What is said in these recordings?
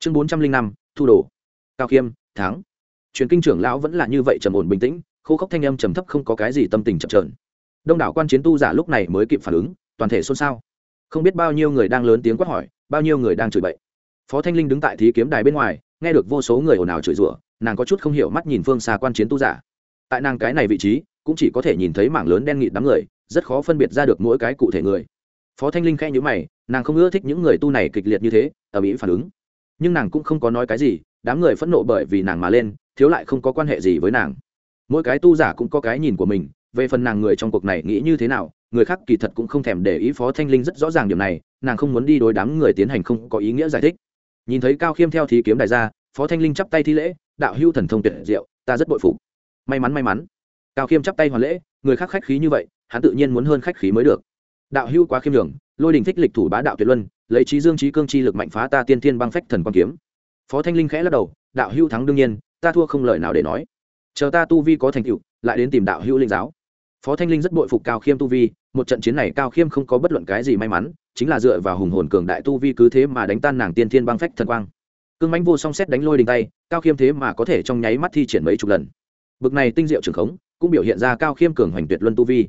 chương bốn trăm linh năm, thu đồ. Cao khiêm, thắng. Truyền kinh trưởng lão vẫn là như vậy trầm ổn bình tĩnh, khô khốc thanh âm trầm thấp không có cái gì tâm tình chậm trởn đông đảo quan chiến tu giả lúc này mới kịp phản ứng, toàn thể xôn xao. Không biết bao nhiêu người đang lớn tiếng quát hỏi, bao nhiêu người đang chửi bậy. Phó thanh linh đứng tại thí kiếm đài bên ngoài, nghe được vô số người ồn ào chửi rủa, nàng có chút không hiểu mắt nhìn phương xa quan chiến tu giả. Tại nàng cái này vị trí, cũng chỉ có thể nhìn thấy mảng lớn đen nghịt đám người, rất khó phân biệt ra được mỗi cái cụ thể người. Phó thanh linh khẽ nhữ mày, nàng không ưa thích những người tu này kịch liệt như thế ở mỹ phản ứng nhưng nàng cũng không có nói cái gì, đám người phẫn nộ bởi vì nàng mà lên, thiếu lại không có quan hệ gì với nàng. Mỗi cái tu giả cũng có cái nhìn của mình, về phần nàng người trong cuộc này nghĩ như thế nào, người khác kỳ thật cũng không thèm để ý phó thanh linh rất rõ ràng điểm này, nàng không muốn đi đối đám người tiến hành không có ý nghĩa giải thích. Nhìn thấy cao khiêm theo thí kiếm đại gia phó thanh linh chắp tay thi lễ, đạo hưu thần thông tuyệt diệu, ta rất bội phục. May mắn may mắn. Cao khiêm chắp tay hoàn lễ, người khác khách khí như vậy, hắn tự nhiên muốn hơn khách khí mới được. Đạo hưu quá khiêm đường lôi đình thích lịch thủ bá đạo tuyệt luân lấy trí dương trí cương chi lực mạnh phá ta tiên thiên băng phách thần quan kiếm. Phó thanh linh khẽ lắc đầu, đạo hưu thắng đương nhiên, ta thua không lời nào để nói. Chờ ta tu vi có thành tựu, lại đến tìm đạo hưu linh giáo. Phó thanh linh rất bội phục cao khiêm tu vi, một trận chiến này cao khiêm không có bất luận cái gì may mắn, chính là dựa vào hùng hồn cường đại tu vi cứ thế mà đánh tan nàng tiên thiên băng phách thần quang. Cương mãnh vô song xét đánh lôi đình tay, cao khiêm thế mà có thể trong nháy mắt thi triển mấy chục lần. Bực này tinh diệu trường khống, cũng biểu hiện ra cao khiêm cường hoành tuyệt luân tu vi.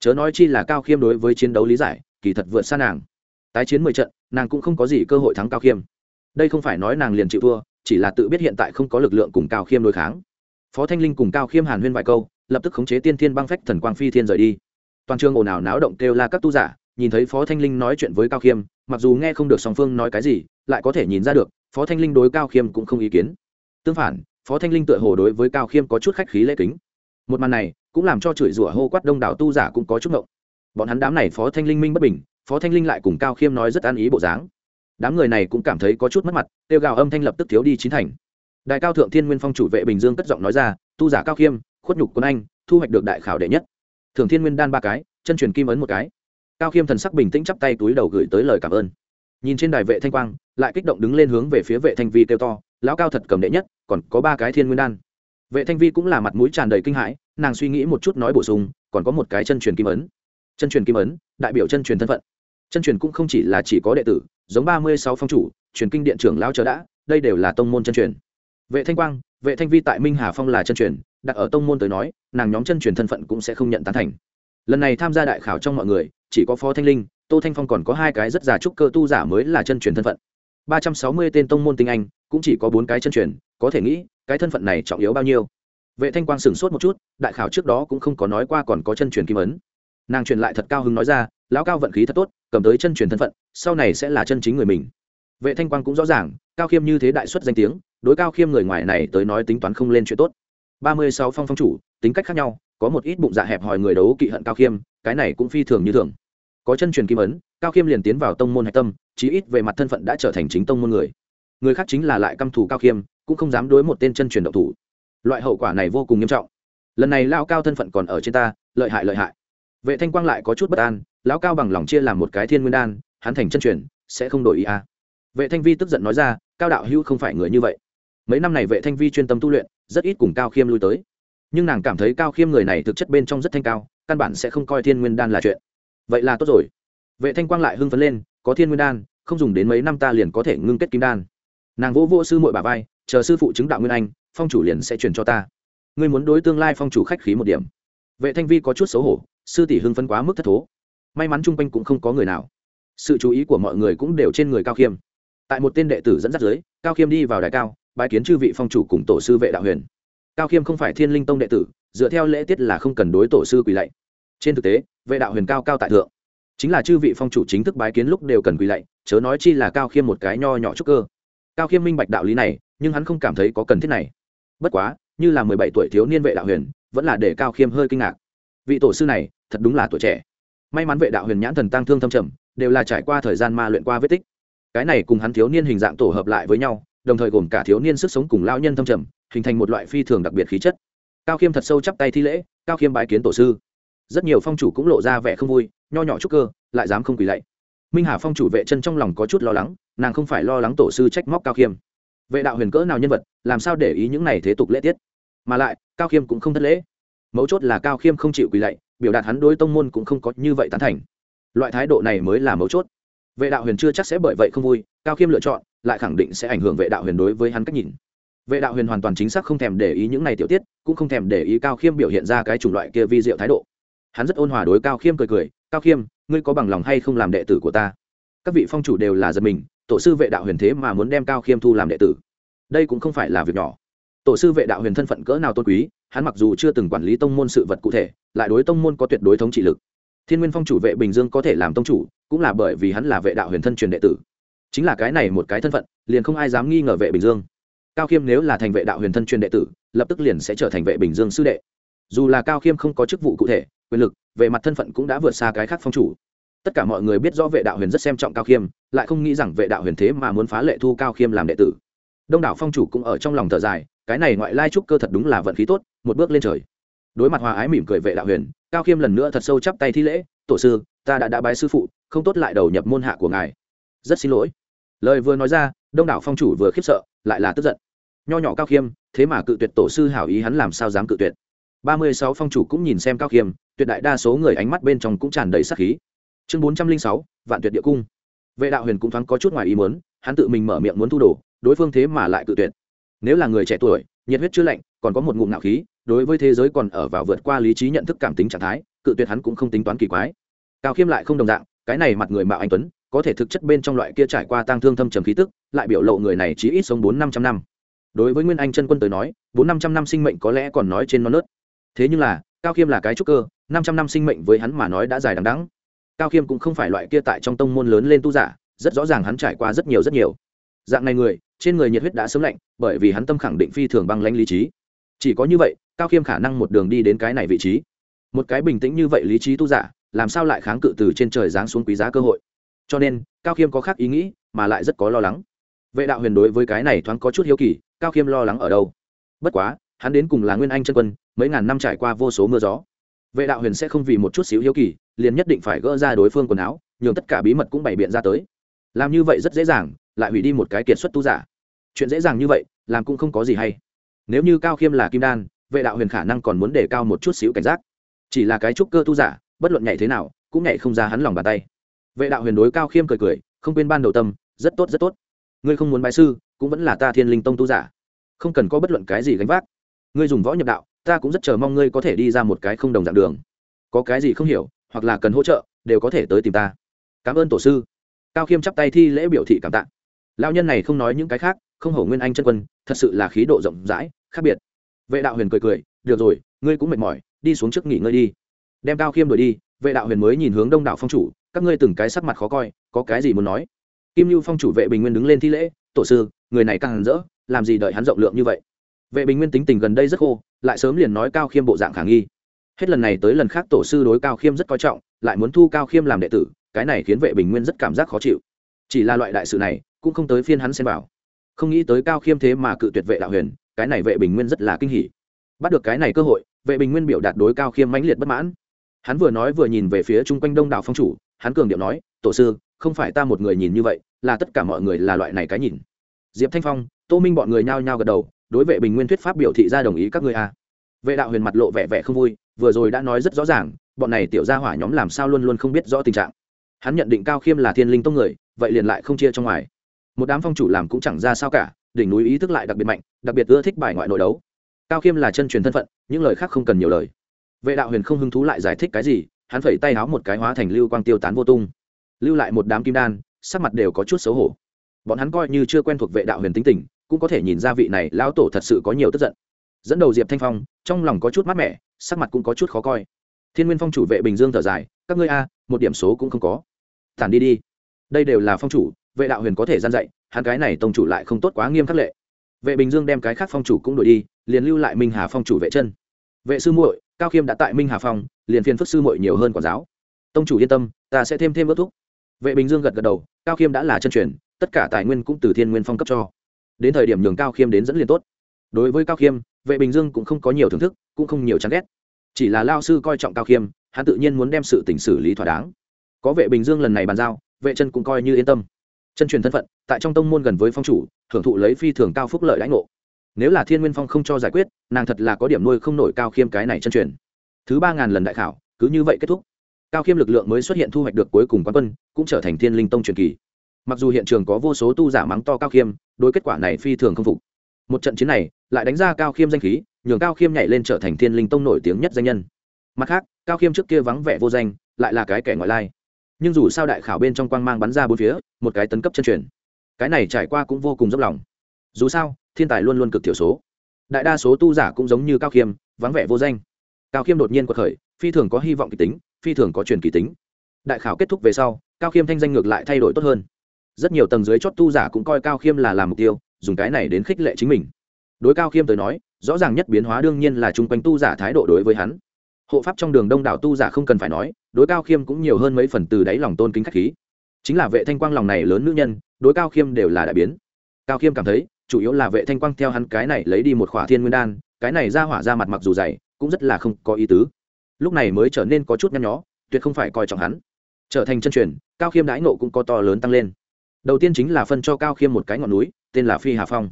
Chớ nói chi là cao khiêm đối với chiến đấu lý giải, kỳ thật vượt xa nàng tái chiến mười trận, nàng cũng không có gì cơ hội thắng cao khiêm. Đây không phải nói nàng liền chịu thua, chỉ là tự biết hiện tại không có lực lượng cùng cao khiêm đối kháng. Phó thanh linh cùng cao khiêm hàn huyên vài câu, lập tức khống chế tiên thiên băng phách thần quang phi thiên rời đi. Toàn trường ồn ào náo động kêu la các tu giả, nhìn thấy phó thanh linh nói chuyện với cao khiêm, mặc dù nghe không được song phương nói cái gì, lại có thể nhìn ra được, phó thanh linh đối cao khiêm cũng không ý kiến. Tương phản, phó thanh linh tựa hồ đối với cao khiêm có chút khách khí lễ kính. Một màn này cũng làm cho chửi rủa hô quát đông đảo tu giả cũng có chút ngộng. Bọn hắn đám này phó thanh linh minh bất bình phó thanh linh lại cùng cao khiêm nói rất an ý bộ dáng. Đám người này cũng cảm thấy có chút mất mặt tiêu gào âm thanh lập tức thiếu đi chín thành. Đại cao thượng thiên nguyên phong chủ vệ bình dương cất giọng nói ra, tu giả cao khiêm, khuất nhục quân anh, thu hoạch được đại khảo đệ nhất. Thường thiên nguyên đan ba cái, chân truyền kim ấn một cái. Cao khiêm thần sắc bình tĩnh chắp tay túi đầu gửi tới lời cảm ơn. Nhìn trên đài vệ thanh quang, lại kích động đứng lên hướng về phía vệ thanh vi kêu to, lão cao thật cầm đệ nhất, còn có ba cái thiên nguyên đan. Vệ thanh vi cũng là mặt mũi tràn đầy kinh hãi, nàng suy nghĩ một chút nói bổ sung, còn có một cái chân truyền kim ấn chân truyền kim ấn, đại biểu chân truyền thân phận. Chân truyền cũng không chỉ là chỉ có đệ tử, giống ba mươi sáu phong chủ, truyền kinh điện trưởng lao chờ đã, đây đều là tông môn chân truyền. Vệ thanh quang, vệ thanh vi tại minh hà phong là chân truyền, đặt ở tông môn tới nói, nàng nhóm chân truyền thân phận cũng sẽ không nhận tán thành. Lần này tham gia đại khảo trong mọi người, chỉ có phó thanh linh, tô thanh phong còn có hai cái rất già trúc cơ tu giả mới là chân truyền thân phận. Ba trăm sáu mươi tên tông môn tinh anh, cũng chỉ có bốn cái chân truyền, có thể nghĩ, cái thân phận này trọng yếu bao nhiêu. Vệ thanh quang sửng sốt một chút, đại khảo trước đó cũng không có nói qua còn có chân truyền kim ấn nàng truyền lại thật cao hứng nói ra, lão cao vận khí thật tốt, cầm tới chân truyền thân phận, sau này sẽ là chân chính người mình. Vệ thanh quang cũng rõ ràng, cao khiêm như thế đại xuất danh tiếng, đối cao khiêm người ngoài này tới nói tính toán không lên chuyện tốt. Ba mươi sáu phong phong chủ, tính cách khác nhau, có một ít bụng dạ hẹp hòi người đấu kỵ hận cao khiêm, cái này cũng phi thường như thường. Có chân truyền kim ấn, cao khiêm liền tiến vào tông môn hạch tâm, chí ít về mặt thân phận đã trở thành chính tông môn người. Người khác chính là lại căm thù cao khiêm, cũng không dám đối một tên chân truyền độc thủ. Loại hậu quả này vô cùng nghiêm trọng. Lần này lao cao thân phận còn ở trên ta, lợi hại lợi hại vệ thanh quang lại có chút bất an, lão cao bằng lòng chia làm một cái thiên nguyên đan, hắn thành chân truyền, sẽ không đổi ý à. vệ thanh vi tức giận nói ra, cao đạo hữu không phải người như vậy. Mấy năm này vệ thanh vi chuyên tâm tu luyện, rất ít cùng cao khiêm lui tới. Nhưng nàng cảm thấy cao khiêm người này thực chất bên trong rất thanh cao, căn bản sẽ không coi thiên nguyên đan là chuyện. Vậy là tốt rồi. Vệ thanh quang lại hưng phấn lên, có thiên nguyên đan, không dùng đến mấy năm ta liền có thể ngưng kết kim đan. Nàng vỗ vô sư mội bà vai, chờ sư phụ chứng đạo nguyên anh, phong chủ liền sẽ truyền cho ta. Ngươi muốn đối tương lai phong chủ khách khí một điểm vệ thanh vi có chút xấu hổ, sư tỷ hưng phấn quá mức thất thố. May mắn chung quanh cũng không có người nào. Sự chú ý của mọi người cũng đều trên người cao khiêm. Tại một tên đệ tử dẫn dắt dưới, cao khiêm đi vào đại cao, bái kiến chư vị phong chủ cùng tổ sư vệ đạo huyền. Cao khiêm không phải thiên linh tông đệ tử, dựa theo lễ tiết là không cần đối tổ sư quỳ lạy. Trên thực tế, vệ đạo huyền cao cao tại thượng. Chính là chư vị phong chủ chính thức bái kiến lúc đều cần quỳ lạy, chớ nói chi là cao khiêm một cái nho nhỏ trúc cơ. Cao khiêm minh bạch đạo lý này, nhưng hắn không cảm thấy có cần thiết này. Bất quá, như là mười bảy tuổi thiếu niên vệ đạo huyền vẫn là để cao khiêm hơi kinh ngạc. Vị tổ sư này, thật đúng là tuổi trẻ. May mắn vệ đạo huyền nhãn thần tăng thương thâm trầm, đều là trải qua thời gian ma luyện qua vết tích. Cái này cùng hắn thiếu niên hình dạng tổ hợp lại với nhau, đồng thời gồm cả thiếu niên sức sống cùng lao nhân thâm trầm, hình thành một loại phi thường đặc biệt khí chất. Cao khiêm thật sâu chắp tay thi lễ, cao khiêm bái kiến tổ sư. Rất nhiều phong chủ cũng lộ ra vẻ không vui, nho nhỏ chúc cơ, lại dám không quỳ lạy. Minh hà phong chủ vệ chân trong lòng có chút lo lắng, nàng không phải lo lắng tổ sư trách móc cao khiêm. Vệ đạo huyền cỡ nào nhân vật, làm sao để ý những này thế tục lễ tiết? Mà lại, cao khiêm cũng không thất lễ. Mấu chốt là cao khiêm không chịu quỳ lạy, biểu đạt hắn đối tông môn cũng không có như vậy tán thành. Loại thái độ này mới là mấu chốt. Vệ đạo huyền chưa chắc sẽ bởi vậy không vui, cao khiêm lựa chọn, lại khẳng định sẽ ảnh hưởng vệ đạo huyền đối với hắn cách nhìn. Vệ đạo huyền hoàn toàn chính xác không thèm để ý những này tiểu tiết, cũng không thèm để ý cao khiêm biểu hiện ra cái chủng loại kia vi diệu thái độ. Hắn rất ôn hòa đối cao khiêm cười cười, cao khiêm, ngươi có bằng lòng hay không làm đệ tử của ta? Các vị phong chủ đều là giật mình, tổ sư vệ đạo huyền thế mà muốn đem cao khiêm thu làm đệ tử. Đây cũng không phải là việc nhỏ tổ sư vệ đạo huyền thân phận cỡ nào tôn quý, hắn mặc dù chưa từng quản lý tông môn sự vật cụ thể, lại đối tông môn có tuyệt đối thống trị lực. Thiên nguyên phong chủ vệ bình dương có thể làm tông chủ, cũng là bởi vì hắn là vệ đạo huyền thân truyền đệ tử. Chính là cái này một cái thân phận, liền không ai dám nghi ngờ vệ bình dương. Cao khiêm nếu là thành vệ đạo huyền thân truyền đệ tử, lập tức liền sẽ trở thành vệ bình dương sư đệ. Dù là cao khiêm không có chức vụ cụ thể, quyền lực, về mặt thân phận cũng đã vượt xa cái khác phong chủ. Tất cả mọi người biết rõ vệ đạo huyền rất xem trọng cao khiêm, lại không nghĩ rằng vệ đạo huyền thế mà muốn phá lệ thu cao khiêm làm đệ tử. Đông đảo phong chủ cũng ở trong lòng thở dài cái này ngoại lai trúc cơ thật đúng là vận khí tốt, một bước lên trời. Đối mặt hòa ái mỉm cười vệ đạo huyền, cao khiêm lần nữa thật sâu chắp tay thi lễ, tổ sư, ta đã đã bái sư phụ, không tốt lại đầu nhập môn hạ của ngài. Rất xin lỗi. Lời vừa nói ra, đông đảo phong chủ vừa khiếp sợ, lại là tức giận. Nho nhỏ cao khiêm, thế mà cự tuyệt tổ sư hảo ý hắn làm sao dám cự tuyệt? Ba mươi sáu phong chủ cũng nhìn xem cao khiêm, tuyệt đại đa số người ánh mắt bên trong cũng tràn đầy sắc khí. Chương bốn trăm linh sáu, vạn tuyệt địa cung. Vệ đạo huyền cũng thoáng có chút ngoài ý muốn, hắn tự mình mở miệng muốn thu đồ, đối phương thế mà lại cự tuyệt nếu là người trẻ tuổi, nhiệt huyết chưa lạnh, còn có một ngụm ngạo khí, đối với thế giới còn ở vào vượt qua lý trí nhận thức cảm tính trạng thái, cự tuyệt hắn cũng không tính toán kỳ quái. Cao khiêm lại không đồng dạng, cái này mặt người mạo anh tuấn, có thể thực chất bên trong loại kia trải qua tang thương thâm trầm khí tức, lại biểu lộ người này chỉ ít sống bốn năm trăm năm. Đối với nguyên anh chân quân tới nói, bốn năm trăm năm sinh mệnh có lẽ còn nói trên non nớt. Thế nhưng là, cao khiêm là cái trúc cơ, năm trăm năm sinh mệnh với hắn mà nói đã dài đằng đắng cao khiêm cũng không phải loại kia tại trong tông môn lớn lên tu giả, rất rõ ràng hắn trải qua rất nhiều rất nhiều. Dạng này người trên người nhiệt huyết đã sớm lạnh, bởi vì hắn tâm khẳng định phi thường băng lãnh lý trí. Chỉ có như vậy, cao khiêm khả năng một đường đi đến cái này vị trí. Một cái bình tĩnh như vậy lý trí tu giả, làm sao lại kháng cự từ trên trời giáng xuống quý giá cơ hội? Cho nên, cao khiêm có khác ý nghĩ, mà lại rất có lo lắng. Vệ đạo huyền đối với cái này thoáng có chút hiếu kỳ, cao khiêm lo lắng ở đâu? Bất quá, hắn đến cùng là nguyên anh chân quân, mấy ngàn năm trải qua vô số mưa gió. Vệ đạo huyền sẽ không vì một chút xíu hiếu kỳ, liền nhất định phải gỡ ra đối phương quần áo, nhường tất cả bí mật cũng bày biện ra tới. Làm như vậy rất dễ dàng, lại hủy đi một cái kiệt xuất tu giả chuyện dễ dàng như vậy, làm cũng không có gì hay. Nếu như cao khiêm là kim đan, vệ đạo huyền khả năng còn muốn đề cao một chút xíu cảnh giác. Chỉ là cái trúc cơ tu giả, bất luận nhảy thế nào, cũng nhảy không ra hắn lòng bàn tay. Vệ đạo huyền đối cao khiêm cười cười, không quên ban đầu tâm, rất tốt rất tốt. Ngươi không muốn bái sư, cũng vẫn là ta thiên linh tông tu giả. Không cần có bất luận cái gì gánh vác. Ngươi dùng võ nhập đạo, ta cũng rất chờ mong ngươi có thể đi ra một cái không đồng dạng đường. Có cái gì không hiểu, hoặc là cần hỗ trợ, đều có thể tới tìm ta. Cảm ơn tổ sư. Cao khiêm chắp tay thi lễ biểu thị cảm tạ. Lao nhân này không nói những cái khác không hổ nguyên anh chân quân, thật sự là khí độ rộng rãi, khác biệt. Vệ đạo huyền cười cười, được rồi, ngươi cũng mệt mỏi, đi xuống trước nghỉ ngơi đi. Đem cao khiêm đuổi đi, vệ đạo huyền mới nhìn hướng đông đảo phong chủ, các ngươi từng cái sắc mặt khó coi, có cái gì muốn nói? Kim lưu phong chủ vệ bình nguyên đứng lên thi lễ, tổ sư, người này càng hẳn rỡ, làm gì đợi hắn rộng lượng như vậy? Vệ bình nguyên tính tình gần đây rất khô, lại sớm liền nói cao khiêm bộ dạng khả nghi. Hết lần này tới lần khác tổ sư đối cao khiêm rất coi trọng, lại muốn thu cao khiêm làm đệ tử, cái này khiến vệ bình nguyên rất cảm giác khó chịu. Chỉ là loại đại sự này, cũng không tới phiên hắn xem vào không nghĩ tới cao khiêm thế mà cự tuyệt vệ đạo huyền, cái này vệ bình nguyên rất là kinh hỉ. Bắt được cái này cơ hội, vệ bình nguyên biểu đạt đối cao khiêm mãnh liệt bất mãn. Hắn vừa nói vừa nhìn về phía chung quanh đông đảo phong chủ, hắn cường điệu nói, tổ sư, không phải ta một người nhìn như vậy, là tất cả mọi người là loại này cái nhìn. Diệp thanh phong, tô minh bọn người nhao nhao gật đầu, đối vệ bình nguyên thuyết pháp biểu thị ra đồng ý các ngươi a. À. vệ đạo huyền mặt lộ vẻ vẻ không vui, vừa rồi đã nói rất rõ ràng, bọn này tiểu gia hỏa nhóm làm sao luôn luôn không biết rõ tình trạng. Hắn nhận định cao khiêm là thiên linh tông người, vậy liền lại không chia trong ngoài một đám phong chủ làm cũng chẳng ra sao cả, đỉnh núi ý thức lại đặc biệt mạnh, đặc biệt ưa thích bài ngoại nội đấu. Cao khiêm là chân truyền thân phận, những lời khác không cần nhiều lời. Vệ đạo huyền không hứng thú lại giải thích cái gì, hắn phẩy tay háo một cái hóa thành lưu quang tiêu tán vô tung. Lưu lại một đám kim đan, sắc mặt đều có chút xấu hổ. Bọn hắn coi như chưa quen thuộc vệ đạo huyền tính tình, cũng có thể nhìn ra vị này lão tổ thật sự có nhiều tức giận. Dẫn đầu diệp thanh phong, trong lòng có chút mát mẻ, sắc mặt cũng có chút khó coi. Thiên nguyên phong chủ vệ bình dương thở dài, các ngươi a, một điểm số cũng không có. Tản đi đi. Đây đều là phong chủ vệ đạo huyền có thể gian dạy, hắn cái này tông chủ lại không tốt quá nghiêm khắc lệ. Vệ bình dương đem cái khác phong chủ cũng đổi đi, liền lưu lại minh hà phong chủ vệ chân. Vệ sư muội, cao khiêm đã tại minh hà phong, liền phiền phức sư muội nhiều hơn quản giáo. Tông chủ yên tâm, ta sẽ thêm thêm ước thúc. Vệ bình dương gật gật đầu, cao khiêm đã là chân truyền, tất cả tài nguyên cũng từ thiên nguyên phong cấp cho. Đến thời điểm nhường cao khiêm đến dẫn liền tốt. Đối với cao khiêm, vệ bình dương cũng không có nhiều thưởng thức, cũng không nhiều chán ghét. Chỉ là lao sư coi trọng cao khiêm, hắn tự nhiên muốn đem sự tỉnh xử lý thỏa đáng. Có vệ bình dương lần này bàn giao, vệ chân cũng coi như yên tâm chân truyền thân phận, tại trong tông môn gần với phong chủ, hưởng thụ lấy phi thường cao phúc lợi lãnh ngộ. Nếu là thiên nguyên phong không cho giải quyết, nàng thật là có điểm nuôi không nổi cao khiêm cái này chân truyền. Thứ ba ngàn lần đại khảo, cứ như vậy kết thúc. Cao khiêm lực lượng mới xuất hiện thu hoạch được cuối cùng quán quân, cũng trở thành thiên linh tông truyền kỳ. Mặc dù hiện trường có vô số tu giả mắng to cao khiêm, đối kết quả này phi thường không phục. Một trận chiến này, lại đánh ra cao khiêm danh khí, nhường cao khiêm nhảy lên trở thành thiên linh tông nổi tiếng nhất danh nhân. Mặt khác, cao khiêm trước kia vắng vẻ vô danh, lại là cái kẻ ngoại lai nhưng dù sao đại khảo bên trong quang mang bắn ra bốn phía, một cái tấn cấp chân truyền. Cái này trải qua cũng vô cùng dốc lòng. Dù sao, thiên tài luôn luôn cực thiểu số. Đại đa số tu giả cũng giống như cao khiêm, vắng vẻ vô danh. Cao khiêm đột nhiên quật khởi, phi thường có hy vọng kỳ tính, phi thường có truyền kỳ tính. Đại khảo kết thúc về sau, cao khiêm thanh danh ngược lại thay đổi tốt hơn. Rất nhiều tầng dưới chót tu giả cũng coi cao khiêm là làm mục tiêu, dùng cái này đến khích lệ chính mình. Đối cao khiêm tới nói, rõ ràng nhất biến hóa đương nhiên là chung quanh tu giả thái độ đối với hắn hộ pháp trong đường đông đảo tu giả không cần phải nói, đối cao khiêm cũng nhiều hơn mấy phần từ đáy lòng tôn kính k h á c h khí. Chính là vệ thanh quang lòng này lớn nữ nhân, đối cao khiêm đều là đại biến. Cao khiêm cảm thấy, chủ yếu là vệ thanh quang theo hắn cái này lấy đi một khỏa thiên nguyên đan, cái này ra hỏa ra mặt mặc dù dày, cũng rất là không có ý tứ. Lúc này mới trở nên có chút nhăn nhó, tuyệt không phải coi trọng hắn. Trở thành chân truyền, cao khiêm đãi nộ cũng có to lớn tăng lên. Đầu tiên chính là phân cho cao khiêm một cái ngọn núi, tên là phi hà phong.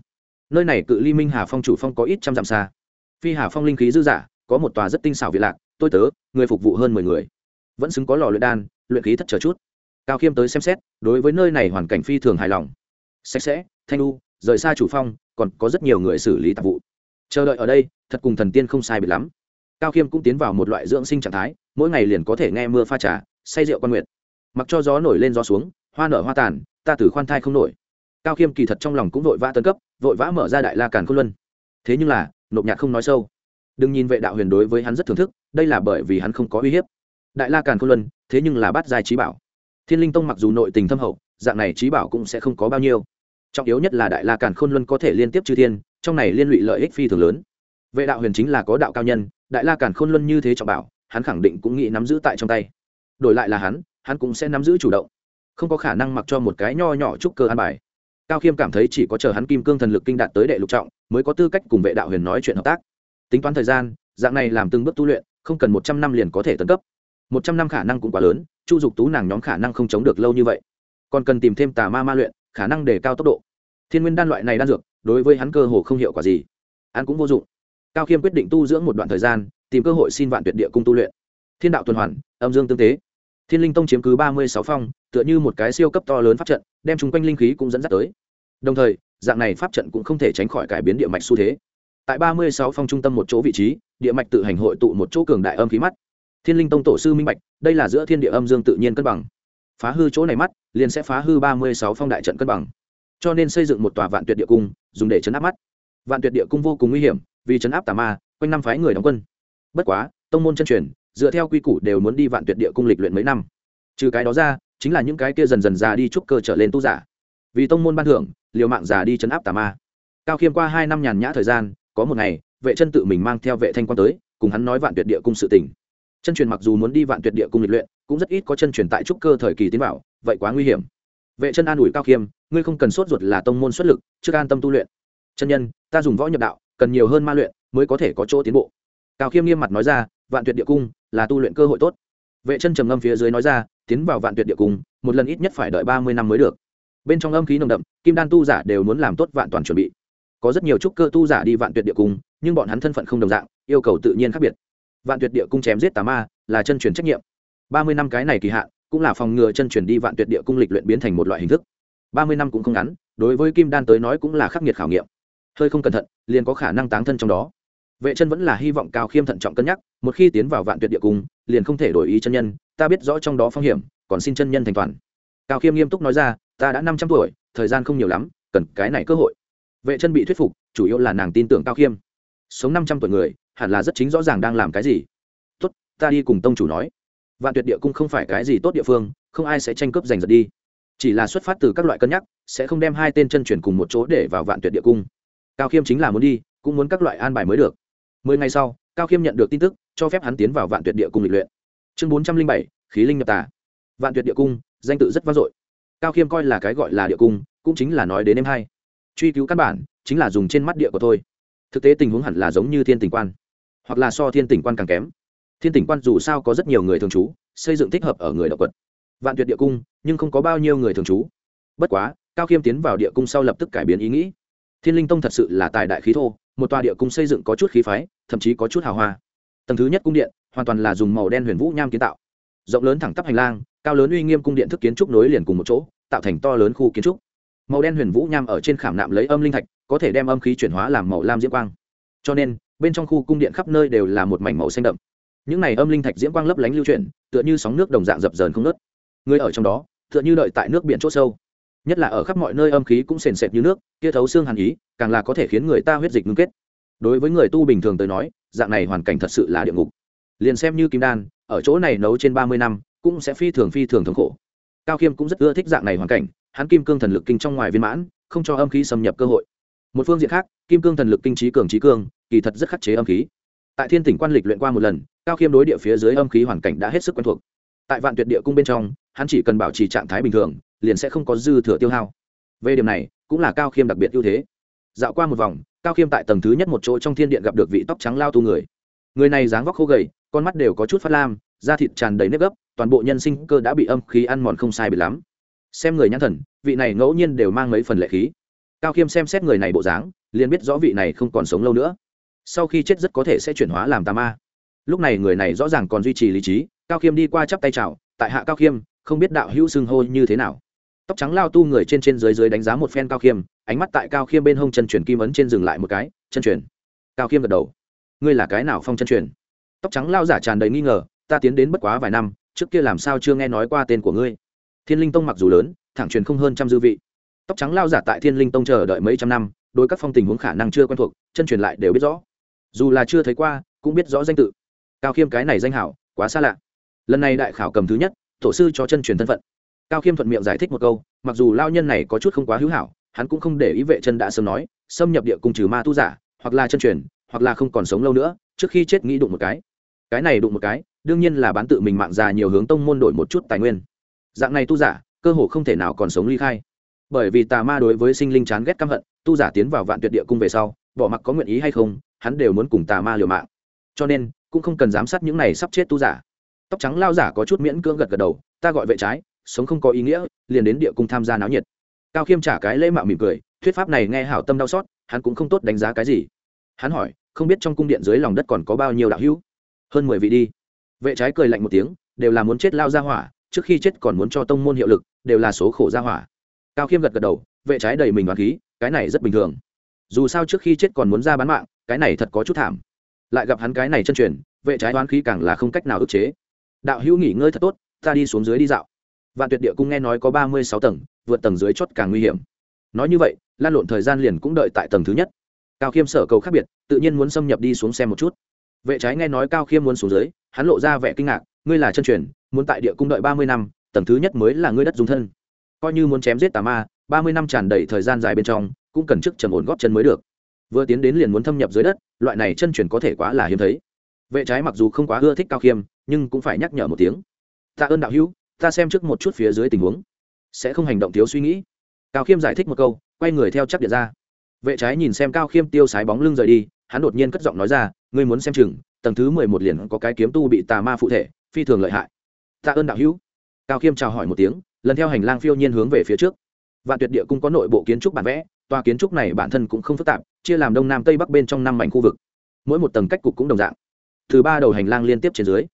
Nơi này cự ly minh hà phong chủ phong có ít trăm dặm xa. Phi hà phong linh khí dư dả có một tòa rất tinh xảo việt lạc, tôi tớ, người phục vụ hơn mười người. Vẫn xứng có lò luyện đan, luyện khí thất chờ chút. Cao khiêm tới xem xét, đối với nơi này hoàn cảnh phi thường hài lòng. Sạch sẽ, thanh lu rời xa chủ phong, còn có rất nhiều người xử lý tạp vụ. Chờ đợi ở đây, thật cùng thần tiên không sai biệt lắm. Cao khiêm cũng tiến vào một loại dưỡng sinh trạng thái, mỗi ngày liền có thể nghe mưa pha trà, say rượu quan nguyện mặc cho gió nổi lên gió xuống, hoa nở hoa tàn, ta tử khoan thai không nổi. Cao khiêm kỳ thật trong lòng cũng vội vã tân cấp, vội vã mở ra đại la càn khôn luân. Thế nhưng là, nộp nhạc không nói sâu đừng nhìn vệ đạo huyền đối với hắn rất thưởng thức, đây là bởi vì hắn không có uy hiếp. Đại la càn khôn luân, thế nhưng là bát giai trí bảo. Thiên linh tông mặc dù nội tình thâm hậu, dạng này trí bảo cũng sẽ không có bao nhiêu. Trọng yếu nhất là đại la càn khôn luân có thể liên tiếp chư thiên, trong này liên lụy lợi ích phi thường lớn. Vệ đạo huyền chính là có đạo cao nhân, đại la càn khôn luân như thế trọng bảo, hắn khẳng định cũng nghĩ nắm giữ tại trong tay. Đổi lại là hắn hắn cũng sẽ nắm giữ chủ động. Không có khả năng mặc cho một cái nho nhỏ trúc cơ an bài. Cao khiêm cảm thấy chỉ có chờ hắn kim cương thần lực kinh đạt tới đệ lục trọng, mới có tư cách cùng vệ đạo huyền nói chuyện hợp tác tính toán thời gian, dạng này làm từng bước tu luyện, không cần một trăm năm liền có thể tấn cấp. Một trăm năm khả năng cũng quá lớn, chu dục tú nàng nhóm khả năng không chống được lâu như vậy. Còn cần tìm thêm tà ma ma luyện, khả năng để cao tốc độ. Thiên nguyên đan loại này đan dược, đối với hắn cơ hồ không hiệu quả gì. Ăn cũng vô dụng. Cao khiêm quyết định tu dưỡng một đoạn thời gian, tìm cơ hội xin vạn tuyệt địa cung tu luyện. Thiên đạo tuần hoàn, âm dương tương tế. Thiên linh tông chiếm cứ ba mươi sáu phong, tựa như một cái siêu cấp to lớn pháp trận, đem chung quanh linh khí cũng dẫn dắt tới. Đồng thời, dạng này pháp trận cũng không thể tránh khỏi cải biến địa mạch xu thế tại ba mươi sáu phong trung tâm một chỗ vị trí, địa mạch tự hành hội tụ một chỗ cường đại âm khí mắt. Thiên linh tông tổ sư minh bạch, đây là giữa thiên địa âm dương tự nhiên cân bằng. Phá hư chỗ này mắt, liền sẽ phá hư ba mươi sáu phong đại trận cân bằng. Cho nên xây dựng một tòa vạn tuyệt địa cung, dùng để chấn áp mắt. Vạn tuyệt địa cung vô cùng nguy hiểm, vì chấn áp tà ma, quanh năm phái người đóng quân. Bất quá, tông môn chân truyền, dựa theo quy củ đều muốn đi vạn tuyệt địa cung lịch luyện mấy năm. Trừ cái đó ra, chính là những cái kia dần dần già đi trúc cơ trở lên tu giả. Vì tông môn ban thưởng, liều mạng già đi chấn áp tà ma. Cao khiêm qua hai năm nhàn nhã thời gian có một ngày, vệ chân tự mình mang theo vệ thanh quan tới, cùng hắn nói vạn tuyệt địa cung sự tình. Chân truyền mặc dù muốn đi vạn tuyệt địa cung lịch luyện, cũng rất ít có chân truyền tại trúc cơ thời kỳ tiến bảo vậy quá nguy hiểm. Vệ chân an ủi cao khiêm, ngươi không cần sốt ruột là tông môn xuất lực, trước an tâm tu luyện. Chân nhân, ta dùng võ nhập đạo, cần nhiều hơn ma luyện, mới có thể có chỗ tiến bộ. Cao khiêm nghiêm mặt nói ra, vạn tuyệt địa cung là tu luyện cơ hội tốt. Vệ chân trầm ngâm phía dưới nói ra, tiến vào vạn tuyệt địa cung, một lần ít nhất phải đợi ba mươi năm mới được. Bên trong âm khí nồng đậm, kim đan tu giả đều muốn làm tốt vạn toàn chuẩn bị có rất nhiều trúc cơ tu giả đi vạn tuyệt địa cung, nhưng bọn hắn thân phận không đồng dạng, yêu cầu tự nhiên khác biệt. Vạn tuyệt địa cung chém giết tà ma là chân truyền trách nhiệm. Ba mươi năm cái này kỳ hạn, cũng là phòng ngừa chân truyền đi vạn tuyệt địa cung lịch luyện biến thành một loại hình thức. Ba mươi năm cũng không ngắn, đối với kim đan tới nói cũng là khắc nghiệt khảo nghiệm. Hơi không cẩn thận, liền có khả năng táng thân trong đó. Vệ chân vẫn là hy vọng cao khiêm thận trọng cân nhắc, một khi tiến vào vạn tuyệt địa cung, liền không thể đổi ý chân nhân, ta biết rõ trong đó phong hiểm, còn xin chân nhân thành toàn. Cao khiêm nghiêm túc nói ra, ta đã năm trăm tuổi, thời gian không nhiều lắm, cần cái này cơ hội vệ chân bị thuyết phục, chủ yếu là nàng tin tưởng cao khiêm. Sống năm trăm tuổi người, hẳn là rất chính rõ ràng đang làm cái gì. Tốt, ta đi cùng tông chủ nói. Vạn tuyệt địa cung không phải cái gì tốt địa phương, không ai sẽ tranh cướp giành giật đi. Chỉ là xuất phát từ các loại cân nhắc, sẽ không đem hai tên chân chuyển cùng một chỗ để vào vạn tuyệt địa cung. Cao khiêm chính là muốn đi, cũng muốn các loại an bài mới được. Mười ngày sau, cao khiêm nhận được tin tức, cho phép hắn tiến vào vạn tuyệt địa cung lịch luyện. Chương bốn trăm linh bảy, khí linh nhập tà. Vạn tuyệt địa cung, danh tự rất vang dội. Cao khiêm coi là cái gọi là địa cung, cũng chính là nói đến em hai truy cứu căn bản, chính là dùng trên mắt địa của tôi. Thực tế tình huống hẳn là giống như thiên tình quan, hoặc là so thiên tình quan càng kém. Thiên tình quan dù sao có rất nhiều người thường trú, xây dựng thích hợp ở người đạo quật. Vạn tuyệt địa cung, nhưng không có bao nhiêu người thường trú. Bất quá, cao khiêm tiến vào địa cung sau lập tức cải biến ý nghĩ. Thiên linh tông thật sự là tài đại khí thô, một tòa địa cung xây dựng có chút khí phái, thậm chí có chút hào hoa. Tầng thứ nhất cung điện, hoàn toàn là dùng màu đen huyền vũ nham kiến tạo. Rộng lớn thẳng tắp hành lang, cao lớn uy nghiêm cung điện thức kiến trúc nối liền cùng một chỗ, tạo thành to lớn khu kiến trúc màu đen huyền vũ nham ở trên khảm nạm lấy âm linh thạch, có thể đem âm khí chuyển hóa làm màu lam diễm quang. Cho nên, bên trong khu cung điện khắp nơi đều là một mảnh màu xanh đậm. Những này âm linh thạch diễm quang lấp lánh lưu chuyển, tựa như sóng nước đồng dạng dập dờn không nớt người ở trong đó, tựa như đợi tại nước biển c h ỗ sâu. Nhất là ở khắp mọi nơi âm khí cũng sền sệt như nước, kia thấu xương hàn ý, càng là có thể khiến người ta huyết dịch ngưng kết. Đối với người tu bình thường tới nói, dạng này hoàn cảnh thật sự là địa ngục. Liền xem như kim đan, ở chỗ này nấu trên ba mươi năm, cũng sẽ phi thường phi thường thống khổ. Cao khiêm cũng rất ưa thích dạng này hoàn cảnh hắn kim cương thần lực kinh trong ngoài viên mãn không cho âm khí xâm nhập cơ hội. Một phương diện khác kim cương thần lực kinh trí cường trí cường, kỳ thật rất khắc chế âm khí. Tại thiên tỉnh quan lịch luyện qua một lần cao khiêm đối địa phía dưới âm khí hoàn cảnh đã hết sức quen thuộc. Tại vạn tuyệt địa cung bên trong hắn chỉ cần bảo trì trạng thái bình thường liền sẽ không có dư thừa tiêu hao. Về điểm này cũng là cao khiêm đặc biệt ưu thế. Dạo qua một vòng cao khiêm tại tầng thứ nhất một chỗ trong thiên điện gặp được vị tóc trắng lao tu người. Người này dáng vóc khô gầy con mắt đều có chút phát lam da thịt tràn đầy nếp gấp toàn bộ nhân sinh cơ đã bị âm khí ăn mòn không sai bị lắm xem người nhãn thần, vị này ngẫu nhiên đều mang mấy phần lệ khí. Cao khiêm xem xét người này bộ dáng, liền biết rõ vị này không còn sống lâu nữa. Sau khi chết rất có thể sẽ chuyển hóa làm tà ma. Lúc này người này rõ ràng còn duy trì lý trí, cao khiêm đi qua chắp tay chào, tại hạ cao khiêm, không biết đạo hữu xưng hô như thế nào? Tóc trắng lao tu người trên trên dưới dưới đánh giá một phen cao khiêm, ánh mắt tại cao khiêm bên hông chân truyền kim ấn trên dừng lại một cái, chân truyền. Cao khiêm gật đầu. Ngươi là cái nào phong chân truyền? Tóc trắng lao giả tràn đầy nghi ngờ, ta tiến đến bất quá vài năm, trước kia làm sao chưa nghe nói qua tên của ngươi? Thiên linh tông mặc dù lớn, thẳng truyền không hơn trăm dư vị. Tóc trắng lao giả tại thiên linh tông chờ đợi mấy trăm năm, đối các phong tình huống khả năng chưa quen thuộc, chân truyền lại đều biết rõ. Dù là chưa thấy qua, cũng biết rõ danh tự. Cao khiêm cái này danh hảo, quá xa lạ. Lần này đại khảo cầm thứ nhất, tổ sư cho chân truyền thân phận. Cao khiêm thuận miệng giải thích một câu, mặc dù lao nhân này có chút không quá hữu hảo, hắn cũng không để ý vệ chân đã sớm nói, xâm nhập địa cung trừ ma tu giả, hoặc là chân truyền, hoặc là không còn sống lâu nữa, trước khi chết nghĩ đụng một cái. Cái này đụng một cái, đương nhiên là bán tự mình mạng già nhiều hướng tông môn đổi một chút tài nguyên dạng này tu giả, cơ hồ không thể nào còn sống ly khai. Bởi vì tà ma đối với sinh linh chán ghét căm hận, tu giả tiến vào vạn tuyệt địa cung về sau, bỏ mặc có nguyện ý hay không, hắn đều muốn cùng tà ma liều mạng. Cho nên, cũng không cần giám sát những này sắp chết tu giả. Tóc trắng lao giả có chút miễn cưỡng gật gật đầu, ta gọi vệ trái, sống không có ý nghĩa, liền đến địa cung tham gia náo nhiệt. Cao khiêm trả cái lễ mạo mỉm cười, thuyết pháp này nghe hảo tâm đau xót, hắn cũng không tốt đánh giá cái gì. Hắn hỏi, không biết trong cung điện dưới lòng đất còn có bao nhiêu đạo hữu? Hơn mười vị đi. Vệ trái cười lạnh một tiếng, đều là muốn chết lao ra hỏa trước khi chết còn muốn cho tông môn hiệu lực, đều là số khổ gia hỏa. Cao khiêm gật gật đầu, vệ trái đầy mình đoán khí, cái này rất bình thường. Dù sao trước khi chết còn muốn ra bán mạng, cái này thật có chút thảm. Lại gặp hắn cái này chân truyền, vệ trái đoán khí càng là không cách nào ức chế. Đạo hữu nghỉ ngơi thật tốt, ta đi xuống dưới đi dạo. Vạn tuyệt địa cung nghe nói có ba mươi sáu tầng, vượt tầng dưới chót càng nguy hiểm. Nói như vậy, lan lộn thời gian liền cũng đợi tại tầng thứ nhất. Cao khiêm sở cầu khác biệt, tự nhiên muốn xâm nhập đi xuống xem một chút. Vệ trái nghe nói cao khiêm muốn xuống dưới, hắn lộ ra vẻ kinh ngạc, ngươi là chân truyền muốn tại địa cung đợi ba mươi năm, tầng thứ nhất mới là ngươi đất dung thân. Coi như muốn chém giết tà ma, ba mươi năm tràn đầy thời gian dài bên trong, cũng cần chức trầm ổn góp chân mới được. Vừa tiến đến liền muốn thâm nhập dưới đất, loại này chân truyền có thể quá là hiếm thấy. Vệ trái mặc dù không quá ưa thích cao khiêm, nhưng cũng phải nhắc nhở một tiếng. Tạ ơn đạo hữu, ta xem trước một chút phía dưới tình huống. Sẽ không hành động thiếu suy nghĩ. Cao khiêm giải thích một câu, quay người theo chắc điện ra. Vệ trái nhìn xem cao khiêm tiêu sái bóng lưng rời đi, hắn đột nhiên cất giọng nói ra, ngươi muốn xem chừng, tầng thứ mười một liền có cái kiếm tu bị tà ma phụ thể, phi thường lợi hại tạ ơn đạo hữu. Cao khiêm chào hỏi một tiếng, lần theo hành lang phiêu nhiên hướng về phía trước. Vạn tuyệt địa cung có nội bộ kiến trúc bản vẽ, tòa kiến trúc này bản thân cũng không phức tạp, chia làm đông nam tây bắc bên trong năm mảnh khu vực. Mỗi một tầng cách cục cũng đồng dạng. Từ ba đầu hành lang liên tiếp trên dưới.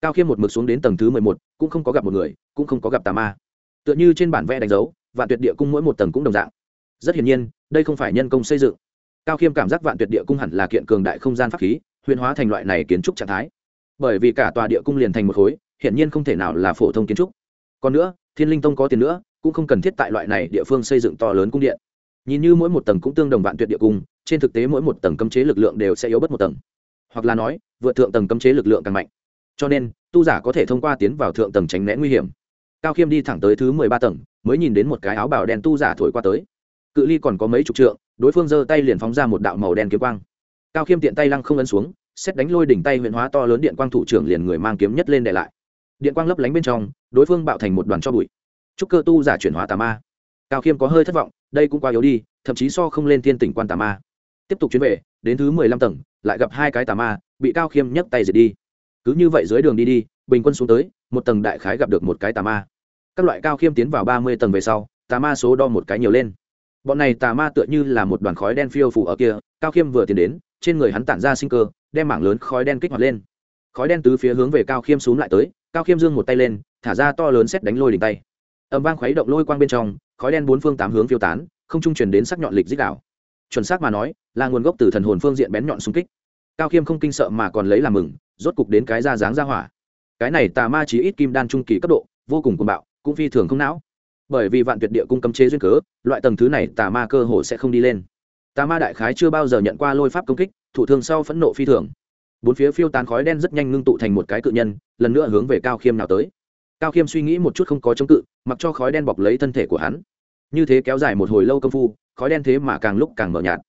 Cao khiêm một mực xuống đến tầng thứ mười một, cũng không có gặp một người, cũng không có gặp tà ma. Tựa như trên bản vẽ đánh dấu, vạn tuyệt địa cung mỗi một tầng cũng đồng dạng. Rất hiển nhiên, đây không phải nhân công xây dựng. Cao khiêm cảm giác vạn tuyệt địa cung hẳn là kiện cường đại không gian pháp khí, huyền hóa thành loại này kiến trúc trạng thái. Bởi vì cả tòa địa cung liền thành một khối hiển nhiên không thể nào là phổ thông kiến trúc. Còn nữa, thiên linh tông có tiền nữa, cũng không cần thiết tại loại này địa phương xây dựng to lớn cung điện. Nhìn như mỗi một tầng cũng tương đồng vạn tuyệt địa cung, trên thực tế mỗi một tầng cấm chế lực lượng đều sẽ yếu bất một tầng. Hoặc là nói, vượt thượng tầng cấm chế lực lượng càng mạnh. Cho nên, tu giả có thể thông qua tiến vào thượng tầng tránh né nguy hiểm. Cao khiêm đi thẳng tới thứ mười ba tầng, mới nhìn đến một cái áo bào đen tu giả thổi qua tới. Cự ly còn có mấy chục trượng, đối phương giơ tay liền phóng ra một đạo màu đen kiếm quang. Cao khiêm tiện tay lăng không ấn xuống, xét đánh lôi đỉnh tay huyện hóa to lớn điện quang thủ trưởng liền người mang kiếm nhất lên để lại điện quang lấp lánh bên trong, đối phương bạo thành một đoàn cho bụi. Chúc cơ tu giả chuyển hóa tà ma. Cao khiêm có hơi thất vọng, đây cũng quá yếu đi, thậm chí so không lên thiên tỉnh quan tà ma. Tiếp tục chuyến về, đến thứ mười lăm tầng, lại gặp hai cái tà ma, bị cao khiêm nhấc tay diệt đi. Cứ như vậy dưới đường đi đi, bình quân xuống tới, một tầng đại khái gặp được một cái tà ma. Các loại cao khiêm tiến vào ba mươi tầng về sau, tà ma số đo một cái nhiều lên. Bọn này tà ma tựa như là một đoàn khói đen phiêu phủ ở kia, cao khiêm vừa tiến đến, trên người hắn tản ra sinh cơ, đem mảng lớn khói đen kích hoạt lên. Khói đen tứ phía hướng về cao khiêm xuống lại tới cao khiêm dương một tay lên, thả ra to lớn xét đánh lôi đỉnh tay. Ẩm vang khuấy động lôi quang bên trong, khói đen bốn phương tám hướng phiêu tán, không trung truyền đến sắc nhọn lịch dích đảo chuẩn xác mà nói, là nguồn gốc từ thần hồn phương diện bén nhọn xung kích. Cao khiêm không kinh sợ mà còn lấy làm mừng, rốt cục đến cái ra dáng ra hỏa. Cái này tà ma chí ít kim đan trung kỳ cấp độ, vô cùng cuồng bạo, cũng phi thường không não. Bởi vì vạn tuyệt địa cung cấm chế duyên cớ, loại tầng thứ này tà ma cơ hồ sẽ không đi lên. Tà ma đại khái chưa bao giờ nhận qua lôi pháp công kích thủ thường sau phẫn nộ phi thường bốn phía phiêu tán khói đen rất nhanh ngưng tụ thành một cái cự nhân, lần nữa hướng về cao khiêm nào tới. Cao khiêm suy nghĩ một chút không có chống cự, mặc cho khói đen bọc lấy thân thể của hắn. Như thế kéo dài một hồi lâu công phu, khói đen thế mà càng lúc càng mờ nhạt.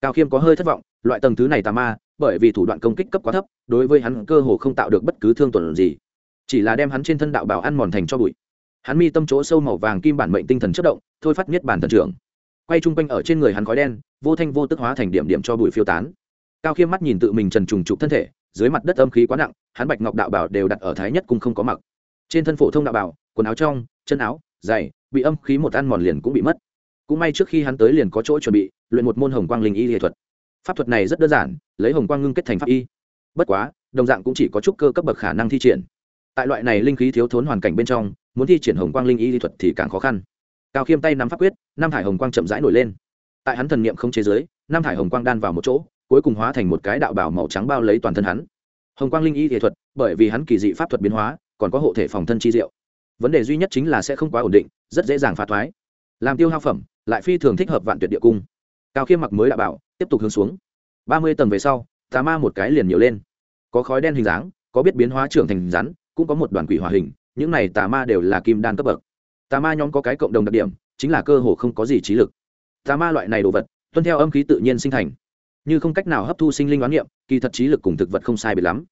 Cao khiêm có hơi thất vọng, loại tầng thứ này tà ma, bởi vì thủ đoạn công kích cấp quá thấp, đối với hắn cơ hồ không tạo được bất cứ thương tổn gì. Chỉ là đem hắn trên thân đạo bảo ăn mòn thành cho bụi. Hắn mi tâm chỗ sâu màu vàng kim bản mệnh tinh thần chất động, thôi phát nhất bản thần trưởng. Quay chung quanh ở trên người hắn khói đen, vô thanh vô tức hóa thành điểm điểm cho bụi phiêu tán cao khiêm mắt nhìn tự mình trần trùng trục thân thể, dưới mặt đất âm khí quá nặng, hắn bạch ngọc đạo bảo đều đặt ở thái nhất cung không có mặc. Trên thân phổ thông đạo bảo, quần áo trong, chân áo dày bị âm khí một ăn mòn liền cũng bị mất. Cũng may trước khi hắn tới liền có chỗ chuẩn bị, luyện một môn hồng quang linh y nghệ thuật. Pháp thuật này rất đơn giản, lấy hồng quang ngưng kết thành pháp y. Bất quá, đồng dạng cũng chỉ có chút cơ cấp bậc khả năng thi triển. Tại loại này linh khí thiếu thốn hoàn cảnh bên trong, muốn thi triển hồng quang linh y nghệ thuật thì càng khó khăn. Cao khiêm tay nắm pháp quyết nam thải hồng quang chậm rãi nổi lên. Tại hắn thần niệm không chế giới nam thải hồng quang đan vào một chỗ cuối cùng hóa thành một cái đạo bảo màu trắng bao lấy toàn thân hắn. Hồng quang linh y thể thuật, bởi vì hắn kỳ dị pháp thuật biến hóa, còn có hộ thể phòng thân chi diệu. Vấn đề duy nhất chính là sẽ không quá ổn định, rất dễ dàng phá thoái. Làm tiêu hao phẩm, lại phi thường thích hợp vạn tuyệt địa cung. Cao khiêm mặc mới đạo bảo, tiếp tục hướng xuống. Ba mươi tầng về sau, tà ma một cái liền nhiều lên. Có khói đen hình dáng, có biết biến hóa trưởng thành rắn, cũng có một đoàn quỷ hỏa hình, những này tà ma đều là kim đan cấp bậc. Tà ma nhóm có cái cộng đồng đặc điểm, chính là cơ hồ không có gì trí lực. Tà ma loại này đồ vật, tuân theo âm khí tự nhiên sinh thành như không cách nào hấp thu sinh linh đoán niệm, kỳ thật trí lực cùng thực vật không sai biệt lắm.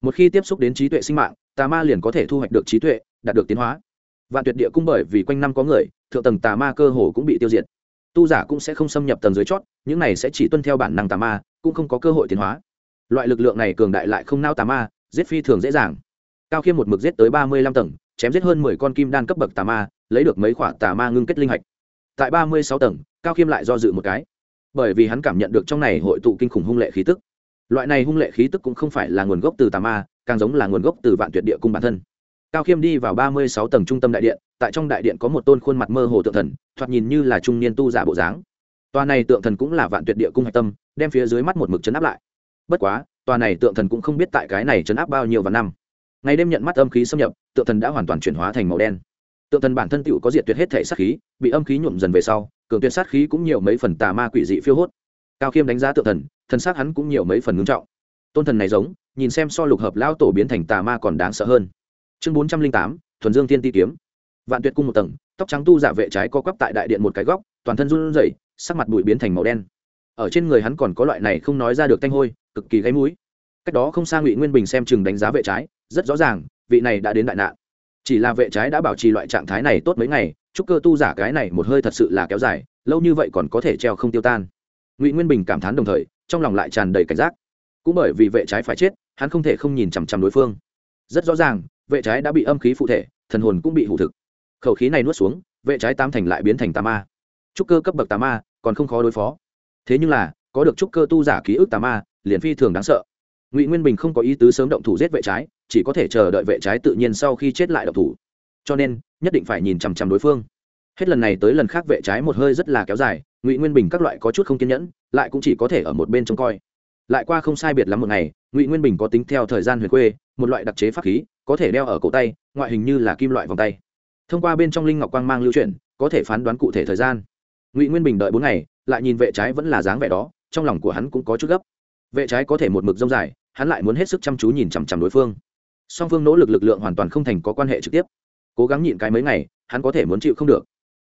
Một khi tiếp xúc đến trí tuệ sinh mạng, tà ma liền có thể thu hoạch được trí tuệ, đạt được tiến hóa. Vạn tuyệt địa cung bởi vì quanh năm có người, thượng tầng tà ma cơ hồ cũng bị tiêu diệt. Tu giả cũng sẽ không xâm nhập tầng dưới chót, những này sẽ chỉ tuân theo bản năng tà ma, cũng không có cơ hội tiến hóa. Loại lực lượng này cường đại lại không nao tà ma, giết phi thường dễ dàng. Cao khiêm một mực giết tới ba mươi lăm tầng, chém giết hơn mười con kim đan cấp bậc tà ma, lấy được mấy khoả tà ma ngưng kết linh hạch. Tại ba mươi sáu tầng, cao khiêm lại do dự một cái bởi vì hắn cảm nhận được trong này hội tụ kinh khủng hung lệ khí tức. Loại này hung lệ khí tức cũng không phải là nguồn gốc từ tà ma, càng giống là nguồn gốc từ vạn tuyệt địa cung bản thân. Cao khiêm đi vào ba mươi sáu tầng trung tâm đại điện, tại trong đại điện có một tôn khuôn mặt mơ hồ tượng thần, thoạt nhìn như là trung niên tu giả bộ dáng. Tòa này tượng thần cũng là vạn tuyệt địa cung hạch tâm, đem phía dưới mắt một mực chấn áp lại. Bất quá, tòa này tượng thần cũng không biết tại cái này chấn áp bao nhiêu và năm. Ngày đêm nhận mắt âm khí xâm nhập, tượng thần đã hoàn toàn chuyển hóa thành màu đen. Tượng thần bản thân tựu có diệt tuyệt hết thể sắc khí, bị âm khí nhuộm dần về sau cường tuyệt sát khí cũng nhiều mấy phần tà ma quỷ dị phiêu hốt. Cao khiêm đánh giá tượng thần thần sát hắn cũng nhiều mấy phần ngưng trọng. Tôn thần này giống, nhìn xem so lục hợp lao tổ biến thành tà ma còn đáng sợ hơn. Chương bốn trăm linh tám, thuần dương thiên ti kiếm. Vạn tuyệt cung một tầng, tóc trắng tu giả vệ trái co quắp tại đại điện một cái góc, toàn thân run rẩy, sắc mặt bụi biến thành màu đen. Ở trên người hắn còn có loại này không nói ra được tanh hôi, cực kỳ gáy mũi. Cách đó không xa ngụy nguyên bình xem chừng đánh giá vệ trái, rất rõ ràng, vị này đã đến đại nạn chỉ là vệ trái đã bảo trì loại trạng thái này tốt mấy ngày, chúc cơ tu giả cái này một hơi thật sự là kéo dài, lâu như vậy còn có thể treo không tiêu tan. Ngụy nguyên bình cảm thán đồng thời, trong lòng lại tràn đầy cảnh giác. Cũng bởi vì vệ trái phải chết, hắn không thể không nhìn chằm chằm đối phương. Rất rõ ràng, vệ trái đã bị âm khí phụ thể, thần hồn cũng bị hủ thực. Khẩu khí này nuốt xuống, vệ trái tam thành lại biến thành tà ma. Trúc cơ cấp bậc tà ma, còn không khó đối phó. Thế nhưng là, có được trúc cơ tu giả ký ức tà ma, liền phi thường đáng sợ. Ngụy nguyên bình không có ý tứ sớm động thủ giết vệ trái chỉ có thể chờ đợi vệ trái tự nhiên sau khi chết lại độc thủ. Cho nên, nhất định phải nhìn chằm chằm đối phương. Hết lần này tới lần khác vệ trái một hơi rất là kéo dài, ngụy nguyên bình các loại có chút không kiên nhẫn, lại cũng chỉ có thể ở một bên trông coi. Lại qua không sai biệt lắm một ngày, ngụy nguyên bình có tính theo thời gian huyền quê, một loại đặc chế pháp khí, có thể đeo ở cổ tay, ngoại hình như là kim loại vòng tay. Thông qua bên trong linh ngọc quang mang lưu chuyển, có thể phán đoán cụ thể thời gian. Ngụy nguyên bình đợi bốn ngày, lại nhìn vệ trái vẫn là dáng vẻ đó, trong lòng của hắn cũng có chút gấp. Vệ trái có thể một mực rông dài, hắn lại muốn hết sức chăm chú nhìn chằm chằm đối phương song phương nỗ lực lực lượng hoàn toàn không thành có quan hệ trực tiếp. Cố gắng nhịn cái mấy ngày, hắn có thể muốn chịu không được.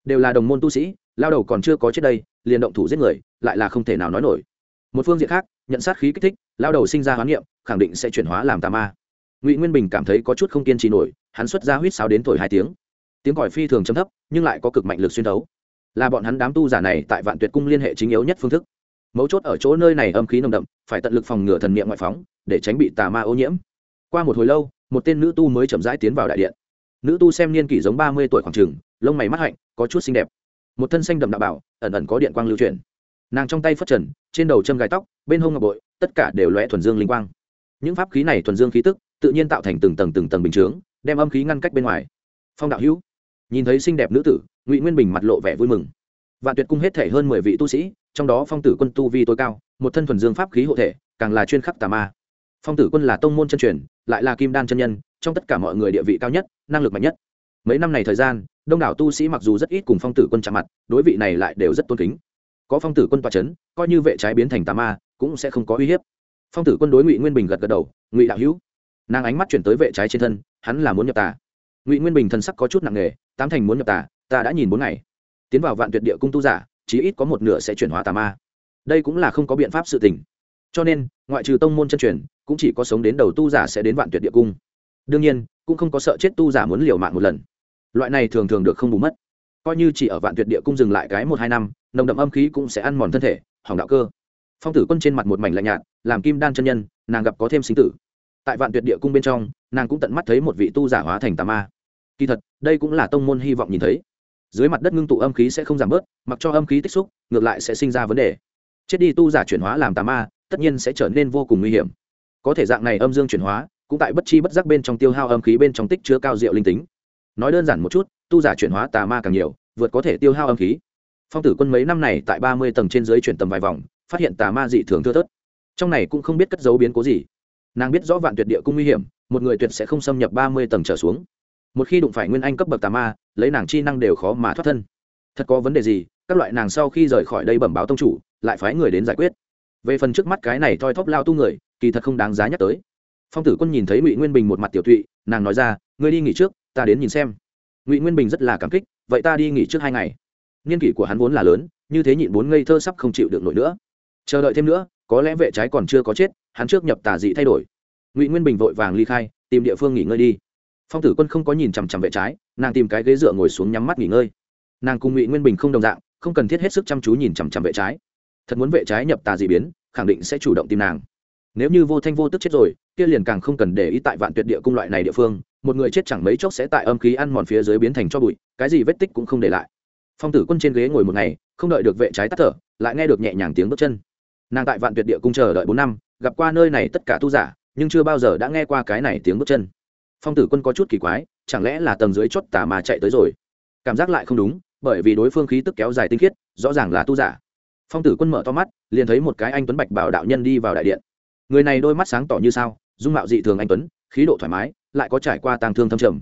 Đều là đồng môn tu sĩ, lao đầu còn chưa có chết đây, liền động thủ giết người, lại là không thể nào nói nổi. Một phương diện khác, nhận sát khí kích thích, lao đầu sinh ra hoán niệm, khẳng định sẽ chuyển hóa làm tà ma. Ngụy nguyên bình cảm thấy có chút không kiên trì nổi, hắn xuất ra huýt sáo đến thổi hai tiếng. Tiếng còi phi thường chấm thấp, nhưng lại có cực mạnh lực xuyên đấu. là bọn hắn đám tu giả này tại vạn tuyệt cung liên hệ chính yếu nhất phương thức. Mấu chốt ở chỗ nơi này âm khí nồng đậm, phải tận lực phòng ngừa thần niệm ngoại phóng, để tránh bị tà ma ô nhiễm qua một hồi lâu, một tên nữ tu mới chậm rãi tiến vào đại điện. Nữ tu xem niên kỷ giống ba mươi tuổi khoảng trừng lông mày mắt hạnh, có chút xinh đẹp. Một thân xanh đậm đạo bảo, ẩn ẩn có điện quang lưu truyền nàng trong tay phất trần, trên đầu châm gai tóc, bên hông ngọc bội, tất cả đều lóe thuần dương linh quang. Những pháp khí này thuần dương khí tức, tự nhiên tạo thành từng tầng từng tầng bình chướng, đem âm khí ngăn cách bên ngoài. Phong đạo hữu, nhìn thấy xinh đẹp nữ tử, ngụy nguyên bình mặt lộ vẻ vui mừng. Vạn tuyệt cung hết thể hơn mười vị tu sĩ, trong đó phong tử quân tu vi tối cao, một thân thuần dương pháp khí hộ thể, càng là chuyên khắc tà ma. Phong tử quân là tông môn chân truyền lại là kim đan chân nhân, trong tất cả mọi người địa vị cao nhất, năng lực mạnh nhất. Mấy năm này thời gian, đông đảo tu sĩ mặc dù rất ít cùng phong tử quân chạm mặt, đối vị này lại đều rất tôn kính. Có phong tử quân toa c h ấ n coi như vệ trái biến thành tà ma, cũng sẽ không có uy hiếp. Phong tử quân đối ngụy nguyên bình gật gật đầu, ngụy đạo hữu. Nàng ánh mắt chuyển tới vệ trái trên thân, hắn là muốn nhập tà. Ngụy nguyên bình thân sắc có chút nặng nề, tám thành muốn nhập tà, ta đã nhìn bốn ngày. Tiến vào vạn tuyệt địa cung tu giả, chí ít có một nửa sẽ chuyển hóa tà ma. Đây cũng là không có biện pháp sự tình cho nên, ngoại trừ tông môn chân truyền, cũng chỉ có sống đến đầu tu giả sẽ đến vạn tuyệt địa cung. Đương nhiên, cũng không có sợ chết tu giả muốn liều mạng một lần. Loại này thường thường được không bù mất. Coi như chỉ ở vạn tuyệt địa cung dừng lại cái một hai năm, nồng đậm âm khí cũng sẽ ăn mòn thân thể, hỏng đạo cơ. Phong tử quân trên mặt một mảnh lạnh nhạt, làm kim đan chân nhân, nàng gặp có thêm sinh tử. Tại vạn tuyệt địa cung bên trong, nàng cũng tận mắt thấy một vị tu giả hóa thành tà ma. Kỳ thật, đây cũng là tông môn hy vọng nhìn thấy. Dưới mặt đất ngưng tụ âm khí sẽ không giảm bớt, mặc cho âm khí tích xúc, ngược lại sẽ sinh ra vấn đề. Chết đi tu giả chuyển hóa làm tà ma tất nhiên sẽ trở nên vô cùng nguy hiểm. Có thể dạng này âm dương chuyển hóa, cũng tại bất chi bất giác bên trong tiêu hao âm khí bên trong tích chứa cao diệu linh tính. Nói đơn giản một chút, tu giả chuyển hóa tà ma càng nhiều, vượt có thể tiêu hao âm khí. Phong tử quân mấy năm này tại ba mươi tầng trên dưới chuyển tầm vài vòng, phát hiện tà ma dị thường thưa thớt. Trong này cũng không biết cất dấu biến cố gì. Nàng biết rõ vạn tuyệt địa cung nguy hiểm, một người tuyệt sẽ không xâm nhập ba mươi tầng trở xuống. Một khi đụng phải nguyên anh cấp bậc tà ma, lấy nàng chi năng đều khó mà thoát thân. Thật có vấn đề gì, các loại nàng sau khi rời khỏi đây bẩm báo tông chủ, lại phái người đến giải quyết về phần trước mắt cái này thoi thóp lao tu người, kỳ thật không đáng giá nhắc tới. Phong tử quân nhìn thấy ngụy nguyên bình một mặt tiểu thụy nàng nói ra, ngươi đi nghỉ trước, ta đến nhìn xem. Ngụy nguyên bình rất là cảm kích, vậy ta đi nghỉ trước hai ngày. Niên kỷ của hắn vốn là lớn, như thế nhịn bốn ngây thơ sắp không chịu được nổi nữa. Chờ đợi thêm nữa, có lẽ vệ trái còn chưa có chết, hắn trước nhập tà dị thay đổi. Ngụy nguyên bình vội vàng ly khai, tìm địa phương nghỉ ngơi đi. Phong tử quân không có nhìn chằm chằm vệ trái, nàng tìm cái ghế dựa ngồi xuống nhắm mắt nghỉ ngơi. Nàng cùng ngụy nguyên bình không đồng dạng, không cần thiết hết sức chăm chú nhìn chằm chằm vệ trái thật muốn vệ trái nhập tà dị biến, khẳng định sẽ chủ động tìm nàng. Nếu như vô thanh vô tức chết rồi, kia liền càng không cần để ý tại vạn tuyệt địa cung loại này địa phương, một người chết chẳng mấy chốc sẽ tại âm khí ăn mòn phía dưới biến thành cho bụi, cái gì vết tích cũng không để lại. Phong tử quân trên ghế ngồi một ngày, không đợi được vệ trái tắt thở, lại nghe được nhẹ nhàng tiếng bước chân. Nàng tại vạn tuyệt địa cung chờ đợi bốn năm, gặp qua nơi này tất cả tu giả, nhưng chưa bao giờ đã nghe qua cái này tiếng bước chân. Phong tử quân có chút kỳ quái, chẳng lẽ là tầng dưới chót tà mà chạy tới rồi? Cảm giác lại không đúng, bởi vì đối phương khí tức kéo dài tinh khiết, rõ ràng là tu giả phong tử quân mở to mắt, liền thấy một cái anh tuấn bạch bảo đạo nhân đi vào đại điện. Người này đôi mắt sáng tỏ như sao, dung mạo dị thường anh tuấn, khí độ thoải mái, lại có trải qua tàng thương thâm trầm.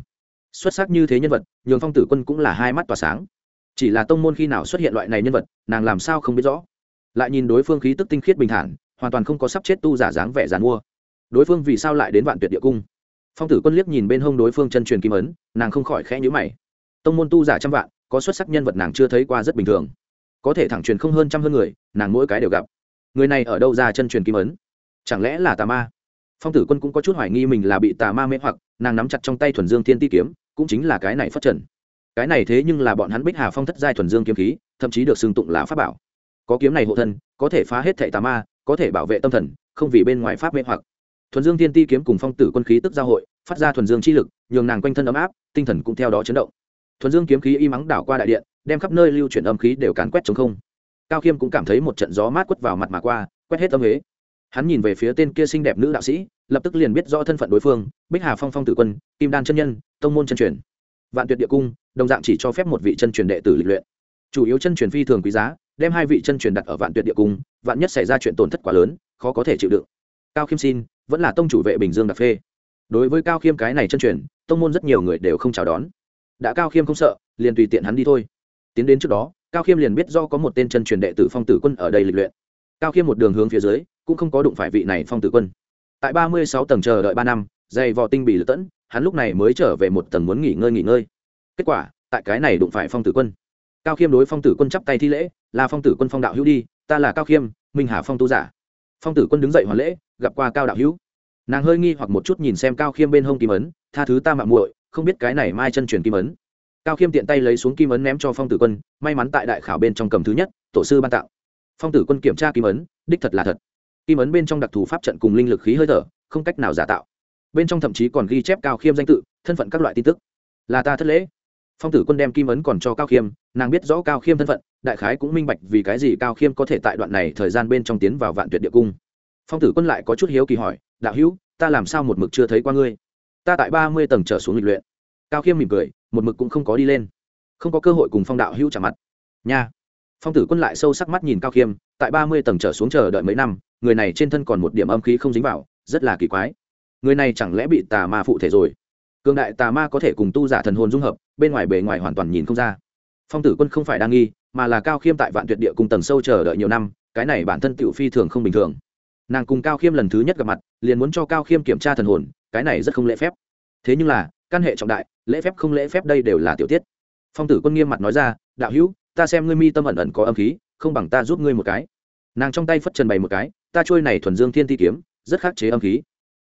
Xuất sắc như thế nhân vật, nhường phong tử quân cũng là hai mắt tỏa sáng. Chỉ là tông môn khi nào xuất hiện loại này nhân vật, nàng làm sao không biết rõ. Lại nhìn đối phương khí tức tinh khiết bình thản, hoàn toàn không có sắp chết tu giả dáng vẻ dàn mua. Đối phương vì sao lại đến vạn tuyệt địa cung? Phong tử quân liếc nhìn bên hông đối phương chân truyền kim ấn, nàng không khỏi khẽ nhữ mày. Tông môn tu giả trăm vạn, có xuất sắc nhân vật nàng chưa thấy qua rất bình thường có thể thẳng truyền không hơn trăm hơn người, nàng mỗi cái đều gặp. Người này ở đâu ra chân truyền kim ấn? Chẳng lẽ là tà ma? Phong tử quân cũng có chút hoài nghi mình là bị tà ma mê hoặc, nàng nắm chặt trong tay thuần dương thiên ti kiếm, cũng chính là cái này phát trần. Cái này thế nhưng là bọn hắn bích hà phong thất giai thuần dương kiếm khí, thậm chí được xưng tụng là pháp bảo. Có kiếm này hộ thân, có thể phá hết thệ tà ma, có thể bảo vệ tâm thần, không vì bên ngoài pháp mê hoặc. Thuần dương thiên ti kiếm cùng phong tử quân khí tức giao hội, phát ra thuần dương chi lực, nhường nàng quanh thân ấm áp, tinh thần cũng theo đó chấn động. Thuần dương kiếm khí y mắng đảo qua đại điện đem khắp nơi lưu chuyển âm khí đều cán quét chống không. Cao khiêm cũng cảm thấy một trận gió mát quất vào mặt mà qua, quét hết âm huế. Hắn nhìn về phía tên kia xinh đẹp nữ đạo sĩ, lập tức liền biết rõ thân phận đối phương, bích hà phong phong tử quân, kim đan chân nhân, tông môn chân truyền. Vạn tuyệt địa cung, đồng dạng chỉ cho phép một vị chân truyền đệ tử lịch luyện. Chủ yếu chân truyền phi thường quý giá, đem hai vị chân truyền đặt ở vạn tuyệt địa cung, vạn nhất xảy ra chuyện tổn thất quá lớn, khó có thể chịu đựng. Cao khiêm xin, vẫn là tông chủ vệ bình dương đặc phê. Đối với cao khiêm cái này chân truyền, tông môn rất nhiều người đều không chào đón. Đã cao khiêm không sợ, liền tùy tiện hắn đi thôi tiến đến trước đó, cao khiêm liền biết do có một tên chân truyền đệ tử phong tử quân ở đây lịch luyện. Cao khiêm một đường hướng phía dưới, cũng không có đụng phải vị này phong tử quân. Tại ba mươi sáu tầng chờ đợi ba năm, dày vò tinh bị lật tẫn, hắn lúc này mới trở về một tầng muốn nghỉ ngơi nghỉ ngơi. Kết quả, tại cái này đụng phải phong tử quân. Cao khiêm đối phong tử quân chắp tay thi lễ, là phong tử quân phong đạo hữu đi, ta là cao khiêm, minh hà phong tu giả. Phong tử quân đứng dậy hoàn lễ, gặp qua cao đạo hữu. Nàng hơi nghi hoặc một chút nhìn xem cao khiêm bên hông kim ấn, tha thứ ta mạng muội, không biết cái này mai chân truyền kim ấn cao khiêm tiện tay lấy xuống kim ấn ném cho phong tử quân, may mắn tại đại khảo bên trong cầm thứ nhất, tổ sư ban tặng. phong tử quân kiểm tra kim ấn, đích thật là thật. Kim ấn bên trong đặc thù pháp trận cùng linh lực khí hơi thở, không cách nào giả tạo. Bên trong thậm chí còn ghi chép cao khiêm danh tự, thân phận các loại tin tức. Là ta thất lễ. Phong tử quân đem kim ấn còn cho cao khiêm, nàng biết rõ cao khiêm thân phận, đại khái cũng minh bạch vì cái gì cao khiêm có thể tại đoạn này thời gian bên trong tiến vào vạn tuyệt địa cung. Phong tử quân lại có chút hiếu kỳ hỏi, đạo hữu, ta làm sao một mực chưa thấy qua ngươi? Ta tại ba mươi tầng trở xuống lịch luyện. Cao khiêm mỉm cười một mực cũng không có đi lên. Không có cơ hội cùng phong đạo hữu trả mặt. Nha. Phong tử quân lại sâu sắc mắt nhìn cao khiêm, tại ba mươi tầng trở xuống chờ đợi mấy năm, người này trên thân còn một điểm âm khí không dính vào, rất là kỳ quái. Người này chẳng lẽ bị tà ma phụ thể rồi? Cường đại tà ma có thể cùng tu giả thần hồn dung hợp, bên ngoài bề ngoài hoàn toàn nhìn không ra. Phong tử quân không phải đang nghi, mà là cao khiêm tại vạn tuyệt địa cùng tầng sâu chờ đợi nhiều năm, cái này bản thân tiểu phi thường không bình thường. Nàng cùng cao khiêm lần thứ nhất gặp mặt, liền muốn cho cao khiêm kiểm tra thần hồn, cái này rất không lễ phép. Thế nhưng là căn hệ trọng đại, lễ phép không lễ phép đây đều là tiểu tiết. Phong tử quân nghiêm mặt nói ra, đạo hữu, ta xem ngươi mi tâm ẩn ẩn có âm khí, không bằng ta giúp ngươi một cái. Nàng trong tay phất trần bày một cái, ta trôi này thuần dương thiên ti kiếm, rất khắc chế âm khí.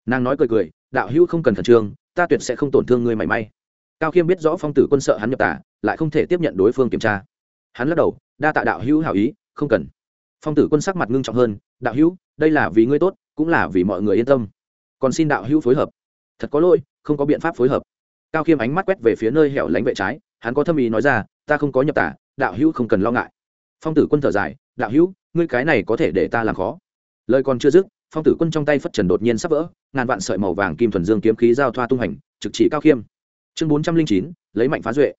Nàng nói cười cười, đạo hữu không cần khẩn trương, ta tuyệt sẽ không tổn thương ngươi mảy may. Cao khiêm biết rõ phong tử quân sợ hắn nhập tả lại không thể tiếp nhận đối phương kiểm tra. Hắn lắc đầu, đa tạ đạo hữu hảo ý, không cần. Phong tử quân sắc mặt ngưng trọng hơn, đạo hữu, đây là vì ngươi tốt, cũng là vì mọi người yên tâm. Còn xin đạo hữu phối hợp. Thật có lỗi, không có biện pháp phối hợp cao khiêm ánh mắt quét về phía nơi hẻo lánh vệ trái, hắn có thâm ý nói ra, ta không có nhập tả đạo hữu không cần lo ngại. Phong tử quân thở dài, đạo hữu, ngươi cái này có thể để ta làm khó. Lời còn chưa dứt, phong tử quân trong tay phất trần đột nhiên sắp vỡ, ngàn vạn sợi màu vàng kim thuần dương kiếm khí giao thoa tung hành, trực chỉ cao khiêm. Chương bốn trăm linh chín, lấy mạnh phá duệ.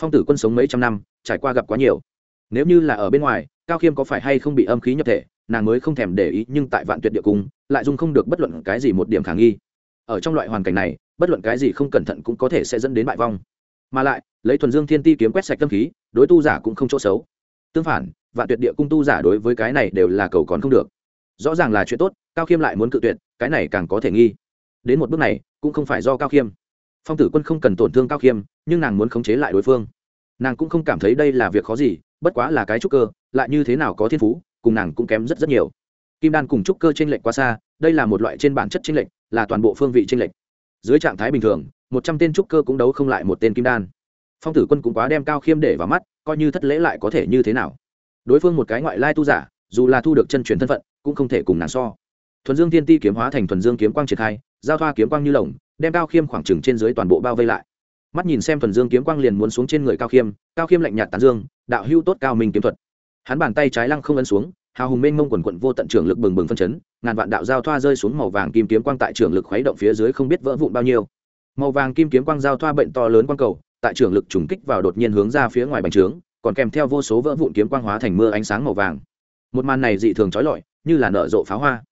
Phong tử quân sống mấy trăm năm, trải qua gặp quá nhiều. Nếu như là ở bên ngoài, cao khiêm có phải hay không bị âm khí nhập thể, nàng mới không thèm để ý, nhưng tại vạn tuyệt địa cung, lại dung không được bất luận cái gì một điểm khả nghi ở trong loại hoàn cảnh này, bất luận cái gì không cẩn thận cũng có thể sẽ dẫn đến bại vong. Mà lại, lấy thuần dương thiên ti kiếm quét sạch tâm khí, đối tu giả cũng không chỗ xấu. Tương phản, vạn tuyệt địa cung tu giả đối với cái này đều là cầu còn không được. Rõ ràng là chuyện tốt, cao khiêm lại muốn cự tuyệt, cái này càng có thể nghi. Đến một bước này, cũng không phải do cao khiêm. Phong tử quân không cần tổn thương cao khiêm, nhưng nàng muốn khống chế lại đối phương. Nàng cũng không cảm thấy đây là việc khó gì, bất quá là cái trúc cơ, lại như thế nào có thiên phú, cùng nàng cũng kém rất rất nhiều. Kim đan cùng trúc cơ t r ê n lệch quá xa, đây là một loại trên bản chất t r ê n lệch là toàn bộ phương vị tranh lệch. Dưới trạng thái bình thường, một trăm tên trúc cơ cũng đấu không lại một tên kim đan. Phong tử quân cũng quá đem cao khiêm để vào mắt, coi như thất lễ lại có thể như thế nào. Đối phương một cái ngoại lai tu giả, dù là thu được chân truyền thân phận, cũng không thể cùng nàng so. Thuần dương thiên ti kiếm hóa thành thuần dương kiếm quang triển khai, giao thoa kiếm quang như lồng, đem cao khiêm khoảng trừng trên dưới toàn bộ bao vây lại. Mắt nhìn xem thuần dương kiếm quang liền muốn xuống trên người cao khiêm cao khiêm lạnh nhạt tán dương, đạo hưu tốt cao minh kiếm thuật. Hắn bàn tay trái lăng không ấn xuống hào hùng mênh mông quần quận vô tận trường lực bừng bừng phân chấn, ngàn vạn đạo giao thoa rơi xuống màu vàng kim kiếm quang tại trường lực khuấy động phía dưới không biết vỡ vụn bao nhiêu. Màu vàng kim kiếm quang giao thoa bệnh to lớn quang cầu, tại trường lực trùng kích vào đột nhiên hướng ra phía ngoài bành trướng, còn kèm theo vô số vỡ vụn kiếm quang hóa thành mưa ánh sáng màu vàng. Một màn này dị thường trói lọi, như là nở rộ pháo hoa.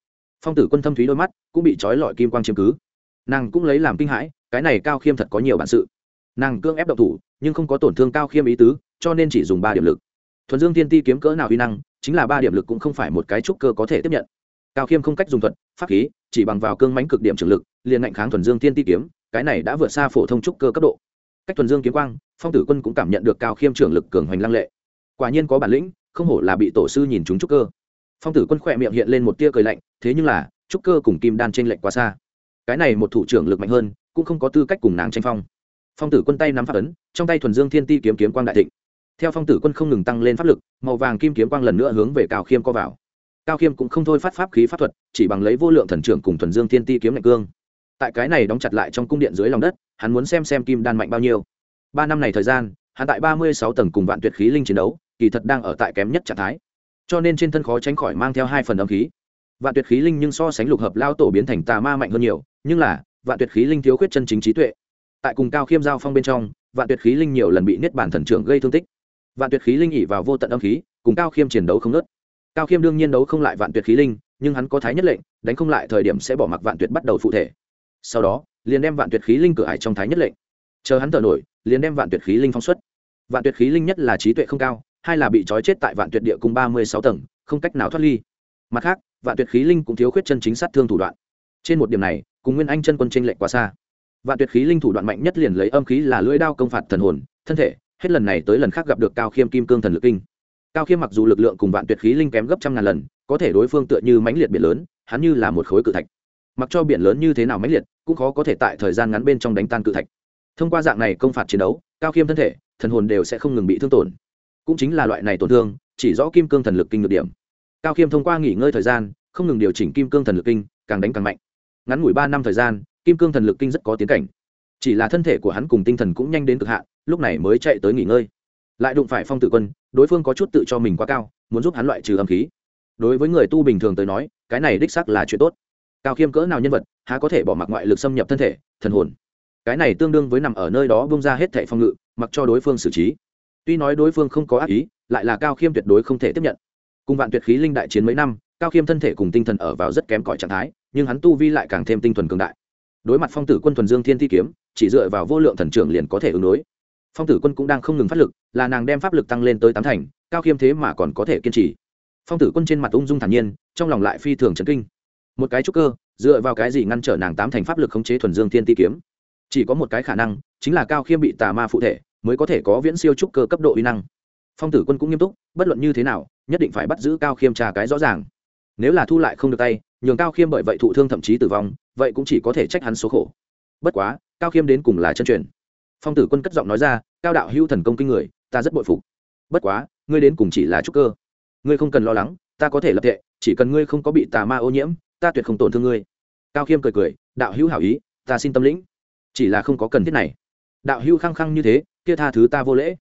Phong tử quân thâm thúy đôi mắt cũng bị trói lọi kim quang chiếm cứ. Nàng cũng lấy làm kinh hãi, cái này cao khiêm thật có nhiều bản sự. Nàng cưỡng ép độc thủ, nhưng không có tổn thương cao khiêm ý tứ, cho nên chỉ dùng ba điểm lực. Thuần dương Thiên ti kiếm cỡ nào uy năng chính là ba điểm lực cũng không phải một cái trúc cơ có thể tiếp nhận. Cao khiêm không cách dùng thuật, pháp khí, chỉ bằng vào cương mánh cực điểm trường lực, liền ngạnh kháng thuần dương tiên ti kiếm, cái này đã vượt xa phổ thông trúc cơ cấp độ. Cách thuần dương kiếm quang, phong tử quân cũng cảm nhận được cao khiêm trường lực cường hoành lăng lệ. Quả nhiên có bản lĩnh, không hổ là bị tổ sư nhìn chúng trúc cơ. Phong tử quân khỏe miệng hiện lên một tia cười lạnh, thế nhưng là, trúc cơ cùng kim đan t r ê n lệch quá xa. Cái này một thủ trưởng lực mạnh hơn, cũng không có tư cách cùng nàng tranh phong. Phong tử quân tay nắm phát ấn, trong tay thuần dương thiên ti kiếm kiếm quang đại thịnh theo phong tử quân không ngừng tăng lên pháp lực, màu vàng kim kiếm quang lần nữa hướng về cao khiêm co vào. Cao khiêm cũng không thôi phát pháp khí pháp thuật, chỉ bằng lấy vô lượng thần trưởng cùng thuần dương thiên ti kiếm lạnh cương. Tại cái này đóng chặt lại trong cung điện dưới lòng đất, hắn muốn xem xem kim đan mạnh bao nhiêu. Ba năm này thời gian, hắn tại ba mươi sáu tầng cùng vạn tuyệt khí linh chiến đấu, kỳ thật đang ở tại kém nhất trạng thái. Cho nên trên thân khó tránh khỏi mang theo hai phần âm khí. Vạn tuyệt khí linh nhưng so sánh lục hợp lao tổ biến thành tà ma mạnh hơn nhiều, nhưng là, vạn tuyệt khí linh thiếu khuyết chân chính trí tuệ. Tại cùng cao khiêm giao phong bên trong, vạn tuyệt khí linh nhiều lần bị niết bản thần trưởng gây thương tích vạn tuyệt khí linh ỉ vào vô tận âm khí, cùng cao khiêm chiến đấu không nớt cao khiêm đương nhiên đấu không lại vạn tuyệt khí linh, nhưng hắn có thái nhất lệnh, đánh không lại thời điểm sẽ bỏ mặc vạn tuyệt bắt đầu phụ thể. Sau đó, liền đem vạn tuyệt khí linh cửa hải trong thái nhất lệnh. Chờ hắn thở nổi, liền đem vạn tuyệt khí linh phóng xuất. Vạn tuyệt khí linh nhất là trí tuệ không cao, hai là bị trói chết tại vạn tuyệt địa cung ba mươi sáu tầng, không cách nào thoát ly. Mặt khác, vạn tuyệt khí linh cũng thiếu khuyết chân chính sát thương thủ đoạn. Trên một điểm này, cùng nguyên anh chân quân tranh lệch quá xa. Vạn tuyệt khí linh thủ đoạn mạnh nhất liền lấy âm khí là lưỡi đao công phạt thần hồn, thân thể hết lần này tới lần khác gặp được cao khiêm kim cương thần lực kinh. Cao khiêm mặc dù lực lượng cùng vạn tuyệt khí linh kém gấp trăm ngàn lần, có thể đối phương tựa như mãnh liệt biển lớn, hắn như là một khối cự thạch. Mặc cho biển lớn như thế nào mãnh liệt, cũng khó có thể tại thời gian ngắn bên trong đánh tan cự thạch. Thông qua dạng này công phạt chiến đấu, cao khiêm thân thể, thần hồn đều sẽ không ngừng bị thương tổn. Cũng chính là loại này tổn thương, chỉ rõ kim cương thần lực kinh được điểm. Cao khiêm thông qua nghỉ ngơi thời gian, không ngừng điều chỉnh kim cương thần lực kinh, càng đánh càng mạnh. Ngắn ngủi ba năm thời gian, kim cương thần lực kinh rất có tiến cảnh chỉ là thân thể của hắn cùng tinh thần cũng nhanh đến cực hạn, lúc này mới chạy tới nghỉ ngơi. Lại đụng phải phong tử quân, đối phương có chút tự cho mình quá cao, muốn giúp hắn loại trừ âm khí. Đối với người tu bình thường tới nói, cái này đích xác là chuyện tốt. Cao khiêm cỡ nào nhân vật, há có thể bỏ mặc ngoại lực xâm nhập thân thể, thần hồn. Cái này tương đương với nằm ở nơi đó bông ra hết thẻ phong ngự, mặc cho đối phương xử trí. Tuy nói đối phương không có ác ý, lại là cao khiêm tuyệt đối không thể tiếp nhận. Cùng vạn tuyệt khí linh đại chiến mấy năm, cao khiêm thân thể cùng tinh thần ở vào rất kém cỏi trạng thái, nhưng hắn tu vi lại càng thêm tinh thuần cường đại đối mặt phong tử quân thuần dương thiên thi kiếm, chỉ dựa vào vô lượng thần trưởng liền có thể ứng đối. Phong tử quân cũng đang không ngừng phát lực, là nàng đem pháp lực tăng lên tới tám thành, cao khiêm thế mà còn có thể kiên trì. Phong tử quân trên mặt ung dung thản nhiên, trong lòng lại phi thường trấn kinh. Một cái trúc cơ, dựa vào cái gì ngăn trở nàng tám thành pháp lực khống chế thuần dương thiên ti kiếm? Chỉ có một cái khả năng, chính là cao khiêm bị tà ma phụ thể, mới có thể có viễn siêu trúc cơ cấp độ uy năng. Phong tử quân cũng nghiêm túc, bất luận như thế nào, nhất định phải bắt giữ cao khiêm trà cái rõ ràng nếu là thu lại không được tay, nhường cao khiêm bởi vậy thụ thương thậm chí tử vong, vậy cũng chỉ có thể trách hắn số khổ. Bất quá, cao khiêm đến cùng là chân truyền. Phong tử quân cất giọng nói ra, cao đạo hữu thần công kinh người, ta rất bội phục. Bất quá, ngươi đến cùng chỉ là trúc cơ. Ngươi không cần lo lắng, ta có thể lập tệ, chỉ cần ngươi không có bị tà ma ô nhiễm, ta tuyệt không tổn thương ngươi. Cao khiêm cười cười, đạo hữu hảo ý, ta xin tâm lĩnh. Chỉ là không có cần thiết này. Đạo hữu khăng khăng như thế, kia tha thứ ta vô lễ.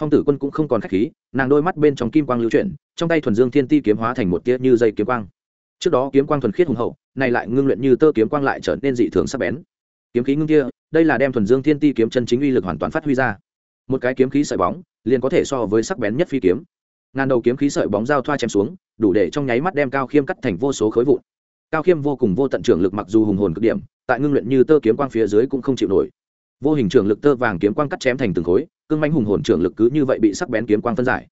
Phong tử quân cũng không còn k h á c h khí, nàng đôi mắt bên trong kim quang lưu chuyển trong tay thuần dương thiên ti kiếm hóa thành một tia như dây kiếm quang. Trước đó kiếm quang thuần khiết hùng hậu, này lại ngưng luyện như tơ kiếm quang lại trở nên dị thường sắc bén. Kiếm khí ngưng kia, đây là đem thuần dương thiên ti kiếm chân chính uy lực hoàn toàn phát huy ra. Một cái kiếm khí sợi bóng, liền có thể so với sắc bén nhất phi kiếm. Ngàn đầu kiếm khí sợi bóng giao thoa chém xuống, đủ để trong nháy mắt đem cao khiêm cắt thành vô số khối vụn. Cao khiêm vô cùng vô tận trưởng lực mặc dù hùng hồn cực điểm, tại ngưng luyện như tơ kiếm quang phía dưới cũng không chịu nổi. Vô hình trưởng lực tơ vàng kiếm quang cắt chém thành từng khối cưng manh hùng hồn trưởng lực cứ như vậy bị sắc bén kiếm quang phân giải.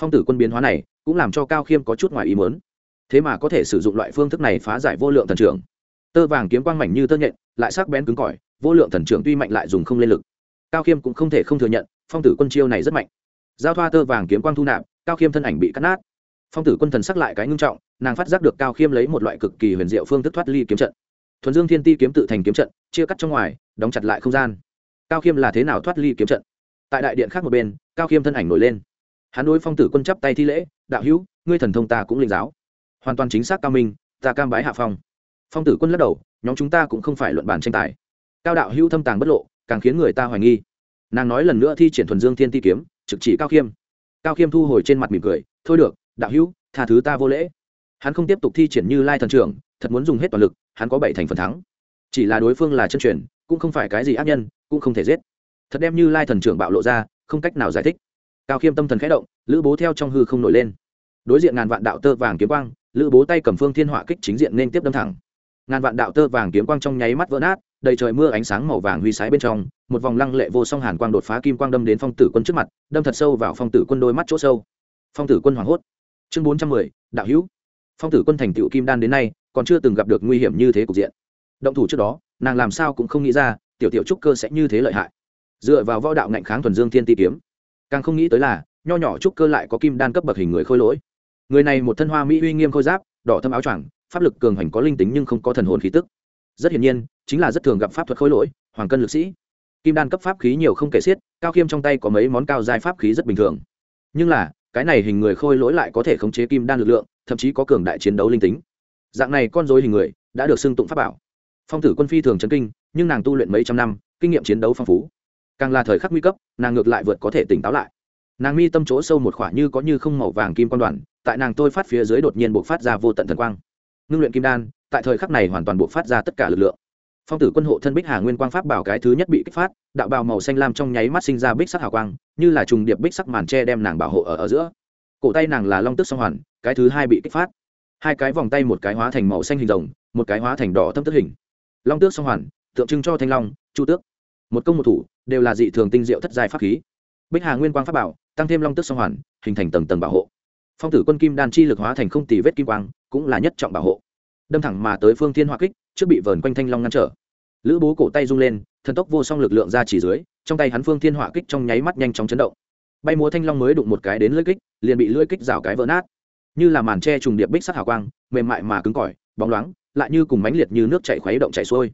Phong tử quân biến hóa này cũng làm cho cao khiêm có chút ngoài ý mớn thế mà có thể sử dụng loại phương thức này phá giải vô lượng thần trưởng. Tơ vàng kiếm quang mảnh như tơ nhện, lại sắc bén cứng cỏi, vô lượng thần trưởng tuy mạnh lại dùng không lên lực. Cao khiêm cũng không thể không thừa nhận, phong tử quân chiêu này rất mạnh. Giao thoa tơ vàng kiếm quang thu nạp, cao khiêm thân ảnh bị cắt nát. Phong tử quân thần sắc lại cái ngưng trọng, nàng phát giác được cao khiêm lấy một loại cực kỳ huyền diệu phương thức thoát ly kiếm trận. Thuần dương thiên ti kiếm tự thành kiếm trận, chia cắt trong ngoài, đóng chặt lại không gian. Cao khiêm là thế nào thoát ly kiếm trận? Tại đại điện khác một bên, cao khiêm thân ảnh nổi lên. Hắn đối phong tử quân chắp tay thi lễ đạo hữu, ngươi thần thông ta cũng linh giáo. Hoàn toàn chính xác cao minh, ta cam bái hạ phong. Phong tử quân lắc đầu, nhóm chúng ta cũng không phải luận bàn tranh tài. Cao đạo hữu thâm tàng bất lộ, càng khiến người ta hoài nghi. Nàng nói lần nữa thi triển thuần dương thiên ti kiếm, trực chỉ cao khiêm. Cao khiêm thu hồi trên mặt mỉm cười, thôi được, đạo hữu, tha thứ ta vô lễ. Hắn không tiếp tục thi triển như lai thần trưởng, thật muốn dùng hết toàn lực, hắn có bảy thành phần thắng. Chỉ là đối phương là chân truyền, cũng không phải cái gì ác nhân, cũng không thể giết. Thật đem như lai thần trưởng bạo lộ ra, không cách nào giải thích. Cao khiêm tâm thần khẽ động, lữ bố theo trong hư không nổi lên đối diện ngàn vạn đạo tơ vàng kiếm quang, lữ bố tay cầm phương thiên họa kích chính diện nên tiếp đâm thẳng. Ngàn vạn đạo tơ vàng kiếm quang trong nháy mắt vỡ nát, đầy trời mưa ánh sáng màu vàng huy sái bên trong, một vòng lăng lệ vô song hàn quang đột phá kim quang đâm đến phong tử quân trước mặt, đâm thật sâu vào phong tử quân đôi mắt chỗ sâu. Phong tử quân hoảng hốt. Chương bốn trăm mười, đạo hữu. Phong tử quân thành tựu kim đan đến nay, còn chưa từng gặp được nguy hiểm như thế cục diện. Động thủ trước đó, nàng làm sao cũng không nghĩ ra, tiểu tiểu trúc cơ sẽ như thế lợi hại. Dựa vào võ đạo ngạnh kháng thuần dương thiên ti kiếm, càng không nghĩ tới là, nho nhỏ trúc cơ lại có kim đan cấp bậc hình người khôi lỗi người này một thân hoa mỹ uy nghiêm khôi giáp, đỏ thâm áo choàng, pháp lực cường hành có linh tính nhưng không có thần hồn khí tức. Rất hiển nhiên, chính là rất thường gặp pháp thuật khôi lỗi, hoàng cân lực sĩ. Kim đan cấp pháp khí nhiều không kể xiết, cao khiêm trong tay có mấy món cao giai pháp khí rất bình thường. Nhưng là, cái này hình người khôi lỗi lại có thể khống chế kim đan lực lượng, thậm chí có cường đại chiến đấu linh tính. Dạng này con dối hình người, đã được xưng tụng pháp bảo. Phong tử quân phi thường chấn kinh, nhưng nàng tu luyện mấy trăm năm, kinh nghiệm chiến đấu phong phú. Càng là thời khắc nguy cấp, nàng ngược lại vượt có thể tỉnh táo lại. Nàng mi tâm chỗ sâu một khoả như có như không màu vàng kim quan đoàn tại nàng tôi phát phía dưới đột nhiên buộc phát ra vô tận thần quang. Ngưng luyện kim đan tại thời khắc này hoàn toàn buộc phát ra tất cả lực lượng. Phong tử quân hộ thân bích hà nguyên quang pháp bảo cái thứ nhất bị kích phát đạo bào màu xanh lam trong nháy mắt sinh ra bích sắc hào quang như là trùng điệp bích sắc màn tre đem nàng bảo hộ ở, ở giữa. Cổ tay nàng là long tức song hoàn cái thứ hai bị kích phát. Hai cái vòng tay một cái hóa thành màu xanh hình rồng một cái hóa thành đỏ thâm tức hình. Long tước song hoàn tượng trưng cho thanh long chu tước. Một công một thủ đều là dị thường tinh diệu thất giai pháp khí. Bích hà nguyên quang pháp bảo tăng thêm long tước song hoàn hình thành tầng tầng bảo hộ phong tử quân kim đan chi lực hóa thành không tỷ vết kim quang, cũng là nhất trọng bảo hộ. Đâm thẳng mà tới phương thiên hoa kích, trước bị vờn quanh thanh long ngăn trở. Lữ bố cổ tay rung lên, thần tốc vô song lực lượng ra chỉ dưới, trong tay hắn phương thiên hỏa kích trong nháy mắt nhanh chóng chấn động. Bay múa thanh long mới đụng một cái đến lưỡi kích, liền bị lưỡi kích rào cái vỡ nát. Như là màn tre trùng điệp bích sắc hào quang, mềm mại mà cứng cỏi, bóng loáng, lại như cùng mánh liệt như nước chảy khuấy động chảy xuôi.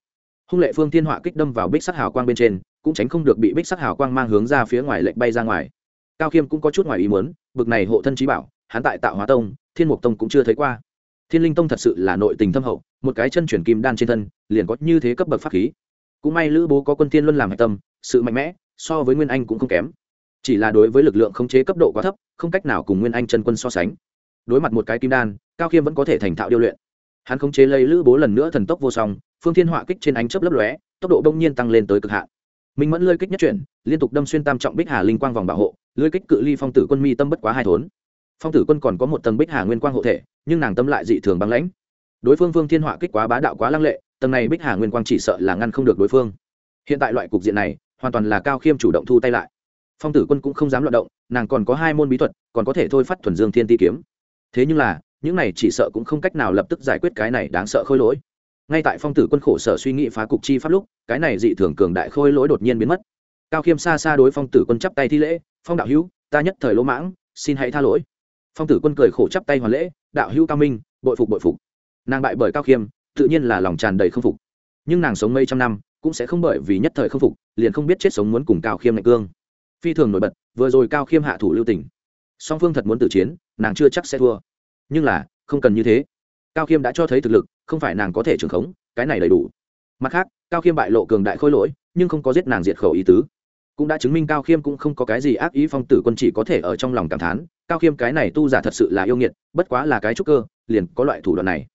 Hung lệ phương thiên hỏa kích đâm vào bích sắc hào quang bên trên, cũng tránh không được bị bích sắc hào quang mang hướng ra phía ngoài lệnh bay ra ngoài. Cao khiêm cũng có chút ngoài ý muốn, bực này hộ thân trí bảo hắn tại tạo hóa tông, thiên mục tông cũng chưa thấy qua. Thiên linh tông thật sự là nội tình thâm hậu, một cái chân chuyển kim đan trên thân, liền có như thế cấp bậc pháp khí. Cũng may lữ bố có quân tiên luân làm hạch tâm, sự mạnh mẽ, so với nguyên anh cũng không kém. Chỉ là đối với lực lượng khống chế cấp độ quá thấp, không cách nào cùng nguyên anh chân quân so sánh. Đối mặt một cái kim đan, cao khiêm vẫn có thể thành thạo điêu luyện. Hắn khống chế lấy lữ bố lần nữa thần tốc vô song, phương thiên họa kích trên ánh chớp lấp lóe, tốc độ đông nhiên tăng lên tới cực hạn. Minh mẫn lơi kích nhất chuyển, liên tục đâm xuyên tam trọng bích hà linh quang vòng bảo hộ lưới kích cự ly phong tử quân mi tâm bất quá hai thốn phong tử quân còn có một tầng bích hà nguyên quang hộ thể, nhưng nàng tâm lại dị thường băng lãnh. Đối phương vương thiên họa kích quá bá đạo quá lăng lệ, tầng này bích hà nguyên quang chỉ sợ là ngăn không được đối phương. Hiện tại loại cục diện này, hoàn toàn là cao khiêm chủ động thu tay lại. Phong tử quân cũng không dám loạt động, nàng còn có hai môn bí thuật, còn có thể thôi phát thuần dương thiên ti kiếm. Thế nhưng là, những này chỉ sợ cũng không cách nào lập tức giải quyết cái này đáng sợ khôi lỗi. Ngay tại phong tử quân khổ sở suy nghĩ phá cục chi pháp lúc, cái này dị thường cường đại khôi lỗi đột nhiên biến mất. Cao khiêm xa xa đối phong tử quân chắp tay thi lễ, phong đạo hữu, ta nhất thời lỗ mãng, xin hãy tha lỗi phong tử quân cười khổ chắp tay hoàn lễ, đạo hữu cao minh, bội phục bội phục. Nàng bại bởi cao khiêm, tự nhiên là lòng tràn đầy không phục. Nhưng nàng sống mấy trăm năm, cũng sẽ không bởi vì nhất thời không phục, liền không biết chết sống muốn cùng cao khiêm ngạch cương. Phi thường nổi bật, vừa rồi cao khiêm hạ thủ lưu tỉnh song phương thật muốn tự chiến, nàng chưa chắc sẽ thua. Nhưng là, không cần như thế. Cao khiêm đã cho thấy thực lực, không phải nàng có thể trưởng khống, cái này đầy đủ. Mặt khác, cao khiêm bại lộ cường đại khôi lỗi, nhưng không có giết nàng diệt khẩu ý tứ cũng đã chứng minh cao khiêm cũng không có cái gì ác ý phong tử quân chỉ có thể ở trong lòng cảm thán, cao khiêm cái này tu giả thật sự là yêu nghiệt, bất quá là cái trúc cơ, liền có loại thủ đoạn này.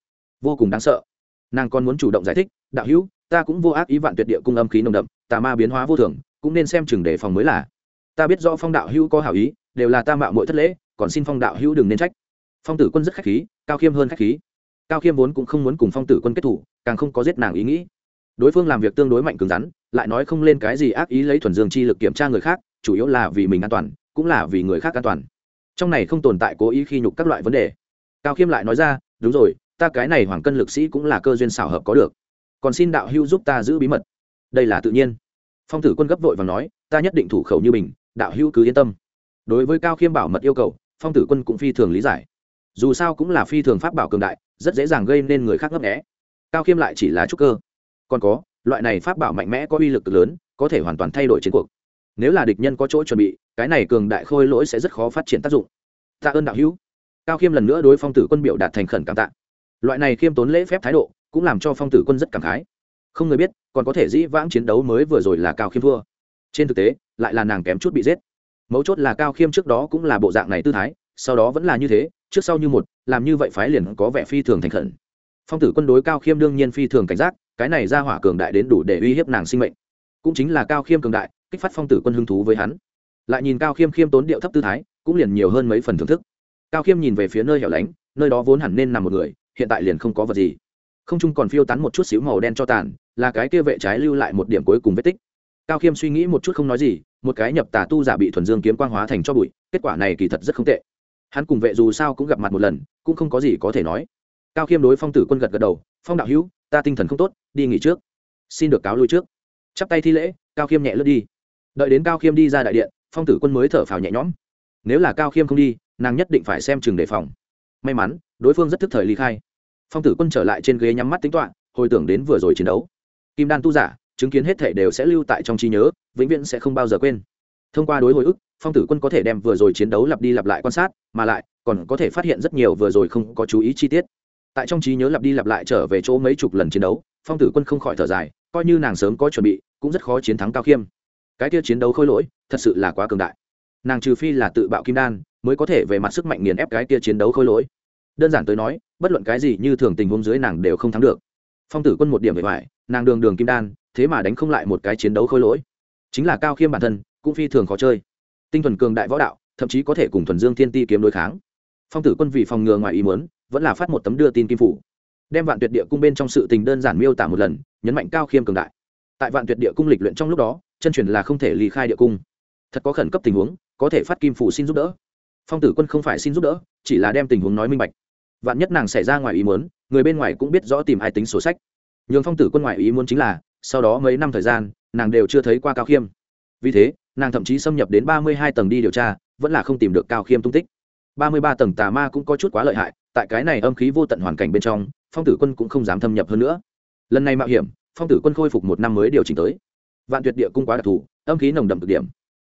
Vô cùng đáng sợ. Nàng còn muốn chủ động giải thích, đạo hữu, ta cũng vô ác ý vạn tuyệt địa cung âm khí nồng đậm, tà ma biến hóa vô thường, cũng nên xem chừng đề phòng mới là. Ta biết rõ phong đạo hữu có hảo ý, đều là ta mạo muội thất lễ, còn xin phong đạo hữu đừng nên trách. Phong tử quân rất khách khí, cao khiêm hơn khách khí. Cao khiêm vốn cũng không muốn cùng phong tử quân kết thủ, càng không có giết nàng ý nghĩ. Đối phương làm việc tương đối mạnh cứng rắn lại nói không lên cái gì ác ý lấy thuần dương chi lực kiểm tra người khác, chủ yếu là vì mình an toàn, cũng là vì người khác an toàn. Trong này không tồn tại cố ý khi nhục các loại vấn đề. Cao khiêm lại nói ra, đúng rồi, ta cái này hoàng cân lực sĩ cũng là cơ duyên xảo hợp có được. Còn xin đạo hưu giúp ta giữ bí mật. Đây là tự nhiên. Phong tử quân gấp vội và nói, ta nhất định thủ khẩu như mình, đạo hưu cứ yên tâm. Đối với cao khiêm bảo mật yêu cầu, phong tử quân cũng phi thường lý giải. Dù sao cũng là phi thường pháp bảo cường đại, rất dễ dàng gây nên người khác ngấp nghẽ cao khiêm lại chỉ là trúc cơ. Còn có loại này pháp bảo mạnh mẽ có uy lực lớn, có thể hoàn toàn thay đổi chiến cuộc. Nếu là địch nhân có chỗ chuẩn bị, cái này cường đại khôi lỗi sẽ rất khó phát triển tác dụng. Tạ ơn đạo hữu. Cao khiêm lần nữa đối phong tử quân biểu đạt thành khẩn cảm tạ. Loại này khiêm tốn lễ phép thái độ, cũng làm cho phong tử quân rất cảm khái. Không người biết, còn có thể dĩ vãng chiến đấu mới vừa rồi là cao khiêm thua. Trên thực tế, lại là nàng kém chút bị giết. Mấu chốt là cao khiêm trước đó cũng là bộ dạng này tư thái, sau đó vẫn là như thế, trước sau như một, làm như vậy phái liền có vẻ phi thường thành khẩn. Phong tử quân đối cao khiêm đương nhiên phi thường cảnh giác cái này ra hỏa cường đại đến đủ để uy hiếp nàng sinh mệnh. Cũng chính là cao khiêm cường đại, kích phát phong tử quân hứng thú với hắn. Lại nhìn cao khiêm khiêm tốn điệu thấp tư thái, cũng liền nhiều hơn mấy phần thưởng thức. Cao khiêm nhìn về phía nơi hẻo lánh, nơi đó vốn hẳn nên nằm một người, hiện tại liền không có vật gì. Không trung còn phiêu tán một chút xíu màu đen cho tàn, là cái kia vệ trái lưu lại một điểm cuối cùng vết tích. Cao khiêm suy nghĩ một chút không nói gì, một cái nhập tà tu giả bị thuần dương kiếm quang hóa thành cho bụi, kết quả này kỳ thật rất không tệ. Hắn cùng vệ dù sao cũng gặp mặt một lần, cũng không có gì có thể nói. Cao khiêm đối phong tử quân gật gật đầu, phong đạo hữu ta tinh thần không tốt, đi nghỉ trước. Xin được cáo lui trước. Chắp tay thi lễ, cao khiêm nhẹ lướt đi. Đợi đến cao khiêm đi ra đại điện, phong tử quân mới thở phào nhẹ nhõm. Nếu là cao khiêm không đi, nàng nhất định phải xem chừng đề phòng. May mắn, đối phương rất thức thời ly khai. Phong tử quân trở lại trên ghế nhắm mắt tính toạ hồi tưởng đến vừa rồi chiến đấu. Kim đan tu giả, chứng kiến hết thể đều sẽ lưu tại trong trí nhớ, vĩnh viễn sẽ không bao giờ quên. Thông qua đối hồi ức, phong tử quân có thể đem vừa rồi chiến đấu lặp đi lặp lại quan sát, mà lại còn có thể phát hiện rất nhiều vừa rồi không có chú ý chi tiết tại trong trí nhớ lặp đi lặp lại trở về chỗ mấy chục lần chiến đấu, phong tử quân không khỏi thở dài, coi như nàng sớm có chuẩn bị, cũng rất khó chiến thắng cao khiêm. Cái kia chiến đấu khôi lỗi, thật sự là quá cường đại. Nàng trừ phi là tự bạo kim đan, mới có thể về mặt sức mạnh nghiền ép cái kia chiến đấu khôi lỗi. Đơn giản tới nói, bất luận cái gì như thường tình huống dưới nàng đều không thắng được. Phong tử quân một điểm về ngoài, nàng đường đường kim đan, thế mà đánh không lại một cái chiến đấu khôi lỗi. Chính là cao khiêm bản thân, cũng phi thường khó chơi. Tinh thuần cường đại võ đạo, thậm chí có thể cùng thuần dương thiên ti kiếm đối kháng. Phong tử quân vì phòng ngừa ngoài ý muốn vẫn là phát một tấm đưa tin kim phủ. Đem vạn tuyệt địa cung bên trong sự tình đơn giản miêu tả một lần, nhấn mạnh cao khiêm cường đại. Tại vạn tuyệt địa cung lịch luyện trong lúc đó, chân truyền là không thể ly khai địa cung. Thật có khẩn cấp tình huống, có thể phát kim phủ xin giúp đỡ. Phong tử quân không phải xin giúp đỡ, chỉ là đem tình huống nói minh bạch. Vạn nhất nàng xảy ra ngoài ý muốn, người bên ngoài cũng biết rõ tìm ai tính sổ sách. Nhường phong tử quân ngoài ý muốn chính là, sau đó mấy năm thời gian, nàng đều chưa thấy qua cao khiêm. Vì thế, nàng thậm chí xâm nhập đến ba mươi hai tầng đi điều tra, vẫn là không tìm được cao khiêm tung tích ba mươi ba tầng tà ma cũng có chút quá lợi hại, tại cái này âm khí vô tận hoàn cảnh bên trong, phong tử quân cũng không dám thâm nhập hơn nữa. Lần này mạo hiểm, phong tử quân khôi phục một năm mới điều chỉnh tới. Vạn tuyệt địa cung quá đặc thù, âm khí nồng đậm cực điểm.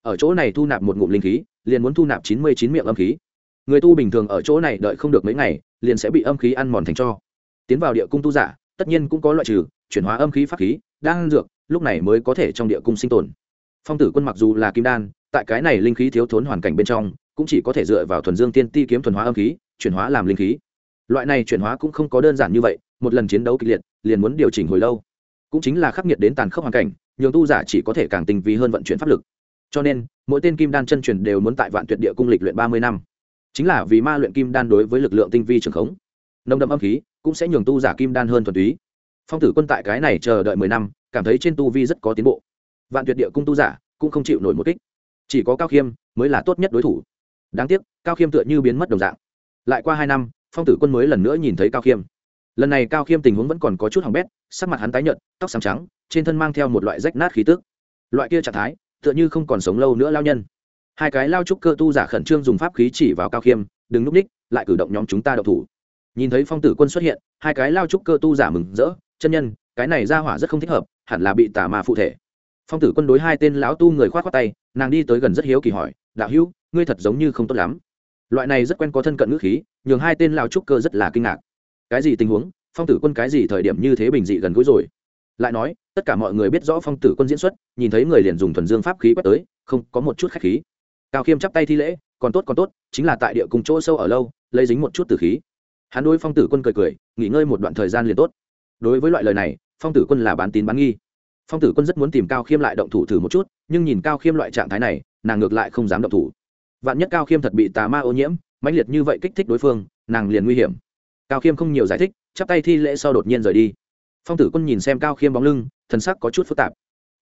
Ở chỗ này thu nạp một ngụm linh khí, liền muốn thu nạp chín mươi chín miệng âm khí. Người tu bình thường ở chỗ này đợi không được mấy ngày, liền sẽ bị âm khí ăn mòn thành cho. Tiến vào địa cung tu giả, tất nhiên cũng có loại trừ, chuyển hóa âm khí pháp khí đang dược, lúc này mới có thể trong địa cung sinh tồn. Phong tử quân mặc dù là kim đan, tại cái này linh khí thiếu thốn hoàn cảnh bên trong cũng chỉ có thể dựa vào thuần dương tiên ti kiếm thuần hóa âm khí, chuyển hóa làm linh khí. Loại này chuyển hóa cũng không có đơn giản như vậy, một lần chiến đấu kịch liệt, liền muốn điều chỉnh hồi lâu. Cũng chính là khắc nghiệt đến tàn khốc hoàn cảnh, nhường tu giả chỉ có thể càng tinh vi hơn vận chuyển pháp lực. Cho nên, mỗi tên kim đan chân truyền đều muốn tại vạn tuyệt địa cung lịch luyện ba mươi năm. Chính là vì ma luyện kim đan đối với lực lượng tinh vi trường khống, nồng đậm âm khí cũng sẽ nhường tu giả kim đan hơn thuần túy. Phong tử quân tại cái này chờ đợi mười năm, cảm thấy trên tu vi rất có tiến bộ. Vạn tuyệt địa cung tu giả cũng không chịu nổi một kích. Chỉ có cao khiêm mới là tốt nhất đối thủ đáng tiếc, cao khiêm tựa như biến mất đồng dạng. Lại qua hai năm, phong tử quân mới lần nữa nhìn thấy cao khiêm. Lần này cao khiêm tình huống vẫn còn có chút hỏng bét, sắc mặt hắn tái nhợt, tóc xám trắng, trên thân mang theo một loại rách nát khí tức. Loại kia trạng thái, tựa như không còn sống lâu nữa lao nhân. Hai cái lao trúc cơ tu giả khẩn trương dùng pháp khí chỉ vào cao khiêm, đừng núp ních, lại cử động nhóm chúng ta đậu thủ. Nhìn thấy phong tử quân xuất hiện, hai cái lao trúc cơ tu giả mừng rỡ, chân nhân, cái này ra hỏa rất không thích hợp, hẳn là bị tà ma phụ thể. Phong tử quân đối hai tên lão tu người k h o á t khoác tay, nàng đi tới gần rất hiếu kỳ hỏi đạo hữu, ngươi thật giống như không tốt lắm. Loại này rất quen có thân cận ngữ khí, nhường hai tên lao trúc cơ rất là kinh ngạc. Cái gì tình huống? Phong tử quân cái gì thời điểm như thế bình dị gần gũi rồi? Lại nói, tất cả mọi người biết rõ phong tử quân diễn xuất, nhìn thấy người liền dùng thuần dương pháp khí quét tới, không có một chút khách khí. Cao khiêm chắp tay thi lễ, còn tốt còn tốt, chính là tại địa cùng chỗ sâu ở lâu, lấy dính một chút từ khí. Hắn đối phong tử quân cười cười, nghỉ ngơi một đoạn thời gian liền tốt. Đối với loại lời này, phong tử quân là bán tín bán nghi. Phong tử quân rất muốn tìm cao khiêm lại động thủ thử một chút, nhưng nhìn cao khiêm loại trạng thái này nàng ngược lại không dám động thủ. Vạn nhất cao khiêm thật bị tà ma ô nhiễm, mãnh liệt như vậy kích thích đối phương, nàng liền nguy hiểm. Cao khiêm không nhiều giải thích, chắp tay thi lễ sau đột nhiên rời đi. Phong tử quân nhìn xem cao khiêm bóng lưng thân sắc có chút phức tạp.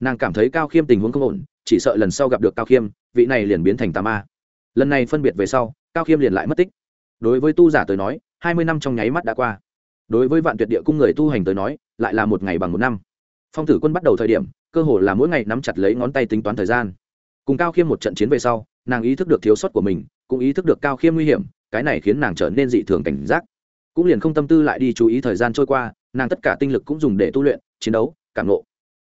Nàng cảm thấy cao khiêm tình huống không ổn, chỉ sợ lần sau gặp được cao khiêm, vị này liền biến thành tà ma. Lần này phân biệt về sau, cao khiêm liền lại mất tích. Đối với tu giả tới nói, hai mươi năm trong nháy mắt đã qua. Đối với vạn tuyệt địa cung người tu hành tới nói, lại là một ngày bằng một năm. Phong tử quân bắt đầu thời điểm, cơ hồ là mỗi ngày nắm chặt lấy ngón tay tính toán thời gian cùng cao khiêm một trận chiến về sau, nàng ý thức được thiếu sót của mình, cũng ý thức được cao khiêm nguy hiểm, cái này khiến nàng trở nên dị thường cảnh giác. Cũng liền không tâm tư lại đi chú ý thời gian trôi qua, nàng tất cả tinh lực cũng dùng để tu luyện, chiến đấu, cảm lộ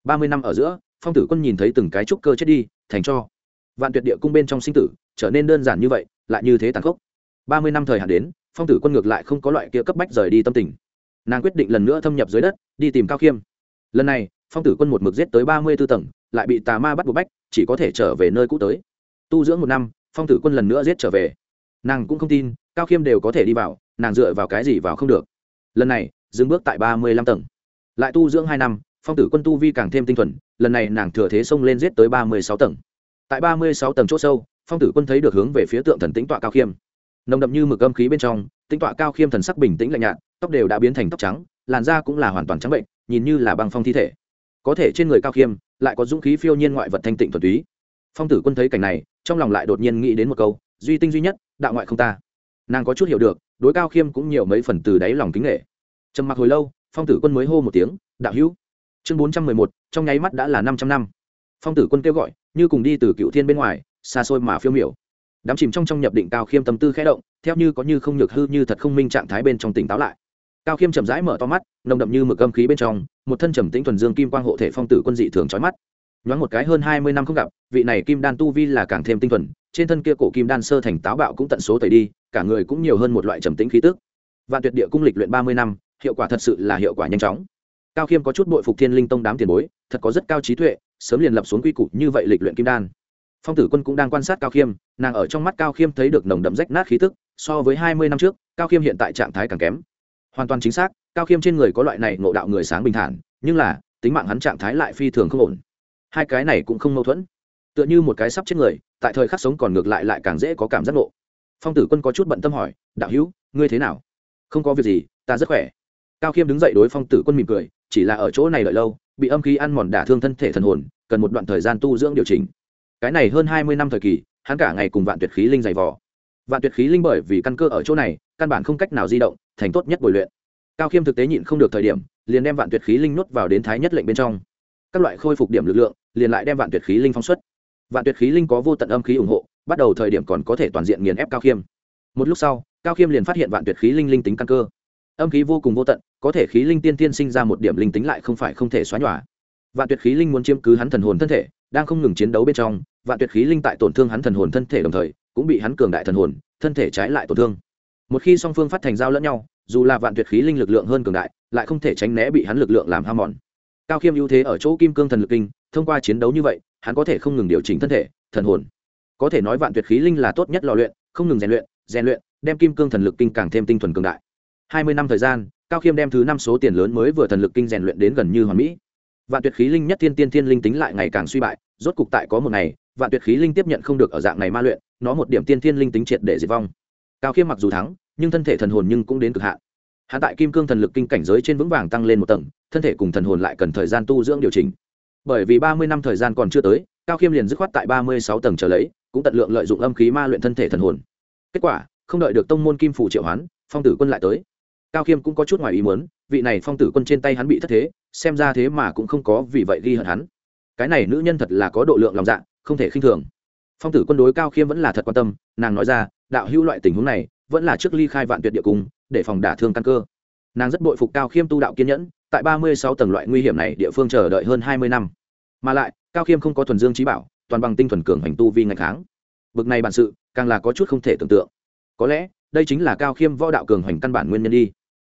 ba mươi năm ở giữa, phong tử quân nhìn thấy từng cái trúc cơ chết đi, thành cho. Vạn tuyệt địa cung bên trong sinh tử, trở nên đơn giản như vậy, lại như thế tàn khốc. Ba mươi năm thời hạn đến, phong tử quân ngược lại không có loại kia cấp bách rời đi tâm tình. Nàng quyết định lần nữa thâm nhập dưới đất, đi tìm cao khiêm. Lần này, phong tử quân một mực giết tới ba mươi b ố tầng lại bị tà ma bắt buộc bách, chỉ có thể trở về nơi cũ tới. Tu dưỡng một năm, phong tử quân lần nữa giết trở về. Nàng cũng không tin, cao khiêm đều có thể đi vào, nàng dựa vào cái gì vào không được. Lần này, dừng bước tại ba mươi lăm tầng. Lại tu dưỡng hai năm, phong tử quân tu vi càng thêm tinh thuần, lần này nàng thừa thế xông lên giết tới ba mươi sáu tầng. Tại ba mươi sáu tầng c h ỗ sâu, phong tử quân thấy được hướng về phía tượng thần tính tọa cao khiêm. Nồng đậm như mực âm khí bên trong tính tọa cao khiêm thần sắc bình tĩnh lạnh nhạt, tóc đều đã biến thành tóc trắng, làn da cũng là hoàn toàn trắng bệnh, nhìn như là băng phong thi thể. Có thể trên người cao khiêm lại có dũng khí phiêu nhiên ngoại vật thanh tịnh thuần túy. Phong tử quân thấy cảnh này, trong lòng lại đột nhiên nghĩ đến một câu, duy tinh duy nhất, đạo ngoại không ta. Nàng có chút hiểu được, đối cao khiêm cũng nhiều mấy phần từ đáy lòng kính nghệ trầm mặc hồi lâu, phong tử quân mới hô một tiếng, đạo hữu. Chương bốn trăm mười một, trong nháy mắt đã là năm trăm năm. Phong tử quân kêu gọi, như cùng đi từ cựu thiên bên ngoài, xa xôi mà phiêu miểu. Đám chìm trong trong nhập định cao khiêm tâm tư khẽ động, theo như có như không nhược hư như thật không minh trạng thái bên trong tỉnh táo lại cao khiêm chậm rãi mở to mắt, nồng đậm như mực âm khí bên trong, một thân trầm tĩnh thuần dương kim quang hộ thể phong tử quân dị thường trói mắt. Nhoáng một cái hơn hai mươi năm không gặp, vị này kim đan tu vi là càng thêm tinh thuần, trên thân kia cổ kim đan sơ thành táo bạo cũng tận số tẩy đi, cả người cũng nhiều hơn một loại trầm tĩnh khí tức. Vạn tuyệt địa cung lịch luyện ba mươi năm, hiệu quả thật sự là hiệu quả nhanh chóng. Cao khiêm có chút bội phục thiên linh tông đám tiền bối, thật có rất cao trí tuệ, sớm liền lập xuống quy củ như vậy lịch luyện kim đan. Phong tử quân cũng đang quan sát cao khiêm, nàng ở trong mắt cao khiêm thấy được nồng đậm rách nát khí tức, so với hai mươi năm trước, cao khiêm hiện tại trạng thái càng kém hoàn toàn chính xác, cao khiêm trên người có loại này ngộ đạo người sáng bình thản, nhưng là, tính mạng hắn trạng thái lại phi thường không ổn. Hai cái này cũng không mâu thuẫn. Tựa như một cái sắp chết người, tại thời khắc sống còn ngược lại lại càng dễ có cảm giác ngộ. Phong tử quân có chút bận tâm hỏi, đạo hữu, ngươi thế nào? Không có việc gì, ta rất khỏe. Cao khiêm đứng dậy đối phong tử quân mỉm cười, chỉ là ở chỗ này đợi lâu, bị âm khí ăn mòn đả thương thân thể thần hồn, cần một đoạn thời gian tu dưỡng điều chỉnh. Cái này hơn hai mươi năm thời kỳ, hắn cả ngày cùng vạn tuyệt khí linh dày vò. Vạn tuyệt khí linh bởi vì căn cơ ở chỗ này, căn bản không cách nào di động thành tốt nhất bồi luyện. Cao khiêm thực tế nhịn không được thời điểm, liền đem vạn tuyệt khí linh nuốt vào đến thái nhất lệnh bên trong. Các loại khôi phục điểm lực lượng, liền lại đem vạn tuyệt khí linh phóng xuất. Vạn tuyệt khí linh có vô tận âm khí ủng hộ, bắt đầu thời điểm còn có thể toàn diện nghiền ép cao khiêm. Một lúc sau, cao khiêm liền phát hiện vạn tuyệt khí linh linh tính căn cơ. Âm khí vô cùng vô tận, có thể khí linh tiên tiên sinh ra một điểm linh tính lại không phải không thể xóa nhòa. Vạn tuyệt khí linh muốn chiếm cứ hắn thần hồn thân thể, đang không ngừng chiến đấu bên trong, vạn tuyệt khí linh tại tổn thương hắn thần hồn thân thể đồng thời, cũng bị hắn cường đại thần hồn, thân thể trái lại tổn thương một khi song phương phát thành giao lẫn nhau, dù là vạn tuyệt khí linh lực lượng hơn cường đại, lại không thể tránh né bị hắn lực lượng làm ham mòn. Cao khiêm ưu thế ở chỗ kim cương thần lực kinh, thông qua chiến đấu như vậy, hắn có thể không ngừng điều chỉnh thân thể, thần hồn. Có thể nói vạn tuyệt khí linh là tốt nhất lò luyện, không ngừng rèn luyện rèn luyện, đem kim cương thần lực kinh càng thêm tinh thuần cường đại. Hai mươi năm thời gian, cao khiêm đem thứ năm số tiền lớn mới vừa thần lực kinh rèn luyện đến gần như hoàn mỹ. Vạn tuyệt khí linh nhất thiên tiên thiên linh tính lại ngày càng suy bại, rốt cục tại có một ngày, vạn tuyệt khí linh tiếp nhận không được ở dạng này ma luyện, nó một điểm tiên thiên linh tính triệt để diệt vong cao khiêm mặc dù thắng, nhưng thân thể thần hồn nhưng cũng đến cực hạn. Hạ tại kim cương thần lực kinh cảnh giới trên vững vàng tăng lên một tầng, thân thể cùng thần hồn lại cần thời gian tu dưỡng điều chỉnh. Bởi vì ba mươi năm thời gian còn chưa tới, cao khiêm liền dứt khoát tại ba mươi sáu tầng trở lấy, cũng tận lượng lợi dụng âm khí ma luyện thân thể thần hồn. Kết quả, không đợi được tông môn kim phủ triệu hoán, phong tử quân lại tới. Cao khiêm cũng có chút ngoài ý muốn, vị này phong tử quân trên tay hắn bị thất thế, xem ra thế mà cũng không có vì vậy ghi hận hắn. Cái này nữ nhân thật là có độ lượng lòng dạ không thể khinh thường. Phong tử quân đối cao khiêm vẫn là thật quan tâm, nàng nói ra đạo hữu loại tình huống này, vẫn là trước ly khai vạn tuyệt địa cung, để phòng đả thương căn cơ. Nàng rất bội phục cao khiêm tu đạo kiên nhẫn, tại ba mươi sáu tầng loại nguy hiểm này địa phương chờ đợi hơn hai mươi năm. Mà lại, cao khiêm không có thuần dương trí bảo, toàn bằng tinh thuần cường hành tu vi ngày tháng bực này bản sự, càng là có chút không thể tưởng tượng. Có lẽ, đây chính là cao khiêm võ đạo cường hành căn bản nguyên nhân đi.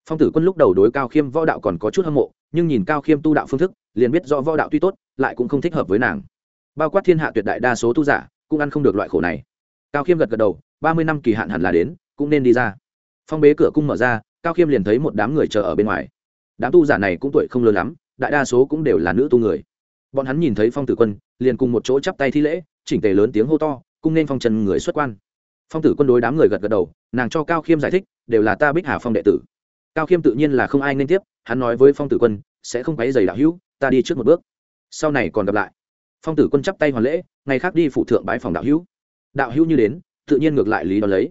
Phong tử quân lúc đầu đối cao khiêm võ đạo còn có chút hâm mộ, nhưng nhìn cao khiêm tu đạo phương thức, liền biết do võ đạo tuy tốt, lại cũng không thích hợp với nàng. Bao quát thiên hạ tuyệt đại đa số tu giả, cũng ăn không được loại khổ này cao khiêm gật gật đầu, ba mươi năm kỳ hạn hẳn là đến, cũng nên đi ra. Phong bế cửa cung mở ra, cao khiêm liền thấy một đám người chờ ở bên ngoài. Đám tu giả này cũng tuổi không lớn lắm, đại đa số cũng đều là nữ tu người. Bọn hắn nhìn thấy phong tử quân, liền cùng một chỗ chắp tay thi lễ, chỉnh tề lớn tiếng hô to, cung nên phong trần người xuất quan. Phong tử quân đối đám người gật gật đầu, nàng cho cao khiêm giải thích, đều là ta bích hà phong đệ tử. Cao khiêm tự nhiên là không ai nên tiếp, hắn nói với phong tử quân, sẽ không quấy giày đạo hữu, ta đi trước một bước. Sau này còn gặp lại. Phong tử quân chắp tay hoàn lễ, ngày khác đi phụ thượng bái phòng đạo hữu đạo hữu như đến, tự nhiên ngược lại lý đón lấy.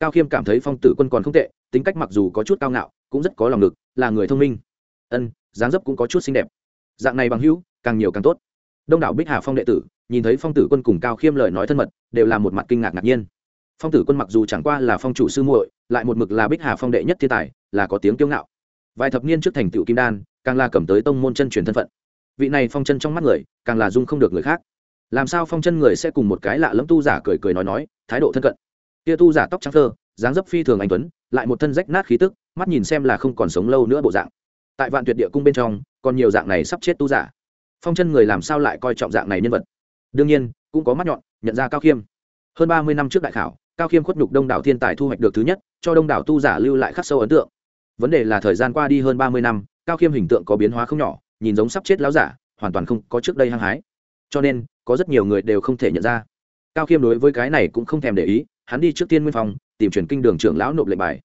Cao khiêm cảm thấy phong tử quân còn không tệ, tính cách mặc dù có chút cao ngạo, cũng rất có lòng ngực, là người thông minh. Ân, dáng dấp cũng có chút xinh đẹp. Dạng này bằng hữu, càng nhiều càng tốt. Đông đảo bích hà phong đệ tử, nhìn thấy phong tử quân cùng cao khiêm lời nói thân mật, đều là một mặt kinh ngạc ngạc nhiên. Phong tử quân mặc dù chẳng qua là phong chủ sư muội, lại một mực là bích hà phong đệ nhất thiên tài, là có tiếng kiêu ngạo. Vài thập niên trước thành tựu kim đan, càng là cầm tới tông môn chân truyền thân phận. Vị này phong chân trong mắt người, càng là dung không được người khác làm sao phong chân người sẽ cùng một cái lạ lẫm tu giả cười cười nói nói, thái độ thân cận. Kia tu giả tóc trắng thơ, dáng dấp phi thường anh tuấn, lại một thân rách nát khí tức, mắt nhìn xem là không còn sống lâu nữa bộ dạng. Tại vạn tuyệt địa cung bên trong, còn nhiều dạng này sắp chết tu giả. Phong chân người làm sao lại coi trọng dạng này nhân vật? Đương nhiên, cũng có mắt nhọn, nhận ra cao khiêm. Hơn ba mươi năm trước đại khảo, cao khiêm khuất nhục đông đảo thiên tài thu hoạch được thứ nhất, cho đông đảo tu giả lưu lại khắc sâu ấn tượng. Vấn đề là thời gian qua đi hơn ba mươi năm, cao khiêm hình tượng có biến hóa không nhỏ, nhìn giống sắp chết láo giả, hoàn toàn không có trước đây hăng hái. Cho nên có rất nhiều người đều không thể nhận ra. Cao khiêm đối với cái này cũng không thèm để ý, hắn đi trước tiên nguyên phòng tìm chuyển kinh đường trưởng lão nộp lệnh bài.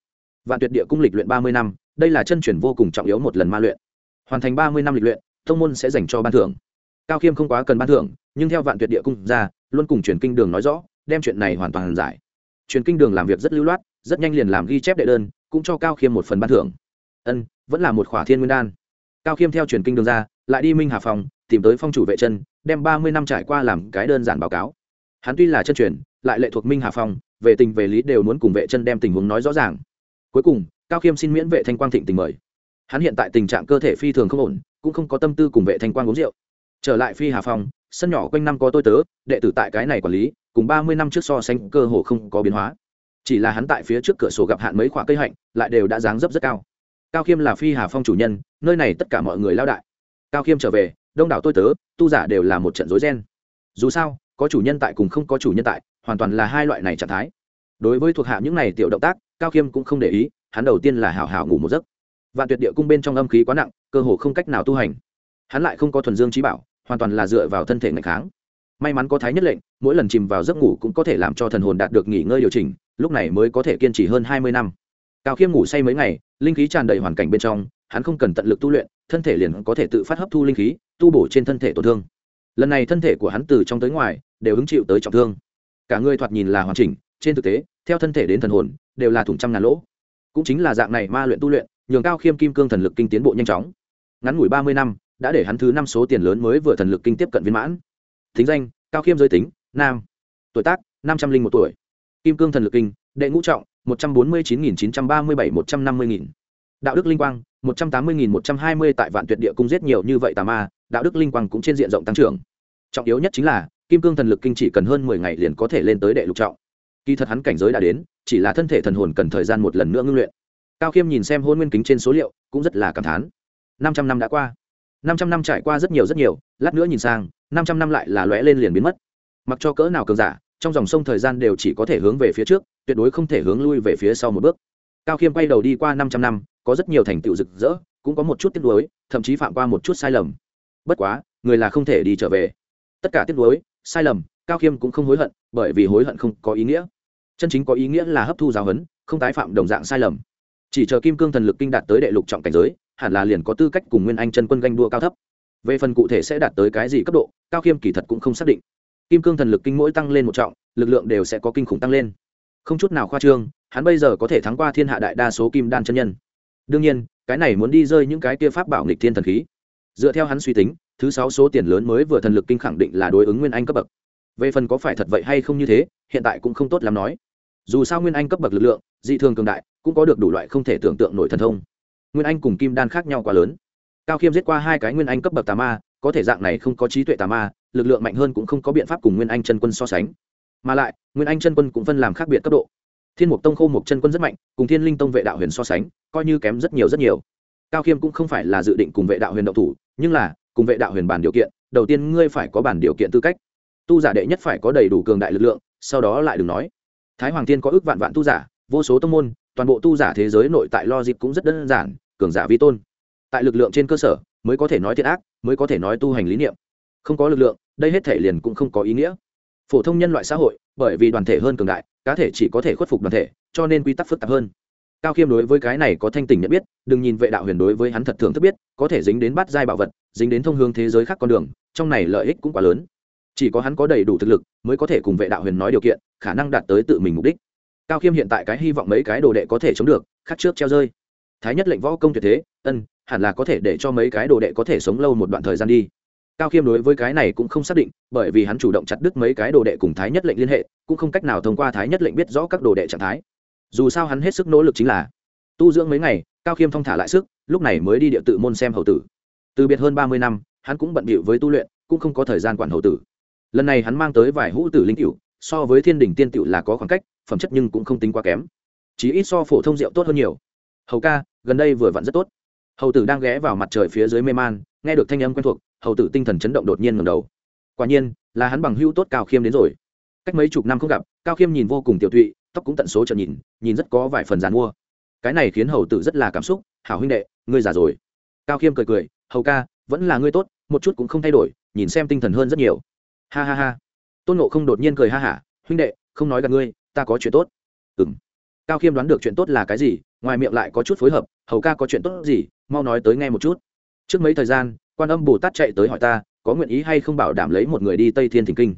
Vạn tuyệt địa cung lịch luyện ba mươi năm, đây là chân chuyển vô cùng trọng yếu một lần ma luyện. Hoàn thành ba mươi năm lịch luyện thông môn sẽ dành cho ban thưởng. Cao khiêm không quá cần ban thưởng, nhưng theo vạn tuyệt địa cung ra, luôn cùng truyền kinh đường nói rõ, đem chuyện này hoàn toàn giải. Truyền kinh đường làm việc rất lưu loát, rất nhanh liền làm ghi chép đệ đơn, cũng cho cao khiêm một phần ban thưởng. Ân, vẫn là một khỏa thiên nguyên đan. Cao khiêm theo truyền kinh đường ra, lại đi minh hà phòng tìm tới phong chủ vệ chân, đem ba mươi năm trải qua làm cái đơn giản báo cáo. Hắn tuy là chân truyền, lại lệ thuộc minh hà phong, về tình về lý đều muốn cùng vệ chân đem tình huống nói rõ ràng. Cuối cùng, cao khiêm xin miễn vệ thanh quang thịnh tình mời. Hắn hiện tại tình trạng cơ thể phi thường không ổn, cũng không có tâm tư cùng vệ thanh quang uống rượu. Trở lại phi hà phong, sân nhỏ quanh năm có tôi tớ, đệ tử tại cái này quản lý, cùng ba mươi năm trước so sánh cơ hồ không có biến hóa. Chỉ là hắn tại phía trước cửa sổ gặp hạn mấy khoả cây hạnh, lại đều đã dáng dấp rất cao. Cao khiêm là phi hà phong chủ nhân, nơi này tất cả mọi người lao đại. Cao khiêm trở về đông đảo tôi tớ, tu giả đều là một trận rối ren. Dù sao, có chủ nhân tại cùng không có chủ nhân tại, hoàn toàn là hai loại này trạng thái. Đối với thuộc hạ những này tiểu động tác, cao khiêm cũng không để ý, hắn đầu tiên là hào hào ngủ một giấc. Vạn tuyệt địa cung bên trong âm khí quá nặng, cơ hồ không cách nào tu hành. Hắn lại không có thuần dương trí bảo, hoàn toàn là dựa vào thân thể ngày kháng. May mắn có thái nhất lệnh, mỗi lần chìm vào giấc ngủ cũng có thể làm cho thần hồn đạt được nghỉ ngơi điều chỉnh, lúc này mới có thể kiên trì hơn hai mươi năm. Cao khiêm ngủ say mấy ngày, linh khí tràn đầy hoàn cảnh bên trong, hắn không cần tận lực tu luyện thân thể liền có thể tự phát hấp thu linh khí, tu bổ trên thân thể tổn thương. Lần này thân thể của hắn từ trong tới ngoài, đều hứng chịu tới trọng thương. Cả người thoạt nhìn là hoàn chỉnh, trên thực tế, theo thân thể đến thần hồn, đều là thủng trăm ngàn lỗ. Cũng chính là dạng này ma luyện tu luyện, nhường cao khiêm kim cương thần lực kinh tiến bộ nhanh chóng. Ngắn ngủi ba mươi năm, đã để hắn thứ năm số tiền lớn mới vừa thần lực kinh tiếp cận viên mãn. Thính danh, cao khiêm giới tính, nam. Tuổi tác, năm trăm linh một tuổi. Kim cương thần lực kinh, đệ ngũ trọng, một trăm bốn mươi chín nghìn chín trăm ba mươi bảy một trăm năm mươi nghìn. Đạo đức linh quang một trăm tám mươi nghìn một trăm hai mươi tại vạn tuyệt địa cung giết nhiều như vậy tà ma, đạo đức linh quang cũng trên diện rộng tăng trưởng. Trọng yếu nhất chính là, kim cương thần lực kinh chỉ cần hơn mười ngày liền có thể lên tới đệ lục trọng. Kỳ thật hắn cảnh giới đã đến, chỉ là thân thể thần hồn cần thời gian một lần nữa ngưng luyện. Cao khiêm nhìn xem hôn nguyên kính trên số liệu, cũng rất là cảm thán. Năm trăm năm đã qua. Năm trăm năm trải qua rất nhiều rất nhiều, lát nữa nhìn sang, năm trăm năm lại là lóe lên liền biến mất. Mặc cho cỡ nào cường giả, trong dòng sông thời gian đều chỉ có thể hướng về phía trước, tuyệt đối không thể hướng lui về phía sau một bước. Cao khiêm quay đầu đi qua năm trăm năm có rất nhiều thành tựu rực rỡ, cũng có một chút tiếc nuối, thậm chí phạm qua một chút sai lầm. Bất quá, người là không thể đi trở về. Tất cả tiếc nuối, sai lầm, cao khiêm cũng không hối hận, bởi vì hối hận không có ý nghĩa. Chân chính có ý nghĩa là hấp thu giáo huấn, không tái phạm đồng dạng sai lầm. Chỉ chờ kim cương thần lực kinh đạt tới đệ lục trọng cảnh giới, hẳn là liền có tư cách cùng nguyên anh chân quân ganh đua cao thấp. Về phần cụ thể sẽ đạt tới cái gì cấp độ, cao khiêm kỳ thật cũng không xác định. Kim cương thần lực kinh mỗi tăng lên một trọng, lực lượng đều sẽ có kinh khủng tăng lên. Không chút nào khoa trương, hắn bây giờ có thể thắng qua thiên hạ đại đa số kim đan chân nhân đương nhiên, cái này muốn đi rơi những cái kia pháp bảo nghịch thiên thần khí. Dựa theo hắn suy tính, thứ sáu số tiền lớn mới vừa thần lực kinh khẳng định là đối ứng nguyên anh cấp bậc. Về phần có phải thật vậy hay không như thế, hiện tại cũng không tốt lắm nói. Dù sao nguyên anh cấp bậc lực lượng, dị thường cường đại, cũng có được đủ loại không thể tưởng tượng nổi thần thông. Nguyên anh cùng kim đan khác nhau quá lớn. Cao khiêm giết qua hai cái nguyên anh cấp bậc tà ma, có thể dạng này không có trí tuệ tà ma, lực lượng mạnh hơn cũng không có biện pháp cùng nguyên anh chân quân so sánh. Mà lại, nguyên anh chân quân cũng phân làm khác biệt cấp độ thiên mục tông khô một chân quân rất mạnh, cùng thiên linh tông vệ đạo huyền so sánh, coi như kém rất nhiều rất nhiều. Cao khiêm cũng không phải là dự định cùng vệ đạo huyền động thủ, nhưng là, cùng vệ đạo huyền bàn điều kiện, đầu tiên ngươi phải có bản điều kiện tư cách. Tu giả đệ nhất phải có đầy đủ cường đại lực lượng, sau đó lại đừng nói. Thái hoàng tiên có ước vạn vạn tu giả, vô số tông môn, toàn bộ tu giả thế giới nội tại lo dịp cũng rất đơn giản, cường giả vi tôn. Tại lực lượng trên cơ sở, mới có thể nói thiện ác, mới có thể nói tu hành lý niệm. Không có lực lượng, đây hết thể liền cũng không có ý nghĩa phổ thông nhân loại xã hội, bởi vì đoàn thể hơn cường đại, cá thể chỉ có thể khuất phục đoàn thể, cho nên quy tắc phức tạp hơn. Cao khiêm đối với cái này có thanh tình nhận biết, đừng nhìn vệ đạo huyền đối với hắn thật thường thức biết, có thể dính đến bắt giai bảo vật, dính đến thông hướng thế giới khác con đường, trong này lợi ích cũng quá lớn. Chỉ có hắn có đầy đủ thực lực, mới có thể cùng vệ đạo huyền nói điều kiện, khả năng đạt tới tự mình mục đích. Cao khiêm hiện tại cái hy vọng mấy cái đồ đệ có thể chống được, khắc trước treo rơi. Thái nhất lệnh võ công tuyệt thế, ân, hẳn là có thể để cho mấy cái đồ đệ có thể sống lâu một đoạn thời gian đi cao khiêm đối với cái này cũng không xác định, bởi vì hắn chủ động chặt đứt mấy cái đồ đệ cùng thái nhất lệnh liên hệ, cũng không cách nào thông qua thái nhất lệnh biết rõ các đồ đệ trạng thái. Dù sao hắn hết sức nỗ lực chính là tu dưỡng mấy ngày, cao khiêm thong thả lại sức, lúc này mới đi địa tự môn xem hậu tử. Từ biệt hơn ba mươi năm, hắn cũng bận bịu với tu luyện, cũng không có thời gian quản hậu tử. Lần này hắn mang tới vài hũ tử linh cựu so với thiên đình tiên cựu là có khoảng cách, phẩm chất nhưng cũng không tính quá kém. Chỉ ít so phổ thông rượu tốt hơn nhiều. Hầu ca, gần đây vừa vặn rất tốt. Hầu tử đang ghé vào mặt trời phía dưới mê man, nghe được thanh âm quen thuộc hầu tử tinh thần chấn động đột nhiên ngầm đầu. Quả nhiên, là hắn bằng hữu tốt cao khiêm đến rồi. Cách mấy chục năm không gặp, cao khiêm nhìn vô cùng tiểu thụy tóc cũng tận số trợ nhìn nhìn rất có vài phần dàn mua cái này khiến hầu tử rất là cảm xúc, hảo huynh đệ, ngươi già rồi. Cao khiêm cười cười, hầu ca, vẫn là ngươi tốt, một chút cũng không thay đổi, nhìn xem tinh thần hơn rất nhiều. Ha ha ha. Tôn nộ không đột nhiên cười ha hả, huynh đệ, không nói gặp ngươi, ta có chuyện tốt. Ừ m cao khiêm đoán được chuyện tốt là cái gì, ngoài miệng lại có chút phối hợp, hầu ca có chuyện tốt gì, mau nói tới nghe một chút. Trước mấy thời gian quan âm bồ tát chạy tới hỏi ta, có nguyện ý hay không bảo đảm lấy một người đi tây thiên thỉnh kinh?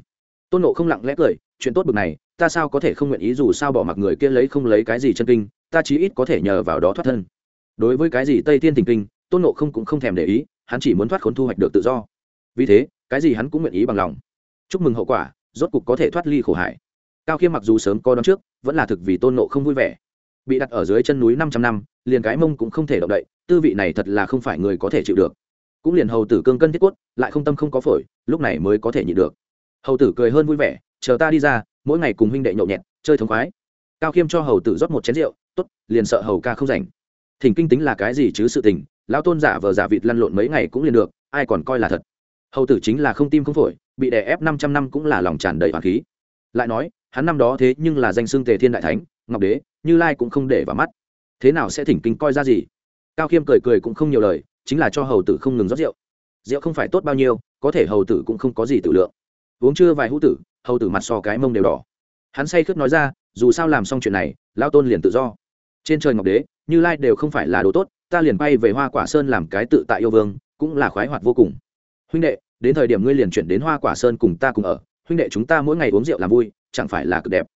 Tôn nộ không lặng lẽ cười, chuyện tốt bực này, ta sao có thể không nguyện ý dù sao bỏ mặc người kia lấy không lấy cái gì chân kinh, ta chí ít có thể nhờ vào đó thoát thân. Đối với cái gì tây thiên thỉnh kinh, tôn nộ không cũng không thèm để ý, hắn chỉ muốn thoát khốn thu hoạch được tự do. Vì thế, cái gì hắn cũng nguyện ý bằng lòng. Chúc mừng hậu quả, rốt cục có thể thoát ly khổ hải cao khiêm mặc dù sớm có đón trước, vẫn là thực vì tôn nộ không vui vẻ. Bị đặt ở dưới chân núi năm trăm năm, liền cái mông cũng không thể động đậy, tư vị này thật là không phải người có thể chịu được cũng liền hầu tử cương cân thiết quất lại không tâm không có phổi, lúc này mới có thể nhịn được. Hầu tử cười hơn vui vẻ, chờ ta đi ra, mỗi ngày cùng huynh đệ nhậu nhẹt, chơi thống khoái. Cao khiêm cho hầu tử rót một chén rượu t ố t liền sợ hầu ca không rảnh. Thỉnh kinh tính là cái gì chứ sự tình, lão tôn giả vờ giả vịt lăn lộn mấy ngày cũng liền được, ai còn coi là thật. Hầu tử chính là không tim không phổi, bị đè ép năm trăm năm cũng là lòng tràn đầy hoàng khí. Lại nói, hắn năm đó thế nhưng là danh xưng tề thiên đại thánh, ngọc đế, như lai cũng không để vào mắt. Thế nào sẽ thỉnh kinh coi ra gì? Cao khiêm cười cười cũng không nhiều lời chính là cho hầu tử không ngừng rót rượu. Rượu không phải tốt bao nhiêu, có thể hầu tử cũng không có gì tự lượng. Uống chưa vài hũ tử, hầu tử mặt so cái mông đều đỏ. Hắn say khướt nói ra, dù sao làm xong chuyện này lao tôn liền tự do. Trên trời ngọc đế, như lai đều không phải là đồ tốt, ta liền bay về hoa quả sơn làm cái tự tại yêu vương, cũng là khoái hoạt vô cùng. Huynh đệ, đến thời điểm ngươi liền chuyển đến hoa quả sơn cùng ta cùng ở. Huynh đệ chúng ta mỗi ngày uống rượu làm vui, chẳng phải là cực đẹp.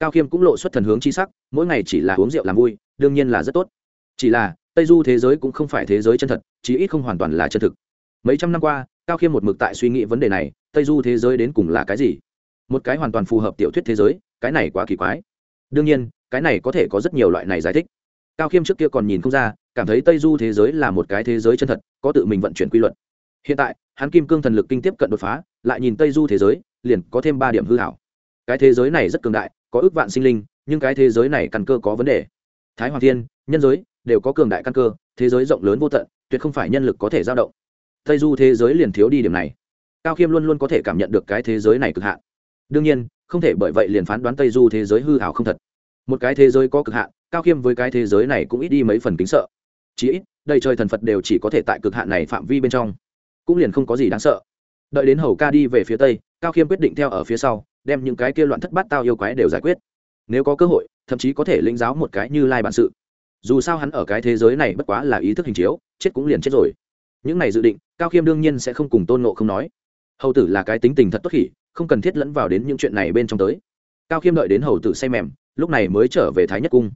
Cao khiêm cũng lộ xuất thần hướng chi sắc, mỗi ngày chỉ là uống rượu làm vui, đương nhiên là rất tốt. Chỉ là tây du thế giới cũng không phải thế giới chân thật, chí ít không hoàn toàn là chân thực. Mấy trăm năm qua, cao khiêm một mực tại suy nghĩ vấn đề này, tây du thế giới đến cùng là cái gì? Một cái hoàn toàn phù hợp tiểu thuyết thế giới, cái này quá kỳ quái. Đương nhiên, cái này có thể có rất nhiều loại này giải thích. Cao khiêm trước kia còn nhìn không ra, cảm thấy tây du thế giới là một cái thế giới chân thật, có tự mình vận chuyển quy luật. Hiện tại, hắn kim cương thần lực kinh tiếp cận đột phá, lại nhìn tây du thế giới, liền có thêm ba điểm hư hảo. Cái thế giới này rất cường đại, có ước vạn sinh linh, nhưng cái thế giới này căn cơ có vấn đề. Thái hoàng thiên, nhân giới đều có cường đại căn cơ, thế giới rộng lớn vô tận, tuyệt không phải nhân lực có thể giao động. Tây du thế giới liền thiếu đi điểm này. Cao khiêm luôn luôn có thể cảm nhận được cái thế giới này cực hạn. Đương nhiên, không thể bởi vậy liền phán đoán tây du thế giới hư hảo không thật. Một cái thế giới có cực hạn, cao khiêm với cái thế giới này cũng ít đi mấy phần kính sợ. Chí ít, đầy trời thần phật đều chỉ có thể tại cực hạn này phạm vi bên trong. Cũng liền không có gì đáng sợ. Đợi đến hầu ca đi về phía tây, cao khiêm quyết định theo ở phía sau, đem những cái kia loạn thất bát tao yêu quái đều giải quyết. Nếu có cơ hội, thậm chí có thể lĩnh giáo một cái như lai bản sự dù sao hắn ở cái thế giới này bất quá là ý thức hình chiếu, chết cũng liền chết rồi. Những này dự định, cao khiêm đương nhiên sẽ không cùng tôn nộ không nói. Hầu tử là cái tính tình thật tốt khỉ, không cần thiết lẫn vào đến những chuyện này bên trong tới. Cao khiêm đợi đến hầu tử say mềm, lúc này mới trở về thái nhất cung.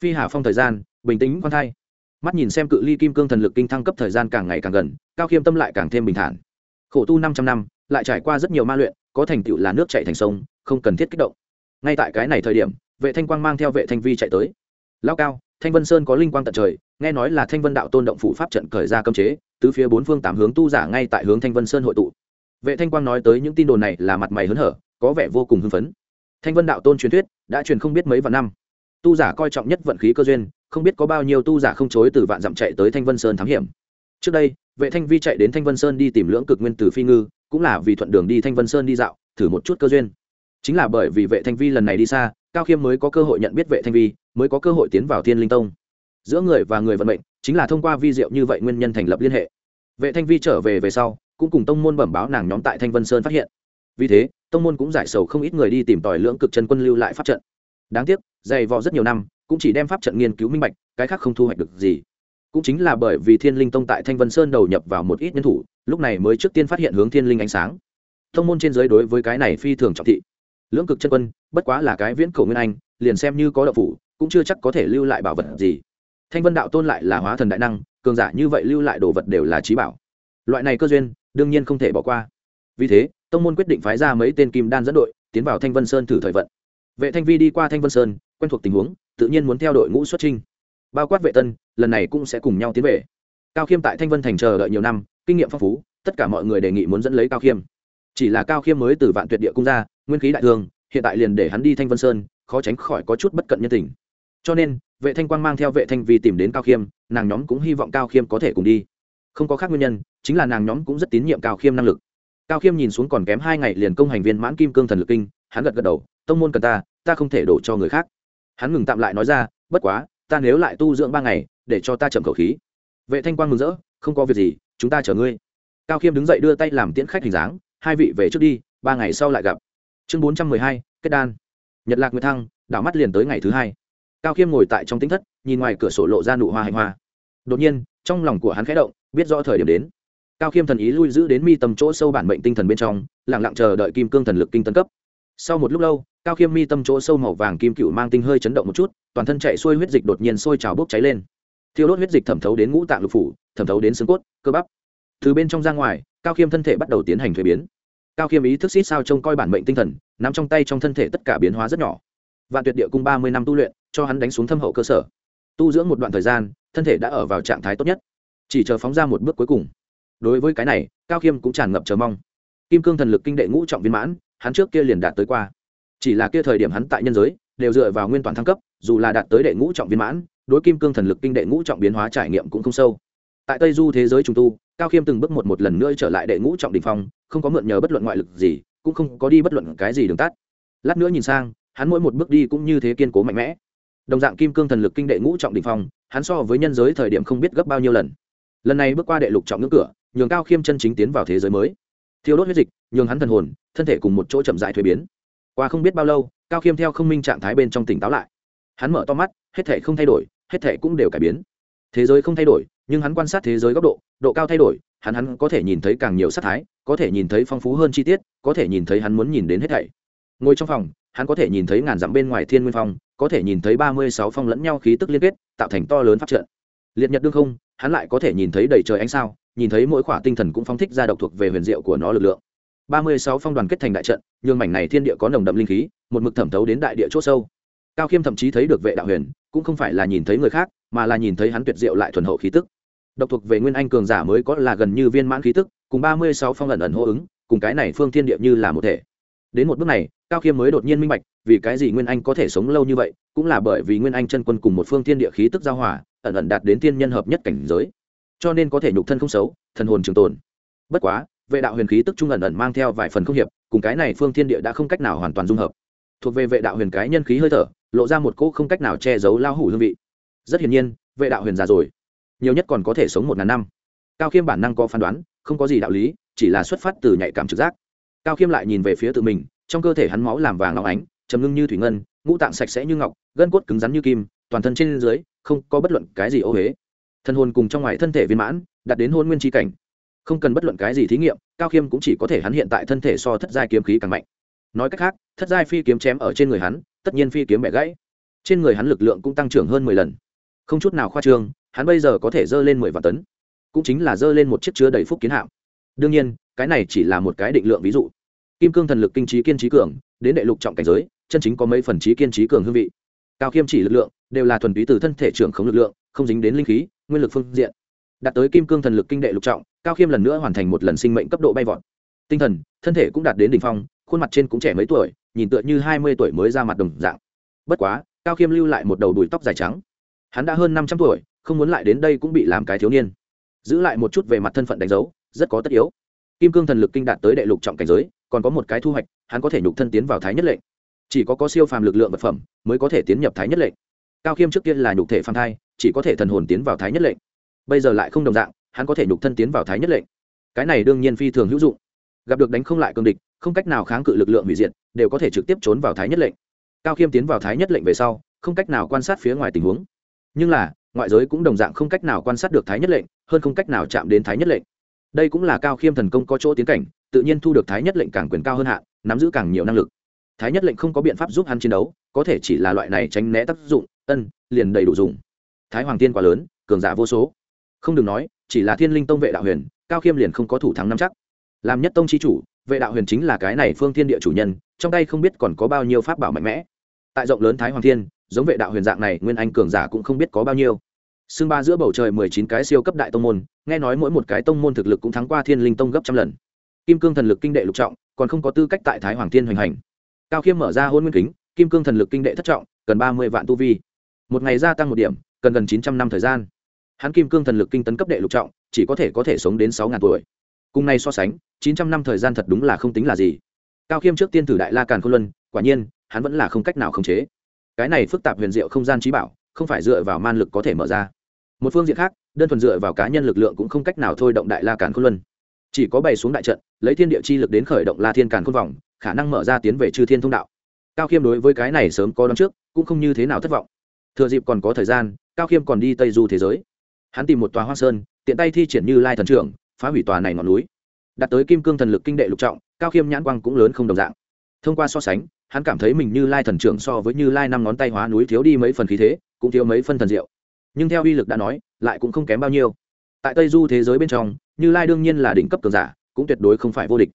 Phi hà phong thời gian, bình tĩnh khoan thai. Mắt nhìn xem cự ly kim cương thần lực kinh thăng cấp thời gian càng ngày càng gần, cao khiêm tâm lại càng thêm bình thản. Khổ tu năm trăm năm, lại trải qua rất nhiều ma luyện, có thành tựu là nước chạy thành sông, không cần thiết kích động. Ngay tại cái này thời điểm, vệ thanh quang mang theo vệ thanh vi chạy tới. Lao cao thanh vân sơn có linh quang tận trời, nghe nói là thanh vân đạo tôn động phủ pháp trận khởi ra cấm chế, tứ phía bốn phương tám hướng tu giả ngay tại hướng thanh vân sơn hội tụ. Vệ thanh quang nói tới những tin đồn này là mặt mày hớn hở, có vẻ vô cùng hưng phấn. Thanh vân đạo tôn truyền thuyết đã truyền không biết mấy vạn năm. Tu giả coi trọng nhất vận khí cơ duyên, không biết có bao nhiêu tu giả không chối từ vạn dặm chạy tới thanh vân sơn thám hiểm. Trước đây, vệ thanh vi chạy đến thanh vân sơn đi tìm lưỡng cực nguyên tử phi ngư, cũng là vì thuận đường đi thanh vân sơn đi dạo, thử một chút cơ duyên. Chính là bởi vì vệ thanh vi lần này đi xa, cao khiêm mới có cơ hội nhận biết vệ thanh vi mới có cơ hội tiến vào thiên linh tông. Giữa người và người vận mệnh chính là thông qua vi diệu như vậy nguyên nhân thành lập liên hệ. Vệ thanh vi trở về về sau, cũng cùng tông môn bẩm báo nàng nhóm tại thanh vân sơn phát hiện. Vì thế, tông môn cũng giải sầu không ít người đi tìm tòi lưỡng cực chân quân lưu lại pháp trận. Đáng tiếc, dày vò rất nhiều năm, cũng chỉ đem pháp trận nghiên cứu minh bạch, cái khác không thu hoạch được gì. Cũng chính là bởi vì thiên linh tông tại thanh vân sơn đầu nhập vào một ít nhân thủ, lúc này mới trước tiên phát hiện hướng thiên linh ánh sáng. Tông môn trên giới đối với cái này phi thường trọng thị. Lưỡng cực chân quân, bất quá là cái viễn cầu nguyên anh, liền xem như có đậu phủ cũng chưa chắc có thể lưu lại bảo vật gì. Thanh vân đạo tôn lại là hóa thần đại năng, cường giả như vậy lưu lại đồ vật đều là trí bảo. Loại này cơ duyên, đương nhiên không thể bỏ qua. Vì thế, tông môn quyết định phái ra mấy tên kim đan dẫn đội, tiến vào thanh vân sơn thử thời vận. Vệ thanh vi đi qua thanh vân sơn, quen thuộc tình huống, tự nhiên muốn theo đội ngũ xuất trinh bao quát vệ tân, lần này cũng sẽ cùng nhau tiến về. Cao khiêm tại thanh vân thành chờ đợi nhiều năm, kinh nghiệm phong phú, tất cả mọi người đề nghị muốn dẫn lấy cao khiêm. Chỉ là cao khiêm mới từ vạn tuyệt địa cung ra, nguyên khí đại thương hiện tại liền để hắn đi thanh vân sơn, khó tránh khỏi có chút bất cận nhân tình cho nên, vệ thanh quang mang theo vệ thanh vi tìm đến cao khiêm, nàng nhóm cũng hy vọng cao khiêm có thể cùng đi. Không có khác nguyên nhân, chính là nàng nhóm cũng rất tín nhiệm cao khiêm năng lực. Cao khiêm nhìn xuống còn kém hai ngày liền công hành viên mãn kim cương thần lực kinh, hắn gật gật đầu, tông môn cần ta ta không thể đổ cho người khác. Hắn ngừng tạm lại nói ra, bất quá, ta nếu lại tu dưỡng ba ngày, để cho ta chậm khẩu khí. Vệ thanh quang mừng rỡ, không có việc gì, chúng ta chở ngươi. Cao khiêm đứng dậy đưa tay làm tiễn khách hình dáng, hai vị về trước đi, ba ngày sau lại gặp. Chương bốn trăm mười hai, kết đan. Nhật lạc nguyệt thăng, đảo mắt liền tới ngày thứ hai cao khiêm ngồi tại trong tính thất, nhìn ngoài cửa sổ lộ ra nụ hoa hành hoa. Đột nhiên, trong lòng của hắn khẽ động, biết rõ thời điểm đến. Cao khiêm thần ý lui giữ đến mi tầm chỗ sâu bản mệnh tinh thần bên trong lẳng lặng chờ đợi kim cương thần lực kinh tân cấp. Sau một lúc lâu, cao khiêm mi tâm chỗ sâu màu vàng kim cựu mang tinh hơi chấn động một chút, toàn thân chạy xuôi huyết dịch đột nhiên sôi trào bốc cháy lên. Thiêu đốt huyết dịch thẩm thấu đến ngũ tạng lục phủ, thẩm thấu đến xương cốt, cơ bắp. Từ bên trong ra ngoài, cao khiêm thân thể bắt đầu tiến hành thuế biến. Cao khiêm ý thức xít sao trông coi bản mệnh tinh thần n ắ m trong tay trong thân thể tất cả biến hóa rất nhỏ vạn tuyệt địa cung ba mươi năm tu luyện, cho hắn đánh xuống thâm hậu cơ sở. Tu dưỡng một đoạn thời gian, thân thể đã ở vào trạng thái tốt nhất. Chỉ chờ phóng ra một bước cuối cùng. Đối với cái này, cao khiêm cũng tràn ngập chờ mong. Kim cương thần lực kinh đệ ngũ trọng viên mãn, hắn trước kia liền đạt tới qua. Chỉ là kia thời điểm hắn tại nhân giới, đều dựa vào nguyên toàn thăng cấp, dù là đạt tới đệ ngũ trọng viên mãn, đối kim cương thần lực kinh đệ ngũ trọng biến hóa trải nghiệm cũng không sâu. Tại tây du thế giới trùng tu, cao khiêm từng bước một một lần nữa trở lại đệ ngũ trọng đình phong, không có mượn nhờ bất luận ngoại lực gì, cũng không có đi bất luận cái gì đường tắt. Lát nữa nhìn sang hắn mỗi một bước đi cũng như thế kiên cố mạnh mẽ. Đồng dạng kim cương thần lực kinh đệ ngũ trọng đình phong, hắn so với nhân giới thời điểm không biết gấp bao nhiêu lần. Lần này bước qua đệ lục trọng ngưỡng cửa, nhường cao khiêm chân chính tiến vào thế giới mới. Thiêu đốt huyết dịch, nhường hắn thần hồn, thân thể cùng một chỗ chậm dại thuế biến. Qua không biết bao lâu, cao khiêm theo không minh trạng thái bên trong tỉnh táo lại. Hắn mở to mắt, hết thể không thay đổi, hết thể cũng đều cải biến. Thế giới không thay đổi, nhưng hắn quan sát thế giới góc độ độ cao thay đổi, hắn hắn có thể nhìn thấy càng nhiều sắc thái, có thể nhìn thấy phong phú hơn chi tiết, có thể nhìn thấy hắn muốn nhìn đến hết thảy ngồi trong phòng, hắn có thể nhìn thấy ngàn dặm bên ngoài thiên nguyên phong, có thể nhìn thấy ba mươi sáu phong lẫn nhau khí tức liên kết, tạo thành to lớn phát trận. Liệt nhật đương không, hắn lại có thể nhìn thấy đầy trời ánh sao, nhìn thấy mỗi khỏa tinh thần cũng phong thích ra độc thuộc về huyền diệu của nó lực lượng. Ba mươi sáu phong đoàn kết thành đại trận, nhường mảnh này thiên địa có nồng đậm linh khí, một mực thẩm thấu đến đại địa c h ỗ sâu. Cao khiêm thậm chí thấy được vệ đạo huyền, cũng không phải là nhìn thấy người khác, mà là nhìn thấy hắn tuyệt diệu lại thuần hậu khí tức. Độc thuộc về nguyên anh cường giả mới có là gần như viên mãn khí tức, cùng ba mươi sáu phong ẩn ẩn hô ứng, cùng cái này phương thiên địa như là một thể đến một bước này, cao khiêm mới đột nhiên minh bạch, vì cái gì nguyên anh có thể sống lâu như vậy, cũng là bởi vì nguyên anh chân quân cùng một phương thiên địa khí tức giao hòa, ẩn ẩn đạt đến thiên nhân hợp nhất cảnh giới. Cho nên có thể nhục thân không xấu, thần hồn trường tồn. Bất quá, vệ đạo huyền khí tức trung ẩn ẩn mang theo vài phần không hiệp, cùng cái này phương thiên địa đã không cách nào hoàn toàn dung hợp. Thuộc về vệ đạo huyền cái nhân khí hơi thở, lộ ra một cỗ không cách nào che giấu lao hủ hương vị. Rất hiển nhiên, vệ đạo huyền già rồi. Nhiều nhất còn có thể sống một ngàn năm. Cao khiêm bản năng có phán đoán, không có gì đạo lý, chỉ là xuất phát từ nhạy cảm trực giác cao khiêm lại nhìn về phía tự mình, trong cơ thể hắn máu làm vàng óng ánh chầm ngưng như thủy ngân, ngũ tạng sạch sẽ như ngọc, gân cốt cứng rắn như kim, toàn thân trên dưới, không có bất luận cái gì ô huế thân hồn cùng trong ngoài thân thể viên mãn, đạt đến hôn nguyên tri cảnh. Không cần bất luận cái gì thí nghiệm, cao khiêm cũng chỉ có thể hắn hiện tại thân thể so thất giai kiếm khí càng mạnh. Nói cách khác, thất giai phi kiếm chém ở trên người hắn, tất nhiên phi kiếm bẻ gãy. Trên người hắn lực lượng cũng tăng trưởng hơn mười lần. Không chút nào khoa trương, hắn bây giờ có thể dơ lên mười vạn tấn. Cũng chính là dơ lên một chiếc chứa đầy phúc kiến hạm. Đương nhiên cái này chỉ là một cái định lượng ví dụ. Kim cương thần lực kinh trí kiên trí cường, đến đệ lục trọng cảnh giới, chân chính có mấy phần trí kiên trí cường hương vị. Cao khiêm chỉ lực lượng, đều là thuần túy từ thân thể trưởng không lực lượng, không dính đến linh khí, nguyên lực phương diện. Đạt tới kim cương thần lực kinh đệ lục trọng, cao khiêm lần nữa hoàn thành một lần sinh mệnh cấp độ bay vọt. Tinh thần, thân thể cũng đạt đến đ ỉ n h phong, khuôn mặt trên cũng trẻ mấy tuổi, nhìn tựa như hai mươi tuổi mới ra mặt đồng dạng. Bất quá, cao khiêm lưu lại một đầu đùi tóc dài trắng. Hắn đã hơn năm trăm tuổi, không muốn lại đến đây cũng bị làm cái thiếu niên. Giữ lại một chút về mặt thân phận đánh dấu, rất có tất yếu kim cương thần lực kinh đạt tới đệ lục trọng cảnh giới, còn có một cái thu hoạch, hắn có thể nhục thân tiến vào thái nhất lệnh. Chỉ có có siêu phàm lực lượng vật phẩm, mới có thể tiến nhập thái nhất lệnh. Cao khiêm trước tiên là nhục thể phàm thai, chỉ có thể thần hồn tiến vào thái nhất lệnh. Bây giờ lại không đồng dạng, hắn có thể nhục thân tiến vào thái nhất lệnh. Cái này đương nhiên phi thường hữu dụng. Gặp được đánh không lại cương địch, không cách nào kháng cự lực lượng hủy diệt, đều có thể trực tiếp trốn vào thái nhất lệnh. Cao khiêm tiến vào thái nhất lệnh về sau, không cách nào quan sát phía ngoài tình huống. Nhưng là, ngoại giới cũng đồng dạng không cách nào quan sát được thái nhất lệnh, hơn không cách nào chạm đến thái nhất lệnh đây cũng là cao khiêm thần công có chỗ tiến cảnh, tự nhiên thu được thái nhất lệnh càng quyền cao hơn hạn nắm giữ càng nhiều năng lực. Thái nhất lệnh không có biện pháp giúp hắn chiến đấu, có thể chỉ là loại này tránh né tác dụng, ân, liền đầy đủ dùng. Thái hoàng tiên quá lớn, cường giả vô số. Không đừng nói, chỉ là thiên linh tông vệ đạo huyền, cao khiêm liền không có thủ thắng năm chắc. Làm nhất tông c h i chủ, vệ đạo huyền chính là cái này phương thiên địa chủ nhân, trong tay không biết còn có bao nhiêu pháp bảo mạnh mẽ. Tại rộng lớn thái hoàng thiên giống vệ đạo huyền dạng này, nguyên anh cường giả cũng không biết có bao nhiêu xương ba giữa bầu trời mười chín cái siêu cấp đại tông môn, nghe nói mỗi một cái tông môn thực lực cũng thắng qua thiên linh tông gấp trăm lần. Kim cương thần lực kinh đệ lục trọng, còn không có tư cách tại thái hoàng thiên hoành hành. Cao khiêm mở ra hôn nguyên kính, kim cương thần lực kinh đệ thất trọng, cần ba mươi vạn tu vi. Một ngày gia tăng một điểm, cần gần chín trăm năm thời gian. Hắn kim cương thần lực kinh tấn cấp đệ lục trọng, chỉ có thể có thể sống đến sáu ngàn tuổi. Cùng nay so sánh, chín trăm năm thời gian thật đúng là không tính là gì. Cao khiêm trước tiên thử đại la càn khôn luân, quả nhiên, hắn vẫn là không cách nào khống chế. Cái này phức tạp huyền diệu không gian trí bảo, không phải dựa vào man lực có thể mở ra một phương diện khác, đơn thuần dựa vào cá nhân lực lượng cũng không cách nào thôi động đại la càn khôn luân. Chỉ có bày xuống đại trận, lấy thiên địa chi lực đến khởi động la thiên càn khôn vòng, khả năng mở ra tiến về chư thiên thông đạo. Cao khiêm đối với cái này sớm có đón trước, cũng không như thế nào thất vọng. Thừa dịp còn có thời gian, cao khiêm còn đi tây du thế giới. Hắn tìm một tòa hoa sơn, tiện tay thi triển như lai thần trưởng, phá hủy tòa này ngọn núi. Đặt tới kim cương thần lực kinh đệ lục trọng, cao khiêm nhãn quang cũng lớn không đồng dạng. Thông qua so sánh, hắn cảm thấy mình như lai thần trưởng so với như lai năm ngón tay hóa núi thiếu đi mấy phần khí thế, cũng thiếu mấy phân thần diệu nhưng theo uy lực đã nói, lại cũng không kém bao nhiêu. Tại tây du thế giới bên trong, như lai đương nhiên là đỉnh cấp cường giả, cũng tuyệt đối không phải vô địch.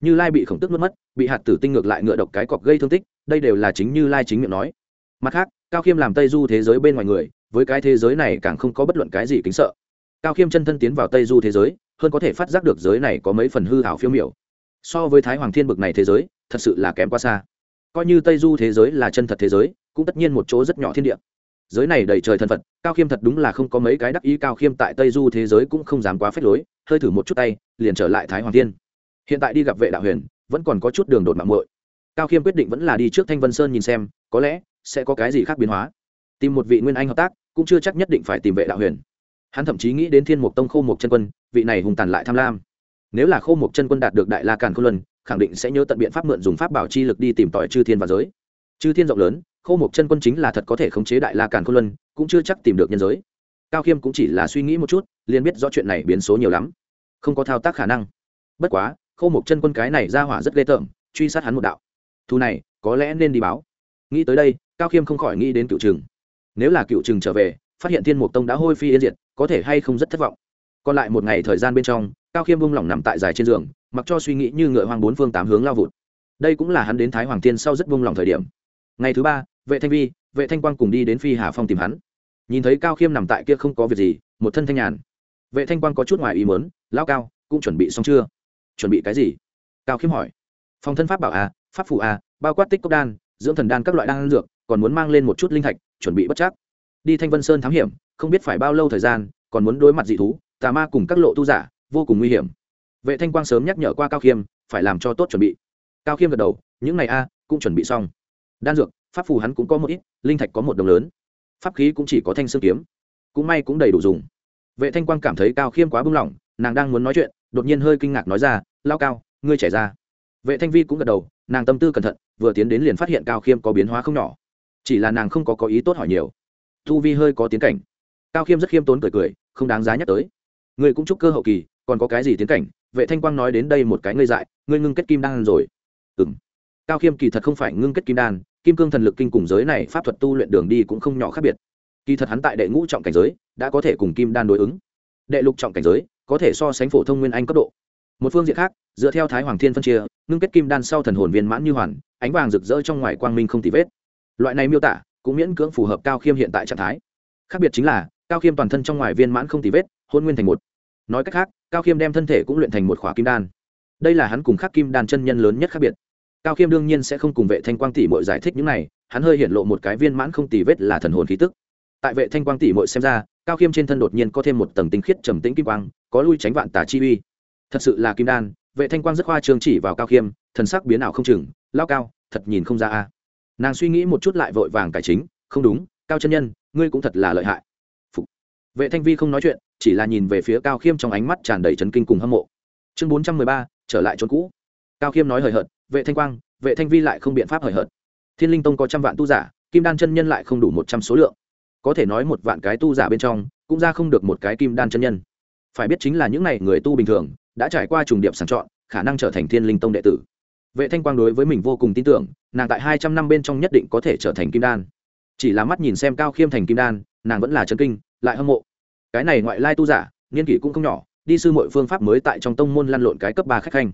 Như lai bị khổng tức mất mất, bị hạt tử tinh ngược lại ngựa độc cái cọc gây thương tích, đây đều là chính như lai chính miệng nói. Mặt khác, cao khiêm làm tây du thế giới bên ngoài người, với cái thế giới này càng không có bất luận cái gì kính sợ. Cao khiêm chân thân tiến vào tây du thế giới, hơn có thể phát giác được giới này có mấy phần hư hảo phiêu miểu. So với thái hoàng thiên bực này thế giới, thật sự là kém quá xa. Coi như tây du thế giới là chân thật thế giới, cũng tất nhiên một chỗ rất nhỏ thiên địa giới này đầy trời thân phật, cao khiêm thật đúng là không có mấy cái đắc ý cao khiêm tại tây du thế giới cũng không dám quá phép lối, hơi thử một chút tay, liền trở lại thái hoàng thiên. Hiện tại đi gặp vệ đạo huyền, vẫn còn có chút đường đột mạng muội. Cao khiêm quyết định vẫn là đi trước thanh vân sơn nhìn xem, có lẽ sẽ có cái gì khác biến hóa. Tìm một vị nguyên anh hợp tác, cũng chưa chắc nhất định phải tìm vệ đạo huyền. Hắn thậm chí nghĩ đến thiên mục tông khô mục chân quân, vị này hùng tàn lại tham lam. Nếu là khô mục chân quân đạt được đại la càn khôn luân, khẳng định sẽ nhớ tận biện pháp mượn dùng pháp bảo chi lực đi tìm tòi chư thiên và giới. Chư thiên rộng lớn khô mục chân quân chính là thật có thể khống chế đại la càn khôn luân, cũng chưa chắc tìm được nhân giới. Cao khiêm cũng chỉ là suy nghĩ một chút, liền biết rõ chuyện này biến số nhiều lắm. Không có thao tác khả năng. Bất quá, khô mục chân quân cái này ra hỏa rất ghê tởm, truy sát hắn một đạo. Thu này, có lẽ nên đi báo. Nghĩ tới đây, cao khiêm không khỏi nghĩ đến cựu trừng. Nếu là cựu trừng trở về, phát hiện thiên mục tông đã hôi phi yên diệt, có thể hay không rất thất vọng. Còn lại một ngày thời gian bên trong, cao khiêm vung lỏng nằm tại dài trên giường, mặc cho suy nghĩ như ngựa hoang bốn phương tám hướng lao vụt. Đây cũng là hắn đến thái hoàng thiên sau rất vung lòng thời điểm. Ngày thứ ba vệ thanh vi, vệ thanh quang cùng đi đến phi hà phong tìm hắn. Nhìn thấy cao khiêm nằm tại kia không có việc gì, một thân thanh nhàn. Vệ thanh quang có chút ngoài ý mớn lao cao, cũng chuẩn bị xong chưa? Chuẩn bị cái gì? Cao khiêm hỏi. Phòng thân pháp bảo a pháp phủ a à, bao quát tích cốc đan, dưỡng thần đan các loại đan dược, còn muốn mang lên một chút linh thạch, chuẩn bị bất chắc. Đi thanh vân sơn thám hiểm, không biết phải bao lâu thời gian, còn muốn đối mặt dị thú, tà ma cùng các lộ tu giả, vô cùng nguy hiểm. Vệ thanh quang sớm nhắc nhở qua cao khiêm, phải làm cho tốt chuẩn bị. Cao khiêm gật đầu, những ngày a, cũng chuẩn bị xong. Đan dược pháp phù hắn cũng có một ít, linh thạch có một đồng lớn. Pháp khí cũng chỉ có thanh xương kiếm. Cũng may cũng đầy đủ dùng. Vệ thanh quang cảm thấy cao khiêm quá bưng lỏng, nàng đang muốn nói chuyện, đột nhiên hơi kinh ngạc nói ra, lao cao, ngươi trẻ ra. Vệ thanh vi cũng gật đầu, nàng tâm tư cẩn thận, vừa tiến đến liền phát hiện cao khiêm có biến hóa không nhỏ. Chỉ là nàng không có có ý tốt hỏi nhiều. Thu vi hơi có tiến cảnh. Cao khiêm rất khiêm tốn cười cười, không đáng giá nhắc tới. Ngươi cũng chúc cơ hậu kỳ, còn có cái gì tiến cảnh? Vệ thanh quang nói đến đây một cái ngây dại, ngươi ngưng kết kim đan rồi. Ừ m cao khiêm kỳ thật không phải ngưng kết kim đan kim cương thần lực kinh cùng giới này pháp thuật tu luyện đường đi cũng không nhỏ khác biệt. Kỳ thật hắn tại đệ ngũ trọng cảnh giới, đã có thể cùng kim đan đối ứng. Đệ lục trọng cảnh giới, có thể so sánh phổ thông nguyên anh cấp độ. Một phương diện khác, dựa theo thái hoàng thiên phân chia, ngưng kết kim đan sau thần hồn viên mãn như hoàn, ánh vàng rực rỡ trong ngoài quang minh không tì vết. Loại này miêu tả, cũng miễn cưỡng phù hợp cao khiêm hiện tại trạng thái. Khác biệt chính là, cao khiêm toàn thân trong ngoài viên mãn không tì vết, hôn nguyên thành một. Nói cách khác, cao khiêm đem thân thể cũng luyện thành một khỏa kim đan. Đây là hắn cùng khắc kim đan chân nhân lớn nhất khác biệt cao khiêm đương nhiên sẽ không cùng vệ thanh quang tỷ mội giải thích những này, hắn hơi hiện lộ một cái viên mãn không tì vết là thần hồn khí tức. Tại vệ thanh quang tỷ mội xem ra, cao khiêm trên thân đột nhiên có thêm một tầng tinh khiết trầm tĩnh kim quang, có lui tránh vạn tà chi uy. Thật sự là kim đan, vệ thanh quang rất khoa trương chỉ vào cao khiêm, thần sắc biến ảo không chừng, lao cao, thật nhìn không ra a. Nàng suy nghĩ một chút lại vội vàng cải chính, không đúng, cao chân nhân, ngươi cũng thật là lợi hại. Phụ. vệ thanh vi không nói chuyện, chỉ là nhìn về phía cao khiêm trong ánh mắt tràn đầy chấn kinh cùng hâm mộ. Chương bốn trăm mười ba, trở lại chốn cũ. Cao khiêm nói hời hợt vệ thanh quang, vệ thanh vi lại không biện pháp hời hợt. Thiên linh tông có trăm vạn tu giả, kim đan chân nhân lại không đủ một trăm số lượng. Có thể nói một vạn cái tu giả bên trong, cũng ra không được một cái kim đan chân nhân. Phải biết chính là những n à y người tu bình thường, đã trải qua trùng điệp sàng chọn, khả năng trở thành thiên linh tông đệ tử. Vệ thanh quang đối với mình vô cùng tin tưởng, nàng tại hai trăm năm bên trong nhất định có thể trở thành kim đan. Chỉ là mắt nhìn xem cao khiêm thành kim đan, nàng vẫn là chân kinh, lại hâm mộ. Cái này ngoại lai tu giả, niên kỷ cũng không nhỏ, đi sư mọi phương pháp mới tại trong tông môn lăn lộn cái cấp ba khách khanh.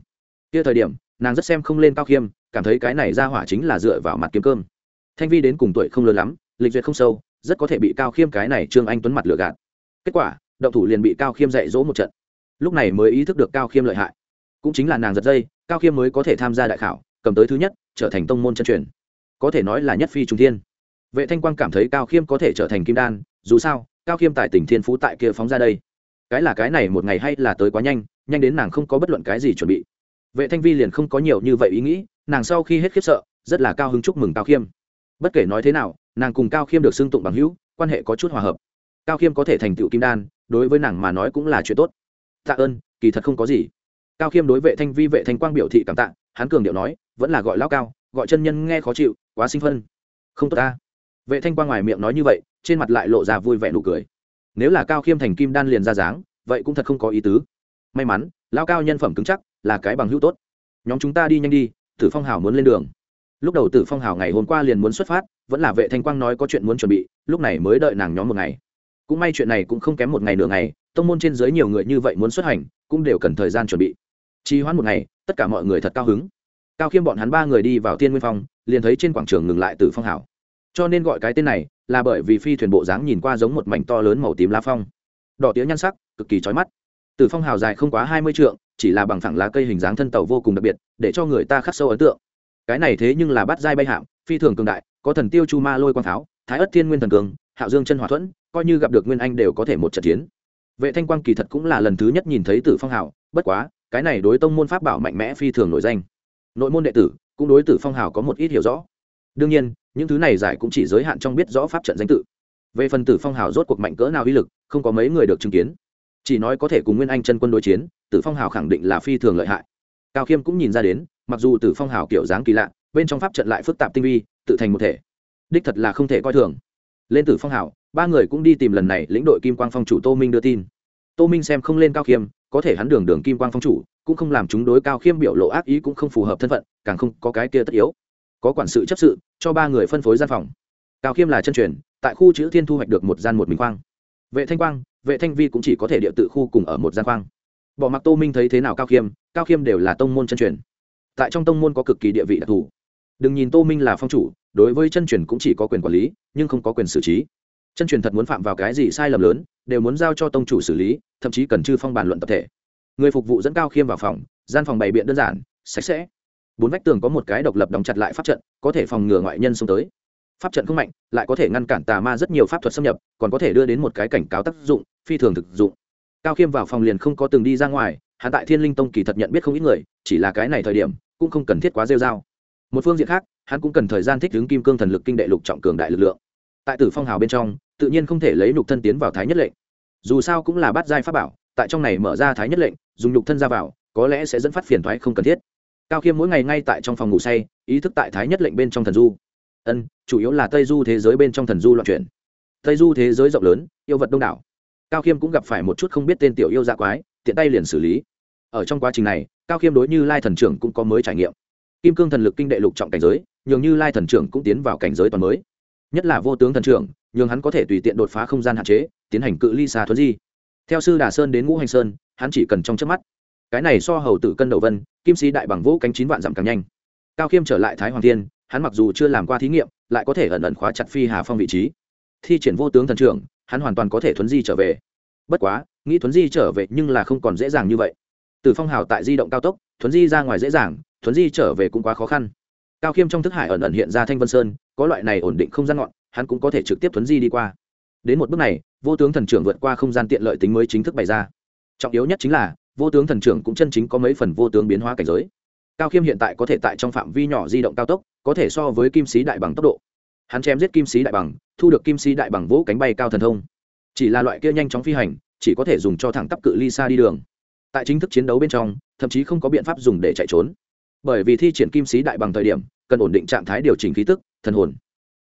Kia thời điểm nàng rất xem không lên cao khiêm, cảm thấy cái này ra hỏa chính là dựa vào mặt kiếm cơm. Thanh vi đến cùng tuổi không lớn lắm, lịch duyệt không sâu, rất có thể bị cao khiêm cái này trương anh tuấn mặt lừa gạt. Kết quả, động thủ liền bị cao khiêm dạy dỗ một trận. Lúc này mới ý thức được cao khiêm lợi hại. Cũng chính là nàng giật dây, cao khiêm mới có thể tham gia đại khảo, cầm tới thứ nhất, trở thành tông môn chân truyền. Có thể nói là nhất phi trung thiên. Vệ thanh quang cảm thấy cao khiêm có thể trở thành kim đan, dù sao, cao khiêm tại tỉnh thiên phú tại kia phóng ra đây. Cái là cái này một ngày hay là tới quá nhanh nhanh đến nàng không có bất luận cái gì chuẩn bị vệ thanh vi liền không có nhiều như vậy ý nghĩ, nàng sau khi hết khiếp sợ, rất là cao hứng chúc mừng cao khiêm. Bất kể nói thế nào, nàng cùng cao khiêm được xưng tụng bằng hữu, quan hệ có chút hòa hợp. Cao khiêm có thể thành tựu kim đan, đối với nàng mà nói cũng là chuyện tốt. Tạ ơn, kỳ thật không có gì. Cao khiêm đối vệ thanh vi, vệ thanh quang biểu thị cảm tạ, hắn cường điệu nói, vẫn là gọi lao cao, gọi chân nhân nghe khó chịu, quá sinh phân. Không tốt ta. Vệ thanh quang ngoài miệng nói như vậy, trên mặt lại lộ ra vui vẻ nụ cười. Nếu là cao khiêm thành kim đan liền ra dáng, vậy cũng thật không có ý tứ. May mắn lao cao nhân phẩm cứng chắc là cái bằng hữu tốt. Nhóm chúng ta đi nhanh đi, tử phong hào muốn lên đường. Lúc đầu tử phong hào ngày hôm qua liền muốn xuất phát, vẫn là vệ thanh quang nói có chuyện muốn chuẩn bị, lúc này mới đợi nàng nhóm một ngày. Cũng may chuyện này cũng không kém một ngày nửa ngày, tông môn trên dưới nhiều người như vậy muốn xuất hành, cũng đều cần thời gian chuẩn bị. Trì hoãn một ngày, tất cả mọi người thật cao hứng. Cao khiêm bọn hắn ba người đi vào tiên nguyên phong, liền thấy trên quảng trường ngừng lại Tử phong hảo cho nên gọi cái tên này là bởi vì phi thuyền bộ dáng nhìn qua giống một mảnh to lớn màu tím lá phong. Đỏ tía nhan sắc, cực kỳ trói mắt. Tử phong hào dài không quá hai mươi trượng chỉ là bằng thẳng lá cây hình dáng thân tàu vô cùng đặc biệt, để cho người ta khắc sâu ấn tượng. Cái này thế nhưng là bắt dai bay hạm, phi thường cường đại, có thần tiêu chu ma lôi quang pháo, thái ất thiên nguyên thần cường, hạo dương chân hòa thuẫn, coi như gặp được nguyên anh đều có thể một trận chiến. Vệ thanh quang kỳ thật cũng là lần thứ nhất nhìn thấy tử phong hào, bất quá, cái này đối tông môn pháp bảo mạnh mẽ phi thường nổi danh. Nội môn đệ tử cũng đối tử phong hào có một ít hiểu rõ. Đương nhiên, những thứ này giải cũng chỉ giới hạn trong biết rõ pháp trận danh tự. Về phần tử phong hào rốt cuộc mạnh cỡ nào uy lực, không có mấy người được chứng kiến chỉ nói có thể cùng nguyên anh chân quân đối chiến, tử phong hào khẳng định là phi thường lợi hại. Cao khiêm cũng nhìn ra đến, mặc dù tử phong hào kiểu dáng kỳ lạ, bên trong pháp trận lại phức tạp tinh vi, tự thành một thể. Đích thật là không thể coi thường. Lên tử phong hào, ba người cũng đi tìm lần này lĩnh đội kim quang phong chủ tô minh đưa tin. Tô minh xem không lên cao khiêm, có thể hắn đường đường kim quang phong chủ, cũng không làm chúng đối cao khiêm biểu lộ ác ý cũng không phù hợp thân phận, càng không có cái kia tất yếu. Có quản sự chấp sự, cho ba người phân phối gian phòng. Cao khiêm là chân truyền, tại khu chữ thiên thu hoạch được một gian một mình quang vệ thanh quang, vệ thanh vi cũng chỉ có thể địa tự khu cùng ở một gian quang bỏ mặc tô minh thấy thế nào cao khiêm cao khiêm đều là tông môn chân truyền. Tại trong tông môn có cực kỳ địa vị đặc thù. Đừng nhìn tô minh là phong chủ, đối với chân truyền cũng chỉ có quyền quản lý, nhưng không có quyền xử trí. Chân truyền thật muốn phạm vào cái gì sai lầm lớn, đều muốn giao cho tông chủ xử lý, thậm chí cần chư phong bàn luận tập thể. Người phục vụ dẫn cao khiêm vào phòng, gian phòng bày biện đơn giản, sạch sẽ. Bốn vách tường có một cái độc lập đóng chặt lại pháp trận, có thể phòng ngừa ngoại nhân xông tới pháp trận không mạnh, lại có thể ngăn cản tà ma rất nhiều pháp thuật xâm nhập, còn có thể đưa đến một cái cảnh cáo tác dụng, phi thường thực dụng. Cao khiêm vào phòng liền không có từng đi ra ngoài hạ tại thiên linh tông kỳ thật nhận biết không ít người, chỉ là cái này thời điểm, cũng không cần thiết quá rêu r a o một phương diện khác, hắn cũng cần thời gian thích ứng kim cương thần lực kinh đệ lục trọng cường đại lực lượng. Tại tử phong hào bên trong, tự nhiên không thể lấy Lục thân tiến vào thái nhất lệnh. Dù sao cũng là bát giai pháp bảo, tại trong này mở ra thái nhất lệnh, dùng Lục thân ra vào, có lẽ sẽ dẫn phát phiền thoái không cần thiết. Cao khiêm mỗi ngày ngay tại trong phòng ngủ say, ý thức tại thái nhất lệnh bên trong thần du ân, chủ yếu là tây du thế giới bên trong thần du loạn chuyển. Tây du thế giới rộng lớn, yêu vật đông đảo. Cao khiêm cũng gặp phải một chút không biết tên tiểu yêu dạ quái, tiện tay liền xử lý. Ở trong quá trình này, cao khiêm đối như lai thần trưởng cũng có mới trải nghiệm. Kim cương thần lực kinh đệ lục trọng cảnh giới, nhường như lai thần trưởng cũng tiến vào cảnh giới toàn mới. Nhất là vô tướng thần trưởng, nhường hắn có thể tùy tiện đột phá không gian hạn chế, tiến hành cự ly xa thuấn di. Theo sư đà sơn đến ngũ hành sơn, hắn chỉ cần trong trước mắt. Cái này so hầu tử cân đầu vân, kim sĩ đại bằng vũ cánh chín vạn dặm càng nhanh. Cao khiêm trở lại thái hoàng thiên hắn mặc dù chưa làm qua thí nghiệm, lại có thể ẩn ẩn khóa chặt phi hà phong vị trí. Thi triển vô tướng thần trưởng, hắn hoàn toàn có thể thuấn di trở về. Bất quá, nghĩ thuấn di trở về nhưng là không còn dễ dàng như vậy. Từ phong hào tại di động cao tốc, thuấn di ra ngoài dễ dàng, thuấn di trở về cũng quá khó khăn. Cao khiêm trong thức hải ẩn ẩn hiện ra thanh vân sơn, có loại này ổn định không gian ngọn, hắn cũng có thể trực tiếp thuấn di đi qua. Đến một bước này, vô tướng thần trưởng vượt qua không gian tiện lợi tính mới chính thức bày ra. Trọng yếu nhất chính là, vô tướng thần trưởng cũng chân chính có mấy phần vô tướng biến hóa cảnh giới. Cao khiêm hiện tại có thể tại trong phạm vi nhỏ di động cao tốc có thể so với kim sĩ đại bằng tốc độ. Hắn chém giết kim sĩ đại bằng, thu được kim sĩ đại bằng vỗ cánh bay cao thần thông. Chỉ là loại kia nhanh chóng phi hành, chỉ có thể dùng cho thẳng tắp cự ly xa đi đường. Tại chính thức chiến đấu bên trong, thậm chí không có biện pháp dùng để chạy trốn. Bởi vì thi triển kim sĩ đại bằng thời điểm, cần ổn định trạng thái điều chỉnh khí tức, thần hồn.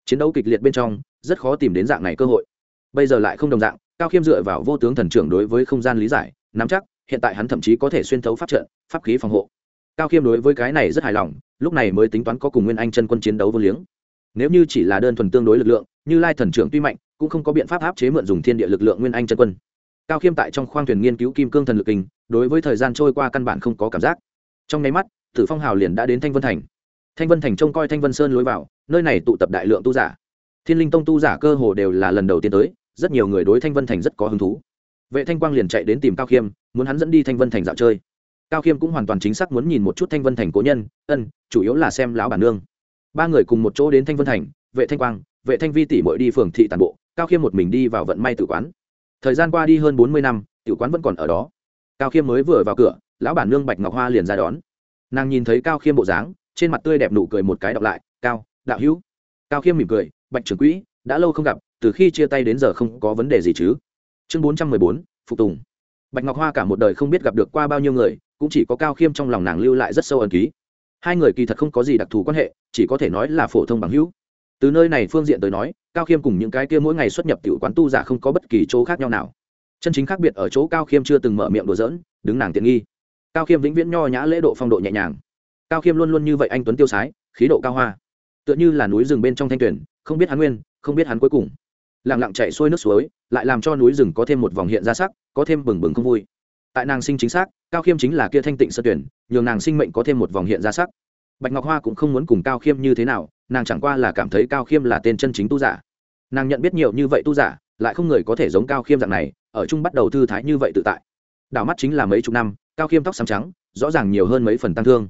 Chiến đấu kịch liệt bên trong, rất khó tìm đến dạng này cơ hội. Bây giờ lại không đồng dạng, cao khiêm dựa vào vô tướng thần trưởng đối với không gian lý giải, nắm chắc, hiện tại hắn thậm chí có thể xuyên thấu pháp trận, pháp khí phòng hộ. Cao khiêm đối với cái này rất hài lòng lúc này mới tính toán có cùng nguyên anh chân quân chiến đấu vô liếng. Nếu như chỉ là đơn thuần tương đối lực lượng, như lai thần trưởng tuy mạnh, cũng không có biện pháp áp chế mượn dùng thiên địa lực lượng nguyên anh chân quân. Cao khiêm tại trong khoang thuyền nghiên cứu kim cương thần lực kinh, đối với thời gian trôi qua căn bản không có cảm giác. Trong nháy mắt, tử phong hào liền đã đến thanh vân thành. Thanh vân thành trông coi thanh vân sơn lối vào, nơi này tụ tập đại lượng tu giả. Thiên linh tông tu giả cơ hồ đều là lần đầu tiên tới, rất nhiều người đối thanh vân thành rất có hứng thú. Vệ thanh quang liền chạy đến tìm cao khiêm, muốn hắn dẫn đi thanh vân thành dạo chơi cao khiêm cũng hoàn toàn chính xác muốn nhìn một chút thanh vân thành cố nhân, ân, chủ yếu là xem lão bản nương. Ba người cùng một chỗ đến thanh vân thành, vệ thanh quang, vệ thanh vi tỷ mội đi phường thị tàn bộ, cao khiêm một mình đi vào vận may tử quán. Thời gian qua đi hơn bốn mươi năm, tử quán vẫn còn ở đó. Cao khiêm mới vừa vào cửa, lão bản nương bạch ngọc hoa liền ra đón. Nàng nhìn thấy cao khiêm bộ dáng, trên mặt tươi đẹp nụ cười một cái đọc lại, cao, đạo hữu. Cao khiêm mỉm cười, bạch trưởng quỹ, đã lâu không gặp, từ khi chia tay đến giờ không có vấn đề gì chứ? Chương bốn trăm mười bốn, phục tùng. Bạch ngọc hoa cả một đời không biết gặp được qua bao nhiêu người cũng chỉ có cao khiêm trong lòng nàng lưu lại rất sâu ẩn ký. Hai người kỳ thật không có gì đặc thù quan hệ, chỉ có thể nói là phổ thông bằng hữu. Từ nơi này phương diện tới nói, cao khiêm cùng những cái kia mỗi ngày xuất nhập tiểu quán tu giả không có bất kỳ chỗ khác nhau nào. Chân chính khác biệt ở chỗ cao khiêm chưa từng mở miệng đùa giỡn, đứng nàng tiện nghi. Cao khiêm vĩnh viễn nho nhã lễ độ phong độ nhẹ nhàng. Cao khiêm luôn luôn như vậy anh tuấn tiêu sái, khí độ cao hoa. Tựa như là núi rừng bên trong thanh tuyển, không biết hắn nguyên, không biết hắn cuối cùng. Lẳng lặng chạy xuôi nước suối, lại làm cho núi rừng có thêm một vòng hiện ra sắc, có thêm bừng bừng không vui. Tại nàng sinh chính xác cao khiêm chính là kia thanh tịnh sơ tuyển, nhường nàng sinh mệnh có thêm một vòng hiện ra sắc. Bạch ngọc hoa cũng không muốn cùng cao khiêm như thế nào, nàng chẳng qua là cảm thấy cao khiêm là tên chân chính tu giả. Nàng nhận biết nhiều như vậy tu giả, lại không người có thể giống cao khiêm dạng này, ở chung bắt đầu thư thái như vậy tự tại. Đảo mắt chính là mấy chục năm, cao khiêm tóc xám trắng, rõ ràng nhiều hơn mấy phần tăng thương.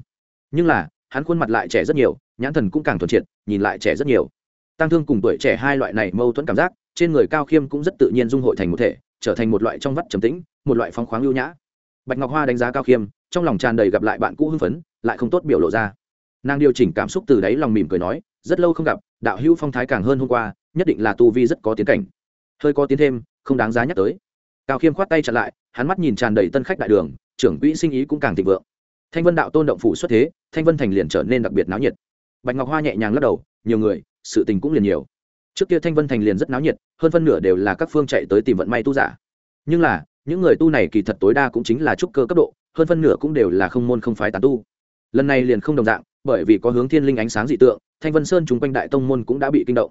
Nhưng là, hắn khuôn mặt lại trẻ rất nhiều, nhãn thần cũng càng thuần triệt, nhìn lại trẻ rất nhiều. Tăng thương cùng tuổi trẻ hai loại này mâu thuẫn cảm giác, trên người cao khiêm cũng rất tự nhiên dung hội thành một thể, trở thành một loại trong vắt trầm tĩnh, một loại phong khoáng lưu nhã bạch ngọc hoa đánh giá cao khiêm, trong lòng tràn đầy gặp lại bạn cũ hưng phấn, lại không tốt biểu lộ ra. Nàng điều chỉnh cảm xúc từ đáy lòng mỉm cười nói, rất lâu không gặp, đạo hữu phong thái càng hơn hôm qua, nhất định là tu vi rất có tiến cảnh. Hơi có tiến thêm, không đáng giá nhắc tới. Cao khiêm khoát tay chặn lại, hắn mắt nhìn tràn đầy tân khách đại đường, trưởng quỹ sinh ý cũng càng thịnh vượng. Thanh vân đạo tôn động phủ xuất thế, thanh vân thành liền trở nên đặc biệt náo nhiệt. Bạch ngọc hoa nhẹ nhàng lắc đầu, nhiều người, sự tình cũng liền nhiều. Trước kia thanh vân thành liền rất náo nhiệt, hơn phân nửa đều là các phương chạy tới tìm vận may tu giả. Nhưng là những người tu này kỳ thật tối đa cũng chính là trúc cơ cấp độ, hơn phân nửa cũng đều là không môn không phái tán tu. Lần này liền không đồng dạng, bởi vì có hướng thiên linh ánh sáng dị tượng, thanh vân sơn chung quanh đại tông môn cũng đã bị kinh động.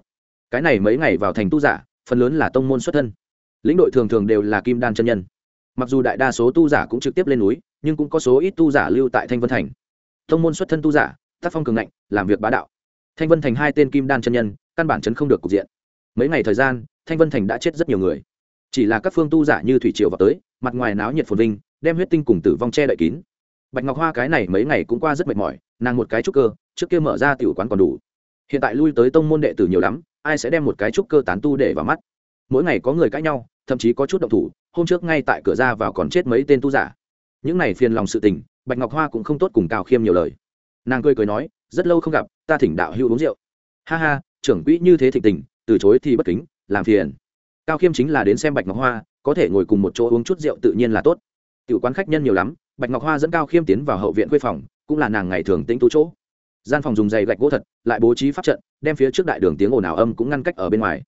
Cái này mấy ngày vào thành tu giả, phần lớn là tông môn xuất thân. Lĩnh đội thường thường đều là kim đan chân nhân. Mặc dù đại đa số tu giả cũng trực tiếp lên núi, nhưng cũng có số ít tu giả lưu tại thanh vân thành. Tông môn xuất thân tu giả, tác phong cường ngạnh, làm việc bá đạo. Thanh vân thành hai tên kim đan chân nhân, căn bản chấn không được cục diện. Mấy ngày thời gian, thanh vân thành đã chết rất nhiều người chỉ là các phương tu giả như thủy triều vào tới, mặt ngoài náo nhiệt phồn vinh, đem huyết tinh cùng tử vong che đậy kín. Bạch ngọc hoa cái này mấy ngày cũng qua rất mệt mỏi, nàng một cái trúc cơ, trước kia mở ra tiểu quán còn đủ. Hiện tại lui tới tông môn đệ tử nhiều lắm, ai sẽ đem một cái trúc cơ tán tu để vào mắt? Mỗi ngày có người cãi nhau, thậm chí có chút động thủ, hôm trước ngay tại cửa ra vào còn chết mấy tên tu giả. Những này phiền lòng sự tình, bạch ngọc hoa cũng không tốt cùng cao khiêm nhiều lời. Nàng cười cười nói, rất lâu không gặp, ta thỉnh đạo hữu uống rượu. Ha ha, trưởng quỹ như thế thịnh tình, từ chối thì bất kính, làm phiền cao khiêm chính là đến xem bạch ngọc hoa, có thể ngồi cùng một chỗ uống chút rượu tự nhiên là tốt. Tiểu quán khách nhân nhiều lắm, bạch ngọc hoa dẫn cao khiêm tiến vào hậu viện khuê phòng, cũng là nàng ngày thường tĩnh tú chỗ. Gian phòng dùng dày gạch gỗ thật, lại bố trí pháp trận, đem phía trước đại đường tiếng ồn ào âm cũng ngăn cách ở bên ngoài.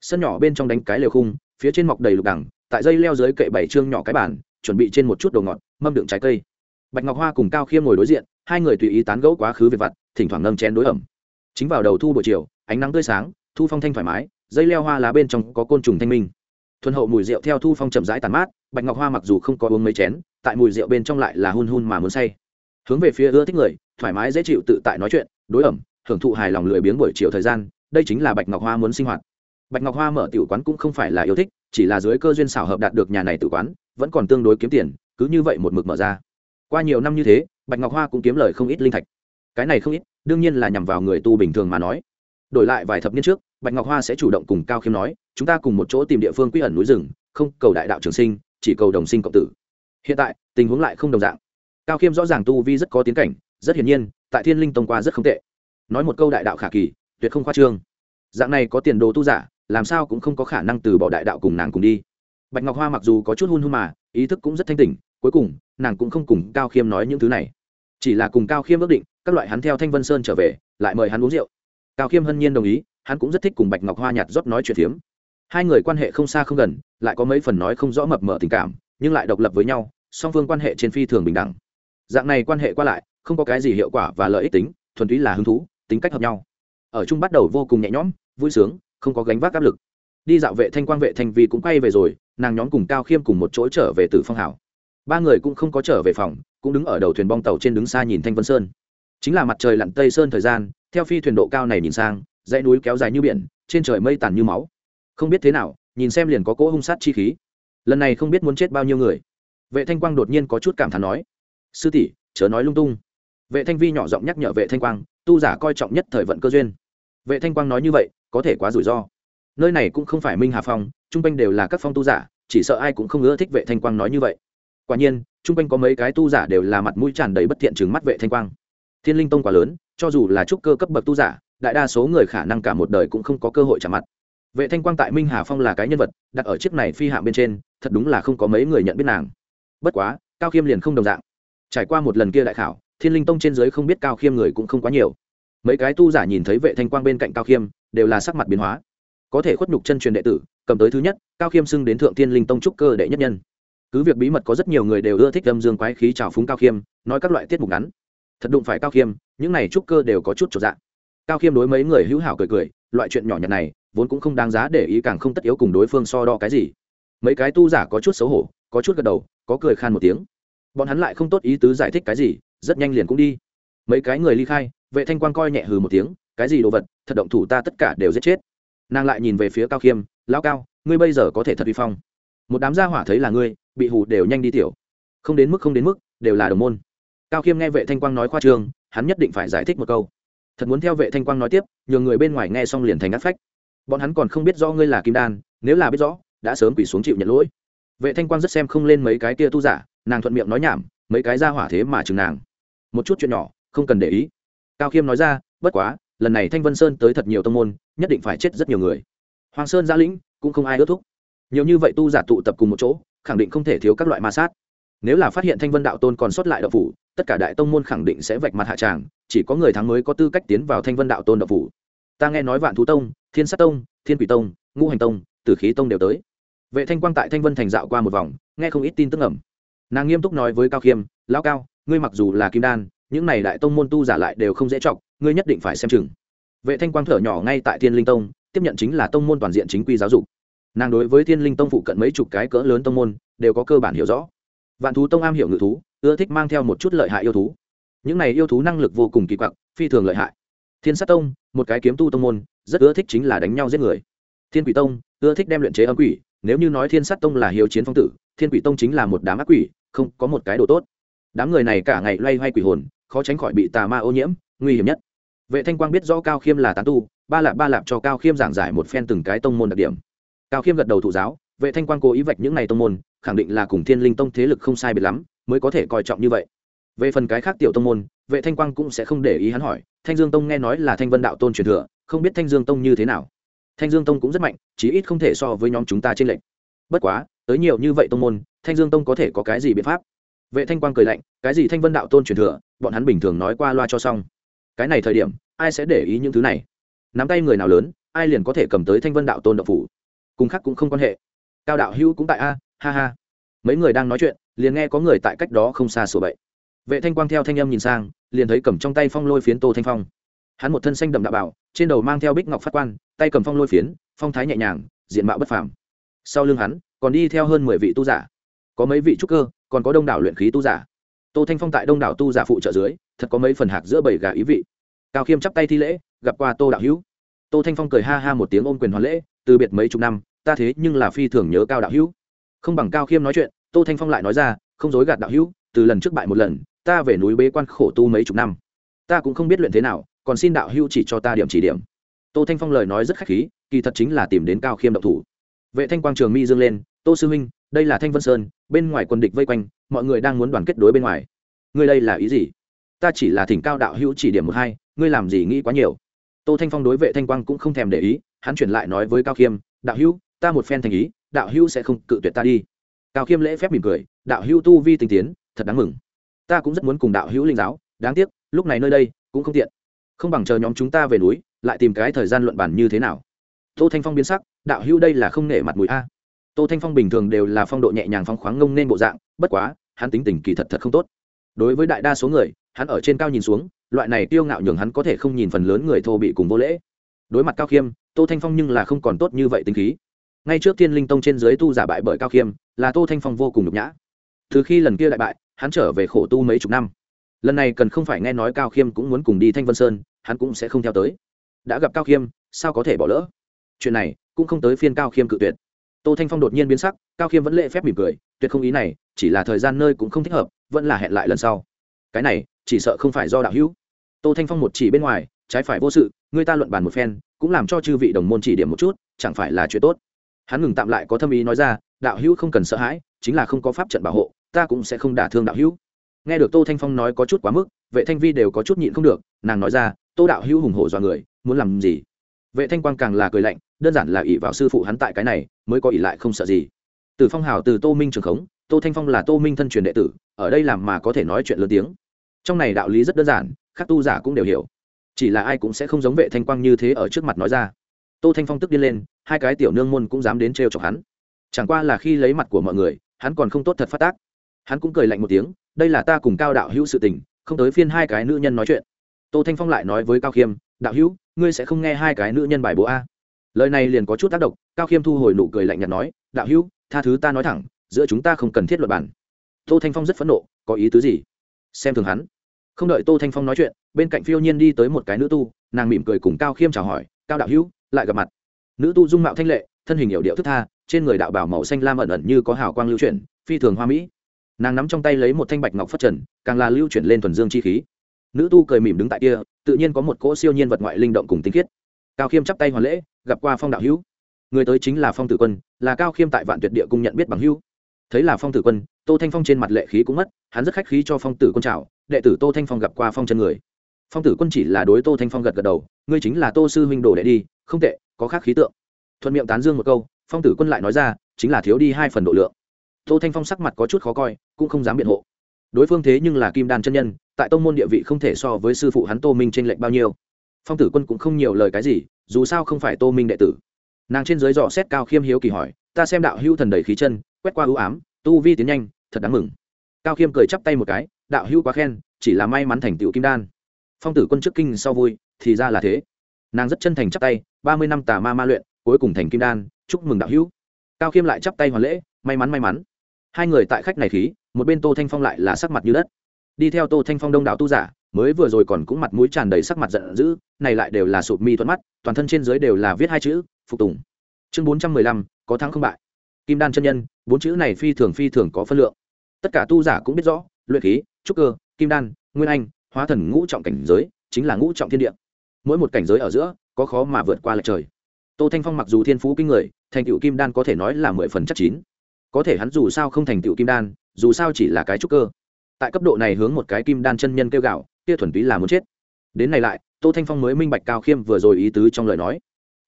Sân nhỏ bên trong đánh cái lều khung, phía trên mọc đầy lục đẳng tại dây leo dưới kệ bảy trương nhỏ cái bàn, chuẩn bị trên một chút đồ ngọt, mâm đựng trái cây. Bạch ngọc hoa cùng cao khiêm ngồi đối diện, hai người tùy ý tán gẫu quá khứ về vặt, thỉnh thoảng nâng chén đối ẩm. Chính vào đầu thu buổi chiều, ánh nắng tươi sáng, thu phong thanh thoải mái dây leo hoa lá bên trong có côn trùng thanh minh. Thuần hậu mùi rượu theo thu phong chậm rãi tàn mát, bạch ngọc hoa mặc dù không có uống mấy chén, tại mùi rượu bên trong lại là hun hun mà muốn say. Hướng về phía ưa thích người, thoải mái dễ chịu tự tại nói chuyện, đối ẩm, hưởng thụ hài lòng lười biếng buổi chiều thời gian, đây chính là bạch ngọc hoa muốn sinh hoạt. Bạch ngọc hoa mở tiểu quán cũng không phải là yêu thích, chỉ là dưới cơ duyên xảo hợp đạt được nhà này tự quán, vẫn còn tương đối kiếm tiền, cứ như vậy một mực mở ra. Qua nhiều năm như thế, bạch ngọc hoa cũng kiếm lời không ít linh thạch. Cái này không ít, đương nhiên là nhằm vào người tu bình thường mà nói. Đổi lại vài thập niên trước bạch ngọc hoa sẽ chủ động cùng cao khiêm nói, chúng ta cùng một chỗ tìm địa phương quy ẩn núi rừng, không cầu đại đạo trường sinh, chỉ cầu đồng sinh cộng tử. Hiện tại, tình huống lại không đồng dạng. Cao khiêm rõ ràng tu vi rất có tiến cảnh, rất hiển nhiên, tại thiên linh tông qua rất không tệ. Nói một câu đại đạo khả kỳ, tuyệt không khoa trương. Dạng này có tiền đồ tu giả, làm sao cũng không có khả năng từ bỏ đại đạo cùng nàng cùng đi. Bạch ngọc hoa mặc dù có chút hun hun mà, ý thức cũng rất thanh tỉnh, cuối cùng, nàng cũng không cùng cao khiêm nói những thứ này. Chỉ là cùng cao khiêm ước định, các loại hắn theo thanh vân sơn trở về, lại mời hắn uống rượu. Cao khiêm hân nhiên đồng ý hắn cũng rất thích cùng bạch ngọc hoa nhạt rót nói chuyện phiếm. Hai người quan hệ không xa không gần, lại có mấy phần nói không rõ mập mờ tình cảm, nhưng lại độc lập với nhau, song phương quan hệ trên phi thường bình đẳng. Dạng này quan hệ qua lại, không có cái gì hiệu quả và lợi ích tính, thuần túy là hứng thú, tính cách hợp nhau. Ở chung bắt đầu vô cùng nhẹ nhõm, vui sướng, không có gánh vác áp lực. Đi dạo vệ thanh quang vệ thanh vi cũng quay về rồi, nàng nhóm cùng cao khiêm cùng một chỗ trở về từ phong hảo. Ba người cũng không có trở về phòng, cũng đứng ở đầu thuyền bong tàu trên đứng xa nhìn thanh vân sơn. Chính là mặt trời lặn tây sơn thời gian, theo phi thuyền độ cao này nhìn sang dãy núi kéo dài như biển, trên trời mây tàn như máu. Không biết thế nào, nhìn xem liền có cỗ hung sát chi khí. Lần này không biết muốn chết bao nhiêu người. Vệ thanh quang đột nhiên có chút cảm thán nói, sư tỷ, chớ nói lung tung. Vệ thanh vi nhỏ giọng nhắc nhở vệ thanh quang, tu giả coi trọng nhất thời vận cơ duyên. Vệ thanh quang nói như vậy, có thể quá rủi ro. Nơi này cũng không phải minh hà phong, chung quanh đều là các phong tu giả, chỉ sợ ai cũng không ưa thích vệ thanh quang nói như vậy. Quả nhiên, chung quanh có mấy cái tu giả đều là mặt mũi tràn đầy bất thiện chừng mắt vệ thanh quang. Thiên linh tông quá lớn, cho dù là trúc cơ cấp bậc tu giả đại đa số người khả năng cả một đời cũng không có cơ hội trả mặt. Vệ thanh quang tại minh hà phong là cái nhân vật, đặt ở chiếc này phi hạm bên trên, thật đúng là không có mấy người nhận biết nàng. Bất quá, cao khiêm liền không đồng dạng. Trải qua một lần kia đại khảo, thiên linh tông trên dưới không biết cao khiêm người cũng không quá nhiều. Mấy cái tu giả nhìn thấy vệ thanh quang bên cạnh cao khiêm, đều là sắc mặt biến hóa. Có thể khuất nhục chân truyền đệ tử, cầm tới thứ nhất, cao khiêm xưng đến thượng thiên linh tông trúc cơ đệ nhất nhân. Cứ việc bí mật có rất nhiều người đều ưa thích âm dương quái khí trào phúng cao khiêm, nói các loại tiết mục ngắn. Thật đụng phải cao khiêm, những này trúc cơ đều có chút trọn dạng cao khiêm đối mấy người hữu hảo cười cười, loại chuyện nhỏ nhặt này, vốn cũng không đáng giá để ý càng không tất yếu cùng đối phương so đo cái gì. Mấy cái tu giả có chút xấu hổ, có chút gật đầu, có cười khan một tiếng. Bọn hắn lại không tốt ý tứ giải thích cái gì, rất nhanh liền cũng đi. Mấy cái người ly khai, vệ thanh quan coi nhẹ hừ một tiếng, cái gì đồ vật, thật động thủ ta tất cả đều giết chết. Nàng lại nhìn về phía cao khiêm, lão cao, ngươi bây giờ có thể thật vi phong. Một đám gia hỏa thấy là ngươi, bị hù đều nhanh đi tiểu. Không đến mức, không đến mức, đều là đồng môn. Cao khiêm nghe vệ thanh quang nói khoa trương, hắn nhất định phải giải thích một câu thật muốn theo vệ thanh quang nói tiếp, nhường người bên ngoài nghe xong liền thành ngắt phách. Bọn hắn còn không biết rõ ngươi là kim đan, nếu là biết rõ, đã sớm quỳ xuống chịu nhận lỗi. Vệ thanh quang rất xem không lên mấy cái kia tu giả, nàng thuận miệng nói nhảm, mấy cái ra hỏa thế mà chừng nàng. Một chút chuyện nhỏ, không cần để ý. Cao khiêm nói ra, bất quá, lần này thanh vân sơn tới thật nhiều tông môn, nhất định phải chết rất nhiều người. Hoàng sơn gia lĩnh cũng không ai ước thúc. Nhiều như vậy tu giả tụ tập cùng một chỗ, khẳng định không thể thiếu các loại ma sát nếu là phát hiện thanh vân đạo tôn còn sót lại đạo phủ, tất cả đại tông môn khẳng định sẽ vạch mặt hạ tràng, chỉ có người thắng mới có tư cách tiến vào thanh vân đạo tôn đạo phủ. Ta nghe nói vạn thú tông, thiên sát tông, thiên quỷ tông, ngũ hành tông, tử khí tông đều tới. Vệ thanh quang tại thanh vân thành dạo qua một vòng, nghe không ít tin tức ẩm. Nàng nghiêm túc nói với cao khiêm, lão cao, ngươi mặc dù là kim đan, những này đại tông môn tu giả lại đều không dễ chọc, ngươi nhất định phải xem chừng. Vệ thanh quang thở nhỏ ngay tại thiên linh tông, tiếp nhận chính là tông môn toàn diện chính quy giáo dục. Nàng đối với thiên linh tông phụ cận mấy chục cái cỡ lớn tông môn, đều có cơ bản hiểu rõ vạn thú tông am hiểu ngự thú, ưa thích mang theo một chút lợi hại yêu thú. Những này yêu thú năng lực vô cùng kỳ quặc, phi thường lợi hại. Thiên sát tông, một cái kiếm tu tông môn, rất ưa thích chính là đánh nhau giết người. Thiên quỷ tông, ưa thích đem luyện chế âm quỷ, nếu như nói thiên sát tông là hiếu chiến phong tử, thiên quỷ tông chính là một đám ác quỷ, không có một cái đồ tốt. Đám người này cả ngày loay hoay quỷ hồn, khó tránh khỏi bị tà ma ô nhiễm, nguy hiểm nhất. Vệ thanh quang biết rõ cao khiêm là tán tu, ba lạp ba lạp cho cao khiêm giảng giải một phen từng cái tông môn đặc điểm. Cao khiêm gật đầu thụ giáo, vệ thanh quang cố ý vạch những n à y tông môn khẳng định là cùng thiên linh tông thế lực không sai biệt lắm, mới có thể coi trọng như vậy. Về phần cái khác tiểu tông môn, vệ thanh quang cũng sẽ không để ý hắn hỏi, thanh dương tông nghe nói là thanh vân đạo tôn truyền thừa, không biết thanh dương tông như thế nào. Thanh dương tông cũng rất mạnh, chí ít không thể so với nhóm chúng ta trên lệnh. Bất quá, tới nhiều như vậy tông môn, thanh dương tông có thể có cái gì biện pháp? Vệ thanh quang cười lạnh, cái gì thanh vân đạo tôn truyền thừa, bọn hắn bình thường nói qua loa cho xong. Cái này thời điểm, ai sẽ để ý những thứ này? Nắm tay người nào lớn, ai liền có thể cầm tới thanh vân đạo tôn đạo phủ? Cùng khác cũng không quan hệ. Cao đạo hữu cũng tại a ha ha. Mấy người đang nói chuyện, liền nghe có người tại cách đó không xa sổ bậy. Vệ thanh quang theo thanh âm nhìn sang, liền thấy cầm trong tay phong lôi phiến tô thanh phong. Hắn một thân xanh đậm đạo bảo, trên đầu mang theo bích ngọc phát quan, tay cầm phong lôi phiến, phong thái nhẹ nhàng, diện mạo bất phàm. Sau lưng hắn, còn đi theo hơn mười vị tu giả. Có mấy vị trúc cơ, còn có đông đảo luyện khí tu giả. Tô thanh phong tại đông đảo tu giả phụ trợ dưới, thật có mấy phần hạc giữa bảy gà ý vị. Cao khiêm chắp tay thi lễ, gặp qua tô đạo hữu. Tô thanh phong cười ha ha một tiếng ôm quyền hoàn lễ, từ biệt mấy chục năm, ta thế nhưng là phi thường nhớ cao đạo hữu không bằng cao khiêm nói chuyện, tô thanh phong lại nói ra, không dối gạt đạo hữu, từ lần trước bại một lần, ta về núi bế quan khổ tu mấy chục năm. Ta cũng không biết luyện thế nào, còn xin đạo hữu chỉ cho ta điểm chỉ điểm. Tô thanh phong lời nói rất khách khí, kỳ thật chính là tìm đến cao khiêm độc thủ. Vệ thanh quang trường mi dương lên, tô sư huynh, đây là thanh vân sơn, bên ngoài quân địch vây quanh, mọi người đang muốn đoàn kết đối bên ngoài. Ngươi đây là ý gì? Ta chỉ là thỉnh cao đạo hữu chỉ điểm một hai, ngươi làm gì nghĩ quá nhiều. Tô thanh phong đối vệ thanh quang cũng không thèm để ý, hắn chuyển lại nói với cao khiêm, đạo hữu ta một phen thành ý, đạo hữu sẽ không cự tuyệt ta đi. Cao khiêm lễ phép mỉm cười, đạo hữu tu vi tinh tiến, thật đáng mừng. Ta cũng rất muốn cùng đạo hữu linh giáo, đáng tiếc, lúc này nơi đây cũng không tiện. Không bằng chờ nhóm chúng ta về núi, lại tìm cái thời gian luận bàn như thế nào. Tô thanh phong biến sắc, đạo hữu đây là không nể mặt mũi a. Tô thanh phong bình thường đều là phong độ nhẹ nhàng phong khoáng ngông nên bộ dạng, bất quá, hắn tính tình kỳ thật thật không tốt. Đối với đại đa số người, hắn ở trên cao nhìn xuống, loại này tiêu ngạo nhường hắn có thể không nhìn phần lớn người thô bị cùng vô lễ. Đối mặt cao khiêm, tô thanh phong nhưng là không còn tốt như vậy tính khí ngay trước thiên linh tông trên dưới tu giả bại bởi cao khiêm, là tô thanh phong vô cùng nhục nhã. Từ khi lần kia đại bại, hắn trở về khổ tu mấy chục năm. Lần này cần không phải nghe nói cao khiêm cũng muốn cùng đi thanh vân sơn, hắn cũng sẽ không theo tới. Đã gặp cao khiêm, sao có thể bỏ lỡ? Chuyện này cũng không tới phiên cao khiêm cự tuyệt. Tô thanh phong đột nhiên biến sắc, cao khiêm vẫn lễ phép mỉm cười, tuyệt không ý này, chỉ là thời gian nơi cũng không thích hợp, vẫn là hẹn lại lần sau. Cái này, chỉ sợ không phải do đạo hữu. Tô thanh phong một chỉ bên ngoài, trái phải vô sự, người ta luận bàn một phen, cũng làm cho chư vị đồng môn chỉ điểm một chút, chẳng phải là chuyện tốt hắn ngừng tạm lại có thâm ý nói ra, đạo hữu không cần sợ hãi, chính là không có pháp trận bảo hộ, ta cũng sẽ không đả thương đạo hữu. Nghe được tô thanh phong nói có chút quá mức, vệ thanh vi đều có chút nhịn không được, nàng nói ra, tô đạo hữu hùng hổ dọa người, muốn làm gì? Vệ thanh quang càng là cười lạnh, đơn giản là ỷ vào sư phụ hắn tại cái này, mới có ỷ lại không sợ gì. Từ phong hào, từ tô minh trường khống, tô thanh phong là tô minh thân truyền đệ tử, ở đây làm mà có thể nói chuyện lớn tiếng. Trong này đạo lý rất đơn giản các tu giả cũng đều hiểu. Chỉ là ai cũng sẽ không giống vệ thanh quang như thế ở trước mặt nói ra. Tô thanh phong tức điên lên hai cái tiểu nương môn cũng dám đến trêu chọc hắn. Chẳng qua là khi lấy mặt của mọi người, hắn còn không tốt thật phát tác. Hắn cũng cười lạnh một tiếng, đây là ta cùng cao đạo hữu sự tình, không tới phiên hai cái nữ nhân nói chuyện. Tô thanh phong lại nói với cao khiêm, đạo hữu, ngươi sẽ không nghe hai cái nữ nhân bài bố a? Lời này liền có chút tác động, cao khiêm thu hồi nụ cười lạnh nhạt nói, đạo hữu, tha thứ ta nói thẳng, giữa chúng ta không cần thiết luật bản. Tô thanh phong rất phẫn nộ, có ý tứ gì? Xem thường hắn. Không đợi tô thanh phong nói chuyện, bên cạnh phiêu nhiên đi tới một cái nữ tu, nàng mỉm cười cùng cao khiêm chào hỏi, cao đạo hữu, lại gặp mặt nữ tu dung mạo thanh lệ, thân hình hiệu điệu thức tha, trên người đạo bảo màu xanh lam ẩn ẩn như có hào quang lưu chuyển, phi thường hoa mỹ. Nàng nắm trong tay lấy một thanh bạch ngọc phất trần, càng là lưu chuyển lên thuần dương chi khí. Nữ tu cười mỉm đứng tại kia, tự nhiên có một cỗ siêu nhiên vật ngoại linh động cùng tinh khiết. Cao khiêm chắp tay hoàn lễ, gặp qua phong đạo hữu. Người tới chính là phong tử quân, là cao khiêm tại vạn tuyệt địa cung nhận biết bằng hữu. Thấy là phong tử quân, tô thanh phong trên mặt lệ khí cũng mất, hắn rất khách khí cho phong tử quân chào, đệ tử tô thanh phong gặp qua phong chân người. Phong tử quân chỉ là đối tô thanh phong gật gật đầu, ngươi chính là tô sư huynh đồ đệ đi, không tệ có khác khí tượng. Thuận miệng tán dương một câu, phong tử quân lại nói ra, chính là thiếu đi hai phần độ lượng. Tô thanh phong sắc mặt có chút khó coi, cũng không dám biện hộ. Đối phương thế nhưng là kim đan chân nhân, tại tông môn địa vị không thể so với sư phụ hắn tô minh t r ê n lệch bao nhiêu. Phong tử quân cũng không nhiều lời cái gì, dù sao không phải tô minh đệ tử. Nàng trên dưới dò xét cao khiêm hiếu kỳ hỏi, ta xem đạo hữu thần đầy khí chân, quét qua ưu ám, tu vi tiến nhanh, thật đáng mừng. Cao khiêm cười chắp tay một cái, đạo hữu quá khen, chỉ là may mắn thành tựu kim đan. Phong tử quân trước kinh sau vui, thì ra là thế nàng rất chân thành chắp tay, ba mươi năm tà ma ma luyện, cuối cùng thành kim đan, chúc mừng đạo hữu. Cao khiêm lại chắp tay hoàn lễ, may mắn may mắn. Hai người tại khách này khí, một bên tô thanh phong lại là sắc mặt như đất. Đi theo tô thanh phong đông đảo tu giả, mới vừa rồi còn cũng mặt mũi tràn đầy sắc mặt giận dữ, này lại đều là sụp mi thuận mắt, toàn thân trên dưới đều là viết hai chữ, phục tùng. Chương bốn trăm mười lăm, có thắng không bại. Kim đan chân nhân, bốn chữ này phi thường phi thường có phân lượng. Tất cả tu giả cũng biết rõ, luyện khí, trúc cơ, kim đan, nguyên anh, hóa thần ngũ trọng cảnh giới, chính là ngũ trọng thiên địa mỗi một cảnh giới ở giữa, có khó mà vượt qua lệch trời. Tô thanh phong mặc dù thiên phú kinh người, thành tựu kim đan có thể nói là mười phần chắc chín. Có thể hắn dù sao không thành tựu kim đan, dù sao chỉ là cái trúc cơ. Tại cấp độ này hướng một cái kim đan chân nhân kêu gạo, kia thuần túy là muốn chết. Đến này lại, tô thanh phong mới minh bạch cao khiêm vừa rồi ý tứ trong lời nói.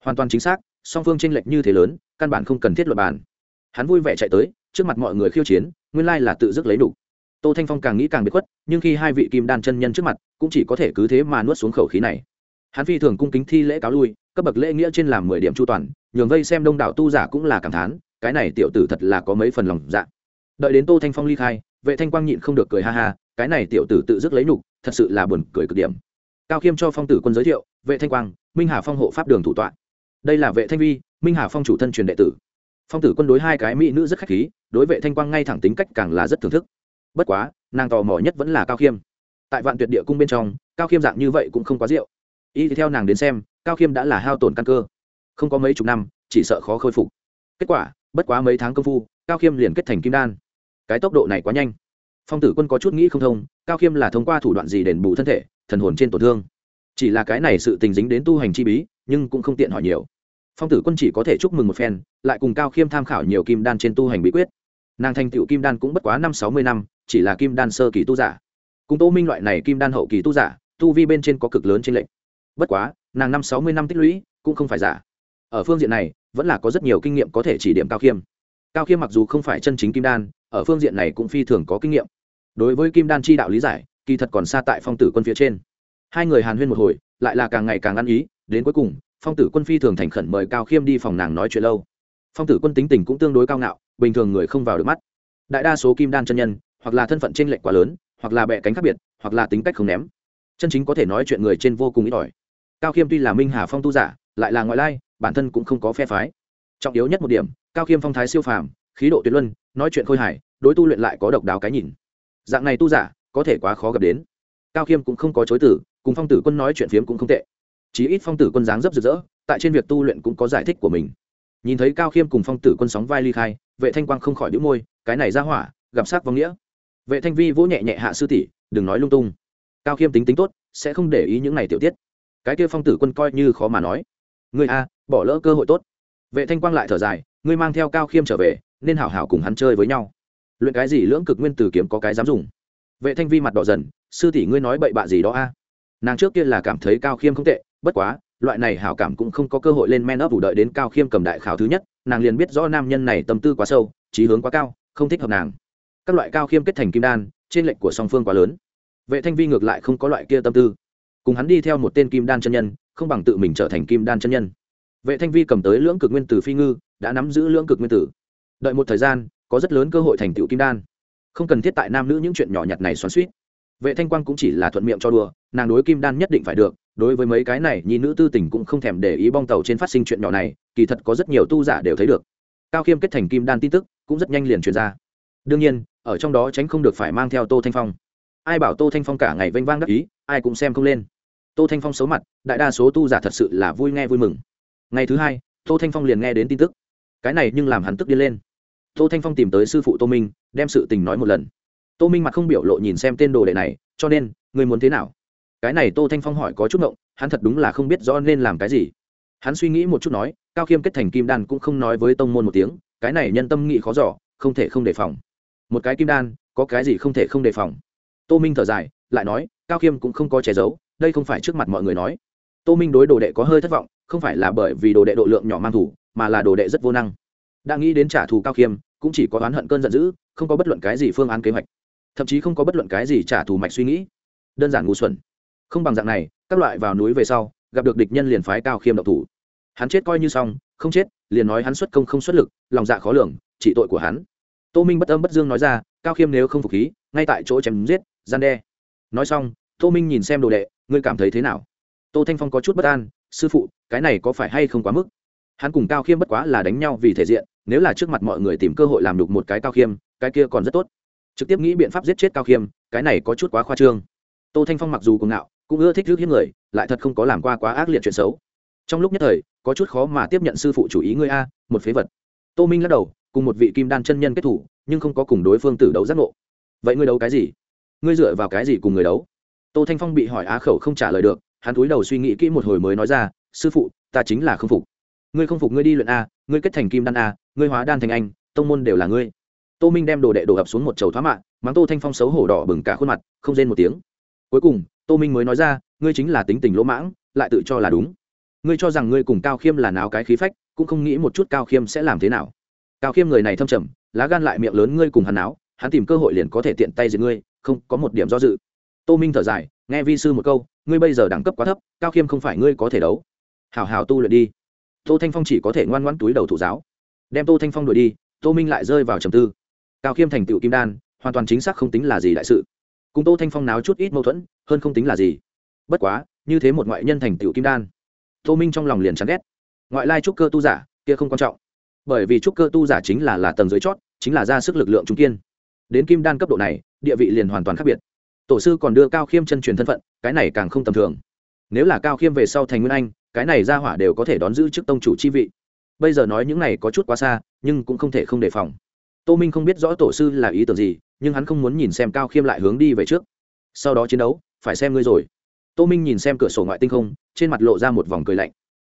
Hoàn toàn chính xác, song phương tranh lệch như thế lớn, căn bản không cần thiết luật bàn. Hắn vui vẻ chạy tới, trước mặt mọi người khiêu chiến, nguyên lai là tự dứt lấy đủ. Tô thanh phong càng nghĩ càng biết khuất, nhưng khi hai vị kim đan chân nhân trước mặt, cũng chỉ có thể cứ thế mà nuốt xuống khẩu khí này hắn phi thường cung kính thi lễ cáo lui, cấp bậc lễ nghĩa trên làm mười điểm chu toàn, nhường vây xem đông đảo tu giả cũng là cảm thán, cái này tiểu tử thật là có mấy phần lòng dạ. Đợi đến tô thanh phong ly khai, vệ thanh quang nhịn không được cười ha ha, cái này tiểu tử tự dứt lấy nhục, thật sự là buồn cười cực điểm. Cao khiêm cho phong tử quân giới thiệu, vệ thanh quang, minh hà phong hộ pháp đường thủ tọa. Đây là vệ thanh vi, minh hà phong chủ thân truyền đệ tử. Phong tử quân đối hai cái mỹ nữ rất khách khí, đối vệ thanh quang ngay thẳng tính cách càng là rất thưởng thức. Bất quá, nàng tò mò nhất vẫn là cao khiêm. Tại vạn tuyệt địa cung bên trong, cao khiêm dạng như vậy cũng không quá rượu y theo nàng đến xem, cao khiêm đã là hao tổn căn cơ. Không có mấy chục năm, chỉ sợ khó khôi phục. Kết quả, bất quá mấy tháng công phu, cao khiêm liền kết thành kim đan. Cái tốc độ này quá nhanh. Phong tử quân có chút nghĩ không thông, cao khiêm là thông qua thủ đoạn gì đền bù thân thể, thần hồn trên tổn thương? Chỉ là cái này sự tình dính đến tu hành chi bí, nhưng cũng không tiện hỏi nhiều. Phong tử quân chỉ có thể chúc mừng một phen, lại cùng cao khiêm tham khảo nhiều kim đan trên tu hành bí quyết. Nàng thành tựu kim đan cũng bất quá năm sáu mươi năm, chỉ là kim đan sơ kỳ tu giả. Cùng tô minh loại này kim đan hậu kỳ tu giả, tu vi bên trên có cực lớn trên lệnh bất quá, nàng năm sáu mươi năm tích lũy, cũng không phải giả. Ở phương diện này, vẫn là có rất nhiều kinh nghiệm có thể chỉ điểm cao khiêm. Cao khiêm mặc dù không phải chân chính kim đan, ở phương diện này cũng phi thường có kinh nghiệm. Đối với kim đan chi đạo lý giải, kỳ thật còn xa tại phong tử quân phía trên. Hai người hàn huyên một hồi, lại là càng ngày càng ăn ý, đến cuối cùng, phong tử quân phi thường thành khẩn mời cao khiêm đi phòng nàng nói chuyện lâu. Phong tử quân tính tình cũng tương đối cao ngạo, bình thường người không vào được mắt. Đại đa số kim đan chân nhân, hoặc là thân phận t r ê n lệch quá lớn, hoặc là bẹ cánh khác biệt, hoặc là tính cách không ném. Chân chính có thể nói chuyện người trên vô cùng ít ỏi cao khiêm tuy là minh hà phong tu giả, lại là ngoại lai, bản thân cũng không có phe phái. Trọng yếu nhất một điểm, cao khiêm phong thái siêu phàm, khí độ tuyệt luân, nói chuyện khôi hài, đối tu luyện lại có độc đáo cái nhìn. Dạng này tu giả, có thể quá khó gặp đến. Cao khiêm cũng không có chối tử cùng phong tử quân nói chuyện phiếm cũng không tệ. Chí ít phong tử quân dáng dấp rực rỡ, tại trên việc tu luyện cũng có giải thích của mình. Nhìn thấy cao khiêm cùng phong tử quân sóng vai ly khai, vệ thanh quang không khỏi đĩu môi, cái này ra hỏa, gặp sát vong nghĩa. Vệ thanh vi vỗ nhẹ nhẹ hạ sư tỷ, đừng nói lung tung. Cao khiêm tính tính tốt, sẽ không để ý những này tiểu tiết cái kia phong tử quân coi như khó mà nói. Người a, bỏ lỡ cơ hội tốt. Vệ thanh quang lại thở dài, ngươi mang theo cao khiêm trở về, nên hảo hảo cùng hắn chơi với nhau. Luyện cái gì lưỡng cực nguyên tử kiếm có cái dám dùng? Vệ thanh vi mặt đỏ dần, sư tỷ ngươi nói bậy bạ gì đó a? Nàng trước kia là cảm thấy cao khiêm không tệ, bất quá, loại này hảo cảm cũng không có cơ hội lên men ấp đủ đợi đến cao khiêm cầm đại khảo thứ nhất, nàng liền biết rõ nam nhân này tâm tư quá sâu trí hướng quá cao, không thích hợp nàng. Các loại cao khiêm kết thành kim đan, trên lệnh của song phương quá lớn. Vệ thanh vi ngược lại không có loại kia tâm tư cùng hắn đi theo một tên kim đan chân nhân, không bằng tự mình trở thành kim đan chân nhân. Vệ thanh vi cầm tới lưỡng cực nguyên tử phi ngư, đã nắm giữ lưỡng cực nguyên tử. Đợi một thời gian, có rất lớn cơ hội thành tựu kim đan. Không cần thiết tại nam nữ những chuyện nhỏ nhặt này xoắn suýt vệ thanh quang cũng chỉ là thuận miệng cho đùa, nàng đối kim đan nhất định phải được, đối với mấy cái này, nhi nữ tư tình cũng không thèm để ý bong tàu trên phát sinh chuyện nhỏ này, kỳ thật có rất nhiều tu giả đều thấy được. Cao khiêm kết thành kim đan tin tức, cũng rất nhanh liền truyền ra. Đương nhiên, ở trong đó tránh không được phải mang theo tô thanh phong ai bảo tô thanh phong cả ngày vênh vang đắc ý, ai cũng xem không lên. Tô thanh phong xấu mặt, đại đa số tu giả thật sự là vui nghe vui mừng. Ngày thứ hai, tô thanh phong liền nghe đến tin tức. Cái này nhưng làm hắn tức đi lên. Tô thanh phong tìm tới sư phụ tô minh, đem sự tình nói một lần. Tô minh mặt không biểu lộ nhìn xem tên đồ đệ này, cho nên, người muốn thế nào? Cái này tô thanh phong hỏi có chút ngộng, hắn thật đúng là không biết rõ nên làm cái gì. Hắn suy nghĩ một chút nói, cao khiêm kết thành kim đan cũng không nói với tông môn một tiếng, cái này nhân tâm nghị khó giỏ không thể không đề phòng. Một cái kim đan, có cái gì không thể không đề phòng? Tô minh thở dài, lại nói, cao khiêm cũng không có che giấu, đây không phải trước mặt mọi người nói. Tô minh đối đồ đệ có hơi thất vọng, không phải là bởi vì đồ đệ độ lượng nhỏ mang thủ, mà là đồ đệ rất vô năng. Đã nghĩ đến trả thù cao khiêm, cũng chỉ có oán hận cơn giận dữ, không có bất luận cái gì phương án kế hoạch. Thậm chí không có bất luận cái gì trả thù mạch suy nghĩ. Đơn giản ngu xuẩn. Không bằng dạng này, các loại vào núi về sau, gặp được địch nhân liền phái cao khiêm độc thủ. Hắn chết coi như xong, không chết, liền nói hắn xuất công không xuất lực, lòng dạ khó lường trị tội của hắn. Tô minh bất âm bất dương nói ra, cao khiêm nếu không phục khí, ngay tại chỗ chém giết gian đe. Nói xong, tô minh nhìn xem đồ đệ, ngươi cảm thấy thế nào? Tô thanh phong có chút bất an, sư phụ, cái này có phải hay không quá mức? Hắn cùng cao khiêm bất quá là đánh nhau vì thể diện, nếu là trước mặt mọi người tìm cơ hội làm đục một cái cao khiêm, cái kia còn rất tốt. Trực tiếp nghĩ biện pháp giết chết cao khiêm, cái này có chút quá khoa trương. Tô thanh phong mặc dù cùng ngạo, cũng ưa thích rước hiếp người, lại thật không có làm qua quá ác liệt chuyện xấu. Trong lúc nhất thời, có chút khó mà tiếp nhận sư phụ chủ ý ngươi a, một phế vật. Tô minh lắc đầu, cùng một vị kim đan chân nhân kết thủ, nhưng không có cùng đối phương tử đấu giác ngộ. Vậy ngươi đấu cái gì? Ngươi dựa vào cái gì cùng người đấu? Tô thanh phong bị hỏi á khẩu không trả lời được, hắn cúi đầu suy nghĩ kỹ một hồi mới nói ra, sư phụ, ta chính là không phục. Ngươi không phục ngươi đi luyện a, ngươi kết thành kim đan a, ngươi hóa đan thành anh, tông môn đều là ngươi. Tô minh đem đồ đệ đổ ập xuống một chầu thoá mạng mắng tô thanh phong xấu hổ đỏ bừng cả khuôn mặt, không rên một tiếng. Cuối cùng, tô minh mới nói ra, ngươi chính là tính tình lỗ mãng, lại tự cho là đúng. Ngươi cho rằng ngươi cùng cao khiêm là náo cái khí phách, cũng không nghĩ một chút cao khiêm sẽ làm thế nào. Cao khiêm người này thâm trầm, lá gan lại miệng lớn ngươi cùng hắn náo, hắn tìm cơ hội liền có thể tiện tay giết ngươi không có một điểm do dự. Tô minh thở dài, nghe vi sư một câu, ngươi bây giờ đẳng cấp quá thấp, cao khiêm không phải ngươi có thể đấu. Hào hào tu luyện đi. Tô thanh phong chỉ có thể ngoan ngoãn túi đầu thủ giáo. Đem tô thanh phong đuổi đi, tô minh lại rơi vào trầm tư. Cao khiêm thành tựu kim đan, hoàn toàn chính xác không tính là gì đại sự. Cùng tô thanh phong náo chút ít mâu thuẫn, hơn không tính là gì. Bất quá, như thế một ngoại nhân thành tựu kim đan, tô minh trong lòng liền chán ghét. Ngoại lai trúc cơ tu giả, kia không quan trọng. Bởi vì trúc cơ tu giả chính là là tầng dưới chót, chính là ra sức lực lượng trung kiên. Đến kim đan cấp độ này địa vị liền hoàn toàn khác biệt. Tổ sư còn đưa cao khiêm chân truyền thân phận, cái này càng không tầm thường. Nếu là cao khiêm về sau thành nguyên anh, cái này ra hỏa đều có thể đón giữ chức tông chủ chi vị. Bây giờ nói những này có chút quá xa, nhưng cũng không thể không đề phòng. Tô minh không biết rõ tổ sư là ý tưởng gì, nhưng hắn không muốn nhìn xem cao khiêm lại hướng đi về trước. Sau đó chiến đấu, phải xem ngươi rồi. Tô minh nhìn xem cửa sổ ngoại tinh không, trên mặt lộ ra một vòng cười lạnh.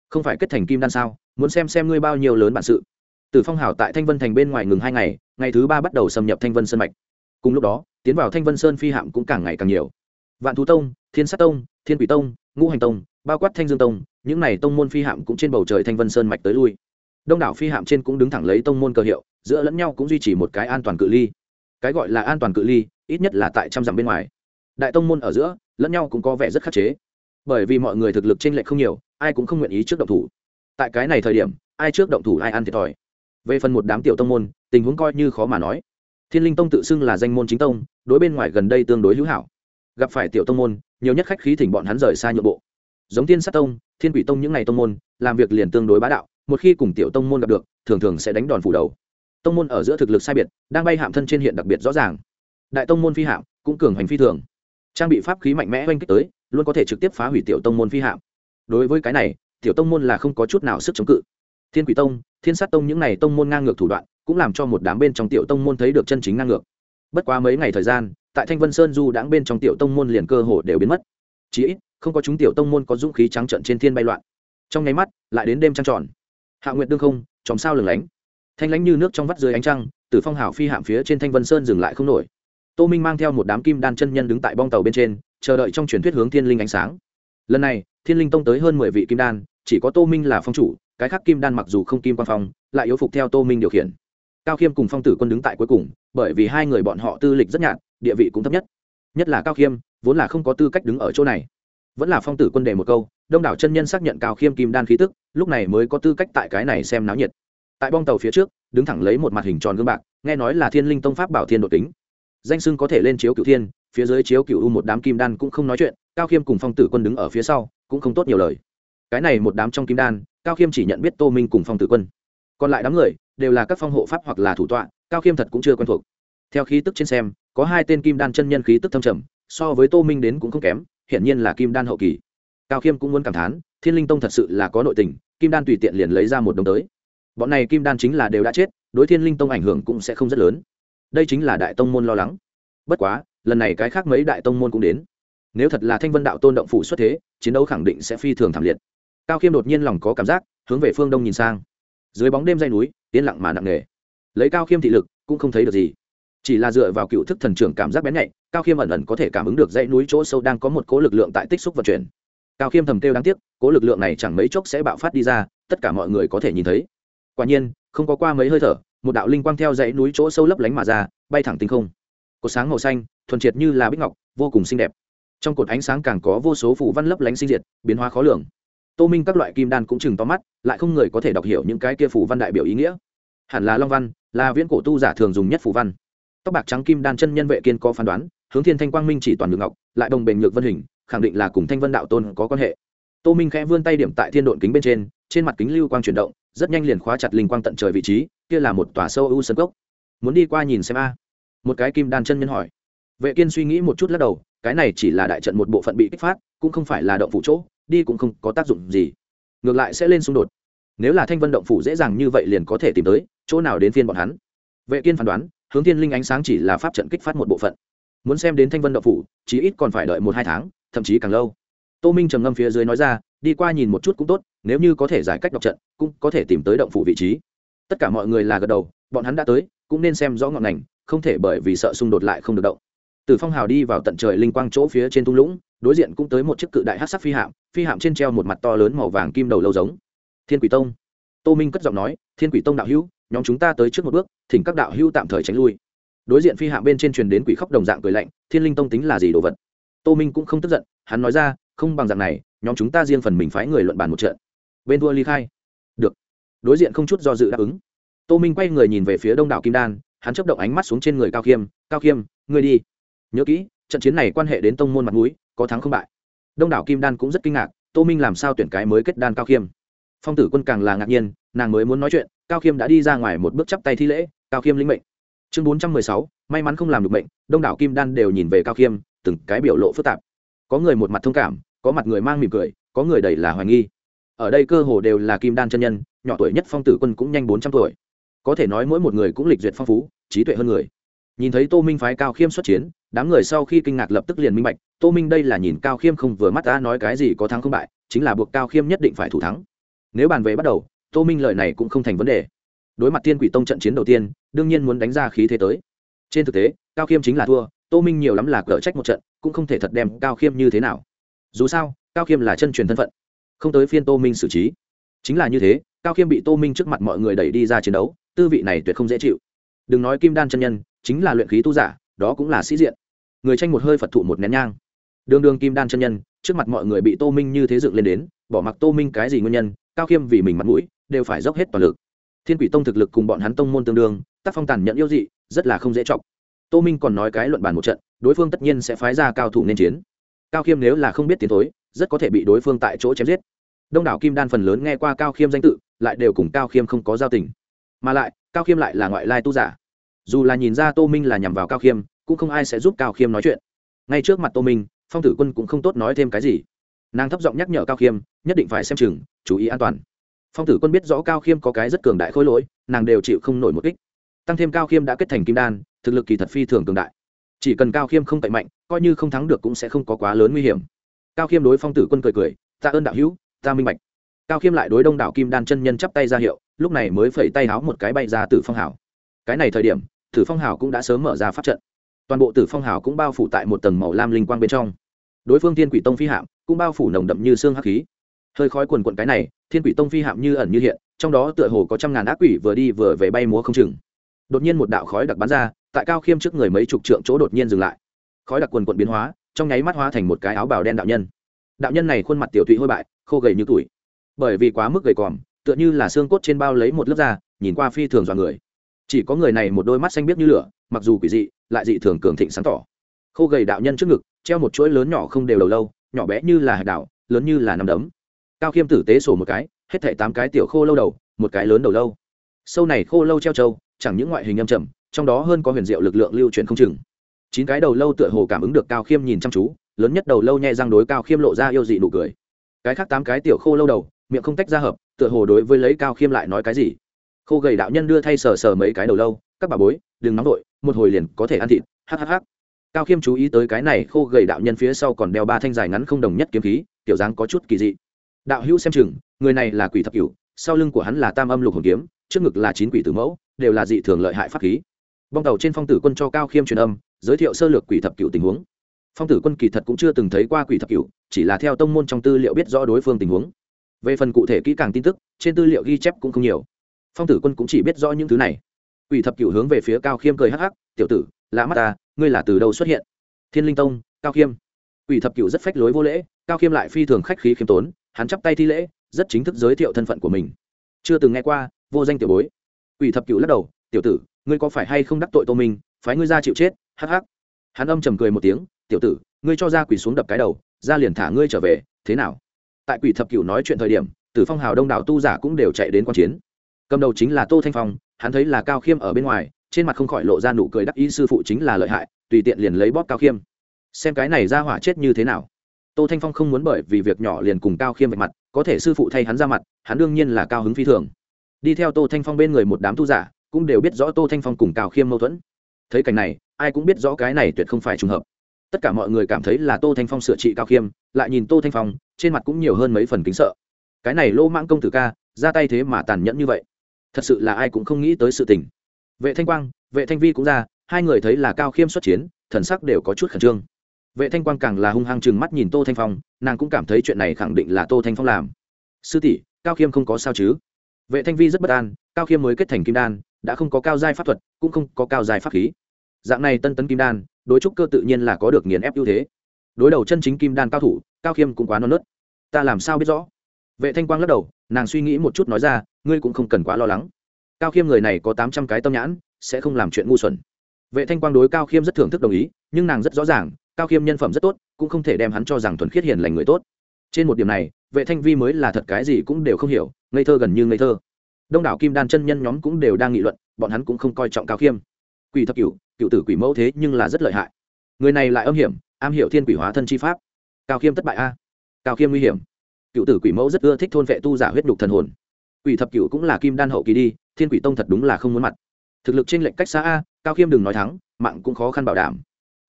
Không phải kết thành kim đan sao? Muốn xem xem ngươi bao nhiêu lớn bản sự. Từ phong hào tại thanh vân thành bên ngoài ngừng hai ngày ngày thứ ba bắt đầu xâm nhập thanh vân sơn mạch cùng lúc đó, tiến vào thanh vân sơn phi hạm cũng càng ngày càng nhiều. Vạn thú tông, thiên sát tông, thiên quỷ tông, ngũ hành tông, bao quát thanh dương tông, những n à y tông môn phi hạm cũng trên bầu trời thanh vân sơn mạch tới lui. Đông đảo phi hạm trên cũng đứng thẳng lấy tông môn cờ hiệu, giữa lẫn nhau cũng duy trì một cái an toàn cự ly. Cái gọi là an toàn cự ly, ít nhất là tại trăm dặm bên ngoài. Đại tông môn ở giữa, lẫn nhau cũng có vẻ rất khắc chế. Bởi vì mọi người thực lực t r ê n lệch không nhiều, ai cũng không nguyện ý trước động thủ. Tại cái này thời điểm, ai trước động thủ ai ăn thiệt thòi. Về phần một đám tiểu tông môn, tình huống coi như khó mà nói thiên linh tông tự xưng là danh môn chính tông, đối bên ngoài gần đây tương đối hữu hảo. Gặp phải tiểu tông môn, nhiều nhất khách khí thỉnh bọn hắn rời xa nhượng bộ. Giống tiên sát tông, thiên quỷ tông những ngày tông môn, làm việc liền tương đối bá đạo, một khi cùng tiểu tông môn gặp được, thường thường sẽ đánh đòn phủ đầu. Tông môn ở giữa thực lực sai biệt, đang bay hạm thân trên hiện đặc biệt rõ ràng. Đại tông môn phi hạm, cũng cường hành phi thường. Trang bị pháp khí mạnh mẽ oanh kích tới, luôn có thể trực tiếp phá hủy tiểu tông môn phi hạm. Đối với cái này, tiểu tông môn là không có chút nào sức chống cự. Thiên quỷ tông thiên sát tông những n à y tông môn ngang ngược thủ đoạn, cũng làm cho một đám bên trong tiểu tông môn thấy được chân chính ngang ngược. Bất quá mấy ngày thời gian, tại thanh vân sơn du đãng bên trong tiểu tông môn liền cơ hồ đều biến mất. Chí ít, không có chúng tiểu tông môn có dũng khí trắng trận trên thiên bay loạn. Trong nháy mắt, lại đến đêm trăng tròn. Hạ nguyệt đương không, chòm sao lừng lánh. Thanh lánh như nước trong vắt dưới ánh trăng, từ phong hào phi hạm phía trên thanh vân sơn dừng lại không nổi. Tô minh mang theo một đám kim đan chân nhân đứng tại bong tàu bên trên, chờ đợi trong truyền thuyết hướng thiên linh ánh sáng. Lần này, thiên linh tông tới hơn mười vị kim đan chỉ có tô minh là phong chủ, cái khác kim đan mặc dù không kim quan phong, lại yếu phục theo tô minh điều khiển. Cao khiêm cùng phong tử quân đứng tại cuối cùng, bởi vì hai người bọn họ tư lịch rất nhạt, địa vị cũng thấp nhất. Nhất là cao khiêm, vốn là không có tư cách đứng ở chỗ này. Vẫn là phong tử quân đề một câu, đông đảo chân nhân xác nhận cao khiêm kim đan khí tức, lúc này mới có tư cách tại cái này xem náo nhiệt. Tại bong tàu phía trước, đứng thẳng lấy một mặt hình tròn gương bạc, nghe nói là thiên linh tông pháp bảo thiên đột tính danh sưng có thể lên chiếu cựu thiên, phía dưới chiếu cựu u một đám kim đan cũng không nói chuyện, cao khiêm cùng phong tử quân đứng ở phía sau, cũng không tốt nhiều lời cái này một đám trong kim đan, cao khiêm chỉ nhận biết tô minh cùng phong tử quân. Còn lại đám người đều là các phong hộ pháp hoặc là thủ tọa, cao khiêm thật cũng chưa quen thuộc. Theo khí tức trên xem, có hai tên kim đan chân nhân khí tức thâm trầm, so với tô minh đến cũng không kém, hiển nhiên là kim đan hậu kỳ. Cao khiêm cũng muốn cảm thán, thiên linh tông thật sự là có nội tình, kim đan tùy tiện liền lấy ra một đồng tới. Bọn này kim đan chính là đều đã chết, đối thiên linh tông ảnh hưởng cũng sẽ không rất lớn. Đây chính là đại tông môn lo lắng. Bất quá, lần này cái khác mấy đại tông môn cũng đến. Nếu thật là thanh vân đạo tôn động phủ xuất thế, chiến đấu khẳng định sẽ phi thường thảm liệt cao khiêm đột nhiên lòng có cảm giác, hướng về phương đông nhìn sang. Dưới bóng đêm dây núi, yên lặng mà nặng nề. Lấy cao khiêm thị lực, cũng không thấy được gì. Chỉ là dựa vào cựu thức thần trưởng cảm giác bén nhạy, cao khiêm ẩn ẩn có thể cảm ứng được dãy núi chỗ sâu đang có một cố lực lượng tại tích xúc vận chuyển. Cao khiêm thầm kêu đáng tiếc cố lực lượng này chẳng mấy chốc sẽ bạo phát đi ra, tất cả mọi người có thể nhìn thấy. Quả nhiên, không có qua mấy hơi thở, một đạo linh quang theo dãy núi chỗ sâu lấp lánh mà ra, bay thẳng tinh không. Có sáng màu xanh, thuần triệt như là bích ngọc, vô cùng xinh đẹp. Trong cột ánh sáng càng có vô số phủ văn lấp lánh sinh diệt, biến hóa khó lường tô minh các loại kim đan cũng chừng to mắt, lại không người có thể đọc hiểu những cái kia phủ văn đại biểu ý nghĩa. Hẳn là long văn, là viễn cổ tu giả thường dùng nhất phủ văn. Tóc bạc trắng kim đan chân nhân vệ kiên có phán đoán, hướng thiên thanh quang minh chỉ toàn ngược ngọc, lại đồng bền ngược vân hình, khẳng định là cùng thanh vân đạo tôn có quan hệ. Tô minh khẽ vươn tay điểm tại thiên độn kính bên trên trên mặt kính lưu quang chuyển động, rất nhanh liền khóa chặt linh quang tận trời vị trí, kia là một tòa sâu ưu sân cốc. Muốn đi qua nhìn xem a. Một cái kim đan chân nhân hỏi. Vệ kiên suy nghĩ một chút lắc đầu cái này chỉ là đại trận một bộ phận bị kích phát, cũng không phải là động phủ chỗ, đi cũng không có tác dụng gì. Ngược lại sẽ lên xung đột. Nếu là thanh vân động phủ dễ dàng như vậy liền có thể tìm tới, chỗ nào đến phiên bọn hắn? Vệ kiên phán đoán, hướng thiên linh ánh sáng chỉ là pháp trận kích phát một bộ phận. Muốn xem đến thanh vân động phủ, chí ít còn phải đợi một hai tháng, thậm chí càng lâu. Tô minh trầm ngâm phía dưới nói ra, đi qua nhìn một chút cũng tốt, nếu như có thể giải cách đọc trận, cũng có thể tìm tới động phủ vị trí. Tất cả mọi người là gật đầu, bọn hắn đã tới, cũng nên xem rõ ngọn ngành, không thể bởi vì sợ xung đột lại không được động từ phong hào đi vào tận trời linh quang chỗ phía trên thung lũng, đối diện cũng tới một chiếc cự đại hát sắc phi hạm phi hạm trên treo một mặt to lớn màu vàng kim đầu lâu giống. Thiên quỷ tông. Tô minh cất giọng nói, thiên quỷ tông đạo hữu, nhóm chúng ta tới trước một bước, thỉnh các đạo hữu tạm thời tránh lui. Đối diện phi hạm bên trên truyền đến quỷ khóc đồng dạng cười lạnh, thiên linh tông tính là gì đồ vật? Tô minh cũng không tức giận, hắn nói ra, không bằng dạng này, nhóm chúng ta riêng phần mình phái người luận bàn một trận. Bên thua ly khai. Được. Đối diện không chút do dự đáp ứng. Tô minh quay người nhìn về phía đông đảo kim đan, hắn chấp động ánh mắt xuống trên người cao khiêm cao khiêm, ngươi đi nhớ kỹ, trận chiến này quan hệ đến tông môn mặt mũi, có thắng không bại. Đông đảo kim đan cũng rất kinh ngạc, tô minh làm sao tuyển cái mới kết đan cao khiêm? Phong tử quân càng là ngạc nhiên, nàng mới muốn nói chuyện, cao khiêm đã đi ra ngoài một bước chắp tay thi lễ, cao khiêm linh mệnh. Chương bốn trăm mười sáu, may mắn không làm được mệnh, đông đảo kim đan đều nhìn về cao khiêm, từng cái biểu lộ phức tạp. Có người một mặt thông cảm, có mặt người mang mỉm cười, có người đầy là hoài nghi. Ở đây cơ hồ đều là kim đan chân nhân, nhỏ tuổi nhất phong tử quân cũng nhanh bốn trăm tuổi. Có thể nói mỗi một người cũng lịch duyệt phong phú, trí tuệ hơn người nhìn thấy tô minh phái cao khiêm xuất chiến, đám người sau khi kinh ngạc lập tức liền minh bạch, tô minh đây là nhìn cao khiêm không vừa mắt ta nói cái gì có thắng không bại, chính là buộc cao khiêm nhất định phải thủ thắng. Nếu bàn về bắt đầu, tô minh lời này cũng không thành vấn đề. Đối mặt tiên quỷ tông trận chiến đầu tiên, đương nhiên muốn đánh ra khí thế tới. Trên thực tế, cao khiêm chính là thua, tô minh nhiều lắm là cở trách một trận, cũng không thể thật đem cao khiêm như thế nào. Dù sao, cao khiêm là chân truyền thân phận, không tới phiên tô minh xử trí. Chính là như thế, cao khiêm bị tô minh trước mặt mọi người đẩy đi ra chiến đấu, tư vị này tuyệt không dễ chịu. Đừng nói kim đan chân nhân chính là luyện khí tu giả, đó cũng là sĩ diện. Người tranh một hơi phật thụ một nén nhang. Đường đường kim đan chân nhân, trước mặt mọi người bị tô minh như thế dựng lên đến, bỏ mặc tô minh cái gì nguyên nhân, cao khiêm vì mình mặt mũi, đều phải dốc hết toàn lực. Thiên quỷ tông thực lực cùng bọn hắn tông môn tương đương, tác phong tàn nhận yêu dị, rất là không dễ chọc. Tô minh còn nói cái luận bàn một trận, đối phương tất nhiên sẽ phái ra cao thủ nên chiến. Cao khiêm nếu là không biết tiến thối, rất có thể bị đối phương tại chỗ chém giết. Đông đảo kim đan phần lớn nghe qua cao khiêm danh tự, lại đều cùng cao khiêm không có giao tình. Mà lại, cao khiêm lại là ngoại lai tu giả dù là nhìn ra tô minh là nhằm vào cao khiêm, cũng không ai sẽ giúp cao khiêm nói chuyện. Ngay trước mặt tô minh, phong tử quân cũng không tốt nói thêm cái gì. Nàng thấp giọng nhắc nhở cao khiêm, nhất định phải xem chừng, chú ý an toàn. Phong tử quân biết rõ cao khiêm có cái rất cường đại khôi lỗi, nàng đều chịu không nổi một kích. Tăng thêm cao khiêm đã kết thành kim đan, thực lực kỳ thật phi thường cường đại. Chỉ cần cao khiêm không tệ mạnh, coi như không thắng được cũng sẽ không có quá lớn nguy hiểm. Cao khiêm đối phong tử quân cười cười tạ ơn đạo hữu, ta minh bạch. Cao khiêm lại đối đông đảo kim đan chân nhân chắp tay ra hiệu, lúc này mới phẩy tay háo một cái bay ra từ phong hảo. Cái này thời điểm tử phong hảo cũng đã sớm mở ra pháp trận. Toàn bộ tử phong hảo cũng bao phủ tại một tầng màu lam linh quang bên trong. Đối phương thiên quỷ tông phi hạm cũng bao phủ nồng đậm như xương hắc khí. Hơi khói quần quần cái này, thiên quỷ tông phi hạm như ẩn như hiện, trong đó tựa hồ có trăm ngàn ác quỷ vừa đi vừa về bay múa không chừng. Đột nhiên một đạo khói đặc bắn ra, tại cao khiêm trước người mấy chục trượng chỗ đột nhiên dừng lại. Khói đặc quần quần biến hóa, trong nháy mắt hóa thành một cái áo bào đen đạo nhân. Đạo nhân này khuôn mặt tiểu thụy hôi bại, khô gầy như tuổi bởi vì quá mức gầy còm, tựa như là xương cốt trên bao lấy một lớp da, nhìn qua phi thường dọa người chỉ có người này một đôi mắt xanh biếc như lửa, mặc dù quỷ dị, lại dị thường cường thịnh sáng tỏ. Khô gầy đạo nhân trước ngực, treo một chuỗi lớn nhỏ không đều đầu lâu, nhỏ bé như là hạt đảo, lớn như là nằm đấm. Cao khiêm tử tế sổ một cái, hết thảy tám cái tiểu khô lâu đầu, một cái lớn đầu lâu. Sâu này khô lâu treo trâu, chẳng những ngoại hình âm trầm, trong đó hơn có huyền diệu lực lượng lưu chuyển không chừng. Chín cái đầu lâu tựa hồ cảm ứng được cao khiêm nhìn chăm chú, lớn nhất đầu lâu nhẹ răng đối cao khiêm lộ ra yêu dị nụ cười. Cái khác tám cái tiểu khô lâu đầu, miệng không tách ra hợp, tựa hồ đối với lấy cao khiêm lại nói cái gì khô gầy đạo nhân đưa thay sờ sờ mấy cái đầu lâu, các bà bối, đừng nóng vội, một hồi liền có thể ăn thịt. Hhh cao khiêm chú ý tới cái này khô gầy đạo nhân phía sau còn đeo ba thanh dài ngắn không đồng nhất kiếm khí, kiểu dáng có chút kỳ dị. Đạo hữu xem chừng, người này là quỷ thập cửu, sau lưng của hắn là tam âm lục hồn kiếm, trước ngực là chín quỷ tử mẫu, đều là dị thường lợi hại pháp khí. Bong tàu trên phong tử quân cho cao khiêm truyền âm, giới thiệu sơ lược quỷ thập cửu tình huống. Phong tử quân kỳ thật cũng chưa từng thấy qua quỷ thập cửu, chỉ là theo tông môn trong tư liệu biết rõ đối phương tình huống. Về phần cụ thể kỹ càng tin tức, trên tư liệu ghi chép cũng không nhiều phong tử quân cũng chỉ biết rõ những thứ này. Quỷ thập cửu hướng về phía cao khiêm cười hắc hắc, tiểu tử, lạ mắt ta, ngươi là từ đâu xuất hiện? Thiên linh tông, cao khiêm. Quỷ thập cửu rất phách lối vô lễ, cao khiêm lại phi thường khách khí khiêm tốn, hắn chắp tay thi lễ, rất chính thức giới thiệu thân phận của mình. Chưa từng nghe qua, vô danh tiểu bối. Quỷ thập cửu lắc đầu, tiểu tử, ngươi có phải hay không đắc tội tô minh, phái ngươi ra chịu chết? Hắc hắc. Hắn âm trầm cười một tiếng, tiểu tử, ngươi cho ra quỷ xuống đập cái đầu, ra liền thả ngươi trở về, thế nào? Tại quỷ thập cửu nói chuyện thời điểm, tử phong hào đông đảo tu giả cũng đều chạy đến quan chiến cầm đầu chính là tô thanh phong, hắn thấy là cao khiêm ở bên ngoài, trên mặt không khỏi lộ ra nụ cười đắc ý, sư phụ chính là lợi hại, tùy tiện liền lấy bóp cao khiêm. Xem cái này ra hỏa chết như thế nào. Tô thanh phong không muốn bởi vì việc nhỏ liền cùng cao khiêm vạch mặt, có thể sư phụ thay hắn ra mặt, hắn đương nhiên là cao hứng phi thường. Đi theo tô thanh phong bên người một đám tu giả, cũng đều biết rõ tô thanh phong cùng cao khiêm mâu thuẫn. Thấy cảnh này, ai cũng biết rõ cái này tuyệt không phải trùng hợp. Tất cả mọi người cảm thấy là tô thanh phong sửa trị cao khiêm, lại nhìn tô thanh phong, trên mặt cũng nhiều hơn mấy phần kính sợ. Cái này lô mãng công tử ca, ra tay thế mà tàn nhẫn như vậy thật sự là ai cũng không nghĩ tới sự tình. Vệ thanh quang, vệ thanh vi cũng ra, hai người thấy là cao khiêm xuất chiến, thần sắc đều có chút khẩn trương. Vệ thanh quang càng là hung hăng chừng mắt nhìn tô thanh phong, nàng cũng cảm thấy chuyện này khẳng định là tô thanh phong làm. Sư tỷ, cao khiêm không có sao chứ? Vệ thanh vi rất bất an, cao khiêm mới kết thành kim đan, đã không có cao giai pháp thuật, cũng không có cao giai pháp khí. Dạng này tân tấn kim đan, đối trúc cơ tự nhiên là có được nghiền ép ưu thế. Đối đầu chân chính kim đan cao thủ, cao khiêm cũng quá non nớt. Ta làm sao biết rõ? Vệ thanh quang lắc đầu, nàng suy nghĩ một chút nói ra, ngươi cũng không cần quá lo lắng. Cao khiêm người này có tám trăm cái tâm nhãn, sẽ không làm chuyện ngu xuẩn. Vệ thanh quang đối cao khiêm rất thưởng thức đồng ý, nhưng nàng rất rõ ràng, cao khiêm nhân phẩm rất tốt, cũng không thể đem hắn cho rằng thuần khiết hiền lành người tốt. Trên một điểm này, vệ thanh vi mới là thật cái gì cũng đều không hiểu, ngây thơ gần như ngây thơ. Đông đảo kim đan chân nhân nhóm cũng đều đang nghị luận, bọn hắn cũng không coi trọng cao khiêm. Quỷ thập cửu, cựu tử quỷ mẫu thế nhưng là rất lợi hại. Người này lại âm hiểm, am hiểu thiên quỷ hóa thân chi pháp. Cao khiêm thất bại a. Cao khiêm nguy hiểm cựu tử quỷ mẫu rất ưa thích thôn vệ tu giả huyết nhục thần hồn. Quỷ thập cựu cũng là kim đan hậu kỳ đi, thiên quỷ tông thật đúng là không muốn mặt. Thực lực trên lệnh cách xa a, cao khiêm đừng nói thắng, mạng cũng khó khăn bảo đảm.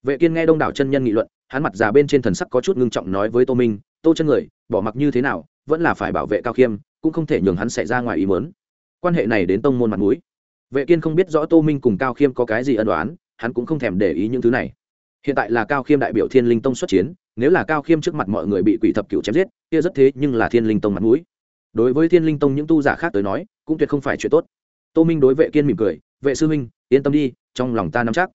Vệ kiên nghe đông đảo chân nhân nghị luận, hắn mặt già bên trên thần sắc có chút ngưng trọng nói với tô minh, tô chân người, bỏ mặc như thế nào, vẫn là phải bảo vệ cao khiêm, cũng không thể nhường hắn xảy ra ngoài ý mớn quan hệ này đến tông môn mặt mũi. Vệ kiên không biết rõ tô minh cùng cao khiêm có cái gì ân đoán hắn cũng không thèm để ý những thứ này. Hiện tại là cao khiêm đại biểu thiên linh tông xuất chiến nếu là cao khiêm trước mặt mọi người bị quỷ thập cựu chém giết, kia rất thế nhưng là thiên linh tông mặt mũi. Đối với thiên linh tông những tu giả khác tới nói, cũng tuyệt không phải chuyện tốt. Tô minh đối vệ kiên mỉm cười, vệ sư minh yên tâm đi, trong lòng ta nắm chắc.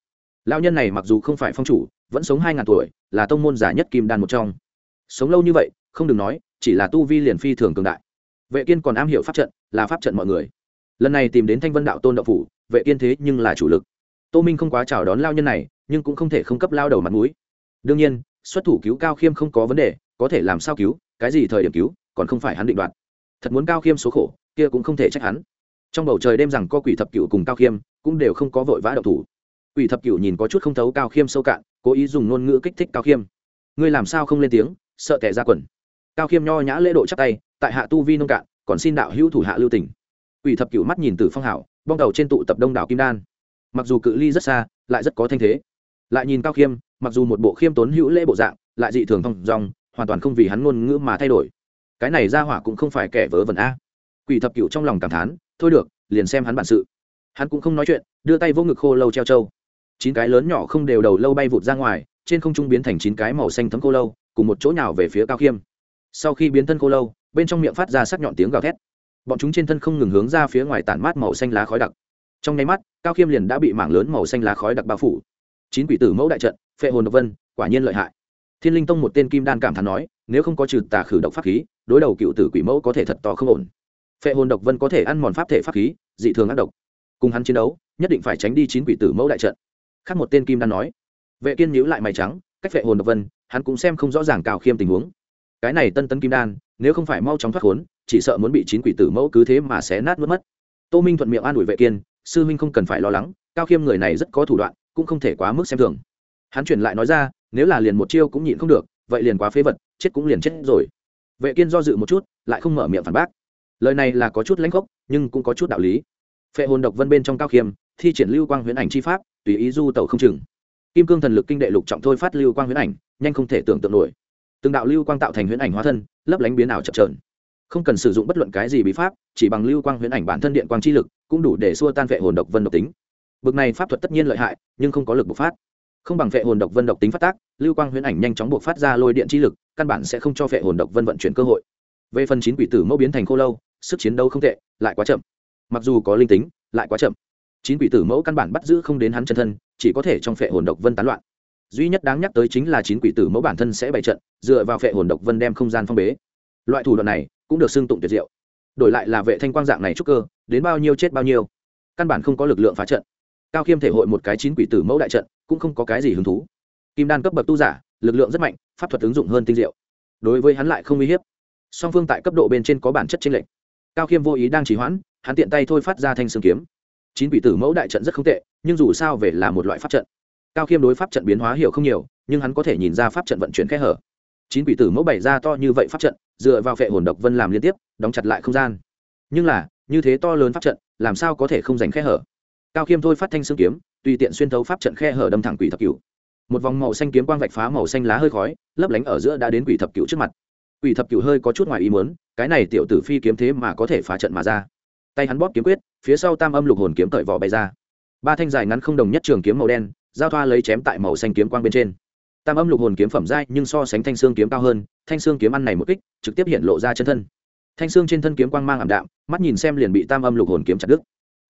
Lão nhân này mặc dù không phải phong chủ, vẫn sống hai ngàn tuổi, là tông môn giả nhất kim đan một trong. Sống lâu như vậy, không đừng nói, chỉ là tu vi liền phi thường cường đại. Vệ kiên còn am hiểu pháp trận, là pháp trận mọi người. Lần này tìm đến thanh vân đạo tôn đạo phủ, vệ kiên thế nhưng là chủ lực. Tô minh không quá chào đón lao nhân này, nhưng cũng không thể không cấp lao đầu mặt mũi. Đương nhiên xuất thủ cứu cao khiêm không có vấn đề, có thể làm sao cứu, cái gì thời điểm cứu, còn không phải hắn định đoạt. Thật muốn cao khiêm số khổ, kia cũng không thể trách hắn. Trong bầu trời đêm rằng có quỷ thập cựu cùng cao khiêm, cũng đều không có vội vã đậu thủ. Quỷ thập cựu nhìn có chút không thấu cao khiêm sâu cạn, cố ý dùng ngôn ngữ kích thích cao khiêm. Ngươi làm sao không lên tiếng, sợ kẻ ra quần. Cao khiêm nho nhã lễ độ chắc tay, tại hạ tu vi nông cạn, còn xin đạo hữu thủ hạ lưu tỉnh quỷ thập cựu mắt nhìn từ phong hảo, bong đầu trên tụ tập đông đảo kim đan. Mặc dù cự ly rất xa, lại rất có thanh thế. Lại nhìn cao khiêm mặc dù một bộ khiêm tốn hữu lễ bộ dạng, lại dị thường thông dong, hoàn toàn không vì hắn ngôn ngữ mà thay đổi. Cái này ra hỏa cũng không phải kẻ vớ vẩn a. Quỷ thập cựu trong lòng cảm thán, thôi được, liền xem hắn bản sự. Hắn cũng không nói chuyện, đưa tay vô ngực khô lâu treo trâu. Chín cái lớn nhỏ không đều đầu lâu bay vụt ra ngoài, trên không trung biến thành chín cái màu xanh thấm khô lâu, cùng một chỗ nào về phía cao khiêm. Sau khi biến thân khô lâu, bên trong miệng phát ra sắc nhọn tiếng gào thét. Bọn chúng trên thân không ngừng hướng ra phía ngoài tản mát màu xanh lá khói đặc. Trong nháy mắt, cao khiêm liền đã bị mảng lớn màu xanh lá khói đặc bao phủ chín quỷ tử mẫu đại trận, phệ hồn độc vân, quả nhiên lợi hại. Thiên linh tông một tên kim đan cảm thán nói, nếu không có trừ tà khử độc pháp khí, đối đầu cựu tử quỷ mẫu có thể thật to không ổn. Phệ hồn độc vân có thể ăn mòn pháp thể pháp khí, dị thường ác độc. Cùng hắn chiến đấu, nhất định phải tránh đi chín quỷ tử mẫu đại trận. Khác một tên kim đan nói, vệ kiên nhíu lại mày trắng, cách phệ hồn độc vân, hắn cũng xem không rõ ràng cao khiêm tình huống. Cái này tân tân kim đan, nếu không phải mau chóng thoát khốn, chỉ sợ muốn bị chín quỷ tử mẫu cứ thế mà xé nát mất mất. Tô minh thuận miệng an ủi vệ kiên, sư minh không cần phải lo lắng, cao khiêm người này rất có thủ đoạn cũng không thể quá mức xem thường. Hắn chuyển lại nói ra, nếu là liền một chiêu cũng nhịn không được, vậy liền quá phế vật, chết cũng liền chết rồi. Vệ kiên do dự một chút, lại không mở miệng phản bác. Lời này là có chút lãnh gốc nhưng cũng có chút đạo lý. Phệ hồn độc vân bên trong cao khiêm, thi triển lưu quang huyễn ảnh chi pháp, tùy ý du tẩu không chừng. Kim cương thần lực kinh đệ lục trọng thôi phát lưu quang huyễn ảnh, nhanh không thể tưởng tượng nổi. Từng đạo lưu quang tạo thành huyễn ảnh hóa thân, lấp lánh biến ảo chập chờn. Không cần sử dụng bất luận cái gì bí pháp, chỉ bằng lưu quang huyễn ảnh bản thân điện quang chi lực, cũng đủ để xua tan vệ hồn độc vân độc tính bực này pháp thuật tất nhiên lợi hại, nhưng không có lực bộc phát. Không bằng vệ hồn độc vân độc tính phát tác, lưu quang huyễn ảnh nhanh chóng bộc phát ra lôi điện chi lực, căn bản sẽ không cho vệ hồn độc vân vận chuyển cơ hội. Về phần chín quỷ tử mẫu biến thành khô lâu, sức chiến đấu không tệ, lại quá chậm. Mặc dù có linh tính, lại quá chậm. Chín quỷ tử mẫu căn bản bắt giữ không đến hắn chân thân, chỉ có thể trong phệ hồn độc vân tán loạn. Duy nhất đáng nhắc tới chính là chín quỷ tử mẫu bản thân sẽ bày trận, dựa vào phệ hồn độc vân đem không gian phong bế. Loại thủ đoạn này cũng được xưng tụng tuyệt diệu. Đổi lại là vệ thanh quang dạng này trúc cơ, đến bao nhiêu chết bao nhiêu, căn bản không có lực lượng phá trận cao khiêm thể hội một cái chín quỷ tử mẫu đại trận, cũng không có cái gì hứng thú. Kim đan cấp bậc tu giả, lực lượng rất mạnh, pháp thuật ứng dụng hơn tinh diệu. Đối với hắn lại không uy hiếp. Song phương tại cấp độ bên trên có bản chất tranh lệch. Cao khiêm vô ý đang trì hoãn, hắn tiện tay thôi phát ra thanh xương kiếm. Chín quỷ tử mẫu đại trận rất không tệ, nhưng dù sao về là một loại pháp trận. Cao khiêm đối pháp trận biến hóa hiểu không nhiều, nhưng hắn có thể nhìn ra pháp trận vận chuyển kẽ hở. Chín quỷ tử mẫu bày ra to như vậy pháp trận, dựa vào phệ hồn độc vân làm liên tiếp, đóng chặt lại không gian. Nhưng là, như thế to lớn pháp trận, làm sao có thể không giành khe hở? Cao khiêm thôi phát thanh xương kiếm, tùy tiện xuyên thấu pháp trận khe hở đâm thẳng quỷ thập cửu. Một vòng màu xanh kiếm quang vạch phá màu xanh lá hơi khói, lấp lánh ở giữa đã đến quỷ thập cửu trước mặt. Quỷ thập cửu hơi có chút ngoài ý muốn, cái này tiểu tử phi kiếm thế mà có thể phá trận mà ra. Tay hắn bóp kiếm quyết, phía sau tam âm lục hồn kiếm cởi vỏ bay ra. Ba thanh dài ngắn không đồng nhất trường kiếm màu đen, giao thoa lấy chém tại màu xanh kiếm quang bên trên. Tam âm lục hồn kiếm phẩm dai nhưng so sánh thanh xương kiếm cao hơn, thanh xương kiếm ăn này một kích, trực tiếp hiện lộ ra chân thân. Thanh xương trên thân kiếm quang mang ảm đạm, mắt nhìn xem liền bị tam âm lục hồn kiếm chặt đứt.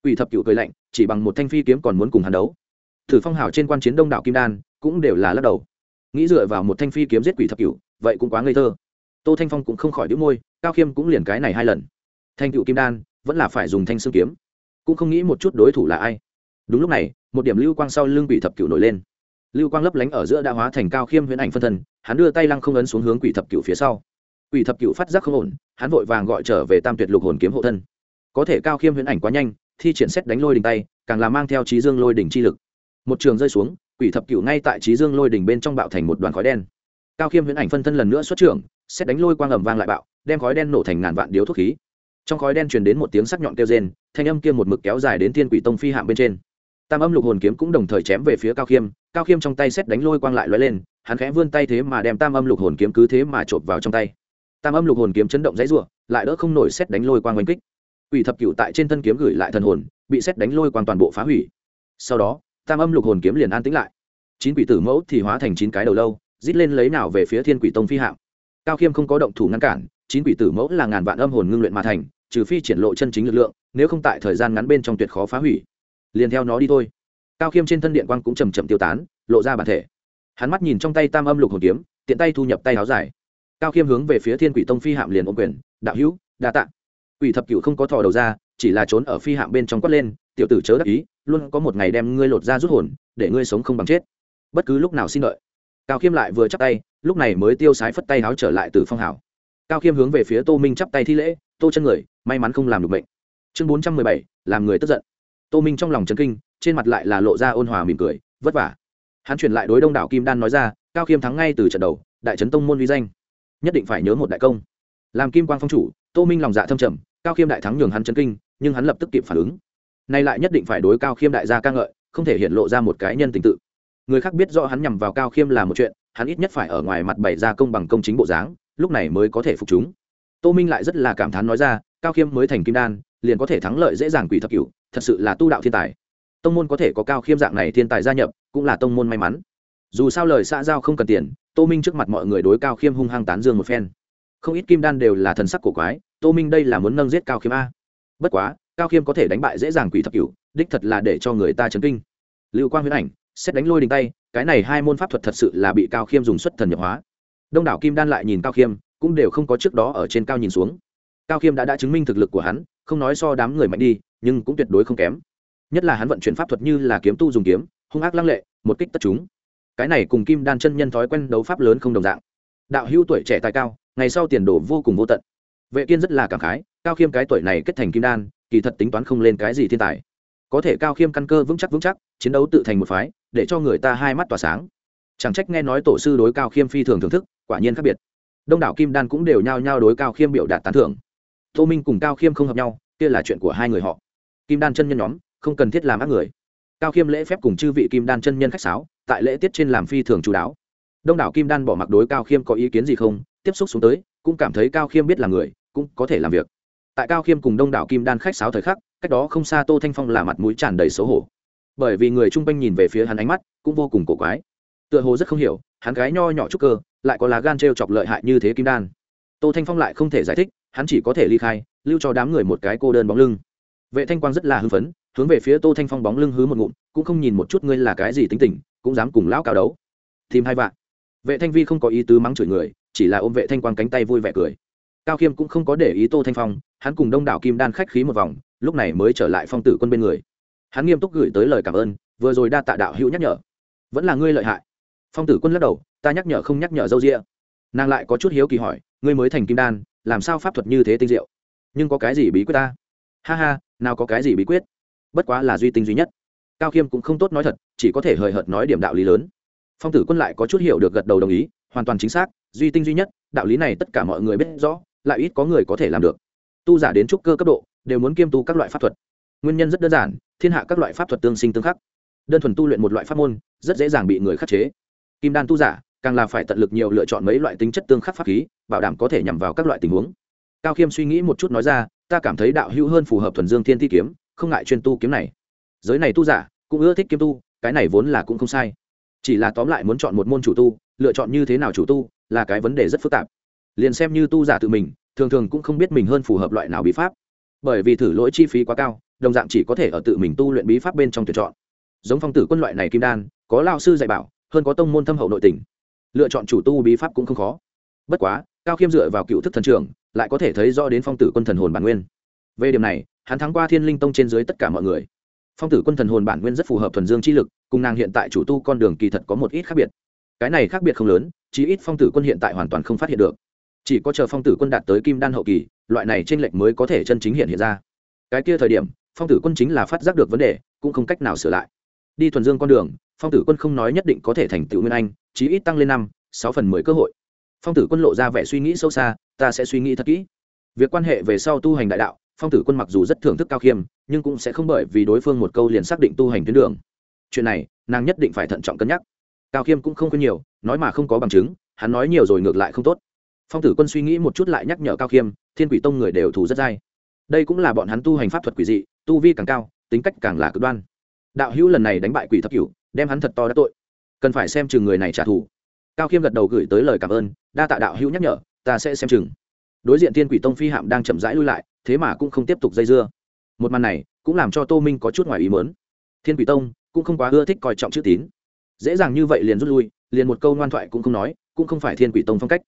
Quỷ thập cựu cười lạnh, chỉ bằng một thanh phi kiếm còn muốn cùng hắn đấu. Thử phong hào trên quan chiến đông đảo kim đan, cũng đều là lắc đầu. Nghĩ dựa vào một thanh phi kiếm giết quỷ thập cửu, vậy cũng quá ngây thơ. Tô thanh phong cũng không khỏi đĩu môi, cao khiêm cũng liền cái này hai lần. Thanh cựu kim đan, vẫn là phải dùng thanh xương kiếm. Cũng không nghĩ một chút đối thủ là ai. Đúng lúc này, một điểm lưu quang sau lưng quỷ thập cựu nổi lên. Lưu quang lấp lánh ở giữa đã hóa thành cao khiêm huyễn ảnh phân thân, hắn đưa tay lăng không ấn xuống hướng quỷ thập cựu phía sau. Quỷ thập cựu phát giác không ổn, hắn vội vàng gọi trở về tam tuyệt lục hồn kiếm hộ thân. Có thể cao khiêm huyễn ảnh quá nhanh thi triển xét đánh lôi đình tay càng là mang theo trí dương lôi đỉnh chi lực. Một trường rơi xuống quỷ thập cửu ngay tại trí dương lôi đỉnh bên trong bạo thành một đoàn khói đen. Cao khiêm huyễn ảnh phân thân lần nữa xuất trưởng xét đánh lôi quang ầm vang lại bạo đem khói đen nổ thành ngàn vạn điếu thuốc khí. Trong khói đen truyền đến một tiếng sắc nhọn kêu rên thanh âm kia một mực kéo dài đến thiên quỷ tông phi hạm bên trên. Tam âm lục hồn kiếm cũng đồng thời chém về phía cao khiêm cao khiêm trong tay xét đánh lôi quang lại lóe lên hắn khẽ vươn tay thế mà đem tam âm lục hồn kiếm cứ thế mà chộp vào trong tay. Tam âm lục hồn kiếm chấn động dãy rủa, lại đỡ không nổi xét đánh lôi quang oanh kích quỷ thập cựu tại trên thân kiếm gửi lại thần hồn, bị xét đánh lôi quang toàn bộ phá hủy. Sau đó, tam âm lục hồn kiếm liền an tĩnh lại. Chín quỷ tử mẫu thì hóa thành chín cái đầu lâu, rít lên lấy nào về phía thiên quỷ tông phi hạm. Cao khiêm không có động thủ ngăn cản, chín quỷ tử mẫu là ngàn vạn âm hồn ngưng luyện mà thành, trừ phi triển lộ chân chính lực lượng, nếu không tại thời gian ngắn bên trong tuyệt khó phá hủy. Liền theo nó đi thôi. Cao khiêm trên thân điện quang cũng chầm chậm tiêu tán, lộ ra bản thể. Hắn mắt nhìn trong tay tam âm lục hồn kiếm, tiện tay thu nhập tay áo dài. Cao khiêm hướng về phía thiên quỷ tông phi hạm liền ôm quyền, đạo hữu, đa tạ quỷ thập cựu không có thò đầu ra, chỉ là trốn ở phi hạm bên trong quất lên, tiểu tử chớ đắc ý, luôn có một ngày đem ngươi lột ra rút hồn, để ngươi sống không bằng chết. Bất cứ lúc nào xin đợi. Cao khiêm lại vừa chắp tay, lúc này mới tiêu sái phất tay háo trở lại từ phong hảo cao khiêm hướng về phía tô minh chắp tay thi lễ, tô chân người, may mắn không làm được bệnh. Chương bốn trăm mười bảy, làm người tức giận. Tô minh trong lòng chấn kinh, trên mặt lại là lộ ra ôn hòa mỉm cười, vất vả. Hắn chuyển lại đối đông đảo kim đan nói ra, cao khiêm thắng ngay từ trận đầu, đại trấn tông môn vi danh, nhất định phải nhớ một đại công. Làm kim quang phong chủ, tô minh lòng dạ thâm trầm cao khiêm đại thắng nhường hắn chấn kinh, nhưng hắn lập tức kịp phản ứng. Nay lại nhất định phải đối cao khiêm đại gia ca ngợi, không thể hiện lộ ra một cái nhân tình tự. Người khác biết rõ hắn nhằm vào cao khiêm là một chuyện, hắn ít nhất phải ở ngoài mặt bày ra công bằng công chính bộ dáng, lúc này mới có thể phục chúng. Tô minh lại rất là cảm thán nói ra, cao khiêm mới thành kim đan, liền có thể thắng lợi dễ dàng quỷ thập cửu, thật sự là tu đạo thiên tài. Tông môn có thể có cao khiêm dạng này thiên tài gia nhập, cũng là tông môn may mắn. Dù sao lời xã giao không cần tiền, tô minh trước mặt mọi người đối cao khiêm hung hăng tán dương một phen. Không ít kim đan đều là thần sắc cổ quái tô minh đây là muốn nâng giết cao khiêm a. Bất quá, cao khiêm có thể đánh bại dễ dàng quỷ thập cửu, đích thật là để cho người ta chấn kinh. Lưu quang huyễn ảnh, xét đánh lôi đình tay, cái này hai môn pháp thuật thật sự là bị cao khiêm dùng xuất thần nhập hóa. Đông đảo kim đan lại nhìn cao khiêm, cũng đều không có trước đó ở trên cao nhìn xuống. Cao khiêm đã đã chứng minh thực lực của hắn, không nói so đám người mạnh đi, nhưng cũng tuyệt đối không kém. Nhất là hắn vận chuyển pháp thuật như là kiếm tu dùng kiếm, hung ác lăng lệ, một kích tất chúng. Cái này cùng kim đan chân nhân thói quen đấu pháp lớn không đồng dạng. Đạo hữu tuổi trẻ tài cao, ngày sau tiền đồ vô cùng vô tận vệ kiên rất là cảm khái, cao khiêm cái tuổi này kết thành kim đan, kỳ thật tính toán không lên cái gì thiên tài. Có thể cao khiêm căn cơ vững chắc vững chắc, chiến đấu tự thành một phái, để cho người ta hai mắt tỏa sáng. Chẳng trách nghe nói tổ sư đối cao khiêm phi thường thưởng thức, quả nhiên khác biệt. Đông đảo kim đan cũng đều nhao nhao đối cao khiêm biểu đạt tán thưởng. Tô minh cùng cao khiêm không hợp nhau, kia là chuyện của hai người họ. Kim đan chân nhân nhóm, không cần thiết làm ác người. Cao khiêm lễ phép cùng chư vị kim đan chân nhân khách sáo, tại lễ tiết trên làm phi thường chú đáo. Đông đảo kim đan bỏ mặc đối cao khiêm có ý kiến gì không, tiếp xúc xuống tới, cũng cảm thấy cao khiêm biết là người cũng có thể làm việc. Tại cao khiêm cùng đông đảo kim đan khách sáo thời khắc, cách đó không xa tô thanh phong là mặt mũi tràn đầy xấu hổ. Bởi vì người chung quanh nhìn về phía hắn ánh mắt cũng vô cùng cổ quái. Tựa hồ rất không hiểu, hắn gái nho nhỏ chút cơ, lại có lá gan t r e o chọc lợi hại như thế kim đan. Tô thanh phong lại không thể giải thích, hắn chỉ có thể ly khai, lưu cho đám người một cái cô đơn bóng lưng. Vệ thanh quang rất là hưng phấn, hướng về phía tô thanh phong bóng lưng hứ một ngụm, cũng không nhìn một chút ngươi là cái gì tính tình, cũng dám cùng lão cao đấu. Tìm hai vạn. Vệ thanh vi không có ý tứ mắng chửi người, chỉ là ôm vệ thanh quang cánh tay vui vẻ cười cao khiêm cũng không có để ý tô thanh phong, hắn cùng đông đảo kim đan khách khí một vòng, lúc này mới trở lại phong tử quân bên người. Hắn nghiêm túc gửi tới lời cảm ơn, vừa rồi đa tạ đạo hữu nhắc nhở. Vẫn là ngươi lợi hại. Phong tử quân lắc đầu, ta nhắc nhở không nhắc nhở dâu rịa nàng lại có chút hiếu kỳ hỏi, ngươi mới thành kim đan, làm sao pháp thuật như thế tinh diệu? Nhưng có cái gì bí quyết ta? Ha ha, nào có cái gì bí quyết? Bất quá là duy tinh duy nhất. Cao khiêm cũng không tốt nói thật, chỉ có thể hời hợt nói điểm đạo lý lớn. Phong tử quân lại có chút hiểu được gật đầu đồng ý, hoàn toàn chính xác, duy tinh duy nhất, đạo lý này tất cả mọi người biết rõ lại ít có người có thể làm được. Tu giả đến trúc cơ cấp độ, đều muốn kiêm tu các loại pháp thuật. Nguyên nhân rất đơn giản, thiên hạ các loại pháp thuật tương sinh tương khắc. Đơn thuần tu luyện một loại pháp môn, rất dễ dàng bị người khắc chế. Kim đan tu giả, càng là phải tận lực nhiều lựa chọn mấy loại tính chất tương khắc pháp khí, bảo đảm có thể nhằm vào các loại tình huống. Cao khiêm suy nghĩ một chút nói ra, ta cảm thấy đạo hữu hơn phù hợp thuần dương thiên thi kiếm, không ngại chuyên tu kiếm này. Giới này tu giả, cũng ưa thích kiếm tu, cái này vốn là cũng không sai. Chỉ là tóm lại muốn chọn một môn chủ tu, lựa chọn như thế nào chủ tu, là cái vấn đề rất phức tạp liền xem như tu giả tự mình, thường thường cũng không biết mình hơn phù hợp loại nào bí pháp. Bởi vì thử lỗi chi phí quá cao, đồng dạng chỉ có thể ở tự mình tu luyện bí pháp bên trong tuyển chọn. Giống phong tử quân loại này kim đan, có lao sư dạy bảo, hơn có tông môn thâm hậu nội tình. Lựa chọn chủ tu bí pháp cũng không khó. Bất quá, cao khiêm dựa vào cựu thức thần trưởng lại có thể thấy rõ đến phong tử quân thần hồn bản nguyên. Về điểm này, hắn thắng qua thiên linh tông trên dưới tất cả mọi người. Phong tử quân thần hồn bản nguyên rất phù hợp thuần dương chi lực, cùng nàng hiện tại chủ tu con đường kỳ thật có một ít khác biệt. Cái này khác biệt không lớn, chí ít phong tử quân hiện tại hoàn toàn không phát hiện được chỉ có chờ phong tử quân đạt tới kim đan hậu kỳ, loại này t r ê n lệch mới có thể chân chính hiện hiện ra. Cái kia thời điểm, phong tử quân chính là phát giác được vấn đề, cũng không cách nào sửa lại. Đi thuần dương con đường, phong tử quân không nói nhất định có thể thành tựu nguyên anh, chí ít tăng lên năm, sáu phần mười cơ hội. Phong tử quân lộ ra vẻ suy nghĩ sâu xa, ta sẽ suy nghĩ thật kỹ. Việc quan hệ về sau tu hành đại đạo, phong tử quân mặc dù rất thưởng thức cao khiêm, nhưng cũng sẽ không bởi vì đối phương một câu liền xác định tu hành tuyến đường. Chuyện này, nàng nhất định phải thận trọng cân nhắc. Cao khiêm cũng không khuyên nhiều, nói mà không có bằng chứng, hắn nói nhiều rồi ngược lại không tốt phong tử quân suy nghĩ một chút lại nhắc nhở cao khiêm, thiên quỷ tông người đều thủ rất dai. Đây cũng là bọn hắn tu hành pháp thuật quỷ dị, tu vi càng cao, tính cách càng là cực đoan. Đạo hữu lần này đánh bại quỷ thập cửu, đem hắn thật to đã tội. Cần phải xem chừng người này trả thù. Cao khiêm gật đầu gửi tới lời cảm ơn, đa tạ đạo hữu nhắc nhở, ta sẽ xem chừng. Đối diện thiên quỷ tông phi hạm đang chậm rãi lui lại, thế mà cũng không tiếp tục dây dưa. Một màn này, cũng làm cho tô minh có chút ngoài ý mớn thiên quỷ tông, cũng không quá ưa thích coi trọng chữ tín. Dễ dàng như vậy liền rút lui, liền một câu ngoan thoại cũng không nói, cũng không phải thiên quỷ tông phong cách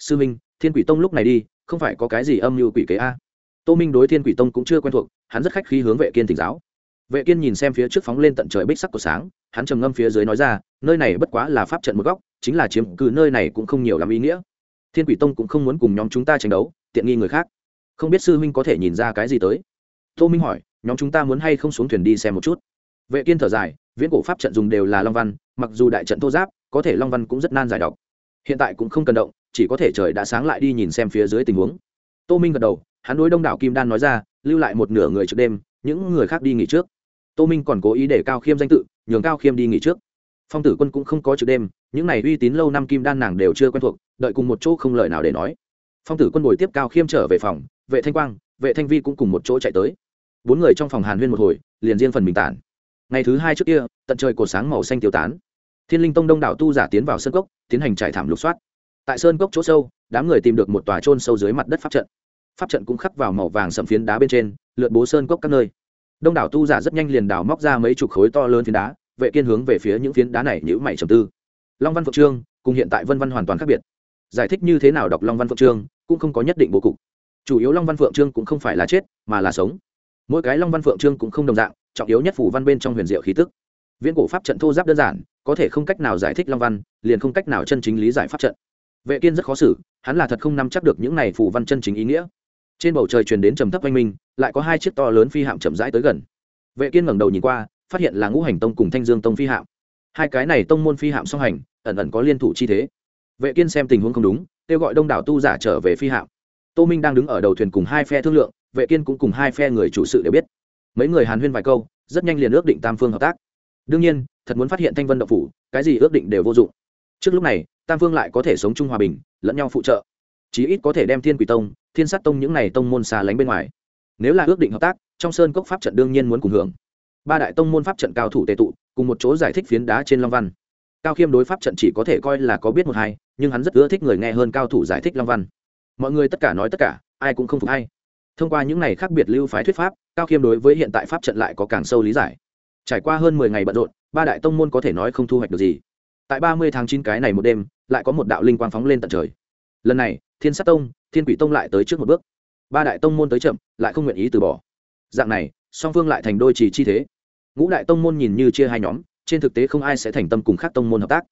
sư minh, thiên quỷ tông lúc này đi, không phải có cái gì âm mưu quỷ kế a? Tô minh đối thiên quỷ tông cũng chưa quen thuộc, hắn rất khách khí hướng vệ kiên thỉnh giáo. Vệ kiên nhìn xem phía trước phóng lên tận trời bích sắc của sáng, hắn trầm ngâm phía dưới nói ra, nơi này bất quá là pháp trận một góc, chính là chiếm cứ nơi này cũng không nhiều làm ý nghĩa. Thiên quỷ tông cũng không muốn cùng nhóm chúng ta tranh đấu, tiện nghi người khác. Không biết sư huynh có thể nhìn ra cái gì tới? Tô minh hỏi, nhóm chúng ta muốn hay không xuống thuyền đi xem một chút? Vệ kiên thở dài, viễn cổ pháp trận dùng đều là long văn, mặc dù đại trận thô giáp, có thể long văn cũng rất nan giải đọc hiện tại cũng không cần động chỉ có thể trời đã sáng lại đi nhìn xem phía dưới tình huống. Tô minh gật đầu, hắn đối đông đảo kim đan nói ra, lưu lại một nửa người trước đêm, những người khác đi nghỉ trước. Tô minh còn cố ý để cao khiêm danh tự, nhường cao khiêm đi nghỉ trước. Phong tử quân cũng không có trực đêm, những này uy tín lâu năm kim đan nàng đều chưa quen thuộc, đợi cùng một chỗ không lời nào để nói. Phong tử quân bồi tiếp cao khiêm trở về phòng, vệ thanh quang, vệ thanh vi cũng cùng một chỗ chạy tới. Bốn người trong phòng hàn huyên một hồi, liền riêng phần bình tản. Ngày thứ hai trước kia, tận trời cột sáng màu xanh tiêu tán. Thiên linh tông đông đảo tu giả tiến vào sơn cốc, tiến hành trải thảm lục soát tại sơn cốc chỗ sâu, đám người tìm được một tòa trôn sâu dưới mặt đất pháp trận. Pháp trận cũng khắc vào màu vàng sầm phiến đá bên trên, lượn bố sơn cốc các nơi. Đông đảo tu giả rất nhanh liền đào móc ra mấy chục khối to lớn phiến đá, vệ kiên hướng về phía những phiến đá này nhữ mảy trầm tư. Long văn phượng trương, cùng hiện tại vân văn hoàn toàn khác biệt. Giải thích như thế nào đọc long văn phượng trương, cũng không có nhất định bố cục. Chủ yếu long văn phượng trương cũng không phải là chết, mà là sống. Mỗi cái long văn phượng trương cũng không đồng dạng, trọng yếu nhất phủ văn bên trong huyền diệu khí tức. Viễn cổ pháp trận thô giáp đơn giản, có thể không cách nào giải thích long văn, liền không cách nào chân chính lý giải pháp trận vệ kiên rất khó xử, hắn là thật không nắm chắc được những này phủ văn chân chính ý nghĩa. Trên bầu trời truyền đến trầm thấp oanh minh, lại có hai chiếc to lớn phi hạm chậm rãi tới gần. Vệ kiên ngẩng đầu nhìn qua, phát hiện là ngũ hành tông cùng thanh dương tông phi hạm. Hai cái này tông môn phi hạm song hành, ẩn ẩn có liên thủ chi thế. Vệ kiên xem tình huống không đúng, kêu gọi đông đảo tu giả trở về phi hạm. Tô minh đang đứng ở đầu thuyền cùng hai phe thương lượng, vệ kiên cũng cùng hai phe người chủ sự đều biết. Mấy người hàn huyên vài câu, rất nhanh liền ước định tam phương hợp tác. Đương nhiên, thật muốn phát hiện thanh vân động phủ, cái gì ước định đều vô dụng trước lúc này, tam phương lại có thể sống chung hòa bình, lẫn nhau phụ trợ. Chí ít có thể đem thiên quỷ tông, thiên sát tông những n à y tông môn xa lánh bên ngoài. Nếu là ước định hợp tác, trong sơn cốc pháp trận đương nhiên muốn cùng hưởng. Ba đại tông môn pháp trận cao thủ tệ tụ, cùng một chỗ giải thích phiến đá trên long văn. Cao khiêm đối pháp trận chỉ có thể coi là có biết một hai, nhưng hắn rất ưa thích người nghe hơn cao thủ giải thích long văn. Mọi người tất cả nói tất cả, ai cũng không phục hay thông qua những n à y khác biệt lưu phái thuyết pháp, cao khiêm đối với hiện tại pháp trận lại có càng sâu lý giải. Trải qua hơn mười ngày bận rộn, ba đại tông môn có thể nói không thu hoạch được gì tại ba mươi tháng chín cái này một đêm, lại có một đạo linh quang phóng lên tận trời. Lần này, thiên sát tông, thiên quỷ tông lại tới trước một bước. Ba đại tông môn tới chậm, lại không nguyện ý từ bỏ. Dạng này, song phương lại thành đôi trì chi thế. Ngũ đại tông môn nhìn như chia hai nhóm, trên thực tế không ai sẽ thành tâm cùng khác tông môn hợp tác.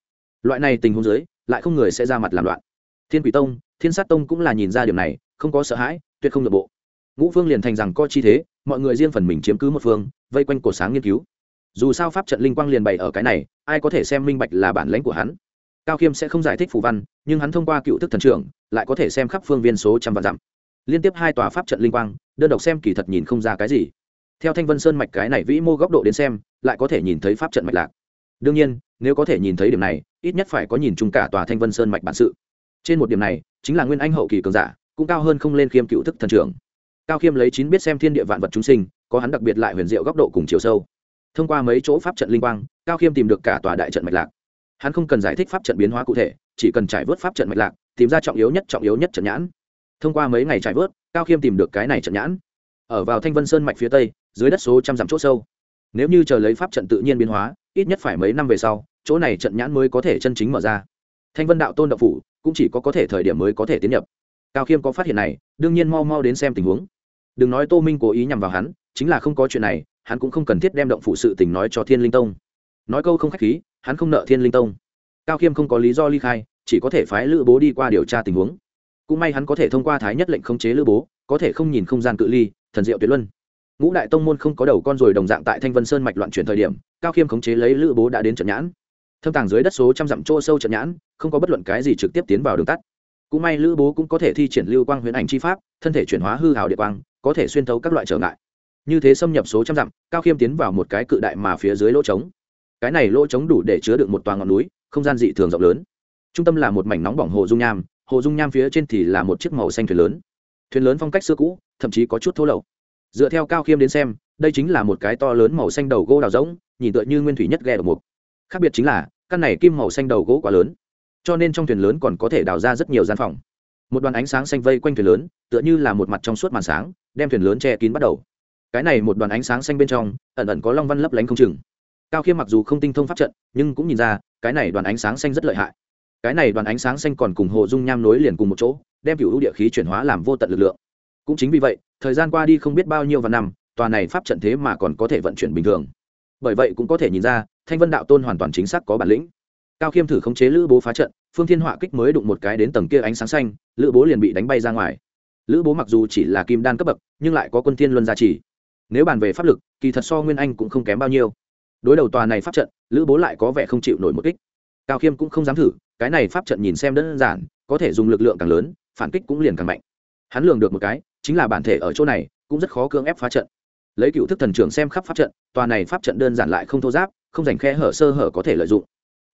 Loại này tình huống dưới, lại không người sẽ ra mặt làm loạn. Thiên quỷ tông, thiên sát tông cũng là nhìn ra điểm này, không có sợ hãi, tuyệt không nội bộ. Ngũ phương liền thành rằng co chi thế, mọi người riêng phần mình chiếm cứ một phương, vây quanh cổ sáng nghiên cứu dù sao pháp trận linh quang liền bày ở cái này, ai có thể xem minh bạch là bản lãnh của hắn. Cao khiêm sẽ không giải thích phù văn, nhưng hắn thông qua cựu thức thần trưởng, lại có thể xem khắp phương viên số trăm vạn dặm. Liên tiếp hai tòa pháp trận linh quang, đơn độc xem kỳ thật nhìn không ra cái gì. Theo thanh vân sơn mạch cái này vĩ mô góc độ đến xem, lại có thể nhìn thấy pháp trận mạch lạc. Đương nhiên, nếu có thể nhìn thấy điểm này, ít nhất phải có nhìn chung cả tòa thanh vân sơn mạch bản sự. Trên một điểm này, chính là nguyên anh hậu kỳ cường giả, cũng cao hơn không lên khiêm cựu thức thần trưởng. Cao khiêm lấy chín biết xem thiên địa vạn vật chúng sinh, có hắn đặc biệt lại huyền diệu góc độ cùng chiều sâu thông qua mấy chỗ pháp trận linh quang, cao khiêm tìm được cả tòa đại trận mạch lạc. Hắn không cần giải thích pháp trận biến hóa cụ thể, chỉ cần trải vớt pháp trận mạch lạc, tìm ra trọng yếu nhất trọng yếu nhất trận nhãn. Thông qua mấy ngày trải vớt, cao khiêm tìm được cái này trận nhãn. Ở vào thanh vân sơn mạch phía tây, dưới đất số trăm dặm c h ỗ sâu. Nếu như chờ lấy pháp trận tự nhiên biến hóa, ít nhất phải mấy năm về sau, chỗ này trận nhãn mới có thể chân chính mở ra. Thanh vân đạo tôn đạo phủ cũng chỉ có có thể thời điểm mới có thể tiến nhập. Cao khiêm có phát hiện này, đương nhiên mau mau đến xem tình huống. Đừng nói tô minh cố ý nhằm vào hắn chính là không có chuyện này, hắn cũng không cần thiết đem động phụ sự tình nói cho thiên linh tông. Nói câu không khách khí, hắn không nợ thiên linh tông. Cao khiêm không có lý do ly khai, chỉ có thể phái lữ bố đi qua điều tra tình huống. Cũng may hắn có thể thông qua thái nhất lệnh khống chế lữ bố, có thể không nhìn không gian cự ly, thần diệu tuyệt luân. Ngũ đại tông môn không có đầu con rồi đồng dạng tại thanh vân sơn mạch loạn chuyển thời điểm, cao khiêm khống chế lấy lữ bố đã đến trận nhãn. Thâm tàng dưới đất số trăm dặm chỗ sâu trận nhãn, không có bất luận cái gì trực tiếp tiến vào đường tắt. Cũng may lữ bố cũng có thể thi triển lưu quang huyền ảnh chi pháp, thân thể chuyển hóa hư hào địa quang, có thể xuyên thấu các loại trở ngại như thế xâm nhập số trăm dặm, cao khiêm tiến vào một cái cự đại mà phía dưới lỗ trống. Cái này lỗ trống đủ để chứa được một toàn ngọn núi, không gian dị thường rộng lớn. Trung tâm là một mảnh nóng bỏng hồ dung nham, hồ dung nham phía trên thì là một chiếc màu xanh thuyền lớn. Thuyền lớn phong cách xưa cũ, thậm chí có chút thô lậu. Dựa theo cao khiêm đến xem, đây chính là một cái to lớn màu xanh đầu gỗ đào rỗng, nhìn tựa như nguyên thủy nhất ghe độc mục. Khác biệt chính là, căn này kim màu xanh đầu gỗ quá lớn, cho nên trong thuyền lớn còn có thể đào ra rất nhiều gian phòng. Một đoàn ánh sáng xanh vây quanh thuyền lớn, tựa như là một mặt trong suốt màn sáng, đem thuyền lớn che kín bắt đầu cái này một đoàn ánh sáng xanh bên trong, ẩn ẩn có long văn lấp lánh không chừng. Cao khiêm mặc dù không tinh thông pháp trận, nhưng cũng nhìn ra, cái này đoàn ánh sáng xanh rất lợi hại. Cái này đoàn ánh sáng xanh còn cùng hồ dung nham nối liền cùng một chỗ, đem cựu địa khí chuyển hóa làm vô tận lực lượng. Cũng chính vì vậy, thời gian qua đi không biết bao nhiêu và năm, tòa này pháp trận thế mà còn có thể vận chuyển bình thường. Bởi vậy cũng có thể nhìn ra, thanh vân đạo tôn hoàn toàn chính xác có bản lĩnh. Cao khiêm thử khống chế lữ bố phá trận, phương thiên họa kích mới đụng một cái đến tầng kia ánh sáng xanh, lữ bố liền bị đánh bay ra ngoài. Lữ bố mặc dù chỉ là kim đan cấp bậc, nhưng lại có quân thiên luân gia trì nếu bàn về pháp lực, kỳ thật so nguyên anh cũng không kém bao nhiêu. Đối đầu tòa này pháp trận, lữ bố lại có vẻ không chịu nổi một kích. Cao khiêm cũng không dám thử, cái này pháp trận nhìn xem đơn giản, có thể dùng lực lượng càng lớn, phản kích cũng liền càng mạnh. Hắn lường được một cái, chính là bản thể ở chỗ này, cũng rất khó cưỡng ép phá trận. Lấy cựu thức thần trưởng xem khắp pháp trận, tòa này pháp trận đơn giản lại không thô giáp, không dành khe hở sơ hở có thể lợi dụng.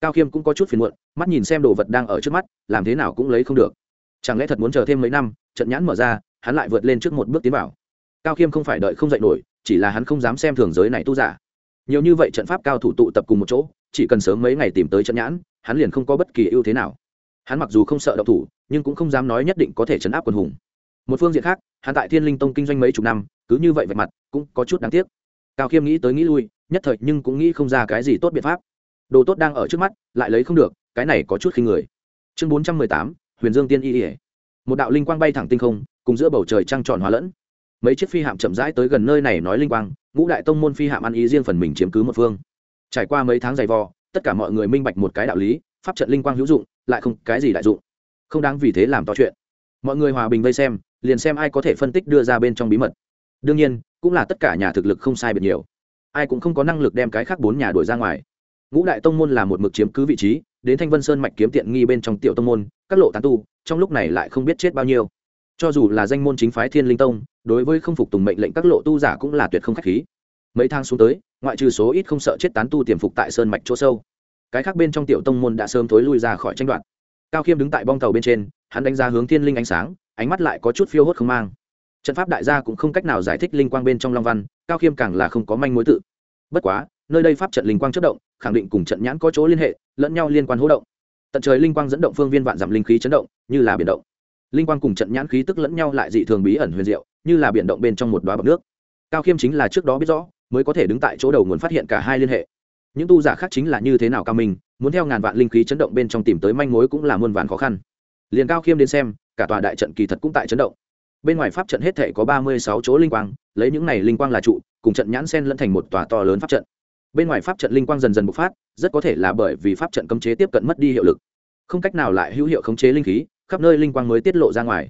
Cao khiêm cũng có chút phiền muộn, mắt nhìn xem đồ vật đang ở trước mắt, làm thế nào cũng lấy không được. Chẳng lẽ thật muốn chờ thêm mấy năm, trận nhãn mở ra, hắn lại vượt lên trước một bước tiến vào? Cao khiêm không phải đợi không dạy nổi, chỉ là hắn không dám xem thường giới này tu giả. Nhiều như vậy trận pháp cao thủ tụ tập cùng một chỗ, chỉ cần sớm mấy ngày tìm tới trận nhãn, hắn liền không có bất kỳ ưu thế nào. Hắn mặc dù không sợ độc thủ, nhưng cũng không dám nói nhất định có thể chấn áp quân hùng. Một phương diện khác, hắn tại thiên linh tông kinh doanh mấy chục năm, cứ như vậy vạch mặt, cũng có chút đáng tiếc. Cao khiêm nghĩ tới nghĩ lui, nhất thời nhưng cũng nghĩ không ra cái gì tốt biện pháp. Đồ tốt đang ở trước mắt, lại lấy không được, cái này có chút khi người. Chương bốn trăm mười tám, huyền dương tiên y ỉa một đạo linh quang bay thẳng tinh không, cùng giữa bầu trời trăng tròn hóa lẫn mấy chiếc phi hạm chậm rãi tới gần nơi này nói linh quang, ngũ đại tông môn phi hạm ăn ý riêng phần mình chiếm cứ một phương. Trải qua mấy tháng dày vò, tất cả mọi người minh bạch một cái đạo lý, pháp trận linh quang hữu dụng, lại không cái gì đại dụng. Không đáng vì thế làm to chuyện. Mọi người hòa bình vây xem, liền xem ai có thể phân tích đưa ra bên trong bí mật. Đương nhiên, cũng là tất cả nhà thực lực không sai biệt nhiều. Ai cũng không có năng lực đem cái khác bốn nhà đuổi ra ngoài. Ngũ đại tông môn là một mực chiếm cứ vị trí, đến thanh vân sơn mạch kiếm tiện nghi bên trong tiểu tông môn, các lộ tán tu, trong lúc này lại không biết chết bao nhiêu cho dù là danh môn chính phái thiên linh tông, đối với không phục tùng mệnh lệnh các lộ tu giả cũng là tuyệt không k h á c h khí. Mấy tháng xuống tới, ngoại trừ số ít không sợ chết tán tu tiềm phục tại sơn mạch chỗ sâu, cái khác bên trong tiểu tông môn đã sớm thối lui ra khỏi tranh đoạt. Cao khiêm đứng tại bong tàu bên trên, hắn đánh ra hướng thiên linh ánh sáng, ánh mắt lại có chút phiêu hốt không mang. Trận pháp đại gia cũng không cách nào giải thích linh quang bên trong long văn, cao khiêm càng là không có manh mối tự. Bất quá, nơi đây pháp trận linh quang chất động, khẳng định cùng trận nhãn có chỗ liên hệ, lẫn nhau liên quan hỗ động. Tận trời linh quang dẫn động phương viên vạn giảm linh khí chấn động, như là biển động linh quang cùng trận nhãn khí tức lẫn nhau lại dị thường bí ẩn huyền diệu, như là biển động bên trong một đoá bọc nước. Cao khiêm chính là trước đó biết rõ, mới có thể đứng tại chỗ đầu nguồn phát hiện cả hai liên hệ. Những tu giả khác chính là như thế nào cao minh, muốn theo ngàn vạn linh khí chấn động bên trong tìm tới manh mối cũng là muôn vàn khó khăn. Liền cao khiêm đến xem, cả tòa đại trận kỳ thật cũng tại chấn động. Bên ngoài pháp trận hết thể có ba mươi sáu chỗ linh quang, lấy những này linh quang là trụ, cùng trận nhãn sen lẫn thành một tòa to lớn pháp trận. Bên ngoài pháp trận linh quang dần dần bộc phát, rất có thể là bởi vì pháp trận cấm chế tiếp cận mất đi hiệu lực. Không cách nào lại hữu hiệu khống chế linh khí khắp nơi linh quang mới tiết lộ ra ngoài.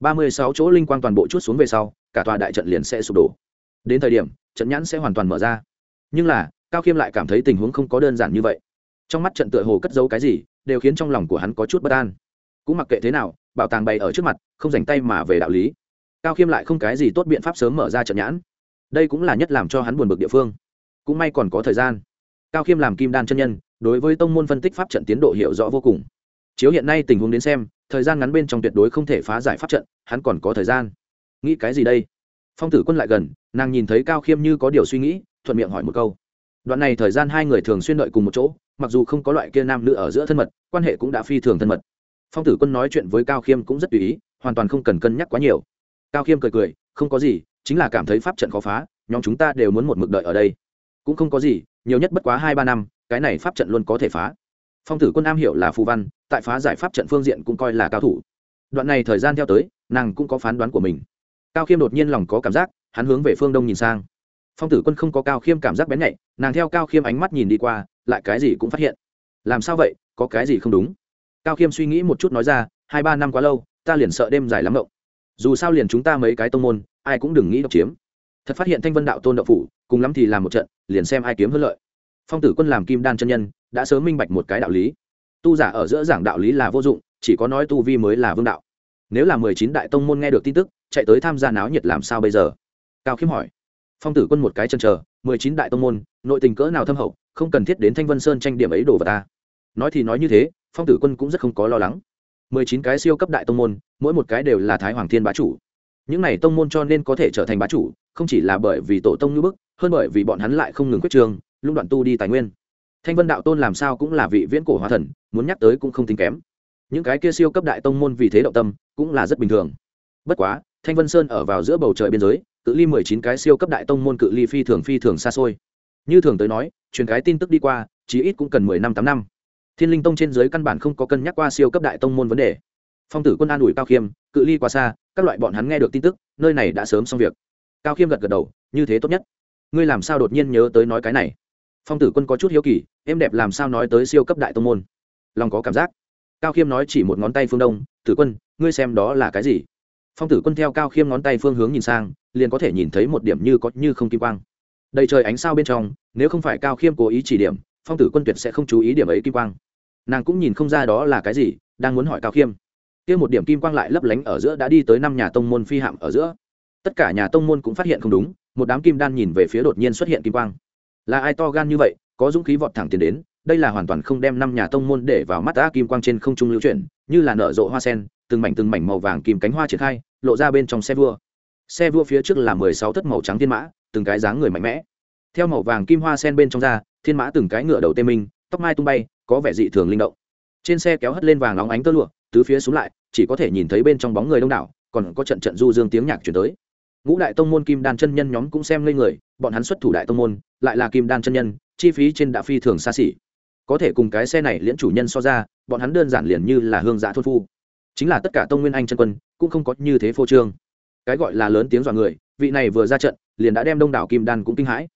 Ba mươi sáu chỗ linh quang toàn bộ chút xuống về sau, cả tòa đại trận liền sẽ sụp đổ. Đến thời điểm, trận nhãn sẽ hoàn toàn mở ra. Nhưng là, cao khiêm lại cảm thấy tình huống không có đơn giản như vậy. Trong mắt trận tựa hồ cất giấu cái gì, đều khiến trong lòng của hắn có chút bất an. Cũng mặc kệ thế nào, bảo tàng bày ở trước mặt, không dành tay mà về đạo lý. Cao khiêm lại không cái gì tốt biện pháp sớm mở ra trận nhãn. Đây cũng là nhất làm cho hắn buồn bực địa phương. Cũng may còn có thời gian. Cao khiêm làm kim đan chân nhân, đối với tông môn phân tích pháp trận tiến độ hiểu rõ vô cùng chiếu hiện nay tình huống đến xem, thời gian ngắn bên trong tuyệt đối không thể phá giải pháp trận, hắn còn có thời gian. Nghĩ cái gì đây? Phong tử quân lại gần, nàng nhìn thấy cao khiêm như có điều suy nghĩ, thuận miệng hỏi một câu. Đoạn này thời gian hai người thường xuyên đợi cùng một chỗ, mặc dù không có loại kia nam nữ ở giữa thân mật, quan hệ cũng đã phi thường thân mật. Phong tử quân nói chuyện với cao khiêm cũng rất tùy ý, hoàn toàn không cần cân nhắc quá nhiều. Cao khiêm cười cười, không có gì, chính là cảm thấy pháp trận khó phá, nhóm chúng ta đều muốn một mực đợi ở đây. Cũng không có gì, nhiều nhất bất quá hai ba năm, cái này pháp trận luôn có thể phá phong tử quân am hiểu là phù văn, tại phá giải pháp trận phương diện cũng coi là cao thủ. Đoạn này thời gian theo tới, nàng cũng có phán đoán của mình. Cao khiêm đột nhiên lòng có cảm giác, hắn hướng về phương đông nhìn sang. Phong tử quân không có cao khiêm cảm giác bén nhạy, nàng theo cao khiêm ánh mắt nhìn đi qua, lại cái gì cũng phát hiện. Làm sao vậy, có cái gì không đúng? Cao khiêm suy nghĩ một chút nói ra, hai ba năm quá lâu, ta liền sợ đêm dài lắm động dù sao liền chúng ta mấy cái tông môn, ai cũng đừng nghĩ độc chiếm. Thật phát hiện thanh vân đạo tôn đạo phủ, cùng lắm thì làm một trận, liền xem ai kiếm hơn lợi. Phong tử quân làm kim đan chân nhân đã sớm minh bạch một cái đạo lý. Tu giả ở giữa giảng đạo lý là vô dụng, chỉ có nói tu vi mới là vương đạo. Nếu là mười chín đại tông môn nghe được tin tức, chạy tới tham gia náo nhiệt làm sao bây giờ? Cao khiêm hỏi. Phong tử quân một cái chân chờ, mười chín đại tông môn, nội tình cỡ nào thâm hậu, không cần thiết đến thanh vân sơn tranh điểm ấy đổ vào ta. Nói thì nói như thế, phong tử quân cũng rất không có lo lắng. Mười chín cái siêu cấp đại tông môn, mỗi một cái đều là thái hoàng thiên bá chủ. Những này tông môn cho nên có thể trở thành bá chủ, không chỉ là bởi vì tổ tông như bức, hơn bởi vì bọn hắn lại không ngừng quyết trường, lũng đoạn tu đi tài nguyên thanh vân đạo tôn làm sao cũng là vị viễn cổ hóa thần, muốn nhắc tới cũng không tính kém. Những cái kia siêu cấp đại tông môn vì thế động tâm, cũng là rất bình thường. Bất quá, thanh vân sơn ở vào giữa bầu trời biên giới, cự ly mười chín cái siêu cấp đại tông môn cự ly phi thường phi thường xa xôi. Như thường tới nói, truyền cái tin tức đi qua, chí ít cũng cần mười năm, tám năm. Thiên linh tông trên dưới căn bản không có cân nhắc qua siêu cấp đại tông môn vấn đề. Phong tử quân an ủi cao khiêm, cự ly quá xa, các loại bọn hắn nghe được tin tức, nơi này đã sớm xong việc. Cao khiêm gật gật đầu, như thế tốt nhất. Ngươi làm sao đột nhiên nhớ tới nói cái này? Phong tử quân có chút hiếu kỳ, em đẹp làm sao nói tới siêu cấp đại tông môn? Lòng có cảm giác. Cao khiêm nói chỉ một ngón tay phương đông, tử quân, ngươi xem đó là cái gì? Phong tử quân theo cao khiêm ngón tay phương hướng nhìn sang, liền có thể nhìn thấy một điểm như có như không kim quang. Đầy trời ánh sao bên trong, nếu không phải cao khiêm cố ý chỉ điểm, phong tử quân tuyệt sẽ không chú ý điểm ấy kim quang. Nàng cũng nhìn không ra đó là cái gì, đang muốn hỏi cao khiêm. Kia một điểm kim quang lại lấp lánh ở giữa đã đi tới năm nhà tông môn phi hạm ở giữa. Tất cả nhà tông môn cũng phát hiện không đúng, một đám kim đan nhìn về phía đột nhiên xuất hiện kim quang là ai to gan như vậy, có dũng khí vọt thẳng tiền đến, đây là hoàn toàn không đem năm nhà tông môn để vào mắt đã kim quang trên không trung lưu chuyển, như là nở rộ hoa sen, từng mảnh từng mảnh màu vàng kim cánh hoa triển khai, lộ ra bên trong xe vua. Xe vua phía trước là mười sáu thất màu trắng thiên mã, từng cái dáng người mạnh mẽ. Theo màu vàng kim hoa sen bên trong ra, thiên mã từng cái ngựa đầu tê minh, tóc mai tung bay, có vẻ dị thường linh động. Trên xe kéo hất lên vàng óng ánh tơ lụa, tứ phía xuống lại, chỉ có thể nhìn thấy bên trong bóng người đông đảo, còn có trận trận du dương tiếng nhạc chuyển tới. Ngũ đại tông môn kim đan chân nhân nhóm cũng xem lên người, bọn hắn xuất thủ đại tông môn lại là kim đan chân nhân, chi phí trên đã phi thường xa xỉ. Có thể cùng cái xe này liễn chủ nhân so ra, bọn hắn đơn giản liền như là hương giã thôn phu. Chính là tất cả tông nguyên anh chân quân, cũng không có như thế phô trương. Cái gọi là lớn tiếng dọa người, vị này vừa ra trận, liền đã đem đông đảo kim đan cũng kinh hãi.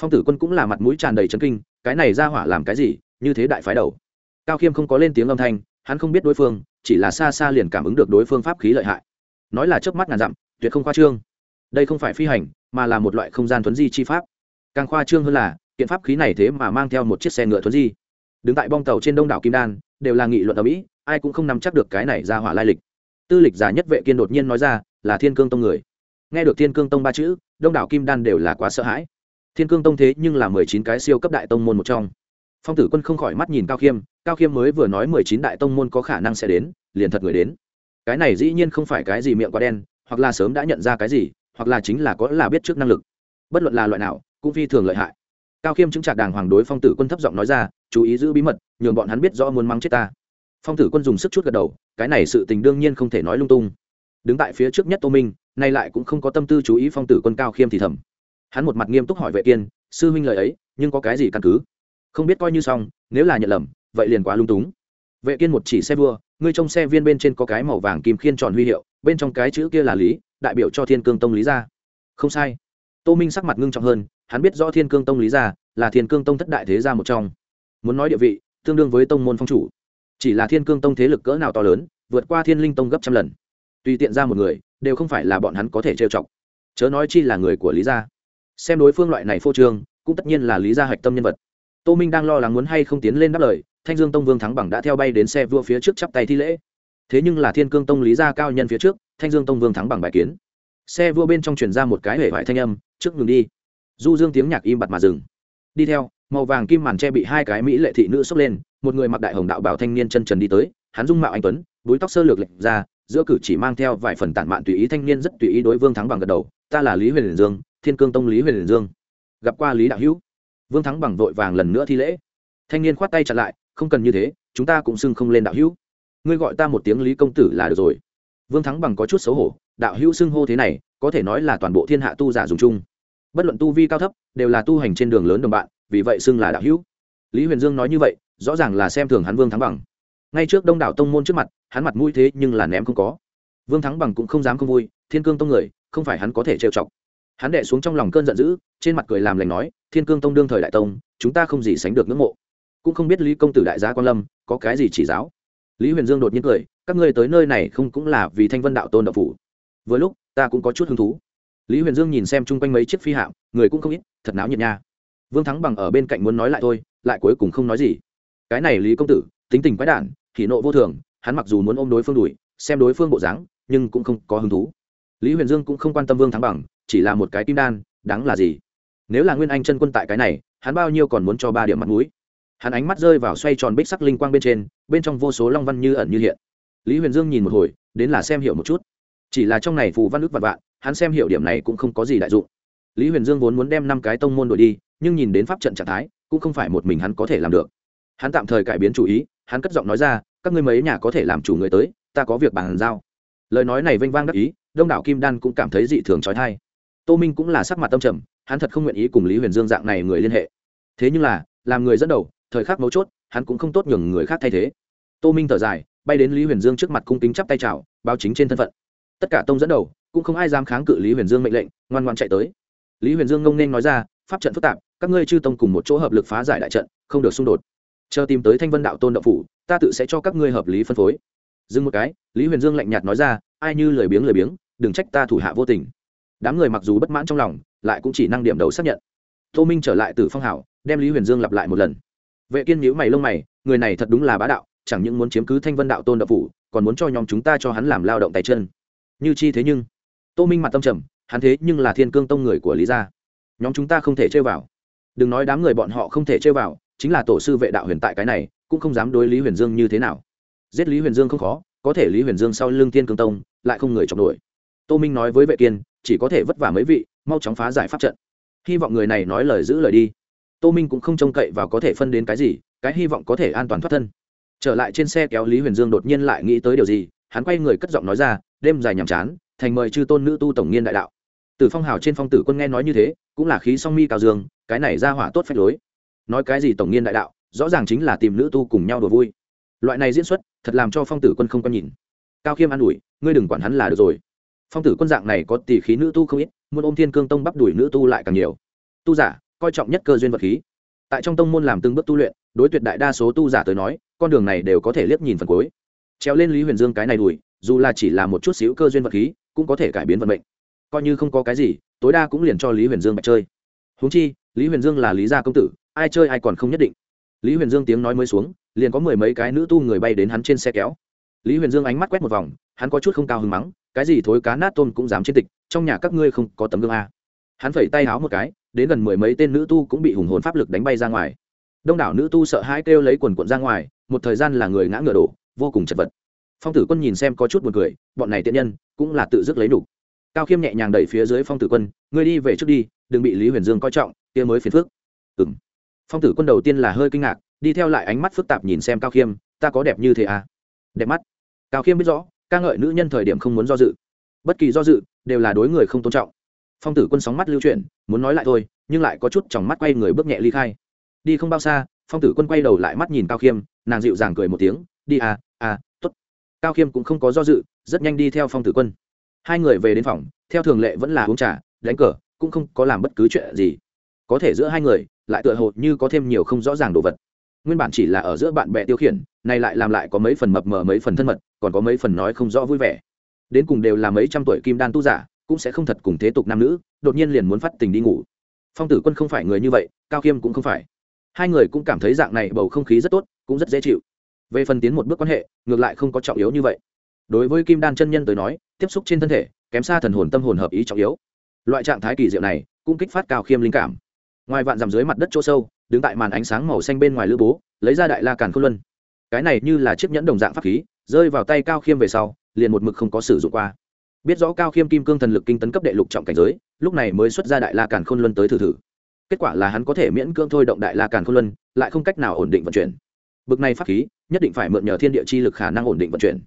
Phong tử quân cũng là mặt mũi tràn đầy chấn kinh, cái này ra hỏa làm cái gì, như thế đại phái đầu. Cao khiêm không có lên tiếng âm thanh, hắn không biết đối phương, chỉ là xa xa liền cảm ứng được đối phương pháp khí lợi hại. Nói là trước mắt ngàn dặm, tuyệt không khoa trương. Đây không phải phi hành, mà là một loại không gian thuấn di chi pháp càng khoa trương hơn là, kiện pháp khí này thế mà mang theo một chiếc xe ngựa thuấn di. Đứng tại bong tàu trên đông đảo kim đan, đều là nghị luận ở mỹ, ai cũng không nắm chắc được cái này ra hỏa lai lịch. Tư lịch giả nhất vệ kiên đột nhiên nói ra, là thiên cương tông người. Nghe được thiên cương tông ba chữ, đông đảo kim đan đều là quá sợ hãi. Thiên cương tông thế nhưng là mười chín cái siêu cấp đại tông môn một trong. Phong tử quân không khỏi mắt nhìn cao khiêm cao khiêm mới vừa nói mười chín đại tông môn có khả năng sẽ đến, liền thật người đến. Cái này dĩ nhiên không phải cái gì miệng quá đen, hoặc là sớm đã nhận ra cái gì, hoặc là chính là có là biết trước năng lực. Bất luận là loại nào cũng phi thường lợi hại. Cao khiêm chứng trạc đàng hoàng đối phong tử quân thấp giọng nói ra, chú ý giữ bí mật, nhường bọn hắn biết rõ muốn mắng chết ta. Phong tử quân dùng sức chút gật đầu, cái này sự tình đương nhiên không thể nói lung tung. Đứng tại phía trước nhất tô minh, nay lại cũng không có tâm tư chú ý phong tử quân cao khiêm thì thầm. Hắn một mặt nghiêm túc hỏi vệ kiên, sư huynh lời ấy, nhưng có cái gì căn cứ? Không biết coi như xong, nếu là nhận lầm, vậy liền quá lung túng. Vệ kiên một chỉ xe vua, ngươi trong xe viên bên trên có cái màu vàng kim khiên tròn huy hiệu, bên trong cái chữ kia là lý, đại biểu cho thiên cương tông lý gia. Không sai tô minh sắc mặt ngưng trọng hơn, hắn biết rõ thiên cương tông lý gia là thiên cương tông thất đại thế gia một trong. Muốn nói địa vị, tương đương với tông môn phong chủ. Chỉ là thiên cương tông thế lực cỡ nào to lớn, vượt qua thiên linh tông gấp trăm lần. Tùy tiện ra một người, đều không phải là bọn hắn có thể trêu chọc. Chớ nói chi là người của lý gia. Xem đối phương loại này phô trương, cũng tất nhiên là lý gia hạch tâm nhân vật. Tô minh đang lo lắng muốn hay không tiến lên đáp lời, thanh dương tông vương thắng bằng đã theo bay đến xe vua phía trước chắp tay thi lễ. Thế nhưng là thiên cương tông lý gia cao nhân phía trước, thanh dương tông vương thắng bằng bài kiến. Xe vua bên trong truyền ra một cái hể vải thanh âm trước ngừng đi. Du dương tiếng nhạc im bặt mà dừng. Đi theo, màu vàng kim màn tre bị hai cái mỹ lệ thị nữ xốc lên, một người mặc đại hồng đạo bảo thanh niên chân trần đi tới, hắn dung mạo anh tuấn, búi tóc sơ lược lệnh ra, giữa cử chỉ mang theo vài phần tản mạn tùy ý thanh niên rất tùy ý đối vương thắng bằng gật đầu, ta là lý huyền dương, thiên cương tông lý huyền dương. Gặp qua lý đạo hữu. Vương thắng bằng vội vàng lần nữa thi lễ. Thanh niên khoát tay chặt lại, không cần như thế, chúng ta cũng xưng không lên đạo hữu. Ngươi gọi ta một tiếng lý công tử là được rồi. Vương thắng bằng có chút xấu hổ, đạo hữu xưng hô thế này có thể nói là toàn bộ thiên hạ tu giả dùng chung. Bất luận tu vi cao thấp, đều là tu hành trên đường lớn đồng bạn, vì vậy xưng là đạo hữu. Lý huyền dương nói như vậy, rõ ràng là xem thường hắn vương thắng bằng. Ngay trước đông đảo tông môn trước mặt, hắn mặt mũi thế nhưng là ném không có. Vương thắng bằng cũng không dám không vui, thiên cương tông người, không phải hắn có thể trêu chọc. Hắn đệ xuống trong lòng cơn giận dữ, trên mặt cười làm lành nói, thiên cương tông đương thời đại tông, chúng ta không gì sánh được ngưỡng mộ. Cũng không biết lý công tử đại gia quan lâm, có cái gì chỉ giáo. Lý huyền dương đột nhiên cười, các ngươi tới nơi này không cũng là vì thanh vân đạo tôn đạo phủ. Vừa lúc ta cũng có chút hứng thú. Lý huyền dương nhìn xem chung quanh mấy chiếc phi hạm, người cũng không ít, thật náo nhiệt nha. Vương thắng bằng ở bên cạnh muốn nói lại thôi, lại cuối cùng không nói gì. Cái này lý công tử, tính tình quái đản thì nộ vô thường, hắn mặc dù muốn ôm đối phương đuổi, xem đối phương bộ dáng, nhưng cũng không có hứng thú. Lý huyền dương cũng không quan tâm vương thắng bằng, chỉ là một cái kim đan, đáng là gì? Nếu là nguyên anh chân quân tại cái này, hắn bao nhiêu còn muốn cho ba điểm mặt mũi. Hắn ánh mắt rơi vào xoay tròn bích sắc linh quang bên trên, bên trong vô số long văn như ẩn như hiện. Lý huyền dương nhìn một hồi, đến là xem hiểu một chút chỉ là trong này phù văn ức vạn vạn, hắn xem hiểu điểm này cũng không có gì đại dụng. Lý huyền dương vốn muốn đem năm cái tông môn đổi đi, nhưng nhìn đến pháp trận trạng thái, cũng không phải một mình hắn có thể làm được. Hắn tạm thời cải biến chủ ý, hắn cất giọng nói ra, các ngươi mấy nhà có thể làm chủ người tới, ta có việc bàn giao. Lời nói này vênh vang đắc ý, đông đảo kim đan cũng cảm thấy dị thường trói thai tô minh cũng là sắc mặt tâm trầm, hắn thật không nguyện ý cùng lý huyền dương dạng này người liên hệ. Thế nhưng là, làm người dẫn đầu, thời khắc mấu chốt, hắn cũng không tốt nhường người khác thay thế. Tô minh thở dài, bay đến lý huyền dương trước mặt cung kính chắp tay chào, báo chính trên thân phận tất cả tông dẫn đầu, cũng không ai dám kháng cự lý huyền dương mệnh lệnh, ngoan ngoan chạy tới. Lý huyền dương ngông nên nói ra, pháp trận phức tạp, các ngươi chư tông cùng một chỗ hợp lực phá giải đại trận, không được xung đột. Chờ tìm tới thanh vân đạo tôn đạo phủ, ta tự sẽ cho các ngươi hợp lý phân phối. Dừng một cái, lý huyền dương lạnh nhạt nói ra, ai như lười biếng lười biếng, đừng trách ta thủ hạ vô tình. Đám người mặc dù bất mãn trong lòng, lại cũng chỉ năng điểm đầu xác nhận. Tô minh trở lại từ phong hảo đem lý huyền dương lặp lại một lần. Vệ kiên nhíu mày lông mày, người này thật đúng là bá đạo, chẳng những muốn chiếm cứ thanh vân đạo tôn đạo phủ, còn muốn cho nhóm chúng ta cho hắn làm lao động tay chân như chi thế nhưng, tô minh mặt tâm trầm, hắn thế nhưng là thiên cương tông người của lý gia. Nhóm chúng ta không thể chơi vào. Đừng nói đám người bọn họ không thể chơi vào, chính là tổ sư vệ đạo huyền tại cái này, cũng không dám đối lý huyền dương như thế nào. Giết lý huyền dương không khó, có thể lý huyền dương sau lưng thiên cương tông, lại không người chọc nổi tô minh nói với vệ kiên, chỉ có thể vất vả mấy vị, mau chóng phá giải pháp trận. Hy vọng người này nói lời giữ lời đi. Tô minh cũng không trông cậy vào có thể phân đến cái gì, cái hy vọng có thể an toàn thoát thân. Trở lại trên xe kéo lý huyền dương đột nhiên lại nghĩ tới điều gì, hắn quay người cất giọng nói ra đêm dài nhàm chán, thành mời chư tôn nữ tu tổng niên đại đạo. Từ phong hào trên phong tử quân nghe nói như thế, cũng là khí song mi cao dương, cái này ra hỏa tốt phách lối. Nói cái gì tổng niên đại đạo, rõ ràng chính là tìm nữ tu cùng nhau đùa vui. Loại này diễn xuất, thật làm cho phong tử quân không có nhìn. Cao khiêm an ủi, ngươi đừng quản hắn là được rồi. Phong tử quân dạng này có tỷ khí nữ tu không ít, muốn ôm thiên cương tông bắp đuổi nữ tu lại càng nhiều. Tu giả, coi trọng nhất cơ duyên vật khí. Tại trong tông môn làm từng bước tu luyện, đối tuyệt đại đa số tu giả tới nói, con đường này đều có thể liếc nhìn phần cuối. Treo lên lý huyền dương cái này đùi dù là chỉ là một chút xíu cơ duyên vật khí, cũng có thể cải biến vận mệnh. Coi như không có cái gì, tối đa cũng liền cho lý huyền dương bạch chơi. Húng chi, lý huyền dương là lý gia công tử, ai chơi ai còn không nhất định. Lý huyền dương tiếng nói mới xuống, liền có mười mấy cái nữ tu người bay đến hắn trên xe kéo. Lý huyền dương ánh mắt quét một vòng, hắn có chút không cao hứng mắng, cái gì thối cá nát tôm cũng dám trên tịch, trong nhà các ngươi không có tấm gương a. Hắn phẩy tay háo một cái, đến gần mười mấy tên nữ tu cũng bị hùng hồn pháp lực đánh bay ra ngoài. Đông đảo nữ tu sợ hãi kêu lấy quần quận ra ngoài, một thời gian là người ngã ngựa đổ, vô cùng chật vật phong tử quân nhìn xem có chút b u ồ n cười, bọn này tiện nhân cũng là tự dứt lấy đủ. Cao khiêm nhẹ nhàng đẩy phía dưới phong tử quân, ngươi đi về trước đi, đừng bị lý huyền dương coi trọng, kia mới phiền phước ừng phong tử quân đầu tiên là hơi kinh ngạc, đi theo lại ánh mắt phức tạp nhìn xem cao khiêm, ta có đẹp như thế à? Đẹp mắt. Cao khiêm biết rõ, ca ngợi nữ nhân thời điểm không muốn do dự. Bất kỳ do dự đều là đối người không tôn trọng. Phong tử quân sóng mắt lưu chuyển, muốn nói lại thôi, nhưng lại có chút chòng mắt quay người bước nhẹ ly khai. Đi không bao xa, phong tử quân quay đầu lại mắt nhìn cao khiêm, nàng dịu dàng cười một tiếng, đi à à cao khiêm cũng không có do dự, rất nhanh đi theo phong tử quân. Hai người về đến phòng, theo thường lệ vẫn là uống trà, đánh cờ, cũng không có làm bất cứ chuyện gì. Có thể giữa hai người, lại tựa hồ như có thêm nhiều không rõ ràng đồ vật. Nguyên bản chỉ là ở giữa bạn bè tiêu khiển, nay lại làm lại có mấy phần mập mờ, mấy phần thân mật, còn có mấy phần nói không rõ vui vẻ. Đến cùng đều là mấy trăm tuổi kim đan tu giả, cũng sẽ không thật cùng thế tục nam nữ, đột nhiên liền muốn phát tình đi ngủ. Phong tử quân không phải người như vậy, cao khiêm cũng không phải. Hai người cũng cảm thấy dạng này bầu không khí rất tốt, cũng rất dễ chịu về phần tiến một bước quan hệ, ngược lại không có trọng yếu như vậy. Đối với kim đan chân nhân tới nói, tiếp xúc trên thân thể, kém xa thần hồn tâm hồn hợp ý trọng yếu. Loại trạng thái kỳ diệu này, cũng kích phát cao khiêm linh cảm. Ngoài vạn dằm dưới mặt đất chỗ sâu, đứng tại màn ánh sáng màu xanh bên ngoài lữ bố, lấy ra đại la càn khôn luân. Cái này như là chiếc nhẫn đồng dạng pháp khí, rơi vào tay cao khiêm về sau, liền một mực không có sử dụng qua. Biết rõ cao khiêm kim cương thần lực kinh tấn cấp đệ lục trọng cảnh giới, lúc này mới xuất ra đại la càn khôn luân tới thử thử. Kết quả là hắn có thể miễn cưỡng thôi động đại la càn khôn luân, lại không cách nào ổn định vận chuyển bực này pháp khí, nhất định phải mượn nhờ thiên địa chi lực khả năng ổn định vận chuyển.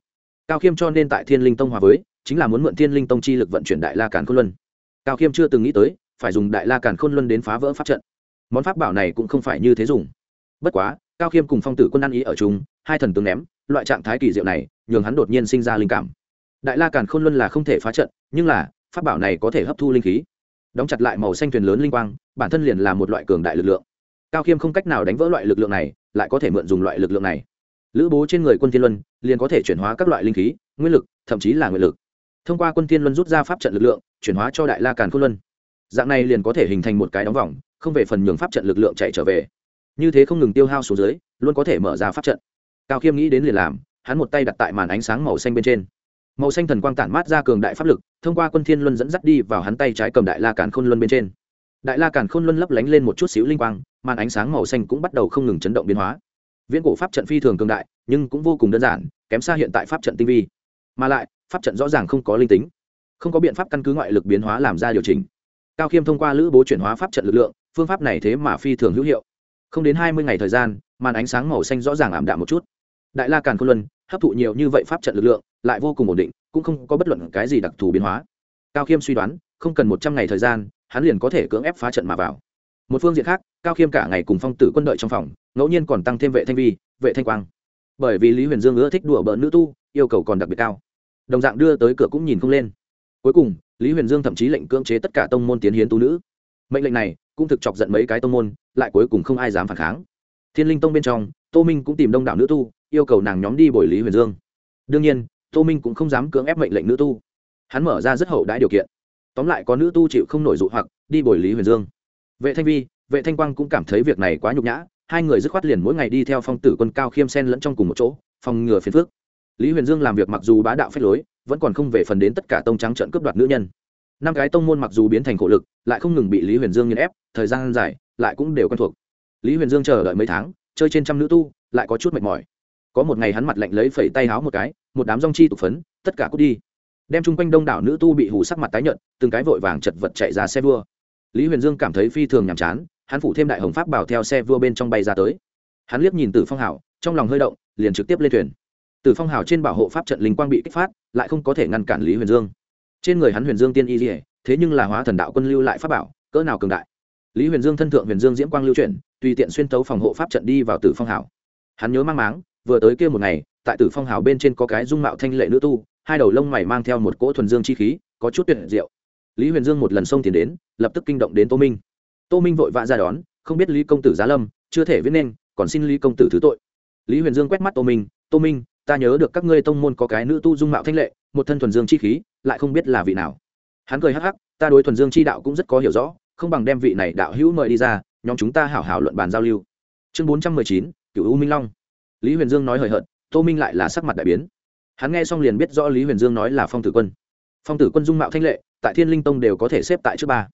Cao khiêm cho nên tại thiên linh tông hòa với, chính là muốn mượn thiên linh tông chi lực vận chuyển đại la càn khôn luân. Cao khiêm chưa từng nghĩ tới, phải dùng đại la càn khôn luân đến phá vỡ pháp trận. Món pháp bảo này cũng không phải như thế dùng. Bất quá, cao khiêm cùng phong tử quân ăn ý ở chung, hai thần tướng ném, loại trạng thái kỳ diệu này, nhường hắn đột nhiên sinh ra linh cảm. Đại la càn khôn luân là không thể phá trận, nhưng là, pháp bảo này có thể hấp thu linh khí. Đóng chặt lại màu xanh thuyền lớn linh quang, bản thân liền là một loại cường đại lực lượng. Cao khiêm không cách nào đánh vỡ loại lực lượng này lại có thể mượn dùng loại lực lượng này. Lữ bố trên người quân thiên luân liền có thể chuyển hóa các loại linh khí, nguyên lực, thậm chí là nguyện lực. Thông qua quân thiên luân rút ra pháp trận lực lượng, chuyển hóa cho đại la càn khôn luân. Dạng này liền có thể hình thành một cái đóng vòng, không về phần nhường pháp trận lực lượng chạy trở về. Như thế không ngừng tiêu hao số dưới, luôn có thể mở ra pháp trận. Cao khiêm nghĩ đến liền làm, hắn một tay đặt tại màn ánh sáng màu xanh bên trên. Màu xanh thần quang tản mát ra cường đại pháp lực, thông qua quân thiên luân dẫn dắt đi vào hắn tay trái cầm đại la càn khôn luân bên trên. Đại la càn khôn luân lấp lánh lên một chút xíu linh quang màn ánh sáng màu xanh cũng bắt đầu không ngừng chấn động biến hóa. Viễn cổ pháp trận phi thường cường đại, nhưng cũng vô cùng đơn giản, kém xa hiện tại pháp trận tinh vi. Mà lại, pháp trận rõ ràng không có linh tính, không có biện pháp căn cứ ngoại lực biến hóa làm ra điều chỉnh. Cao khiêm thông qua lữ bố chuyển hóa pháp trận lực lượng, phương pháp này thế mà phi thường hữu hiệu. Không đến hai mươi ngày thời gian, màn ánh sáng màu xanh rõ ràng ảm đạm một chút. Đại la càn khôn luân, hấp thụ nhiều như vậy pháp trận lực lượng, lại vô cùng ổn định, cũng không có bất luận cái gì đặc thù biến hóa. Cao khiêm suy đoán, không cần một trăm ngày thời gian, hắn liền có thể cưỡng ép phá trận mà vào một phương diện khác, cao khiêm cả ngày cùng phong tử quân đợi trong phòng, ngẫu nhiên còn tăng thêm vệ thanh vi, vệ thanh quang. Bởi vì lý huyền dương ưa thích đùa bỡn nữ tu, yêu cầu còn đặc biệt cao. Đồng dạng đưa tới cửa cũng nhìn không lên. Cuối cùng, lý huyền dương thậm chí lệnh cưỡng chế tất cả tông môn tiến hiến tu nữ. Mệnh lệnh này cũng thực chọc giận mấy cái tông môn, lại cuối cùng không ai dám phản kháng. Thiên linh tông bên trong, tô minh cũng tìm đông đảo nữ tu, yêu cầu nàng nhóm đi bồi lý huyền dương. Đương nhiên, tô minh cũng không dám cưỡng ép mệnh lệnh nữ tu. Hắn mở ra rất hậu đãi điều kiện. Tóm lại có nữ tu chịu không nổi dụ hoặc, đi bồi lý huyền dương vệ thanh vi, vệ thanh quang cũng cảm thấy việc này quá nhục nhã, hai người dứt khoát liền mỗi ngày đi theo phong tử quân cao khiêm sen lẫn trong cùng một chỗ, phòng ngừa phiền phước lý huyền dương làm việc mặc dù bá đạo phép lối, vẫn còn không về phần đến tất cả tông trắng trận cướp đoạt nữ nhân. Năm cái tông môn mặc dù biến thành khổ lực, lại không ngừng bị lý huyền dương nghiên ép, thời gian dài, lại cũng đều quen thuộc. Lý huyền dương chờ đợi mấy tháng, chơi trên trăm nữ tu, lại có chút mệt mỏi. Có một ngày hắn mặt lạnh lấy phẩy tay háo một cái, một đám rong chi tục phấn, tất cả cút đi. Đem chung quanh đông đảo nữ tu bị hù sắc mặt tái nhợt, từng cái vội vàng chật vật chạy ra xe vua lý huyền dương cảm thấy phi thường nhàm chán, hắn phủ thêm đại hồng pháp bảo theo xe vua bên trong bay ra tới. Hắn liếc nhìn từ phong hảo, trong lòng hơi động, liền trực tiếp lên thuyền. Từ phong hảo trên bảo hộ pháp trận linh quang bị kích phát, lại không có thể ngăn cản lý huyền dương. Trên người hắn huyền dương tiên y dỉa thế nhưng là hóa thần đạo quân lưu lại pháp bảo, cỡ nào cường đại. Lý huyền dương thân thượng huyền dương diễm quang lưu chuyển, tùy tiện xuyên tấu phòng hộ pháp trận đi vào tử phong hảo. Hắn nhớ mang máng, vừa tới kia một ngày, tại tử phong hảo bên trên có cái dung mạo thanh lệ nữ tu, hai đầu lông mày mang theo một cỗ thuần dương chi khí, có chút tuyệt diệu lý huyền dương một lần xông tiền đến, lập tức kinh động đến tô minh. Tô minh vội vã ra đón, không biết lý công tử giá lâm, chưa thể viết nên, còn xin lý công tử thứ tội. Lý huyền dương quét mắt tô minh tô minh, ta nhớ được các ngươi tông môn có cái nữ tu dung mạo thanh lệ, một thân thuần dương chi khí, lại không biết là vị nào. Hắn cười hắc hắc, ta đối thuần dương chi đạo cũng rất có hiểu rõ, không bằng đem vị này đạo hữu mời đi ra, nhóm chúng ta hảo hảo luận bàn giao lưu. Chương bốn trăm mười chín cựu u minh long. Lý huyền dương nói hời hợt, tô minh lại là sắc mặt đại biến. Hắn nghe xong liền biết rõ lý huyền dương nói là phong tử quân. Phong tử quân dung mạo thanh lệ tại thiên linh tông đều có thể xếp tại trước ba.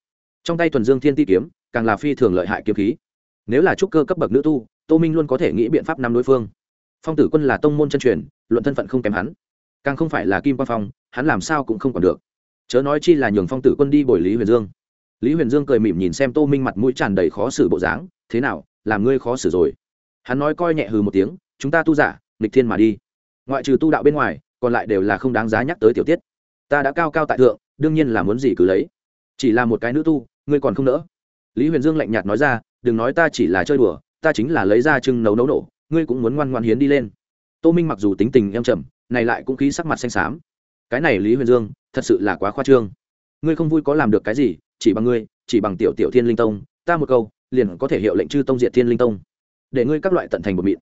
Trong tay thuần dương thiên ti kiếm, càng là phi thường lợi hại kiếm khí. Nếu là trúc cơ cấp bậc nữ tu, tô minh luôn có thể nghĩ biện pháp nắm đối phương. Phong tử quân là tông môn chân truyền, luận thân phận không kém hắn. Càng không phải là kim quang phong, hắn làm sao cũng không còn được. Chớ nói chi là nhường phong tử quân đi bồi lý huyền dương. Lý huyền dương cười mỉm nhìn xem tô minh mặt mũi tràn đầy khó xử bộ dáng, thế nào, làm ngươi khó xử rồi? Hắn nói coi nhẹ hừ một tiếng, chúng ta tu giả, nghịch thiên mà đi. Ngoại trừ tu đạo bên ngoài, còn lại đều là không đáng giá nhắc tới tiểu tiết. Ta đã cao cao tại thượng đương nhiên là muốn gì cứ lấy. Chỉ là một cái nữ tu, ngươi còn không nỡ. Lý huyền dương lạnh nhạt nói ra, đừng nói ta chỉ là chơi đùa, ta chính là lấy ra chưng nấu nấu nổ, ngươi cũng muốn ngoan ngoan hiến đi lên. Tô minh mặc dù tính tình em trầm, này lại cũng khí sắc mặt xanh xám. Cái này lý huyền dương, thật sự là quá khoa trương. Ngươi không vui có làm được cái gì, chỉ bằng ngươi, chỉ bằng tiểu tiểu thiên linh tông, ta một câu, liền có thể hiệu lệnh chư tông diệt thiên linh tông. Để ngươi các loại tận thành một mịn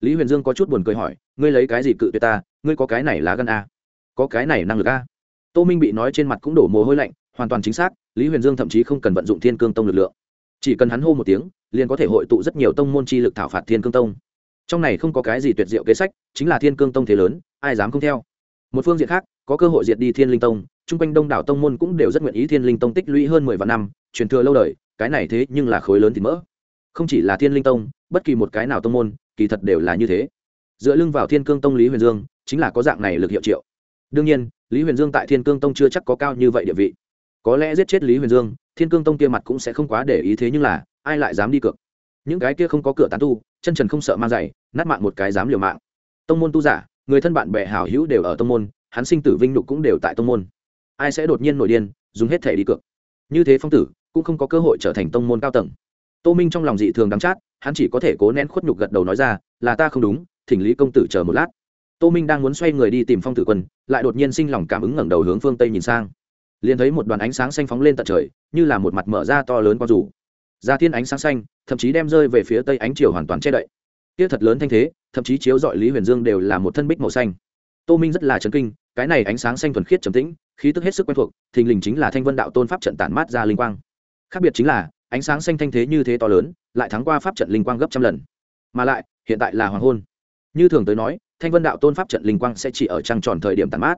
lý huyền dương có chút buồn cười hỏi, ngươi lấy cái gì cự tuyệt ta, ngươi có cái này lá gan a? Có cái này năng lực a? Tô minh bị nói trên mặt cũng đổ mồ hôi lạnh, hoàn toàn chính xác, lý huyền dương thậm chí không cần vận dụng thiên cương tông lực lượng. Chỉ cần hắn hô một tiếng, liền có thể hội tụ rất nhiều tông môn chi lực thảo phạt thiên cương tông. Trong này không có cái gì tuyệt diệu kế sách, chính là thiên cương tông thế lớn, ai dám không theo. Một phương diện khác, có cơ hội diệt đi thiên linh tông, chung quanh đông đảo tông môn cũng đều rất nguyện ý thiên linh tông tích lũy hơn mười vạn năm, truyền thừa lâu đời, cái này thế nhưng là khối lớn thì mỡ. Không chỉ là thiên linh tông, bất kỳ một cái nào tông môn, kỳ thật đều là như thế. Dựa lưng vào thiên cương tông lý huyền dương, chính là có dạng này lực hiệu triệu. Đương nhiên lý huyền dương tại thiên cương tông chưa chắc có cao như vậy địa vị. Có lẽ giết chết lý huyền dương, thiên cương tông kia mặt cũng sẽ không quá để ý thế nhưng là, ai lại dám đi cược? Những cái kia không có cửa tán tu, chân trần không sợ mang giày, nát mạng một cái dám liều mạng. Tông môn tu giả, người thân bạn bè hảo hữu đều ở tông môn, hắn sinh tử vinh nhục cũng đều tại tông môn. Ai sẽ đột nhiên nổi điên, dùng hết thể đi cược? Như thế phong tử, cũng không có cơ hội trở thành tông môn cao tầng. Tô minh trong lòng dị thường đắng chát, hắn chỉ có thể cố nén khuất nhục gật đầu nói ra, là ta không đúng, thỉnh lý công tử chờ một lát tô minh đang muốn xoay người đi tìm phong tử quân, lại đột nhiên sinh lòng cảm ứng ngẩng đầu hướng phương tây nhìn sang. Liền thấy một đoàn ánh sáng xanh phóng lên tận trời, như là một mặt mở ra to lớn con rủ. Ra thiên ánh sáng xanh, thậm chí đem rơi về phía tây ánh chiều hoàn toàn che đậy. Kia thật lớn thanh thế, thậm chí chiếu dọi lý huyền dương đều là một thân bích màu xanh. Tô minh rất là chấn kinh, cái này ánh sáng xanh thuần khiết trầm tĩnh, khí tức hết sức quen thuộc, thình lình chính là thanh vân đạo tôn pháp trận tản mát ra linh quang. Khác biệt chính là, ánh sáng xanh thanh thế như thế to lớn, lại thắng qua pháp trận linh quang gấp trăm lần. Mà lại, hiện tại là hoàng hôn. Như thường tới nói thanh vân đạo tôn pháp trận linh quang sẽ chỉ ở trăng tròn thời điểm tàn mát.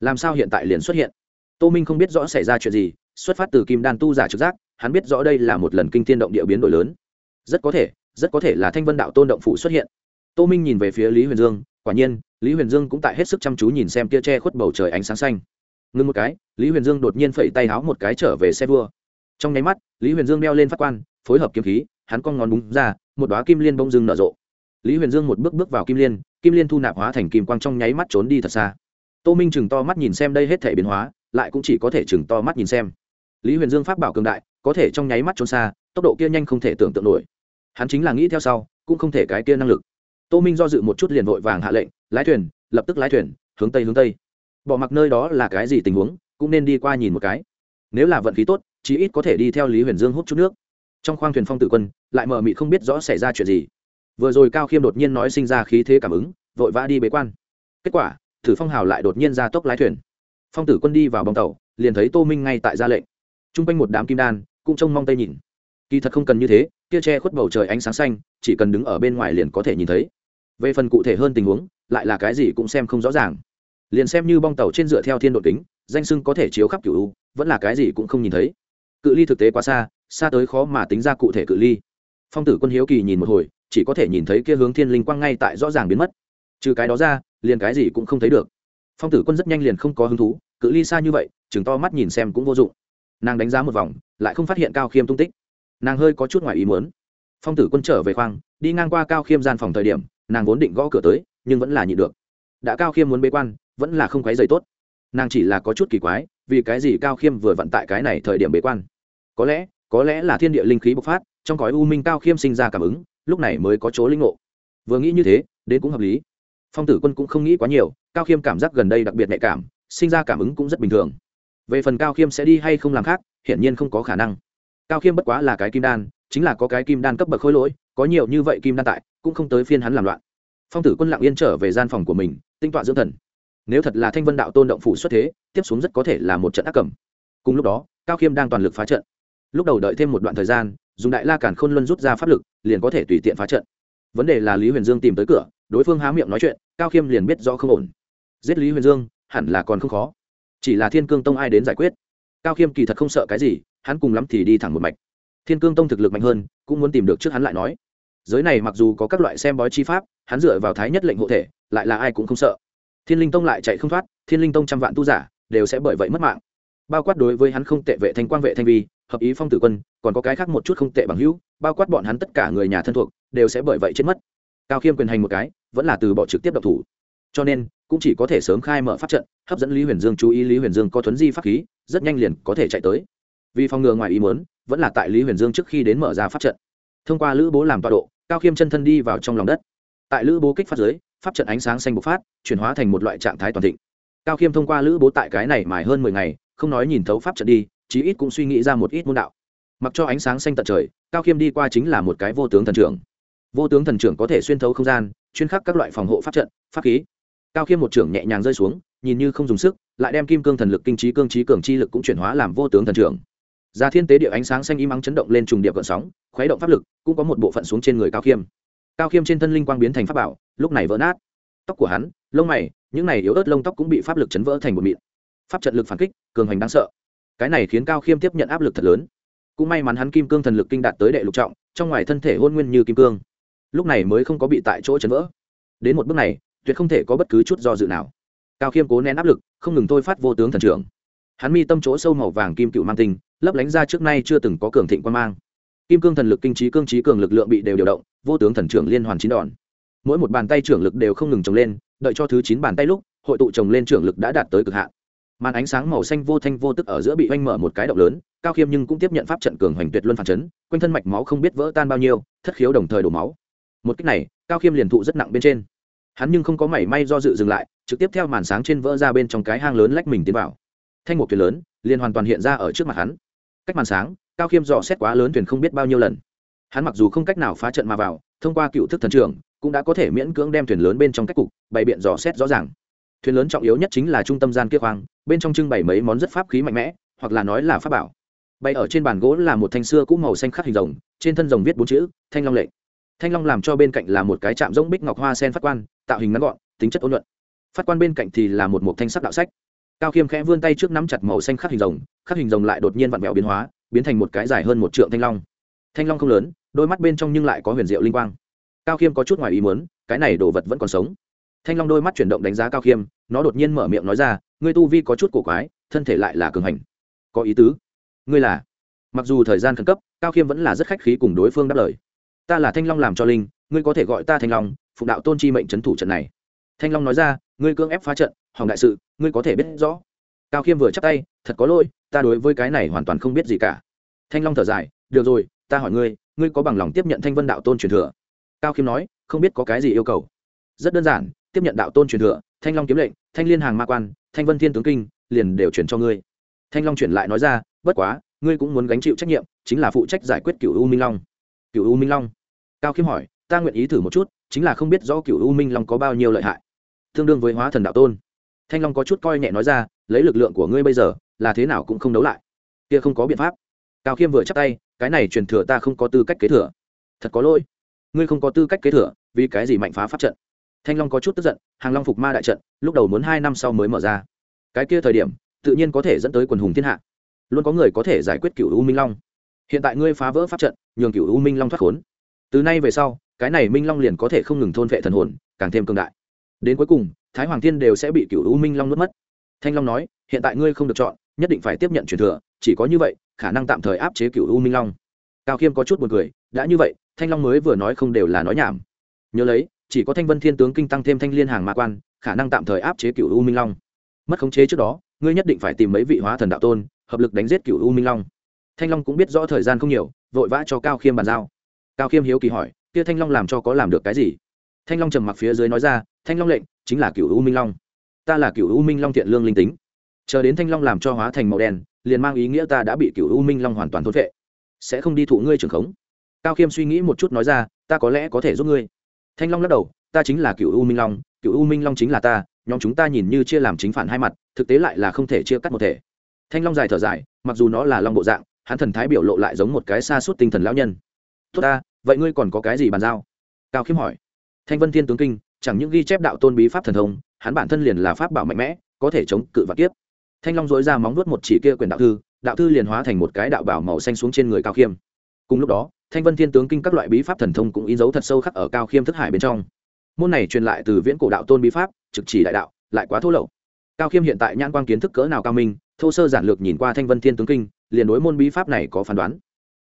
Làm sao hiện tại liền xuất hiện? Tô minh không biết rõ xảy ra chuyện gì, xuất phát từ kim đan tu giả trực giác, hắn biết rõ đây là một lần kinh thiên động địa biến đổi lớn. Rất có thể, rất có thể là thanh vân đạo tôn động phủ xuất hiện. Tô minh nhìn về phía lý huyền dương, quả nhiên, lý huyền dương cũng tại hết sức chăm chú nhìn xem kia che khuất bầu trời ánh sáng xanh. Ngưng một cái, lý huyền dương đột nhiên phẩy tay háo một cái trở về xe vua. Trong nháy mắt, lý huyền dương đeo lên phát quan, phối hợp kiếm khí, hắn con ngón búng ra, một đoá kim liên bông dưng nở rộ lý huyền dương một bước bước vào kim liên kim liên thu nạp hóa thành kim quang trong nháy mắt trốn đi thật xa. Tô minh chừng to mắt nhìn xem đây hết thể biến hóa, lại cũng chỉ có thể chừng to mắt nhìn xem. Lý huyền dương pháp bảo cường đại, có thể trong nháy mắt trốn xa, tốc độ kia nhanh không thể tưởng tượng nổi. Hắn chính là nghĩ theo sau, cũng không thể cái kia năng lực. Tô minh do dự một chút liền vội vàng hạ lệnh, lái thuyền, lập tức lái thuyền, hướng tây hướng tây. Bỏ mặc nơi đó là cái gì tình huống, cũng nên đi qua nhìn một cái. Nếu là vận khí tốt, chí ít có thể đi theo lý huyền dương hút chút nước. Trong khoang thuyền phong tử quân, lại mờ mị không biết rõ xảy ra chuyện gì vừa rồi cao khiêm đột nhiên nói sinh ra khí thế cảm ứng, vội vã đi bế quan. Kết quả, thử phong hào lại đột nhiên ra tốc lái thuyền. Phong tử quân đi vào bong tàu, liền thấy tô minh ngay tại ra lệnh. T r u n g quanh một đám kim đan, cũng trông mong tây nhìn. Kỳ thật không cần như thế, kia che khuất bầu trời ánh sáng xanh, chỉ cần đứng ở bên ngoài liền có thể nhìn thấy. Về phần cụ thể hơn tình huống, lại là cái gì cũng xem không rõ ràng. Liền xem như bong tàu trên dựa theo thiên độ kính, danh sưng có thể chiếu khắp cửu u, vẫn là cái gì cũng không nhìn thấy. Cự ly thực tế quá xa xa tới khó mà tính ra cụ thể cự ly. Phong tử quân hiếu kỳ nhìn một hồi chỉ có thể nhìn thấy kia hướng thiên linh quang ngay tại rõ ràng biến mất. Trừ cái đó ra, liền cái gì cũng không thấy được. Phong tử quân rất nhanh liền không có hứng thú, cự ly xa như vậy, chừng to mắt nhìn xem cũng vô dụng. Nàng đánh giá một vòng, lại không phát hiện cao khiêm tung tích. Nàng hơi có chút ngoài ý muốn. Phong tử quân trở về khoang, đi ngang qua cao khiêm gian phòng thời điểm, nàng vốn định gõ cửa tới, nhưng vẫn là nhịn được. Đã cao khiêm muốn bế quan, vẫn là không quấy dày tốt. Nàng chỉ là có chút kỳ quái, vì cái gì cao khiêm vừa vận tại cái này thời điểm bế quan? Có lẽ có lẽ là thiên địa linh khí bộc phát, trong cõi u minh cao khiêm sinh ra cảm ứng lúc này mới có chỗ linh ngộ. Vừa nghĩ như thế, đến cũng hợp lý. Phong tử quân cũng không nghĩ quá nhiều, cao khiêm cảm giác gần đây đặc biệt nhạy cảm, sinh ra cảm ứng cũng rất bình thường. Về phần cao khiêm sẽ đi hay không làm khác, hiển nhiên không có khả năng. Cao khiêm bất quá là cái kim đan, chính là có cái kim đan cấp bậc khối lỗi, có nhiều như vậy kim đan tại, cũng không tới phiên hắn làm loạn. Phong tử quân lặng yên trở về gian phòng của mình, tinh tọa dưỡng thần. Nếu thật là thanh vân đạo tôn động phủ xuất thế, tiếp xuống rất có thể là một trận ác cầm. Cùng lúc đó, cao khiêm đang toàn lực phá trận. Lúc đầu đợi thêm một đoạn thời gian dùng đại la cản khôn luân rút ra pháp lực, liền có thể tùy tiện phá trận. Vấn đề là lý huyền dương tìm tới cửa, đối phương há miệng nói chuyện, cao khiêm liền biết rõ không ổn. Giết lý huyền dương, hẳn là còn không khó. Chỉ là thiên cương tông ai đến giải quyết? Cao khiêm kỳ thật không sợ cái gì, hắn cùng lắm thì đi thẳng một mạch. Thiên cương tông thực lực mạnh hơn, cũng muốn tìm được trước hắn lại nói. Giới này mặc dù có các loại xem bói chi pháp, hắn dựa vào thái nhất lệnh hộ thể, lại là ai cũng không sợ. Thiên linh tông lại chạy không thoát, thiên linh tông trăm vạn tu giả, đều sẽ bởi vậy mất mạng. Bao quát đối với hắn không tệ vệ thanh quang vệ thanh vi hợp ý phong tử quân, còn có cái khác một chút không tệ bằng hữu, bao quát bọn hắn tất cả người nhà thân thuộc, đều sẽ bởi vậy chết mất. Cao khiêm quyền hành một cái, vẫn là từ bỏ trực tiếp độc thủ. Cho nên, cũng chỉ có thể sớm khai mở pháp trận, hấp dẫn lý huyền dương chú ý lý huyền dương có thuấn di pháp khí, rất nhanh liền có thể chạy tới. Vì phòng ngừa ngoài ý muốn, vẫn là tại lý huyền dương trước khi đến mở ra pháp trận. Thông qua lữ bố làm tọa độ, cao khiêm chân thân đi vào trong lòng đất. Tại lữ bố kích phát giới pháp trận ánh sáng xanh bộc phát, chuyển hóa thành một loại trạng thái toàn thịnh. Cao khiêm thông qua lữ bố tại cái này mài hơn mười ngày, không nói nhìn thấu pháp trận đi chí ít cũng suy nghĩ ra một ít môn đạo. Mặc cho ánh sáng xanh tận trời, cao khiêm đi qua chính là một cái vô tướng thần trưởng. Vô tướng thần trưởng có thể xuyên thấu không gian, chuyên khắc các loại phòng hộ pháp trận, pháp khí. Cao khiêm một trưởng nhẹ nhàng rơi xuống, nhìn như không dùng sức, lại đem kim cương thần lực kinh trí cương trí cường chi lực cũng chuyển hóa làm vô tướng thần trưởng. Ra thiên tế địa ánh sáng xanh im ắng chấn động lên trùng điệp gợn sóng, khuấy động pháp lực, cũng có một bộ phận xuống trên người cao khiêm. Cao khiêm trên thân linh quang biến thành pháp bảo, lúc này vỡ nát. Tóc của hắn, lông mày, những này yếu ớt lông tóc cũng bị pháp lực chấn vỡ thành một mịn. Pháp trận lực phản kích, cường hành đáng sợ cái này khiến cao khiêm tiếp nhận áp lực thật lớn. Cũng may mắn hắn kim cương thần lực kinh đạt tới đệ lục trọng, trong ngoài thân thể hôn nguyên như kim cương. Lúc này mới không có bị tại chỗ chấn vỡ. Đến một bước này, tuyệt không thể có bất cứ chút do dự nào. Cao khiêm cố nén áp lực, không ngừng thôi phát vô tướng thần trưởng. Hắn mi tâm chỗ sâu màu vàng kim cựu mang tinh, lấp lánh ra trước nay chưa từng có cường thịnh quan mang. Kim cương thần lực kinh trí cương trí cường lực lượng bị đều điều động, vô tướng thần trưởng liên hoàn chín đòn. Mỗi một bàn tay trưởng lực đều không ngừng trồng lên, đợi cho thứ chín bàn tay lúc, hội tụ trồng lên trưởng lực đã đạt tới cực hạn màn ánh sáng màu xanh vô thanh vô tức ở giữa bị oanh mở một cái động lớn, cao khiêm nhưng cũng tiếp nhận pháp trận cường hoành tuyệt luân phản chấn, quanh thân mạch máu không biết vỡ tan bao nhiêu, thất khiếu đồng thời đổ máu. Một cách này, cao khiêm liền thụ rất nặng bên trên. Hắn nhưng không có mảy may do dự dừng lại, trực tiếp theo màn sáng trên vỡ ra bên trong cái hang lớn lách mình tiến vào. Thanh một thuyền lớn, liền hoàn toàn hiện ra ở trước mặt hắn. Cách màn sáng, cao khiêm dò xét quá lớn thuyền không biết bao nhiêu lần. Hắn mặc dù không cách nào phá trận mà vào, thông qua cựu thức thần trưởng, cũng đã có thể miễn cưỡng đem thuyền lớn bên trong cách cục, bày biện dò xét rõ ràng thuyền lớn trọng yếu nhất chính là trung tâm gian kia khoang, bên trong trưng bày mấy món rất pháp khí mạnh mẽ, hoặc là nói là pháp bảo. Bay ở trên bàn gỗ là một thanh xưa cũ màu xanh khắc hình rồng, trên thân rồng viết bốn chữ, thanh long lệnh thanh long làm cho bên cạnh là một cái chạm rỗng bích ngọc hoa sen phát quan, tạo hình ngắn gọn, tính chất ôn luận phát quan bên cạnh thì là một mục thanh sắc đạo sách. Cao khiêm khẽ vươn tay trước nắm chặt màu xanh khắc hình rồng, khắc hình rồng lại đột nhiên vặn vẹo biến hóa, biến thành một cái dài hơn một trượng thanh long. Thanh long không lớn, đôi mắt bên trong nhưng lại có huyền diệu linh quang. Cao khiêm có chút ngoài ý muốn, cái này đồ vật vẫn còn sống thanh long đôi mắt chuyển động đánh giá cao khiêm, nó đột nhiên mở miệng nói ra, ngươi tu vi có chút cổ quái, thân thể lại là cường hành. Có ý tứ. Ngươi là? Mặc dù thời gian khẩn cấp, cao khiêm vẫn là rất khách khí cùng đối phương đáp lời. Ta là thanh long làm cho linh, ngươi có thể gọi ta thanh long phụ đạo tôn chi mệnh c h ấ n thủ trận này. Thanh long nói ra, ngươi cưỡng ép phá trận, hỏng đại sự, ngươi có thể biết rõ. Cao khiêm vừa chắc tay, thật có lỗi, ta đối với cái này hoàn toàn không biết gì cả. Thanh long thở dài, được rồi, ta hỏi ngươi ngươi có bằng lòng tiếp nhận thanh vân đạo tôn truyền thừa? Cao khiêm nói, không biết có cái gì yêu cầu. Rất đơn giản tiếp nhận đạo tôn truyền thừa, thanh long kiếm lệnh, thanh liên hàng ma quan, thanh vân thiên tướng kinh, liền đều chuyển cho ngươi. Thanh long chuyển lại nói ra, bất quá, ngươi cũng muốn gánh chịu trách nhiệm, chính là phụ trách giải quyết cựu u minh long. Cựu u minh long? Cao khiêm hỏi, ta nguyện ý thử một chút, chính là không biết rõ cựu u minh long có bao nhiêu lợi hại. Tương đương với hóa thần đạo tôn. Thanh long có chút coi nhẹ nói ra, lấy lực lượng của ngươi bây giờ, là thế nào cũng không đấu lại. Kia không có biện pháp. Cao khiêm vừa chắc tay, cái này truyền thừa ta không có tư cách kế thừa. Thật có lỗi. Ngươi không có tư cách kế thừa, vì cái gì mạnh phá pháp trận? Thanh long có chút tức giận, hàng long phục ma đại trận, lúc đầu muốn hai năm sau mới mở ra. Cái kia thời điểm, tự nhiên có thể dẫn tới quần hùng thiên hạ. Luôn có người có thể giải quyết cựu u minh long. Hiện tại ngươi phá vỡ pháp trận, nhường cựu u minh long thoát khốn. Từ nay về sau, cái này minh long liền có thể không ngừng thôn vệ thần hồn, càng thêm cường đại. Đến cuối cùng, thái hoàng thiên đều sẽ bị cựu u minh long nuốt mất. Thanh long nói, hiện tại ngươi không được chọn, nhất định phải tiếp nhận truyền thừa, chỉ có như vậy, khả năng tạm thời áp chế cựu u minh long. Cao khiêm có chút b u ồ n cười, đã như vậy, thanh long mới vừa nói không đều là nói nhảm. Nhớ lấy chỉ có thanh vân thiên tướng kinh tăng thêm thanh liên hàng mạ quan, khả năng tạm thời áp chế cựu u minh long. Mất khống chế trước đó, ngươi nhất định phải tìm mấy vị hóa thần đạo tôn, hợp lực đánh giết cựu u minh long. Thanh long cũng biết rõ thời gian không nhiều, vội vã cho cao khiêm bàn giao. Cao khiêm hiếu kỳ hỏi, kia thanh long làm cho có làm được cái gì? Thanh long trầm mặc phía dưới nói ra, thanh long lệnh, chính là cựu u minh long. Ta là cựu u minh long thiện lương linh tính. Chờ đến thanh long làm cho hóa thành màu đen, liền mang ý nghĩa ta đã bị cựu u minh long hoàn toàn thốt vệ sẽ không đi thụ ngươi trưởng khống. Cao khiêm suy nghĩ một chút nói ra, ta có lẽ có thể giúp ngươi thanh long lắc đầu, ta chính là cựu u minh long cựu u minh long chính là ta, nhóm chúng ta nhìn như chia làm chính phản hai mặt, thực tế lại là không thể chia cắt một thể. Thanh long dài thở dài, mặc dù nó là long bộ dạng, hắn thần thái biểu lộ lại giống một cái xa suốt tinh thần lão nhân. Tốt ta, vậy ngươi còn có cái gì bàn giao? Cao khiêm hỏi. Thanh vân thiên tướng kinh, chẳng những ghi chép đạo tôn bí pháp thần thông, hắn bản thân liền là pháp bảo mạnh mẽ, có thể chống cự và kiếp. Thanh long dối ra móng nuốt một chỉ kia quyền đạo thư đạo thư liền hóa thành một cái đạo bảo màu xanh xuống trên người cao khiêm. Cùng lúc đó thanh vân thiên tướng kinh các loại bí pháp thần thông cũng in dấu thật sâu khắc ở cao khiêm thức hải bên trong. Môn này truyền lại từ viễn cổ đạo tôn bí pháp, trực chỉ đại đạo, lại quá thô lậu. Cao khiêm hiện tại nhãn quan kiến thức cỡ nào cao minh, thô sơ giản lược nhìn qua thanh vân thiên tướng kinh, liền đối môn bí pháp này có phán đoán.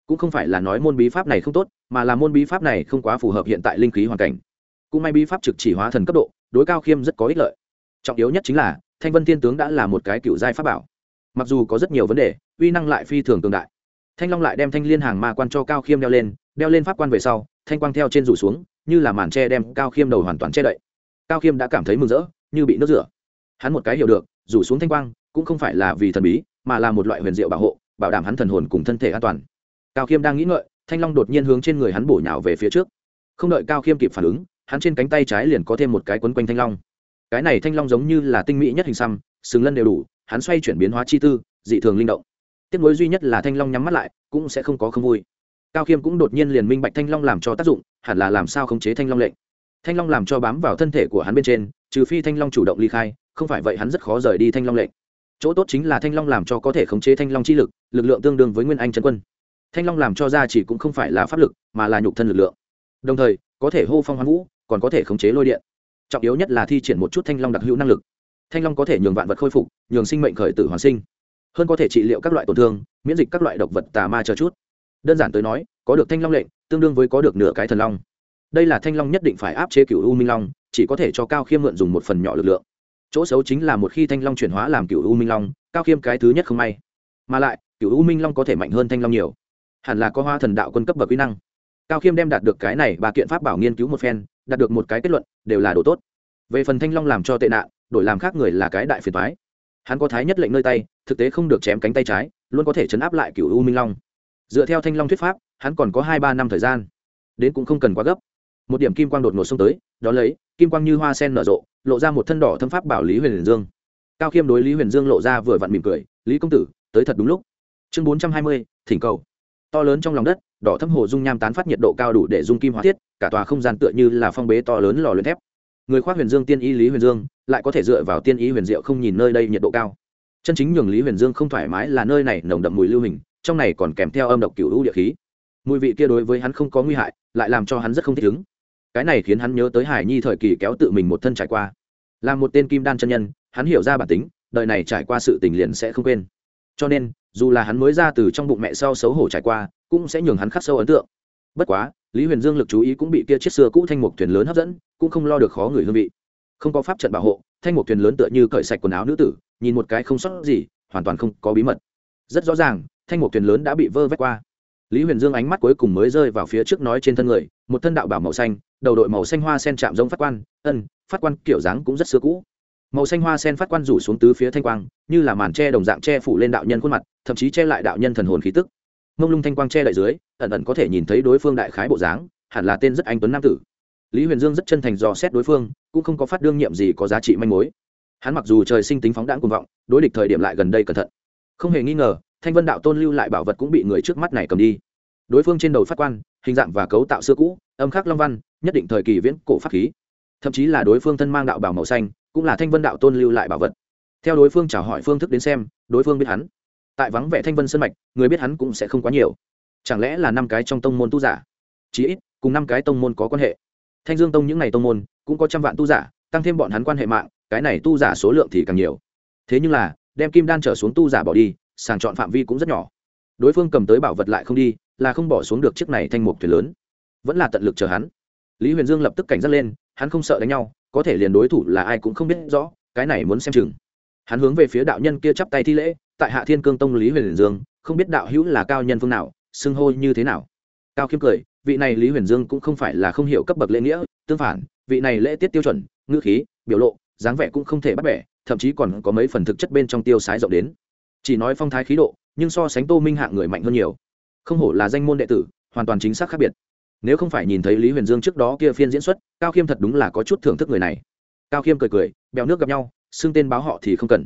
Cũng không phải là nói môn bí pháp này không tốt, mà là môn bí pháp này không quá phù hợp hiện tại linh khí hoàn cảnh. Cũng may bí pháp trực chỉ hóa thần cấp độ, đối cao khiêm rất có ích lợi. Trọng yếu nhất chính là, thanh vân thiên tướng đã là một cái cựu giai pháp bảo. Mặc dù có rất nhiều vấn đề, uy năng lại phi thường tương đại thanh long lại đem thanh liên hàng ma quan cho cao khiêm đeo lên đeo lên pháp quan về sau, thanh quang theo trên rủ xuống, như là màn tre đem cao khiêm đầu hoàn toàn che đậy. Cao khiêm đã cảm thấy mừng rỡ, như bị nước rửa. Hắn một cái hiểu được, rủ xuống thanh quang, cũng không phải là vì thần bí, mà là một loại huyền diệu bảo hộ, bảo đảm hắn thần hồn cùng thân thể an toàn. Cao khiêm đang nghĩ ngợi, thanh long đột nhiên hướng trên người hắn bổ nhào về phía trước. Không đợi cao khiêm kịp phản ứng, hắn trên cánh tay trái liền có thêm một cái quấn quanh thanh long. Cái này thanh long giống như là tinh mỹ nhất hình xăm, sừng lân đều đủ, hắn xoay chuyển biến hóa chi tư, dị thường linh động tiếc nối duy nhất là thanh long nhắm mắt lại cũng sẽ không có không vui cao khiêm cũng đột nhiên liền minh bạch thanh long làm cho tác dụng hẳn là làm sao khống chế thanh long lệnh thanh long làm cho bám vào thân thể của hắn bên trên trừ phi thanh long chủ động ly khai không phải vậy hắn rất khó rời đi thanh long lệnh chỗ tốt chính là thanh long làm cho có thể khống chế thanh long chi lực lực lượng tương đương với nguyên anh trần quân thanh long làm cho ra chỉ cũng không phải là pháp lực mà là nhục thân lực lượng đồng thời có thể hô phong hoán vũ còn có thể khống chế lôi điện trọng yếu nhất là thi triển một chút thanh long đặc hữu năng lực thanh long có thể nhường vạn vật khôi phục nhường sinh mệnh khởi tử hoàn sinh hơn có thể trị liệu các loại tổn thương, miễn dịch các loại độc vật tà ma chờ chút. Đơn giản tới nói, có được thanh long lệnh, tương đương với có được nửa cái thần long. Đây là thanh long nhất định phải áp chế cựu u minh long, chỉ có thể cho cao khiêm mượn dùng một phần nhỏ lực lượng. Chỗ xấu chính là một khi thanh long chuyển hóa làm cựu u minh long, cao khiêm cái thứ nhất không may. Mà lại cựu u minh long có thể mạnh hơn thanh long nhiều. Hẳn là có hoa thần đạo quân cấp bậc kỹ năng. Cao khiêm đem đạt được cái này và kiện pháp bảo nghiên cứu một phen, đạt được một cái kết luận, đều là đồ tốt. Về phần thanh long làm cho tệ nạn, đổi làm khác người là cái đại phiền thoái hắn có thái nhất lệnh nơi tay, thực tế không được chém cánh tay trái, luôn có thể chấn áp lại cựu u minh long. Dựa theo thanh long thuyết pháp, hắn còn có hai ba năm thời gian. Đến cũng không cần quá gấp. Một điểm kim quang đột ngột xông tới, đó lấy, kim quang như hoa sen nở rộ, lộ ra một thân đỏ thâm pháp bảo lý huyền dương. Cao khiêm đối lý huyền dương lộ ra vừa vặn mỉm cười, lý công tử, tới thật đúng lúc. Chương bốn trăm hai mươi, thỉnh cầu. To lớn trong lòng đất, đỏ thâm hồ dung nham tán phát nhiệt độ cao đủ để dung kim hóa thiết, cả tòa không gian tựa như là phong bế to lớn lò luyện thép. Người khoác huyền dương tiên y lý huyền dương lại có thể dựa vào tiên ý huyền diệu không nhìn nơi đây nhiệt độ cao. Chân chính nhường lý huyền dương không thoải mái là nơi này nồng đậm mùi lưu hình, trong này còn kèm theo âm độc cựu hữu địa khí. Mùi vị kia đối với hắn không có nguy hại, lại làm cho hắn rất không thích ứng. Cái này khiến hắn nhớ tới hải nhi thời kỳ kéo tự mình một thân trải qua. Là một tên kim đan chân nhân, hắn hiểu ra bản tính, đời này trải qua sự tình liền sẽ không quên. Cho nên, dù là hắn mới ra từ trong bụng mẹ sau xấu hổ trải qua, cũng sẽ nhường hắn khắc sâu ấn tượng. Bất quá, lý huyền dương lực chú ý cũng bị kia chiếc xưa cũ thanh mục thuyền lớn hấp dẫn, cũng không lo được khó người hương vị không có pháp trận bảo hộ, thanh một thuyền lớn tựa như cởi sạch quần áo nữ tử, nhìn một cái không sót gì, hoàn toàn không có bí mật. Rất rõ ràng, thanh một thuyền lớn đã bị vơ vét qua. Lý huyền dương ánh mắt cuối cùng mới rơi vào phía trước nói trên thân người, một thân đạo bảo màu xanh, đầu đội màu xanh hoa sen chạm giống phát quan, ân, phát quan kiểu dáng cũng rất xưa cũ. Màu xanh hoa sen phát quan rủ xuống tứ phía thanh quang, như là màn tre đồng dạng che phủ lên đạo nhân khuôn mặt, thậm chí che lại đạo nhân thần hồn khí tức. Mông lung thanh quang che lại dưới, ẩn ẩn có thể nhìn thấy đối phương đại khái bộ dáng, hẳn là tên rất anh tuấn nam tử. Lý huyền dương rất chân thành dò xét đối phương cũng không có phát đương nhiệm gì có giá trị manh mối. Hắn mặc dù trời sinh tính phóng đãng cuồng vọng, đối địch thời điểm lại gần đây cẩn thận. Không hề nghi ngờ, thanh vân đạo tôn lưu lại bảo vật cũng bị người trước mắt này cầm đi. Đối phương trên đầu phát quan, hình dạng và cấu tạo xưa cũ, âm khắc long văn, nhất định thời kỳ viễn cổ pháp khí. Thậm chí là đối phương thân mang đạo bảo màu xanh, cũng là thanh vân đạo tôn lưu lại bảo vật. Theo đối phương chào hỏi phương thức đến xem, đối phương biết hắn. Tại vắng vẻ thanh vân sân mạch, người biết hắn cũng sẽ không quá nhiều. Chẳng lẽ là năm cái trong tông môn tu giả? Chí ít, cùng năm cái tông môn có quan hệ thanh dương tông những ngày tông môn cũng có trăm vạn tu giả, tăng thêm bọn hắn quan hệ mạng, cái này tu giả số lượng thì càng nhiều. Thế nhưng là, đem kim đan trở xuống tu giả bỏ đi, sàng chọn phạm vi cũng rất nhỏ. Đối phương cầm tới bảo vật lại không đi, là không bỏ xuống được chiếc này thanh mục thuyền lớn. Vẫn là tận lực chờ hắn. Lý huyền dương lập tức cảnh giác lên, hắn không sợ đánh nhau, có thể liền đối thủ là ai cũng không biết rõ, cái này muốn xem chừng. Hắn hướng về phía đạo nhân kia chắp tay thi lễ, tại hạ thiên cương tông lý huyền dương, không biết đạo hữu là cao nhân phương nào, xưng hô như thế nào. Cao khiêm cười vị này lý huyền dương cũng không phải là không hiểu cấp bậc lễ nghĩa, tương phản, vị này lễ tiết tiêu chuẩn, ngữ khí, biểu lộ, dáng vẻ cũng không thể bắt bẻ, thậm chí còn có mấy phần thực chất bên trong tiêu sái rộng đến. Chỉ nói phong thái khí độ, nhưng so sánh tô minh hạng người mạnh hơn nhiều. Không hổ là danh môn đệ tử, hoàn toàn chính xác khác biệt. Nếu không phải nhìn thấy lý huyền dương trước đó kia phiên diễn xuất, cao khiêm thật đúng là có chút thưởng thức người này. Cao khiêm cười cười, bèo nước gặp nhau, xưng tên báo họ thì không cần.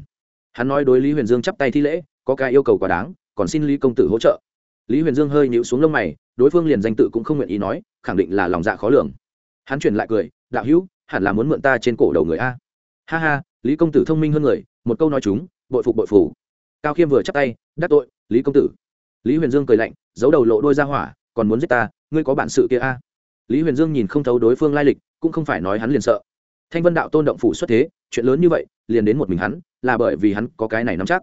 Hắn nói đối lý huyền dương chắp tay thi lễ, có cái yêu cầu quá đáng, còn xin lý công tử hỗ trợ lý huyền dương hơi nhịu xuống lông mày, đối phương liền danh tự cũng không nguyện ý nói, khẳng định là lòng dạ khó lường. Hắn truyền lại cười, đạo hữu, hẳn là muốn mượn ta trên cổ đầu người a. Ha ha, lý công tử thông minh hơn người, một câu nói chúng, bội phục bội phủ cao khiêm vừa chắc tay, đắc tội, lý công tử. Lý huyền dương cười lạnh, giấu đầu lộ đôi ra hỏa, còn muốn giết ta, ngươi có bản sự kia a? Lý huyền dương nhìn không thấu đối phương lai lịch, cũng không phải nói hắn liền sợ. Thanh vân đạo tôn động phủ xuất thế, chuyện lớn như vậy, liền đến một mình hắn, là bởi vì hắn có cái này nắm chắc.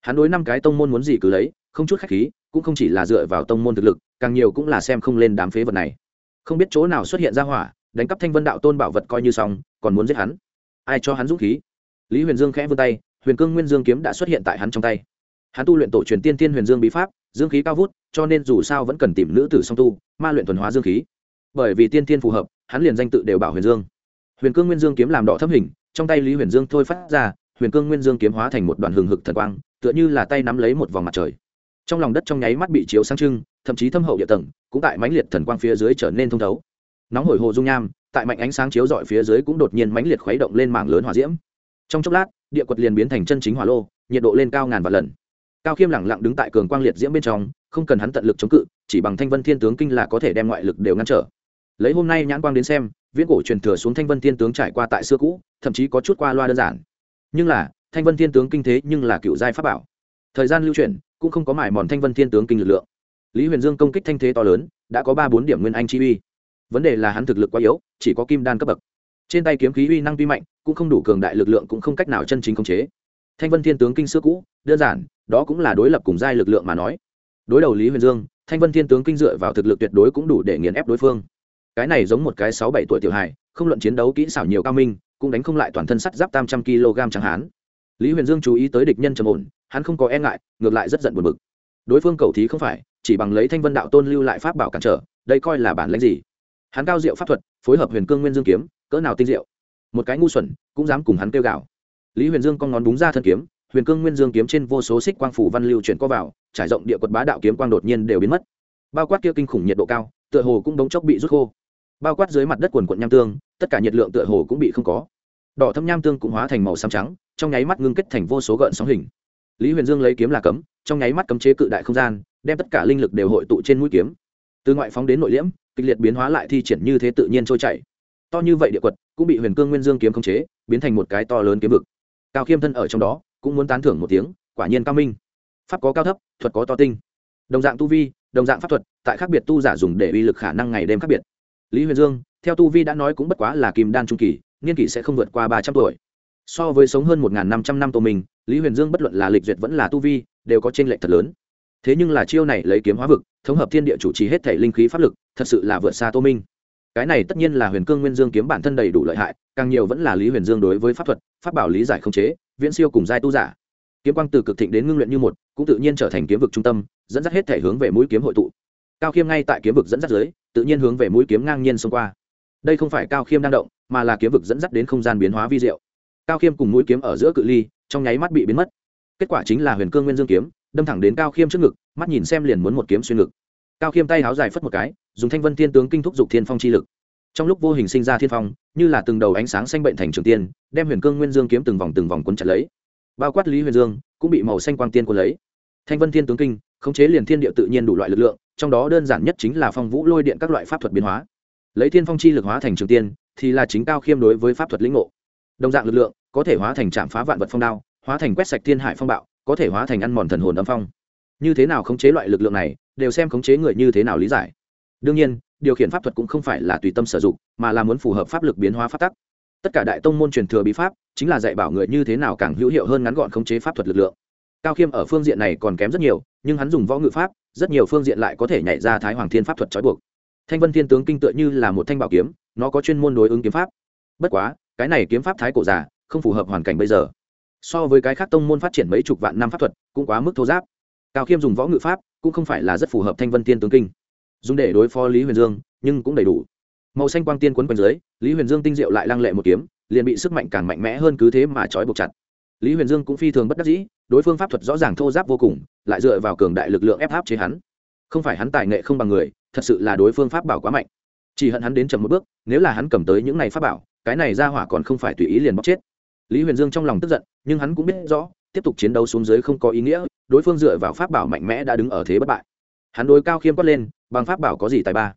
Hắn đối năm cái tông môn muốn gì cứ lấy không chút khách khí, cũng không chỉ là dựa vào tông môn thực lực, càng nhiều cũng là xem không lên đám phế vật này. Không biết chỗ nào xuất hiện ra hỏa, đánh cắp thanh vân đạo tôn bảo vật coi như xong, còn muốn giết hắn. Ai cho hắn dũng khí? Lý huyền dương khẽ vươn tay, huyền cương nguyên dương kiếm đã xuất hiện tại hắn trong tay. Hắn tu luyện tổ truyền tiên tiên huyền dương bí pháp, dương khí cao vút, cho nên dù sao vẫn cần tìm nữ tử song tu, ma luyện thuần hóa dương khí. Bởi vì tiên tiên phù hợp, hắn liền danh tự đều bảo huyền dương. Huyền cương nguyên dương kiếm làm đỏ thấp hình, trong tay lý huyền dương thôi phát ra, huyền cương nguyên dương kiếm hóa thành một đoàn hừng hực thần quang, tựa như là tay nắm lấy một vòng mặt trời trong lòng đất trong nháy mắt bị chiếu sáng trưng, thậm chí thâm hậu địa tầng cũng tại mãnh liệt thần quang phía dưới trở nên thông thấu. Nóng hổi hồ dung nham, tại mạnh ánh sáng chiếu dọi phía dưới cũng đột nhiên mãnh liệt khuấy động lên mảng lớn hỏa diễm. Trong chốc lát, địa quật liền biến thành chân chính hỏa lô, nhiệt độ lên cao ngàn vạn lần. Cao khiêm lẳng lặng đứng tại cường quang liệt diễm bên trong, không cần hắn tận lực chống cự, chỉ bằng thanh vân thiên tướng kinh là có thể đem ngoại lực đều ngăn trở. Lấy hôm nay nhãn quang đến xem, viễn cổ truyền thừa xuống thanh vân thiên tướng trải qua tại xưa cũ, thậm chí có chút qua loa đơn giản. Nhưng là, thanh vân thiên tướng kinh thế nhưng là cựu giai pháp bảo. Thời gian lưu chuyển cũng không có mải mòn thanh vân thiên tướng kinh lực lượng. Lý huyền dương công kích thanh thế to lớn, đã có ba bốn điểm nguyên anh chi uy. Vấn đề là hắn thực lực quá yếu, chỉ có kim đan cấp bậc. Trên tay kiếm khí uy năng tuy mạnh, cũng không đủ cường đại lực lượng cũng không cách nào chân chính khống chế. Thanh vân thiên tướng kinh xưa cũ, đơn giản, đó cũng là đối lập cùng giai lực lượng mà nói. Đối đầu lý huyền dương, thanh vân thiên tướng kinh dựa vào thực lực tuyệt đối cũng đủ để nghiền ép đối phương. Cái này giống một cái sáu bảy tuổi tiểu hài, không luận chiến đấu kỹ xảo nhiều cao minh, cũng đánh không lại toàn thân sắt giáp tam trăm kg chẳng hán. Lý huyền dương chú ý tới địch nhân trầm ổn hắn không có e ngại, ngược lại rất giận buồn bực. Đối phương cầu thí không phải, chỉ bằng lấy thanh vân đạo tôn lưu lại pháp bảo cản trở, đây coi là bản lãnh gì? Hắn cao diệu pháp thuật, phối hợp huyền cương nguyên dương kiếm, cỡ nào tinh diệu? Một cái ngu xuẩn, cũng dám cùng hắn kêu gào. Lý huyền dương con ngón búng ra thân kiếm, huyền cương nguyên dương kiếm trên vô số xích quang phủ văn lưu chuyển co vào, trải rộng địa quật bá đạo kiếm quang đột nhiên đều biến mất. Bao quát kia kinh khủng nhiệt độ cao, tựa hồ cũng đống chốc bị rút khô. Bao quát dưới mặt đất quần quận nham tương, tất cả nhiệt lượng tựa hồ cũng bị không có. Đỏ thâm nham tương cũng hóa thành màu xám trắng, trong nháy mắt ngưng kết thành vô số gợn sóng hình lý huyền dương lấy kiếm là cấm, trong nháy mắt cấm chế cự đại không gian, đem tất cả linh lực đều hội tụ trên mũi kiếm. Từ ngoại phóng đến nội liễm, kịch liệt biến hóa lại thi triển như thế tự nhiên trôi chảy. To như vậy địa quật, cũng bị huyền cương nguyên dương kiếm khống chế, biến thành một cái to lớn kiếm vực. Cao khiêm thân ở trong đó, cũng muốn tán thưởng một tiếng, quả nhiên cao minh. Pháp có cao thấp, thuật có to tinh. Đồng dạng tu vi, đồng dạng pháp thuật, tại khác biệt tu giả dùng để uy lực khả năng ngày đêm khác biệt. Lý huyền dương, theo tu vi đã nói cũng bất quá là kim đan trung kỳ, niên kỷ sẽ không vượt qua ba trăm tuổi. So với sống hơn một năm trăm năm tô mình lý huyền dương bất luận là lịch duyệt vẫn là tu vi, đều có t r ê n lệch thật lớn. Thế nhưng là chiêu này lấy kiếm hóa vực, thống hợp thiên địa chủ trì hết thể linh khí pháp lực, thật sự là vượt xa tô minh. Cái này tất nhiên là huyền cương nguyên dương kiếm bản thân đầy đủ lợi hại, càng nhiều vẫn là lý huyền dương đối với pháp thuật, pháp bảo lý giải không chế, viễn siêu cùng giai tu giả. Kiếm quang từ cực thịnh đến ngưng luyện như một, cũng tự nhiên trở thành kiếm vực trung tâm, dẫn dắt hết thể hướng về mũi kiếm hội tụ. Cao khiêm ngay tại kiếm vực dẫn dắt dưới, tự nhiên hướng về mũi kiếm ngang nhiên xông qua. Đây không phải cao khiêm đang động, mà là kiếm vực dẫn dắt đến không gian biến hóa vi diệu. Cao khiêm cùng mũi kiếm ở giữa cự ly trong nháy mắt bị biến mất. Kết quả chính là huyền cương nguyên dương kiếm, đâm thẳng đến cao khiêm trước ngực, mắt nhìn xem liền muốn một kiếm xuyên ngực. Cao khiêm tay háo dài phất một cái, dùng thanh vân thiên tướng kinh thúc dục thiên phong chi lực. Trong lúc vô hình sinh ra thiên phong, như là từng đầu ánh sáng xanh bệnh thành trường tiên, đem huyền cương nguyên dương kiếm từng vòng từng vòng quấn chặt lấy. Bao quát lý huyền dương, cũng bị màu xanh quang tiên quân lấy. Thanh vân thiên tướng kinh, khống chế liền thiên địa tự nhiên đủ loại lực lượng, trong đó đơn giản nhất chính là phong vũ lôi điện các loại pháp thuật biến hóa. Lấy thiên phong chi lực hóa thành trường tiên, thì là chính cao khiêm đối với pháp thuật lĩnh ngộ đồng dạng lực lượng, có thể hóa thành trạm phá vạn vật phong đao, hóa thành quét sạch thiên hải phong bạo, có thể hóa thành ăn mòn thần hồn âm phong. Như thế nào khống chế loại lực lượng này, đều xem khống chế người như thế nào lý giải. Đương nhiên, điều khiển pháp thuật cũng không phải là tùy tâm sử dụng, mà là muốn phù hợp pháp lực biến hóa pháp tắc. Tất cả đại tông môn truyền thừa bí pháp, chính là dạy bảo người như thế nào càng hữu hiệu hơn ngắn gọn khống chế pháp thuật lực lượng. Cao khiêm ở phương diện này còn kém rất nhiều, nhưng hắn dùng võ ngự pháp, rất nhiều phương diện lại có thể nhảy ra thái hoàng thiên pháp thuật trói buộc. Thanh vân thiên tướng kinh tựa như là một thanh bảo kiếm, nó có chuyên môn đối ứng kiếm pháp. Bất quá cái này kiếm pháp thái cổ già không phù hợp hoàn cảnh bây giờ. So với cái khác tông môn phát triển mấy chục vạn năm pháp thuật, cũng quá mức thô giáp. Cao khiêm dùng võ ngự pháp, cũng không phải là rất phù hợp thanh vân tiên tướng kinh. Dùng để đối phó lý huyền dương, nhưng cũng đầy đủ. Màu xanh quang tiên quấn quanh dưới, lý huyền dương tinh diệu lại lăng lệ một kiếm, liền bị sức mạnh càng mạnh mẽ hơn cứ thế mà trói buộc chặt. Lý huyền dương cũng phi thường bất đắc dĩ, đối phương pháp thuật rõ ràng thô giáp vô cùng, lại dựa vào cường đại lực lượng ép áp chế hắn. Không phải hắn tài nghệ không bằng người, thật sự là đối phương pháp bảo quá mạnh. Chỉ hận hắn đến chậm một bước, nếu là hắn cầm tới những này pháp bảo cái này ra hỏa còn không phải tùy ý liền bóc chết. Lý huyền dương trong lòng tức giận, nhưng hắn cũng biết rõ, tiếp tục chiến đấu xuống dưới không có ý nghĩa, đối phương dựa vào pháp bảo mạnh mẽ đã đứng ở thế bất bại. Hắn đối cao khiêm quát lên, bằng pháp bảo có gì tài ba?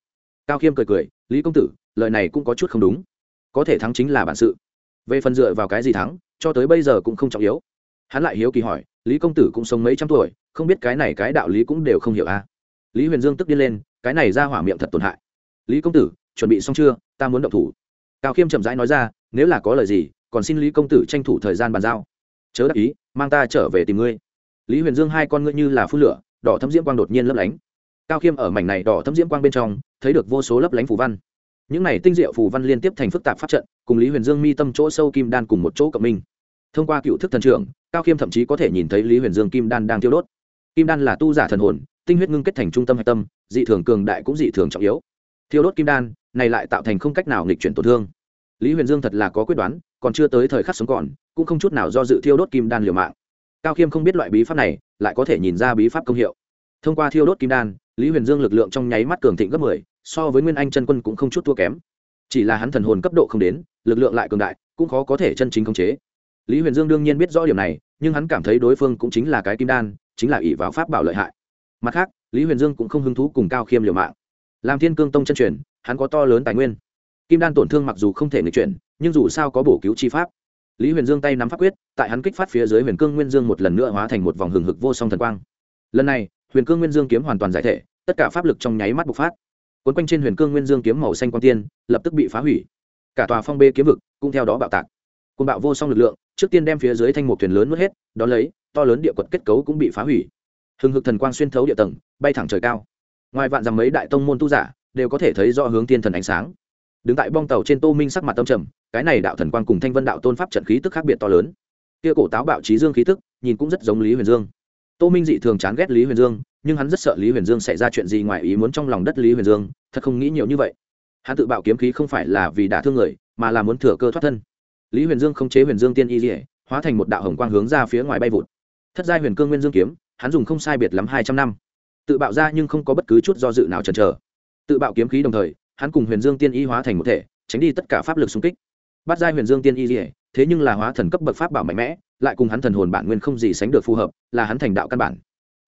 Cao khiêm cười cười, lý công tử, lời này cũng có chút không đúng. Có thể thắng chính là bản sự. Về phần dựa vào cái gì thắng, cho tới bây giờ cũng không trọng yếu. Hắn lại hiếu kỳ hỏi, lý công tử cũng sống mấy trăm tuổi, không biết cái này cái đạo lý cũng đều không hiểu a à? lý huyền dương tức điên lên, cái này ra hỏa miệng thật tổn hại. Lý công tử, chuẩn bị xong chưa? Ta muốn động thủ cao khiêm chậm rãi nói ra, nếu là có lời gì, còn xin lý công tử tranh thủ thời gian bàn giao. Chớ đắc ý, mang ta trở về tìm ngươi. Lý huyền dương hai con ngươi như là phun lửa, đỏ thâm diễm quang đột nhiên lấp lánh. Cao khiêm ở mảnh này đỏ thâm diễm quang bên trong, thấy được vô số lấp lánh phù văn. Những này tinh diệu phù văn liên tiếp thành phức tạp pháp trận, cùng lý huyền dương mi tâm chỗ sâu kim đan cùng một chỗ cộng minh. Thông qua cựu thức thần trưởng, cao khiêm thậm chí có thể nhìn thấy lý huyền dương kim đan đang tiêu đốt. Kim đan là tu giả thần hồn, tinh huyết ngưng kết thành trung tâm hạch tâm, dị thường cường đại cũng dị thường trọng yếu. Thiêu đốt kim đan, này lại tạo thành không cách nào nghịch chuyển tổn thương lý huyền dương thật là có quyết đoán, còn chưa tới thời khắc sống còn, cũng không chút nào do dự thiêu đốt kim đan liều mạng. Cao khiêm không biết loại bí pháp này, lại có thể nhìn ra bí pháp công hiệu. Thông qua thiêu đốt kim đan, lý huyền dương lực lượng trong nháy mắt cường thịnh gấp mười, so với nguyên anh chân quân cũng không chút thua kém. Chỉ là hắn thần hồn cấp độ không đến, lực lượng lại cường đại, cũng khó có thể chân chính khống chế. Lý huyền dương đương nhiên biết rõ điểm này, nhưng hắn cảm thấy đối phương cũng chính là cái kim đan, chính là ỷ vào pháp bảo lợi hại. Mặt khác, lý huyền dương cũng không hứng thú cùng cao khiêm liều mạng. Làm thiên cương tông chân truyền, hắn có to lớn tài nguyên kim đan tổn thương mặc dù không thể nghịch chuyển, nhưng dù sao có bổ cứu chi pháp. Lý huyền dương tay nắm pháp quyết, tại hắn kích phát phía dưới huyền cương nguyên dương một lần nữa hóa thành một vòng hừng hực vô song thần quang. Lần này, huyền cương nguyên dương kiếm hoàn toàn giải thể, tất cả pháp lực trong nháy mắt bộc phát. Quấn quanh trên huyền cương nguyên dương kiếm màu xanh quang tiên, lập tức bị phá hủy. Cả tòa phong bê kiếm vực cũng theo đó bạo tạc. Côn bạo vô song lực lượng, trước tiên đem phía dưới thanh một thuyền lớn mất hết, đón lấy, to lớn địa quật kết cấu cũng bị phá hủy. Hừng hực thần quang xuyên thấu địa tầng, bay thẳng trời cao. Ngoài vạn dằm mấy đại tông môn tu giả đều có thể thấy rõ hướng tiên thần ánh sáng đứng tại bong tàu trên tô minh sắc mặt tâm trầm, cái này đạo thần quang cùng thanh vân đạo tôn pháp trận khí tức khác biệt to lớn. Kia cổ táo bạo trí dương khí tức, nhìn cũng rất giống lý huyền dương. Tô minh dị thường chán ghét lý huyền dương, nhưng hắn rất sợ lý huyền dương xảy ra chuyện gì ngoài ý muốn trong lòng đất lý huyền dương, thật không nghĩ nhiều như vậy. Hắn tự bạo kiếm khí không phải là vì đả thương người, mà là muốn thừa cơ thoát thân. Lý huyền dương không chế huyền dương tiên y dỉa hóa thành một đạo hồng quang hướng ra phía ngoài bay vụt. Thất giai huyền cương nguyên dương kiếm, hắn dùng không sai biệt lắm hai trăm năm. Tự bạo ra nhưng không có bất cứ chút do dự nào chần chờ. Tự bạo kiếm khí đồng thời hắn cùng huyền dương tiên y hóa thành một thể, tránh đi tất cả pháp lực xung kích. Bắt giai huyền dương tiên y dỉa thế nhưng là hóa thần cấp bậc pháp bảo mạnh mẽ, lại cùng hắn thần hồn bản nguyên không gì sánh được phù hợp, là hắn thành đạo căn bản.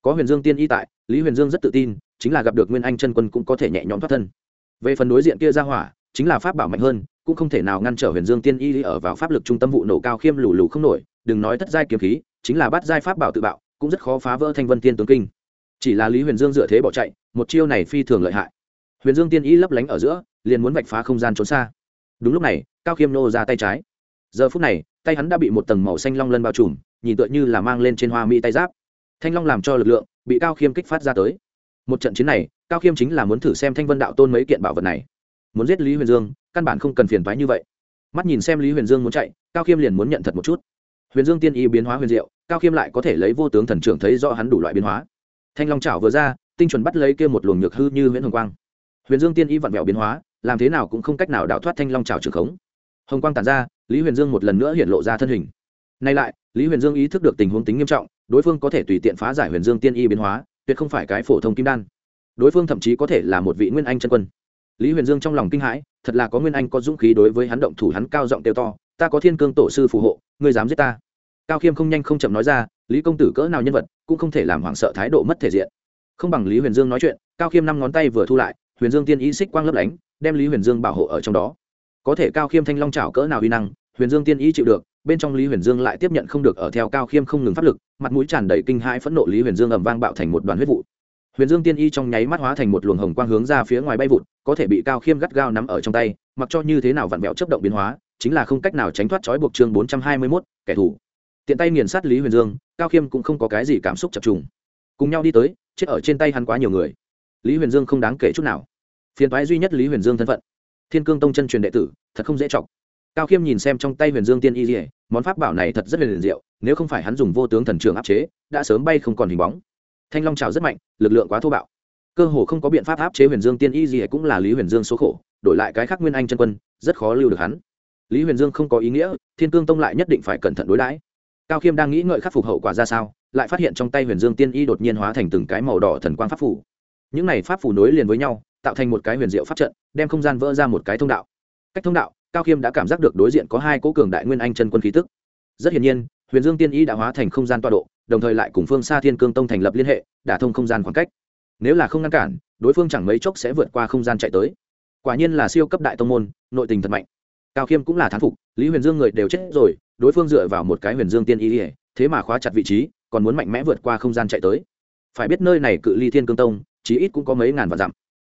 Có huyền dương tiên y tại, lý huyền dương rất tự tin, chính là gặp được nguyên anh chân quân cũng có thể nhẹ nhõm thoát thân. Về phần đối diện kia ra hỏa, chính là pháp bảo mạnh hơn, cũng không thể nào ngăn trở huyền dương tiên y ở vào pháp lực trung tâm vụ nổ cao khiêm lù lù không nổi, đừng nói thất giai kiếm khí, chính là bắt giai pháp bảo tự bạo, cũng rất khó phá vỡ thanh vân tiên tướng kinh. Chỉ là lý huyền dương dựa thế bỏ chạy, một chiêu này phi thường lợi hại huyền dương tiên y lấp lánh ở giữa, liền muốn vạch phá không gian trốn xa. Đúng lúc này, cao khiêm nô ra tay trái. Giờ phút này, tay hắn đã bị một tầng màu xanh long lân bao trùm, nhìn tựa như là mang lên trên hoa mỹ tay giáp. Thanh long làm cho lực lượng bị cao khiêm kích phát ra tới. Một trận chiến này, cao khiêm chính là muốn thử xem thanh vân đạo tôn mấy kiện bảo vật này. Muốn giết lý huyền dương, căn bản không cần phiền thoái như vậy. Mắt nhìn xem lý huyền dương muốn chạy, cao khiêm liền muốn nhận thật một chút. Huyền dương tiên y biến hóa huyền diệu, cao khiêm lại có thể lấy vô tướng thần trưởng thấy rõ hắn đủ loại biến hóa. Thanh long chảo vừa ra, tinh chuẩn bắt lấy kia một luồng nhược hư như nguyễn hồng quang huyền dương tiên y vặn vẹo biến hóa, làm thế nào cũng không cách nào đạo thoát thanh long trào trường khống. Hồng quang tàn ra, lý huyền dương một lần nữa hiện lộ ra thân hình. Nay lại, lý huyền dương ý thức được tình huống tính nghiêm trọng, đối phương có thể tùy tiện phá giải huyền dương tiên y biến hóa, tuyệt không phải cái phổ thông kim đan. Đối phương thậm chí có thể là một vị nguyên anh chân quân. Lý huyền dương trong lòng kinh hãi, thật là có nguyên anh có dũng khí đối với hắn động thủ hắn cao giọng tiêu to, ta có thiên cương tổ sư phù hộ, ngươi dám giết ta? Cao khiêm không nhanh không chậm nói ra, lý công tử cỡ nào nhân vật, cũng không thể làm hoảng sợ thái độ mất thể diện. Không bằng lý huyền dương nói chuyện, cao khiêm năm ngón tay vừa thu lại huyền dương tiên ý xích quang lấp lánh, đem lý huyền dương bảo hộ ở trong đó. Có thể cao khiêm thanh long trào cỡ nào uy năng, huyền dương tiên ý chịu được, bên trong lý huyền dương lại tiếp nhận không được ở theo cao khiêm không ngừng pháp lực, mặt mũi tràn đầy kinh hãi phẫn nộ lý huyền dương ầm vang bạo thành một đoàn huyết vụ. Huyền dương tiên y trong nháy mắt hóa thành một luồng hồng quang hướng ra phía ngoài bay vụt, có thể bị cao khiêm gắt gao nắm ở trong tay, mặc cho như thế nào vặn vẹo chấp động biến hóa, chính là không cách nào tránh thoát trói buộc chương bốn trăm hai mươi mốt, kẻ thù. Tiện tay nghiền sát lý huyền dương, cao khiêm cũng không có cái gì cảm xúc chập trùng. Cùng nhau đi tới, chết ở trên tay hắn quá nhiều người lý huyền dương không đáng kể chút nào. Phiền thoái duy nhất lý huyền dương thân phận. Thiên cương tông chân truyền đệ tử, thật không dễ chọc. Cao khiêm nhìn xem trong tay huyền dương tiên y dỉa món pháp bảo này thật rất liền diệu, nếu không phải hắn dùng vô tướng thần trường áp chế, đã sớm bay không còn hình bóng. Thanh long trào rất mạnh, lực lượng quá thô bạo. Cơ hồ không có biện pháp áp chế huyền dương tiên y dỉa cũng là lý huyền dương số khổ, đổi lại cái khác nguyên anh chân quân, rất khó lưu được hắn. Lý huyền dương không có ý nghĩa, thiên cương tông lại nhất định phải cẩn thận đối đãi. Cao khiêm đang nghĩ ngợi khắc phục hậu quả ra sao, lại phát hiện trong tay huyền dương tiên y đột nhiên hóa thành từng cái màu đỏ thần quang pháp phủ những này pháp phủ nối liền với nhau, tạo thành một cái huyền diệu pháp trận, đem không gian vỡ ra một cái thông đạo. Cách thông đạo, cao khiêm đã cảm giác được đối diện có hai cố cường đại nguyên anh chân quân khí tức. Rất hiển nhiên, huyền dương tiên y đã hóa thành không gian toa độ, đồng thời lại cùng phương xa thiên cương tông thành lập liên hệ, đả thông không gian khoảng cách. Nếu là không ngăn cản, đối phương chẳng mấy chốc sẽ vượt qua không gian chạy tới. Quả nhiên là siêu cấp đại tông môn, nội tình thật mạnh. Cao khiêm cũng là thán phục, lý huyền dương người đều chết rồi, đối phương dựa vào một cái huyền dương tiên y ỉa thế mà khóa chặt vị trí, còn muốn mạnh mẽ vượt qua không gian chạy tới. Phải biết nơi này cự ly thiên cương tông chí ít cũng có mấy ngàn vạn dặm.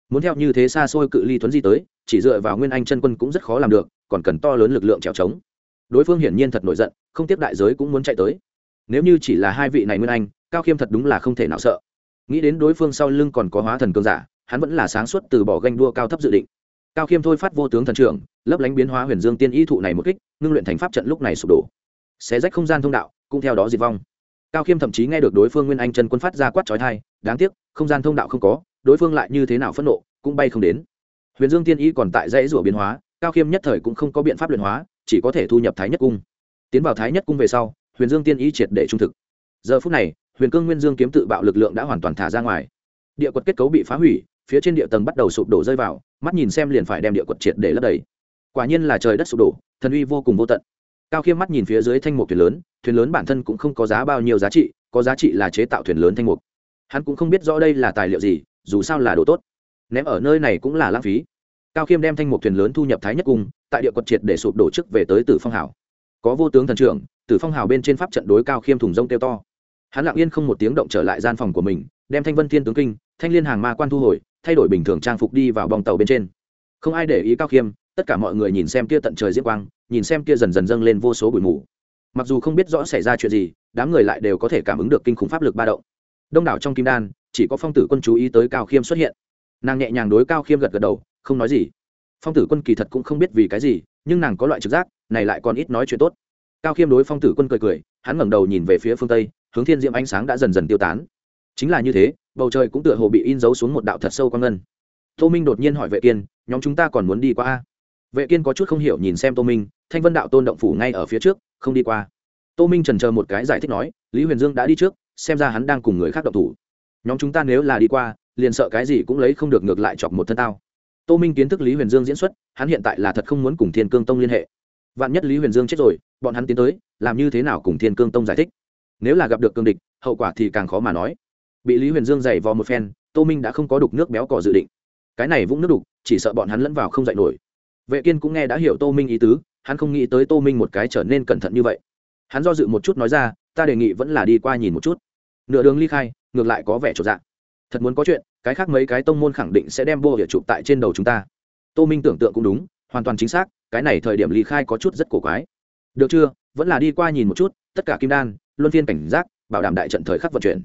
Muốn theo như thế xa xôi cự ly thuấn di tới, chỉ dựa vào nguyên anh chân quân cũng rất khó làm được, còn cần to lớn lực lượng trèo trống. Đối phương hiển nhiên thật nổi giận, không tiếp đại giới cũng muốn chạy tới. Nếu như chỉ là hai vị này nguyên anh, cao khiêm thật đúng là không thể nào sợ. Nghĩ đến đối phương sau lưng còn có hóa thần cương giả, hắn vẫn là sáng suốt từ bỏ ganh đua cao thấp dự định. Cao khiêm thôi phát vô tướng thần trưởng, lấp lánh biến hóa huyền dương tiên y thụ này một kích, ngưng luyện thành pháp trận lúc này sụp đổ. Xé rách không gian thông đạo, cũng theo đó diệt vong cao khiêm thậm chí nghe được đối phương nguyên anh chân quân phát ra quát trói thai đáng tiếc, không gian thông đạo không có, đối phương lại như thế nào phẫn nộ, cũng bay không đến. Huyền dương tiên y còn tại dãy rủa biến hóa, cao khiêm nhất thời cũng không có biện pháp luyện hóa, chỉ có thể thu nhập thái nhất cung. Tiến vào thái nhất cung về sau, huyền dương tiên y triệt để trung thực. Giờ phút này, huyền cương nguyên dương kiếm tự bạo lực lượng đã hoàn toàn thả ra ngoài. Địa quật kết cấu bị phá hủy, phía trên địa tầng bắt đầu sụp đổ rơi vào, mắt nhìn xem liền phải đem địa quật triệt để lấp đầy. Quả nhiên là trời đất sụp đổ, thần uy vô cùng vô tận cao khiêm mắt nhìn phía dưới thanh mục thuyền lớn thuyền lớn bản thân cũng không có giá bao nhiêu giá trị, có giá trị là chế tạo thuyền lớn thanh mục. Hắn cũng không biết rõ đây là tài liệu gì, dù sao là đồ tốt. Ném ở nơi này cũng là lãng phí. Cao khiêm đem thanh mục thuyền lớn thu nhập thái nhất cung, tại địa quật triệt để sụp đổ trước về tới tử phong Hào. có vô tướng thần trưởng, tử phong hào bên trên pháp trận đối cao khiêm thùng rông kêu to. Hắn lặng yên không một tiếng động trở lại gian phòng của mình, đem thanh vân thiên tướng kinh, thanh liên hàng ma quan thu hồi, thay đổi bình thường trang phục đi vào bong tàu bên trên. Không ai để ý cao khiêm tất cả mọi người nhìn xem kia tận trời diễm quang, nhìn xem kia dần dần dâng lên vô số bụi mù. Mặc dù không biết rõ xảy ra chuyện gì, đám người lại đều có thể cảm ứng được kinh khủng pháp lực ba động. Đông đảo trong kim đan, chỉ có phong tử quân chú ý tới cao khiêm xuất hiện. Nàng nhẹ nhàng đối cao khiêm gật gật đầu, không nói gì. Phong tử quân kỳ thật cũng không biết vì cái gì, nhưng nàng có loại trực giác, này lại còn ít nói chuyện tốt. Cao khiêm đối phong tử quân cười cười, hắn ngẩng đầu nhìn về phía phương tây, hướng thiên diễm ánh sáng đã dần dần tiêu tán. Chính là như thế, bầu trời cũng tựa hồ bị in dấu xuống một đạo thật sâu quang ngân. Tô minh đột nhiên hỏi vệ kiên, nhóm chúng ta còn muốn đi qua a? Vệ kiên có chút không hiểu nhìn xem tô minh, thanh vân đạo tôn động phủ ngay ở phía trước, không đi qua. Tô minh trần chờ một cái giải thích nói, lý huyền dương đã đi trước, xem ra hắn đang cùng người khác động thủ. Nhóm chúng ta nếu là đi qua, liền sợ cái gì cũng lấy không được ngược lại chọc một thân tao. Tô minh kiến thức lý huyền dương diễn xuất, hắn hiện tại là thật không muốn cùng thiên cương tông liên hệ. Vạn nhất lý huyền dương chết rồi, bọn hắn tiến tới, làm như thế nào cùng thiên cương tông giải thích? Nếu là gặp được cương địch, hậu quả thì càng khó mà nói. Bị lý huyền dương giày vò một phen, tô minh đã không có đục nước béo cỏ dự định. Cái này vũng nước đục, chỉ sợ bọn hắn lẫn vào không dạy nổi vệ kiên cũng nghe đã hiểu tô minh ý tứ, hắn không nghĩ tới tô minh một cái trở nên cẩn thận như vậy. Hắn do dự một chút nói ra, ta đề nghị vẫn là đi qua nhìn một chút. Nửa đường ly khai, ngược lại có vẻ trộn dạng thật muốn có chuyện, cái khác mấy cái tông môn khẳng định sẽ đem vô địa chụp tại trên đầu chúng ta. Tô minh tưởng tượng cũng đúng, hoàn toàn chính xác, cái này thời điểm ly khai có chút rất cổ quái. Được chưa, vẫn là đi qua nhìn một chút, tất cả kim đan, luân phiên cảnh giác, bảo đảm đại trận thời khắc vận chuyển.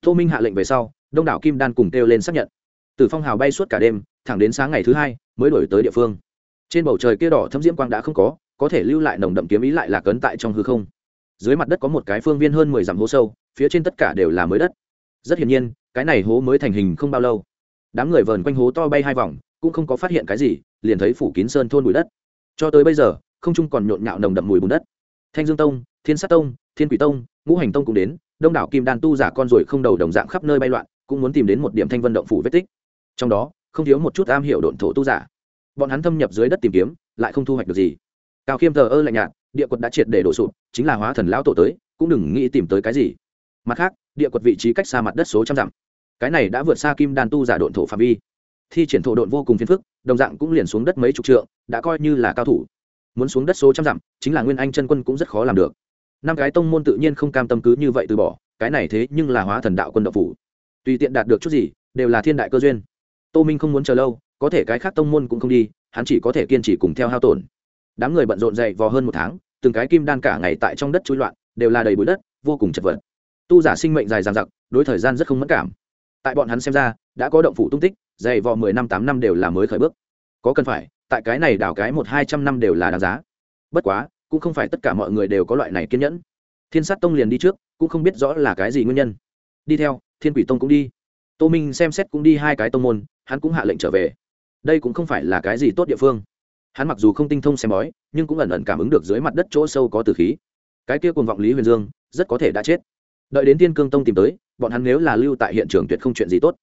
Tô minh hạ lệnh về sau, đông đảo kim đan cùng kêu lên xác nhận. Từ phong hào bay suốt cả đêm, thẳng đến sáng ngày thứ hai, mới đổi tới địa phương trên bầu trời kia đỏ thâm diễm quang đã không có có thể lưu lại nồng đậm kiếm ý lại là cấn tại trong hư không. Dưới mặt đất có một cái phương viên hơn mười dặm hố sâu, phía trên tất cả đều là mới đất. Rất hiển nhiên, cái này hố mới thành hình không bao lâu. Đám người vờn quanh hố to bay hai vòng, cũng không có phát hiện cái gì, liền thấy phủ kín sơn thôn bụi đất. Cho tới bây giờ, không trung còn nhộn nhạo nồng đậm mùi bùn đất. Thanh dương tông, thiên sát tông, thiên quỷ tông, ngũ hành tông cũng đến, đông đảo kim đan tu giả con ruồi không đầu đồng dạng khắp nơi bay loạn, cũng muốn tìm đến một điểm thanh vân động phủ vết tích. Trong đó, không thiếu một chút am hiểu độn thổ tu giả bọn hắn thâm nhập dưới đất tìm kiếm, lại không thu hoạch được gì. Cao khiêm thờ ơ lạnh nhạt, địa quật đã triệt để đổ sụp, chính là hóa thần lão tổ tới, cũng đừng nghĩ tìm tới cái gì. Mặt khác, địa quật vị trí cách xa mặt đất số trăm dặm. Cái này đã vượt xa kim đan tu giả độn thổ phạm vi. Thi triển thổ độn vô cùng phiền phức, đồng dạng cũng liền xuống đất mấy chục trượng, đã coi như là cao thủ. Muốn xuống đất số trăm dặm, chính là nguyên anh chân quân cũng rất khó làm được. Năm cái tông môn tự nhiên không cam tâm cứ như vậy từ bỏ, cái này thế nhưng là hóa thần đạo quân đạo phủ. Tùy tiện đạt được chút gì, đều là thiên đại cơ duyên. Tô minh không muốn chờ lâu có thể cái khác tông môn cũng không đi, hắn chỉ có thể kiên trì cùng theo hao tổn. Đám người bận rộn dậy vò hơn một tháng, từng cái kim đan cả ngày tại trong đất chui loạn, đều là đầy bụi đất, vô cùng chật vật. Tu giả sinh mệnh dài dằng dặc, đối thời gian rất không mất cảm. Tại bọn hắn xem ra, đã có động phủ tung tích dày vò mười năm tám năm đều là mới khởi bước. Có cần phải, tại cái này đảo cái một hai trăm năm đều là đáng giá. Bất quá, cũng không phải tất cả mọi người đều có loại này kiên nhẫn. Thiên sát tông liền đi trước, cũng không biết rõ là cái gì nguyên nhân. Đi theo, thiên quỷ tông cũng đi. Tô minh xem xét cũng đi hai cái tông môn, hắn cũng hạ lệnh trở về đây cũng không phải là cái gì tốt địa phương. Hắn mặc dù không tinh thông xem bói, nhưng cũng ẩn ẩn cảm ứng được dưới mặt đất chỗ sâu có từ khí. Cái kia cùng vọng lý huyền dương, rất có thể đã chết. Đợi đến tiên cương tông tìm tới, bọn hắn nếu là lưu tại hiện trường tuyệt không chuyện gì tốt.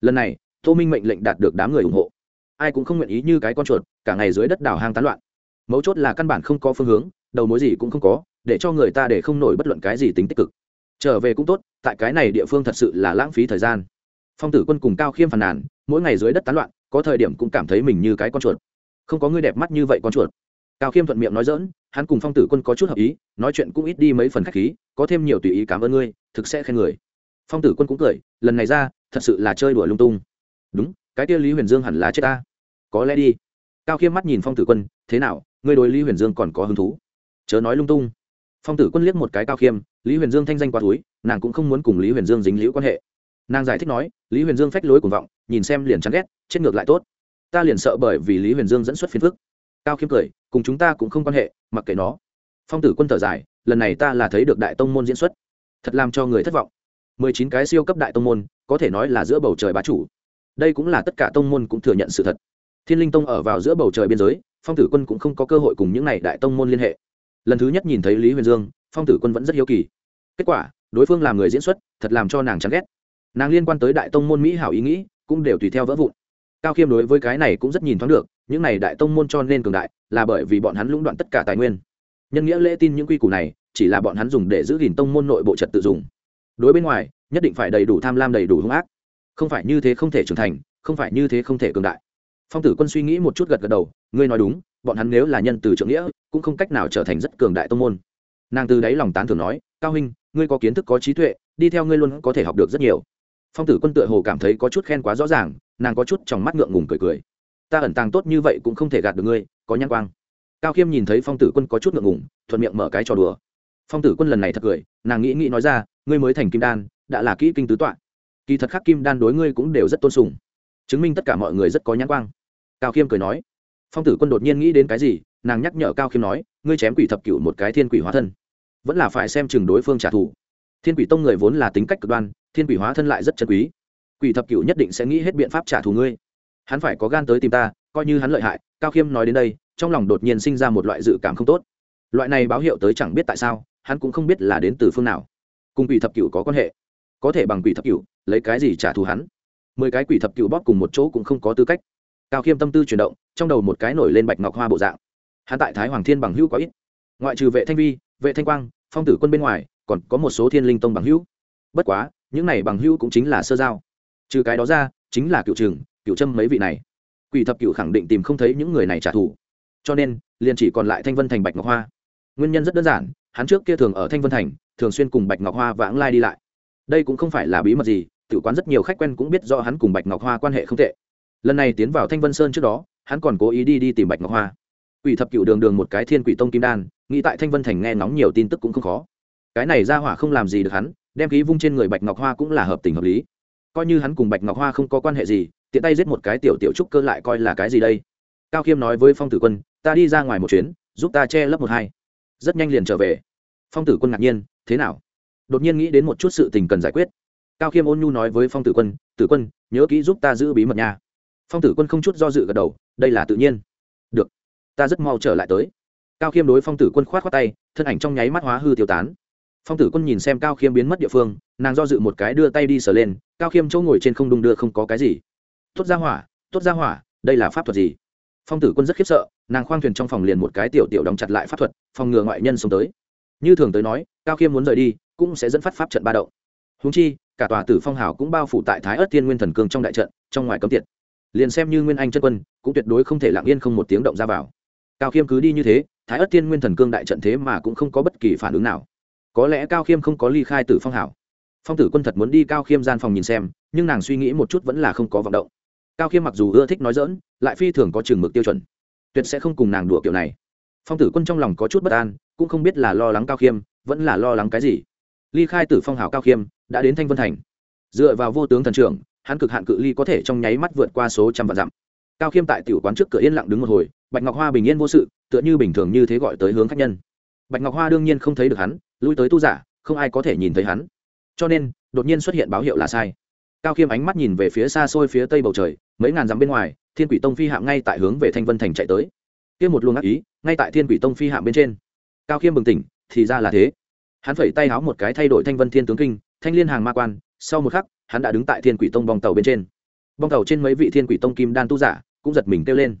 Lần này, tô minh mệnh lệnh đạt được đám người ủng hộ. Ai cũng không nguyện ý như cái con chuột, cả ngày dưới đất đảo hang tán loạn. Mấu chốt là căn bản không có phương hướng, đầu mối gì cũng không có, để cho người ta để không nổi bất luận cái gì tính tích cực. Trở về cũng tốt, tại cái này địa phương thật sự là lãng phí thời gian. Phong tử quân cùng cao khiêm phàn nàn, mỗi ngày dưới đất tán loạn có thời điểm cũng cảm thấy mình như cái con chuột. Không có người đẹp mắt như vậy con chuột. Cao khiêm thuận miệng nói dỡn hắn cùng phong tử quân có chút hợp ý, nói chuyện cũng ít đi mấy phần k h á c h khí, có thêm nhiều tùy ý cảm ơn ngươi, thực sẽ khen người. Phong tử quân cũng cười, lần này ra, thật sự là chơi đùa lung tung. Đúng, cái tia lý huyền dương hẳn là chết ta. Có lẽ đi. Cao khiêm mắt nhìn phong tử quân, thế nào, ngươi đối lý huyền dương còn có hứng thú? Chớ nói lung tung. Phong tử quân liếc một cái cao khiêm, lý huyền dương thanh danh qua túi nàng cũng không muốn cùng lý huyền dương dính liễu quan hệ nàng giải thích nói, lý huyền dương phách lối cuồng vọng, nhìn xem liền chán ghét, chết ngược lại tốt. Ta liền sợ bởi vì lý huyền dương dẫn xuất phiền phức. Cao khiêm cười, cùng chúng ta cũng không quan hệ, mặc kệ nó. Phong tử quân thở dài, lần này ta là thấy được đại tông môn diễn xuất. Thật làm cho người thất vọng. Mười chín cái siêu cấp đại tông môn, có thể nói là giữa bầu trời bá chủ. Đây cũng là tất cả tông môn cũng thừa nhận sự thật. Thiên linh tông ở vào giữa bầu trời biên giới, phong tử quân cũng không có cơ hội cùng những n à y đại tông môn liên hệ. Lần thứ nhất nhìn thấy lý huyền dương, phong tử quân vẫn rất hiếu kỳ. Kết quả, đối phương làm người diễn xuất, thật làm cho nàng chán ghét nàng liên quan tới đại tông môn mỹ hảo ý nghĩ cũng đều tùy theo vỡ vụn. Cao khiêm đối với cái này cũng rất nhìn thoáng được, những này đại tông môn cho nên cường đại, là bởi vì bọn hắn lũng đoạn tất cả tài nguyên. Nhân nghĩa lễ tin những quy củ này, chỉ là bọn hắn dùng để giữ gìn tông môn nội bộ trật tự dùng. Đối bên ngoài, nhất định phải đầy đủ tham lam, đầy đủ hung ác. Không phải như thế không thể trưởng thành, không phải như thế không thể cường đại. Phong tử quân suy nghĩ một chút gật gật đầu, ngươi nói đúng, bọn hắn nếu là nhân từ trưởng nghĩa, cũng không cách nào trở thành rất cường đại tông môn. Nàng từ đáy lòng tán thường nói, cao huynh, ngươi có kiến thức, có trí tuệ, đi theo ngươi luôn có thể học được rất nhiều phong tử quân tựa hồ cảm thấy có chút khen quá rõ ràng, nàng có chút trong mắt ngượng ngùng cười cười. Ta ẩn tàng tốt như vậy cũng không thể gạt được ngươi, có nhãn quang. Cao khiêm nhìn thấy phong tử quân có chút ngượng ngùng, thuận miệng mở cái trò đùa. Phong tử quân lần này thật cười, nàng nghĩ nghĩ nói ra, ngươi mới thành kim đan, đã là kỹ kinh tứ tọa. Kỳ thật khắc kim đan đối ngươi cũng đều rất tôn sùng. Chứng minh tất cả mọi người rất có nhãn quang. Cao khiêm cười nói. Phong tử quân đột nhiên nghĩ đến cái gì, nàng nhắc nhở cao khiêm nói, ngươi chém quỷ thập cựu một cái thiên quỷ hóa thân. Vẫn là phải xem chừng đối phương trả thù. Thiên quỷ tông người vốn là tính cách cực đoan thiên quỷ hóa thân lại rất chân quý. Quỷ thập cựu nhất định sẽ nghĩ hết biện pháp trả thù ngươi. Hắn phải có gan tới tìm ta, coi như hắn lợi hại, cao khiêm nói đến đây, trong lòng đột nhiên sinh ra một loại dự cảm không tốt. Loại này báo hiệu tới chẳng biết tại sao, hắn cũng không biết là đến từ phương nào. Cùng quỷ thập cựu có quan hệ. Có thể bằng quỷ thập cựu lấy cái gì trả thù hắn? Mười cái quỷ thập cựu bóp cùng một chỗ cũng không có tư cách. Cao khiêm tâm tư chuyển động, trong đầu một cái nổi lên bạch ngọc hoa bộ dạng. Hắn tại thái hoàng thiên bằng hữu có ít. Ngoại trừ vệ thanh vi, vệ thanh quang, phong tử quân bên ngoài, còn có một số thiên linh tông bằng hữu. Bất quá những này bằng hữu cũng chính là sơ giao. Trừ cái đó ra, chính là cựu trường cựu trâm mấy vị này. Quỷ thập cựu khẳng định tìm không thấy những người này trả thù. Cho nên, liền chỉ còn lại thanh vân thành bạch ngọc hoa. Nguyên nhân rất đơn giản, hắn trước kia thường ở thanh vân thành, thường xuyên cùng bạch ngọc hoa vãng lai đi lại. Đây cũng không phải là bí mật gì tự quán rất nhiều khách quen cũng biết do hắn cùng bạch ngọc hoa quan hệ không tệ. Lần này tiến vào thanh vân sơn trước đó, hắn còn cố ý đi đi tìm bạch ngọc hoa. Quỷ thập cựu đường đường một cái thiên quỷ tông kim đan, nghĩ tại thanh vân thành nghe ngóng nhiều tin tức cũng không khó. Cái này ra hỏa không làm gì được hắn đem khí vung trên người bạch ngọc hoa cũng là hợp tình hợp lý. Coi như hắn cùng bạch ngọc hoa không có quan hệ gì, tiện tay giết một cái tiểu tiểu trúc cơ lại coi là cái gì đây? Cao khiêm nói với phong tử quân, ta đi ra ngoài một chuyến, giúp ta che lấp một hai. Rất nhanh liền trở về. Phong tử quân ngạc nhiên, thế nào? Đột nhiên nghĩ đến một chút sự tình cần giải quyết. Cao khiêm ôn nhu nói với phong tử quân tử quân, nhớ kỹ giúp ta giữ bí mật nha. Phong tử quân không chút do dự gật đầu, đây là tự nhiên. Được, ta rất mau trở lại tới. Cao khiêm đối phong tử quân k h o á t khoác tay, thân ảnh trong nháy mắt hóa hư tiêu tán phong tử quân nhìn xem cao khiêm biến mất địa phương, nàng do dự một cái đưa tay đi sờ lên, cao khiêm chỗ ngồi trên không đung đưa không có cái gì. Tốt ra hỏa, tốt ra hỏa, đây là pháp thuật gì? Phong tử quân rất khiếp sợ, nàng khoang thuyền trong phòng liền một cái tiểu tiểu đóng chặt lại pháp thuật, phòng ngừa ngoại nhân xông tới. Như thường tới nói, cao khiêm muốn rời đi, cũng sẽ dẫn phát pháp trận ba động. Húng chi, cả tòa tử phong hào cũng bao phủ tại thái ớt thiên nguyên thần cương trong đại trận, trong ngoài cấm tiệt. Liền xem như nguyên anh chân quân, cũng tuyệt đối không thể lặng yên không một tiếng động ra vào. Cao khiêm cứ đi như thế, thái ớt thiên nguyên thần cương đại trận thế mà cũng không có bất kỳ phản ứng nào có lẽ cao khiêm không có ly khai tử phong hảo. Phong tử quân thật muốn đi cao khiêm gian phòng nhìn xem, nhưng nàng suy nghĩ một chút vẫn là không có vọng động. Cao khiêm mặc dù ưa thích nói dỡn lại phi thường có chừng mực tiêu chuẩn. Tuyệt sẽ không cùng nàng đùa kiểu này. Phong tử quân trong lòng có chút bất an, cũng không biết là lo lắng cao khiêm, vẫn là lo lắng cái gì. Ly khai tử phong hảo cao khiêm, đã đến thanh vân thành. Dựa vào vô tướng thần trưởng, hắn cực hạn cự ly có thể trong nháy mắt vượt qua số trăm vạn dặm. Cao khiêm tại tiểu quán trước cửa yên lặng đứng một hồi, bạch ngọc hoa bình yên vô sự, tựa như bình thường như thế gọi tới hướng khách nhân. Bạch ngọc hoa đương nhiên không thấy được hắn lui tới tu giả, không ai có thể nhìn thấy hắn. Cho nên, đột nhiên xuất hiện báo hiệu là sai. Cao khiêm ánh mắt nhìn về phía xa xôi phía tây bầu trời, mấy ngàn dặm bên ngoài, thiên quỷ tông phi hạm ngay tại hướng về thanh vân thành chạy tới. Kia một luồng ác ý, ngay tại thiên quỷ tông phi hạm bên trên. Cao khiêm bừng tỉnh, thì ra là thế. Hắn phẩy tay háo một cái thay đổi thanh vân thiên tướng kinh, thanh liên hàng ma quan, sau một khắc, hắn đã đứng tại thiên quỷ tông bong tàu bên trên. Bong tàu trên mấy vị thiên quỷ tông kim đan tu giả cũng giật mình kêu lên.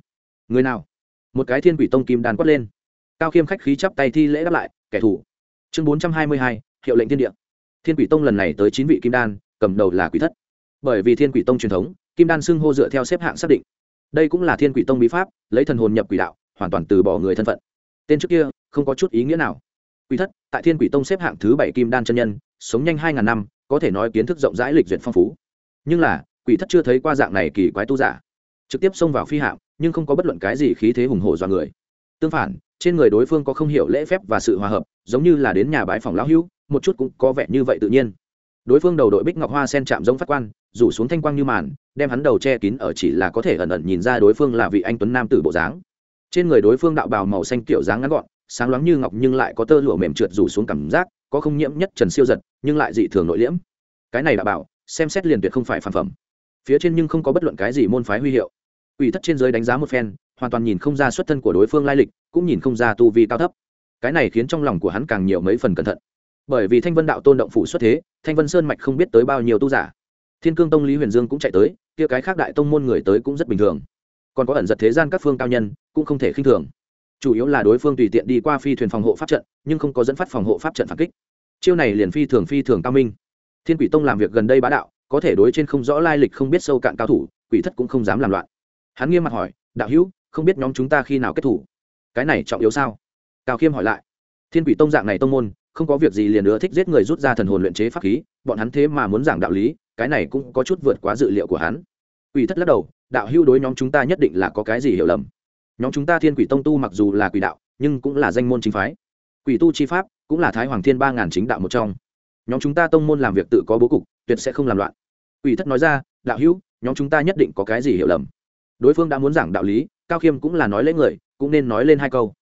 Người nào? Một cái thiên quỷ tông kim đan quất lên. Cao khiêm khách khí chắp tay thi lễ đáp lại, kẻ thù chương bốn trăm hai mươi hai, hiệu lệnh thiên địa. Thiên quỷ tông lần này tới chín vị kim đan, cầm đầu là quỷ thất. Bởi vì thiên quỷ tông truyền thống, kim đan xưng hô dựa theo xếp hạng xác định. Đây cũng là thiên quỷ tông bí pháp, lấy thần hồn nhập quỷ đạo, hoàn toàn từ bỏ người thân phận. Tên trước kia, không có chút ý nghĩa nào. Quỷ thất, tại thiên quỷ tông xếp hạng thứ bảy kim đan chân nhân, sống nhanh hai ngàn năm, có thể nói kiến thức rộng rãi lịch duyệt phong phú. Nhưng là, quỷ thất chưa thấy qua dạng này kỳ quái tu giả. Trực tiếp xông vào phi hạm, nhưng không có bất luận cái gì khí thế hùng hổ do người. Tương phản trên người đối phương có không hiểu lễ phép và sự hòa hợp, giống như là đến nhà bái phòng lão hữu, một chút cũng có vẻ như vậy tự nhiên. Đối phương đầu đội bích ngọc hoa sen chạm giống phát quan, rủ xuống thanh quang như màn, đem hắn đầu che kín ở chỉ là có thể ẩn ẩn nhìn ra đối phương là vị anh tuấn nam tử bộ dáng. Trên người đối phương đạo bào màu xanh kiểu dáng ngắn gọn, sáng loáng như ngọc nhưng lại có tơ lụa mềm trượt rủ xuống cảm giác, có không nhiễm nhất trần siêu giật, nhưng lại dị thường nội liễm. Cái này đạo bảo xem xét liền tuyệt không phải phản phẩm. Phía trên nhưng không có bất luận cái gì môn phái huy hiệu. Ủy thất trên giới đánh giá một phen, hoàn toàn nhìn không ra xuất thân của đối phương lai lịch cũng nhìn không ra tu vi cao thấp. Cái này khiến trong lòng của hắn càng nhiều mấy phần cẩn thận. Bởi vì thanh vân đạo tôn động phủ xuất thế, thanh vân sơn mạch không biết tới bao nhiêu tu giả. Thiên cương tông lý huyền dương cũng chạy tới, kia cái khác đại tông môn người tới cũng rất bình thường. Còn có ẩn giật thế gian các phương cao nhân, cũng không thể khinh thường. Chủ yếu là đối phương tùy tiện đi qua phi thuyền phòng hộ pháp trận, nhưng không có dẫn phát phòng hộ pháp trận phản kích. Chiêu này liền phi thường phi thường cao minh. Thiên quỷ tông làm việc gần đây bá đạo, có thể đối trên không rõ lai lịch không biết sâu cạn cao thủ, quỷ thất cũng không dám làm loạn. Hắn nghiêm mặt hỏi, đạo hữu, không biết nhóm chúng ta khi nào kết thủ? Cái này trọng yếu sao? Cao khiêm hỏi lại. Thiên quỷ tông dạng này tông môn, không có việc gì liền nữa thích giết người rút ra thần hồn luyện chế pháp khí, bọn hắn thế mà muốn giảng đạo lý, cái này cũng có chút vượt quá dự liệu của hắn. Quỷ thất lắc đầu, đạo hưu đối nhóm chúng ta nhất định là có cái gì hiểu lầm. Nhóm chúng ta thiên quỷ tông tu mặc dù là quỷ đạo, nhưng cũng là danh môn chính phái. Quỷ tu chi pháp, cũng là thái hoàng thiên ba ngàn chính đạo một trong. Nhóm chúng ta tông môn làm việc tự có bố cục, tuyệt sẽ không làm loạn. Quỷ thất nói ra, đạo hữu, nhóm chúng ta nhất định có cái gì hiểu lầm. Đối phương đã muốn giảng đạo lý cao khiêm cũng là nói lấy người, cũng nên nói lên hai câu.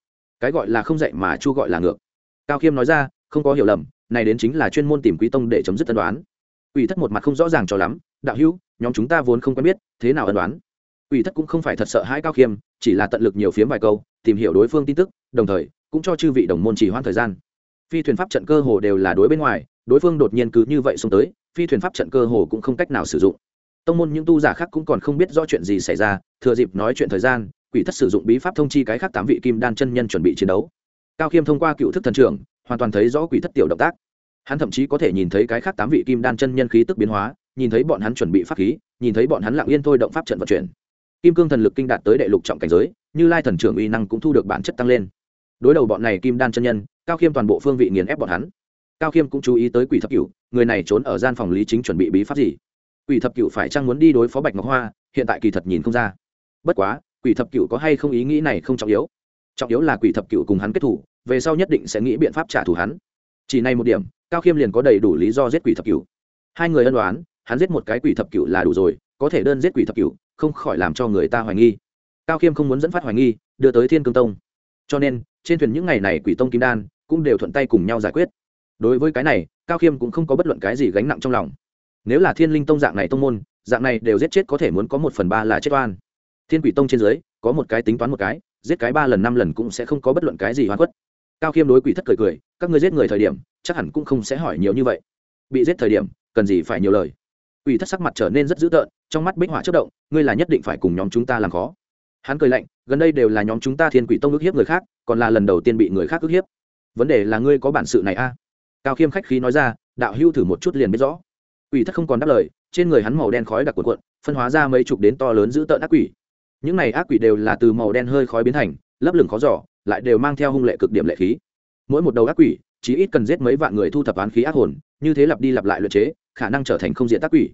Cái gọi là không dạy mà chu gọi là ngược. Cao khiêm nói ra, không có hiểu lầm, này đến chính là chuyên môn tìm quý tông để chấm dứt tân đoán. Ủy thất một mặt không rõ ràng cho lắm, đạo hữu, nhóm chúng ta vốn không quen biết, thế nào ân đoán? Ủy thất cũng không phải thật sợ hãi cao khiêm, chỉ là tận lực nhiều phiếm vài câu, tìm hiểu đối phương tin tức, đồng thời, cũng cho chư vị đồng môn chỉ hoãn thời gian. Phi thuyền pháp trận cơ hồ đều là đối bên ngoài, đối phương đột nhiên cứ như vậy xông tới, phi thuyền pháp trận cơ hồ cũng không cách nào sử dụng. Tông môn những tu giả khác cũng còn không biết rõ chuyện gì xảy ra, thừa dịp nói chuyện thời gian quỷ thất sử dụng bí pháp thông chi cái khác tám vị kim đan chân nhân chuẩn bị chiến đấu. Cao khiêm thông qua cựu thức thần trưởng, hoàn toàn thấy rõ quỷ thất tiểu động tác. Hắn thậm chí có thể nhìn thấy cái khác tám vị kim đan chân nhân khí tức biến hóa, nhìn thấy bọn hắn chuẩn bị pháp khí, nhìn thấy bọn hắn lặng yên thôi động pháp trận vận chuyển. Kim cương thần lực kinh đạt tới đệ lục trọng cảnh giới, như lai thần trưởng uy năng cũng thu được bản chất tăng lên. Đối đầu bọn này kim đan chân nhân, cao khiêm toàn bộ phương vị nghiền ép bọn hắn. Cao khiêm cũng chú ý tới quỷ thập cửu, người này trốn ở gian phòng lý chính chuẩn bị bí pháp gì? Quỷ thập cửu phải chăng muốn đi đối phó bạch ngọc hoa, hiện tại kỳ thật nhìn không ra. Bất quá quỷ thập cửu có hay không ý nghĩ này không trọng yếu. Trọng yếu là quỷ thập cửu cùng hắn kết thủ, về sau nhất định sẽ nghĩ biện pháp trả thù hắn. Chỉ này một điểm, cao khiêm liền có đầy đủ lý do giết quỷ thập cửu. Hai người ân đoán hắn giết một cái quỷ thập cửu là đủ rồi, có thể đơn giết quỷ thập cửu, không khỏi làm cho người ta hoài nghi. Cao khiêm không muốn dẫn phát hoài nghi, đưa tới thiên cương tông. Cho nên, trên thuyền những ngày này quỷ tông kim đan cũng đều thuận tay cùng nhau giải quyết. Đối với cái này, cao khiêm cũng không có bất luận cái gì gánh nặng trong lòng. Nếu là thiên linh tông dạng này tông môn, dạng này đều giết chết có thể muốn có một phần ba là chết oan thiên quỷ tông trên dưới, có một cái tính toán một cái, giết cái ba lần năm lần cũng sẽ không có bất luận cái gì hoa khuất cao khiêm đối quỷ thất cười cười, các ngươi giết người thời điểm, chắc hẳn cũng không sẽ hỏi nhiều như vậy. Bị giết thời điểm, cần gì phải nhiều lời? Quỷ thất sắc mặt trở nên rất dữ tợn, trong mắt bích hỏa chất động, ngươi là nhất định phải cùng nhóm chúng ta làm khó. Hắn cười lạnh, gần đây đều là nhóm chúng ta thiên quỷ tông ức hiếp người khác, còn là lần đầu tiên bị người khác ức hiếp. Vấn đề là ngươi có bản sự này a? À? cao khiêm khách khí nói ra, đạo hưu thử một chút liền biết rõ. Quỷ thất không còn đáp lời, trên người hắn màu đen khói đặc cuộn cuộn, phân hóa ra mấy chục đến to lớn dữ tợn ác quỷ những này ác quỷ đều là từ màu đen hơi khói biến thành, lấp lửng khó giỏ lại đều mang theo hung lệ cực điểm lệ khí. Mỗi một đầu ác quỷ chỉ ít cần giết mấy vạn người thu thập án khí ác hồn, như thế lặp đi lặp lại luyện chế, khả năng trở thành không diện tác quỷ.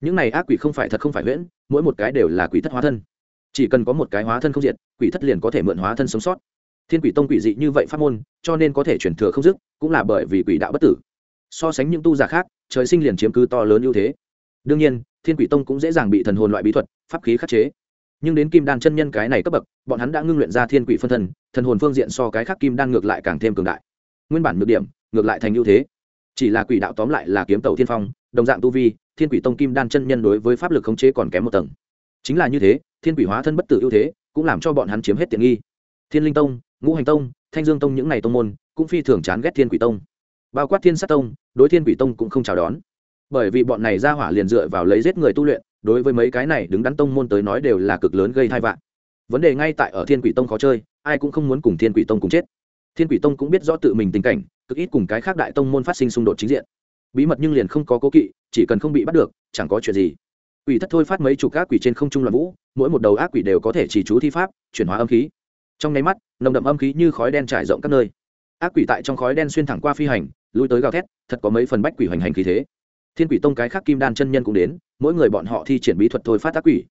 Những này ác quỷ không phải thật không phải huyễn, mỗi một cái đều là quỷ thất hóa thân. Chỉ cần có một cái hóa thân không diệt, quỷ thất liền có thể mượn hóa thân sống sót. Thiên quỷ tông quỷ dị như vậy pháp môn, cho nên có thể chuyển thừa không dứt, cũng là bởi vì quỷ đạo bất tử. So sánh những tu giả khác, trời sinh liền chiếm cứ to lớn ưu thế. Đương nhiên, thiên quỷ tông cũng dễ dàng bị thần hồn loại bí thuật, pháp khí khắc chế nhưng đến kim đan chân nhân cái này cấp bậc, bọn hắn đã ngưng luyện ra thiên quỷ phân thân, thần hồn phương diện so cái khác kim đan ngược lại càng thêm cường đại. Nguyên bản nhược điểm, ngược lại thành ưu thế. Chỉ là quỷ đạo tóm lại là kiếm tàu thiên phong, đồng dạng tu vi, thiên quỷ tông kim đan chân nhân đối với pháp lực khống chế còn kém một tầng. Chính là như thế, thiên quỷ hóa thân bất tử ưu thế, cũng làm cho bọn hắn chiếm hết tiện nghi. Thiên linh tông, ngũ hành tông, thanh dương tông những n à y tông môn, cũng phi thường chán ghét thiên quỷ tông. Bao quát thiên sát tông, đối thiên quỷ tông cũng không chào đón. Bởi vì bọn này ra hỏa liền dựa vào lấy giết người tu luyện đối với mấy cái này đứng đắn tông môn tới nói đều là cực lớn gây thai vạn vấn đề ngay tại ở thiên quỷ tông khó chơi, ai cũng không muốn cùng thiên quỷ tông cùng chết. Thiên quỷ tông cũng biết rõ tự mình tình cảnh, cực ít cùng cái khác đại tông môn phát sinh xung đột chính diện. Bí mật nhưng liền không có cố kỵ, chỉ cần không bị bắt được, chẳng có chuyện gì. Quỷ thất thôi phát mấy chục ác quỷ trên không trung loạn vũ, mỗi một đầu ác quỷ đều có thể chỉ chú thi pháp, chuyển hóa âm khí. Trong nháy mắt, nồng đậm âm khí như khói đen trải rộng các nơi. Ác quỷ tại trong khói đen xuyên thẳng qua phi hành, lui tới gào thét, thật có mấy phần bách quỷ hoành hành khí thế thiên quỷ tông cái khác kim đan chân nhân cũng đến, mỗi người bọn họ thi triển bí thuật thôi phát ác quỷ.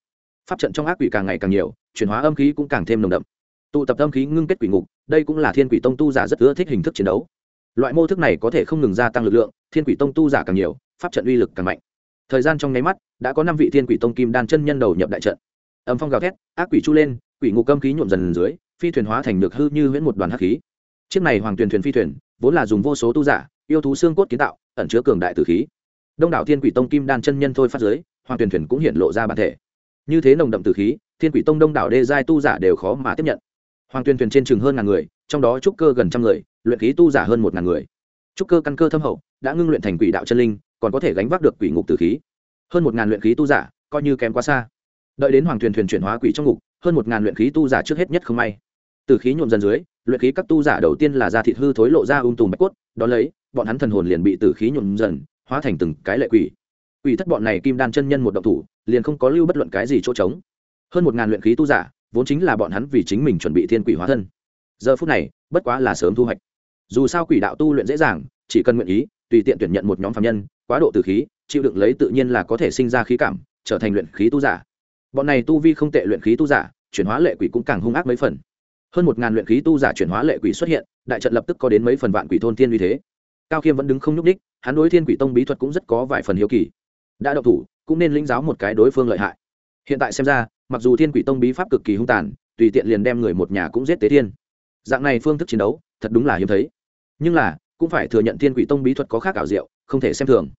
Pháp trận trong ác quỷ càng ngày càng nhiều, chuyển hóa âm khí cũng càng thêm nồng đậm. Tụ tập âm khí ngưng kết quỷ ngục, đây cũng là thiên quỷ tông tu giả rất ưa thích hình thức chiến đấu. Loại mô thức này có thể không ngừng gia tăng lực lượng, thiên quỷ tông tu giả càng nhiều, pháp trận uy lực càng mạnh. Thời gian trong nháy mắt, đã có năm vị thiên quỷ tông kim đan chân nhân đầu nhập đại trận. Âm phong gào thét, ác quỷ chu lên, quỷ ngục âm khí nhuộm dần dưới, phi thuyền hóa thành được hư như huyễn một đoàn hắc khí. Chiếc này hoàng tuyền thuyền phi thuyền, vốn là dùng vô số tu giả, yêu thú xương cốt kiến tạo, ẩn chứa cường đại tử khí đông đảo thiên quỷ tông kim đan chân nhân thôi phát giới, hoàng tuyền thuyền cũng hiện lộ ra bản thể. Như thế nồng đậm tử khí, thiên quỷ tông đông đảo đê giai tu giả đều khó mà tiếp nhận. Hoàng tuyền thuyền trên chừng hơn ngàn người, trong đó trúc cơ gần trăm người, luyện khí tu giả hơn một ngàn người. Trúc cơ căn cơ thâm hậu, đã ngưng luyện thành quỷ đạo chân linh, còn có thể gánh vác được quỷ ngục tử khí. Hơn một ngàn luyện khí tu giả, coi như kém quá xa. Đợi đến hoàng thuyền thuyền chuyển hóa quỷ trong ngục, hơn một ngàn luyện khí tu giả trước hết nhất không may. Từ khí nhuộm dần dưới, luyện khí các tu giả đầu tiên là da thịt hư thối lộ ra ung tùm bạch cốt đ ó lấy, bọn hắn thần hồn liền bị tử khí nhuộm dần hóa thành từng cái lệ quỷ. Quỷ thất bọn này kim đan chân nhân một động thủ, liền không có lưu bất luận cái gì chỗ trống. Hơn một ngàn luyện khí tu giả, vốn chính là bọn hắn vì chính mình chuẩn bị thiên quỷ hóa thân. Giờ phút này, bất quá là sớm thu hoạch. Dù sao quỷ đạo tu luyện dễ dàng, chỉ cần nguyện ý, tùy tiện tuyển nhận một nhóm phạm nhân, quá độ từ khí, chịu đựng lấy tự nhiên là có thể sinh ra khí cảm, trở thành luyện khí tu giả. Bọn này tu vi không tệ luyện khí tu giả, chuyển hóa lệ quỷ cũng càng hung ác mấy phần. Hơn một ngàn luyện khí tu giả chuyển hóa lệ quỷ xuất hiện, đại trận lập tức có đến mấy phần vạn quỷ thôn thiên uy thế. Cao khiêm vẫn đứng không nhúc ních hắn đối thiên quỷ tông bí thuật cũng rất có vài phần hiếu kỳ. Đã đậu thủ, cũng nên lĩnh giáo một cái đối phương lợi hại. Hiện tại xem ra, mặc dù thiên quỷ tông bí pháp cực kỳ hung tàn, tùy tiện liền đem người một nhà cũng giết tế thiên. Dạng này phương thức chiến đấu, thật đúng là hiếm thấy. Nhưng là, cũng phải thừa nhận thiên quỷ tông bí thuật có khác ảo diệu, không thể xem thường.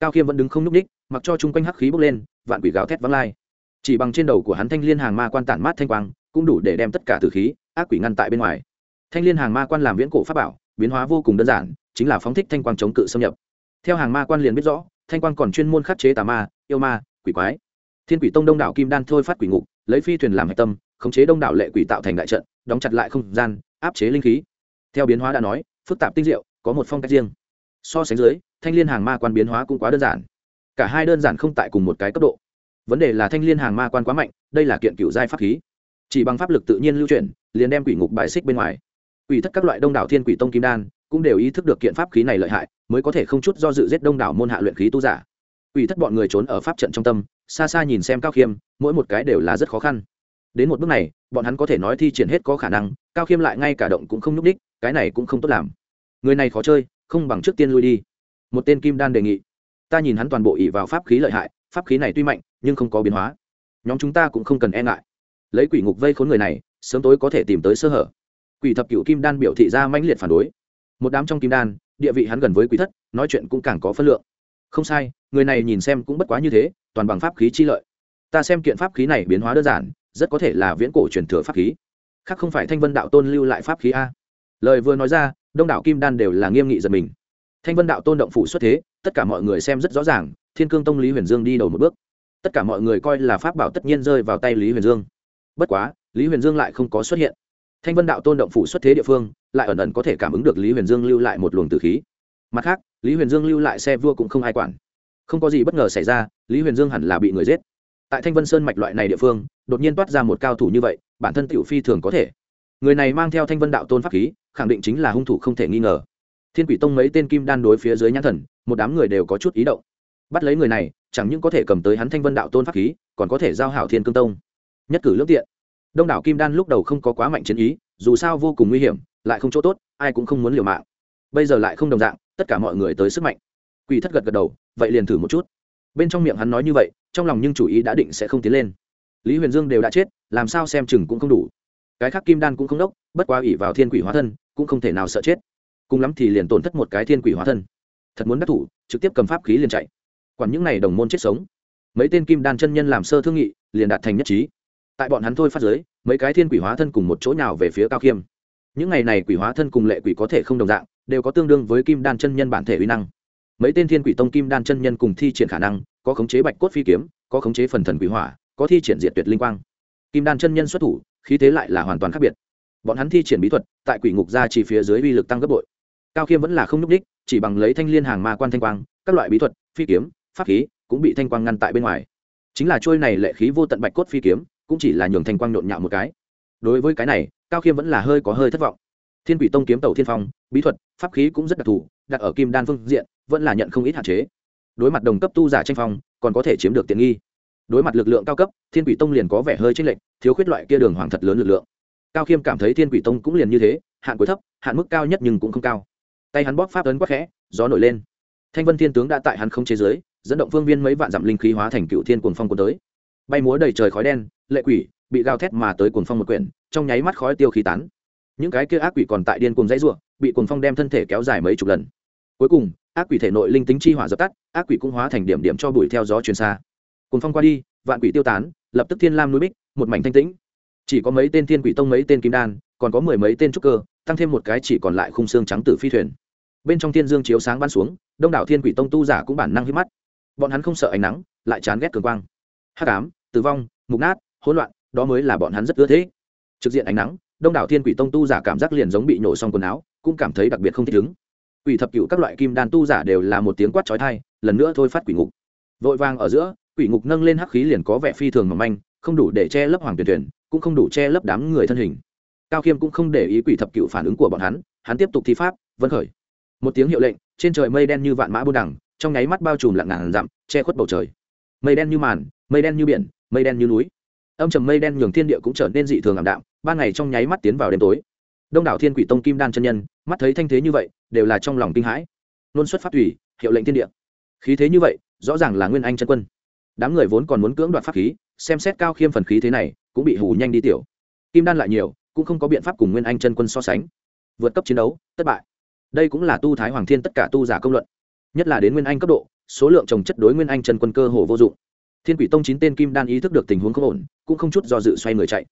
Cao khiêm vẫn đứng không n ú c ních mặc cho chung quanh hắc khí bốc lên, vạn quỷ gào thét vắng lai. Chỉ bằng trên đầu của hắn thanh liên hàng ma quan tản mát thanh quang, cũng đủ để đem tất cả từ khí, ác quỷ ngăn tại bên ngoài. Thanh liên hàng ma quan làm viễn cổ pháp bảo biến hóa vô cùng đơn giản, chính là phóng thích thanh quang chống cự xâm nhập. Theo hàng ma quan liền biết rõ, thanh quang còn chuyên môn khắc chế tà ma, yêu ma, quỷ quái. Thiên quỷ tông đông đảo kim đan thôi phát quỷ ngục, lấy phi thuyền làm hạch tâm, khống chế đông đảo lệ quỷ tạo thành đại trận, đóng chặt lại không gian, áp chế linh khí. Theo biến hóa đã nói, phức tạp tinh diệu, có một phong cách riêng. So sánh dưới, thanh liên hàng ma quan biến hóa cũng quá đơn giản. Cả hai đơn giản không tại cùng một cái cấp độ. Vấn đề là thanh liên hàng ma quan quá mạnh, đây là kiện cựu giai pháp khí. Chỉ bằng pháp lực tự nhiên lưu chuyển, liền đem quỷ ngục bài xích bên ngoài quỷ thất các loại đông đảo thiên quỷ tông kim đan cũng đều ý thức được kiện pháp khí này lợi hại, mới có thể không chút do dự giết đông đảo môn hạ luyện khí tu giả. Quỷ thất bọn người trốn ở pháp trận trong tâm, xa xa nhìn xem cao khiêm, mỗi một cái đều là rất khó khăn. Đến một bước này, bọn hắn có thể nói thi triển hết có khả năng, cao khiêm lại ngay cả động cũng không n ú c đích cái này cũng không tốt làm. Người này khó chơi, không bằng trước tiên lui đi. Một tên kim đan đề nghị. Ta nhìn hắn toàn bộ ỉ vào pháp khí lợi hại, pháp khí này tuy mạnh, nhưng không có biến hóa. Nhóm chúng ta cũng không cần e ngại. Lấy quỷ ngục vây khốn người này, sớm tối có thể tìm tới sơ hở quỷ thập cựu kim đan biểu thị ra mãnh liệt phản đối. Một đám trong kim đan, địa vị hắn gần với quỷ thất, nói chuyện cũng càng có phân lượng. Không sai, người này nhìn xem cũng bất quá như thế, toàn bằng pháp khí chi lợi. Ta xem kiện pháp khí này biến hóa đơn giản, rất có thể là viễn cổ truyền thừa pháp khí. Khác không phải thanh vân đạo tôn lưu lại pháp khí a. Lời vừa nói ra, đông đảo kim đan đều là nghiêm nghị giật mình. Thanh vân đạo tôn động phủ xuất thế, tất cả mọi người xem rất rõ ràng, thiên cương tông lý huyền dương đi đầu một bước. Tất cả mọi người coi là pháp bảo tất nhiên rơi vào tay lý huyền dương. Bất quá, lý huyền dương lại không có xuất hiện thanh vân đạo tôn động phủ xuất thế địa phương, lại ẩn ẩn có thể cảm ứng được lý huyền dương lưu lại một luồng tử khí. Mặt khác, lý huyền dương lưu lại xe vua cũng không ai quản. Không có gì bất ngờ xảy ra, lý huyền dương hẳn là bị người giết. Tại thanh vân sơn mạch loại này địa phương, đột nhiên toát ra một cao thủ như vậy, bản thân tiểu phi thường có thể. Người này mang theo thanh vân đạo tôn pháp khí, khẳng định chính là hung thủ không thể nghi ngờ. Thiên quỷ tông mấy tên kim đan đối phía dưới nhãn thần, một đám người đều có chút ý động. Bắt lấy người này, chẳng những có thể cầm tới hắn thanh vân đạo tôn pháp khí, còn có thể giao hảo thiên cương tông. Nhất cử lương tiện đông đảo kim đan lúc đầu không có quá mạnh chiến ý, dù sao vô cùng nguy hiểm, lại không chỗ tốt, ai cũng không muốn liều mạng. Bây giờ lại không đồng dạng, tất cả mọi người tới sức mạnh. Quỷ thất gật gật đầu, vậy liền thử một chút. Bên trong miệng hắn nói như vậy, trong lòng nhưng chủ ý đã định sẽ không tiến lên. Lý huyền dương đều đã chết, làm sao xem chừng cũng không đủ. Cái khác kim đan cũng không đốc, bất quá ỷ vào thiên quỷ hóa thân, cũng không thể nào sợ chết. Cùng lắm thì liền tổn thất một cái thiên quỷ hóa thân. Thật muốn đắc thủ, trực tiếp cầm pháp khí liền chạy. Quản những n à y đồng môn chết sống. Mấy tên kim đan chân nhân làm sơ thương nghị, liền đạt thành nhất trí tại bọn hắn thôi phát giới, mấy cái thiên quỷ hóa thân cùng một chỗ nào về phía cao khiêm những ngày này quỷ hóa thân cùng lệ quỷ có thể không đồng dạng, đều có tương đương với kim đan chân nhân bản thể uy năng. Mấy tên thiên quỷ tông kim đan chân nhân cùng thi triển khả năng, có khống chế bạch cốt phi kiếm, có khống chế phần thần quỷ hỏa, có thi triển diệt tuyệt linh quang. Kim đan chân nhân xuất thủ, khí thế lại là hoàn toàn khác biệt. Bọn hắn thi triển bí thuật, tại quỷ ngục ra chỉ phía dưới uy lực tăng gấp bội. Cao khiêm vẫn là không n ú c đích chỉ bằng lấy thanh liên hàng ma quan thanh quang, các loại bí thuật, phi kiếm, pháp khí cũng bị thanh quang ngăn tại bên ngoài. Chính là trôi này lệ khí vô tận bạch cốt phi kiếm cũng chỉ là nhường thanh quang nhộn nhạo một cái. Đối với cái này, cao khiêm vẫn là hơi có hơi thất vọng. Thiên quỷ tông kiếm tàu thiên phong, bí thuật, pháp khí cũng rất đặc thù, đặt ở kim đan phương diện, vẫn là nhận không ít hạn chế. Đối mặt đồng cấp tu giả tranh phong, còn có thể chiếm được tiện nghi. Đối mặt lực lượng cao cấp, thiên quỷ tông liền có vẻ hơi tranh lệch, thiếu khuyết loại kia đường hoàng thật lớn lực lượng. Cao khiêm cảm thấy thiên quỷ tông cũng liền như thế, hạn cuối thấp, hạn mức cao nhất nhưng cũng không cao. Tay hắn bóp pháp ấn quắc khẽ, gió nổi lên. Thanh vân thiên tướng đã tại hắn không chế giới, dẫn động phương viên mấy vạn dặm linh khí hóa thành cựu thiên cuồng phong cuốn tới bay múa đầy trời khói đen, lệ quỷ bị gào thét mà tới cuồng phong một quyển, trong nháy mắt khói tiêu khí tán. Những cái kia ác quỷ còn tại điên cuồng dãy ruộng bị cuồng phong đem thân thể kéo dài mấy chục lần. Cuối cùng, ác quỷ thể nội linh tính chi hỏa dập tắt, ác quỷ cũng hóa thành điểm điểm cho bụi theo gió truyền xa. Cùng phong qua đi, vạn quỷ tiêu tán, lập tức thiên lam núi bích, một mảnh thanh tĩnh. Chỉ có mấy tên thiên quỷ tông, mấy tên kim đan, còn có mười mấy tên trúc cơ, tăng thêm một cái chỉ còn lại khung xương trắng tử phi thuyền. Bên trong thiên dương chiếu sáng ban xuống, đông đảo thiên quỷ tông tu giả cũng bản năng hít mắt. Bọn hắn không sợ ánh nắng, lại chán ghét cường quang hắc ám, tử vong, mục nát, hỗn loạn, đó mới là bọn hắn rất ưa thế. Trực diện ánh nắng, đông đảo thiên quỷ tông tu giả cảm giác liền giống bị nổ xong quần áo, cũng cảm thấy đặc biệt không thích ứng. Quỷ thập cựu các loại kim đan tu giả đều là một tiếng quát trói thai lần nữa thôi phát quỷ ngục. Vội vàng ở giữa, quỷ ngục nâng lên hắc khí liền có vẻ phi thường mỏng manh, không đủ để che lấp hoàng tuyển tuyển, cũng không đủ che lấp đám người thân hình. Cao khiêm cũng không để ý quỷ thập cựu phản ứng của bọn hắn hắn tiếp tục thi pháp vân khởi. Một tiếng hiệu lệnh, trên trời mây đen như vạn mã buôn đẳng trong nháy mắt bao trùm lặng ngàn dặm, che khuất bầu trời mây đen như màn, mây đen như biển, mây đen như núi. Âm trầm mây đen nhường thiên địa cũng trở nên dị thường ảm đạm, ban ngày trong nháy mắt tiến vào đêm tối. Đông đảo thiên quỷ tông kim đan chân nhân, mắt thấy thanh thế như vậy, đều là trong lòng kinh hãi. Luôn xuất phát thủy, hiệu lệnh thiên địa. Khí thế như vậy, rõ ràng là nguyên anh chân quân. Đám người vốn còn muốn cưỡng đoạt pháp khí, xem xét cao khiêm phần khí thế này, cũng bị hù nhanh đi tiểu. Kim đan lại nhiều, cũng không có biện pháp cùng nguyên anh chân quân so sánh. Vượt cấp chiến đấu, thất bại. Đây cũng là tu thái hoàng thiên tất cả tu giả công luận. Nhất là đến nguyên anh cấp độ số lượng trồng chất đối nguyên anh chân quân cơ hồ vô dụng. Thiên quỷ tông chín tên kim đan ý thức được tình huống không ổn, cũng không chút do dự xoay người chạy.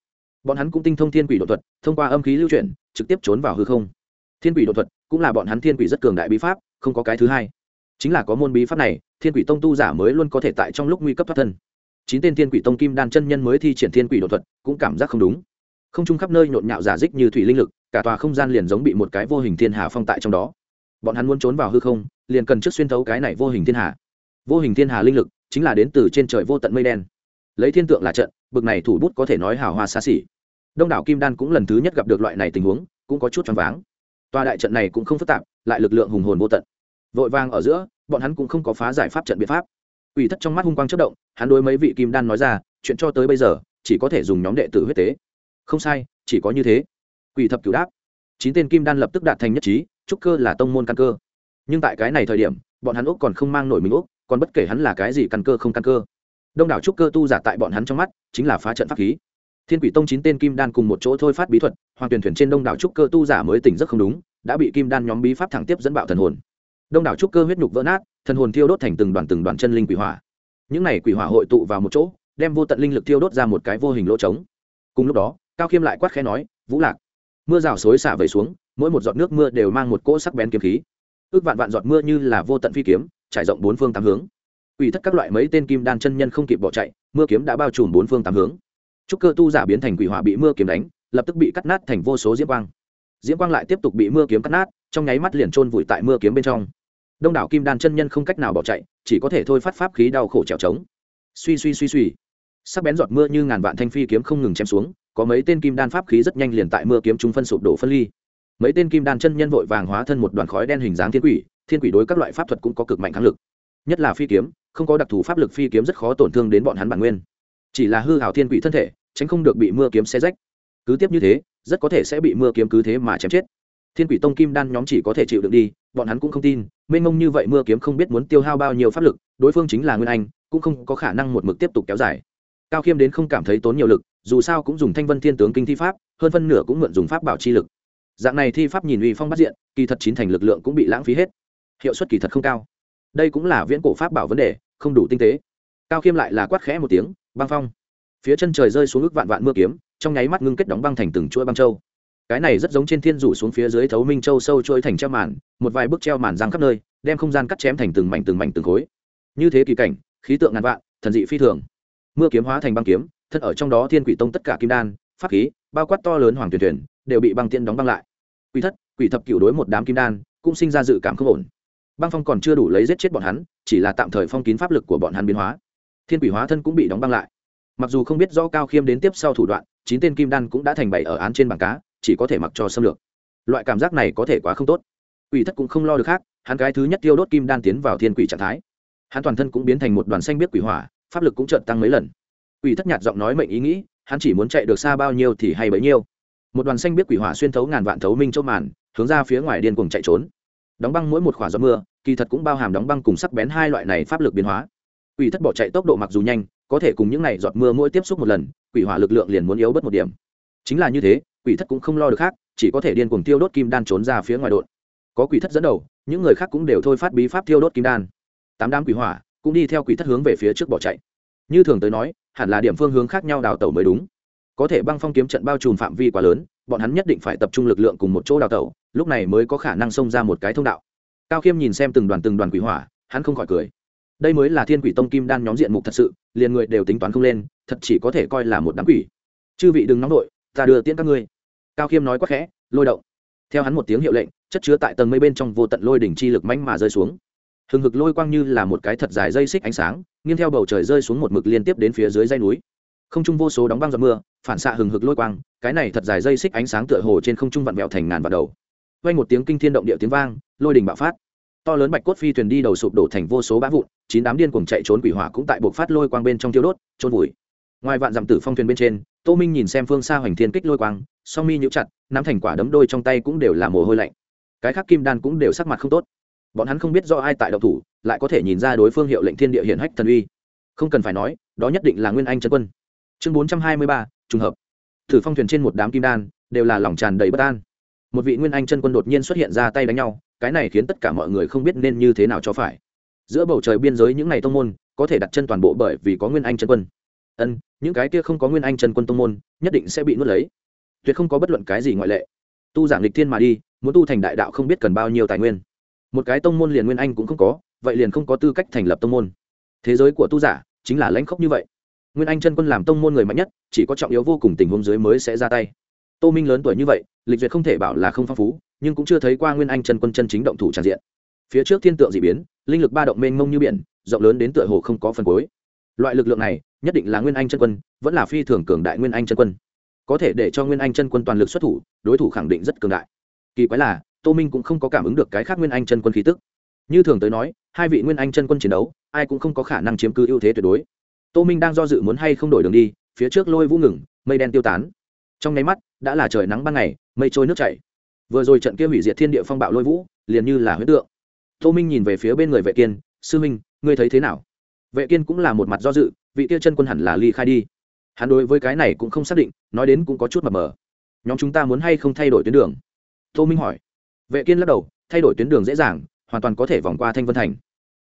Bọn hắn cũng tinh thông thiên quỷ đột thuật, thông qua âm khí lưu chuyển, trực tiếp trốn vào hư không. Thiên quỷ đột thuật cũng là bọn hắn thiên quỷ rất cường đại bí pháp, không có cái thứ hai. Chính là có môn bí pháp này, thiên quỷ tông tu giả mới luôn có thể tại trong lúc nguy cấp thoát thân. Chín tên thiên quỷ tông kim đan chân nhân mới thi triển thiên quỷ đột thuật, cũng cảm giác không đúng. Không chung khắp nơi nhộn nhạo giả dích như thủy linh lực, cả tòa không gian liền giống bị một cái vô hình thiên hà phong tại trong đó bọn hắn muốn trốn vào hư không, liền cần trước xuyên thấu cái này vô hình thiên hà. Vô hình thiên hà linh lực chính là đến từ trên trời vô tận mây đen. Lấy thiên tượng là trận, bực này thủ bút có thể nói hào hoa xa xỉ. Đông đảo kim đan cũng lần thứ nhất gặp được loại này tình huống, cũng có chút choáng váng. Tòa đại trận này cũng không phức tạp, lại lực lượng hùng hồn vô tận. Vội vàng ở giữa, bọn hắn cũng không có phá giải pháp trận biện pháp. Ủy thất trong mắt hung quang chất động, hắn đối mấy vị kim đan nói ra, chuyện cho tới bây giờ, chỉ có thể dùng nhóm đệ tử huyết tế. Không sai, chỉ có như thế. Quỷ thập cửu đáp. Chín tên kim đan lập tức đạt thành nhất trí trúc cơ là tông môn căn cơ. Nhưng tại cái này thời điểm, bọn hắn úc còn không mang nổi mình úc, còn bất kể hắn là cái gì căn cơ không căn cơ. Đông đảo trúc cơ tu giả tại bọn hắn trong mắt, chính là phá trận pháp khí. Thiên quỷ tông chín tên kim đan cùng một chỗ thôi phát bí thuật, hoàng tuyển thuyền trên đông đảo trúc cơ tu giả mới tỉnh rất không đúng, đã bị kim đan nhóm bí pháp thẳng tiếp dẫn bạo thần hồn. Đông đảo trúc cơ huyết nhục vỡ nát, thần hồn thiêu đốt thành từng đoàn từng đoàn chân linh quỷ hỏa. Những này quỷ hỏa hội tụ vào một chỗ, đem vô tận linh lực thiêu đốt ra một cái vô hình lỗ trống. Cùng lúc đó, cao khiêm lại quát khẽ nói, vũ lạc, mưa rào xối xả vẩy xuống mỗi một giọt nước mưa đều mang một cỗ sắc bén kiếm khí. Ước vạn vạn giọt mưa như là vô tận phi kiếm, trải rộng bốn phương tám hướng. Ủy thất các loại mấy tên kim đan chân nhân không kịp bỏ chạy, mưa kiếm đã bao trùm bốn phương tám hướng. Trúc cơ tu giả biến thành quỷ hỏa bị mưa kiếm đánh, lập tức bị cắt nát thành vô số diễm quang. Diễm quang lại tiếp tục bị mưa kiếm cắt nát, trong nháy mắt liền trôn vùi tại mưa kiếm bên trong. Đông đảo kim đan chân nhân không cách nào bỏ chạy, chỉ có thể thôi phát pháp khí đau khổ trèo trống. Suy suy suy suy. Sắc bén giọt mưa như ngàn vạn thanh phi kiếm không ngừng chém xuống, có mấy tên kim đan pháp khí rất nhanh liền tại mưa kiếm chúng phân sụp đổ phân ly mấy tên kim đan chân nhân vội vàng hóa thân một đoàn khói đen hình dáng thiên quỷ thiên quỷ đối các loại pháp thuật cũng có cực mạnh kháng lực. Nhất là phi kiếm, không có đặc thù pháp lực phi kiếm rất khó tổn thương đến bọn hắn bản nguyên. Chỉ là hư hào thiên quỷ thân thể, tránh không được bị mưa kiếm xe rách. Cứ tiếp như thế, rất có thể sẽ bị mưa kiếm cứ thế mà chém chết. Thiên quỷ tông kim đan nhóm chỉ có thể chịu đựng đi, bọn hắn cũng không tin, mênh mông như vậy mưa kiếm không biết muốn tiêu hao bao nhiêu pháp lực, đối phương chính là nguyên anh, cũng không có khả năng một mực tiếp tục kéo dài. Cao khiêm đến không cảm thấy tốn nhiều lực, dù sao cũng dùng thanh vân thiên tướng kinh thi pháp, hơn phân nửa cũng mượn dùng pháp bảo chi lực dạng này thi pháp nhìn uy phong bắt diện, kỳ thật chín thành lực lượng cũng bị lãng phí hết. Hiệu suất kỳ thật không cao. Đây cũng là viễn cổ pháp bảo vấn đề, không đủ tinh tế. Cao khiêm lại là quát khẽ một tiếng, băng phong. Phía chân trời rơi xuống ước vạn vạn mưa kiếm, trong nháy mắt ngưng kết đóng băng thành từng chuỗi băng châu. Cái này rất giống trên thiên rủ xuống phía dưới thấu minh châu sâu trôi thành treo màn, một vài bước treo màn giang khắp nơi, đem không gian cắt chém thành từng mảnh từng mảnh từng khối. Như thế kỳ cảnh, khí tượng ngàn vạn, thần dị phi thường. Mưa kiếm hóa thành băng kiếm thân ở trong đó thiên quỷ tông tất cả kim đan, pháp khí, bao quát to lớn hoàng tuyển tuyển đều bị băng tiên đóng băng lại. Quỷ thất, quỷ thập cựu đối một đám kim đan cũng sinh ra dự cảm không ổn. Băng phong còn chưa đủ lấy giết chết bọn hắn, chỉ là tạm thời phong kín pháp lực của bọn hắn biến hóa. Thiên quỷ hóa thân cũng bị đóng băng lại. Mặc dù không biết do cao khiêm đến tiếp sau thủ đoạn, chín tên kim đan cũng đã thành bày ở án trên bảng cá, chỉ có thể mặc cho xâm lược. Loại cảm giác này có thể quá không tốt. Quỷ thất cũng không lo được khác, hắn cái thứ nhất tiêu đốt kim đan tiến vào thiên quỷ trạng thái. Hắn toàn thân cũng biến thành một đoàn xanh biết quỷ hỏa, pháp lực cũng chợt tăng mấy lần. Quỷ thất nhạt giọng nói mệnh ý nghĩ, hắn chỉ muốn chạy được xa bao nhiêu thì hay bấy nhiêu một đoàn xanh biết quỷ hỏa xuyên thấu ngàn vạn thấu minh châu màn, hướng ra phía ngoài điên cuồng chạy trốn. Đóng băng mỗi một khỏa gió mưa, kỳ thật cũng bao hàm đóng băng cùng sắc bén hai loại này pháp lực biến hóa. Quỷ thất bỏ chạy tốc độ mặc dù nhanh, có thể cùng những này giọt mưa mỗi tiếp xúc một lần, quỷ hỏa lực lượng liền muốn yếu bớt một điểm. Chính là như thế, quỷ thất cũng không lo được khác, chỉ có thể điên cuồng tiêu đốt kim đan trốn ra phía ngoài đột có quỷ thất dẫn đầu, những người khác cũng đều thôi phát bí pháp tiêu đốt kim đan. Tám đám quỷ hỏa cũng đi theo quỷ thất hướng về phía trước bỏ chạy. Như thường tới nói, hẳn là điểm phương hướng khác nhau đào tẩu mới đúng có thể băng phong kiếm trận bao trùm phạm vi quá lớn, bọn hắn nhất định phải tập trung lực lượng cùng một chỗ đào tẩu, lúc này mới có khả năng xông ra một cái thông đạo. Cao khiêm nhìn xem từng đoàn từng đoàn quỷ hỏa, hắn không khỏi cười. Đây mới là thiên quỷ tông kim đan nhóm diện mục thật sự, liền người đều tính toán không lên, thật chỉ có thể coi là một đám quỷ. Chư vị đừng nóng đội ta đưa tiễn các ngươi. Cao khiêm nói quá khẽ, lôi động. Theo hắn một tiếng hiệu lệnh, chất chứa tại tầng mây bên trong vô tận lôi đỉnh chi lực mánh mà rơi xuống. Hừng hực lôi quang như là một cái thật dài dây xích ánh sáng, nghiêng theo bầu trời rơi xuống một mực liên tiếp đến phía dưới dây núi không trung vô số đóng băng giọt mưa, phản xạ hừng hực lôi quang, cái này thật dài dây xích ánh sáng tựa hồ trên không trung vặn vẹo thành ngàn vạn đầu. Vang một tiếng kinh thiên động địa tiếng vang, lôi đình bạo phát. To lớn bạch cốt phi thuyền đi đầu sụp đổ thành vô số bã vụn, chín đám điên cuồng chạy trốn quỷ hỏa cũng tại buộc phát lôi quang bên trong tiêu đốt trôn vùi. Ngoài vạn dặm tử phong thuyền bên trên, tô minh nhìn xem phương xa hoành thiên kích lôi quang, song mi nhũ chặt, nắm thành quả đấm đôi trong tay cũng đều là mồ hôi lạnh. Cái khác kim đan cũng đều sắc mặt không tốt. Bọn hắn không biết do ai tại đậu thủ, lại có thể nhìn ra đối phương hiệu lệnh thiên địa hiển hách thần uy. Không cần phải nói, đó nhất định là nguyên anh chân quân chương bốn trăm hai mươi ba, trùng hợp. Thử phong thuyền trên một đám kim đan, đều là lòng tràn đầy bất an. Một vị nguyên anh chân quân đột nhiên xuất hiện ra tay đánh nhau, cái này khiến tất cả mọi người không biết nên như thế nào cho phải. Giữa bầu trời biên giới những ngày tông môn, có thể đặt chân toàn bộ bởi vì có nguyên anh chân quân. Ân, những cái kia không có nguyên anh chân quân tông môn, nhất định sẽ bị nuốt lấy. Tuyệt không có bất luận cái gì ngoại lệ. Tu giảng lịch thiên mà đi, muốn tu thành đại đạo không biết cần bao nhiêu tài nguyên. Một cái tông môn liền nguyên anh cũng không có, vậy liền không có tư cách thành lập tông môn. Thế giới của tu giả chính là lãnh khốc như vậy nguyên anh chân quân làm tông môn người mạnh nhất, chỉ có trọng yếu vô cùng tình huống dưới mới sẽ ra tay. Tô minh lớn tuổi như vậy, lịch duyệt không thể bảo là không phong phú, nhưng cũng chưa thấy qua nguyên anh chân quân chân chính động thủ tràn diện. Phía trước thiên tượng d ị biến, linh lực ba động mênh mông như biển, rộng lớn đến tựa hồ không có phần cuối. Loại lực lượng này, nhất định là nguyên anh chân quân, vẫn là phi thường cường đại nguyên anh chân quân. Có thể để cho nguyên anh chân quân toàn lực xuất thủ, đối thủ khẳng định rất cường đại. Kỳ quái là, tô minh cũng không có cảm ứng được cái khác nguyên anh chân quân khí tức. Như thường tới nói, hai vị nguyên anh chân quân chiến đấu, ai cũng không có khả năng chiếm cứ ưu thế tuyệt đối tô minh đang do dự muốn hay không đổi đường đi, phía trước lôi vũ ngừng, mây đen tiêu tán. Trong nháy mắt, đã là trời nắng ban ngày, mây trôi nước chảy. Vừa rồi trận kia hủy diệt thiên địa phong bạo lôi vũ, liền như là huyết tượng. Tô minh nhìn về phía bên người vệ kiên, sư minh, ngươi thấy thế nào? Vệ kiên cũng là một mặt do dự, vị tiêu chân quân hẳn là ly khai đi. Hắn đối với cái này cũng không xác định, nói đến cũng có chút mập mờ. Nhóm chúng ta muốn hay không thay đổi tuyến đường? Tô minh hỏi. Vệ kiên lắc đầu, thay đổi tuyến đường dễ dàng, hoàn toàn có thể vòng qua thanh vân thành.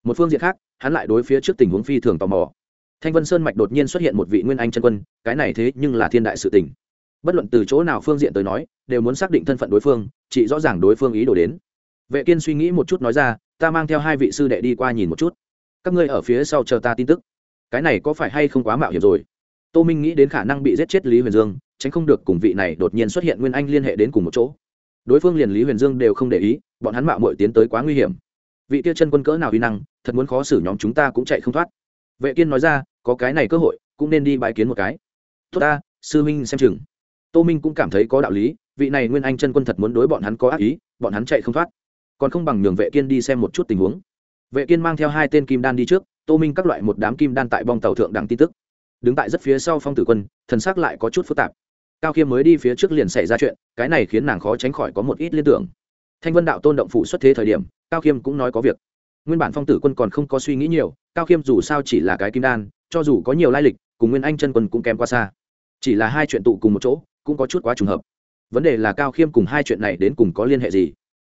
Một phương diện khác, hắn lại đối phía trước tình huống phi thường tò mò thanh vân sơn mạch đột nhiên xuất hiện một vị nguyên anh chân quân, cái này thế nhưng là thiên đại sự tình. Bất luận từ chỗ nào phương diện tới nói, đều muốn xác định thân phận đối phương, chỉ rõ ràng đối phương ý đồ đến. Vệ kiên suy nghĩ một chút nói ra, ta mang theo hai vị sư đệ đi qua nhìn một chút. Các ngươi ở phía sau chờ ta tin tức. Cái này có phải hay không quá mạo hiểm rồi? Tô minh nghĩ đến khả năng bị giết chết lý huyền dương, tránh không được cùng vị này đột nhiên xuất hiện nguyên anh liên hệ đến cùng một chỗ. Đối phương liền lý huyền dương đều không để ý, bọn hắn mạo mội tiến tới quá nguy hiểm. Vị kia chân quân cỡ nào uy năng, thật muốn khó xử nhóm chúng ta cũng chạy không thoát vệ kiên nói ra, có cái này cơ hội, cũng nên đi bãi kiến một cái. Tốt ta, sư minh xem chừng. Tô minh cũng cảm thấy có đạo lý, vị này nguyên anh chân quân thật muốn đối bọn hắn có ác ý, bọn hắn chạy không thoát. Còn không bằng nhường vệ kiên đi xem một chút tình huống. Vệ kiên mang theo hai tên kim đan đi trước, tô minh các loại một đám kim đan tại bong tàu thượng đẳng tin tức. Đứng tại rất phía sau phong tử quân, thần sắc lại có chút phức tạp. Cao khiêm mới đi phía trước liền xảy ra chuyện, cái này khiến nàng khó tránh khỏi có một ít liên tưởng. Thanh vân đạo tôn động phụ xuất thế thời điểm, cao khiêm cũng nói có việc. Nguyên bản phong tử quân còn không có suy nghĩ nhiều cao khiêm dù sao chỉ là cái kim đan, cho dù có nhiều lai lịch, cùng nguyên anh chân quân cũng kém qua xa. Chỉ là hai chuyện tụ cùng một chỗ, cũng có chút quá trùng hợp. Vấn đề là cao khiêm cùng hai chuyện này đến cùng có liên hệ gì?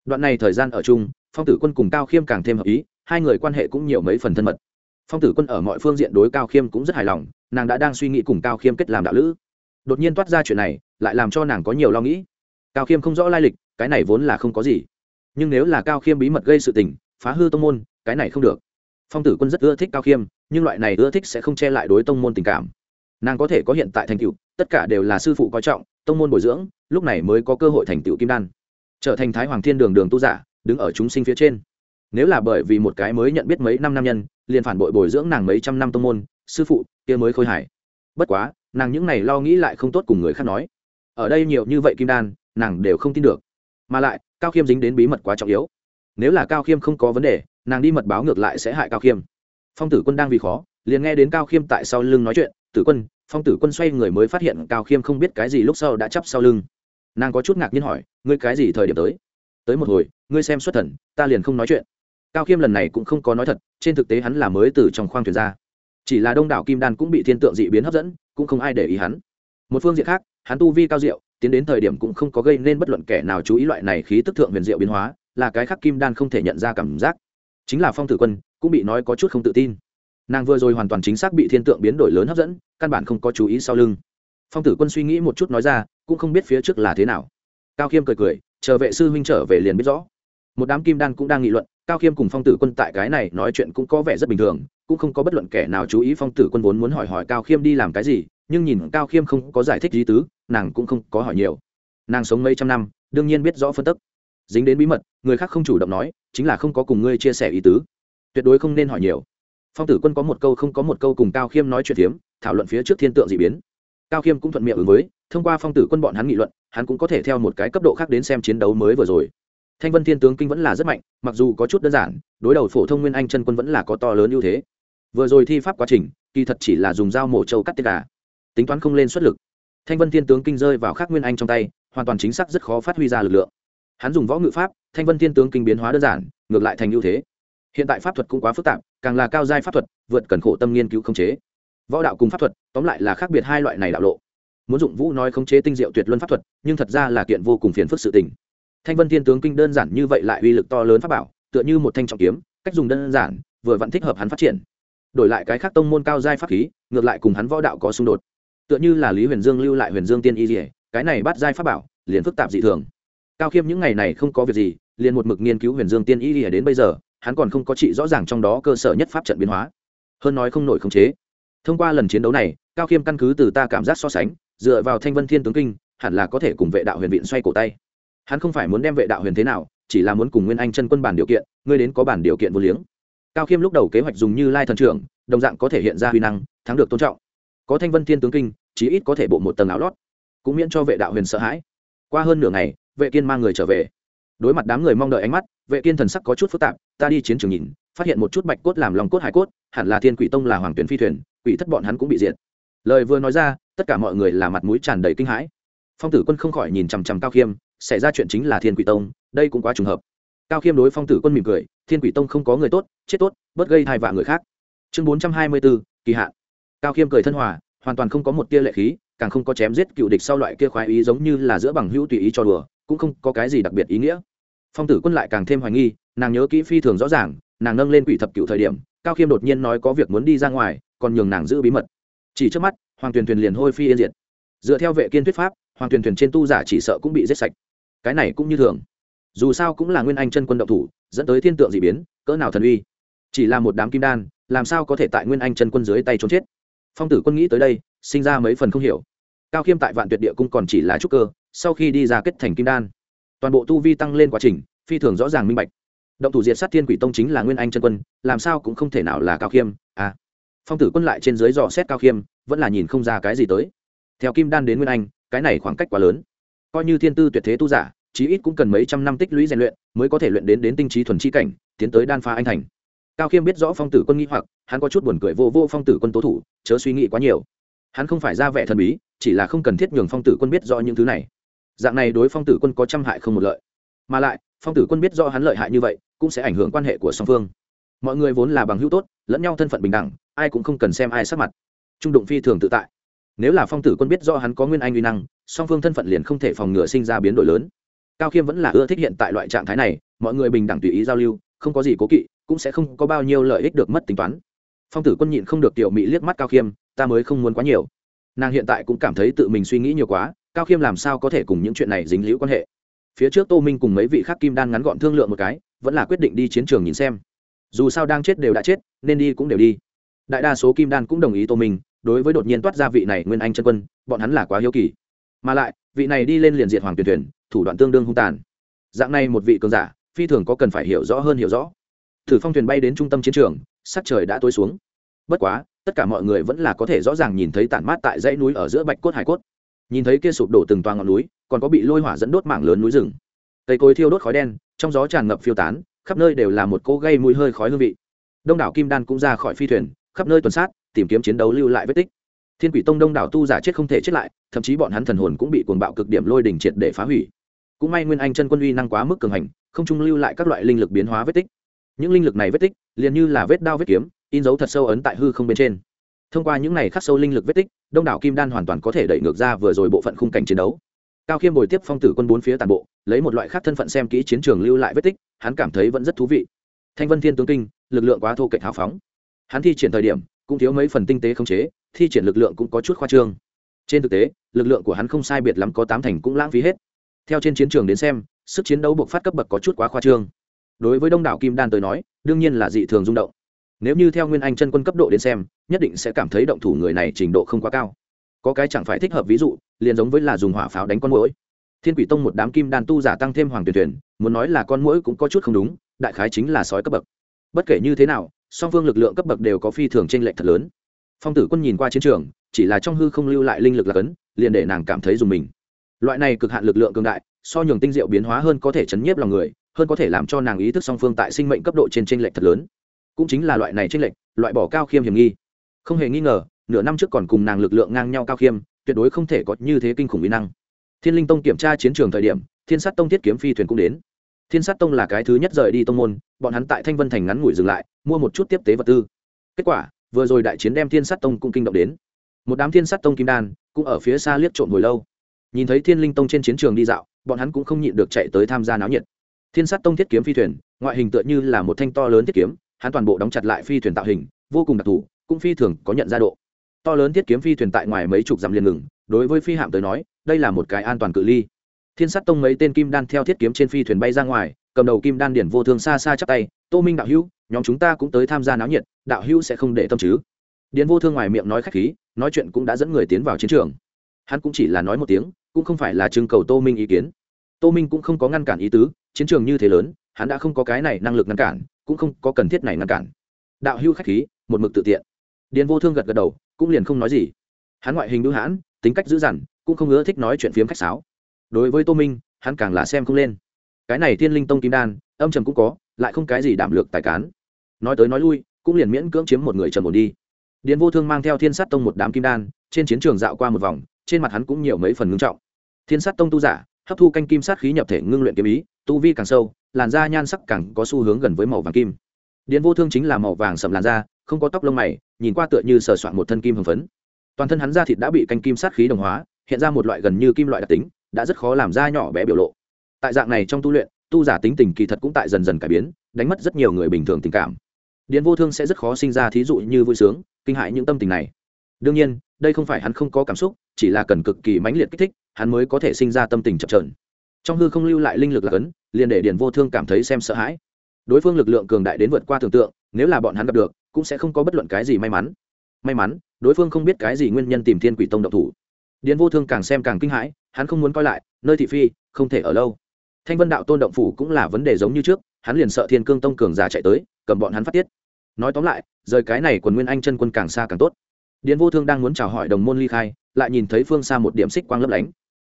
Đoạn này thời gian ở chung, phong tử quân cùng cao khiêm càng thêm hợp ý, hai người quan hệ cũng nhiều mấy phần thân mật. Phong tử quân ở mọi phương diện đối cao khiêm cũng rất hài lòng, nàng đã đang suy nghĩ cùng cao khiêm kết làm đạo lữ. Đột nhiên toát ra chuyện này, lại làm cho nàng có nhiều lo nghĩ. Cao khiêm không rõ lai lịch, cái này vốn là không có gì. Nhưng nếu là cao khiêm bí mật gây sự tình, phá hư tông môn, cái này không được phong tử quân rất ưa thích cao khiêm, nhưng loại này ưa thích sẽ không che lại đối tông môn tình cảm. Nàng có thể có hiện tại thành tựu, tất cả đều là sư phụ coi trọng, tông môn bồi dưỡng, lúc này mới có cơ hội thành tựu kim đan. Trở thành thái hoàng thiên đường đường tu giả, đứng ở chúng sinh phía trên. Nếu là bởi vì một cái mới nhận biết mấy năm nam nhân, liền phản bội bồi dưỡng nàng mấy trăm năm tông môn, sư phụ, kia mới khôi hài. Bất quá, nàng những này lo nghĩ lại không tốt cùng người khác nói. Ở đây nhiều như vậy kim đan, nàng đều không tin được. Mà lại, cao khiêm dính đến bí mật quá trọng yếu. Nếu là cao khiêm không có vấn đề nàng đi mật báo ngược lại sẽ hại cao khiêm phong tử quân đang vì khó liền nghe đến cao khiêm tại sau lưng nói chuyện tử quân phong tử quân xoay người mới phát hiện cao khiêm không biết cái gì lúc sau đã chắp sau lưng nàng có chút ngạc nhiên hỏi ngươi cái gì thời điểm tới tới một hồi ngươi xem xuất thần ta liền không nói chuyện cao khiêm lần này cũng không có nói thật trên thực tế hắn là mới từ trong khoang thuyền ra chỉ là đông đảo kim đan cũng bị thiên tượng dị biến hấp dẫn cũng không ai để ý hắn một phương diện khác hắn tu vi cao diệu tiến đến thời điểm cũng không có gây nên bất luận kẻ nào chú ý loại này khí tức thượng huyền diệu biến hóa là cái khác kim đan không thể nhận ra cảm giác chính là phong tử quân, cũng bị nói có chút không tự tin. Nàng vừa rồi hoàn toàn chính xác bị thiên tượng biến đổi lớn hấp dẫn, căn bản không có chú ý sau lưng. Phong tử quân suy nghĩ một chút nói ra, cũng không biết phía trước là thế nào. Cao khiêm cười cười, chờ vệ sư huynh trở về liền biết rõ. Một đám kim đan cũng đang nghị luận, cao khiêm cùng phong tử quân tại cái này nói chuyện cũng có vẻ rất bình thường, cũng không có bất luận kẻ nào chú ý phong tử quân vốn muốn hỏi hỏi cao khiêm đi làm cái gì, nhưng nhìn cao khiêm không có giải thích gì tứ, nàng cũng không có hỏi nhiều. Nàng sống mấy trăm năm, đương nhiên biết rõ phân tức dính đến bí mật, người khác không chủ động nói, chính là không có cùng ngươi chia sẻ ý tứ. Tuyệt đối không nên hỏi nhiều. Phong tử quân có một câu không có một câu cùng cao khiêm nói chuyện phiếm, thảo luận phía trước thiên tượng d ị biến. Cao khiêm cũng thuận miệng ứng với, thông qua phong tử quân bọn hắn nghị luận, hắn cũng có thể theo một cái cấp độ khác đến xem chiến đấu mới vừa rồi. Thanh vân thiên tướng kinh vẫn là rất mạnh, mặc dù có chút đơn giản, đối đầu phổ thông nguyên anh chân quân vẫn là có to lớn ưu thế. Vừa rồi thi pháp quá trình, kỳ thật chỉ là dùng dao mổ trâu cắt tiết cả tính toán không lên xuất lực. Thanh vân thiên tướng kinh rơi vào khắc nguyên anh trong tay, hoàn toàn chính xác rất khó phát huy ra lực lượng hắn dùng võ ngự pháp, thanh vân thiên tướng kinh biến hóa đơn giản, ngược lại thành ưu thế. Hiện tại pháp thuật cũng quá phức tạp, càng là cao giai pháp thuật, vượt cần khổ tâm nghiên cứu khống chế. Võ đạo cùng pháp thuật, tóm lại là khác biệt hai loại này đạo lộ. Muốn dụng vũ nói khống chế tinh diệu tuyệt luân pháp thuật, nhưng thật ra là kiện vô cùng phiền phức sự tình. Thanh vân thiên tướng kinh đơn giản như vậy lại uy lực to lớn pháp bảo, tựa như một thanh trọng kiếm, cách dùng đơn giản, vừa vẫn thích hợp hắn phát triển. Đổi lại cái khác tông môn cao giai pháp khí, ngược lại cùng hắn võ đạo có xung đột. Tựa như là lý huyền dương lưu lại huyền dương tiên y dỉa cái này bắt giai pháp bảo, liền phức tạp dị thường cao khiêm những ngày này không có việc gì, liền một mực nghiên cứu huyền dương tiên y dỉa đến bây giờ, hắn còn không có trị rõ ràng trong đó cơ sở nhất pháp trận biến hóa. Hơn nói không nổi khống chế. Thông qua lần chiến đấu này, cao khiêm căn cứ từ ta cảm giác so sánh, dựa vào thanh vân thiên tướng kinh, hẳn là có thể cùng vệ đạo huyền viện xoay cổ tay. Hắn không phải muốn đem vệ đạo huyền thế nào, chỉ là muốn cùng nguyên anh chân quân bản điều kiện, ngươi đến có bản điều kiện vô liếng. Cao khiêm lúc đầu kế hoạch dùng như lai thần trưởng, đồng dạng có thể hiện ra huy năng, thắng được tôn trọng. Có thanh vân thiên tướng kinh, chí ít có thể bộ một tầng áo lót, cũng miễn cho vệ đạo huyền sợ hãi. Qua hơn nửa ngày vệ kiên mang người trở về. Đối mặt đám người mong đợi ánh mắt, vệ kiên thần sắc có chút phức tạp, ta đi chiến trường nhìn, phát hiện một chút bạch cốt làm lòng cốt hải cốt, hẳn là thiên quỷ tông là hoàng tuyển phi thuyền, quỷ thất bọn hắn cũng bị diệt. Lời vừa nói ra, tất cả mọi người là mặt mũi tràn đầy kinh hãi. Phong tử quân không khỏi nhìn chằm chằm cao khiêm, xảy ra chuyện chính là thiên quỷ tông, đây cũng quá trùng hợp. Cao khiêm đối phong tử quân mỉm cười, thiên quỷ tông không có người tốt, chết tốt, bớt gây thai vạ người khác. Chương bốn trăm hai mươi bốn kỳ hạn. Cao khiêm cười thân hòa, hoàn toàn không có một tia lệ khí, càng không có chém giết cựu địch sau loại kia khoái ý giống như là giữa bằng hữu tùy ý cho đùa cũng không có cái gì đặc biệt ý nghĩa. Phong tử quân lại càng thêm hoài nghi, nàng nhớ kỹ phi thường rõ ràng, nàng nâng lên quỷ thập cựu thời điểm, cao khiêm đột nhiên nói có việc muốn đi ra ngoài, còn nhường nàng giữ bí mật. Chỉ trước mắt, hoàng tuyền thuyền liền hôi phi yên diệt. Dựa theo vệ kiên thuyết pháp, hoàng tuyền thuyền trên tu giả chỉ sợ cũng bị giết sạch. Cái này cũng như thường. Dù sao cũng là nguyên anh chân quân động thủ, dẫn tới thiên tượng d ị biến, cỡ nào thần uy. Chỉ là một đám kim đan, làm sao có thể tại nguyên anh chân quân dưới tay trốn chết? Phong tử quân nghĩ tới đây, sinh ra mấy phần không hiểu. Cao khiêm tại vạn tuyệt địa cung còn chỉ là trúc cơ sau khi đi ra kết thành kim đan, toàn bộ tu vi tăng lên quá trình, phi thường rõ ràng minh bạch. Động thủ diệt sát thiên quỷ tông chính là nguyên anh chân quân, làm sao cũng không thể nào là cao khiêm à. Phong tử quân lại trên dưới dò xét cao khiêm, vẫn là nhìn không ra cái gì tới. Theo kim đan đến nguyên anh, cái này khoảng cách quá lớn. Coi như thiên tư tuyệt thế tu giả, chí ít cũng cần mấy trăm năm tích lũy rèn luyện, mới có thể luyện đến đến tinh trí thuần chi cảnh, tiến tới đan pha anh thành. Cao khiêm biết rõ phong tử quân nghĩ hoặc, hắn có chút buồn cười vô vô phong tử quân tố thủ, chớ suy nghĩ quá nhiều. Hắn không phải ra vẻ thần bí, chỉ là không cần thiết nhường phong tử quân biết rõ những thứ này dạng này đối phong tử quân có trăm hại không một lợi. Mà lại, phong tử quân biết do hắn lợi hại như vậy, cũng sẽ ảnh hưởng quan hệ của song phương. Mọi người vốn là bằng hữu tốt, lẫn nhau thân phận bình đẳng, ai cũng không cần xem ai sắc mặt. Trung đụng phi thường tự tại. Nếu là phong tử quân biết do hắn có nguyên anh uy năng, song phương thân phận liền không thể phòng ngừa sinh ra biến đổi lớn. Cao khiêm vẫn là ưa thích hiện tại loại trạng thái này, mọi người bình đẳng tùy ý giao lưu, không có gì cố kỵ, cũng sẽ không có bao nhiêu lợi ích được mất tính toán. Phong tử quân nhịn không được tiểu mỹ liếc mắt cao khiêm, ta mới không muốn quá nhiều. Nàng hiện tại cũng cảm thấy tự mình suy nghĩ nhiều quá cao khiêm làm sao có thể cùng những chuyện này dính liễu quan hệ? Phía trước tô minh cùng mấy vị khác kim đan ngắn gọn thương lượng một cái, vẫn là quyết định đi chiến trường nhìn xem. Dù sao đang chết đều đã chết, nên đi cũng đều đi. Đại đa số kim đan cũng đồng ý tô minh, đối với đột nhiên toát ra vị này nguyên anh chân quân, bọn hắn là quá hiếu kỳ. Mà lại, vị này đi lên liền diệt hoàng tuyển thuyền thủ đoạn tương đương hung tàn. Dạng này một vị cường giả, phi thường có cần phải hiểu rõ hơn hiểu rõ. Thử phong thuyền bay đến trung tâm chiến trường, sắc trời đã tối xuống. Bất quá, tất cả mọi người vẫn là có thể rõ ràng nhìn thấy tản mát tại dãy núi ở giữa bạch cốt hải cốt nhìn thấy kia sụp đổ từng toa ngọn núi, còn có bị lôi hỏa dẫn đốt mảng lớn núi rừng. Cây cối thiêu đốt khói đen, trong gió tràn ngập phiêu tán, khắp nơi đều là một cỗ gây mùi hơi khói hương vị. Đông đảo kim đan cũng ra khỏi phi thuyền, khắp nơi tuần sát, tìm kiếm chiến đấu lưu lại vết tích. Thiên quỷ tông đông đảo tu giả chết không thể chết lại, thậm chí bọn hắn thần hồn cũng bị cuồng bạo cực điểm lôi đỉnh triệt để phá hủy. Cũng may nguyên anh chân quân uy năng quá mức cường hành, không trung lưu lại các loại linh lực biến hóa vết tích. Những linh lực này vết tích, liền như là vết đao vết kiếm, in dấu thật sâu ấn tại hư không bên trên. Thông qua những này khắc sâu linh lực vết tích đông đảo kim đan hoàn toàn có thể đẩy ngược ra vừa rồi bộ phận khung cảnh chiến đấu. Cao khiêm bồi tiếp phong tử quân bốn phía tàn bộ, lấy một loại khác thân phận xem kỹ chiến trường lưu lại vết tích, hắn cảm thấy vẫn rất thú vị. Thanh vân thiên tướng kinh, lực lượng quá thô kệch hào phóng. Hắn thi triển thời điểm, cũng thiếu mấy phần tinh tế khống chế, thi triển lực lượng cũng có chút khoa trương. Trên thực tế, lực lượng của hắn không sai biệt lắm có tám thành cũng lãng phí hết. Theo trên chiến trường đến xem, sức chiến đấu buộc phát cấp bậc có chút quá khoa trương. Đối với đông đảo kim đan tới nói, đương nhiên là dị thường rung động nếu như theo nguyên anh chân quân cấp độ đến xem, nhất định sẽ cảm thấy động thủ người này trình độ không quá cao. Có cái chẳng phải thích hợp ví dụ, liền giống với là dùng hỏa pháo đánh con mũi thiên quỷ tông một đám kim đan tu giả tăng thêm hoàng tuyển tuyển, muốn nói là con mũi cũng có chút không đúng, đại khái chính là sói cấp bậc. Bất kể như thế nào, song phương lực lượng cấp bậc đều có phi thường t r ê n lệch thật lớn. Phong tử quân nhìn qua chiến trường, chỉ là trong hư không lưu lại linh lực là cấn, liền để nàng cảm thấy dùng mình. Loại này cực hạn lực lượng cường đại, so nhường tinh diệu biến hóa hơn có thể chấn nhiếp lòng người, hơn có thể làm cho nàng ý thức song phương tại sinh mệnh cấp độ trên t r ê n lệch thật lớn cũng chính là loại này trên lệnh lệch, loại bỏ cao khiêm hiểm nghi. Không hề nghi ngờ, nửa năm trước còn cùng nàng lực lượng ngang nhau cao khiêm, tuyệt đối không thể có như thế kinh khủng mỹ năng. Thiên linh tông kiểm tra chiến trường thời điểm, thiên sát tông thiết kiếm phi thuyền cũng đến. Thiên sát tông là cái thứ nhất rời đi tông môn, bọn hắn tại thanh vân thành ngắn ngủi dừng lại, mua một chút tiếp tế vật tư. Kết quả, vừa rồi đại chiến đem thiên sát tông cũng kinh động đến. Một đám thiên sát tông kim đan cũng ở phía xa liếc trộm hồi lâu. Nhìn thấy thiên linh tông trên chiến trường đi dạo, bọn hắn cũng không nhịn được chạy tới tham gia náo nhiệt. Thiên sát tông thiết kiếm phi thuyền, ngoại hình tựa như là một thanh to lớn thiết kiếm hắn toàn bộ đóng chặt lại phi thuyền tạo hình, vô cùng đặc thù, cũng phi thường có nhận ra độ. To lớn thiết kiếm phi thuyền tại ngoài mấy chục dặm liền ngừng, đối với phi hạm tới nói, đây là một cái an toàn cự ly. Thiên sát tông mấy tên kim đan theo thiết kiếm trên phi thuyền bay ra ngoài, cầm đầu kim đan điển vô thương xa xa chắp tay, tô minh đạo hữu, nhóm chúng ta cũng tới tham gia náo nhiệt, đạo hữu sẽ không để tâm chứ? Điển vô thương ngoài miệng nói khách khí, nói chuyện cũng đã dẫn người tiến vào chiến trường. Hắn cũng chỉ là nói một tiếng, cũng không phải là trưng cầu tô minh ý kiến. Tô minh cũng không có ngăn cản ý tứ, chiến trường như thế lớn, hắn đã không có cái này năng lực ngăn cản cũng không có cần thiết này ngăn cản. Đạo hưu khách khí, một mực tự tiện. Điền vô thương gật gật đầu, cũng liền không nói gì. Hắn ngoại hình đưu hãn, tính cách dữ dằn, cũng không ưa thích nói chuyện phiếm khách sáo. Đối với tô minh, hắn càng là xem không lên. Cái này thiên linh tông kim đan, âm trầm cũng có, lại không cái gì đảm lược tài cán. Nói tới nói lui, cũng liền miễn cưỡng chiếm một người trầm ổn đi. Điền vô thương mang theo thiên sát tông một đám kim đan, trên chiến trường dạo qua một vòng, trên mặt hắn cũng nhiều mấy phần ngưng trọng. Thiên sát tông tu giả hấp thu canh kim sát khí nhập thể ngưng luyện kiếm ý, tu vi càng sâu, làn da nhan sắc càng có xu hướng gần với màu vàng kim. Điền vô thương chính là màu vàng sầm làn da, không có tóc lông mày, nhìn qua tựa như sờ soạn một thân kim hồng phấn. Toàn thân hắn da thịt đã bị canh kim sát khí đồng hóa, hiện ra một loại gần như kim loại đặc tính, đã rất khó làm da nhỏ bé biểu lộ. Tại dạng này trong tu luyện, tu giả tính tình kỳ thật cũng tại dần dần cải biến, đánh mất rất nhiều người bình thường tình cảm. Điền vô thương sẽ rất khó sinh ra thí dụ như vui sướng, kinh hại những tâm tình này. Đương nhiên, đây không phải hắn không có cảm xúc, chỉ là cần cực kỳ mãnh liệt kích thích hắn mới có thể sinh ra tâm tình chập trờn trong hư không lưu lại linh lực là cấn, liền để điền vô thương cảm thấy xem sợ hãi. Đối phương lực lượng cường đại đến vượt qua tưởng tượng, nếu là bọn hắn gặp được, cũng sẽ không có bất luận cái gì may mắn. May mắn, đối phương không biết cái gì nguyên nhân tìm thiên quỷ tông độc thủ. Điền vô thương càng xem càng kinh hãi, hắn không muốn coi lại, nơi thị phi, không thể ở lâu. Thanh vân đạo tôn động phủ cũng là vấn đề giống như trước, hắn liền sợ thiên cương tông cường giả chạy tới, cầm bọn hắn phát tiết. Nói tóm lại, rời cái này quần nguyên anh chân quân càng xa càng tốt. Điền vô thương đang muốn chào hỏi đồng môn ly khai, lại nhìn thấy phương xa một điểm xích quang lấp lánh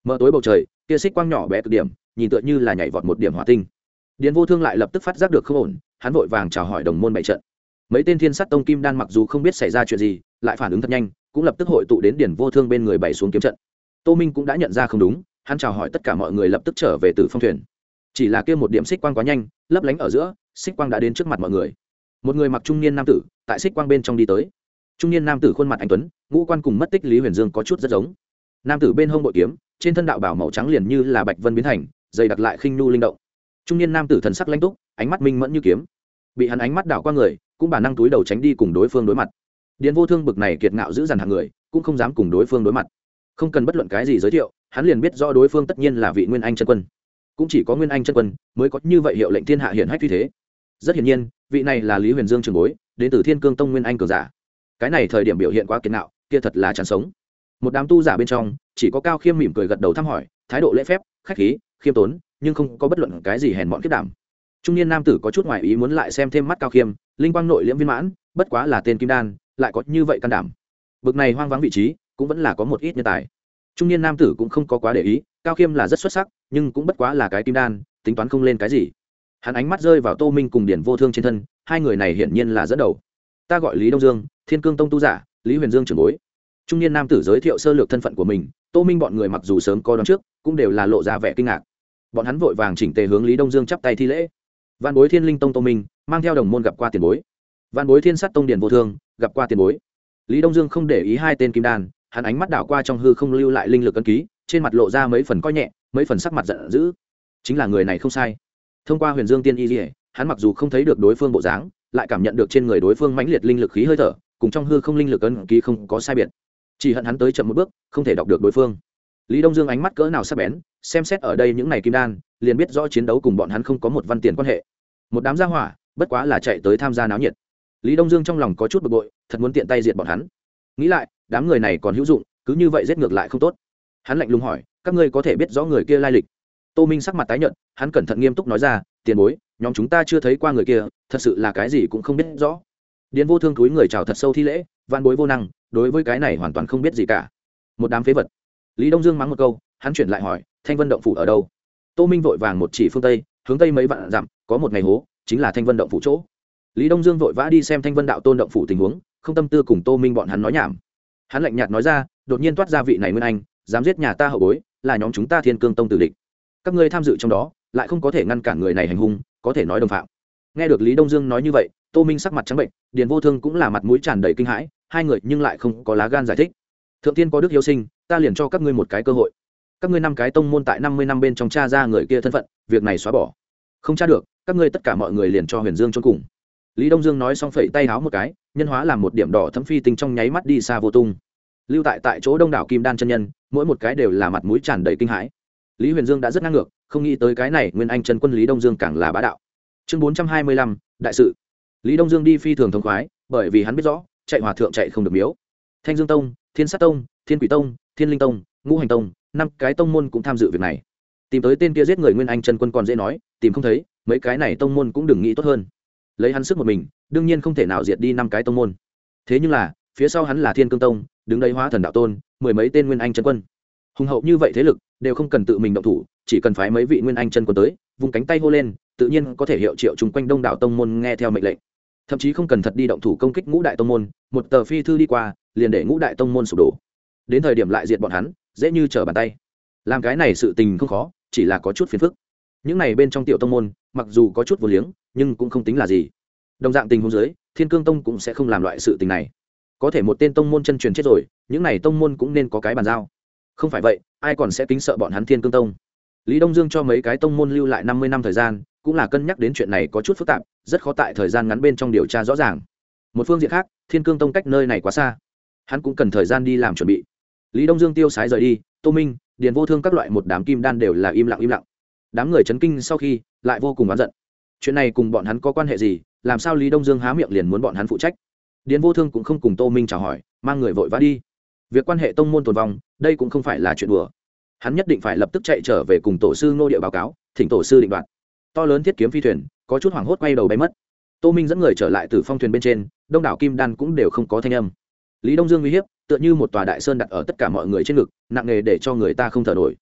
mở tối bầu trời kia xích quang nhỏ bé cực điểm, nhìn tựa như là nhảy vọt một điểm hỏa tinh. Điền vô thương lại lập tức phát giác được không ổn, hắn vội vàng chào hỏi đồng môn bảy trận. Mấy tên thiên sát tông kim đan mặc dù không biết xảy ra chuyện gì, lại phản ứng thật nhanh, cũng lập tức hội tụ đến điền vô thương bên người bảy xuống kiếm trận. Tô minh cũng đã nhận ra không đúng, hắn chào hỏi tất cả mọi người lập tức trở về từ phong thuyền. Chỉ là kia một điểm xích quang quá nhanh, lấp lánh ở giữa, xích quang đã đến trước mặt mọi người. Một người mặc trung niên nam tử, tại xích quang bên trong đi tới. Trung niên nam tử khuôn mặt anh tuấn, ngũ quan cùng mất tích lý huyền dương có chút rất giống. Nam tử bên hông bội kiếm trên thân đạo bảo màu trắng liền như là bạch vân biến thành, dày đặt lại khinh nu linh động. Trung niên nam tử thần sắc lãnh túc, ánh mắt minh mẫn như kiếm. Bị hắn ánh mắt đảo qua người, cũng bản năng túi đầu tránh đi cùng đối phương đối mặt. Điền vô thương bực này kiệt ngạo giữ dằn hàng người, cũng không dám cùng đối phương đối mặt. Không cần bất luận cái gì giới thiệu, hắn liền biết rõ đối phương tất nhiên là vị nguyên anh chân quân. Cũng chỉ có nguyên anh chân quân mới có như vậy hiệu lệnh thiên hạ hiển hách như thế. Rất hiển nhiên, vị này là lý huyền dương trường bối, đến từ thiên cương tông nguyên anh cường giả. Cái này thời điểm biểu hiện quá kiệt ngạo, kia thật là chán sống một đám tu giả bên trong, chỉ có cao khiêm mỉm cười gật đầu thăm hỏi, thái độ lễ phép, khách khí, khiêm tốn, nhưng không có bất luận cái gì hèn mọn kết đảm. Trung niên nam tử có chút ngoại ý muốn lại xem thêm mắt cao khiêm, linh quang nội liễm viên mãn, bất quá là tên kim đan, lại có như vậy can đảm. Bực này hoang vắng vị trí, cũng vẫn là có một ít nhân tài. Trung niên nam tử cũng không có quá để ý, cao khiêm là rất xuất sắc, nhưng cũng bất quá là cái kim đan, tính toán không lên cái gì. Hắn ánh mắt rơi vào tô minh cùng điển vô thương trên thân, hai người này hiển nhiên là dẫn đầu. Ta gọi lý đông dương, thiên cương tông tu giả, lý huyền dương trưởng bối trung niên nam tử giới thiệu sơ lược thân phận của mình, tô minh bọn người mặc dù sớm có đón trước, cũng đều là lộ ra vẻ kinh ngạc. Bọn hắn vội vàng chỉnh tề hướng lý đông dương chắp tay thi lễ. Văn bối thiên linh tông tô minh, mang theo đồng môn gặp qua tiền bối. Văn bối thiên Sát tông điền vô thương, gặp qua tiền bối. Lý đông dương không để ý hai tên kim đan, hắn ánh mắt đảo qua trong hư không lưu lại linh lực ân ký, trên mặt lộ ra mấy phần coi nhẹ, mấy phần sắc mặt giận dữ. Chính là người này không sai. Thông qua huyền dương tiên y dỉa hắn mặc dù không thấy được đối phương bộ dáng, lại cảm nhận được trên người đối phương mãnh liệt linh lực khí hơi thở, cùng trong hư không linh lực ân ký không có sai biệt chỉ hận hắn tới chậm một bước, không thể đọc được đối phương. Lý đông dương ánh mắt cỡ nào sắc bén, xem xét ở đây những này kim đan, liền biết rõ chiến đấu cùng bọn hắn không có một văn tiền quan hệ. Một đám gia hỏa, bất quá là chạy tới tham gia náo nhiệt. Lý đông dương trong lòng có chút bực bội, thật muốn tiện tay diệt bọn hắn. Nghĩ lại, đám người này còn hữu dụng, cứ như vậy giết ngược lại không tốt. Hắn lạnh lùng hỏi, các ngươi có thể biết rõ người kia lai lịch? Tô minh sắc mặt tái nhợt, hắn cẩn thận nghiêm túc nói ra, tiền bối, nhóm chúng ta chưa thấy qua người kia, thật sự là cái gì cũng không biết rõ điền vô thương túi người chào thật sâu thi lễ van bối vô năng, đối với cái này hoàn toàn không biết gì cả. Một đám phế vật. Lý đông dương mắng một câu, hắn chuyển lại hỏi, thanh vân động phủ ở đâu? Tô minh vội vàng một chỉ phương tây, hướng tây mấy vạn dặm, có một ngày hố, chính là thanh vân động phủ chỗ. Lý đông dương vội vã đi xem thanh vân đạo tôn động phủ tình huống, không tâm tư cùng tô minh bọn hắn nói nhảm. Hắn lạnh nhạt nói ra, đột nhiên toát ra vị này nguyên anh, dám giết nhà ta hậu bối, là nhóm chúng ta thiên cương tông tử địch. Các ngươi tham dự trong đó, lại không có thể ngăn cản người này hành hung, có thể nói đồng phạm nghe được lý đông dương nói như vậy, tô minh sắc mặt trắng bệnh, điền vô thương cũng là mặt mũi tràn đầy kinh hãi, hai người nhưng lại không có lá gan giải thích. Thượng tiên có đức hiếu sinh, ta liền cho các ngươi một cái cơ hội. Các ngươi năm cái tông môn tại năm mươi năm bên trong cha ra người kia thân phận, việc này xóa bỏ. Không tra được, các ngươi tất cả mọi người liền cho huyền dương cho cùng. Lý đông dương nói xong phẩy tay háo một cái, nhân hóa làm một điểm đỏ thấm phi tinh trong nháy mắt đi xa vô tung. Lưu tại tại chỗ đông đảo kim đan chân nhân, mỗi một cái đều là mặt mũi tràn đầy kinh hãi. Lý huyền dương đã rất ngang ngược, không nghĩ tới cái này nguyên anh chân quân lý đông dương càng là bá đạo chương bốn trăm hai mươi lăm, đại sự. Lý đông dương đi phi thường thống khoái, bởi vì hắn biết rõ, chạy hòa thượng chạy không được miếu. Thanh dương tông, thiên sát tông, thiên quỷ tông, thiên linh tông, ngũ hành tông, năm cái tông môn cũng tham dự việc này. Tìm tới tên kia giết người nguyên anh chân quân còn dễ nói, tìm không thấy, mấy cái này tông môn cũng đừng nghĩ tốt hơn. Lấy hắn sức một mình, đương nhiên không thể nào diệt đi năm cái tông môn. Thế nhưng là, phía sau hắn là thiên cương tông, đứng đây hóa thần đạo tôn, mười mấy tên nguyên anh chân quân. Hùng hậu như vậy thế lực, đều không cần tự mình động thủ, chỉ cần phái mấy vị nguyên anh chân quân tới vùng cánh tay hô lên tự nhiên có thể hiệu triệu chung quanh đông đảo tông môn nghe theo mệnh lệnh. Thậm chí không cần thật đi động thủ công kích ngũ đại tông môn, một tờ phi thư đi qua, liền để ngũ đại tông môn sụp đổ. Đến thời điểm lại diệt bọn hắn, dễ như trở bàn tay. Làm cái này sự tình không khó, chỉ là có chút phiền phức. Những này bên trong tiểu tông môn, mặc dù có chút vô liếng, nhưng cũng không tính là gì. Đồng dạng tình huống dưới, thiên cương tông cũng sẽ không làm loại sự tình này. Có thể một tên tông môn chân truyền chết rồi, những này tông môn cũng nên có cái bàn giao. Không phải vậy, ai còn sẽ kính sợ bọn hắn thiên cương tông? Lý đông dương cho mấy cái tông môn lưu lại năm mươi năm thời gian cũng là cân nhắc đến chuyện này có chút phức tạp, rất khó tại thời gian ngắn bên trong điều tra rõ ràng. Một phương diện khác, thiên cương tông cách nơi này quá xa. Hắn cũng cần thời gian đi làm chuẩn bị. Lý đông dương tiêu sái rời đi, tô minh, điền vô thương các loại một đám kim đan đều là im lặng im lặng. Đám người chấn kinh sau khi, lại vô cùng oán giận. Chuyện này cùng bọn hắn có quan hệ gì, làm sao lý đông dương há miệng liền muốn bọn hắn phụ trách? Điền vô thương cũng không cùng tô minh chào hỏi, mang người vội vã đi. Việc quan hệ tông môn tồn vong, đây cũng không phải là chuyện đùa. Hắn nhất định phải lập tức chạy trở về cùng tổ sư ngô địa báo cáo, thỉnh tổ sư định đoạt to lớn thiết kiếm phi thuyền, có chút hoảng hốt quay đầu bay mất. Tô minh dẫn người trở lại từ phong thuyền bên trên, đông đảo kim đan cũng đều không có thanh âm. Lý đông dương uy hiếp, tựa như một tòa đại sơn đặt ở tất cả mọi người trên ngực, nặng nề để cho người ta không thở nổi.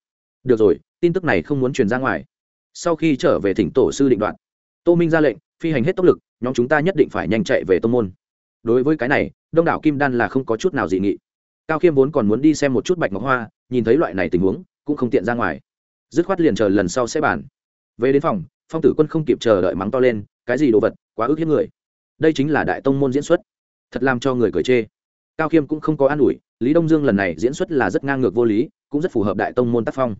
Được rồi, tin tức này không muốn truyền ra ngoài. Sau khi trở về thỉnh tổ sư định đoạn, tô minh ra lệnh, phi hành hết tốc lực, nhóm chúng ta nhất định phải nhanh chạy về tô môn. Đối với cái này, đông đảo kim đan là không có chút nào dị nghị. Cao khiêm vốn còn muốn đi xem một chút bạch ngọc hoa, nhìn thấy loại này tình huống, cũng không tiện ra ngoài. Dứt khoát liền chờ lần sau sẽ bàn. Về đến phòng phong tử quân không kịp chờ đợi mắng to lên, cái gì đồ vật, quá ức hiếp người. Đây chính là đại tông môn diễn xuất. Thật làm cho người cười chê. Cao khiêm cũng không có an ủi, lý đông dương lần này diễn xuất là rất ngang ngược vô lý, cũng rất phù hợp đại tông môn tác phong.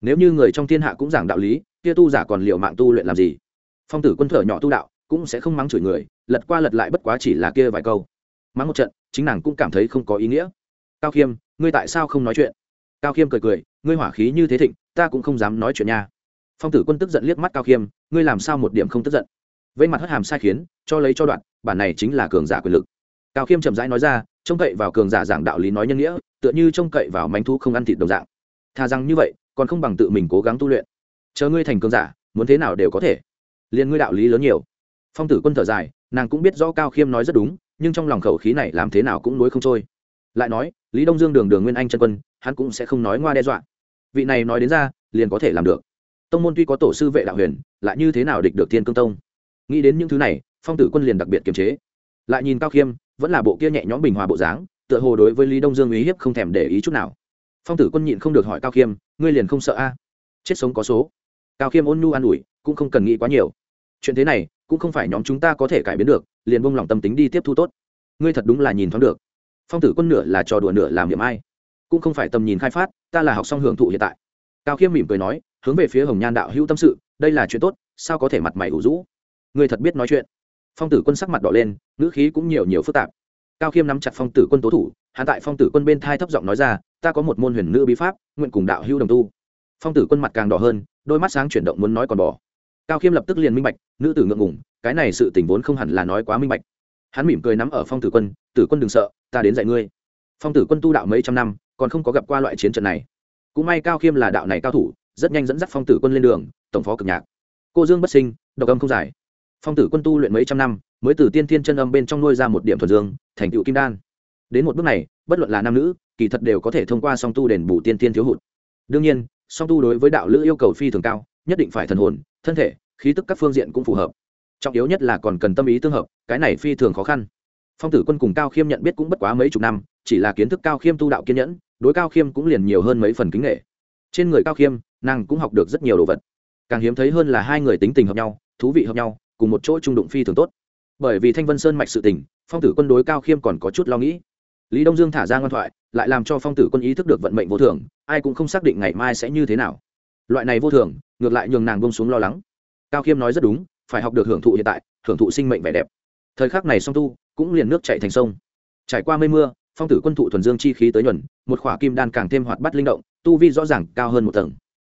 Nếu như người trong thiên hạ cũng giảng đạo lý, kia tu giả còn liệu mạng tu luyện làm gì? Phong tử quân thở nhỏ tu đạo, cũng sẽ không mắng chửi người, lật qua lật lại bất quá chỉ là kia vài câu. Mắng một trận, chính nàng cũng cảm thấy không có ý nghĩa. Cao khiêm, ngươi tại sao không nói chuyện? Cao khiêm cười cười, ngươi hỏa khí như thế thịnh, ta cũng không dám nói chuyện nha phong tử quân tức giận liếc mắt cao khiêm, ngươi làm sao một điểm không tức giận? Vây mặt hất hàm sai khiến, cho lấy cho đoạn, bản này chính là cường giả quyền lực. Cao khiêm chậm rãi nói ra, trông cậy vào cường giả giảng đạo lý nói nhân nghĩa, tựa như trông cậy vào manh thu không ăn thịt đồng dạng. Thà rằng như vậy, còn không bằng tự mình cố gắng tu luyện. Chờ ngươi thành cường giả, muốn thế nào đều có thể. Liền ngươi đạo lý lớn nhiều. Phong tử quân thở dài, nàng cũng biết rõ cao khiêm nói rất đúng, nhưng trong lòng khẩu khí này làm thế nào cũng nối không trôi. Lại nói, lý đông dương đường đường nguyên anh chân quân, hắn cũng sẽ không nói ngoa đe dọa. Vị này nói đến ra, liền có thể làm được tông môn tuy có tổ sư vệ đạo huyền, lại như thế nào địch được thiên cương tông? Nghĩ đến những thứ này, phong tử quân liền đặc biệt kiềm chế. Lại nhìn cao khiêm, vẫn là bộ kia nhẹ nhõm bình hòa bộ dáng, tựa hồ đối với lý đông dương uy hiếp không thèm để ý chút nào. Phong tử quân nhịn không được hỏi cao khiêm, ngươi liền không sợ a? Chết sống có số. Cao khiêm ôn nhu an ủi, cũng không cần nghĩ quá nhiều. Chuyện thế này, cũng không phải nhóm chúng ta có thể cải biến được, liền bông lòng tâm tính đi tiếp thu tốt. Ngươi thật đúng là nhìn thoáng được. Phong tử quân nửa là trò đùa nửa làm điểm ai. Cũng không phải tầm nhìn khai phát, ta là học xong hưởng thụ hiện tại. Cao khiêm mỉm cười nói hướng về phía hồng nhan đạo hữu tâm sự, đây là chuyện tốt, sao có thể mặt mày ủ rũ? Người thật biết nói chuyện. Phong tử quân sắc mặt đỏ lên, ngữ khí cũng nhiều nhiều phức tạp. Cao khiêm nắm chặt phong tử quân tố thủ hạ tại phong tử quân bên thai thấp giọng nói ra, ta có một môn huyền nữ bí pháp, nguyện cùng đạo hữu đồng tu. Phong tử quân mặt càng đỏ hơn, đôi mắt sáng chuyển động muốn nói còn bỏ. Cao khiêm lập tức liền minh bạch, nữ tử ngượng ngủng cái này sự tình vốn không hẳn là nói quá minh bạch. Hắn mỉm cười nắm ở phong tử quân tử quân đừng sợ, ta đến dạy ngươi. Phong tử quân tu đạo mấy trăm năm, còn không có gặp qua loại chiến trận này. Cũng may cao khiêm là đạo này cao thủ rất nhanh dẫn dắt phong tử quân lên đường, tổng phó cực nhạc. Cô dương bất sinh, độc âm không giải. Phong tử quân tu luyện mấy trăm năm, mới từ tiên thiên chân âm bên trong nuôi ra một điểm thuần dương, thành tựu kim đan. Đến một bước này, bất luận là nam nữ, kỳ thật đều có thể thông qua song tu đền bù tiên thiên thiếu hụt. Đương nhiên, song tu đối với đạo lữ yêu cầu phi thường cao, nhất định phải thần hồn, thân thể, khí tức các phương diện cũng phù hợp. Trọng yếu nhất là còn cần tâm ý tương hợp, cái này phi thường khó khăn. Phong tử quân cùng cao khiêm nhận biết cũng bất quá mấy chục năm, chỉ là kiến thức cao khiêm tu đạo kiên nhẫn, đối cao khiêm cũng liền nhiều hơn mấy phần kính nghệ. Trên người cao khiêm nàng cũng học được rất nhiều đồ vật. Càng hiếm thấy hơn là hai người tính tình hợp nhau, thú vị hợp nhau, cùng một chỗ trung đụng phi thường tốt. Bởi vì thanh vân sơn mạch sự tình, phong tử quân đối cao khiêm còn có chút lo nghĩ. Lý đông dương thả ra ngoan thoại, lại làm cho phong tử quân ý thức được vận mệnh vô thường, ai cũng không xác định ngày mai sẽ như thế nào. Loại này vô thường, ngược lại nhường nàng bông xuống lo lắng. Cao khiêm nói rất đúng, phải học được hưởng thụ hiện tại, hưởng thụ sinh mệnh vẻ đẹp. Thời khắc này song tu, cũng liền nước chạy thành sông. Trải qua mây mưa, phong tử quân thụ thuần dương chi khí tới nhuần, một khỏa kim đan càng thêm hoạt bắt linh động, tu vi rõ ràng cao hơn một tầng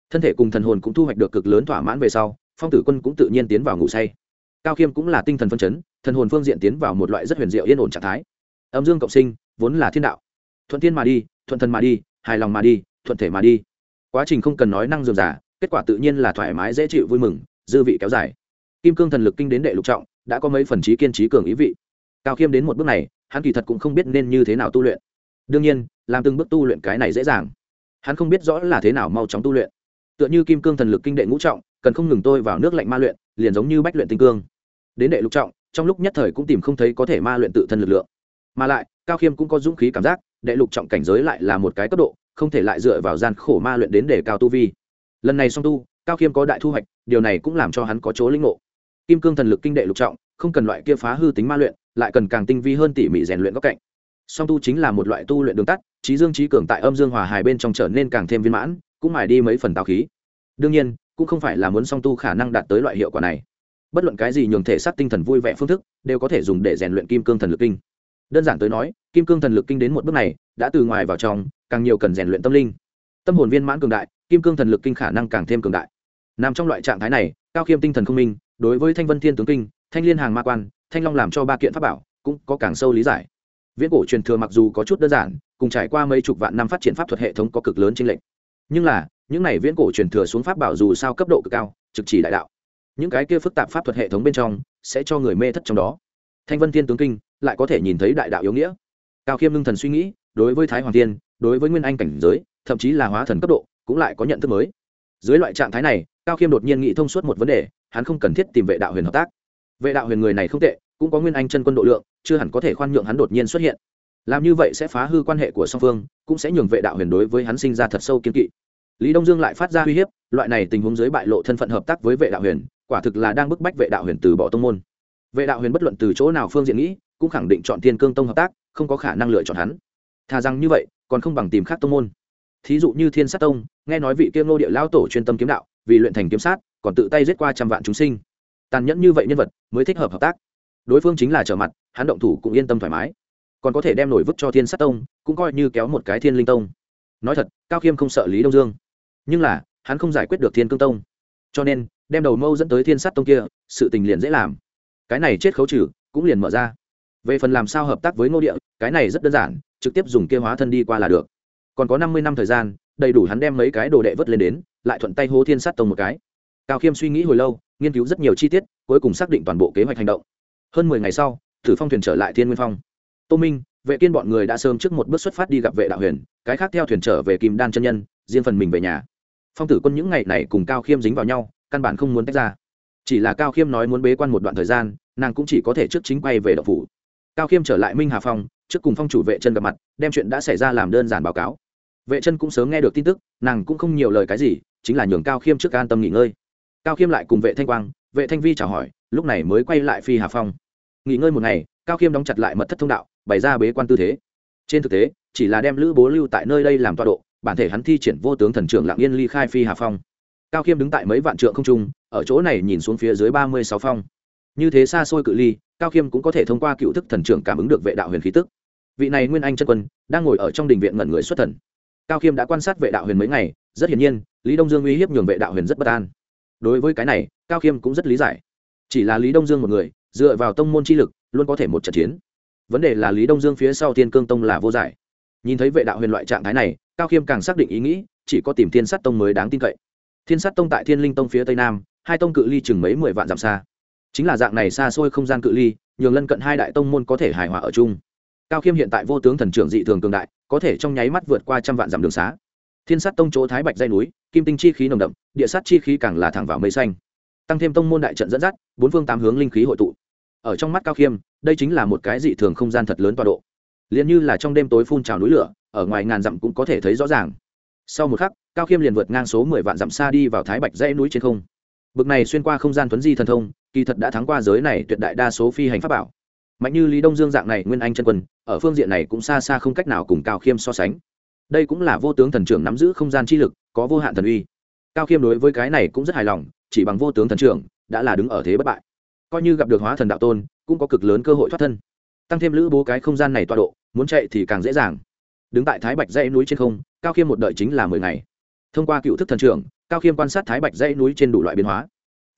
thân thể cùng thần hồn cũng thu hoạch được cực lớn thỏa mãn về sau, phong tử quân cũng tự nhiên tiến vào ngủ say. Cao khiêm cũng là tinh thần phân chấn, thần hồn phương diện tiến vào một loại rất huyền diệu yên ổn trạng thái. Âm dương cộng sinh, vốn là thiên đạo. Thuận thiên mà đi, thuận thần mà đi, hài lòng mà đi, thuận thể mà đi. Quá trình không cần nói năng dườm giả kết quả tự nhiên là thoải mái, dễ chịu, vui mừng, dư vị kéo dài. Kim cương thần lực kinh đến đệ lục trọng, đã có mấy phần trí kiên trí cường ý vị. Cao khiêm đến một bước này, hắn kỳ thật cũng không biết nên như thế nào tu luyện. Đương nhiên, làm từng bước tu luyện cái này dễ dàng. Hắn không biết rõ là thế nào mau chóng tu luyện tựa như kim cương thần lực kinh đệ ngũ trọng, cần không ngừng tôi vào nước lạnh ma luyện, liền giống như bách luyện tinh cương. Đến đệ lục trọng, trong lúc nhất thời cũng tìm không thấy có thể ma luyện tự thân lực lượng. Mà lại, cao khiêm cũng có dũng khí cảm giác, đệ lục trọng cảnh giới lại là một cái cấp độ, không thể lại dựa vào gian khổ ma luyện đến để cao tu vi. Lần này song tu, cao khiêm có đại thu hoạch, điều này cũng làm cho hắn có chỗ linh ngộ. Kim cương thần lực kinh đệ lục trọng, không cần loại kia phá hư tính ma luyện, lại cần càng tinh vi hơn tỉ mỉ rèn luyện góc cạnh. Song tu chính là một loại tu luyện đường tắt, trí dương trí cường tại âm dương hòa hài bên trong trở nên càng thêm viên mãn cũng mài đi mấy phần tào khí. Đương nhiên, cũng không phải là muốn song tu khả năng đạt tới loại hiệu quả này. Bất luận cái gì nhường thể xác tinh thần vui vẻ phương thức, đều có thể dùng để rèn luyện kim cương thần lực kinh. Đơn giản tới nói, kim cương thần lực kinh đến một bước này, đã từ ngoài vào trong, càng nhiều cần rèn luyện tâm linh. Tâm hồn viên mãn cường đại, kim cương thần lực kinh khả năng càng thêm cường đại. Nằm trong loại trạng thái này, cao khiêm tinh thần không minh, đối với thanh vân thiên tướng kinh, thanh liên hàng ma quan, thanh long làm cho ba kiện pháp bảo, cũng có càng sâu lý giải. Viễn cổ truyền thừa mặc dù có chút đơn giản, cùng trải qua mấy chục vạn năm phát triển pháp thuật hệ thống có cực lớn trên lệnh nhưng là, những này viễn cổ truyền thừa xuống pháp bảo dù sao cấp độ cực cao, trực chỉ đại đạo. Những cái kia phức tạp pháp thuật hệ thống bên trong, sẽ cho người mê thất trong đó. Thanh vân thiên tướng kinh, lại có thể nhìn thấy đại đạo yếu nghĩa. Cao khiêm ngưng thần suy nghĩ, đối với thái hoàng tiên đối với nguyên anh cảnh giới, thậm chí là hóa thần cấp độ, cũng lại có nhận thức mới. Dưới loại trạng thái này, cao khiêm đột nhiên nghĩ thông suốt một vấn đề, hắn không cần thiết tìm vệ đạo huyền hợp tác. Vệ đạo huyền người này không tệ, cũng có nguyên anh chân quân độ lượng, chưa hẳn có thể khoan nhượng hắn đột nhiên xuất hiện làm như vậy sẽ phá hư quan hệ của song phương, cũng sẽ nhường vệ đạo huyền đối với hắn sinh ra thật sâu kiên kỵ. Lý đông dương lại phát ra uy hiếp, loại này tình huống dưới bại lộ thân phận hợp tác với vệ đạo huyền, quả thực là đang bức bách vệ đạo huyền từ bỏ tông môn. Vệ đạo huyền bất luận từ chỗ nào phương diện nghĩ, cũng khẳng định chọn thiên cương tông hợp tác, không có khả năng lựa chọn hắn. Thà rằng như vậy, còn không bằng tìm khác tông môn. Thí dụ như thiên sát tông, nghe nói vị kiêm nô địa lao tổ chuyên tâm kiếm đạo, vì luyện thành kiếm sát, còn tự tay giết qua trăm vạn chúng sinh. Tàn nhẫn như vậy nhân vật, mới thích hợp hợp tác. Đối phương chính là trở mặt, hắn động thủ cũng yên tâm thoải mái còn có thể đem nổi vứt cho thiên sát tông, cũng coi như kéo một cái thiên linh tông. Nói thật, cao khiêm không sợ lý đông dương. Nhưng là, hắn không giải quyết được thiên cương tông. Cho nên, đem đầu mâu dẫn tới thiên sát tông kia, sự tình liền dễ làm. Cái này chết khấu trừ, cũng liền mở ra. Về phần làm sao hợp tác với ngô địa, cái này rất đơn giản, trực tiếp dùng kia hóa thân đi qua là được. Còn có năm mươi năm thời gian, đầy đủ hắn đem mấy cái đồ đệ vớt lên đến, lại thuận tay hô thiên sát tông một cái. Cao khiêm suy nghĩ hồi lâu, nghiên cứu rất nhiều chi tiết, cuối cùng xác định toàn bộ kế hoạch hành động. Hơn mười ngày sau, thử phong thuyền trở lại thiên nguyên phong tô minh, vệ kiên bọn người đã sớm trước một bước xuất phát đi gặp vệ đạo huyền, cái khác theo thuyền trở về kim đan chân nhân, riêng phần mình về nhà. Phong tử quân những ngày này cùng cao khiêm dính vào nhau, căn bản không muốn tách ra. Chỉ là cao khiêm nói muốn bế quan một đoạn thời gian, nàng cũng chỉ có thể trước chính quay về đậu phủ. Cao khiêm trở lại minh hà phong, trước cùng phong chủ vệ chân gặp mặt, đem chuyện đã xảy ra làm đơn giản báo cáo. Vệ chân cũng sớm nghe được tin tức, nàng cũng không nhiều lời cái gì, chính là nhường cao khiêm trước an tâm nghỉ ngơi. Cao khiêm lại cùng vệ thanh quang, vệ thanh vi chào hỏi, lúc này mới quay lại phi hà phong. Nghỉ ngơi một ngày, cao khiêm đóng chặt lại mật thất thông đạo bày ra bế quan tư thế. Trên thực tế, chỉ là đem lữ bố lưu tại nơi đây làm tọa độ, bản thể hắn thi triển vô tướng thần trưởng lạng yên ly khai phi hà phong. Cao khiêm đứng tại mấy vạn trượng không trung, ở chỗ này nhìn xuống phía dưới ba mươi sáu phong. Như thế xa xôi cự ly, cao khiêm cũng có thể thông qua cựu thức thần trưởng cảm ứng được vệ đạo huyền khí tức. Vị này nguyên anh chân quân, đang ngồi ở trong đình viện ngẩn người xuất thần. Cao khiêm đã quan sát vệ đạo huyền mấy ngày, rất hiển nhiên, lý đông dương uy hiếp nhường vệ đạo huyền rất bất an. Đối với cái này, cao khiêm cũng rất lý giải. Chỉ là lý đông dương một người, dựa vào tông môn chi lực, luôn có thể một trận chiến vấn đề là lý đông dương phía sau thiên cương tông là vô giải nhìn thấy vệ đạo huyền loại trạng thái này cao khiêm càng xác định ý nghĩ chỉ có tìm thiên sát tông mới đáng tin cậy thiên sát tông tại thiên linh tông phía tây nam hai tông cự ly chừng mấy mười vạn dặm xa chính là dạng này xa xôi không gian cự ly nhường lân cận hai đại tông môn có thể hài hòa ở chung cao khiêm hiện tại vô tướng thần trưởng dị thường cường đại có thể trong nháy mắt vượt qua trăm vạn dặm đường xá thiên sát tông chỗ thái bạch dây núi kim tinh chi khí nồng đậm địa sát chi khí càng là thẳng vào mây xanh tăng thêm tông môn đại trận dẫn dắt bốn phương tám hướng linh khí hội tụ ở trong mắt cao khiêm, đây chính là một cái dị thường không gian thật lớn tọa độ. Liền như là trong đêm tối phun trào núi lửa, ở ngoài ngàn dặm cũng có thể thấy rõ ràng. Sau một khắc, cao khiêm liền vượt ngang số mười vạn dặm xa đi vào thái bạch dãy núi trên không. Bực này xuyên qua không gian tuấn di thần thông, kỳ thật đã thắng qua giới này tuyệt đại đa số phi hành pháp bảo. Mạnh như lý đông dương dạng này nguyên anh chân quân, ở phương diện này cũng xa xa không cách nào cùng cao khiêm so sánh. Đây cũng là vô tướng thần trưởng nắm giữ không gian chi lực, có vô hạn thần uy. Cao khiêm đối với cái này cũng rất hài lòng, chỉ bằng vô tướng thần trưởng, đã là đứng ở thế bất bại coi như gặp được hóa thần đạo tôn, cũng có cực lớn cơ hội thoát thân. Tăng thêm lữ bố cái không gian này tọa độ, muốn chạy thì càng dễ dàng. Đứng tại thái bạch dãy núi trên không, cao khiêm một đợi chính là mười ngày. Thông qua cựu thức thần trưởng, cao khiêm quan sát thái bạch dãy núi trên đủ loại biến hóa.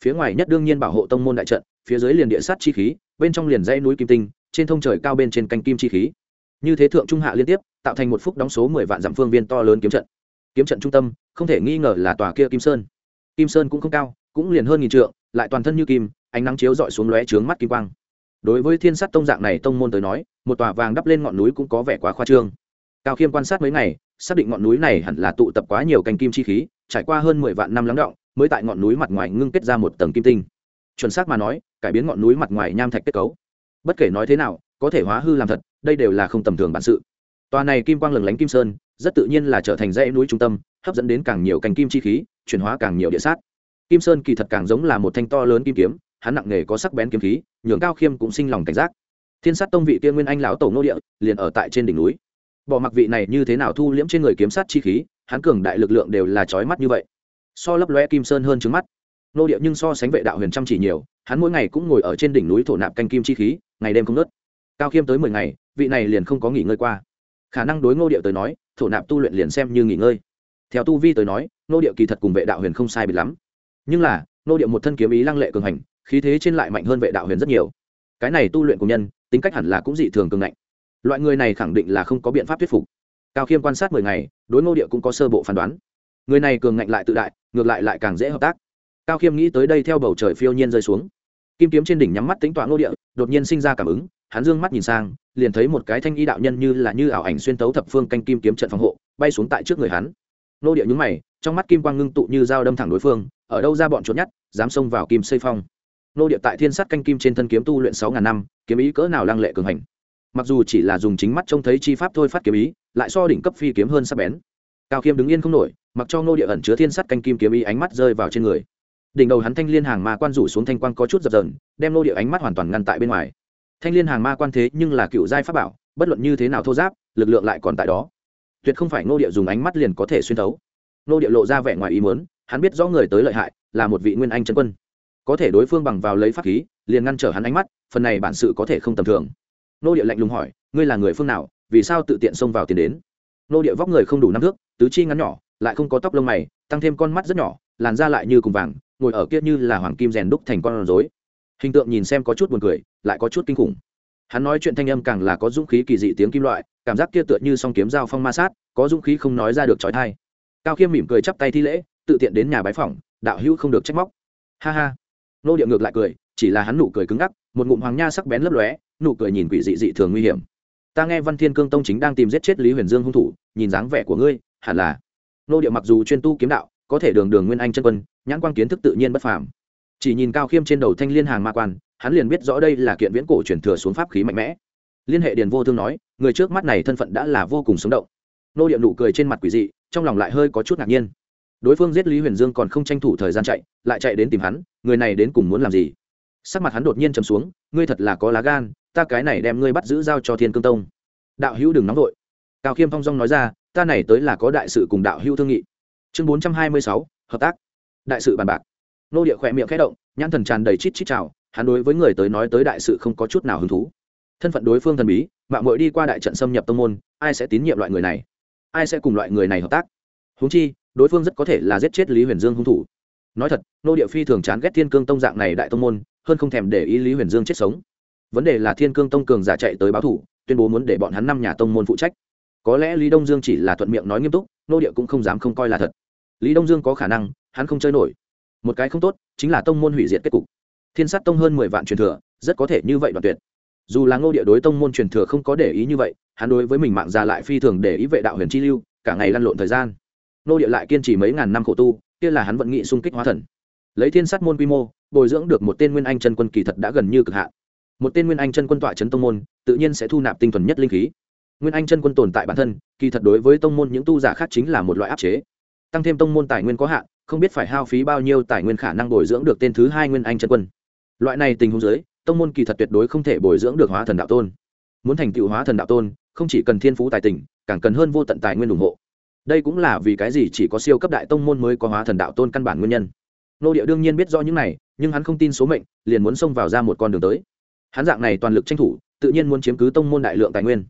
Phía ngoài nhất đương nhiên bảo hộ tông môn đại trận, phía dưới liền địa sát chi khí, bên trong liền dãy núi kim tinh, trên thông trời cao bên trên canh kim chi khí. Như thế thượng trung hạ liên tiếp, tạo thành một phúc đóng số mười vạn dặm phương viên to lớn kiếm trận. Kiếm trận trung tâm, không thể nghi ngờ là tòa kia kim sơn. Kim sơn cũng không cao, cũng liền hơn nghìn trượng, lại toàn thân như kim ánh nắng chiếu dọi xuống lóe trướng mắt kim quang. Đối với thiên sát tông dạng này tông môn tới nói, một tòa vàng đắp lên ngọn núi cũng có vẻ quá khoa trương. Cao khiêm quan sát mấy ngày, xác định ngọn núi này hẳn là tụ tập quá nhiều canh kim chi khí, trải qua hơn mười vạn năm lắng động, mới tại ngọn núi mặt ngoài ngưng kết ra một tầng kim tinh. Chuẩn xác mà nói, cải biến ngọn núi mặt ngoài nham thạch kết cấu. Bất kể nói thế nào, có thể hóa hư làm thật, đây đều là không tầm thường bản sự. Tòa này kim quang lừng lánh kim sơn, rất tự nhiên là trở thành dãy núi trung tâm, hấp dẫn đến càng nhiều cành kim chi khí, chuyển hóa càng nhiều địa sát. Kim sơn kỳ thật càng giống là một thanh to lớn kim kiếm hắn nặng nghề có sắc bén kiếm khí, nhường cao khiêm cũng sinh lòng cảnh giác. Thiên sát tông vị tiên nguyên anh lão tổ nô địa, liền ở tại trên đỉnh núi. Bỏ mặc vị này như thế nào thu liễm trên người kiếm sát chi khí, hắn cường đại lực lượng đều là trói mắt như vậy. So lấp lóe kim sơn hơn trứng mắt. Nô địa nhưng so sánh vệ đạo huyền chăm chỉ nhiều, hắn mỗi ngày cũng ngồi ở trên đỉnh núi thổ nạp canh kim chi khí, ngày đêm không nớt cao khiêm tới mười ngày, vị này liền không có nghỉ ngơi qua. Khả năng đối ngô địa tới nói, thổ nạp tu luyện liền xem như nghỉ ngơi. Theo tu vi tới nói, ngô địa kỳ thật cùng vệ đạo huyền không sai biệt lắm. Nhưng là, ngô địa một thân kiếm ý lăng lệ cường hành khí thế trên lại mạnh hơn vệ đạo huyền rất nhiều. Cái này tu luyện của nhân, tính cách hẳn là cũng dị thường cường ngạnh. Loại người này khẳng định là không có biện pháp thuyết phục. Cao khiêm quan sát mười ngày, đối ngô địa cũng có sơ bộ phán đoán. Người này cường ngạnh lại tự đại, ngược lại lại càng dễ hợp tác. Cao khiêm nghĩ tới đây theo bầu trời phiêu nhiên rơi xuống. Kim kiếm trên đỉnh nhắm mắt tính toán ngô địa, đột nhiên sinh ra cảm ứng, hắn dương mắt nhìn sang, liền thấy một cái thanh y đạo nhân như là như ảo ảnh xuyên tấu thập phương canh kim kiếm trận phòng hộ, bay xuống tại trước người hắn. Nô địa nhúng mày, trong mắt kim quang ngưng tụ như dao đâm thẳng đối phương, ở đâu ra bọn trốn nhát dám xông vào kim xây phong nô địa tại thiên sát canh kim trên thân kiếm tu luyện sáu ngàn năm, kiếm ý cỡ nào lăng lệ cường hành. Mặc dù chỉ là dùng chính mắt trông thấy chi pháp thôi phát kiếm ý, lại so đỉnh cấp phi kiếm hơn sắc bén. Cao khiêm đứng yên không nổi, mặc cho nô địa ẩn chứa thiên sát canh kim kiếm ý ánh mắt rơi vào trên người. Đỉnh đầu hắn thanh liên hàng ma quan rủ xuống thanh quan có chút dập dần đem nô địa ánh mắt hoàn toàn ngăn tại bên ngoài. Thanh liên hàng ma quan thế nhưng là cựu giai pháp bảo, bất luận như thế nào thô giáp, lực lượng lại còn tại đó. Tuyệt không phải nô địa dùng ánh mắt liền có thể xuyên thấu. Nô địa lộ ra vẻ ngoài ý muốn, hắn biết rõ người tới lợi hại là một vị nguyên anh chân quân có thể đối phương bằng vào lấy pháp khí, liền ngăn trở hắn ánh mắt, phần này bản sự có thể không tầm thường. Nô địa lạnh lùng hỏi, ngươi là người phương nào, vì sao tự tiện xông vào tiền đến? Nô địa vóc người không đủ năm thước, tứ chi ngắn nhỏ, lại không có tóc lông mày, tăng thêm con mắt rất nhỏ, làn da lại như cùng vàng, ngồi ở kia như là hoàng kim rèn đúc thành con rối. Hình tượng nhìn xem có chút buồn cười, lại có chút kinh khủng. Hắn nói chuyện thanh âm càng là có dũng khí kỳ dị tiếng kim loại, cảm giác kia tựa như song kiếm dao phong ma sát, có dũng khí không nói ra được trói thai. Cao khiêm mỉm cười chắp tay thi lễ, tự tiện đến nhà bái phỏng, đạo hữu không được trách móc. Ha ha nô địa ngược lại cười, chỉ là hắn nụ cười cứng ngắc, một ngụm hoàng nha sắc bén lấp lóe, nụ cười nhìn quỷ dị dị thường nguy hiểm. Ta nghe văn thiên cương tông chính đang tìm giết chết lý huyền dương hung thủ, nhìn dáng vẻ của ngươi, hẳn là. Nô địa mặc dù chuyên tu kiếm đạo, có thể đường đường nguyên anh chân quân, nhãn quan kiến thức tự nhiên bất phàm. Chỉ nhìn cao khiêm trên đầu thanh liên hàng ma quan, hắn liền biết rõ đây là kiện viễn cổ truyền thừa xuống pháp khí mạnh mẽ. Liên hệ điền vô thương nói, người trước mắt này thân phận đã là vô cùng sống động. Nô điện nụ cười trên mặt quỷ dị, trong lòng lại hơi có chút ngạc nhiên đối phương giết lý huyền dương còn không tranh thủ thời gian chạy, lại chạy đến tìm hắn, người này đến cùng muốn làm gì? Sắc mặt hắn đột nhiên trầm xuống, ngươi thật là có lá gan, ta cái này đem ngươi bắt giữ giao cho thiên cương tông. Đạo hữu đừng nóng vội. Cao khiêm phong dong nói ra, ta này tới là có đại sự cùng đạo hữu thương nghị. Chương bốn trăm hai mươi sáu, hợp tác. Đại sự bàn bạc. Nô địa khỏe miệng khẽ động, nhãn thần tràn đầy chít chít chào, hắn đối với người tới nói tới đại sự không có chút nào hứng thú. Thân phận đối phương thần bí, mạng mội đi qua đại trận xâm nhập tông môn, ai sẽ tín nhiệm loại người này? Ai sẽ cùng loại người này hợp tác? Húng chi đối phương rất có thể là giết chết lý huyền dương hung thủ. Nói thật, nô địa phi thường chán ghét thiên cương tông dạng này đại tông môn, hơn không thèm để ý lý huyền dương chết sống. Vấn đề là thiên cương tông cường giả chạy tới báo thủ, tuyên bố muốn để bọn hắn năm nhà tông môn phụ trách. Có lẽ lý đông dương chỉ là thuận miệng nói nghiêm túc, nô địa cũng không dám không coi là thật. Lý đông dương có khả năng, hắn không chơi nổi. Một cái không tốt, chính là tông môn hủy diệt kết cục. Thiên sát tông hơn mười vạn truyền thừa, rất có thể như vậy đoạn tuyệt. Dù là ngô địa đối tông môn truyền thừa không có để ý như vậy, hắn đối với mình mạng già lại phi thường để ý vệ đạo huyền chi lưu, cả ngày lăn lộn thời gian. Nô địa lại kiên trì mấy ngàn năm khổ tu, kia là hắn vận nghị xung kích hóa thần. Lấy thiên sát môn quy mô, bồi dưỡng được một tên nguyên anh chân quân kỳ thật đã gần như cực hạn. Một tên nguyên anh chân quân tọa chấn tông môn, tự nhiên sẽ thu nạp tinh thuần nhất linh khí. Nguyên anh chân quân tồn tại bản thân, kỳ thật đối với tông môn những tu giả khác chính là một loại áp chế. Tăng thêm tông môn tài nguyên có hạn, không biết phải hao phí bao nhiêu tài nguyên khả năng bồi dưỡng được tên thứ hai nguyên anh chân quân. Loại này tình huống dưới, tông môn kỳ thật tuyệt đối không thể bồi dưỡng được hóa thần đạo tôn. Muốn thành tựu hóa thần đạo tôn, không chỉ cần thiên phú tài tình, càng cần hơn vô tận tài nguyên ủng hộ đây cũng là vì cái gì chỉ có siêu cấp đại tông môn mới có hóa thần đạo tôn căn bản nguyên nhân. Nô địa đương nhiên biết rõ những này, nhưng hắn không tin số mệnh, liền muốn xông vào ra một con đường tới. Hắn dạng này toàn lực tranh thủ, tự nhiên muốn chiếm cứ tông môn đại lượng tài nguyên.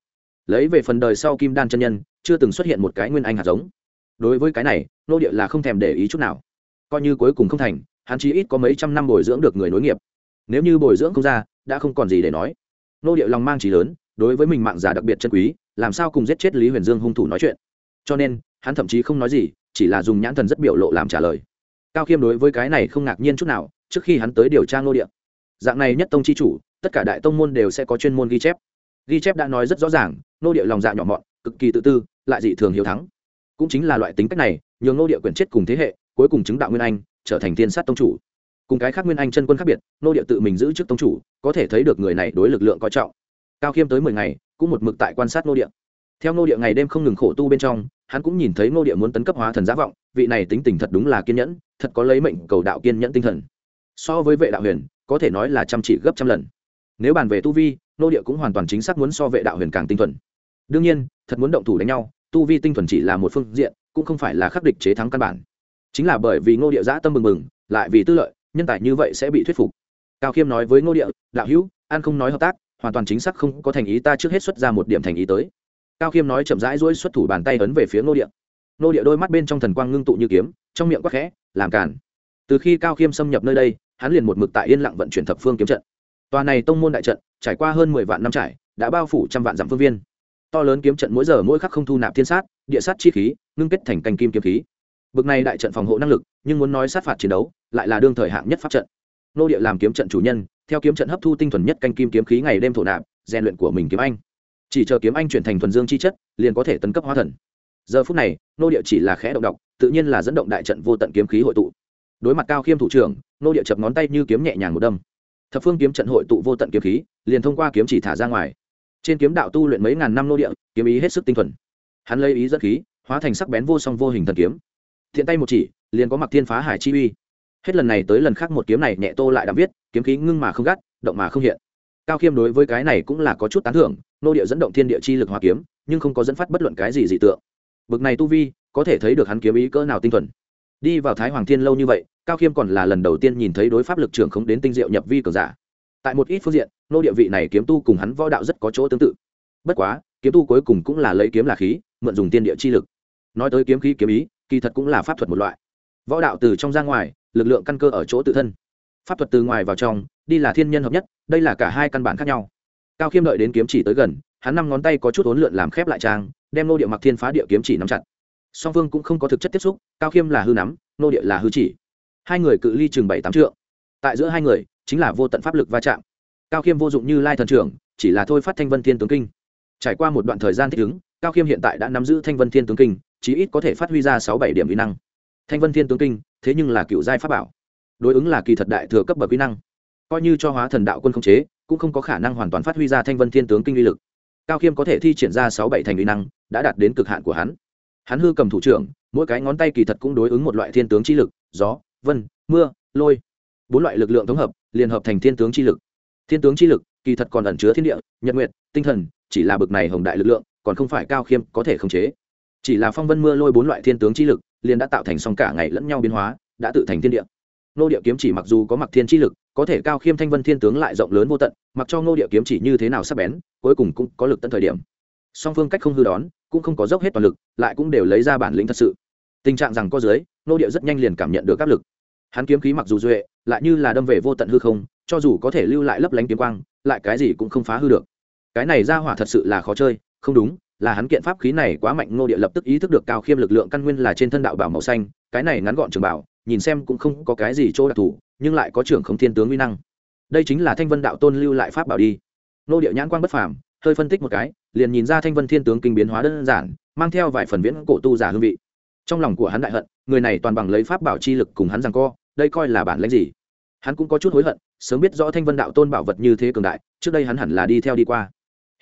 Lấy về phần đời sau kim đan chân nhân, chưa từng xuất hiện một cái nguyên anh hạt giống. Đối với cái này, nô địa là không thèm để ý chút nào. Coi như cuối cùng không thành, hắn chỉ ít có mấy trăm năm bồi dưỡng được người nối nghiệp. Nếu như bồi dưỡng không ra, đã không còn gì để nói. Nô địa lòng mang trí lớn, đối với mình mạng giả đặc biệt chân quý, làm sao cùng giết chết lý huyền dương hung thủ nói chuyện. Cho nên hắn thậm chí không nói gì, chỉ là dùng nhãn thần rất biểu lộ làm trả lời. Cao khiêm đối với cái này không ngạc nhiên chút nào, trước khi hắn tới điều tra nô địa. Dạng này nhất tông c h i chủ, tất cả đại tông môn đều sẽ có chuyên môn ghi chép. Ghi chép đã nói rất rõ ràng nô địa lòng dạ nhỏ mọn, cực kỳ tự tư, lại dị thường hiếu thắng. Cũng chính là loại tính cách này, nhường nô địa quyển chết cùng thế hệ, cuối cùng chứng đạo nguyên anh, trở thành thiên sát tông chủ. Cùng cái khác nguyên anh chân quân khác biệt nô địa tự mình giữ chức tông chủ, có thể thấy được người này đối lực lượng coi trọng. Cao khiêm tới mười ngày, cũng một mực tại quan sát nô địa. Theo nô địa ngày đêm không ngừng khổ tu bên trong hắn cũng nhìn thấy Ngô địa muốn tấn cấp hóa thần giá vọng, vị này tính tình thật đúng là kiên nhẫn, thật có lấy mệnh cầu đạo kiên nhẫn tinh thần. So với vệ đạo huyền, có thể nói là chăm chỉ gấp trăm lần. Nếu bàn về tu vi, Ngô địa cũng hoàn toàn chính xác muốn so vệ đạo huyền càng tinh thuần. Đương nhiên, thật muốn động thủ đánh nhau, tu vi tinh thuần chỉ là một phương diện, cũng không phải là khắc địch chế thắng căn bản. Chính là bởi vì ngô địa giã tâm mừng mừng, lại vì tư lợi, nhân tài như vậy sẽ bị thuyết phục. Cao khiêm nói với ngô địa, đạo hữu, an không nói hợp tác, hoàn toàn chính xác không có thành ý ta trước hết xuất ra một điểm thành ý tới cao khiêm nói chậm rãi rỗi xuất thủ bàn tay ấn về phía ngô địa. Ngô địa đôi mắt bên trong thần quang ngưng tụ như kiếm, trong miệng quắc khẽ, làm cản từ khi cao khiêm xâm nhập nơi đây, hắn liền một mực tại yên lặng vận chuyển thập phương kiếm trận. Tòa này tông môn đại trận, trải qua hơn mười vạn năm trải, đã bao phủ trăm vạn dặm phương viên. To lớn kiếm trận mỗi giờ mỗi khắc không thu nạp thiên sát, địa sát chi khí, ngưng kết thành canh kim kiếm khí. Bực này đại trận phòng hộ năng lực, nhưng muốn nói sát phạt chiến đấu, lại là đương thời hạng nhất pháp trận. Nô địa làm kiếm trận chủ nhân, theo kiếm trận hấp thu tinh thuần nhất canh kim kiếm khí ngày đêm thổ nạp, rèn luyện của mình kiếm anh chỉ chờ kiếm anh chuyển thành thuần dương chi chất, liền có thể tấn cấp hóa thần. Giờ phút này, nô địa chỉ là khẽ động đọc, tự nhiên là dẫn động đại trận vô tận kiếm khí hội tụ. Đối mặt cao khiêm thủ trưởng, nô địa chập ngón tay như kiếm nhẹ nhàng một đâm. Thập phương kiếm trận hội tụ vô tận kiếm khí, liền thông qua kiếm chỉ thả ra ngoài. Trên kiếm đạo tu luyện mấy ngàn năm nô địa, kiếm ý hết sức tinh thuần. Hắn lấy ý dẫn khí, hóa thành sắc bén vô song vô hình thần kiếm. Thiện tay một chỉ, liền có mặc thiên phá hải chi uy. Hết lần này tới lần khác một kiếm này nhẹ tô lại đã viết, kiếm khí ngưng mà không gắt, động mà không hiện. Cao khiêm đối với cái này cũng là có chút tán thưởng nô địa dẫn động thiên địa chi lực hóa kiếm, nhưng không có dẫn phát bất luận cái gì dị tượng. Bực này tu vi, có thể thấy được hắn kiếm ý cỡ nào tinh thuần. Đi vào thái hoàng thiên lâu như vậy, cao khiêm còn là lần đầu tiên nhìn thấy đối pháp lực trưởng không đến tinh diệu nhập vi cường giả. Tại một ít phương diện, nô địa vị này kiếm tu cùng hắn võ đạo rất có chỗ tương tự. Bất quá, kiếm tu cuối cùng cũng là lấy kiếm là khí, mượn dùng tiên địa chi lực. Nói tới kiếm khí kiếm ý, kỳ thật cũng là pháp thuật một loại. Võ đạo từ trong ra ngoài, lực lượng căn cơ ở chỗ tự thân. Pháp thuật từ ngoài vào trong, đi là thiên nhân hợp nhất, đây là cả hai căn bản khác nhau cao khiêm đợi đến kiếm chỉ tới gần, hắn năm ngón tay có chút ốn lượn làm khép lại trang, đem nô địa mặc thiên phá địa kiếm chỉ nắm chặt. Song phương cũng không có thực chất tiếp xúc, cao khiêm là hư nắm, nô địa là hư chỉ. Hai người cự ly chừng bảy tám trượng. Tại giữa hai người, chính là vô tận pháp lực va chạm. Cao khiêm vô dụng như lai thần trưởng, chỉ là thôi phát thanh vân thiên tướng kinh. Trải qua một đoạn thời gian thích ứng, cao khiêm hiện tại đã nắm giữ thanh vân thiên tướng kinh, chí ít có thể phát huy ra sáu bảy điểm kỹ năng. Thanh vân thiên tướng kinh, thế nhưng là cựu giai pháp bảo, đối ứng là kỳ thật đại thừa cấp bậc kỹ năng, coi như cho hóa thần đạo quân không chế cũng không có khả năng hoàn toàn phát huy ra thanh vân thiên tướng kinh uy lực. Cao khiêm có thể thi triển ra sáu bảy thành uy năng, đã đạt đến cực hạn của hắn. Hắn hư cầm thủ trưởng, mỗi cái ngón tay kỳ thật cũng đối ứng một loại thiên tướng chi lực, gió, vân, mưa, lôi. Bốn loại lực lượng thống hợp liền hợp thành thiên tướng chi lực. Thiên tướng chi lực kỳ thật còn ẩn chứa thiên địa, nhật nguyệt, tinh thần, chỉ là bực này hồng đại lực lượng, còn không phải cao khiêm có thể khống chế. Chỉ là phong vân mưa lôi bốn loại thiên tướng chi lực, liền đã tạo thành song cả ngày lẫn nhau biến hóa, đã tự thành thiên địa. Nô địa kiếm chỉ mặc dù có mặc thiên chi lực có thể cao khiêm thanh vân thiên tướng lại rộng lớn vô tận, mặc cho ngô địa kiếm chỉ như thế nào sắp bén, cuối cùng cũng có lực tận thời điểm. Song phương cách không hư đón, cũng không có dốc hết toàn lực, lại cũng đều lấy ra bản lĩnh thật sự. Tình trạng rằng có dưới, ngô địa rất nhanh liền cảm nhận được áp lực. Hắn kiếm khí mặc dù duệ, lại như là đâm về vô tận hư không, cho dù có thể lưu lại lấp lánh kiếm quang, lại cái gì cũng không phá hư được. Cái này ra hỏa thật sự là khó chơi, không đúng, là hắn kiện pháp khí này quá mạnh, ngô địa lập tức ý thức được cao khiêm lực lượng căn nguyên là trên thân đạo bảo màu xanh, cái này ngắn gọn trường bảo nhìn xem cũng không có cái gì chỗ đặc thù, nhưng lại có trưởng không thiên tướng uy năng. Đây chính là thanh vân đạo tôn lưu lại pháp bảo đi. Nô địa nhãn quang bất phàm, hơi phân tích một cái, liền nhìn ra thanh vân thiên tướng kinh biến hóa đơn giản, mang theo vài phần viễn cổ tu giả hương vị. Trong lòng của hắn đại hận, người này toàn bằng lấy pháp bảo chi lực cùng hắn rằng co, đây coi là bản lãnh gì? Hắn cũng có chút hối hận, sớm biết rõ thanh vân đạo tôn bảo vật như thế cường đại, trước đây hắn hẳn là đi theo đi qua.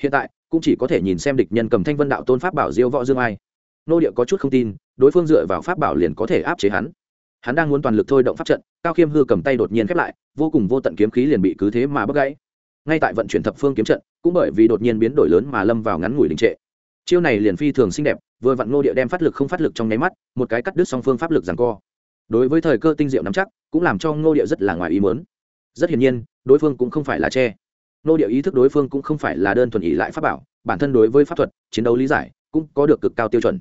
Hiện tại, cũng chỉ có thể nhìn xem địch nhân cầm thanh vân đạo tôn pháp bảo diêu võ dương ai. Nô địa có chút không tin, đối phương dựa vào pháp bảo liền có thể áp chế hắn hắn đang muốn toàn lực thôi động pháp trận, cao khiêm hư cầm tay đột nhiên khép lại, vô cùng vô tận kiếm khí liền bị cứ thế mà bắt gãy. Ngay tại vận chuyển thập phương kiếm trận, cũng bởi vì đột nhiên biến đổi lớn mà lâm vào ngắn ngủi đình trệ. Chiêu này liền phi thường xinh đẹp, vừa vặn ngô địa đem phát lực không phát lực trong nháy mắt, một cái cắt đứt song phương pháp lực rằng co. Đối với thời cơ tinh diệu nắm chắc, cũng làm cho ngô địa rất là ngoài ý mớn rất hiển nhiên, đối phương cũng không phải là che. Ngô địa ý thức đối phương cũng không phải là đơn thuần ý lại pháp bảo, bản thân đối với pháp thuật, chiến đấu lý giải, cũng có được cực cao tiêu chuẩn.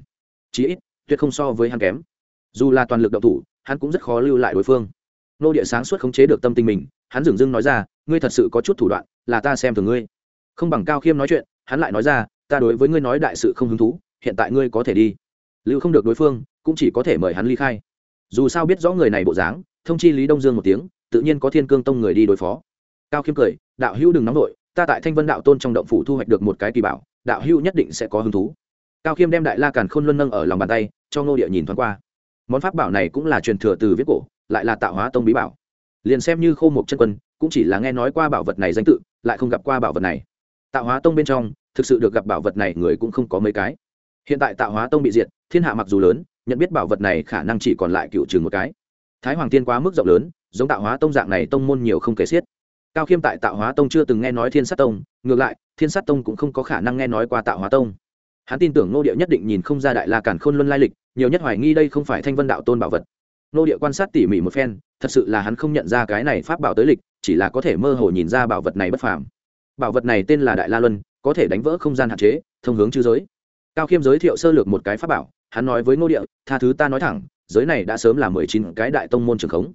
Chí ít, tuyệt không so với hắn kém. Dù là toàn lực động thủ hắn cũng rất khó lưu lại đối phương. Nô địa sáng suốt khống chế được tâm tình mình, hắn dừng dưng nói ra, ngươi thật sự có chút thủ đoạn, là ta xem thường ngươi. Không bằng cao khiêm nói chuyện, hắn lại nói ra, ta đối với ngươi nói đại sự không hứng thú, hiện tại ngươi có thể đi. Lưu không được đối phương, cũng chỉ có thể mời hắn ly khai. Dù sao biết rõ người này bộ dáng, thông chi lý đông dương một tiếng, tự nhiên có thiên cương tông người đi đối phó. Cao khiêm cười, đạo hữu đừng nóng nổi ta tại thanh vân đạo tôn trong động phủ thu hoạch được một cái kỳ bảo, đạo hữu nhất định sẽ có hứng thú. Cao khiêm đem đại la càn khôn luân nâng ở lòng bàn tay, cho ngô địa nhìn thoáng qua món pháp bảo này cũng là truyền thừa từ viết cổ, lại là tạo hóa tông bí bảo. Liền xem như khô mục chân quân, cũng chỉ là nghe nói qua bảo vật này danh tự, lại không gặp qua bảo vật này. Tạo hóa tông bên trong, thực sự được gặp bảo vật này người cũng không có mấy cái. Hiện tại tạo hóa tông bị diệt, thiên hạ mặc dù lớn, nhận biết bảo vật này khả năng chỉ còn lại cựu trường một cái. Thái hoàng tiên quá mức rộng lớn, giống tạo hóa tông dạng này tông môn nhiều không kể xiết. Cao khiêm tại tạo hóa tông chưa từng nghe nói thiên sát tông, ngược lại, thiên sát tông cũng không có khả năng nghe nói qua tạo hóa tông. Hắn tin tưởng ngô điệu nhất định nhìn không ra đại la cản khôn luân lai lịch nhiều nhất hoài nghi đây không phải thanh vân đạo tôn bảo vật. Nô địa quan sát tỉ mỉ một phen, thật sự là hắn không nhận ra cái này pháp bảo tới lịch, chỉ là có thể mơ hồ nhìn ra bảo vật này bất phàm. Bảo vật này tên là đại la luân, có thể đánh vỡ không gian hạn chế, thông hướng chư giới. Cao khiêm giới thiệu sơ lược một cái pháp bảo, hắn nói với nô địa, tha thứ ta nói thẳng, giới này đã sớm là mười chín cái đại tông môn trường khống.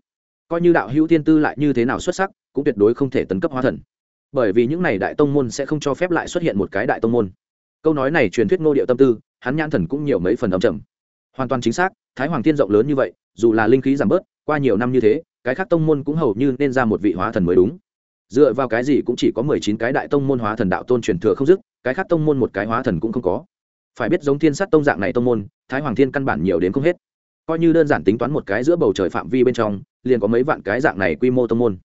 Coi như đạo hữu tiên tư lại như thế nào xuất sắc, cũng tuyệt đối không thể tấn cấp hóa thần. Bởi vì những này đại tông môn sẽ không cho phép lại xuất hiện một cái đại tông môn. Câu nói này truyền thuyết ngô điệu tâm tư, hắn nhãn thần cũng nhiều mấy phần âm trầm hoàn toàn chính xác, thái hoàng thiên rộng lớn như vậy, dù là linh khí giảm bớt, qua nhiều năm như thế, cái khác tông môn cũng hầu như nên ra một vị hóa thần mới đúng. Dựa vào cái gì cũng chỉ có mười chín cái đại tông môn hóa thần đạo tôn truyền thừa không dứt, cái khác tông môn một cái hóa thần cũng không có. Phải biết giống thiên sát tông dạng này tông môn, thái hoàng thiên căn bản nhiều đến không hết. Coi như đơn giản tính toán một cái giữa bầu trời phạm vi bên trong, liền có mấy vạn cái dạng này quy mô tông môn.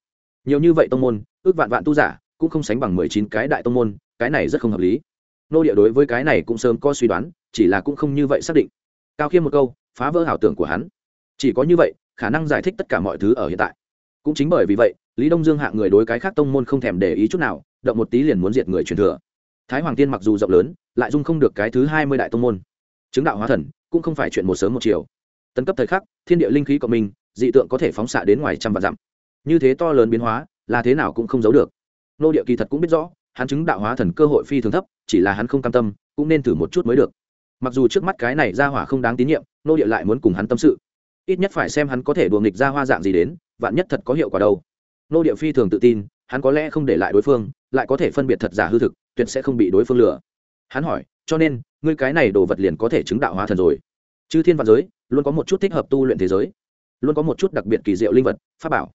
Nhiều như vậy tông môn, ước vạn vạn tu giả, cũng không sánh bằng mười chín cái đại tông môn, cái này rất không hợp lý. Nô địa đối với cái này cũng sớm có suy đoán, chỉ là cũng không như vậy xác định cao khiêm một câu, phá vỡ ảo tưởng của hắn. Chỉ có như vậy, khả năng giải thích tất cả mọi thứ ở hiện tại. Cũng chính bởi vì vậy, lý đông dương hạng người đối cái khác tông môn không thèm để ý chút nào, động một tí liền muốn diệt người truyền thừa. Thái hoàng tiên mặc dù rộng lớn, lại dung không được cái thứ hai mươi đại tông môn. Chứng đạo hóa thần, cũng không phải chuyện một sớm một chiều. Tấn cấp thời khắc, thiên địa linh khí cộng minh, dị tượng có thể phóng xạ đến ngoài trăm vạn dặm. Như thế to lớn biến hóa, là thế nào cũng không giấu được. Nô địa kỳ thật cũng biết rõ, hắn chứng đạo hóa thần cơ hội phi thường thấp, chỉ là hắn không cam tâm, cũng nên thử một chút mới được mặc dù trước mắt cái này ra hỏa không đáng tín nhiệm, nô địa lại muốn cùng hắn tâm sự. Ít nhất phải xem hắn có thể đùa nghịch ra hoa dạng gì đến, vạn nhất thật có hiệu quả đâu. Nô địa phi thường tự tin, hắn có lẽ không để lại đối phương, lại có thể phân biệt thật giả hư thực, tuyệt sẽ không bị đối phương lừa. Hắn hỏi, cho nên, ngươi cái này đồ vật liền có thể chứng đạo hóa thần rồi? Chư thiên văn giới, luôn có một chút thích hợp tu luyện thế giới, luôn có một chút đặc biệt kỳ diệu linh vật, pháp bảo.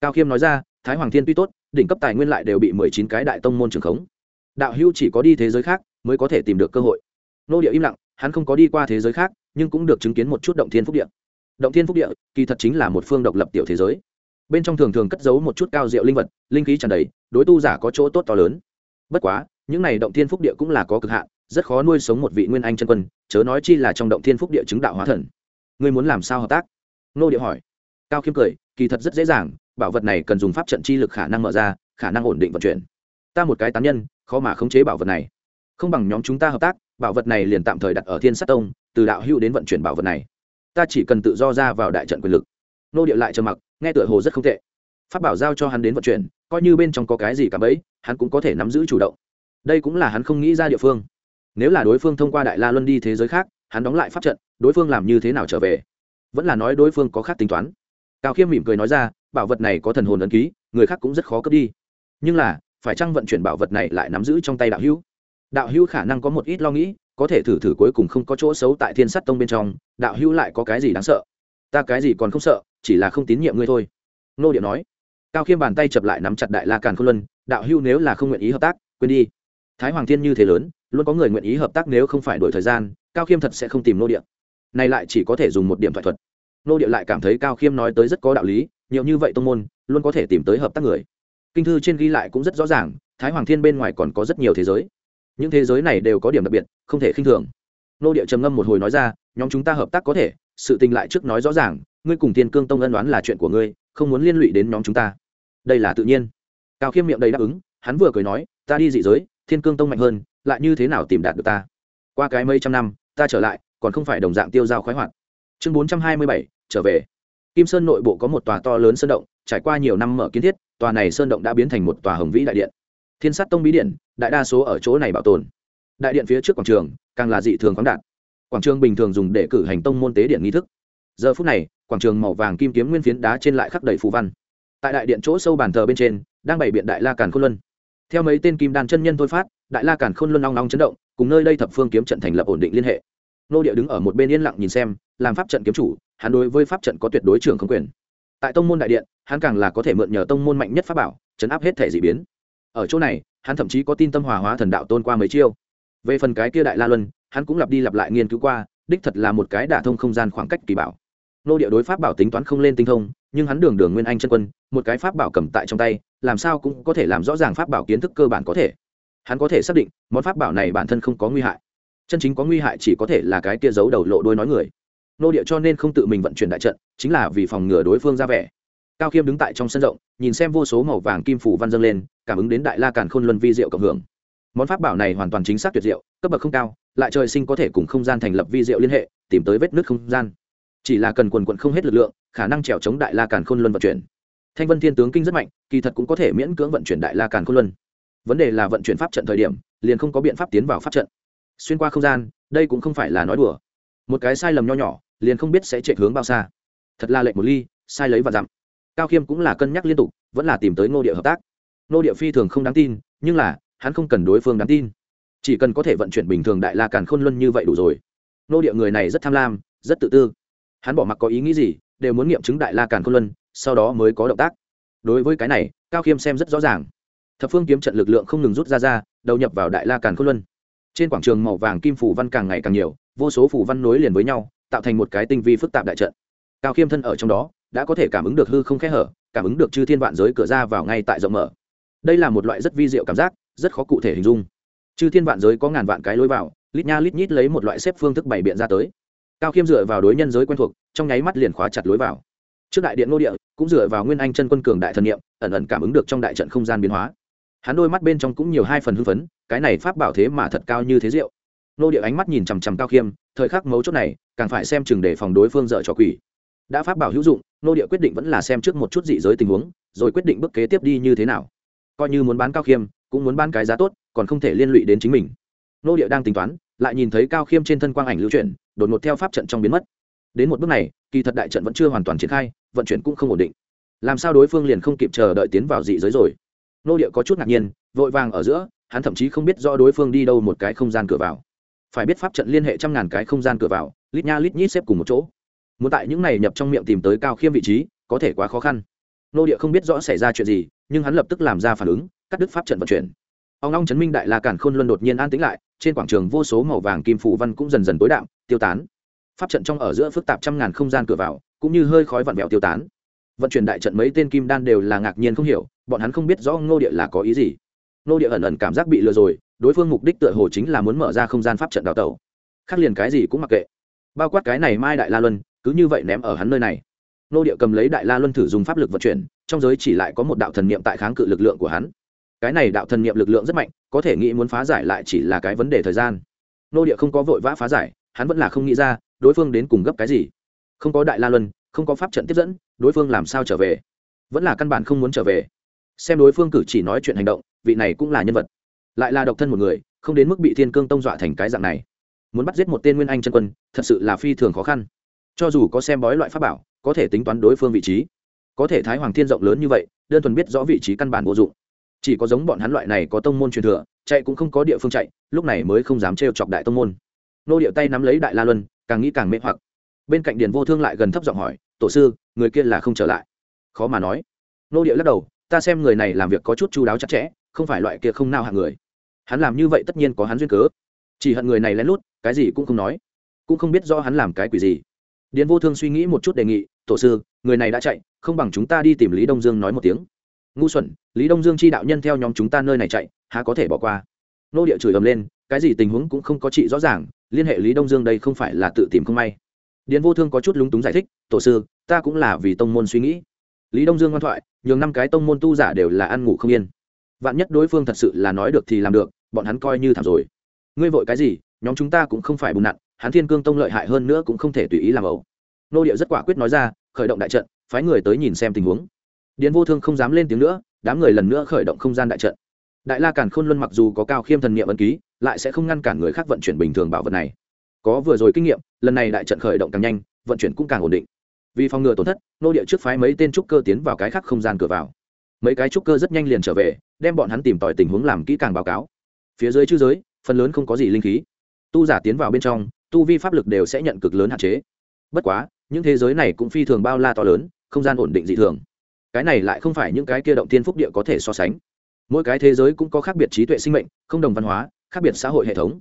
Cao khiêm nói ra, thái hoàng thiên tuy tốt, đỉnh cấp tài nguyên lại đều bị mười chín cái đại tông môn trường khống. Đạo hưu chỉ có đi thế giới khác mới có thể tìm được cơ hội. Nô địa im lặng hắn không có đi qua thế giới khác, nhưng cũng được chứng kiến một chút động thiên phúc địa. Động thiên phúc địa, kỳ thật chính là một phương độc lập tiểu thế giới. Bên trong thường thường cất giấu một chút cao diệu linh vật, linh khí tràn đầy, đối tu giả có chỗ tốt to lớn. Bất quá, những này động thiên phúc địa cũng là có cực hạn, rất khó nuôi sống một vị nguyên anh chân quân, chớ nói chi là trong động thiên phúc địa chứng đạo hóa thần. Ngươi muốn làm sao hợp tác? Nô địa hỏi. Cao khiêm cười, kỳ thật rất dễ dàng, bảo vật này cần dùng pháp trận chi lực khả năng mở ra, khả năng ổn định vận chuyển. Ta một cái tán nhân, khó mà khống chế bảo vật này không bằng nhóm chúng ta hợp tác, bảo vật này liền tạm thời đặt ở thiên sát tông, từ đạo hữu đến vận chuyển bảo vật này. Ta chỉ cần tự do ra vào đại trận quyền lực. Nô điệu lại trầm mặc, nghe tựa hồ rất không tệ. Pháp bảo giao cho hắn đến vận chuyển, coi như bên trong có cái gì cả bấy hắn cũng có thể nắm giữ chủ động. Đây cũng là hắn không nghĩ ra địa phương. Nếu là đối phương thông qua đại la luân đi thế giới khác, hắn đóng lại pháp trận, đối phương làm như thế nào trở về? Vẫn là nói đối phương có khác tính toán. Cao khiêm mỉm cười nói ra, bảo vật này có thần hồn ấn ký, người khác cũng rất khó cướp đi. Nhưng là, phải chăng vận chuyển bảo vật này lại nắm giữ trong tay đạo hữu? Đạo hữu khả năng có một ít lo nghĩ, có thể thử thử cuối cùng không có chỗ xấu tại thiên sắt tông bên trong, đạo hữu lại có cái gì đáng sợ? Ta cái gì còn không sợ, chỉ là không tín nhiệm ngươi thôi. Nô điệu nói. Cao khiêm bàn tay chập lại nắm chặt đại la càn khôn luân, đạo hữu nếu là không nguyện ý hợp tác, quên đi. Thái hoàng thiên như thế lớn, luôn có người nguyện ý hợp tác nếu không phải đổi thời gian, cao khiêm thật sẽ không tìm nô điệu này lại chỉ có thể dùng một điểm thoại thuật. Nô điệu lại cảm thấy cao khiêm nói tới rất có đạo lý, nhiều như vậy tông môn, luôn có thể tìm tới hợp tác người. Kinh thư trên ghi lại cũng rất rõ ràng, thái hoàng thiên bên ngoài còn có rất nhiều thế giới những thế giới này đều có điểm đặc biệt, không thể khinh thường. Nô địa trầm ngâm một hồi nói ra, nhóm chúng ta hợp tác có thể, sự tình lại trước nói rõ ràng, ngươi cùng thiên cương tông ân đoán là chuyện của ngươi, không muốn liên lụy đến nhóm chúng ta. Đây là tự nhiên. Cao khiêm miệng đầy đáp ứng, hắn vừa cười nói, ta đi dị giới, thiên cương tông mạnh hơn, lại như thế nào tìm đạt được ta? Qua cái mấy trăm năm, ta trở lại, còn không phải đồng dạng tiêu dao khoái hoạt. Chương bốn trăm hai mươi bảy, trở về. Kim sơn nội bộ có một tòa to lớn sơn động, trải qua nhiều năm mở kiến thiết, tòa này sơn động đã biến thành một tòa hồng vĩ đại điện thiên sát tông bí điện, đại đa số ở chỗ này bảo tồn. Đại điện phía trước quảng trường, càng là dị thường khoáng đạt. Quảng trường bình thường dùng để cử hành tông môn tế điện nghi thức. Giờ phút này, quảng trường màu vàng kim kiếm nguyên phiến đá trên lại khắc đầy phù văn. Tại đại điện chỗ sâu bàn thờ bên trên, đang bày biện đại la càn khôn luân. Theo mấy tên kim đan chân nhân thôi phát, đại la càn khôn luân long long chấn động, cùng nơi đây thập phương kiếm trận thành lập ổn định liên hệ. Nô địa đứng ở một bên yên lặng nhìn xem, làm pháp trận kiếm chủ, hắn đối với pháp trận có tuyệt đối trưởng không quyền. Tại tông môn đại điện, hắn càng là có thể mượn nhờ tông môn mạnh nhất pháp bảo, chấn áp hết thể dị biến ở chỗ này, hắn thậm chí có tin tâm hòa hóa thần đạo tôn qua mấy chiêu. Về phần cái kia đại la luân, hắn cũng lặp đi lặp lại nghiên cứu qua, đích thật là một cái đả thông không gian khoảng cách kỳ bảo. Nô địa đối pháp bảo tính toán không lên tinh thông, nhưng hắn đường đường nguyên anh chân quân, một cái pháp bảo cầm tại trong tay, làm sao cũng có thể làm rõ ràng pháp bảo kiến thức cơ bản có thể. Hắn có thể xác định, món pháp bảo này bản thân không có nguy hại. Chân chính có nguy hại chỉ có thể là cái kia giấu đầu lộ đôi nói người. Nô địa cho nên không tự mình vận chuyển đại trận, chính là vì phòng ngừa đối phương ra vẻ cao khiêm đứng tại trong sân rộng, nhìn xem vô số màu vàng kim phủ văn dâng lên, cảm ứng đến đại la càn khôn luân vi diệu cộng hưởng. Món pháp bảo này hoàn toàn chính xác tuyệt diệu, cấp bậc không cao, lại trời sinh có thể cùng không gian thành lập vi diệu liên hệ, tìm tới vết nứt không gian. Chỉ là cần quần quận không hết lực lượng, khả năng trèo chống đại la càn khôn luân vận chuyển. Thanh vân thiên tướng kinh rất mạnh, kỳ thật cũng có thể miễn cưỡng vận chuyển đại la càn khôn luân. Vấn đề là vận chuyển pháp trận thời điểm, liền không có biện pháp tiến vào pháp trận. Xuyên qua không gian, đây cũng không phải là nói đùa. Một cái sai lầm nho nhỏ, liền không biết sẽ chạy hướng bao xa. Thật là lệnh một ly, sai lấy và dặm cao khiêm cũng là cân nhắc liên tục, vẫn là tìm tới ngô địa hợp tác. Ngô địa phi thường không đáng tin, nhưng là, hắn không cần đối phương đáng tin. Chỉ cần có thể vận chuyển bình thường đại la càn khôn luân như vậy đủ rồi. Ngô địa người này rất tham lam, rất tự tư. Hắn bỏ mặc có ý nghĩ gì, đều muốn nghiệm chứng đại la càn khôn luân, sau đó mới có động tác. Đối với cái này, cao khiêm xem rất rõ ràng. Thập phương kiếm trận lực lượng không ngừng rút ra ra, đầu nhập vào đại la càn khôn luân. Trên quảng trường màu vàng kim phủ văn càng ngày càng nhiều, vô số phủ văn nối liền với nhau, tạo thành một cái tinh vi phức tạp đại trận. Cao khiêm thân ở trong đó đã có thể cảm ứng được hư không khẽ hở cảm ứng được chư thiên vạn giới cửa ra vào ngay tại rộng mở. Đây là một loại rất vi diệu cảm giác rất khó cụ thể hình dung. Chư thiên vạn giới có ngàn vạn cái lối vào lít nha lít nhít lấy một loại xếp phương thức bày biện ra tới. Cao khiêm dựa vào đối nhân giới quen thuộc trong nháy mắt liền khóa chặt lối vào. Trước đại điện ngô địa cũng dựa vào nguyên anh chân quân cường đại thần niệm, ẩn ẩn cảm ứng được trong đại trận không gian biến hóa. Hắn đôi mắt bên trong cũng nhiều hai phần hưng phấn cái này pháp bảo thế mà thật cao như thế diệu. nô địa ánh mắt nhìn chằm chằm cao khiêm thời khắc mấu chốt này càng phải xem chừng để phòng đối phương dợ trò quỷ đã pháp bảo hữu dụng, nô địa quyết định vẫn là xem trước một chút dị giới tình huống, rồi quyết định bước kế tiếp đi như thế nào. Coi như muốn bán cao khiêm, cũng muốn bán cái giá tốt, còn không thể liên lụy đến chính mình. Nô địa đang tính toán, lại nhìn thấy cao khiêm trên thân quang ảnh lưu chuyển, đột ngột theo pháp trận trong biến mất. Đến một bước này, kỳ thật đại trận vẫn chưa hoàn toàn triển khai, vận chuyển cũng không ổn định. Làm sao đối phương liền không kịp chờ đợi tiến vào dị giới rồi? Nô địa có chút ngạc nhiên, vội vàng ở giữa, hắn thậm chí không biết rõ đối phương đi đâu một cái không gian cửa vào. Phải biết pháp trận liên hệ trăm ngàn cái không gian cửa vào, lít nha lít nhít xếp cùng một chỗ muốn tại những này nhập trong miệng tìm tới cao khiêm vị trí, có thể quá khó khăn. Nô địa không biết rõ xảy ra chuyện gì, nhưng hắn lập tức làm ra phản ứng, cắt đứt pháp trận vận chuyển. Ông long chấn minh đại la cản khôn luân đột nhiên an tĩnh lại, trên quảng trường vô số màu vàng kim phủ văn cũng dần dần tối đạm, tiêu tán. Pháp trận trong ở giữa phức tạp trăm ngàn không gian cửa vào, cũng như hơi khói vặn vẹo tiêu tán. Vận chuyển đại trận mấy tên kim đan đều là ngạc nhiên không hiểu, bọn hắn không biết rõ ngô địa là có ý gì. Ngô địa ẩn ẩn cảm giác bị lừa rồi, đối phương mục đích tựa hồ chính là muốn mở ra không gian pháp trận đào tẩu. Khác liền cái gì cũng mặc kệ. Bao quát cái này mai đại la luân cứ như vậy ném ở hắn nơi này. Nô địa cầm lấy đại la luân thử dùng pháp lực vận chuyển, trong giới chỉ lại có một đạo thần niệm tại kháng cự lực lượng của hắn. Cái này đạo thần niệm lực lượng rất mạnh, có thể nghĩ muốn phá giải lại chỉ là cái vấn đề thời gian. Nô địa không có vội vã phá giải, hắn vẫn là không nghĩ ra, đối phương đến cùng gấp cái gì. Không có đại la luân, không có pháp trận tiếp dẫn, đối phương làm sao trở về? Vẫn là căn bản không muốn trở về. Xem đối phương cử chỉ nói chuyện hành động, vị này cũng là nhân vật. Lại là độc thân một người, không đến mức bị thiên cương tông dọa thành cái dạng này. Muốn bắt giết một tên nguyên anh chân quân, thật sự là phi thường khó khăn cho dù có xem bói loại pháp bảo, có thể tính toán đối phương vị trí. Có thể thái hoàng thiên rộng lớn như vậy, đơn thuần biết rõ vị trí căn bản vô dụng. Chỉ có giống bọn hắn loại này có tông môn truyền thừa, chạy cũng không có địa phương chạy, lúc này mới không dám trêu chọc đại tông môn. Nô điệu tay nắm lấy đại la luân, càng nghĩ càng mê hoặc. Bên cạnh điền vô thương lại gần thấp giọng hỏi, tổ sư, người kia là không trở lại? Khó mà nói. Nô điệu lắc đầu, ta xem người này làm việc có chút chu đáo chặt chẽ, không phải loại kia không nao hạng người. Hắn làm như vậy tất nhiên có hắn duyên cớ. Chỉ hận người này lén lút, cái gì cũng không nói. Cũng không biết do hắn làm cái quỷ gì điền vô thương suy nghĩ một chút đề nghị, tổ sư, người này đã chạy, không bằng chúng ta đi tìm lý đông dương nói một tiếng. Ngu xuẩn, lý đông dương chi đạo nhân theo nhóm chúng ta nơi này chạy, há có thể bỏ qua? Nô địa chửi ầm lên, cái gì tình huống cũng không có trị rõ ràng, liên hệ lý đông dương đây không phải là tự tìm không may. Điền vô thương có chút lúng túng giải thích, tổ sư, ta cũng là vì tông môn suy nghĩ. Lý đông dương ngoan thoại, nhường năm cái tông môn tu giả đều là ăn ngủ không yên. Vạn nhất đối phương thật sự là nói được thì làm được, bọn hắn coi như thảm rồi. Ngươi vội cái gì? Nhóm chúng ta cũng không phải bùn nặn hắn thiên cương tông lợi hại hơn nữa cũng không thể tùy ý làm ẩu. Nô điệu rất quả quyết nói ra, khởi động đại trận, phái người tới nhìn xem tình huống. Điền vô thương không dám lên tiếng nữa, đám người lần nữa khởi động không gian đại trận. Đại la càn khôn luân mặc dù có cao khiêm thần nghiệm ân ký, lại sẽ không ngăn cản người khác vận chuyển bình thường bảo vật này. Có vừa rồi kinh nghiệm, lần này đại trận khởi động càng nhanh, vận chuyển cũng càng ổn định. Vì phòng ngừa tổn thất, nô địa trước phái mấy tên trúc cơ tiến vào cái khác không gian cửa vào. Mấy cái trúc cơ rất nhanh liền trở về, đem bọn hắn tìm tòi tình huống làm kỹ càng báo cáo. Phía dưới chư giới, phần lớn không có gì linh khí. Tu giả tiến vào bên trong tu vi pháp lực đều sẽ nhận cực lớn hạn chế. Bất quá, những thế giới này cũng phi thường bao la to lớn, không gian ổn định dị thường. Cái này lại không phải những cái kia động thiên phúc địa có thể so sánh. Mỗi cái thế giới cũng có khác biệt trí tuệ sinh mệnh, không đồng văn hóa, khác biệt xã hội hệ thống.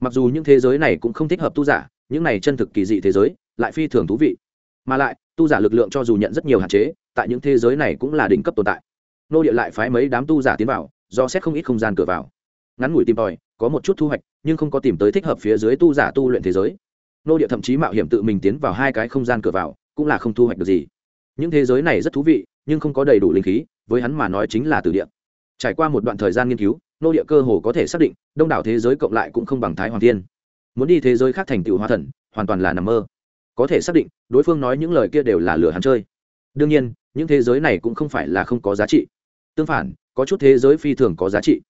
Mặc dù những thế giới này cũng không thích hợp tu giả, những này chân thực kỳ dị thế giới lại phi thường thú vị. Mà lại, tu giả lực lượng cho dù nhận rất nhiều hạn chế, tại những thế giới này cũng là đỉnh cấp tồn tại. Nô địa lại phái mấy đám tu giả tiến vào, do xét không ít không gian cửa vào. Ngắn ngủi tìm tòi có một chút thu hoạch, nhưng không có tìm tới thích hợp phía dưới tu giả tu luyện thế giới. Nô địa thậm chí mạo hiểm tự mình tiến vào hai cái không gian cửa vào, cũng là không thu hoạch được gì. Những thế giới này rất thú vị, nhưng không có đầy đủ linh khí, với hắn mà nói chính là từ địa. Trải qua một đoạn thời gian nghiên cứu, nô địa cơ hồ có thể xác định, đông đảo thế giới cộng lại cũng không bằng thái hoàng thiên. Muốn đi thế giới khác thành tựu hóa thần, hoàn toàn là nằm mơ. Có thể xác định, đối phương nói những lời kia đều là lừa hắn chơi. Đương nhiên, những thế giới này cũng không phải là không có giá trị. Tương phản, có chút thế giới phi thường có giá trị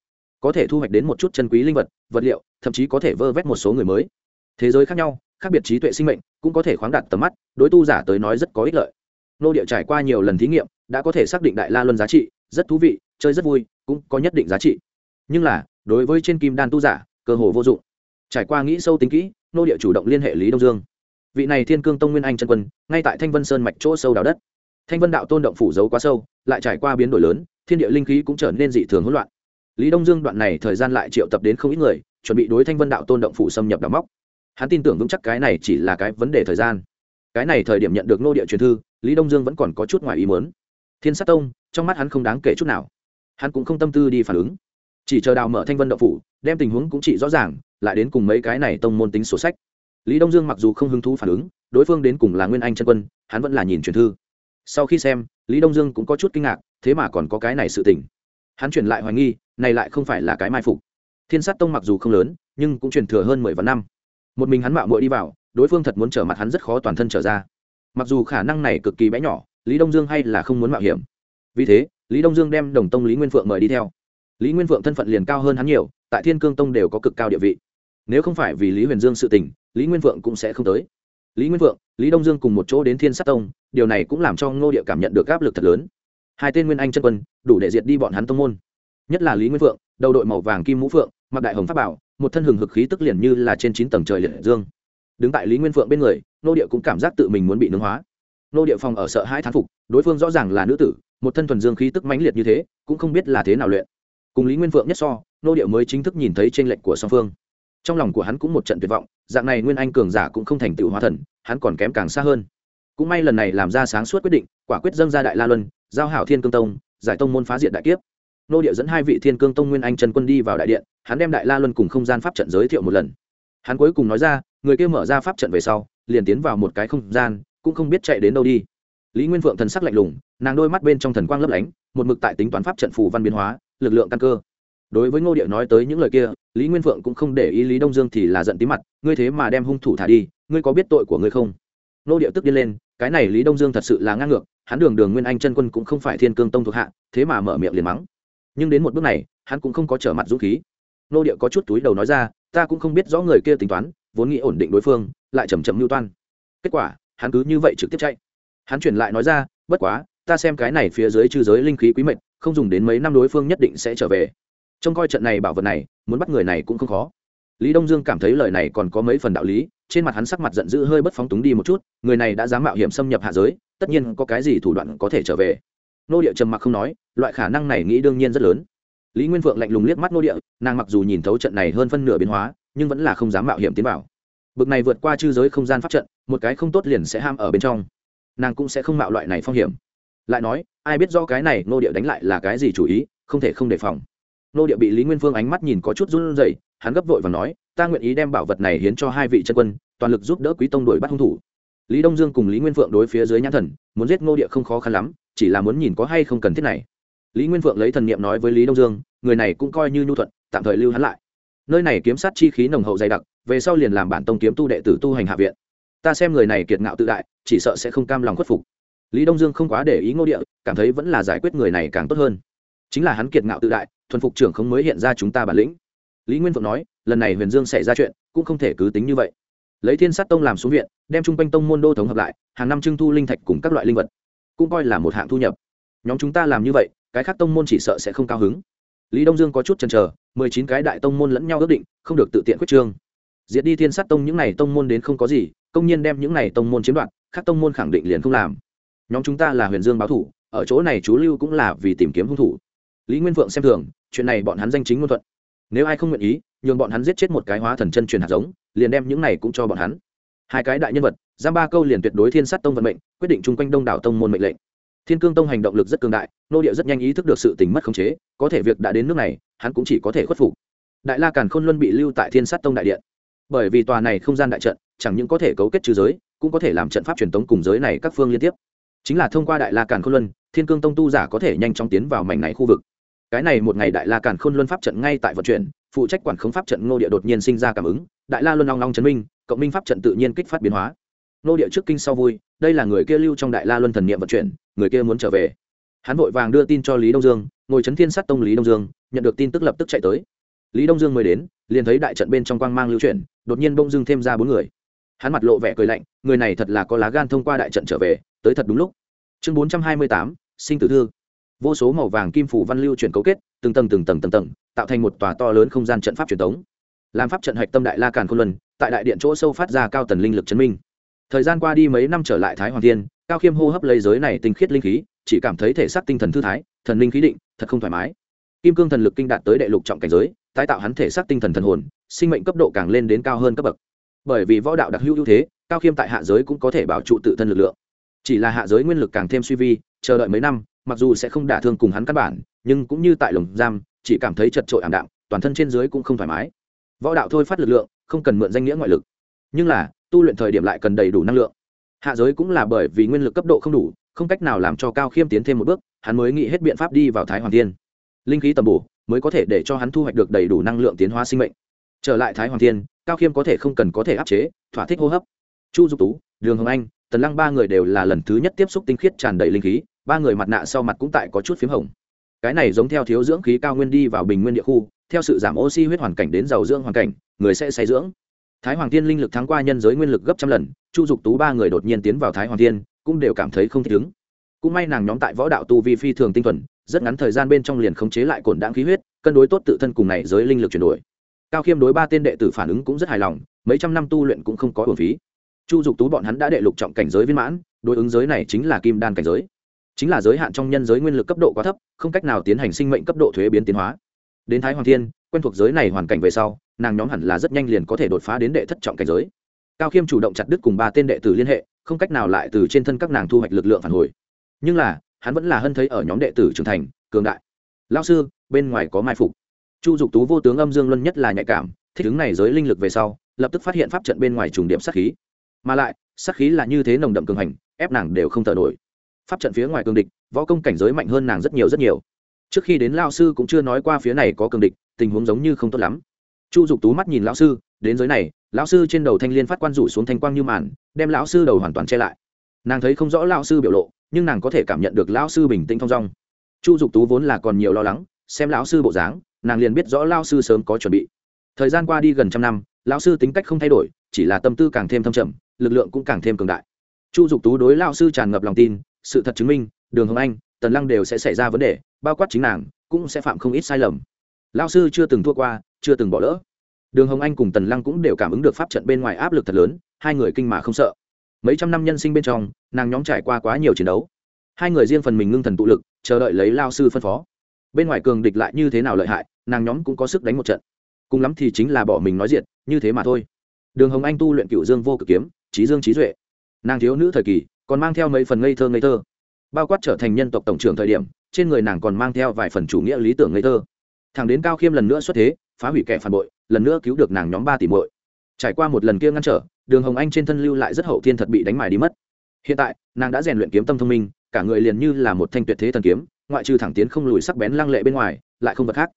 có thể thu hoạch đến một chút chân quý linh vật vật liệu, thậm chí có thể vơ vét một số người mới. Thế giới khác nhau, khác biệt trí tuệ sinh mệnh cũng có thể khoáng đạt tầm mắt, đối tu giả tới nói rất có ích lợi. Nô địa trải qua nhiều lần thí nghiệm, đã có thể xác định đại la luân giá trị, rất thú vị, chơi rất vui, cũng có nhất định giá trị. Nhưng là, đối với trên kim đan tu giả, cơ hồ vô dụng. Trải qua nghĩ sâu tính kỹ, nô địa chủ động liên hệ lý đông dương. Vị này thiên cương tông nguyên anh chân quân, ngay tại thanh vân sơn mạch chỗ sâu đào đất. Thanh vân đạo tôn động phủ giấu quá sâu, lại trải qua biến đổi lớn, thiên địa linh khí cũng trở nên dị thường hỗn loạn lý đông dương đoạn này thời gian lại triệu tập đến không ít người, chuẩn bị đối thanh vân đạo tôn động phủ xâm nhập đào móc. Hắn tin tưởng vững chắc cái này chỉ là cái vấn đề thời gian. Cái này thời điểm nhận được nô địa truyền thư, lý đông dương vẫn còn có chút ngoài ý muốn. Thiên sát tông, trong mắt hắn không đáng kể chút nào. Hắn cũng không tâm tư đi phản ứng. Chỉ chờ đào mở thanh vân động phủ, đem tình huống cũng chỉ rõ ràng, lại đến cùng mấy cái này tông môn tính sổ sách. Lý đông dương mặc dù không hứng thú phản ứng, đối phương đến cùng là nguyên anh chân quân, hắn vẫn là nhìn truyền thư. Sau khi xem, lý đông dương cũng có chút kinh ngạc, thế mà còn có cái này sự tình. Hắn truyền lại hoài nghi này lại không phải là cái mai phục. Thiên sát tông mặc dù không lớn, nhưng cũng truyền thừa hơn mười vạn năm. Một mình hắn mạo muội đi vào, đối phương thật muốn trở mặt hắn rất khó toàn thân trở ra. Mặc dù khả năng này cực kỳ bé nhỏ, lý đông dương hay là không muốn mạo hiểm. Vì thế, lý đông dương đem đồng tông lý nguyên phượng mời đi theo. Lý nguyên phượng thân phận liền cao hơn hắn nhiều, tại thiên cương tông đều có cực cao địa vị. Nếu không phải vì lý huyền dương sự tình, lý nguyên phượng cũng sẽ không tới. Lý nguyên phượng, lý đông dương cùng một chỗ đến thiên sát tông, điều này cũng làm cho ngô địa cảm nhận được áp lực thật lớn. Hai tên nguyên anh chân quân, đủ để diệt đi bọn hắn tông môn nhất là lý nguyên phượng đầu đội màu vàng kim mũ phượng mặc đại hồng pháp bảo một thân hừng hực khí tức liền như là trên chín tầng trời liệt dương đứng tại lý nguyên phượng bên người nô địa cũng cảm giác tự mình muốn bị nướng hóa nô địa phòng ở sợ hai thán phục đối phương rõ ràng là nữ tử một thân thuần dương khí tức mãnh liệt như thế cũng không biết là thế nào luyện cùng lý nguyên phượng nhất so nô địa mới chính thức nhìn thấy tranh lệch của song phương trong lòng của hắn cũng một trận tuyệt vọng dạng này nguyên anh cường giả cũng không thành tựu hóa thần hắn còn kém càng xa hơn cũng may lần này làm ra sáng suốt quyết định quả quyết dâng ra đại la luân giao hảo thiên cương tông giải tông môn phá diện đại kiếp nô địa dẫn hai vị thiên cương tông nguyên anh trần quân đi vào đại điện, hắn đem đại la luân cùng không gian pháp trận giới thiệu một lần. Hắn cuối cùng nói ra, người kia mở ra pháp trận về sau, liền tiến vào một cái không gian, cũng không biết chạy đến đâu đi. Lý nguyên phượng thần sắc lạnh lùng, nàng đôi mắt bên trong thần quang lấp lánh, một mực tại tính toán pháp trận phù văn biến hóa, lực lượng căn cơ. Đối với ngô địa nói tới những lời kia, lý nguyên phượng cũng không để ý lý đông dương thì là giận tí mặt, ngươi thế mà đem hung thủ thả đi, ngươi có biết tội của ngươi không? Ngô địa tức điên lên, cái này lý đông dương thật sự là ngang ngược, hắn đường đường nguyên anh chân quân cũng không phải thiên cương tông thuộc hạ, thế mà mở miệng liền mắng nhưng đến một bước này, hắn cũng không có trở mặt dũng khí. Nô địa có chút túi đầu nói ra, ta cũng không biết rõ người kia tính toán, vốn nghĩ ổn định đối phương, lại chầm chậm mưu toan. Kết quả, hắn cứ như vậy trực tiếp chạy. Hắn chuyển lại nói ra, bất quá, ta xem cái này phía dưới trư giới linh khí quý mệnh, không dùng đến mấy năm đối phương nhất định sẽ trở về. Trông coi trận này bảo vật này, muốn bắt người này cũng không khó. Lý đông dương cảm thấy lời này còn có mấy phần đạo lý, trên mặt hắn sắc mặt giận dữ hơi bất phóng túng đi một chút, người này đã dám mạo hiểm xâm nhập hạ giới, tất nhiên có cái gì thủ đoạn có thể trở về nô địa trầm mặc không nói, loại khả năng này nghĩ đương nhiên rất lớn. Lý nguyên vượng lạnh lùng liếc mắt nô địa, nàng mặc dù nhìn thấu trận này hơn phân nửa biến hóa, nhưng vẫn là không dám mạo hiểm tiến vào. Bực này vượt qua chư giới không gian pháp trận, một cái không tốt liền sẽ ham ở bên trong. Nàng cũng sẽ không mạo loại này phong hiểm. Lại nói, ai biết do cái này, nô địa đánh lại là cái gì chủ ý, không thể không đề phòng. Nô địa bị lý nguyên phương ánh mắt nhìn có chút run rẩy, hắn gấp vội và nói, ta nguyện ý đem bảo vật này hiến cho hai vị chân quân, toàn lực giúp đỡ quý tông đuổi bắt hung thủ lý đông dương cùng lý nguyên phượng đối phía dưới nhãn thần, muốn giết ngô địa không khó khăn lắm, chỉ là muốn nhìn có hay không cần thiết này. Lý nguyên phượng lấy thần niệm nói với lý đông dương, người này cũng coi như nhu thuận, tạm thời lưu hắn lại. Nơi này kiếm sát chi khí nồng hậu dày đặc, về sau liền làm bản tông kiếm tu đệ tử tu hành hạ viện. Ta xem người này kiệt ngạo tự đại, chỉ sợ sẽ không cam lòng khuất phục. Lý đông dương không quá để ý ngô địa, cảm thấy vẫn là giải quyết người này càng tốt hơn. Chính là hắn kiệt ngạo tự đại, thuần phục trưởng không mới hiện ra chúng ta bản lĩnh. Lý nguyên phượng nói, lần này huyền dương xảy ra chuyện, cũng không thể cứ tính như vậy lấy thiên sát tông làm xuống viện, đem chung quanh tông môn đô thống hợp lại, hàng năm trưng thu linh thạch cùng các loại linh vật, cũng coi là một hạng thu nhập. Nhóm chúng ta làm như vậy, cái khác tông môn chỉ sợ sẽ không cao hứng. Lý đông dương có chút chần chờ, mười chín cái đại tông môn lẫn nhau ước định, không được tự tiện quyết trương. Diệt đi thiên sát tông những n à y tông môn đến không có gì, công nhiên đem những n à y tông môn chiếm đoạt, khác tông môn khẳng định liền không làm. Nhóm chúng ta là huyền dương báo thủ, ở chỗ này chú lưu cũng là vì tìm kiếm hung thủ. Lý nguyên vượng xem thường, chuyện này bọn hắn danh chính ngôn thuận. Nếu ai không nguyện ý, nhường bọn hắn giết chết một cái hóa thần chân truyền hạt giống liền đem những này cũng cho bọn hắn. Hai cái đại nhân vật, giam ba câu liền tuyệt đối thiên sát tông vận mệnh, quyết định chung quanh đông đảo tông môn mệnh lệnh. Thiên cương tông hành động lực rất cường đại, nô địa rất nhanh ý thức được sự tình mất khống chế, có thể việc đã đến nước này, hắn cũng chỉ có thể khuất phục. Đại la càn khôn luân bị lưu tại thiên sát tông đại điện. Bởi vì tòa này không gian đại trận, chẳng những có thể cấu kết trừ giới, cũng có thể làm trận pháp truyền tống cùng giới này các phương liên tiếp. Chính là thông qua đại la càn khôn luân, thiên cương tông tu giả có thể nhanh chóng tiến vào mảnh này khu vực cái này một ngày đại la càn khôn luân pháp trận ngay tại vận chuyển, phụ trách quản khống pháp trận ngô địa đột nhiên sinh ra cảm ứng, đại la luân long long chấn minh, cộng minh pháp trận tự nhiên kích phát biến hóa. Ngô địa trước kinh sau vui, đây là người kia lưu trong đại la luân thần niệm vận chuyển, người kia muốn trở về. Hắn vội vàng đưa tin cho lý đông dương, ngồi chấn thiên sát tông lý đông dương, nhận được tin tức lập tức chạy tới. Lý đông dương mới đến, liền thấy đại trận bên trong quang mang lưu chuyển, đột nhiên bông dưng thêm ra bốn người. Hắn mặt lộ vẻ cười lạnh, người này thật là có lá gan thông qua đại trận trở về, tới thật đúng lúc. Chương bốn trăm hai mươi tám, sinh tử thư vô số màu vàng kim phủ văn lưu chuyển cấu kết, từng tầng từng tầng tầng tầng, tạo thành một tòa to lớn không gian trận pháp truyền thống làm pháp trận hạch tâm đại la càn khôn luân, tại đại điện chỗ sâu phát ra cao tần linh lực chấn minh. Thời gian qua đi mấy năm trở lại thái hoàng thiên, cao khiêm hô hấp lấy giới này tinh khiết linh khí, chỉ cảm thấy thể xác tinh thần thư thái, thần linh khí định, thật không thoải mái. Kim cương thần lực kinh đạt tới đệ lục trọng cảnh giới, tái tạo hắn thể xác tinh thần thần hồn, sinh mệnh cấp độ càng lên đến cao hơn cấp bậc. Bởi vì võ đạo đặc hữu ưu thế, cao khiêm tại hạ giới cũng có thể bảo trụ tự thân lực lượng. Chỉ là hạ giới nguyên lực càng thêm suy vi, chờ đợi mấy năm mặc dù sẽ không đả thương cùng hắn căn bản, nhưng cũng như tại lồng giam, chỉ cảm thấy chật trội ảm đạm, toàn thân trên dưới cũng không thoải mái. Võ đạo thôi phát lực lượng, không cần mượn danh nghĩa ngoại lực. Nhưng là, tu luyện thời điểm lại cần đầy đủ năng lượng. Hạ giới cũng là bởi vì nguyên lực cấp độ không đủ, không cách nào làm cho cao khiêm tiến thêm một bước, hắn mới nghĩ hết biện pháp đi vào thái hoàng thiên. Linh khí tầm bổ, mới có thể để cho hắn thu hoạch được đầy đủ năng lượng tiến hóa sinh mệnh. Trở lại thái hoàng thiên, cao khiêm có thể không cần có thể áp chế, thỏa thích hô hấp. Chu dục tú, đường hồng anh, tần lăng ba người đều là lần thứ nhất tiếp xúc tinh khiết tràn đầy linh khí ba người mặt nạ sau mặt cũng tại có chút p h í m hồng. Cái này giống theo thiếu dưỡng khí cao nguyên đi vào bình nguyên địa khu, theo sự giảm oxy huyết hoàn cảnh đến giàu dưỡng hoàn cảnh, người sẽ say dưỡng. Thái hoàng thiên linh lực thắng qua nhân giới nguyên lực gấp trăm lần, chu dục tú ba người đột nhiên tiến vào thái hoàng thiên, cũng đều cảm thấy không thích ứng. Cũng may nàng nhóm tại võ đạo tu vi phi thường tinh thuần, rất ngắn thời gian bên trong liền khống chế lại cổn đáng khí huyết, cân đối tốt tự thân cùng này giới linh lực chuyển đổi. Cao khiêm đối ba tên đệ tử phản ứng cũng rất hài lòng, mấy trăm năm tu luyện cũng không có hồn phí. Chu dục tú bọn hắn đã đệ lục trọng cảnh giới viên mãn, đối ứng giới này chính là kim đan cảnh giới chính là giới hạn trong nhân giới nguyên lực cấp độ quá thấp, không cách nào tiến hành sinh mệnh cấp độ thuế biến tiến hóa. Đến thái hoàng thiên, quen thuộc giới này hoàn cảnh về sau, nàng nhóm hẳn là rất nhanh liền có thể đột phá đến đệ thất trọng cảnh giới. Cao khiêm chủ động chặt đứt cùng ba tên đệ tử liên hệ, không cách nào lại từ trên thân các nàng thu hoạch lực lượng phản hồi. Nhưng là, hắn vẫn là hân thấy ở nhóm đệ tử trưởng thành, cường đại. Lao sư, bên ngoài có mai phục. Chu dục tú vô tướng âm dương luân nhất là nhạy cảm, thích ứng này giới linh lực về sau, lập tức phát hiện pháp trận bên ngoài trùng điểm sát khí. Mà lại, sát khí là như thế nồng đậm cường hành, ép nàng đều không thở nổi pháp trận phía ngoài cường địch, võ công cảnh giới mạnh hơn nàng rất nhiều rất nhiều. Trước khi đến lao sư cũng chưa nói qua phía này có cường địch, tình huống giống như không tốt lắm. Chu dục tú mắt nhìn lão sư, đến giới này, lão sư trên đầu thanh liên phát quan rủ xuống thanh quang như màn, đem lão sư đầu hoàn toàn che lại. Nàng thấy không rõ lão sư biểu lộ, nhưng nàng có thể cảm nhận được lão sư bình tĩnh thong dong. Chu dục tú vốn là còn nhiều lo lắng, xem lão sư bộ dáng, nàng liền biết rõ lao sư sớm có chuẩn bị. Thời gian qua đi gần trăm năm, lão sư tính cách không thay đổi, chỉ là tâm tư càng thêm thâm trầm, lực lượng cũng càng thêm cường đại. Chu dục tú đối lao sư tràn ngập lòng tin sự thật chứng minh, đường hồng anh, tần lăng đều sẽ xảy ra vấn đề, bao quát chính nàng, cũng sẽ phạm không ít sai lầm. Lao sư chưa từng thua qua, chưa từng bỏ lỡ. Đường hồng anh cùng tần lăng cũng đều cảm ứng được pháp trận bên ngoài áp lực thật lớn, hai người kinh mà không sợ. Mấy trăm năm nhân sinh bên trong, nàng nhóm trải qua quá nhiều chiến đấu. Hai người riêng phần mình ngưng thần tụ lực, chờ đợi lấy lao sư phân phó. Bên ngoài cường địch lại như thế nào lợi hại, nàng nhóm cũng có sức đánh một trận. Cùng lắm thì chính là bỏ mình nói diện như thế mà thôi. Đường hồng anh tu luyện cựu dương vô cực kiếm trí dương trí duệ. Nàng thiếu nữ thời kỳ còn mang theo mấy phần ngây thơ ngây thơ. Bao quát trở thành nhân tộc tổng trưởng thời điểm, trên người nàng còn mang theo vài phần chủ nghĩa lý tưởng ngây thơ. Thằng đến cao khiêm lần nữa xuất thế, phá hủy kẻ phản bội, lần nữa cứu được nàng nhóm ba tỷ bội trải qua một lần kia ngăn trở, đường hồng anh trên thân lưu lại rất hậu thiên thật bị đánh mài đi mất. Hiện tại, nàng đã rèn luyện kiếm tâm thông minh, cả người liền như là một thanh tuyệt thế thần kiếm, ngoại trừ thẳng tiến không lùi sắc bén lăng lệ bên ngoài, lại không vật khác.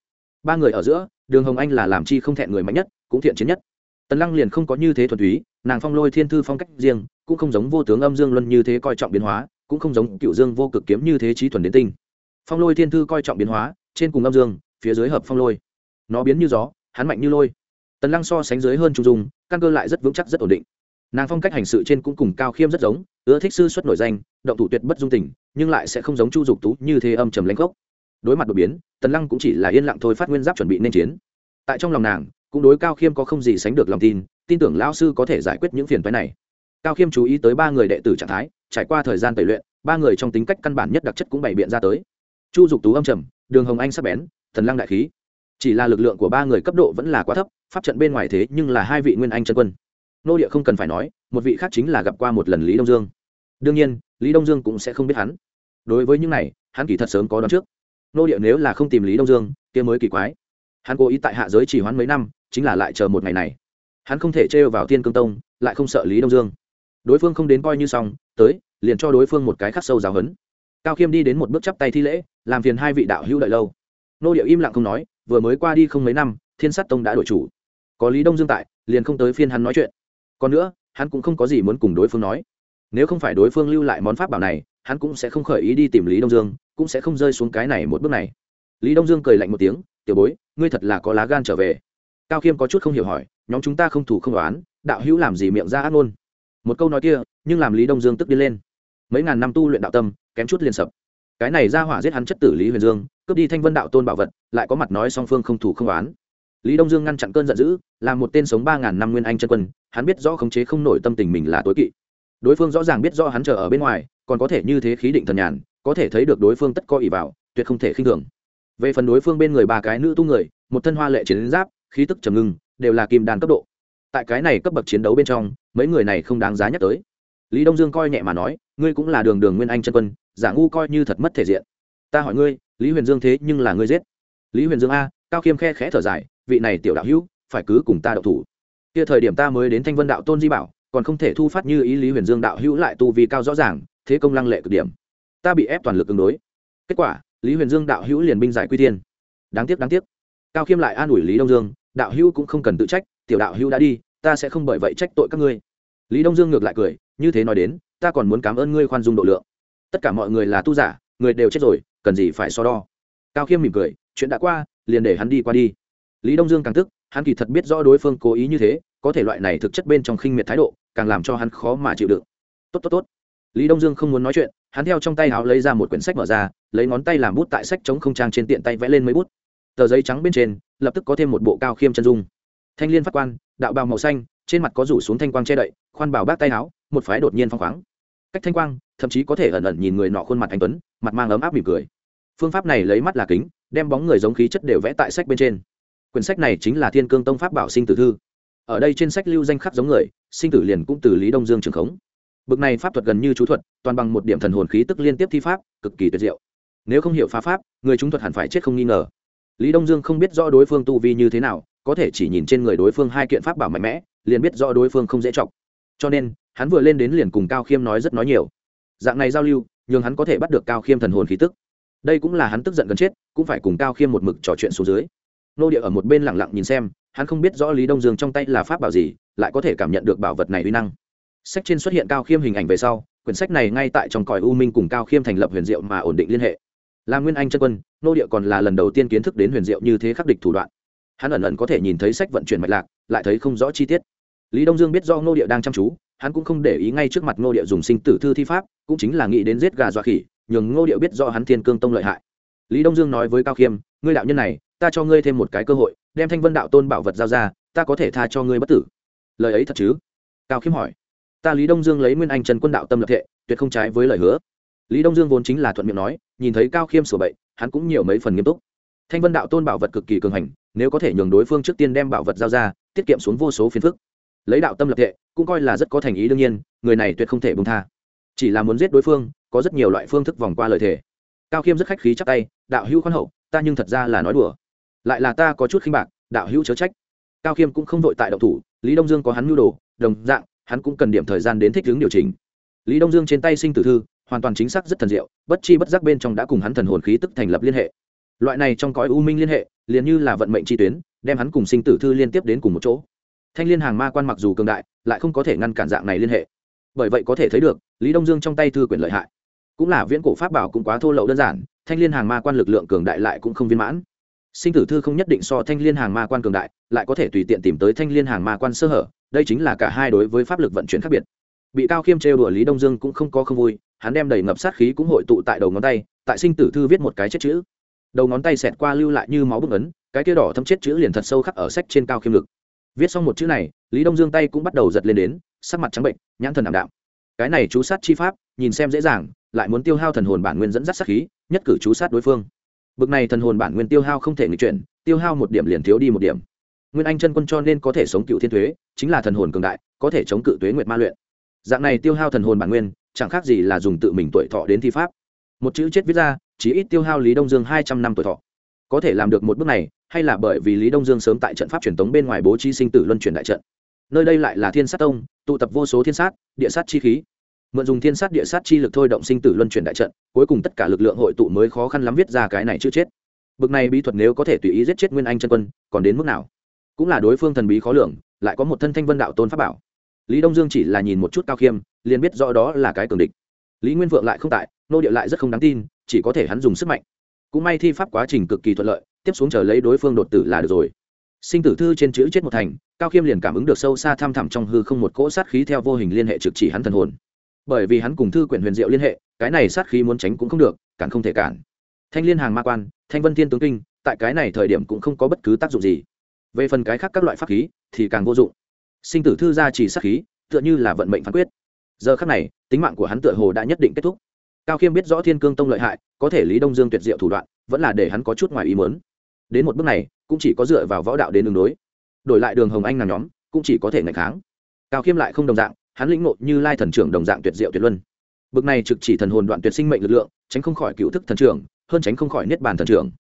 Ba người ở giữa, đường hồng anh là làm chi không thẹn người mạnh nhất, cũng thiện chiến nhất. Tần lăng liền không có như thế thuần túy, nàng phong lôi thiên thư phong cách riêng cũng không giống vô tướng âm dương luân như thế coi trọng biến hóa, cũng không giống cựu dương vô cực kiếm như thế trí thuần đến tinh. Phong lôi thiên thư coi trọng biến hóa, trên cùng âm dương, phía dưới hợp phong lôi. Nó biến như gió, hắn mạnh như lôi. Tần lăng so sánh dưới hơn trung dung, căn cơ lại rất vững chắc rất ổn định. Nàng phong cách hành sự trên cũng cùng cao khiêm rất giống, ưa thích sư xuất nổi danh, động thủ tuyệt bất dung tình, nhưng lại sẽ không giống chu dục tú như thế âm trầm lãnh gốc. Đối mặt đột biến, tần lăng cũng chỉ là yên lặng thôi phát nguyên giáp chuẩn bị nên chiến. Tại trong lòng nàng, cũng đối cao khiêm có không gì sánh được lòng tin tin tưởng lão sư có thể giải quyết những phiền phái này cao khiêm chú ý tới ba người đệ tử trạng thái, trải qua thời gian tẩy luyện, ba người trong tính cách căn bản nhất đặc chất cũng bày biện ra tới. Chu dục tú âm trầm, đường hồng anh sắp bén, thần lăng đại khí. Chỉ là lực lượng của ba người cấp độ vẫn là quá thấp, pháp trận bên ngoài thế nhưng là hai vị nguyên anh chân quân. Nô địa không cần phải nói, một vị khác chính là gặp qua một lần lý đông dương. Đương nhiên, lý đông dương cũng sẽ không biết hắn. Đối với những này, hắn kỳ thật sớm có đón trước. Nô địa nếu là không tìm lý đông dương, kia mới kỳ quái. Hắn cố ý tại hạ giới chỉ hoãn mấy năm, chính là lại chờ một ngày này. Hắn không thể trêu vào thiên cương tông, lại không sợ lý đông dương đối phương không đến coi như xong, tới, liền cho đối phương một cái khắc sâu giáo hấn cao khiêm đi đến một bước chắp tay thi lễ, làm phiền hai vị đạo hữu đợi lâu. Nô điệu im lặng không nói, vừa mới qua đi không mấy năm, thiên sát tông đã đổi chủ. Có lý đông dương tại, liền không tới phiên hắn nói chuyện. Còn nữa, hắn cũng không có gì muốn cùng đối phương nói. Nếu không phải đối phương lưu lại món pháp bảo này, hắn cũng sẽ không khởi ý đi tìm lý đông dương, cũng sẽ không rơi xuống cái này một bước này. Lý đông dương cười lạnh một tiếng, tiểu bối, ngươi thật là có lá gan trở về. Cao khiêm có chút không hiểu hỏi, nhóm chúng ta không thủ không đoán, đạo hữu làm gì miệng ra ác ngôn? Một câu nói kia, nhưng làm lý đông dương tức đi lên. Mấy ngàn năm tu luyện đạo tâm, kém chút liền sập. Cái này ra hỏa giết hắn chất tử lý huyền dương, cướp đi thanh vân đạo tôn bảo vật, lại có mặt nói song phương không thủ không đoán lý đông dương ngăn chặn cơn giận dữ, là một tên sống ba ngàn năm nguyên anh chân quân, hắn biết rõ khống chế không nổi tâm tình mình là tối kỵ. Đối phương rõ ràng biết rõ hắn chờ ở bên ngoài, còn có thể như thế khí định thần nhàn, có thể thấy được đối phương tất co ỉ vào, tuyệt không thể khinh thường. Về phần đối phương bên người ba cái nữ tu người, một thân hoa lệ chiến giáp, khí tức trầm ngưng, đều là kim đàn cấp độ. Tại cái này cấp bậc chiến đấu bên trong mấy người này không đáng giá nhắc tới. Lý đông dương coi nhẹ mà nói, ngươi cũng là đường đường nguyên anh chân quân, giả ngu coi như thật mất thể diện. Ta hỏi ngươi, lý huyền dương thế nhưng là ngươi giết. Lý huyền dương a, cao khiêm khe khẽ thở dài, vị này tiểu đạo hữu, phải cứ cùng ta đậu thủ. Kia thời điểm ta mới đến thanh vân đạo tôn di bảo, còn không thể thu phát như ý lý huyền dương đạo hữu lại tu vi cao rõ ràng, thế công lăng lệ cực điểm. Ta bị ép toàn lực ứng đối. Kết quả, lý huyền dương đạo hữu liền binh giải quy tiên đáng tiếc đáng tiếc. Cao khiêm lại an ủi lý đông dương, đạo hữu cũng không cần tự trách, tiểu đạo hữu đã đi, ta sẽ không bởi vậy trách tội các ngươi lý đông dương ngược lại cười, như thế nói đến, ta còn muốn cảm ơn ngươi khoan dung độ lượng. Tất cả mọi người là tu giả, người đều chết rồi, cần gì phải so đo. Cao khiêm mỉm cười, chuyện đã qua, liền để hắn đi qua đi. Lý đông dương càng tức, hắn kỳ thật biết rõ đối phương cố ý như thế, có thể loại này thực chất bên trong khinh miệt thái độ, càng làm cho hắn khó mà chịu đựng. Tốt tốt tốt. Lý đông dương không muốn nói chuyện, hắn theo trong tay áo lấy ra một quyển sách mở ra, lấy ngón tay làm bút tại sách chống không trang trên tiện tay vẽ lên mấy bút. Tờ giấy trắng bên trên, lập tức có thêm một bộ cao khiêm chân dung. Thanh liên phát quan, đạo bào màu xanh trên mặt có rủ xuống thanh quang che đậy, khoan bảo bác tay áo, một phái đột nhiên phong khoáng. Cách thanh quang, thậm chí có thể ẩn ẩn nhìn người nọ khuôn mặt anh tuấn, mặt mang ấm áp mỉm cười. Phương pháp này lấy mắt là kính, đem bóng người giống khí chất đều vẽ tại sách bên trên. Quyển sách này chính là thiên cương tông pháp bảo sinh tử thư. Ở đây trên sách lưu danh khắc giống người, sinh tử liền cũng từ lý đông dương trường khống. Bực này pháp thuật gần như chú thuật, toàn bằng một điểm thần hồn khí tức liên tiếp thi pháp, cực kỳ tuyệt diệu. Nếu không hiểu phá pháp, người chúng thuật hẳn phải chết không nghi ngờ. Lý đông dương không biết rõ đối phương tu vi như thế nào, có thể chỉ nhìn trên người đối phương hai kiện pháp bảo mạnh mẽ liền biết rõ đối phương không dễ chọc. Cho nên, hắn vừa lên đến liền cùng cao khiêm nói rất nói nhiều. Dạng này giao lưu, nhường hắn có thể bắt được cao khiêm thần hồn khí tức. Đây cũng là hắn tức giận gần chết, cũng phải cùng cao khiêm một mực trò chuyện xuống dưới. Nô địa ở một bên lẳng lặng nhìn xem, hắn không biết rõ lý đông dương trong tay là pháp bảo gì, lại có thể cảm nhận được bảo vật này uy năng. Sách trên xuất hiện cao khiêm hình ảnh về sau, quyển sách này ngay tại trong còi u minh cùng cao khiêm thành lập huyền diệu mà ổn định liên hệ. Là nguyên anh chân quân, nô địa còn là lần đầu tiên kiến thức đến huyền diệu như thế khắc địch thủ đoạn. Hắn ẩn ẩn có thể nhìn thấy sách vận chuyển mạch lạc, lại thấy không rõ chi tiết lý đông dương biết do Ngô địa đang chăm chú, hắn cũng không để ý ngay trước mặt Ngô địa dùng sinh tử thư thi pháp, cũng chính là nghĩ đến giết gà dọa khỉ, nhường Ngô địa biết do hắn thiên cương tông lợi hại. Lý đông dương nói với cao khiêm, ngươi đạo nhân này, ta cho ngươi thêm một cái cơ hội, đem thanh vân đạo tôn bảo vật giao ra, ta có thể tha cho ngươi bất tử. Lời ấy thật chứ? Cao khiêm hỏi. Ta lý đông dương lấy nguyên anh trần quân đạo tâm lập thệ, tuyệt không trái với lời hứa. Lý đông dương vốn chính là thuận miệng nói, nhìn thấy cao khiêm sửa bậy, hắn cũng nhiều mấy phần nghiêm túc. Thanh vân đạo tôn bảo vật cực kỳ cường hành, nếu có thể nhường đối phương trước tiên đem bảo vật giao ra, tiết kiệm xuống vô số phiền phức lấy đạo tâm lập thệ, cũng coi là rất có thành ý đương nhiên, người này tuyệt không thể bông tha. Chỉ là muốn giết đối phương, có rất nhiều loại phương thức vòng qua lời thề. Cao khiêm rất khách khí chắc tay, đạo hữu khoan hậu, ta nhưng thật ra là nói đùa. Lại là ta có chút khinh bạc, đạo hữu chớ trách. Cao khiêm cũng không vội tại động thủ, lý đông dương có hắn mưu đồ, đồng dạng, hắn cũng cần điểm thời gian đến thích ứng điều chỉnh. Lý đông dương trên tay sinh tử thư, hoàn toàn chính xác rất thần diệu, bất chi bất giác bên trong đã cùng hắn thần hồn khí tức thành lập liên hệ. Loại này trong cõi u minh liên hệ, liền như là vận mệnh chi tuyến, đem hắn cùng sinh tử thư liên tiếp đến cùng một chỗ thanh liên hàng ma quan mặc dù cường đại, lại không có thể ngăn cản dạng này liên hệ. Bởi vậy có thể thấy được, lý đông dương trong tay thư quyền lợi hại. Cũng là viễn cổ pháp bảo cũng quá thô lậu đơn giản, thanh liên hàng ma quan lực lượng cường đại lại cũng không viên mãn. Sinh tử thư không nhất định so thanh liên hàng ma quan cường đại, lại có thể tùy tiện tìm tới thanh liên hàng ma quan sơ hở, đây chính là cả hai đối với pháp lực vận chuyển khác biệt. Bị cao khiêm trêu đùa lý đông dương cũng không có không vui, hắn đem đầy ngập sát khí cũng hội tụ tại đầu ngón tay, tại sinh tử thư viết một cái chết chữ. Đầu ngón tay xẹt qua lưu lại như máu bức ấn, cái kia đỏ thâm chết chữ liền thật sâu khắc ở sách trên cao khiêm lực viết xong một chữ này, lý đông dương tay cũng bắt đầu giật lên đến, sắc mặt trắng bệnh, nhãn thần ảm đạm. Cái này chú sát chi pháp, nhìn xem dễ dàng, lại muốn tiêu hao thần hồn bản nguyên dẫn dắt sát khí, nhất cử chú sát đối phương. Bực này thần hồn bản nguyên tiêu hao không thể nghịch chuyển, tiêu hao một điểm liền thiếu đi một điểm. Nguyên anh chân quân cho nên có thể sống cựu thiên thuế, chính là thần hồn cường đại, có thể chống cự tuế nguyệt ma luyện. Dạng này tiêu hao thần hồn bản nguyên, chẳng khác gì là dùng tự mình tuổi thọ đến thi pháp. Một chữ chết viết ra chỉ ít tiêu hao lý đông dương hai trăm năm tuổi thọ. Có thể làm được một bước này hay là bởi vì lý đông dương sớm tại trận pháp truyền tống bên ngoài bố trí sinh tử luân chuyển đại trận. Nơi đây lại là thiên sát tông, tụ tập vô số thiên sát, địa sát chi khí. Mượn dùng thiên sát địa sát chi lực thôi động sinh tử luân chuyển đại trận, cuối cùng tất cả lực lượng hội tụ mới khó khăn lắm viết ra cái này chưa chết. Bực này bí thuật nếu có thể tùy ý giết chết nguyên anh chân quân, còn đến mức nào? Cũng là đối phương thần bí khó lường, lại có một thân thanh vân đạo tôn pháp bảo. Lý đông dương chỉ là nhìn một chút cao khiêm, liền biết rõ đó là cái cường địch. Lý nguyên vượng lại không tại, nô địa lại rất không đáng tin, chỉ có thể hắn dùng sức mạnh cũng may thi pháp quá trình cực kỳ thuận lợi, tiếp xuống chờ lấy đối phương đột tử là được rồi. Sinh tử thư trên chữ chết một thành, cao khiêm liền cảm ứng được sâu xa thăm thẳm trong hư không một cỗ sát khí theo vô hình liên hệ trực chỉ hắn thần hồn. Bởi vì hắn cùng thư quyển huyền diệu liên hệ, cái này sát khí muốn tránh cũng không được cản không thể cản. Thanh liên hàng ma quan, thanh vân thiên tướng kinh, tại cái này thời điểm cũng không có bất cứ tác dụng gì. Về phần cái khác các loại pháp khí, thì càng vô dụng. Sinh tử thư ra chỉ sát khí, tựa như là vận mệnh phán quyết. Giờ khác này, tính mạng của hắn tựa hồ đã nhất định kết thúc cao khiêm biết rõ thiên cương tông lợi hại, có thể lý đông dương tuyệt diệu thủ đoạn, vẫn là để hắn có chút ngoài ý mớn đến một bước này, cũng chỉ có dựa vào võ đạo đến đường đối. Đổi lại đường hồng anh nàng nhóm, cũng chỉ có thể ngày kháng. Cao khiêm lại không đồng dạng, hắn lĩnh ngộ như lai thần trưởng đồng dạng tuyệt diệu tuyệt luân. Bực này trực chỉ thần hồn đoạn tuyệt sinh mệnh lực lượng, tránh không khỏi cựu thức thần trưởng, hơn tránh không khỏi niết bàn thần trưởng.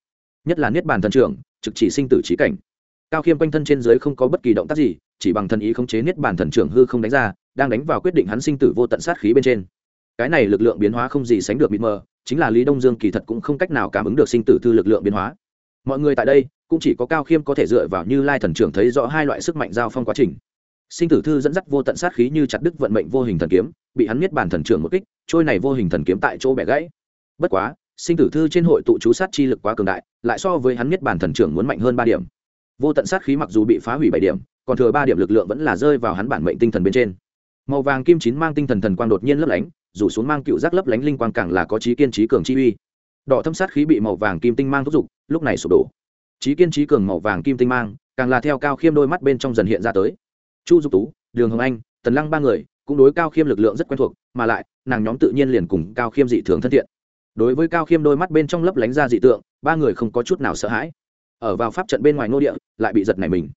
Nhất là niết bàn thần trưởng, trực chỉ sinh tử trí cảnh. Cao khiêm quanh thân trên dưới không có bất kỳ động tác gì, chỉ bằng thần ý khống chế niết bàn thần trưởng hư không đánh ra, đang đánh vào quyết định hắn sinh tử vô tận sát khí bên trên cái này lực lượng biến hóa không gì sánh được mịt mờ, chính là lý đông dương kỳ thật cũng không cách nào cảm ứng được sinh tử thư lực lượng biến hóa. Mọi người tại đây, cũng chỉ có cao khiêm có thể dựa vào như lai thần trưởng thấy rõ hai loại sức mạnh giao phong quá trình. Sinh tử thư dẫn dắt vô tận sát khí như chặt đứt vận mệnh vô hình thần kiếm, bị hắn miết bàn thần trưởng một kích, trôi này vô hình thần kiếm tại chỗ bẻ gãy. Bất quá, sinh tử thư trên hội tụ chú sát chi lực quá cường đại, lại so với hắn miết bàn thần trưởng muốn mạnh hơn ba điểm. Vô tận sát khí mặc dù bị phá hủy bảy điểm, còn thừa ba điểm lực lượng vẫn là rơi vào hắn bản mệnh tinh thần bên trên. Màu vàng kim chín mang tinh thần thần quang đột nhiên lấp lánh rủ xuống mang cựu giác lấp lánh linh quang càng là có trí kiên trí cường chi uy. Đỏ thâm sát khí bị màu vàng kim tinh mang thúc giục, lúc này sụp đổ. Trí kiên trí cường màu vàng kim tinh mang, càng là theo cao khiêm đôi mắt bên trong dần hiện ra tới. Chu dục tú, đường hồng anh, tần lăng ba người, cũng đối cao khiêm lực lượng rất quen thuộc, mà lại, nàng nhóm tự nhiên liền cùng cao khiêm dị thường thân thiện. Đối với cao khiêm đôi mắt bên trong lấp lánh ra dị tượng, ba người không có chút nào sợ hãi. Ở vào pháp trận bên ngoài nô địa, lại bị giật này mình.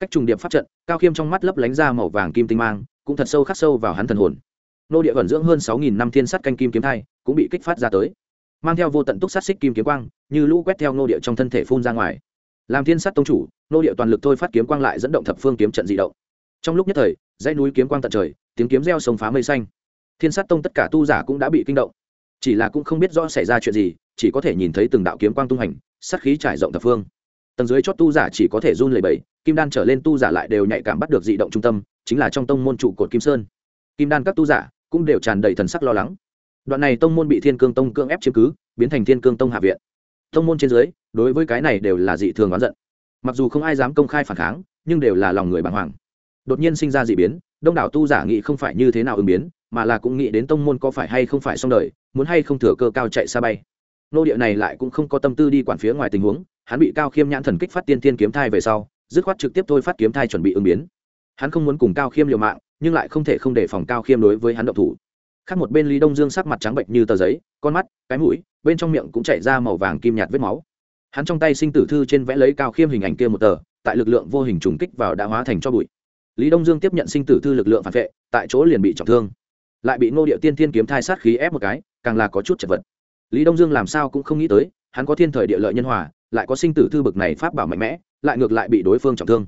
Cách trùng điệp pháp trận, cao khiêm trong mắt lấp lánh ra màu vàng kim tinh mang, cũng thật sâu khắc sâu vào hắn thần hồn nô địa vận dưỡng hơn sáu nghìn năm thiên sắt canh kim kiếm thai, cũng bị kích phát ra tới. Mang theo vô tận túc sát xích kim kiếm quang, như lũ quét theo nô địa trong thân thể phun ra ngoài. Làm thiên sắt tông chủ, nô địa toàn lực thôi phát kiếm quang lại dẫn động thập phương kiếm trận dị động. Trong lúc nhất thời, dãy núi kiếm quang tận trời, tiếng kiếm reo sông phá mây xanh. Thiên sát tông tất cả tu giả cũng đã bị kinh động. Chỉ là cũng không biết rõ xảy ra chuyện gì, chỉ có thể nhìn thấy từng đạo kiếm quang tung hành, sát khí trải rộng thập phương. Tầng dưới chót tu giả chỉ có thể run lẩy bẩy, kim đan trở lên tu giả lại đều nhạy cảm bắt được dị động trung tâm, chính là trong tông môn trụ cột kim sơn. Kim đan các tu giả cũng đều tràn đầy thần sắc lo lắng. Đoạn này tông môn bị thiên cương tông cưỡng ép chiếm cứ, biến thành thiên cương tông hạ viện. Tông môn trên dưới, đối với cái này đều là dị thường oán giận. Mặc dù không ai dám công khai phản kháng, nhưng đều là lòng người bàng hoàng. Đột nhiên sinh ra dị biến, đông đảo tu giả nghĩ không phải như thế nào ứng biến, mà là cũng nghĩ đến tông môn có phải hay không phải xong đời, muốn hay không thừa cơ cao chạy xa bay. Nô địa này lại cũng không có tâm tư đi quản phía ngoài tình huống, hắn bị cao khiêm nhãn thần kích phát tiên tiên kiếm thai về sau, dứt khoát trực tiếp thôi phát kiếm thai chuẩn bị ứng biến. Hắn không muốn cùng cao khiêm liều mạng nhưng lại không thể không để phòng cao khiêm đối với hắn động thủ. Khác một bên lý đông dương sắc mặt trắng bệnh như tờ giấy, con mắt, cái mũi, bên trong miệng cũng chảy ra màu vàng kim nhạt vết máu. Hắn trong tay sinh tử thư trên vẽ lấy cao khiêm hình ảnh kia một tờ, tại lực lượng vô hình trùng kích vào đã hóa thành cho bụi. Lý đông dương tiếp nhận sinh tử thư lực lượng phản vệ, tại chỗ liền bị trọng thương. Lại bị ngô địa tiên thiên kiếm thai sát khí ép một cái, càng là có chút chật vật. Lý đông dương làm sao cũng không nghĩ tới, hắn có thiên thời địa lợi nhân hòa, lại có sinh tử thư bực này pháp bảo mạnh mẽ, lại ngược lại bị đối phương trọng thương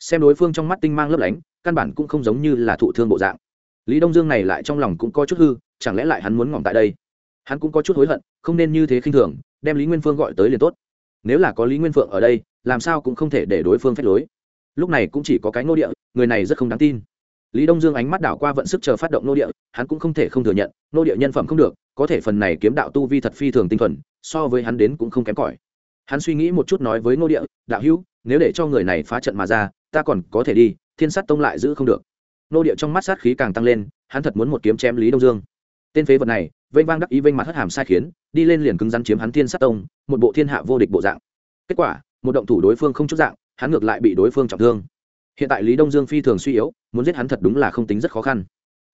xem đối phương trong mắt tinh mang lấp lánh, căn bản cũng không giống như là thụ thương bộ dạng. Lý đông dương này lại trong lòng cũng có chút hư, chẳng lẽ lại hắn muốn ngỏm tại đây? Hắn cũng có chút hối hận, không nên như thế khinh thường, đem lý nguyên phương gọi tới liền tốt. Nếu là có lý nguyên phượng ở đây, làm sao cũng không thể để đối phương phép lối. Lúc này cũng chỉ có cái nô địa, người này rất không đáng tin. Lý đông dương ánh mắt đảo qua vận sức chờ phát động nô địa, hắn cũng không thể không thừa nhận, nô địa nhân phẩm không được, có thể phần này kiếm đạo tu vi thật phi thường tinh thuần, so với hắn đến cũng không kém cỏi. Hắn suy nghĩ một chút nói với nô địa, đạo hữu, nếu để cho người này phá trận mà ra ta còn có thể đi, thiên sát tông lại giữ không được. Nô địa trong mắt sát khí càng tăng lên, hắn thật muốn một kiếm chém lý đông dương. Tên phế vật này, vênh vang đắc ý vênh mặt hất hàm sai khiến, đi lên liền cứng rắn chiếm hắn thiên sát tông, một bộ thiên hạ vô địch bộ dạng. Kết quả, một động thủ đối phương không chút dạng, hắn ngược lại bị đối phương trọng thương. Hiện tại lý đông dương phi thường suy yếu, muốn giết hắn thật đúng là không tính rất khó khăn.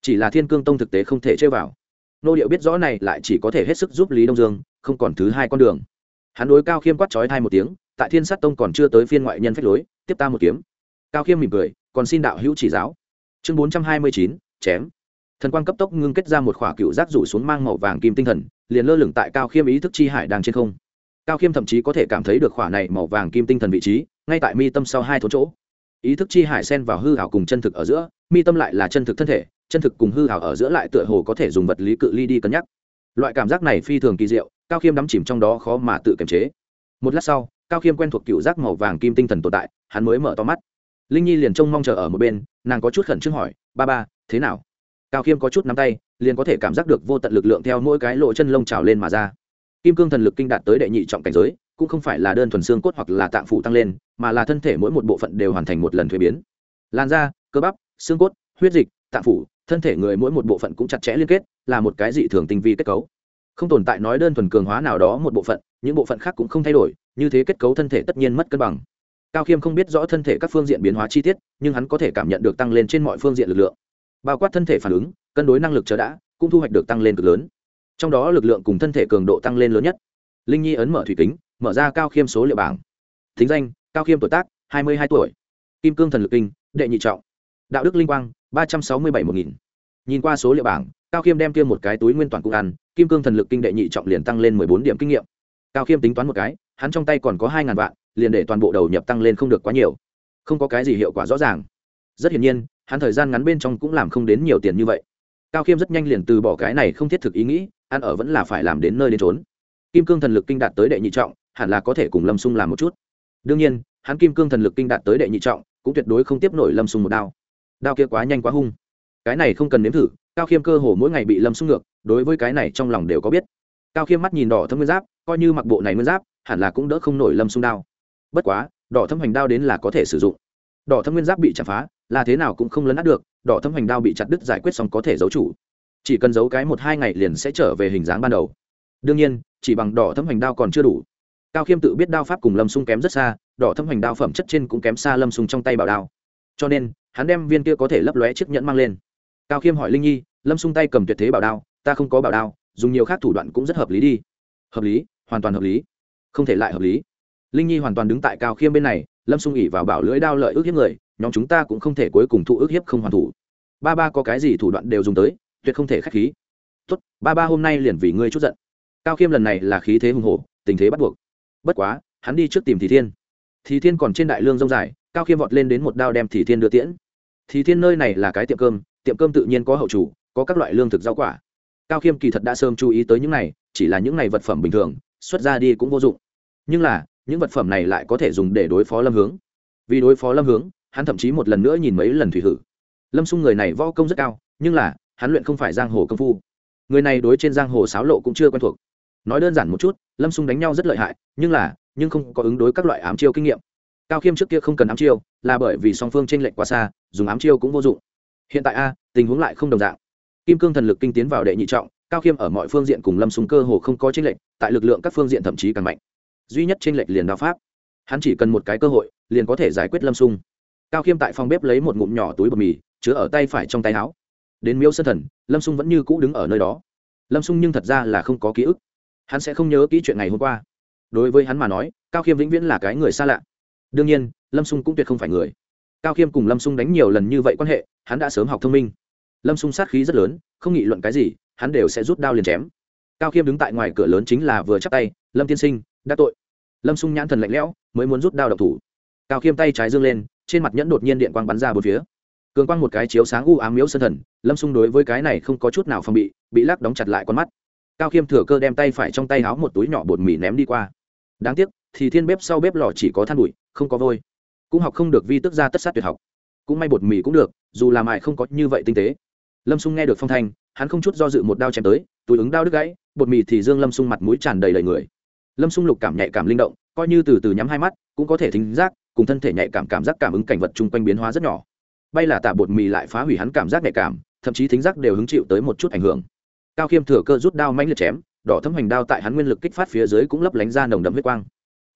Chỉ là thiên cương tông thực tế không thể chơi vào. Nô điệu biết rõ này lại chỉ có thể hết sức giúp lý đông dương, không còn thứ hai con đường. Hắn đối cao khiêm quát trói thai một tiếng, tại thiên sát tông còn chưa tới phiên ngoại nhân phép lối, tiếp ta một kiếm cao khiêm mỉm cười, còn xin đạo hữu chỉ giáo. Chương bốn trăm hai mươi chín, chém. Thần quang cấp tốc ngưng kết ra một khỏa cựu rác rủ xuống mang màu vàng kim tinh thần, liền lơ lửng tại cao khiêm ý thức chi hải đang trên không. Cao khiêm thậm chí có thể cảm thấy được khỏa này màu vàng kim tinh thần vị trí, ngay tại mi tâm sau hai thốn chỗ. Ý thức chi hải sen vào hư hảo cùng chân thực ở giữa, mi tâm lại là chân thực thân thể, chân thực cùng hư hảo ở giữa lại tựa hồ có thể dùng vật lý cự ly đi cân nhắc. Loại cảm giác này phi thường kỳ diệu, cao khiêm đắm chìm trong đó khó mà tự kiềm chế. Một lát sau, cao khiêm quen thuộc cựu giác màu vàng kim tinh thần tồn tại, hắn mới mở to mắt linh nhi liền trông mong chờ ở một bên, nàng có chút khẩn trương hỏi, ba ba, thế nào? Cao khiêm có chút nắm tay, liền có thể cảm giác được vô tận lực lượng theo mỗi cái lộ chân lông trào lên mà ra. Kim cương thần lực kinh đạt tới đệ nhị trọng cảnh giới, cũng không phải là đơn thuần xương cốt hoặc là tạng phụ tăng lên, mà là thân thể mỗi một bộ phận đều hoàn thành một lần thuế biến. Lan da, cơ bắp, xương cốt, huyết dịch, tạng phủ, thân thể người mỗi một bộ phận cũng chặt chẽ liên kết, là một cái dị thường tinh vi kết cấu. Không tồn tại nói đơn thuần cường hóa nào đó một bộ phận, những bộ phận khác cũng không thay đổi, như thế kết cấu thân thể tất nhiên mất cân bằng cao khiêm không biết rõ thân thể các phương diện biến hóa chi tiết, nhưng hắn có thể cảm nhận được tăng lên trên mọi phương diện lực lượng. Bao quát thân thể phản ứng, cân đối năng lực chờ đã, cũng thu hoạch được tăng lên cực lớn. Trong đó lực lượng cùng thân thể cường độ tăng lên lớn nhất. Linh nhi ấn mở thủy kính, mở ra cao khiêm số liệu bảng. Thính danh, cao khiêm tuổi tác, hai mươi hai tuổi. Kim cương thần lực kinh, đệ nhị trọng. Đạo đức linh quang, ba trăm sáu mươi bảy một nghìn. Nhìn qua số liệu bảng, cao khiêm đem tiêm một cái túi nguyên toàn cũng ăn, kim cương thần lực kinh đệ nhị trọng liền tăng lên mười bốn điểm kinh nghiệm. Cao khiêm tính toán một cái, hắn trong tay còn có hai ngàn vạn liền để toàn bộ đầu nhập tăng lên không được quá nhiều. Không có cái gì hiệu quả rõ ràng. Rất hiển nhiên, hắn thời gian ngắn bên trong cũng làm không đến nhiều tiền như vậy. Cao khiêm rất nhanh liền từ bỏ cái này không thiết thực ý nghĩ, ăn ở vẫn là phải làm đến nơi đến trốn kim cương thần lực kinh đạt tới đệ nhị trọng, hẳn là có thể cùng lâm sung làm một chút. Đương nhiên, hắn kim cương thần lực kinh đạt tới đệ nhị trọng, cũng tuyệt đối không tiếp nổi lâm sung một đao. Đao kia quá nhanh quá hung. Cái này không cần nếm thử, cao khiêm cơ hồ mỗi ngày bị lâm sung ngược, đối với cái này trong lòng đều có biết. Cao khiêm mắt nhìn đỏ thâm nguyên giáp, coi như mặc bộ này nguyên giáp, hẳn là cũng đỡ không nổi lâm sung đao bất quá, đỏ thâm hoành đao đến là có thể sử dụng. Đỏ thâm nguyên giáp bị chặt phá, là thế nào cũng không lấn át được, đỏ thâm hoành đao bị chặt đứt giải quyết xong có thể giấu chủ. Chỉ cần giấu cái một hai ngày liền sẽ trở về hình dáng ban đầu. Đương nhiên, chỉ bằng đỏ thâm hoành đao còn chưa đủ. Cao khiêm tự biết đao pháp cùng lâm sung kém rất xa, đỏ thâm hoành đao phẩm chất trên cũng kém xa lâm sung trong tay bảo đao. Cho nên, hắn đem viên kia có thể lấp lóe chiếc nhẫn mang lên. Cao khiêm hỏi linh nhi, lâm sung tay cầm tuyệt thế bảo đao, ta không có bảo đao, dùng nhiều khác thủ đoạn cũng rất hợp lý đi. Hợp lý, hoàn toàn hợp lý. Không thể lại hợp lý linh nhi hoàn toàn đứng tại cao khiêm bên này, lâm xung ỉ vào bảo lưỡi đao lợi ước hiếp người, nhóm chúng ta cũng không thể cuối cùng thụ ước hiếp không hoàn thủ. Ba ba có cái gì thủ đoạn đều dùng tới, tuyệt không thể k h á c h khí. Tốt, ba ba hôm nay liền vì ngươi chút giận. Cao khiêm lần này là khí thế hùng hổ, tình thế bắt buộc. Bất quá, hắn đi trước tìm thì thiên. Thì thiên còn trên đại lương rông dài, cao khiêm vọt lên đến một đao đem thì thiên đưa tiễn. Thì thiên nơi này là cái tiệm cơm tiệm cơm tự nhiên có hậu chủ, có các loại lương thực rau quả. Cao khiêm kỳ thật đã sớm chú ý tới những này, chỉ là những này vật phẩm bình thường, xuất ra đi cũng vô dụng. Nhưng là những vật phẩm này lại có thể dùng để đối phó lâm hướng. Vì đối phó lâm hướng, hắn thậm chí một lần nữa nhìn mấy lần thủy hử. Lâm xung người này võ công rất cao, nhưng là, hắn luyện không phải giang hồ công phu. Người này đối trên giang hồ sáo lộ cũng chưa quen thuộc. Nói đơn giản một chút, lâm xung đánh nhau rất lợi hại, nhưng là, nhưng không có ứng đối các loại ám chiêu kinh nghiệm. Cao khiêm trước kia không cần ám chiêu, là bởi vì song phương tranh lệch quá xa, dùng ám chiêu cũng vô dụng. Hiện tại a, tình huống lại không đồng dạng. Kim cương thần lực kinh tiến vào đệ nhị trọng, cao khiêm ở mọi phương diện cùng lâm súng cơ hồ không có tranh lệch, tại lực lượng các phương diện thậm chí càng mạnh duy nhất trên lệch liền đao pháp. Hắn chỉ cần một cái cơ hội, liền có thể giải quyết lâm sung. Cao khiêm tại phòng bếp lấy một ngụm nhỏ túi bột mì, chứa ở tay phải trong tay áo. Đến miếu sân thần, lâm sung vẫn như cũ đứng ở nơi đó. Lâm sung nhưng thật ra là không có ký ức. Hắn sẽ không nhớ kỹ chuyện ngày hôm qua. Đối với hắn mà nói, cao khiêm vĩnh viễn là cái người xa lạ. Đương nhiên, lâm sung cũng tuyệt không phải người. Cao khiêm cùng lâm sung đánh nhiều lần như vậy quan hệ, hắn đã sớm học thông minh. Lâm sung sát khí rất lớn, không nghị luận cái gì, hắn đều sẽ rút đao liền chém. Cao khiêm đứng tại ngoài cửa lớn chính là vừa chắc tay, lâm tiên sinh đã tội. Lâm sung nhãn thần lạnh lẽo, mới muốn rút đao độc thủ. Cao khiêm tay trái dương lên, trên mặt nhẫn đột nhiên điện quang bắn ra bốn phía. Cường quang một cái chiếu sáng u ám miếu sân thần, lâm sung đối với cái này không có chút nào phòng bị bị lắc đóng chặt lại con mắt. Cao khiêm thừa cơ đem tay phải trong tay háo một túi nhỏ bột mì ném đi qua. Đáng tiếc, thì thiên bếp sau bếp lò chỉ có than bụi, không có vôi. Cũng học không được vi tức ra tất sát tuyệt học. Cũng may bột mì cũng được, dù làm ai không có như vậy tinh tế. Lâm sung nghe được phong thanh, hắn không chút do dự một đao chém tới, túi ứng đao đứt gãy, bột mì thì dương lâm sung mặt mũi tràn đầy đầy người lâm xung lục cảm nhạy cảm linh động, coi như từ từ nhắm hai mắt, cũng có thể thính giác, cùng thân thể nhạy cảm cảm giác cảm ứng cảnh vật chung quanh biến hóa rất nhỏ. Bay là tả bột mì lại phá hủy hắn cảm giác nhạy cảm, thậm chí thính giác đều hứng chịu tới một chút ảnh hưởng. Cao khiêm thừa cơ rút đao mãnh liệt chém, đỏ thấm hoành đao tại hắn nguyên lực kích phát phía dưới cũng lấp lánh ra nồng đậm huyết quang.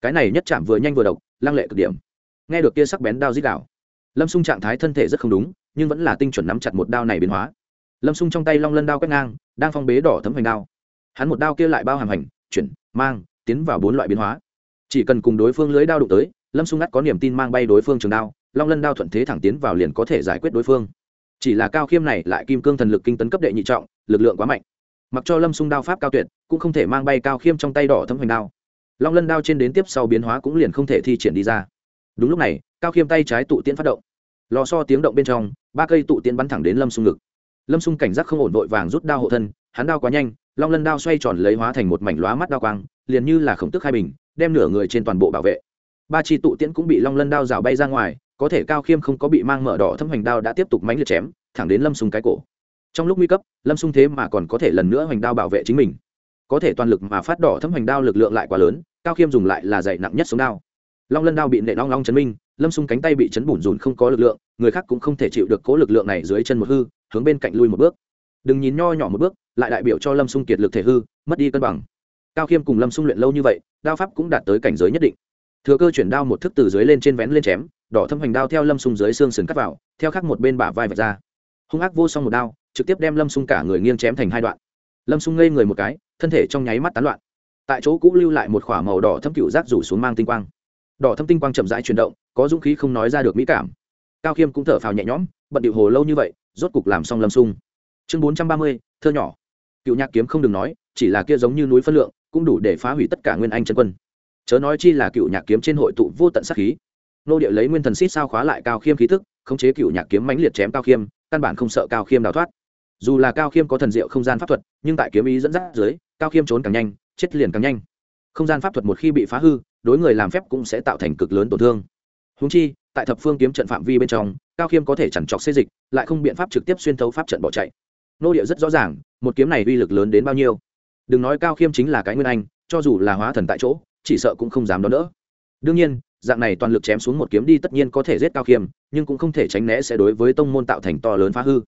Cái này nhất chạm vừa nhanh vừa độc, lăng lệ cực điểm. Nghe được kia sắc bén đao dít đảo lâm xung trạng thái thân thể rất không đúng, nhưng vẫn là tinh chuẩn nắm chặt một đao này biến hóa. Lâm xung trong tay long lân đao quét ngang, đang phong bế đỏ thấm hoành đao. Hắn một đao kia lại bao hàm hành, chuyển, mang tiến vào bốn loại biến hóa. Chỉ cần cùng đối phương lưới đao đụng tới, lâm xung ngắt có niềm tin mang bay đối phương trường đao, long lân đao thuận thế thẳng tiến vào liền có thể giải quyết đối phương. Chỉ là cao khiêm này lại kim cương thần lực kinh tấn cấp đệ nhị trọng, lực lượng quá mạnh. Mặc cho lâm xung đao pháp cao tuyệt, cũng không thể mang bay cao khiêm trong tay đỏ thấm hoành đao. Long lân đao trên đến tiếp sau biến hóa cũng liền không thể thi triển đi ra. Đúng lúc này, cao khiêm tay trái tụ tiễn phát động. Lò so tiếng động bên trong, ba cây tụ tiễn bắn thẳng đến lâm xung ngực. Lâm xung cảnh giác không ổn vội vàng rút đao hộ thân, hắn đao quá nhanh long lân đao xoay tròn lấy hóa thành một mảnh lóa mắt đao quang, liền như là khổng tức hai bình, đem nửa người trên toàn bộ bảo vệ. Ba chi tụ tiễn cũng bị long lân đao rào bay ra ngoài, có thể cao khiêm không có bị mang mở đỏ thâm hoành đao đã tiếp tục mánh liệt chém, thẳng đến lâm sung cái cổ. Trong lúc nguy cấp, lâm sung thế mà còn có thể lần nữa hoành đao bảo vệ chính mình. Có thể toàn lực mà phát đỏ thâm hoành đao lực lượng lại quá lớn, cao khiêm dùng lại là dạy nặng nhất sống đao. Long lân đao bị nệ long long chấn minh, lâm sung cánh tay bị chấn bủn rùn không có lực lượng, người khác cũng không thể chịu được cố lực lượng này dưới chân một hư, hướng bên cạnh lui một bước. Đừng nhìn nho nhỏ một bước lại đại biểu cho lâm xung kiệt lực thể hư, mất đi cân bằng. Cao khiêm cùng lâm xung luyện lâu như vậy, đao pháp cũng đạt tới cảnh giới nhất định. Thừa cơ chuyển đao một thức từ dưới lên trên vén lên chém, đỏ thâm hoành đao theo lâm xung dưới xương sườn cắt vào, theo khắc một bên bả vai vạch ra. Hung ác vô song một đao, trực tiếp đem lâm xung cả người nghiêng chém thành hai đoạn. Lâm xung ngây người một cái, thân thể trong nháy mắt tán loạn. Tại chỗ cũ lưu lại một k h ỏ a màu đỏ thâm cựu rác rủ xuống mang tinh quang. Đỏ thâm tinh quang chậm rãi chuyển động, có dũng khí không nói ra được mỹ cảm. Cao khiêm cũng thở phào nhẹ nhõm, bận điệu hồ lâu như vậy, rốt cục làm xong lâm xung chương bốn trăm ba mươi, thơ nhỏ cựu nhạc kiếm không đừng nói, chỉ là kia giống như núi phân lượng, cũng đủ để phá hủy tất cả nguyên anh chân quân. Chớ nói chi là cựu nhạc kiếm trên hội tụ vô tận sát khí. Nô địa lấy nguyên thần xít sao khóa lại cao khiêm khí thức khống chế cựu nhạc kiếm mãnh liệt chém cao khiêm, căn bản không sợ cao khiêm đào thoát. Dù là cao khiêm có thần diệu không gian pháp thuật, nhưng tại kiếm ý dẫn dắt dưới, cao khiêm trốn càng nhanh, chết liền càng nhanh. Không gian pháp thuật một khi bị phá hư, đối người làm phép cũng sẽ tạo thành cực lớn tổn thương. Húng chi, tại thập phương kiếm trận phạm vi bên trong, cao khiêm có thể chẳng chọc xê dịch, lại không biện pháp trực tiếp xuyên thấu pháp trận bỏ chạy nô địa rất rõ ràng, một kiếm này uy lực lớn đến bao nhiêu. Đừng nói cao khiêm chính là cái nguyên anh, cho dù là hóa thần tại chỗ, chỉ sợ cũng không dám đón đỡ. Đương nhiên, dạng này toàn lực chém xuống một kiếm đi tất nhiên có thể giết cao khiêm, nhưng cũng không thể tránh né sẽ đối với tông môn tạo thành to lớn phá hư.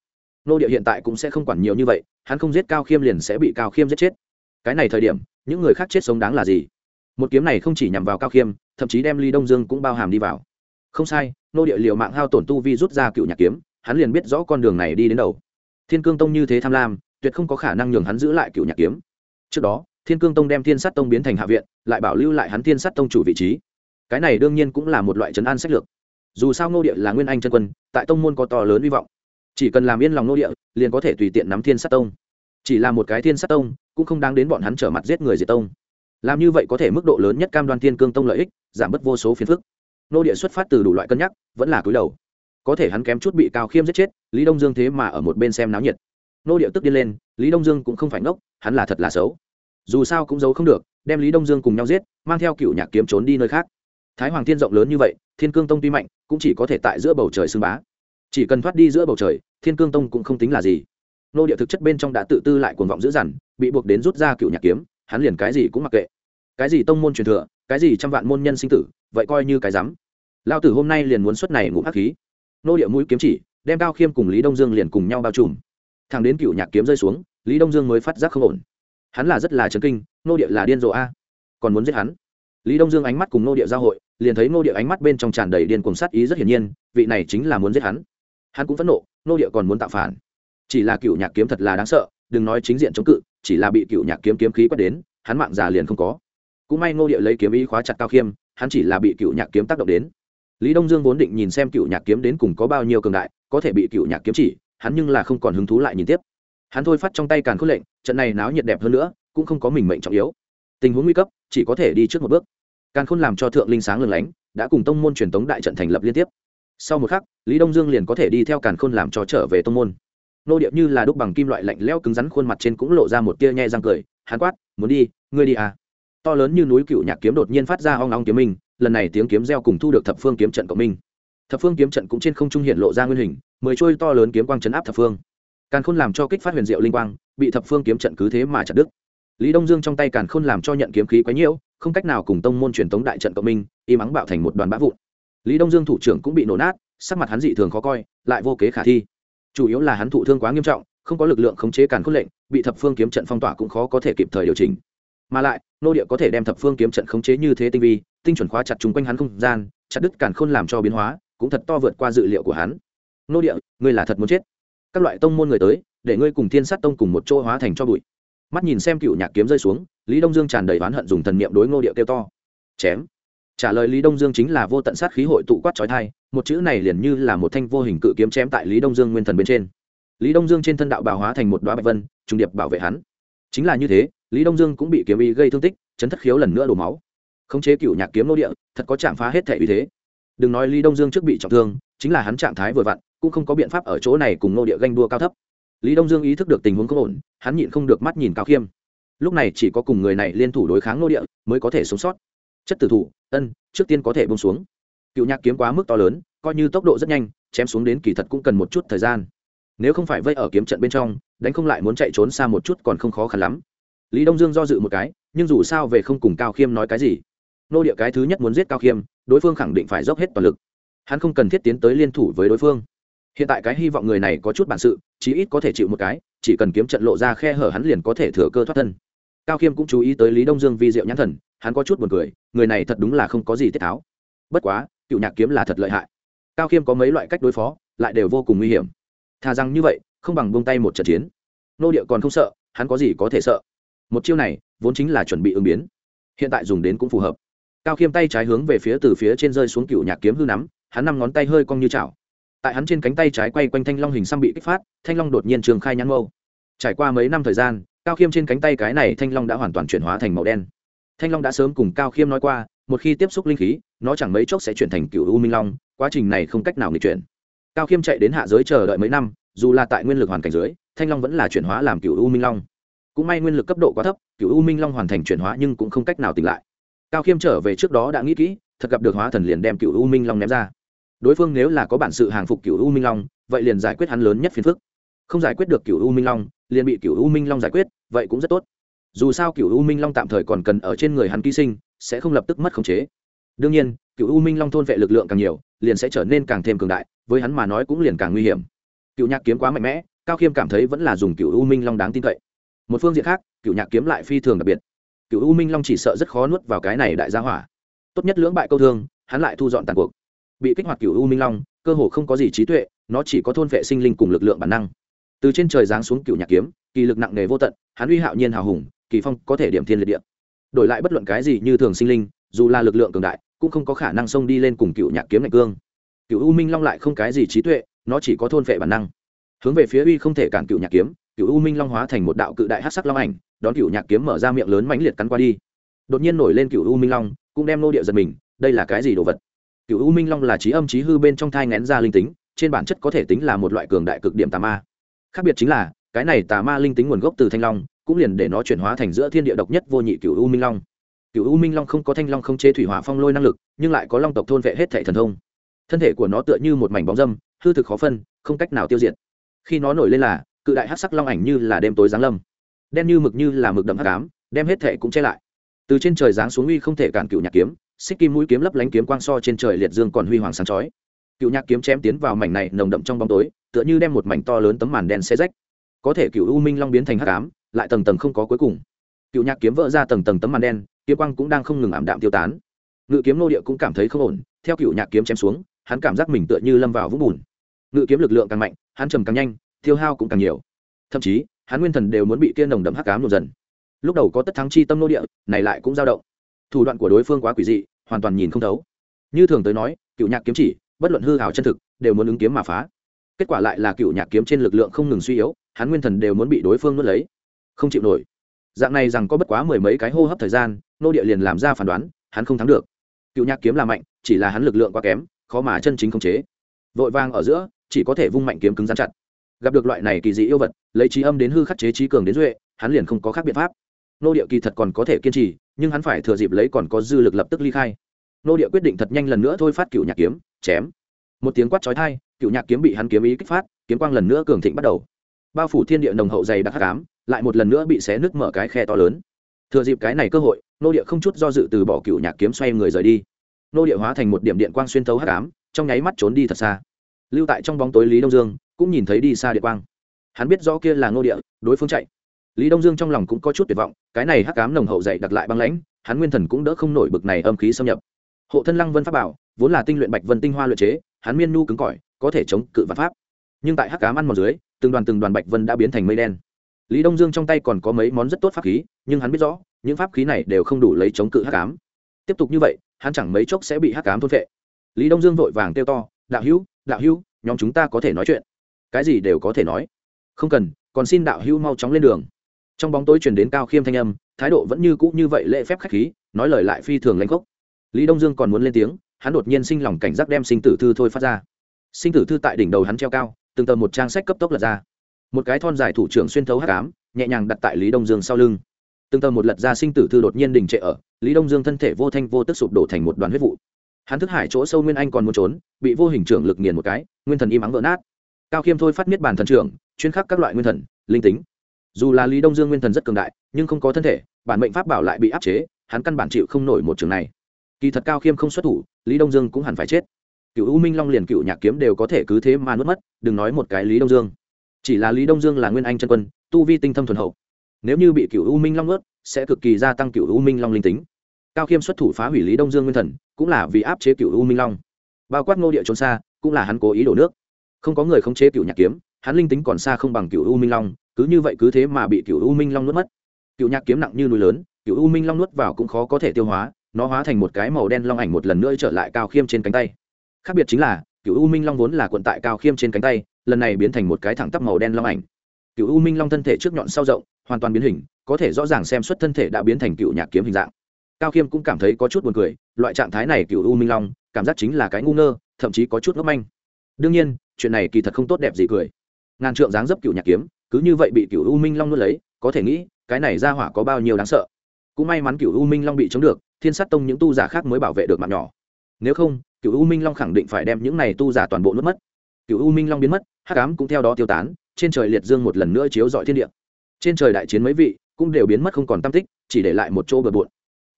Nô địa hiện tại cũng sẽ không quản nhiều như vậy, hắn không giết cao khiêm liền sẽ bị cao khiêm giết chết. Cái này thời điểm, những người khác chết sống đáng là gì? Một kiếm này không chỉ nhằm vào cao khiêm, thậm chí đem ly đông dương cũng bao hàm đi vào. Không sai, nô địa liều mạng hao tổn tu vi rút ra cựu nhạc kiếm, hắn liền biết rõ con đường này đi đến đầu thiên cương tông như thế tham lam, tuyệt không có khả năng nhường hắn giữ lại cựu nhạc kiếm. Trước đó, thiên cương tông đem thiên sát tông biến thành hạ viện, lại bảo lưu lại hắn thiên sát tông chủ vị trí. Cái này đương nhiên cũng là một loại trấn an sách lược. Dù sao ngô địa là nguyên anh chân quân, tại tông môn có to lớn hy vọng. Chỉ cần làm yên lòng ngô địa, liền có thể tùy tiện nắm thiên sát tông. Chỉ là một cái thiên sát tông, cũng không đáng đến bọn hắn trở mặt giết người diệt tông. Làm như vậy có thể mức độ lớn nhất cam đoan thiên cương tông lợi ích, giảm bớt vô số phiền phức. Nô địa xuất phát từ đủ loại cân nhắc, vẫn là cúi đầu có thể hắn kém chút bị cao khiêm giết chết, lý đông dương thế mà ở một bên xem náo nhiệt. Nô điệu tức đi lên, lý đông dương cũng không phải ngốc, hắn là thật là xấu. Dù sao cũng giấu không được, đem lý đông dương cùng nhau giết, mang theo cựu nhạc kiếm trốn đi nơi khác. Thái hoàng thiên rộng lớn như vậy, thiên cương tông tuy mạnh, cũng chỉ có thể tại giữa bầu trời xưng bá. Chỉ cần thoát đi giữa bầu trời, thiên cương tông cũng không tính là gì. Nô địa thực chất bên trong đã tự tư lại cuồng vọng dữ dằn, bị buộc đến rút ra cựu nhạc kiếm, hắn liền cái gì cũng mặc kệ. Cái gì tông môn truyền thừa, cái gì trăm vạn môn nhân sinh tử, vậy coi như cái rắm. Lao tử hôm nay liền muốn xuất này ngủ hắc khí nô địa mũi kiếm chỉ, đem cao khiêm cùng lý đông dương liền cùng nhau bao trùm. Thằng đến cựu nhạc kiếm rơi xuống, lý đông dương mới phát giác không ổn. Hắn là rất là chấn kinh, nô địa là điên rồ a. Còn muốn giết hắn? Lý đông dương ánh mắt cùng nô địa giao hội, liền thấy nô địa ánh mắt bên trong tràn đầy điên cuồng sát ý rất hiển nhiên, vị này chính là muốn giết hắn. Hắn cũng phẫn nộ, nô địa còn muốn tạo phản. Chỉ là cựu nhạc kiếm thật là đáng sợ, đừng nói chính diện chống cự, chỉ là bị cựu nhạc kiếm kiếm khí quét đến, hắn mạng già liền không có. Cũng may nô địa lấy kiếm ý khóa chặt cao khiêm, hắn chỉ là bị cựu nhạc kiếm tác động đến lý đông dương vốn định nhìn xem cựu nhạc kiếm đến cùng có bao nhiêu cường đại, có thể bị cựu nhạc kiếm chỉ, hắn nhưng là không còn hứng thú lại nhìn tiếp. Hắn thôi phát trong tay càn khôn lệnh, trận này náo nhiệt đẹp hơn nữa, cũng không có mình mệnh trọng yếu. Tình huống nguy cấp, chỉ có thể đi trước một bước. Càn khôn làm cho thượng linh sáng lừng lánh, đã cùng tông môn truyền tống đại trận thành lập liên tiếp. Sau một khắc, lý đông dương liền có thể đi theo càn khôn làm cho trở về tông môn. Nô điệp như là đúc bằng kim loại lạnh lẽo cứng rắn khuôn mặt trên cũng lộ ra một tia nhe răng cười, Hắn quát, muốn đi, ngươi đi à? To lớn như núi cựu nhạc kiếm đột nhiên phát ra hoang long kiếm mình lần này tiếng kiếm reo cùng thu được thập phương kiếm trận cộng minh. Thập phương kiếm trận cũng trên không trung hiện lộ ra nguyên hình, mười trôi to lớn kiếm quang chấn áp thập phương. Càn khôn làm cho kích phát huyền diệu linh quang, bị thập phương kiếm trận cứ thế mà chặt đứt. Lý đông dương trong tay càn khôn làm cho nhận kiếm khí quấy nhiễu, không cách nào cùng tông môn truyền tống đại trận cộng minh, im ắng bạo thành một đoàn bã vụn. Lý đông dương thủ trưởng cũng bị nổ nát, sắc mặt hắn dị thường khó coi, lại vô kế khả thi. Chủ yếu là hắn thụ thương quá nghiêm trọng, không có lực lượng khống chế càn khôn lệnh, bị thập phương kiếm trận phong tỏa cũng khó có thể kịp thời điều chỉnh. Mà lại, nô địa có thể đem thập phương kiếm trận khống chế như thế tinh vi tinh chuẩn khóa chặt chung quanh hắn không gian, chặt đứt càn khôn làm cho biến hóa, cũng thật to vượt qua dự liệu của hắn. Nô địa, ngươi là thật muốn chết. Các loại tông môn người tới, để ngươi cùng thiên sát tông cùng một chỗ hóa thành cho bụi. Mắt nhìn xem cựu nhạc kiếm rơi xuống, lý đông dương tràn đầy oán hận dùng thần niệm đối ngô địa kêu to. Chém. Trả lời lý đông dương chính là vô tận sát khí hội tụ quát trói thai, một chữ này liền như là một thanh vô hình cự kiếm chém tại lý đông dương nguyên thần bên trên. Lý đông dương trên thân đạo bào hóa thành một đoá bạch vân, trùng điệp bảo vệ hắn. Chính là như thế, lý đông dương cũng bị kiếm ý gây thương tích, chấn thất khiếu lần nữa đổ máu khống chế cựu nhạc kiếm nô địa, thật có chạm phá hết thể uy thế. Đừng nói lý đông dương trước bị trọng thương, chính là hắn trạng thái vừa vặn, cũng không có biện pháp ở chỗ này cùng nô địa ganh đua cao thấp. Lý đông dương ý thức được tình huống không ổn, hắn nhịn không được mắt nhìn cao khiêm. Lúc này chỉ có cùng người này liên thủ đối kháng nô địa, mới có thể sống sót. Chất tử thủ, ân, trước tiên có thể bông xuống. Cựu nhạc kiếm quá mức to lớn, coi như tốc độ rất nhanh, chém xuống đến kỳ thật cũng cần một chút thời gian. Nếu không phải vây ở kiếm trận bên trong, đánh không lại muốn chạy trốn xa một chút còn không khó khăn lắm. Lý đông dương do dự một cái, nhưng dù sao về không cùng cao khiêm nói cái gì nô địa cái thứ nhất muốn giết cao khiêm, đối phương khẳng định phải dốc hết toàn lực. Hắn không cần thiết tiến tới liên thủ với đối phương. Hiện tại cái hy vọng người này có chút bản sự, chí ít có thể chịu một cái, chỉ cần kiếm trận lộ ra khe hở hắn liền có thể thừa cơ thoát thân. Cao khiêm cũng chú ý tới lý đông dương vi diệu nhãn thần, hắn có chút buồn cười, người này thật đúng là không có gì tiết tháo. Bất quá, cựu nhạc kiếm là thật lợi hại. Cao khiêm có mấy loại cách đối phó, lại đều vô cùng nguy hiểm. Thà rằng như vậy, không bằng bông tay một trận chiến. Nô địa còn không sợ, hắn có gì có thể sợ. Một chiêu này, vốn chính là chuẩn bị ứng biến. Hiện tại dùng đến cũng phù hợp cao khiêm tay trái hướng về phía từ phía trên rơi xuống cựu nhạc kiếm hư nắm, hắn năm ngón tay hơi cong như chảo. Tại hắn trên cánh tay trái quay quanh thanh long hình xăm bị kích phát, thanh long đột nhiên trường khai nhãn mâu. Trải qua mấy năm thời gian, cao khiêm trên cánh tay cái này thanh long đã hoàn toàn chuyển hóa thành màu đen. Thanh long đã sớm cùng cao khiêm nói qua, một khi tiếp xúc linh khí, nó chẳng mấy chốc sẽ chuyển thành cựu u minh long, quá trình này không cách nào nghịch chuyển. Cao khiêm chạy đến hạ giới chờ đợi mấy năm, dù là tại nguyên lực hoàn cảnh dưới, thanh long vẫn là chuyển hóa làm cựu u minh long. Cũng may nguyên lực cấp độ quá thấp, cựu u minh long hoàn thành chuyển hóa nhưng cũng không cách nào tỉnh lại cao khiêm trở về trước đó đã nghĩ kỹ, thật gặp được hóa thần liền đem cựu u minh long ném ra. Đối phương nếu là có bản sự hàng phục cựu u minh long, vậy liền giải quyết hắn lớn nhất phiền phức. Không giải quyết được cựu u minh long, liền bị cựu u minh long giải quyết, vậy cũng rất tốt. Dù sao cựu u minh long tạm thời còn cần ở trên người hắn ký sinh, sẽ không lập tức mất khống chế. Đương nhiên cựu u minh long thôn vệ lực lượng càng nhiều, liền sẽ trở nên càng thêm cường đại, với hắn mà nói cũng liền càng nguy hiểm. Cựu nhạc kiếm quá mạnh mẽ, cao khiêm cảm thấy vẫn là dùng cựu u minh long đáng tin cậy. Một phương diện khác cựu nhạc kiếm lại phi thường đặc biệt cựu u minh long chỉ sợ rất khó nuốt vào cái này đại gia hỏa. Tốt nhất lưỡng bại câu thương, hắn lại thu dọn tàn cuộc. Bị kích hoạt cựu u minh long, cơ hồ không có gì trí tuệ, nó chỉ có thôn vệ sinh linh cùng lực lượng bản năng. Từ trên trời giáng xuống cựu nhạc kiếm, kỳ lực nặng nề vô tận, hắn uy hạo nhiên hào hùng, kỳ phong có thể điểm thiên liệt địa. Đổi lại bất luận cái gì như thường sinh linh, dù là lực lượng cường đại, cũng không có khả năng xông đi lên cùng cựu nhạc kiếm ngạch cương. Cựu u minh long lại không cái gì trí tuệ, nó chỉ có thôn vệ bản năng. Hướng về phía uy không thể cản cựu nhạc kiếm cựu u minh long hóa thành một đạo cự đại hát sắc long ảnh đón cựu nhạc kiếm mở ra miệng lớn mãnh liệt cắn qua đi. Đột nhiên nổi lên cựu u minh long, cũng đem nô địa giật mình, đây là cái gì đồ vật? Cựu u minh long là trí âm trí hư bên trong thai ngén ra linh tính, trên bản chất có thể tính là một loại cường đại cực điểm tà ma. Khác biệt chính là, cái này tà ma linh tính nguồn gốc từ thanh long, cũng liền để nó chuyển hóa thành giữa thiên địa độc nhất vô nhị cựu u minh long. Cựu u minh long không có thanh long không chế thủy hỏa phong lôi năng lực, nhưng lại có long tộc thôn vệ hết thể thần thông. Thân thể của nó tựa như một mảnh bóng dâm, hư thực khó phân, không cách nào tiêu diệt. Khi nó nổi lên là, cự đại hát sắc long ảnh như là đêm tối giáng lâm đen như mực như là mực đậm hắc ám, đem hết thể cũng che lại. Từ trên trời giáng xuống uy không thể cản cựu nhạc kiếm, xích kim mũi kiếm lấp lánh kiếm quang so trên trời liệt dương còn huy hoàng sáng chói. Cựu nhạc kiếm chém tiến vào mảnh này nồng đậm trong bóng tối, tựa như đem một mảnh to lớn tấm màn đen xe rách. Có thể cựu u minh long biến thành hắc ám, lại tầng tầng không có cuối cùng. Cựu nhạc kiếm vỡ ra tầng tầng tấm màn đen, kiếm quang cũng đang không ngừng ảm đạm tiêu tán. Ngự kiếm nô địa cũng cảm thấy không ổn, theo cựu nhạc kiếm chém xuống, hắn cảm giác mình tựa như lâm vào vũng bùn. Ngự kiếm lực lượng càng mạnh, hắn trầm càng nhanh, tiêu hao cũng càng nhiều. Thậm chí hắn nguyên thần đều muốn bị kia nồng đậm hắc ám nổ dần. Lúc đầu có tất thắng chi tâm nô địa, này lại cũng dao động. Thủ đoạn của đối phương quá quỷ dị, hoàn toàn nhìn không thấu. Như thường tới nói, cựu nhạc kiếm chỉ, bất luận hư hảo chân thực, đều muốn ứng kiếm mà phá. Kết quả lại là cựu nhạc kiếm trên lực lượng không ngừng suy yếu, hắn nguyên thần đều muốn bị đối phương nuốt lấy. Không chịu nổi. Dạng này rằng có bất quá mười mấy cái hô hấp thời gian, nô địa liền làm ra phán đoán, hắn không thắng được. Cựu nhạc kiếm là mạnh, chỉ là hắn lực lượng quá kém, khó mà chân chính khống chế. Vội vàng ở giữa, chỉ có thể vung mạnh kiếm cứng rắn chặt gặp được loại này kỳ dị yêu vật, lấy trí âm đến hư khắc chế trí cường đến duệ, hắn liền không có khác biện pháp. Nô địa kỳ thật còn có thể kiên trì, nhưng hắn phải thừa dịp lấy còn có dư lực lập tức ly khai. Nô địa quyết định thật nhanh lần nữa thôi phát cựu nhạc kiếm, chém. Một tiếng quát chói thai cựu nhạc kiếm bị hắn kiếm ý kích phát, kiếm quang lần nữa cường thịnh bắt đầu. Bao phủ thiên địa nồng hậu dày đặc hắc ám, lại một lần nữa bị xé nứt mở cái khe to lớn. Thừa dịp cái này cơ hội, nô địa không chút do dự từ bỏ cựu nhạc kiếm xoay người rời đi. Nô địa hóa thành một điểm điện quang xuyên thấu hắc ám, trong nháy mắt trốn đi thật xa lưu tại trong bóng tối lý đông dương cũng nhìn thấy đi xa địa quang hắn biết rõ kia là nô địa đối phương chạy lý đông dương trong lòng cũng có chút tuyệt vọng cái này hắc ám nồng hậu dậy đặt lại băng lãnh hắn nguyên thần cũng đỡ không nổi bực này âm khí xâm nhập hộ thân lăng vân pháp bảo vốn là tinh luyện bạch vân tinh hoa luyện chế hắn miên nu cứng cỏi có thể chống cự vạn pháp nhưng tại hắc ám ăn một dưới từng đoàn từng đoàn bạch vân đã biến thành mây đen lý đông dương trong tay còn có mấy món rất tốt pháp khí nhưng hắn biết rõ những pháp khí này đều không đủ lấy chống cự hắc ám tiếp tục như vậy hắn chẳng mấy chốc sẽ bị hắc ám thôn phệ lý đông dương vội vàng kêu to đạo hữu đạo hữu, nhóm chúng ta có thể nói chuyện. Cái gì đều có thể nói. Không cần, còn xin đạo hữu mau chóng lên đường. Trong bóng tối truyền đến cao khiêm thanh âm, thái độ vẫn như cũ như vậy lễ phép khách khí, nói lời lại phi thường lãnh khốc. Lý đông dương còn muốn lên tiếng, hắn đột nhiên sinh lòng cảnh giác đem sinh tử thư thôi phát ra. Sinh tử thư tại đỉnh đầu hắn treo cao, từng tờ một trang sách cấp tốc lật ra. Một cái thon dài thủ trưởng xuyên thấu hát cám nhẹ nhàng đặt tại lý đông dương sau lưng. Từng tờ một lật ra sinh tử thư đột nhiên đình trệ ở, lý đông dương thân thể vô thanh vô tức sụp đổ thành một đoàn huyết vụ hắn thức hải chỗ sâu nguyên anh còn muốn trốn, bị vô hình trưởng lực nghiền một cái, nguyên thần im ắng vỡ nát. Cao khiêm thôi phát miết bản thần trưởng, chuyên khắc các loại nguyên thần, linh tính. Dù là lý đông dương nguyên thần rất cường đại, nhưng không có thân thể, bản mệnh pháp bảo lại bị áp chế, hắn căn bản chịu không nổi một trường này. Kỳ thật cao khiêm không xuất thủ, lý đông dương cũng hẳn phải chết. Cựu u minh long liền cựu nhạc kiếm đều có thể cứ thế mà nuốt mất, đừng nói một cái lý đông dương. Chỉ là lý đông dương là nguyên anh chân quân, tu vi tinh thâm thuần hậu. Nếu như bị cựu u minh long nuốt, sẽ cực kỳ gia tăng cựu u minh long linh tính cao khiêm xuất thủ phá hủy lý đông dương nguyên thần, cũng là vì áp chế cựu u minh long. Bao quát ngô địa trốn xa, cũng là hắn cố ý đổ nước. Không có người khống chế cựu nhạc kiếm, hắn linh tính còn xa không bằng cựu u minh long, cứ như vậy cứ thế mà bị cựu u minh long nuốt mất. Cựu nhạc kiếm nặng như núi lớn, cựu u minh long nuốt vào cũng khó có thể tiêu hóa, nó hóa thành một cái màu đen long ảnh một lần nữa trở lại cao khiêm trên cánh tay. Khác biệt chính là, cựu u minh long vốn là quận tại cao khiêm trên cánh tay, lần này biến thành một cái thẳng tắp màu đen long ảnh. Cựu u minh long thân thể trước nhọn sau rộng, hoàn toàn biến hình, có thể rõ ràng xem xuất thân thể đã biến thành cựu nhạc kiếm hình dạng cao khiêm cũng cảm thấy có chút buồn cười, loại trạng thái này cựu u minh long, cảm giác chính là cái ngu ngơ, thậm chí có chút ngốc manh. Đương nhiên, chuyện này kỳ thật không tốt đẹp gì cười. Ngàn trượng dáng dấp cựu nhạc kiếm, cứ như vậy bị cựu u minh long nuốt lấy, có thể nghĩ, cái này ra hỏa có bao nhiêu đáng sợ. Cũng may mắn cựu u minh long bị chống được, thiên sát tông những tu giả khác mới bảo vệ được mạng nhỏ. Nếu không, cựu u minh long khẳng định phải đem những này tu giả toàn bộ nuốt mất. Cựu u minh long biến mất, hắc ám cũng theo đó tiêu tán, trên trời liệt dương một lần nữa chiếu dọi thiên địa. Trên trời đại chiến mấy vị, cũng đều biến mất không còn tam tích, chỉ để lại một chỗ bờ bộn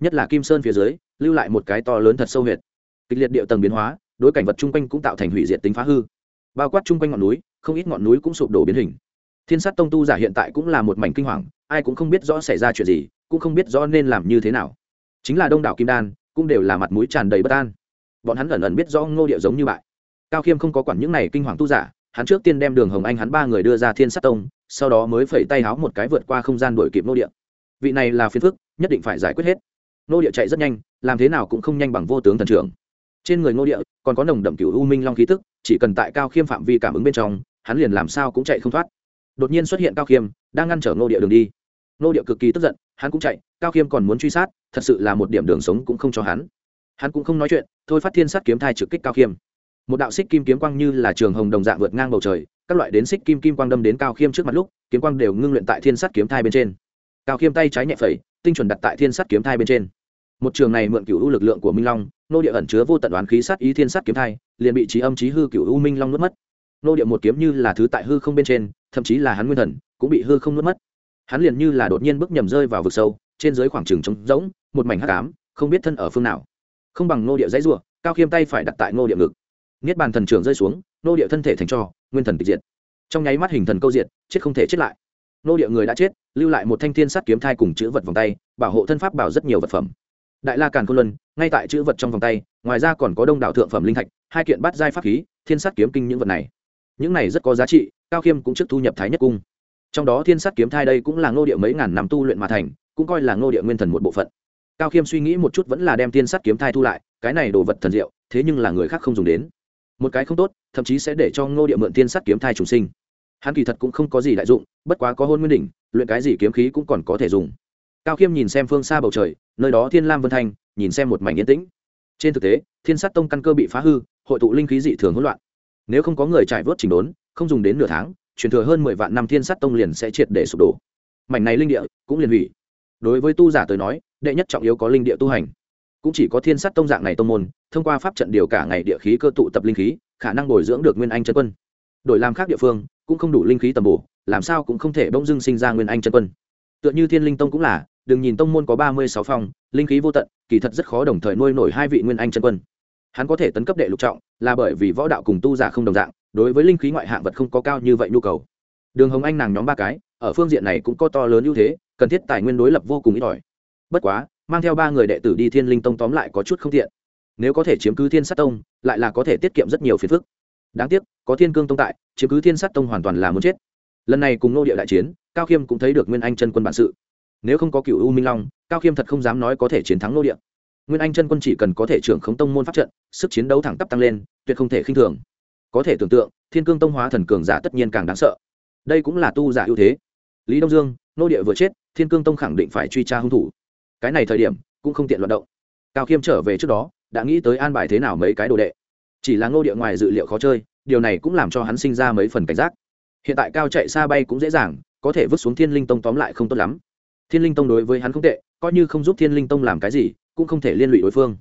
nhất là kim sơn phía dưới, lưu lại một cái to lớn thật sâu huyệt. Kịch liệt địa tầng biến hóa, đối cảnh vật chung quanh cũng tạo thành hủy diệt tính phá hư. Bao quát chung quanh ngọn núi, không ít ngọn núi cũng sụp đổ biến hình. Thiên sát tông tu giả hiện tại cũng là một mảnh kinh hoàng, ai cũng không biết rõ xảy ra chuyện gì, cũng không biết rõ nên làm như thế nào. Chính là đông đảo kim đan, cũng đều là mặt mũi tràn đầy bất an. Bọn hắn ẩn ẩn biết rõ ngô địa giống như bại. Cao khiêm không có quản những này kinh hoàng tu giả, hắn trước tiên đem đường hồng anh hắn ba người đưa ra thiên sát tông, sau đó mới phẩy tay háo một cái vượt qua không gian đổi kịp ngô địa vị này là phiền phức, nhất định phải giải quyết hết. Nô địa chạy rất nhanh, làm thế nào cũng không nhanh bằng vô tướng thần trưởng. Trên người Nô địa còn có nồng đậm cửu u minh long khí tức, chỉ cần tại cao khiêm phạm vi cảm ứng bên trong, hắn liền làm sao cũng chạy không thoát. Đột nhiên xuất hiện cao khiêm, đang ngăn trở Nô địa đường đi. Nô địa cực kỳ tức giận, hắn cũng chạy, cao khiêm còn muốn truy sát, thật sự là một điểm đường sống cũng không cho hắn. Hắn cũng không nói chuyện, thôi phát thiên sát kiếm thai trực kích cao khiêm. Một đạo xích kim kiếm quang như là trường hồng đồng dạng vượt ngang bầu trời, các loại đến xích kim kim quang đâm đến cao khiêm trước mặt lúc, kiếm quang đều ngưng luyện tại thiên sát kiếm thai bên trên. Cao khiêm tay trái nhẹ phẩy, tinh chuẩn đặt tại thiên sát kiếm thai bên trên một trường này mượn cựu u lực lượng của minh long, nô địa ẩn chứa vô tận đoán khí sát ý thiên sát kiếm thai, liền bị trí âm trí hư cựu u minh long nuốt mất. Nô địa một kiếm như là thứ tại hư không bên trên, thậm chí là hắn nguyên thần, cũng bị hư không nuốt mất. Hắn liền như là đột nhiên bước nhầm rơi vào vực sâu, trên dưới khoảng trừng trống rỗng, một mảnh hắc ám, không biết thân ở phương nào. Không bằng nô địa dãy rủa, cao khiêm tay phải đặt tại nô địa ngực. Niết bàn thần trưởng rơi xuống, nô địa thân thể thành cho, nguyên thần tịch diệt. Trong nháy mắt hình thần câu diệt, chết không thể chết lại. Nô địa người đã chết, lưu lại một thanh thiên sắt kiếm thai cùng chữ vật vòng tay, bảo hộ thân pháp bảo rất nhiều vật phẩm đại la càn Côn luân, ngay tại chữ vật trong vòng tay, ngoài ra còn có đông đảo thượng phẩm linh thạch, hai kiện bắt giai pháp khí, thiên sát kiếm kinh những vật này. Những này rất có giá trị, cao khiêm cũng trước thu nhập thái nhất cung. Trong đó thiên sát kiếm thai đây cũng là ngô địa mấy ngàn năm tu luyện mà thành, cũng coi là ngô địa nguyên thần một bộ phận. Cao khiêm suy nghĩ một chút vẫn là đem thiên sát kiếm thai thu lại, cái này đồ vật thần diệu, thế nhưng là người khác không dùng đến. Một cái không tốt, thậm chí sẽ để cho ngô địa mượn thiên sát kiếm thai trùng sinh. Hắn kỳ thật cũng không có gì đại dụng, bất quá có hôn nguyên đỉnh, luyện cái gì kiếm khí cũng còn có thể dùng. Cao khiêm nhìn xem phương xa bầu trời nơi đó thiên lam vân thanh nhìn xem một mảnh yên tĩnh trên thực tế thiên sát tông căn cơ bị phá hư hội tụ linh khí dị thường hỗn loạn nếu không có người trải vớt chỉnh đốn không dùng đến nửa tháng truyền thừa hơn mười vạn năm thiên sát tông liền sẽ triệt để sụp đổ mảnh này linh địa cũng liền hủy đối với tu giả tới nói đệ nhất trọng yếu có linh địa tu hành cũng chỉ có thiên sát tông dạng này tông môn thông qua pháp trận điều cả ngày địa khí cơ tụ tập linh khí khả năng bồi dưỡng được nguyên anh chân quân đổi làm khác địa phương cũng không đủ linh khí tầm bổ làm sao cũng không thể bỗng dưng sinh ra nguyên anh chân quân tựa như thiên linh tông cũng là đừng nhìn tông môn có ba mươi sáu phong, linh khí vô tận, kỳ thật rất khó đồng thời nuôi nổi hai vị nguyên anh chân quân. Hắn có thể tấn cấp đệ lục trọng, là bởi vì võ đạo cùng tu giả không đồng dạng, đối với linh khí ngoại hạng vật không có cao như vậy nhu cầu. Đường hồng anh nàng nhóm ba cái, ở phương diện này cũng có to lớn ưu thế, cần thiết tài nguyên đối lập vô cùng ít ỏi. Bất quá, mang theo ba người đệ tử đi thiên linh tông tóm lại có chút không tiện. Nếu có thể chiếm cứ thiên sát tông, lại là có thể tiết kiệm rất nhiều phiền phức. Đáng tiếc, có thiên cương tông tại, chiếm cứ thiên sát tông hoàn toàn là muốn chết. Lần này cùng nô địa đại chiến, cao khiêm cũng thấy được nguyên anh chân quân bản sự nếu không có cựu u minh long cao khiêm thật không dám nói có thể chiến thắng nô địa nguyên anh chân quân chỉ cần có thể trưởng khống tông môn pháp trận sức chiến đấu thẳng tắp tăng lên tuyệt không thể khinh thường có thể tưởng tượng thiên cương tông hóa thần cường giả tất nhiên càng đáng sợ đây cũng là tu giả ưu thế lý đông dương nô địa vừa chết thiên cương tông khẳng định phải truy tra hung thủ cái này thời điểm cũng không tiện luận động cao khiêm trở về trước đó đã nghĩ tới an bài thế nào mấy cái đồ đệ chỉ là ngô địa ngoài dự liệu khó chơi điều này cũng làm cho hắn sinh ra mấy phần cảnh giác hiện tại cao chạy xa bay cũng dễ dàng có thể vứt xuống thiên linh tông tóm lại không tốt lắm thiên linh tông đối với hắn không tệ, coi như không giúp thiên linh tông làm cái gì, cũng không thể liên lụy đối phương.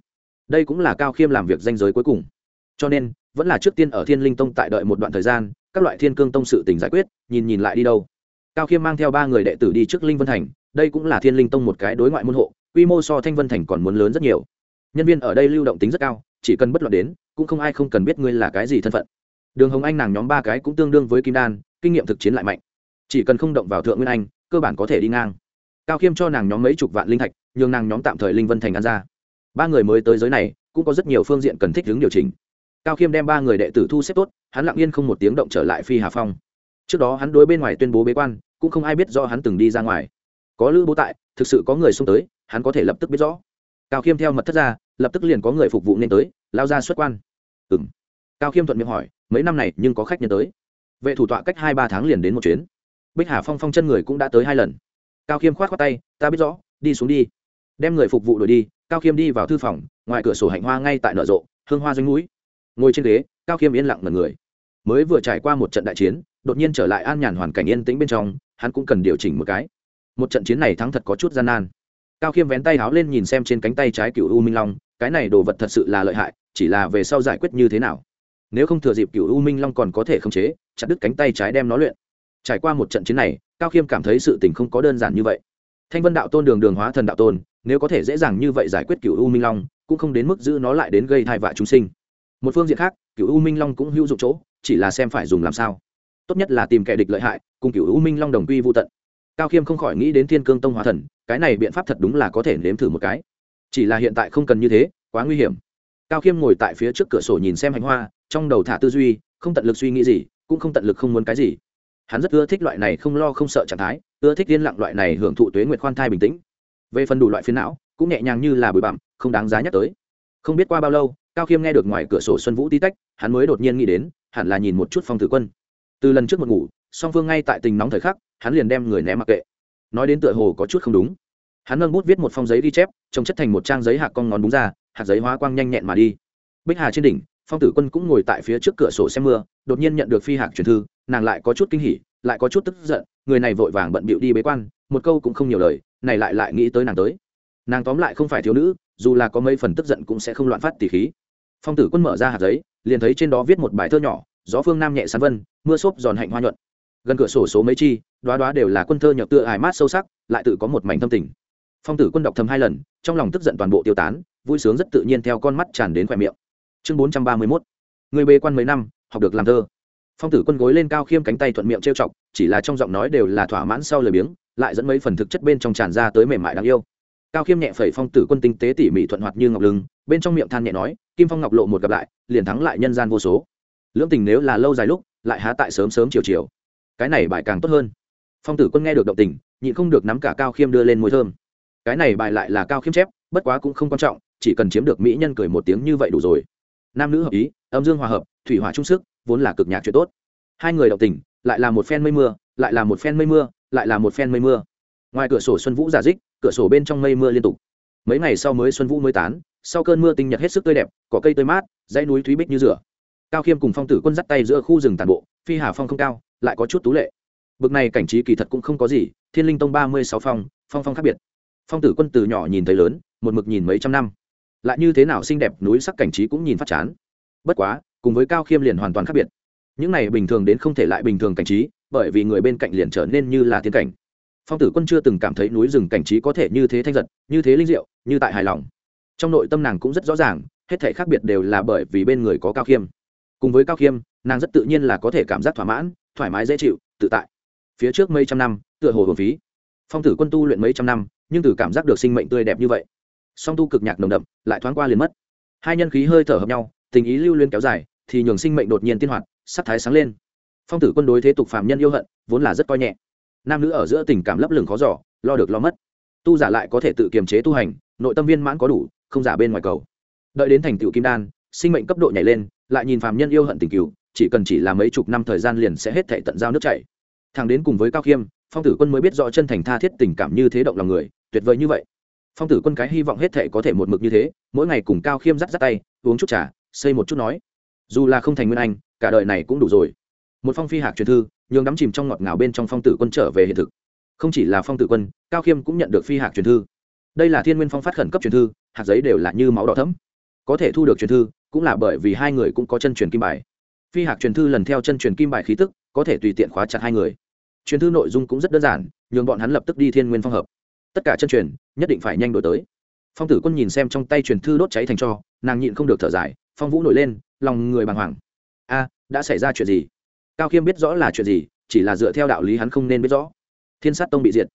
Đây cũng là cao khiêm làm việc danh giới cuối cùng. Cho nên, vẫn là trước tiên ở thiên linh tông tại đợi một đoạn thời gian, các loại thiên cương tông sự tình giải quyết, nhìn nhìn lại đi đâu. Cao khiêm mang theo ba người đệ tử đi trước linh vân thành, đây cũng là thiên linh tông một cái đối ngoại môn hộ, quy mô so thanh vân thành còn muốn lớn rất nhiều. Nhân viên ở đây lưu động tính rất cao, chỉ cần bất luận đến, cũng không ai không cần biết ngươi là cái gì thân phận. Đường hồng anh nàng nhóm ba cái cũng tương đương với kim đan, kinh nghiệm thực chiến lại mạnh. Chỉ cần không động vào thượng nguyên anh, cơ bản có thể đi ngang cao khiêm cho nàng nhóm mấy chục vạn linh thạch, nhường nàng nhóm tạm thời linh vân thành ăn ra. Ba người mới tới giới này, cũng có rất nhiều phương diện cần thích ứng điều chỉnh. Cao khiêm đem ba người đệ tử thu xếp tốt, hắn lặng yên không một tiếng động trở lại phi hà phong. Trước đó hắn đối bên ngoài tuyên bố bế quan, cũng không ai biết do hắn từng đi ra ngoài. Có lữ bố tại, thực sự có người xông tới, hắn có thể lập tức biết rõ. Cao khiêm theo mật thất ra, lập tức liền có người phục vụ nên tới, lao ra xuất quan. Ừ m cao khiêm thuận miệng hỏi, mấy năm này nhưng có khách nhân tới? Vệ thủ tọa cách hai ba tháng liền đến một chuyến. Bích hà phong phong chân người cũng đã tới hai lần cao khiêm k h o á t khoác tay, ta biết rõ, đi xuống đi. Đem người phục vụ đổi đi, cao khiêm đi vào thư phòng, ngoài cửa sổ hạnh hoa ngay tại nở rộ, hương hoa doanh núi. Ngồi trên ghế, cao khiêm yên lặng mật người. Mới vừa trải qua một trận đại chiến, đột nhiên trở lại an nhàn hoàn cảnh yên tĩnh bên trong, hắn cũng cần điều chỉnh một cái. Một trận chiến này thắng thật có chút gian nan. Cao khiêm vén tay háo lên nhìn xem trên cánh tay trái cựu u minh long, cái này đồ vật thật sự là lợi hại, chỉ là về sau giải quyết như thế nào? Nếu không thừa dịp cựu u minh long còn có thể khống chế, chặt đứt cánh tay trái đem nó luyện. Trải qua một trận chiến này cao khiêm cảm thấy sự tình không có đơn giản như vậy. Thanh vân đạo tôn đường đường hóa thần đạo tôn, nếu có thể dễ dàng như vậy giải quyết cựu u minh long, cũng không đến mức giữ nó lại đến gây thai vạ chúng sinh. Một phương diện khác cựu u minh long cũng hữu dụng chỗ, chỉ là xem phải dùng làm sao. Tốt nhất là tìm kẻ địch lợi hại, cùng cựu u minh long đồng quy vô tận. Cao khiêm không khỏi nghĩ đến thiên cương tông hóa thần, cái này biện pháp thật đúng là có thể nếm thử một cái. Chỉ là hiện tại không cần như thế, quá nguy hiểm. Cao khiêm ngồi tại phía trước cửa sổ nhìn xem hành hoa, trong đầu thả tư duy, không tận lực suy nghĩ gì, cũng không tận lực không muốn cái gì hắn rất ưa thích loại này không lo không sợ trạng thái, ưa thích yên lặng loại này hưởng thụ tuế nguyệt khoan thai bình tĩnh. Về phần đủ loại phiến não, cũng nhẹ nhàng như là bụi bặm, không đáng giá nhắc tới. Không biết qua bao lâu, cao khiêm nghe được ngoài cửa sổ xuân vũ tí tách, hắn mới đột nhiên nghĩ đến, hẳn là nhìn một chút phong tử quân. Từ lần trước một ngủ, song phương ngay tại tình nóng thời khắc, hắn liền đem người ném mặc kệ. Nói đến tựa hồ có chút không đúng. Hắn nâng bút viết một phong giấy ghi chép trồng chất thành một trang giấy hạc con ngón đúng ra, hạt giấy hóa quang nhanh nhẹn mà đi. Bích hà trên đỉnh, phong tử quân cũng ngồi tại phía trước cửa sổ xem mưa, đột nhiên nhận được phi hạc truyền thư nàng lại có chút kinh hỉ, lại có chút tức giận, người này vội vàng bận bịu đi bế quan, một câu cũng không nhiều lời, này lại lại nghĩ tới nàng tới. Nàng tóm lại không phải thiếu nữ, dù là có mấy phần tức giận cũng sẽ không loạn phát tỉ khí. Phong tử quân mở ra hạt giấy, liền thấy trên đó viết một bài thơ nhỏ, gió phương nam nhẹ sán vân, mưa xốp giòn hạnh hoa nhuận. Gần cửa sổ số mấy chi đoá đoá đều là quân thơ nhợt tựa hài mát sâu sắc, lại tự có một mảnh tâm tình. Phong tử quân đọc thầm hai lần, trong lòng tức giận toàn bộ tiêu tán, vui sướng rất tự nhiên theo con mắt tràn đến khỏe miệng. Chương bốn trăm ba mươi mốt. Người bê quan mấy năm, học được làm thơ phong tử quân gối lên cao khiêm cánh tay thuận miệng trêu chọc, chỉ là trong giọng nói đều là thỏa mãn sau lời biếng, lại dẫn mấy phần thực chất bên trong tràn ra tới mềm mại đáng yêu. Cao khiêm nhẹ phẩy phong tử quân tinh tế tỉ mỉ thuận hoạt như ngọc lưng, bên trong miệng than nhẹ nói, kim phong ngọc lộ một gặp lại, liền thắng lại nhân gian vô số. Lưỡng tình nếu là lâu dài lúc, lại há tại sớm sớm chiều chiều. Cái này bài càng tốt hơn. Phong tử quân nghe được động tình, nhịn không được nắm cả cao khiêm đưa lên môi thơm. Cái này bài lại là cao khiêm chép, bất quá cũng không quan trọng, chỉ cần chiếm được mỹ nhân cười một tiếng như vậy đủ rồi. Nam nữ hợp ý, âm dương hòa hợp, thủy hỏa trung sức vốn là cực nhạc chuyện tốt. Hai người động tình, lại là một phen mây mưa, lại là một phen mây mưa, lại là một phen mây mưa. Ngoài cửa sổ xuân vũ giả dích, cửa sổ bên trong mây mưa liên tục. Mấy ngày sau mới xuân vũ mới tán, sau cơn mưa tinh nhật hết sức tươi đẹp có cây tươi mát, dãy núi thúy bích như rửa. Cao khiêm cùng phong tử quân dắt tay giữa khu rừng tàn bộ, phi hà phong không cao, lại có chút tú lệ. Bực này cảnh trí kỳ thật cũng không có gì, thiên linh tông ba mươi sáu phong phong phong khác biệt. Phong tử quân từ nhỏ nhìn thấy lớn, một mực nhìn mấy trăm năm. Lại như thế nào xinh đẹp, núi sắc cảnh trí cũng nhìn phát chán. Bất quá cùng với cao khiêm liền hoàn toàn khác biệt. Những này bình thường đến không thể lại bình thường cảnh trí, bởi vì người bên cạnh liền trở nên như là thiên cảnh. Phong tử quân chưa từng cảm thấy núi rừng cảnh trí có thể như thế thanh giật, như thế linh diệu, như tại hài lòng. Trong nội tâm nàng cũng rất rõ ràng, hết thể khác biệt đều là bởi vì bên người có cao khiêm. Cùng với cao khiêm, nàng rất tự nhiên là có thể cảm giác thỏa mãn, thoải mái dễ chịu, tự tại. Phía trước mấy trăm năm, tựa hồ hồn phí. Phong tử quân tu luyện mấy trăm năm, nhưng từ cảm giác được sinh mệnh tươi đẹp như vậy. Song tu cực nhạc nồng đậm, lại thoáng qua liền mất. Hai nhân khí hơi thở hợp nhau, tình ý lưu liên kéo dài thì nhường sinh mệnh đột nhiên tiên hoạt, sắc thái sáng lên. Phong tử quân đối thế tục phạm nhân yêu hận, vốn là rất coi nhẹ. Nam nữ ở giữa tình cảm lấp lửng khó giỏ lo được lo mất. Tu giả lại có thể tự kiềm chế tu hành, nội tâm viên mãn có đủ, không giả bên ngoài cầu. Đợi đến thành tựu kim đan, sinh mệnh cấp độ nhảy lên, lại nhìn phạm nhân yêu hận tình cựu chỉ cần chỉ là mấy chục năm thời gian liền sẽ hết thệ tận giao nước chảy. Thằng đến cùng với cao khiêm, phong tử quân mới biết rõ chân thành tha thiết tình cảm như thế động lòng người, tuyệt vời như vậy. Phong tử quân cái hy vọng hết thảy có thể một mực như thế, mỗi ngày cùng cao khiêm dắt dắt tay, uống chút trà, xây một chút nói dù là không thành nguyên anh, cả đời này cũng đủ rồi. Một phong phi hạc truyền thư, nhường đắm chìm trong ngọt ngào bên trong phong tử quân trở về hiện thực. Không chỉ là phong tử quân, cao khiêm cũng nhận được phi hạc truyền thư. Đây là thiên nguyên phong phát khẩn cấp truyền thư, hạt giấy đều là như máu đỏ thấm có thể thu được truyền thư, cũng là bởi vì hai người cũng có chân truyền kim bài. Phi hạc truyền thư lần theo chân truyền kim bài khí tức, có thể tùy tiện khóa chặt hai người. Truyền thư nội dung cũng rất đơn giản, nhường bọn hắn lập tức đi thiên nguyên phong hợp. Tất cả chân truyền, nhất định phải nhanh đổi tới. Phong tử quân nhìn xem trong tay truyền thư đốt cháy thành cho, nàng nhịn không được thở dài, phong vũ nổi lên lòng người bàng hoàng. A, đã xảy ra chuyện gì? Cao khiêm biết rõ là chuyện gì, chỉ là dựa theo đạo lý hắn không nên biết rõ. Thiên sát tông bị diệt.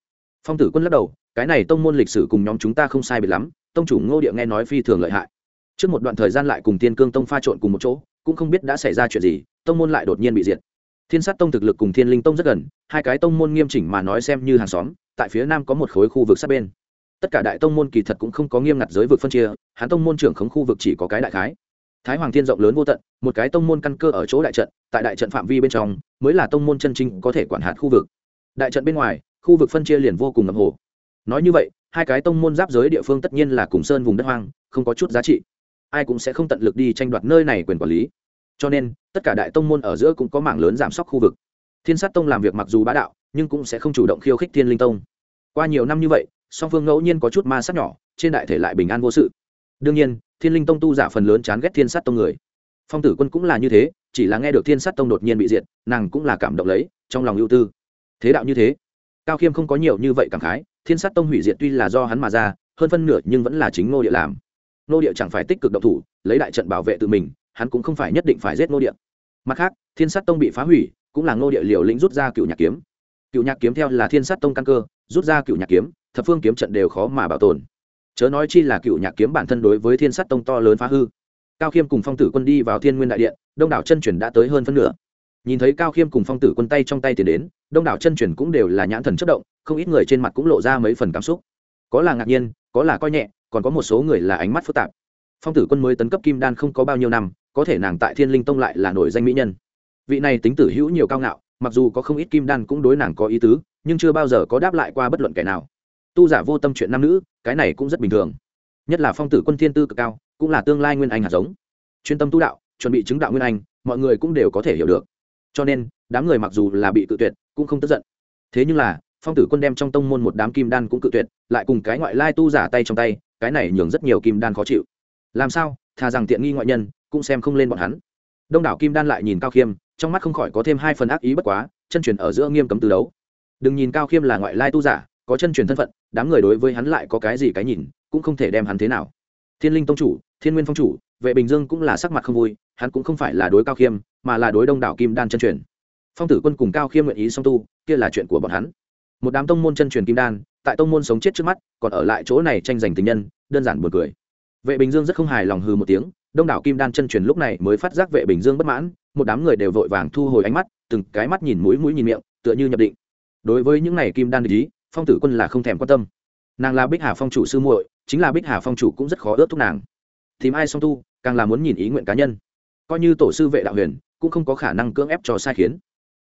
Phong tử quân lắc đầu, cái này tông môn lịch sử cùng nhóm chúng ta không sai biệt lắm, tông chủ ngô địa nghe nói phi thường lợi hại. Trước một đoạn thời gian lại cùng tiên cương tông pha trộn cùng một chỗ, cũng không biết đã xảy ra chuyện gì, tông môn lại đột nhiên bị diệt. Thiên sát tông thực lực cùng thiên linh tông rất gần, hai cái tông môn nghiêm chỉnh mà nói xem như hàng xóm, tại phía nam có một khối khu vực sát bên. Tất cả đại tông môn kỳ thật cũng không có nghiêm ngặt giới vực phân chia, hắn tông môn trưởng khống khu vực chỉ có cái đại khái thái hoàng thiên rộng lớn vô tận, một cái tông môn căn cơ ở chỗ đại trận, tại đại trận phạm vi bên trong, mới là tông môn chân chính có thể quản hạt khu vực. Đại trận bên ngoài, khu vực phân chia liền vô cùng ngầm hồ. Nói như vậy, hai cái tông môn giáp giới địa phương tất nhiên là cùng sơn vùng đất hoang, không có chút giá trị. Ai cũng sẽ không tận lực đi tranh đoạt nơi này quyền quản lý. Cho nên, tất cả đại tông môn ở giữa cũng có mảng lớn giảm sóc khu vực. Thiên sát tông làm việc mặc dù bá đạo, nhưng cũng sẽ không chủ động khiêu khích thiên linh tông. Qua nhiều năm như vậy, song phương ngẫu nhiên có chút ma sát nhỏ, trên đại thể lại bình an vô sự. Đương nhiên thiên linh tông tu giả phần lớn chán ghét thiên sát tông người. Phong tử quân cũng là như thế, chỉ là nghe được thiên sát tông đột nhiên bị diệt, nàng cũng là cảm động lấy, trong lòng ưu tư. Thế đạo như thế, cao khiêm không có nhiều như vậy cảm khái, thiên sát tông hủy diệt tuy là do hắn mà ra, hơn phân nửa nhưng vẫn là chính ngô địa làm. Ngô địa chẳng phải tích cực động thủ, lấy đại trận bảo vệ tự mình, hắn cũng không phải nhất định phải giết ngô địa. Mặt khác, thiên sát tông bị phá hủy, cũng là ngô địa liều lĩnh rút ra cựu nhạc kiếm. Cựu nhạc kiếm theo là thiên sát tông căn cơ, rút ra cựu nhạc kiếm, thập phương kiếm trận đều khó mà bảo tồn chớ nói chi là cựu nhạc kiếm bản thân đối với thiên sát tông to lớn phá hư. Cao khiêm cùng phong tử quân đi vào thiên nguyên đại điện, đông đảo chân truyền đã tới hơn phân nửa. Nhìn thấy cao khiêm cùng phong tử quân tay trong tay tiền đến, đông đảo chân truyền cũng đều là nhãn thần chất động, không ít người trên mặt cũng lộ ra mấy phần cảm xúc. Có là ngạc nhiên, có là coi nhẹ, còn có một số người là ánh mắt phức tạp. Phong tử quân mới tấn cấp kim đan không có bao nhiêu năm, có thể nàng tại thiên linh tông lại là nổi danh mỹ nhân. Vị này tính tử hữu nhiều cao ngạo, mặc dù có không ít kim đan cũng đối nàng có ý tứ, nhưng chưa bao giờ có đáp lại qua bất luận kẻ nào tu giả vô tâm chuyện nam nữ, cái này cũng rất bình thường. Nhất là phong tử quân thiên tư cực cao, cũng là tương lai nguyên anh hạt giống. Chuyên tâm tu đạo, chuẩn bị chứng đạo nguyên anh, mọi người cũng đều có thể hiểu được. Cho nên, đám người mặc dù là bị cự tuyệt, cũng không tức giận. Thế nhưng là, phong tử quân đem trong tông môn một đám kim đan cũng cự tuyệt, lại cùng cái ngoại lai tu giả tay trong tay, cái này nhường rất nhiều kim đan khó chịu. Làm sao? Thà rằng tiện nghi ngoại nhân, cũng xem không lên bọn hắn. Đông đảo kim đan lại nhìn cao khiêm, trong mắt không khỏi có thêm hai phần ác ý bất quá, chân truyền ở giữa nghiêm cấm từ đấu. Đừng nhìn cao khiêm là ngoại lai tu giả có chân truyền thân phận, đám người đối với hắn lại có cái gì cái nhìn, cũng không thể đem hắn thế nào. Thiên linh tông chủ, thiên nguyên phong chủ, vệ bình dương cũng là sắc mặt không vui, hắn cũng không phải là đối cao khiêm, mà là đối đông đảo kim đan chân truyền. Phong tử quân cùng cao khiêm nguyện ý song tu, kia là chuyện của bọn hắn. Một đám tông môn chân truyền kim đan, tại tông môn sống chết trước mắt, còn ở lại chỗ này tranh giành tình nhân, đơn giản buồn cười. Vệ bình dương rất không hài lòng hừ một tiếng, đông đảo kim đan chân truyền lúc này mới phát giác vệ bình dương bất mãn, một đám người đều vội vàng thu hồi ánh mắt, từng cái mắt nhìn mũi mũi nhìn miệng, tựa như nhập định. Đối với những này kim đan ý phong tử quân là không thèm quan tâm. Nàng là bích hà phong chủ sư muội, chính là bích hà phong chủ cũng rất khó ướt thúc nàng. Tìm ai song tu, càng là muốn nhìn ý nguyện cá nhân. Coi như tổ sư vệ đạo huyền, cũng không có khả năng cưỡng ép cho sai khiến.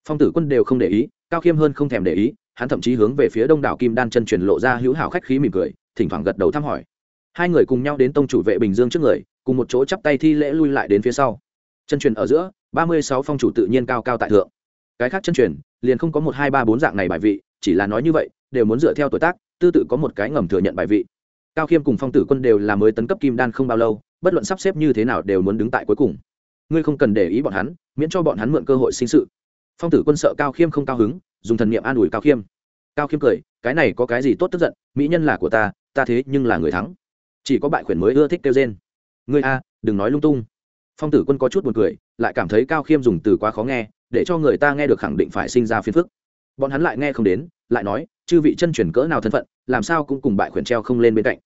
Phong tử quân đều không để ý, cao khiêm hơn không thèm để ý, hắn thậm chí hướng về phía đông đảo kim đan chân truyền lộ ra hữu hảo khách khí mỉm cười, thỉnh thoảng gật đầu thăm hỏi. Hai người cùng nhau đến tông chủ vệ bình dương trước người, cùng một chỗ chắp tay thi lễ lui lại đến phía sau. Chân truyền ở giữa, ba mươi sáu phong chủ tự nhiên cao cao tại thượng. Cái khác chân truyền, liền không có một, hai, ba, bốn dạng này bài vị chỉ là nói như vậy, đều muốn dựa theo tuổi tác, tư tự có một cái ngầm thừa nhận bài vị. Cao khiêm cùng phong tử quân đều là mới tấn cấp kim đan không bao lâu, bất luận sắp xếp như thế nào đều muốn đứng tại cuối cùng. Ngươi không cần để ý bọn hắn, miễn cho bọn hắn mượn cơ hội sinh sự. Phong tử quân sợ cao khiêm không cao hứng, dùng thần niệm an ủi cao khiêm. Cao khiêm cười, cái này có cái gì tốt tức giận, mỹ nhân là của ta ta thế nhưng là người thắng. Chỉ có bại khuyển mới ưa thích kêu trên ngươi a, đừng nói lung tung. Phong tử quân có chút buồn cười, lại cảm thấy cao khiêm dùng từ quá khó nghe, để cho người ta nghe được khẳng định phải sinh ra phiền phức bọn hắn lại nghe không đến, lại nói, chư vị chân truyền cỡ nào thân phận, làm sao cũng cùng bại khuyển treo không lên bên cạnh.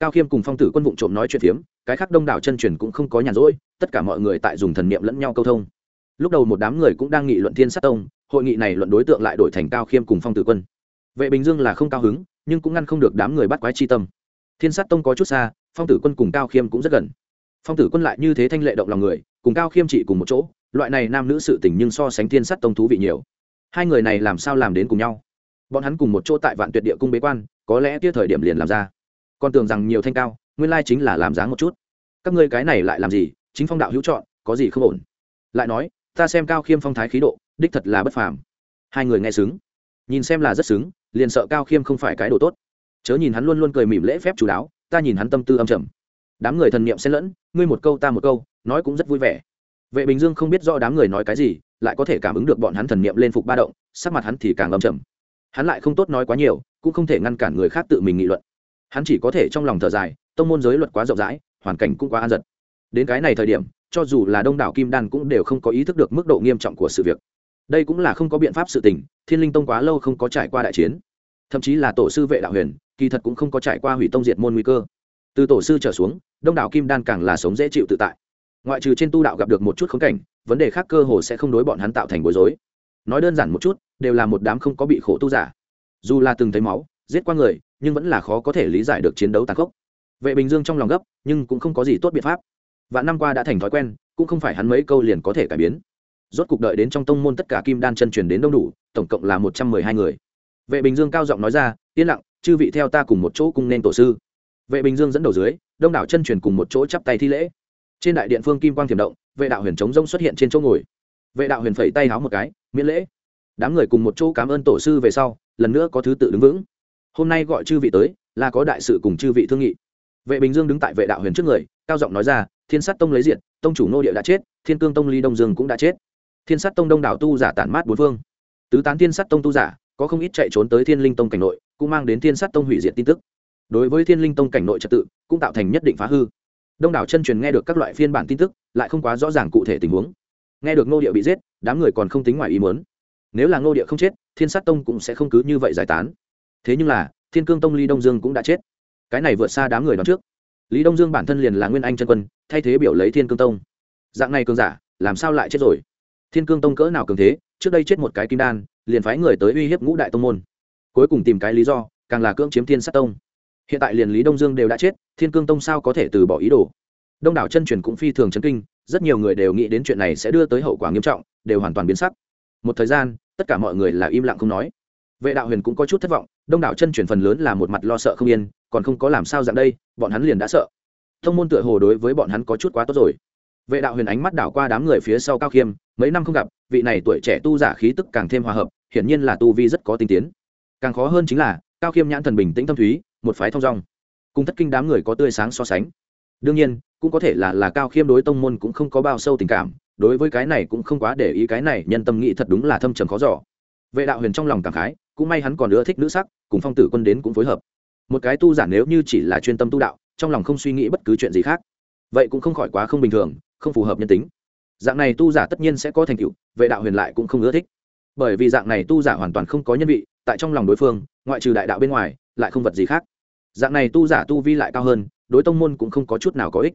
Cao khiêm cùng phong tử quân vụ trộm nói chuyện phiếm, cái khác đông đảo chân truyền cũng không có nhàn rỗi, tất cả mọi người tại dùng thần niệm lẫn nhau câu thông. Lúc đầu một đám người cũng đang nghị luận thiên sát tông, hội nghị này luận đối tượng lại đổi thành cao khiêm cùng phong tử quân. Vệ bình dương là không cao hứng, nhưng cũng ngăn không được đám người bắt quái chi tâm. Thiên sát tông có chút xa, phong tử quân cùng cao khiêm cũng rất gần. Phong tử quân lại như thế thanh lệ động lòng người, cùng cao khiêm trị cùng một chỗ, loại này nam nữ sự tình nhưng so sánh thiên sát tông thú vị nhiều hai người này làm sao làm đến cùng nhau? Bọn hắn cùng một chỗ tại vạn tuyệt địa cung bế quan, có lẽ tia thời điểm liền làm ra. Con tưởng rằng nhiều thanh cao, nguyên lai chính là làm dáng một chút. Các ngươi cái này lại làm gì? Chính phong đạo hữu chọn, có gì không ổn? Lại nói, ta xem cao khiêm phong thái khí độ, đích thật là bất phàm. Hai người nghe xứng. Nhìn xem là rất xứng, liền sợ cao khiêm không phải cái đồ tốt. Chớ nhìn hắn luôn luôn cười mỉm lễ phép chú đáo, ta nhìn hắn tâm tư âm trầm. Đám người thần niệm xen lẫn, ngươi một câu ta một câu, nói cũng rất vui vẻ. Vệ bình dương không biết rõ đám người nói cái gì lại có thể cảm ứng được bọn hắn thần niệm lên phục ba động, sắc mặt hắn thì càng âm trầm. Hắn lại không tốt nói quá nhiều, cũng không thể ngăn cản người khác tự mình nghị luận. Hắn chỉ có thể trong lòng thở dài, tông môn giới luật quá rộng rãi, hoàn cảnh cũng quá an giật. Đến cái này thời điểm, cho dù là đông đảo kim đan cũng đều không có ý thức được mức độ nghiêm trọng của sự việc. Đây cũng là không có biện pháp sự tình, thiên linh tông quá lâu không có trải qua đại chiến. Thậm chí là tổ sư vệ đạo huyền, kỳ thật cũng không có trải qua hủy tông diệt môn nguy cơ. Từ tổ sư trở xuống, đông đảo kim đan càng là sống dễ chịu tự tại ngoại trừ trên tu đạo gặp được một chút khống cảnh, vấn đề khác cơ hồ sẽ không đối bọn hắn tạo thành bối rối. Nói đơn giản một chút, đều là một đám không có bị khổ tu giả. Dù là từng thấy máu, giết qua người, nhưng vẫn là khó có thể lý giải được chiến đấu tàn khốc. Vệ bình dương trong lòng gấp, nhưng cũng không có gì tốt biện pháp. Vạn năm qua đã thành thói quen, cũng không phải hắn mấy câu liền có thể cải biến. Rốt cuộc đợi đến trong tông môn tất cả kim đan chân truyền đến đông đủ, tổng cộng là một trăm mười hai người. Vệ bình dương cao giọng nói ra, yên lặng, chư vị theo ta cùng một chỗ cung nên tổ sư. Vệ bình dương dẫn đầu dưới, đông đảo chân truyền cùng một chỗ chắp tay thi lễ trên đại điện phương kim quang thiểm động, vệ đạo huyền chống rông xuất hiện trên chỗ ngồi. Vệ đạo huyền phẩy tay háo một cái, miễn lễ. Đám người cùng một chỗ cảm ơn tổ sư về sau, lần nữa có thứ tự đứng vững. Hôm nay gọi chư vị tới, là có đại sự cùng chư vị thương nghị. Vệ bình dương đứng tại vệ đạo huyền trước người, cao giọng nói ra, thiên sát tông lấy diện tông chủ nô địa đã chết, thiên cương tông ly đông dương cũng đã chết. Thiên sát tông đông đảo tu giả tản mát bốn phương. Tứ tán thiên sát tông tu giả, có không ít chạy trốn tới thiên linh tông cảnh nội, cũng mang đến thiên sát tông hủy diệt tin tức. Đối với thiên linh tông cảnh nội trật tự, cũng tạo thành nhất định phá hư đông đảo chân truyền nghe được các loại phiên bản tin tức, lại không quá rõ ràng cụ thể tình huống. Nghe được ngô địa bị giết, đám người còn không tính ngoài ý muốn. Nếu là ngô địa không chết, thiên sát tông cũng sẽ không cứ như vậy giải tán. Thế nhưng là, thiên cương tông ly đông dương cũng đã chết. Cái này vượt xa đám người đón trước. Lý đông dương bản thân liền là nguyên anh chân quân, thay thế biểu lấy thiên cương tông. Dạng này cường giả, làm sao lại chết rồi? Thiên cương tông cỡ nào cường thế, trước đây chết một cái kim đan, liền phái người tới uy hiếp ngũ đại tông môn. Cuối cùng tìm cái lý do, càng là cưỡng chiếm thiên sát tông hiện tại liền lý đông dương đều đã chết, thiên cương tông sao có thể từ bỏ ý đồ? Đông đảo chân truyền cũng phi thường chấn kinh, rất nhiều người đều nghĩ đến chuyện này sẽ đưa tới hậu quả nghiêm trọng, đều hoàn toàn biến sắc. Một thời gian, tất cả mọi người là im lặng không nói. Vệ đạo huyền cũng có chút thất vọng, đông đảo chân truyền phần lớn là một mặt lo sợ không yên, còn không có làm sao dạng đây, bọn hắn liền đã sợ. Thông môn tựa hồ đối với bọn hắn có chút quá tốt rồi. Vệ đạo huyền ánh mắt đảo qua đám người phía sau cao khiêm, mấy năm không gặp, vị này tuổi trẻ tu giả khí tức càng thêm hòa hợp, hiển nhiên là tu vi rất có tinh tiến. Càng khó hơn chính là, cao khiêm nhãn thần bình tĩnh tâm thúy một phái thong dong. Cùng thất kinh đám người có tươi sáng so sánh. Đương nhiên, cũng có thể là là cao khiêm đối tông môn cũng không có bao sâu tình cảm, đối với cái này cũng không quá để ý cái này nhân tâm nghĩ thật đúng là thâm trầm khó giỏ vệ đạo huyền trong lòng cảm khái, cũng may hắn còn ưa thích nữ sắc, cùng phong tử quân đến cũng phối hợp. Một cái tu giả nếu như chỉ là chuyên tâm tu đạo, trong lòng không suy nghĩ bất cứ chuyện gì khác, vậy cũng không khỏi quá không bình thường, không phù hợp nhân tính. Dạng này tu giả tất nhiên sẽ có thành tựu, vệ đạo huyền lại cũng không ưa thích. Bởi vì dạng này tu giả hoàn toàn không có nhân vị, tại trong lòng đối phương, ngoại trừ đại đạo bên ngoài lại không vật gì khác. Dạng này tu giả tu vi lại cao hơn, đối tông môn cũng không có chút nào có ích.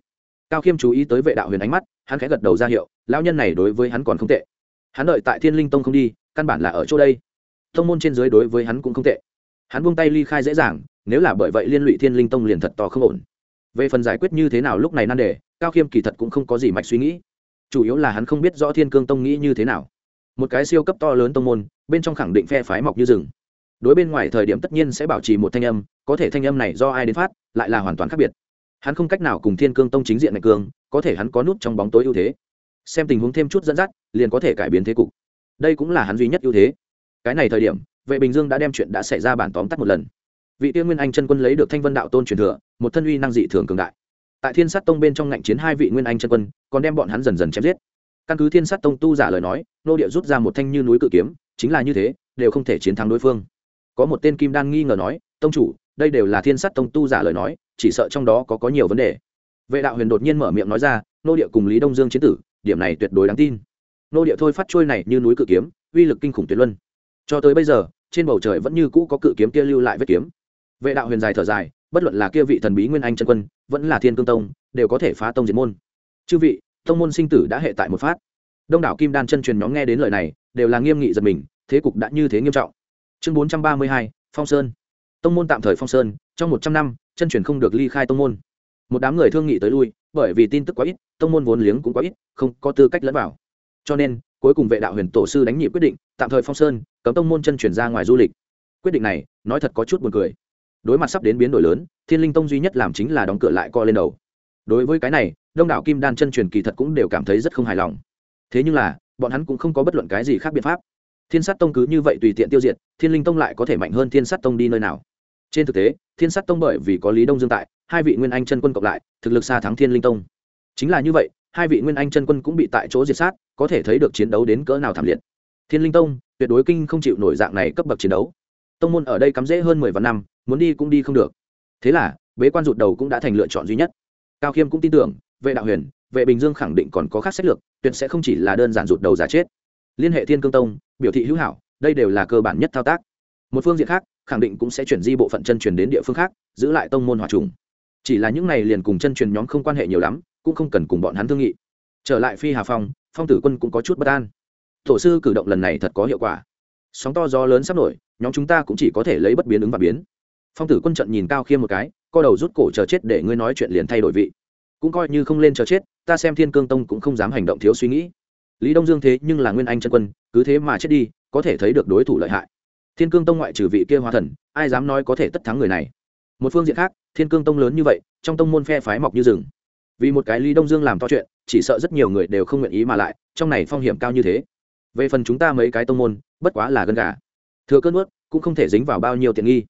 Cao khiêm chú ý tới vệ đạo huyền ánh mắt, hắn khẽ gật đầu ra hiệu, lão nhân này đối với hắn còn không tệ. Hắn đợi tại thiên linh tông không đi, căn bản là ở chỗ đây. Tông môn trên dưới đối với hắn cũng không tệ. Hắn buông tay ly khai dễ dàng, nếu là bởi vậy liên lụy thiên linh tông liền thật to không ổn. Về phần giải quyết như thế nào lúc này nan đề, cao khiêm kỳ thật cũng không có gì mạch suy nghĩ. Chủ yếu là hắn không biết rõ thiên cương tông nghĩ như thế nào. Một cái siêu cấp to lớn tông môn, bên trong khẳng định phe phái mọc như rừng đối bên ngoài thời điểm tất nhiên sẽ bảo trì một thanh âm, có thể thanh âm này do ai đến phát, lại là hoàn toàn khác biệt. Hắn không cách nào cùng thiên cương tông chính diện mạnh cương, có thể hắn có nút trong bóng tối ưu thế. Xem tình huống thêm chút dẫn dắt, liền có thể cải biến thế cục. Đây cũng là hắn duy nhất ưu thế. Cái này thời điểm, vệ bình dương đã đem chuyện đã xảy ra bản tóm tắt một lần. Vị tiên nguyên anh chân quân lấy được thanh vân đạo tôn truyền thừa, một thân uy năng dị thường cường đại. Tại thiên sát tông bên trong ngạnh chiến hai vị nguyên anh chân quân, còn đem bọn hắn dần dần chém giết. Căn cứ thiên sát tông tu giả lời nói, nô địa rút ra một thanh như núi cự kiếm, chính là như thế, đều không thể chiến thắng đối phương có một tên kim đan nghi ngờ nói, tông chủ, đây đều là thiên sát tông tu giả lời nói, chỉ sợ trong đó có có nhiều vấn đề. Vệ đạo huyền đột nhiên mở miệng nói ra, nô địa cùng lý đông dương chiến tử, điểm này tuyệt đối đáng tin. Nô địa thôi phát trôi này như núi cự kiếm, uy lực kinh khủng tuyệt luân. Cho tới bây giờ, trên bầu trời vẫn như cũ có cự kiếm kia lưu lại vết kiếm. Vệ đạo huyền dài thở dài, bất luận là kia vị thần bí nguyên anh chân quân, vẫn là thiên cương tông, đều có thể phá tông diệt môn. Chư vị, tông môn sinh tử đã hệ tại một phát. Đông đảo kim đan chân truyền nhóm nghe đến lời này, đều là nghiêm nghị giật mình, thế cục đã như thế nghiêm trọng chương bốn trăm ba mươi hai, phong sơn. Tông môn tạm thời phong sơn, trong một trăm năm, chân truyền không được ly khai tông môn. Một đám người thương nghị tới lui, bởi vì tin tức quá ít, tông môn vốn liếng cũng quá ít, không có tư cách lẫn vào. Cho nên, cuối cùng vệ đạo huyền tổ sư đánh nhị quyết định, tạm thời phong sơn, cấm tông môn chân chuyển ra ngoài du lịch. Quyết định này, nói thật có chút buồn cười. Đối mặt sắp đến biến đổi lớn, thiên linh tông duy nhất làm chính là đóng cửa lại co lên đầu. Đối với cái này, đông đảo kim đan chân truyền kỳ thật cũng đều cảm thấy rất không hài lòng. Thế nhưng là, bọn hắn cũng không có bất luận cái gì khác biện pháp thiên sát tông cứ như vậy tùy tiện tiêu diệt, thiên linh tông lại có thể mạnh hơn thiên sát tông đi nơi nào? Trên thực tế, thiên sát tông bởi vì có lý đông dương tại, hai vị nguyên anh chân quân cộng lại, thực lực xa thắng thiên linh tông. Chính là như vậy, hai vị nguyên anh chân quân cũng bị tại chỗ diệt sát, có thể thấy được chiến đấu đến cỡ nào thảm liệt. Thiên linh tông, tuyệt đối kinh không chịu nổi dạng này cấp bậc chiến đấu. Tông môn ở đây cắm rễ hơn mười vạn năm, muốn đi cũng đi không được. Thế là, bế quan rụt đầu cũng đã thành lựa chọn duy nhất. Cao khiêm cũng tin tưởng, vệ đạo huyền, vệ bình dương khẳng định còn có khác sách lược, tuyệt sẽ không chỉ là đơn giản rụt đầu giả chết liên hệ thiên cương tông, biểu thị hữu hảo, đây đều là cơ bản nhất thao tác. Một phương diện khác, khẳng định cũng sẽ chuyển di bộ phận chân truyền đến địa phương khác, giữ lại tông môn hòa trùng. Chỉ là những này liền cùng chân truyền nhóm không quan hệ nhiều lắm, cũng không cần cùng bọn hắn thương nghị. Trở lại phi hà phong phong tử quân cũng có chút bất an. Tổ sư cử động lần này thật có hiệu quả. Sóng to gió lớn sắp nổi, nhóm chúng ta cũng chỉ có thể lấy bất biến ứng và biến. Phong tử quân trận nhìn cao khiêm một cái, co đầu rút cổ chờ chết để ngươi nói chuyện liền thay đổi vị. Cũng coi như không lên chờ chết, ta xem thiên cương tông cũng không dám hành động thiếu suy nghĩ lý đông dương thế nhưng là nguyên anh chân quân, cứ thế mà chết đi, có thể thấy được đối thủ lợi hại. Thiên cương tông ngoại trừ vị kia hóa thần, ai dám nói có thể tất thắng người này? Một phương diện khác, thiên cương tông lớn như vậy, trong tông môn phe phái mọc như rừng. Vì một cái lý đông dương làm to chuyện, chỉ sợ rất nhiều người đều không nguyện ý mà lại, trong này phong hiểm cao như thế. Về phần chúng ta mấy cái tông môn, bất quá là gân gà. Thừa cơn ướt cũng không thể dính vào bao nhiêu tiện nghi.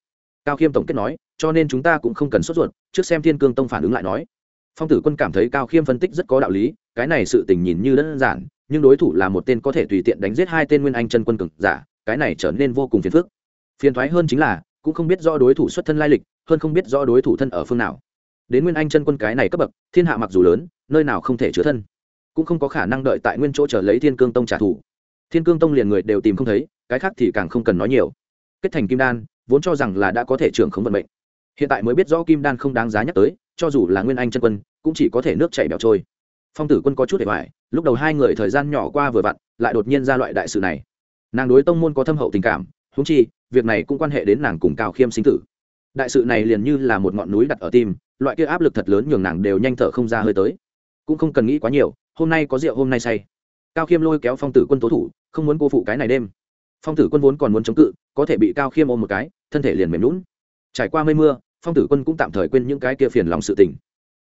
Cao khiêm tổng kết nói, cho nên chúng ta cũng không cần sốt ruột, trước xem thiên cương tông phản ứng lại nói. Phong tử quân cảm thấy cao khiêm phân tích rất có đạo lý, cái này sự tình nhìn như đơn giản nhưng đối thủ là một tên có thể tùy tiện đánh giết hai tên nguyên anh chân quân cực giả, cái này trở nên vô cùng phiền phức. Phiền thoái hơn chính là, cũng không biết rõ đối thủ xuất thân lai lịch, hơn không biết rõ đối thủ thân ở phương nào. Đến nguyên anh chân quân cái này cấp bậc, thiên hạ mặc dù lớn, nơi nào không thể chứa thân. Cũng không có khả năng đợi tại nguyên chỗ trở lấy thiên cương tông trả thù. Thiên cương tông liền người đều tìm không thấy, cái khác thì càng không cần nói nhiều. Kết thành kim đan, vốn cho rằng là đã có thể trưởng khống vận mệnh. Hiện tại mới biết rõ kim đan không đáng giá nhắc tới, cho dù là nguyên anh chân quân, cũng chỉ có thể nước chảy bẹo trôi. Phong tử quân có chút để hoài lúc đầu hai người thời gian nhỏ qua vừa vặn, lại đột nhiên ra loại đại sự này. Nàng đối tông môn có thâm hậu tình cảm húng chi, việc này cũng quan hệ đến nàng cùng cao khiêm sinh tử. Đại sự này liền như là một ngọn núi đặt ở tim, loại kia áp lực thật lớn nhường nàng đều nhanh thở không ra hơi tới. Cũng không cần nghĩ quá nhiều, hôm nay có rượu hôm nay say. Cao khiêm lôi kéo phong tử quân tố thủ, không muốn cô phụ cái này đêm. Phong tử quân vốn còn muốn chống cự, có thể bị cao khiêm ôm một cái, thân thể liền mềm lún trải qua mây mưa, phong tử quân cũng tạm thời quên những cái kia phiền lòng sự tình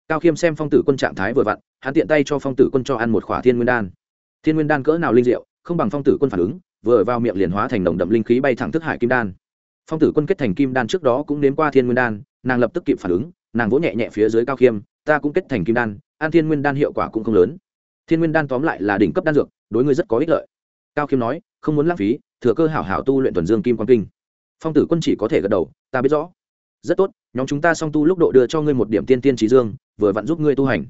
cao khiêm xem phong tử quân trạng thái vừa vặn, hắn tiện tay cho phong tử quân cho ăn một khỏa thiên nguyên đan. Thiên nguyên đan cỡ nào linh diệu, không bằng phong tử quân phản ứng, vừa vào miệng liền hóa thành nồng đậm linh khí bay thẳng thức hải kim đan. Phong tử quân kết thành kim đan trước đó cũng đến qua thiên nguyên đan, nàng lập tức kịp phản ứng, nàng vỗ nhẹ nhẹ phía dưới cao khiêm, ta cũng kết thành kim đan an thiên nguyên đan hiệu quả cũng không lớn. Thiên nguyên đan tóm lại là đỉnh cấp đan dược, đối ngươi rất có ích lợi. Cao khiêm nói, không muốn lãng phí, thừa cơ hảo hảo tu luyện tuần dương kim quang kinh. Phong tử quân chỉ có thể gật đầu, ta biết rõ rất tốt, nhóm chúng ta song tu lúc độ đưa cho ngươi một điểm tiên tiên trí dương, vừa vặn giúp ngươi tu hành.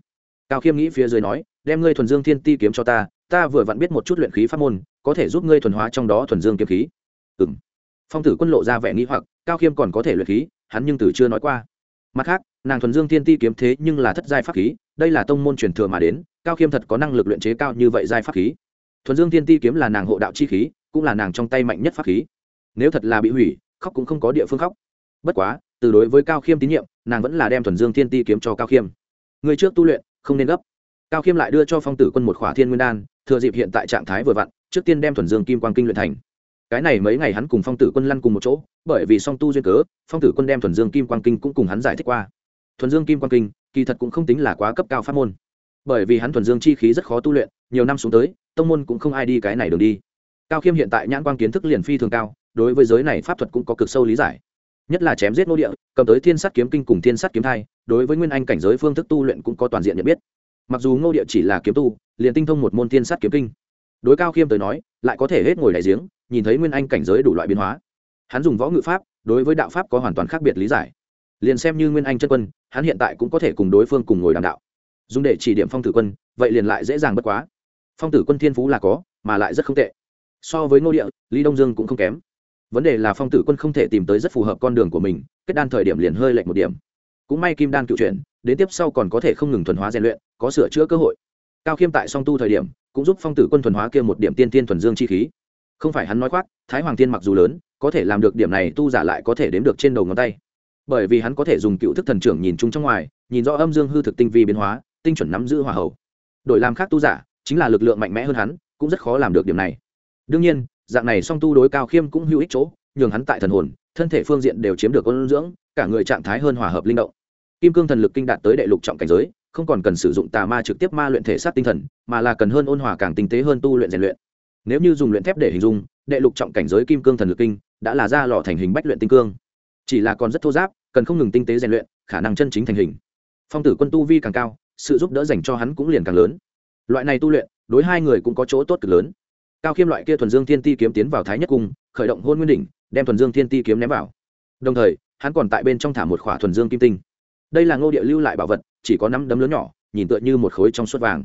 Cao khiêm nghĩ phía dưới nói, đem ngươi thuần dương thiên ti kiếm cho ta ta vừa vặn biết một chút luyện khí pháp môn, có thể giúp ngươi thuần hóa trong đó thuần dương kiếm khí. Ừ m phong tử quân lộ ra vẻ nghĩ hoặc, cao khiêm còn có thể luyện khí, hắn nhưng từ chưa nói qua. Mặt khác, nàng thuần dương thiên ti kiếm thế nhưng là thất giai pháp khí, đây là tông môn truyền thừa mà đến, cao khiêm thật có năng lực luyện chế cao như vậy giai pháp khí. Thuần dương thiên ti kiếm là nàng hộ đạo chi khí, cũng là nàng trong tay mạnh nhất pháp khí. Nếu thật là bị hủy, khóc cũng không có địa phương khóc. Bất quá từ đối với cao khiêm tín nhiệm, nàng vẫn là đem thuần dương thiên ti kiếm cho cao khiêm. Người trước tu luyện, không nên gấp. Cao khiêm lại đưa cho phong tử quân một khỏa thiên nguyên đan, thừa dịp hiện tại trạng thái vừa vặn, trước tiên đem thuần dương kim quang kinh luyện thành. Cái này mấy ngày hắn cùng phong tử quân lăn cùng một chỗ, bởi vì song tu duyên cớ, phong tử quân đem thuần dương kim quang kinh cũng cùng hắn giải thích qua. Thuần dương kim quang kinh, kỳ thật cũng không tính là quá cấp cao pháp môn. Bởi vì hắn thuần dương chi khí rất khó tu luyện, nhiều năm xuống tới, tông môn cũng không ai đi cái này đường đi. Cao khiêm hiện tại nhãn quan kiến thức liền phi thường cao, đối với giới này pháp thuật cũng có cực sâu lý giải nhất là chém giết nô địa, cầm tới thiên sát kiếm kinh cùng thiên sát kiếm thai, đối với nguyên anh cảnh giới phương thức tu luyện cũng có toàn diện nhận biết. Mặc dù ngô địa chỉ là kiếm tu, liền tinh thông một môn thiên sát kiếm kinh. Đối cao khiêm tới nói, lại có thể hết ngồi đại giếng, nhìn thấy nguyên anh cảnh giới đủ loại biến hóa. Hắn dùng võ ngự pháp, đối với đạo pháp có hoàn toàn khác biệt lý giải. Liền xem như nguyên anh chân quân, hắn hiện tại cũng có thể cùng đối phương cùng ngồi đàm đạo. Dùng để chỉ điểm phong tử quân, vậy liền lại dễ dàng bất quá. Phong tử quân thiên phú là có, mà lại rất không tệ. So với ngô địa, lý đông dương cũng không kém vấn đề là phong tử quân không thể tìm tới rất phù hợp con đường của mình, kết đan thời điểm liền hơi lệch một điểm. Cũng may kim đan cựu chuyển, đến tiếp sau còn có thể không ngừng thuần hóa rèn luyện, có sửa chữa cơ hội. Cao khiêm tại song tu thời điểm, cũng giúp phong tử quân thuần hóa kia một điểm tiên tiên thuần dương chi khí. Không phải hắn nói khoác, thái hoàng tiên mặc dù lớn, có thể làm được điểm này tu giả lại có thể đếm được trên đầu ngón tay. Bởi vì hắn có thể dùng cựu thức thần trưởng nhìn chung trong ngoài, nhìn rõ âm dương hư thực tinh vi biến hóa, tinh chuẩn nắm giữ hỏa hậu đổi làm khác tu giả, chính là lực lượng mạnh mẽ hơn hắn, cũng rất khó làm được điểm này. Đương nhiên dạng này song tu đối cao khiêm cũng hữu ích chỗ, nhường hắn tại thần hồn, thân thể phương diện đều chiếm được ôn dưỡng, cả người trạng thái hơn hòa hợp linh động. Kim cương thần lực kinh đạt tới đệ lục trọng cảnh giới, không còn cần sử dụng tà ma trực tiếp ma luyện thể sát tinh thần, mà là cần hơn ôn hòa càng tinh tế hơn tu luyện rèn luyện. Nếu như dùng luyện thép để hình dung, đệ lục trọng cảnh giới kim cương thần lực kinh đã là ra lò thành hình bách luyện tinh cương. Chỉ là còn rất thô giáp, cần không ngừng tinh tế rèn luyện, khả năng chân chính thành hình. Phong tử quân tu vi càng cao, sự giúp đỡ dành cho hắn cũng liền càng lớn. Loại này tu luyện, đối hai người cũng có chỗ tốt cực lớn cao khiêm loại kia thuần dương thiên ti kiếm tiến vào thái nhất cung, khởi động hôn nguyên đỉnh, đem thuần dương thiên ti kiếm ném vào. Đồng thời, hắn còn tại bên trong thả một khỏa thuần dương kim tinh. Đây là ngô địa lưu lại bảo vật, chỉ có năm đấm lớn nhỏ, nhìn tựa như một khối trong suốt vàng.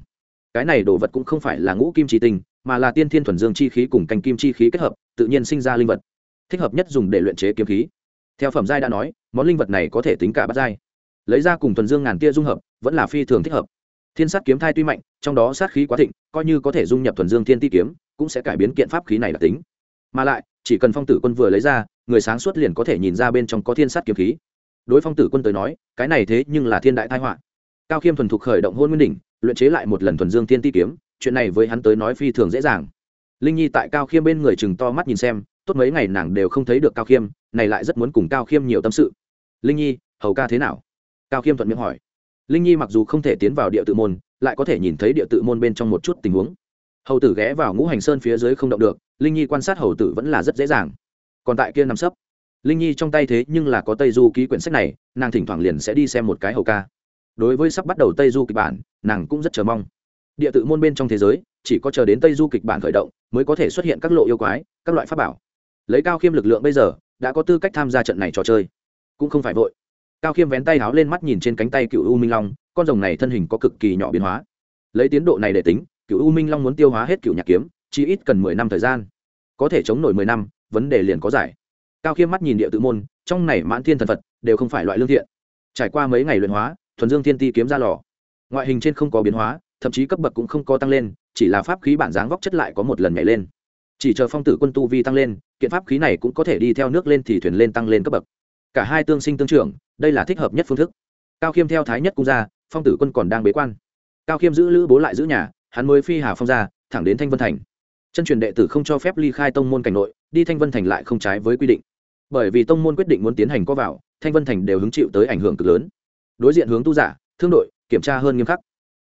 Cái này đồ vật cũng không phải là ngũ kim chi tinh, mà là tiên thiên thuần dương chi khí cùng canh kim chi khí kết hợp, tự nhiên sinh ra linh vật. Thích hợp nhất dùng để luyện chế kiếm khí. Theo phẩm giai đã nói, món linh vật này có thể tính cả bát giai. Lấy ra cùng thuần dương ngàn tia dung hợp, vẫn là phi thường thích hợp. Thiên sát kiếm thai tuy mạnh, trong đó sát khí quá thịnh, coi như có thể dung nhập thuần dương thiên ti kiếm cũng sẽ cải biến kiện pháp khí này đặc tính. Mà lại, chỉ cần phong tử quân vừa lấy ra, người sáng suốt liền có thể nhìn ra bên trong có thiên sát kiếm khí. Đối phong tử quân tới nói, cái này thế nhưng là thiên đại thái họa. Cao khiêm thuần thục khởi động hôn nguyên đỉnh, luyện chế lại một lần thuần dương thiên ti kiếm, chuyện này với hắn tới nói phi thường dễ dàng. Linh nhi tại cao khiêm bên người chừng to mắt nhìn xem, tốt mấy ngày nàng đều không thấy được cao khiêm, này lại rất muốn cùng cao khiêm nhiều tâm sự. Linh nhi, hầu ca thế nào? Cao khiêm thuận miệng hỏi. Linh nhi mặc dù không thể tiến vào địa tự môn, lại có thể nhìn thấy địa tự môn bên trong một chút tình huống hầu tử ghé vào ngũ hành sơn phía dưới không động được, linh nhi quan sát hầu tử vẫn là rất dễ dàng. Còn tại kia nằm sấp. Linh nhi trong tay thế nhưng là có tây du ký quyển sách này, nàng thỉnh thoảng liền sẽ đi xem một cái hầu ca. Đối với sắp bắt đầu tây du kịch bản, nàng cũng rất chờ mong. Địa tự môn bên trong thế giới, chỉ có chờ đến tây du kịch bản khởi động, mới có thể xuất hiện các lộ yêu quái, các loại pháp bảo. Lấy cao khiêm lực lượng bây giờ, đã có tư cách tham gia trận này trò chơi. Cũng không phải vội. Cao khiêm vén tay háo lên mắt nhìn trên cánh tay cựu u minh long, con rồng này thân hình có cực kỳ nhỏ biến hóa. Lấy tiến độ này để tính cựu u minh long muốn tiêu hóa hết cựu nhạc kiếm, chỉ ít cần mười năm thời gian. Có thể chống nổi mười năm, vấn đề liền có giải. Cao khiêm mắt nhìn địa tự môn, trong này mãn thiên thần phật, đều không phải loại lương thiện. Trải qua mấy ngày luyện hóa, thuần dương thiên ti kiếm ra lò. Ngoại hình trên không có biến hóa, thậm chí cấp bậc cũng không có tăng lên, chỉ là pháp khí bản dáng vóc chất lại có một lần nhảy lên. Chỉ chờ phong tử quân tu vi tăng lên, kiện pháp khí này cũng có thể đi theo nước lên thì thuyền lên tăng lên cấp bậc. Cả hai tương sinh tương trưởng, đây là thích hợp nhất phương thức. Cao khiêm theo thái nhất cung ra, phong tử quân còn đang bế quan. Cao khiêm giữ lữ bố lại giữ nhà hắn mới phi hà phong ra, thẳng đến thanh vân thành. Chân truyền đệ tử không cho phép ly khai tông môn cảnh nội, đi thanh vân thành lại không trái với quy định. Bởi vì tông môn quyết định muốn tiến hành có vào, thanh vân thành đều hứng chịu tới ảnh hưởng cực lớn. Đối diện hướng tu giả, thương đội, kiểm tra hơn nghiêm khắc.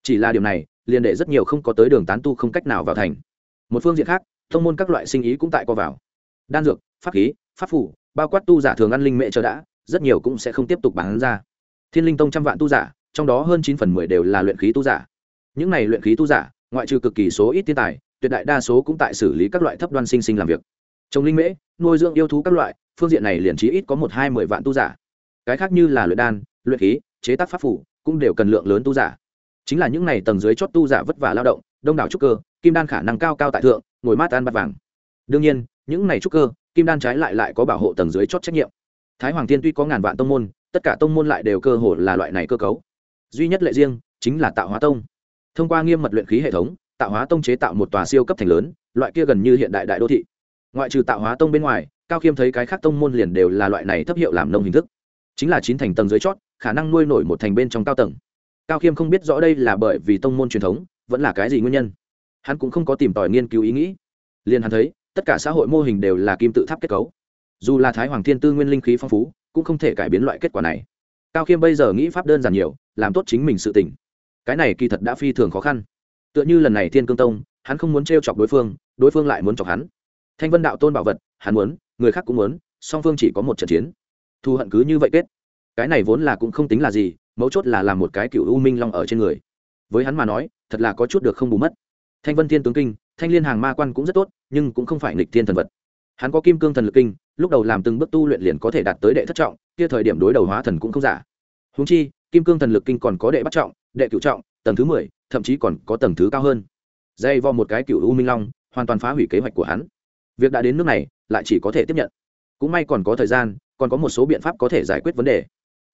Chỉ là điều này, liền để rất nhiều không có tới đường tán tu không cách nào vào thành. Một phương diện khác, tông môn các loại sinh ý cũng tại co vào. Đan dược, pháp khí, pháp phủ, bao quát tu giả thường ăn linh mệ chờ đã, rất nhiều cũng sẽ không tiếp tục bán ra. Thiên linh tông trăm vạn tu giả, trong đó hơn chín phần mười đều là luyện khí tu giả những này luyện khí tu giả, ngoại trừ cực kỳ số ít thiên tài, tuyệt đại đa số cũng tại xử lý các loại thấp đoan sinh sinh làm việc. Trồng linh mễ, nuôi dưỡng yêu thú các loại, phương diện này liền trí ít có một hai mười vạn tu giả. Cái khác như là luyện đan, luyện khí, chế tác pháp phủ, cũng đều cần lượng lớn tu giả. Chính là những này tầng dưới chót tu giả vất vả lao động, đông đảo trúc cơ, kim đan khả năng cao cao tại thượng, ngồi mát ăn bát vàng. Đương nhiên, những này trúc cơ, kim đan trái lại lại có bảo hộ tầng dưới chót trách nhiệm. Thái hoàng tiên tuy có ngàn vạn tông môn, tất cả tông môn lại đều cơ hồ là loại này cơ cấu. Duy nhất lệ riêng chính là tạo hóa tông thông qua nghiêm mật luyện khí hệ thống, tạo hóa tông chế tạo một tòa siêu cấp thành lớn, loại kia gần như hiện đại đại đô thị. Ngoại trừ tạo hóa tông bên ngoài, cao khiêm thấy cái khác tông môn liền đều là loại này thấp hiệu làm nông hình thức. Chính là chín thành tầng dưới chót, khả năng nuôi nổi một thành bên trong cao tầng. Cao khiêm không biết rõ đây là bởi vì tông môn truyền thống, vẫn là cái gì nguyên nhân. Hắn cũng không có tìm tòi nghiên cứu ý nghĩ. Liền hắn thấy, tất cả xã hội mô hình đều là kim tự tháp kết cấu. Dù là thái hoàng thiên tư nguyên linh khí phong phú, cũng không thể cải biến loại kết quả này. Cao khiêm bây giờ nghĩ pháp đơn giản nhiều, làm tốt chính mình sự tỉnh cái này kỳ thật đã phi thường khó khăn. Tựa như lần này thiên cương tông, hắn không muốn t chọc đối phương đối phương lại muốn chọc hắn. Thanh vân đạo tôn bảo vật, hắn muốn, người khác cũng muốn, song phương chỉ có một trận chiến. Thù hận cứ như vậy kết. Cái này vốn là cũng không tính là gì, mấu chốt là làm một cái cựu u minh long ở trên người. Với hắn mà nói, thật là có chút được không bù mất. Thanh vân thiên tướng kinh, thanh liên hàng ma quan cũng rất tốt, nhưng cũng không phải nghịch thiên thần vật. Hắn có kim cương thần lực kinh, lúc đầu làm từng bước tu luyện liền có thể đạt tới đệ thất trọng, kia thời điểm đối đầu hóa thần cũng không giả. Húng chi, kim cương thần lực kinh còn có đệ bắt trọng đệ cựu trọng, tầng thứ mười, thậm chí còn có tầng thứ cao hơn. Dây vo một cái cựu u minh long, hoàn toàn phá hủy kế hoạch của hắn. Việc đã đến nước này, lại chỉ có thể tiếp nhận. Cũng may còn có thời gian, còn có một số biện pháp có thể giải quyết vấn đề.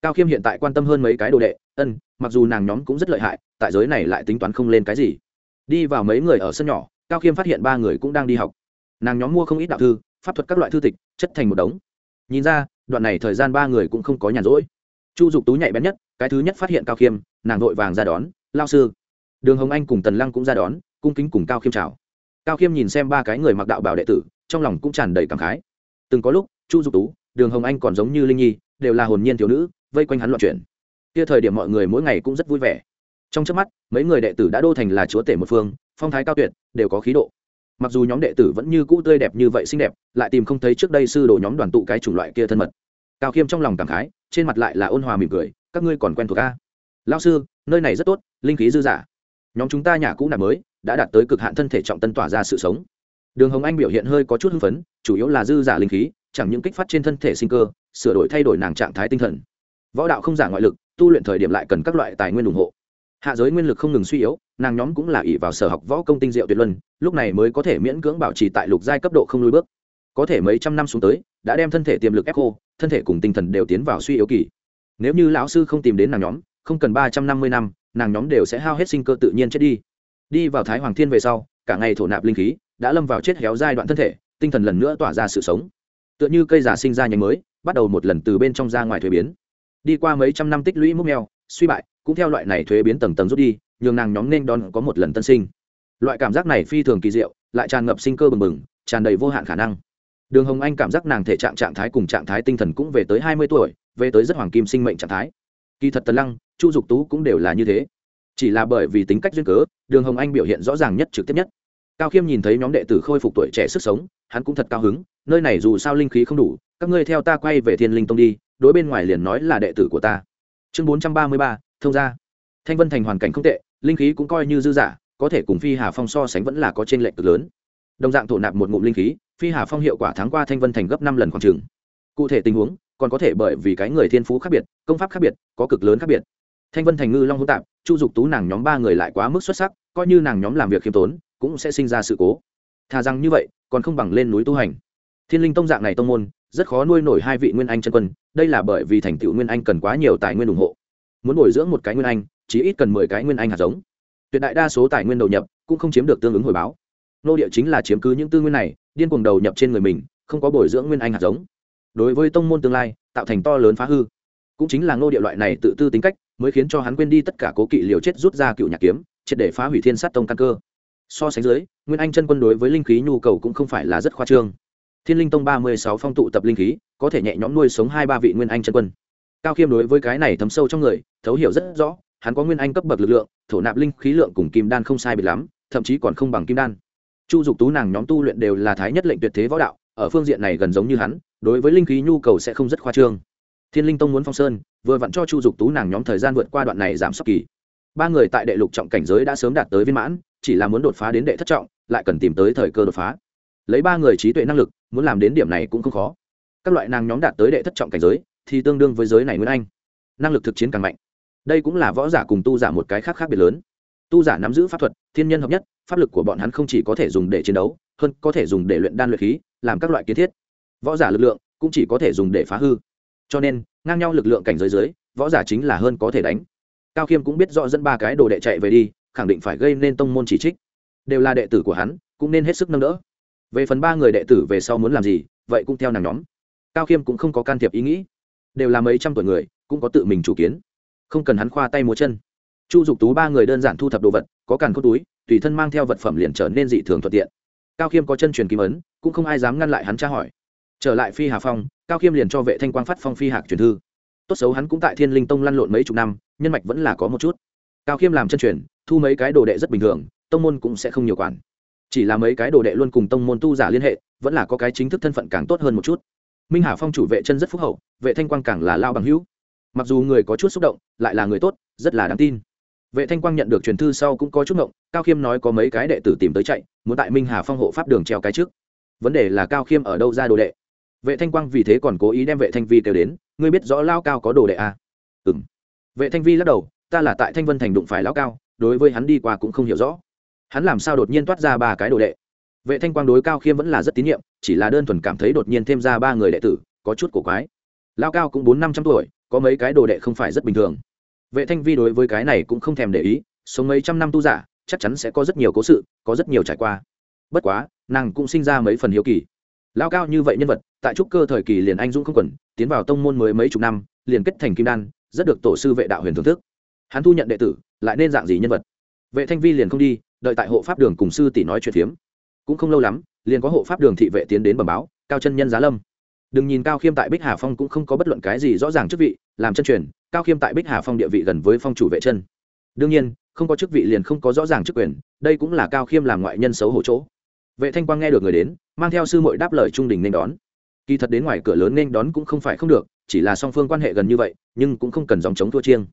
Cao khiêm hiện tại quan tâm hơn mấy cái đồ đệ, ân, mặc dù nàng nhóm cũng rất lợi hại, tại giới này lại tính toán không lên cái gì. Đi vào mấy người ở sân nhỏ, cao khiêm phát hiện ba người cũng đang đi học. Nàng nhóm mua không ít đạo thư, pháp thuật các loại thư tịch, chất thành một đống. Nhìn ra, đoạn này thời gian ba người cũng không có nhàn rỗi. Chu dục tú nhạy bén nhất cái thứ nhất phát hiện cao khiêm, nàng vội vàng ra đón, lao sư. Đường hồng anh cùng tần lăng cũng ra đón, cung kính cùng cao khiêm chào. Cao khiêm nhìn xem ba cái người mặc đạo bảo đệ tử, trong lòng cũng tràn đầy cảm khái. Từng có lúc, chu dục tú, đường hồng anh còn giống như linh nhi, đều là hồn nhiên thiếu nữ, vây quanh hắn loạn chuyển. Kia thời điểm mọi người mỗi ngày cũng rất vui vẻ. Trong trước mắt, mấy người đệ tử đã đô thành là chúa tể một phương, phong thái cao tuyệt, đều có khí độ. Mặc dù nhóm đệ tử vẫn như cũ tươi đẹp như vậy xinh đẹp, lại tìm không thấy trước đây sư đồ nhóm đoàn tụ cái chủng loại kia thân mật. Cao khiêm trong lòng cảm khái, trên mặt lại là ôn hòa mỉm cười các ngươi còn quen thuộc a? Lao sư, nơi này rất tốt, linh khí dư giả. nhóm chúng ta nhà cũ nạp mới, đã đạt tới cực hạn thân thể trọng tân tỏa ra sự sống. Đường hồng anh biểu hiện hơi có chút hưng phấn, chủ yếu là dư giả linh khí, chẳng những kích phát trên thân thể sinh cơ, sửa đổi thay đổi nàng trạng thái tinh thần. Võ đạo không giả ngoại lực, tu luyện thời điểm lại cần các loại tài nguyên ủng hộ. Hạ giới nguyên lực không ngừng suy yếu, nàng nhóm cũng là ỷ vào sở học võ công tinh diệu tuyệt luân, lúc này mới có thể miễn cưỡng bảo trì tại lục giai cấp độ không lùi bước. Có thể mấy trăm năm xuống tới, đã đem thân thể tiềm lực ép khô, thân thể cùng tinh thần đều tiến vào suy yếu kỳ nếu như lão sư không tìm đến nàng nhóm, không cần ba trăm năm mươi năm, nàng nhóm đều sẽ hao hết sinh cơ tự nhiên chết đi. Đi vào thái hoàng thiên về sau, cả ngày thổ nạp linh khí, đã lâm vào chết héo giai đoạn thân thể, tinh thần lần nữa tỏa ra sự sống. Tựa như cây giả sinh ra nhánh mới, bắt đầu một lần từ bên trong ra ngoài thuế biến. Đi qua mấy trăm năm tích lũy múc mèo, suy bại, cũng theo loại này thuế biến tầng tầng rút đi, nhường nàng nhóm nên đón có một lần tân sinh. Loại cảm giác này phi thường kỳ diệu, lại tràn ngập sinh cơ bừng bừng, tràn đầy vô hạn khả năng đường hồng anh cảm giác nàng thể trạng trạng thái cùng trạng thái tinh thần cũng về tới hai mươi tuổi, về tới rất hoàng kim sinh mệnh trạng thái. Kỳ thật tần lăng, chu dục tú cũng đều là như thế. Chỉ là bởi vì tính cách duyên cớ, đường hồng anh biểu hiện rõ ràng nhất trực tiếp nhất. Cao khiêm nhìn thấy nhóm đệ tử khôi phục tuổi trẻ sức sống, hắn cũng thật cao hứng, nơi này dù sao linh khí không đủ, các ngươi theo ta quay về thiên linh tông đi, đối bên ngoài liền nói là đệ tử của ta. Chương bốn trăm ba mươi ba, thông gia. Thanh vân thành hoàn cảnh không tệ, linh khí cũng coi như dư giả có thể cùng phi hà phong so sánh vẫn là có t r ê n lệch cực lớn. Đồng dạng thổ nạp một ngụm linh khí phi hà phong hiệu quả tháng qua thanh vân thành gấp năm lần khoảng trường. Cụ thể tình huống, còn có thể bởi vì cái người thiên phú khác biệt, công pháp khác biệt, có cực lớn khác biệt. Thanh vân thành ngư long hữu tạp, chu dục tú nàng nhóm ba người lại quá mức xuất sắc, coi như nàng nhóm làm việc khiêm tốn, cũng sẽ sinh ra sự cố. Thà rằng như vậy, còn không bằng lên núi tu hành. Thiên linh tông dạng này tông môn, rất khó nuôi nổi hai vị nguyên anh chân quân, đây là bởi vì thành tựu nguyên anh cần quá nhiều tài nguyên ủng hộ. Muốn bồi dưỡng một cái nguyên anh, chỉ ít cần mười cái nguyên anh hạt giống. Tuyệt đại đa số tài nguyên đầu nhập, cũng không chiếm được tương ứng hồi báo. Nô địa chính là chiếm cứ những tư nguyên này điên cuồng đầu nhập trên người mình, không có bồi dưỡng nguyên anh hạt giống. Đối với tông môn tương lai, tạo thành to lớn phá hư. Cũng chính là nô địa loại này tự tư tính cách, mới khiến cho hắn quên đi tất cả cố kỵ liều chết rút ra cựu nhạc kiếm, triệt để phá hủy thiên sát tông căn cơ. So sánh dưới, nguyên anh chân quân đối với linh khí nhu cầu cũng không phải là rất khoa trương. Thiên linh tông ba mươi sáu phong tụ tập linh khí, có thể nhẹ nhõm nuôi sống hai ba vị nguyên anh chân quân. Cao khiêm đối với cái này thấm sâu trong người, thấu hiểu rất rõ, hắn có nguyên anh cấp bậc lực lượng, thổ nạp linh khí lượng cùng kim đan không sai biệt lắm, thậm chí còn không bằng kim đan chu dục tú nàng nhóm tu luyện đều là thái nhất lệnh tuyệt thế võ đạo, ở phương diện này gần giống như hắn, đối với linh khí nhu cầu sẽ không rất khoa trương. Thiên linh tông muốn phong sơn, vừa vặn cho chu dục tú nàng nhóm thời gian vượt qua đoạn này giảm sốc kỳ. Ba người tại đệ lục trọng cảnh giới đã sớm đạt tới viên mãn, chỉ là muốn đột phá đến đệ thất trọng, lại cần tìm tới thời cơ đột phá. Lấy ba người trí tuệ năng lực, muốn làm đến điểm này cũng không khó. Các loại nàng nhóm đạt tới đệ thất trọng cảnh giới, thì tương đương với giới này nguyên anh. Năng lực thực chiến càng mạnh. Đây cũng là võ giả cùng tu giả một cái khác khác biệt lớn. Tu giả nắm giữ pháp thuật, thiên nhân hợp nhất pháp lực của bọn hắn không chỉ có thể dùng để chiến đấu, hơn có thể dùng để luyện đan luyện khí, làm các loại kiến thiết. Võ giả lực lượng cũng chỉ có thể dùng để phá hư. Cho nên, ngang nhau lực lượng cảnh giới dưới, võ giả chính là hơn có thể đánh. Cao khiêm cũng biết rõ dẫn ba cái đồ đệ chạy về đi, khẳng định phải gây nên tông môn chỉ trích. Đều là đệ tử của hắn, cũng nên hết sức nâng đỡ. Về phần ba người đệ tử về sau muốn làm gì, vậy cũng theo nàng nhóm. Cao khiêm cũng không có can thiệp ý nghĩ. Đều là mấy trăm tuổi người, cũng có tự mình chủ kiến. Không cần hắn khoa tay múa chân. Chu dục tú ba người đơn giản thu thập đồ vật, có càn cốt túi tùy thân mang theo vật phẩm liền trở nên dị thường thuận tiện. Cao khiêm có chân truyền kim ấn, cũng không ai dám ngăn lại hắn tra hỏi. Trở lại phi hà phong, cao khiêm liền cho vệ thanh quang phát phong phi hạc truyền thư. Tốt xấu hắn cũng tại thiên linh tông lăn lộn mấy chục năm, nhân mạch vẫn là có một chút. Cao khiêm làm chân truyền, thu mấy cái đồ đệ rất bình thường, tông môn cũng sẽ không nhiều quản. Chỉ là mấy cái đồ đệ luôn cùng tông môn tu giả liên hệ, vẫn là có cái chính thức thân phận càng tốt hơn một chút. Minh hà phong chủ vệ chân rất phúc hậu, vệ thanh quang càng là lao bằng hữu. Mặc dù người có chút xúc động, lại là người tốt, rất là đáng tin vệ thanh quang nhận được truyền thư sau cũng có chút ngộng, cao khiêm nói có mấy cái đệ tử tìm tới chạy, muốn tại minh hà phong hộ pháp đường treo cái trước. Vấn đề là cao khiêm ở đâu ra đồ đệ? Vệ thanh quang vì thế còn cố ý đem vệ thanh vi kêu đến, ngươi biết rõ lao cao có đồ đệ à? ừ m vệ thanh vi lắc đầu, ta là tại thanh vân thành đụng phải lao cao, đối với hắn đi qua cũng không hiểu rõ. Hắn làm sao đột nhiên toát ra ba cái đồ đệ? Vệ thanh quang đối cao khiêm vẫn là rất tín nhiệm, chỉ là đơn thuần cảm thấy đột nhiên thêm ra ba người đệ tử, có chút cổ quái. Lao cao cũng bốn năm trăm tuổi, có mấy cái đồ đệ không phải rất bình thường vệ thanh vi đối với cái này cũng không thèm để ý sống mấy trăm năm tu giả chắc chắn sẽ có rất nhiều cố sự có rất nhiều trải qua. Bất quá nàng cũng sinh ra mấy phần hiếu kỳ. Lao cao như vậy nhân vật tại trúc cơ thời kỳ liền anh dũng không quần, tiến vào tông môn mới mấy chục năm liền kết thành kim đan rất được tổ sư vệ đạo huyền thưởng thức. Hắn thu nhận đệ tử lại nên dạng gì nhân vật? Vệ thanh vi liền không đi đợi tại hộ pháp đường cùng sư tỷ nói chuyện phiếm. Cũng không lâu lắm liền có hộ pháp đường thị vệ tiến đến bẩm báo cao chân nhân giá lâm. Đừng nhìn cao khiêm tại bích hà phong cũng không có bất luận cái gì rõ ràng chức vị làm chân truyền cao khiêm tại bích hà phong địa vị gần với phong chủ vệ chân. Đương nhiên, không có chức vị liền không có rõ ràng chức quyền, đây cũng là cao khiêm làm ngoại nhân xấu hổ chỗ. Vệ thanh quang nghe được người đến, mang theo sư mội đáp lời trung đình nên đón. Kỳ thật đến ngoài cửa lớn nên đón cũng không phải không được, chỉ là song phương quan hệ gần như vậy, nhưng cũng không cần dòng chống thua chiêng.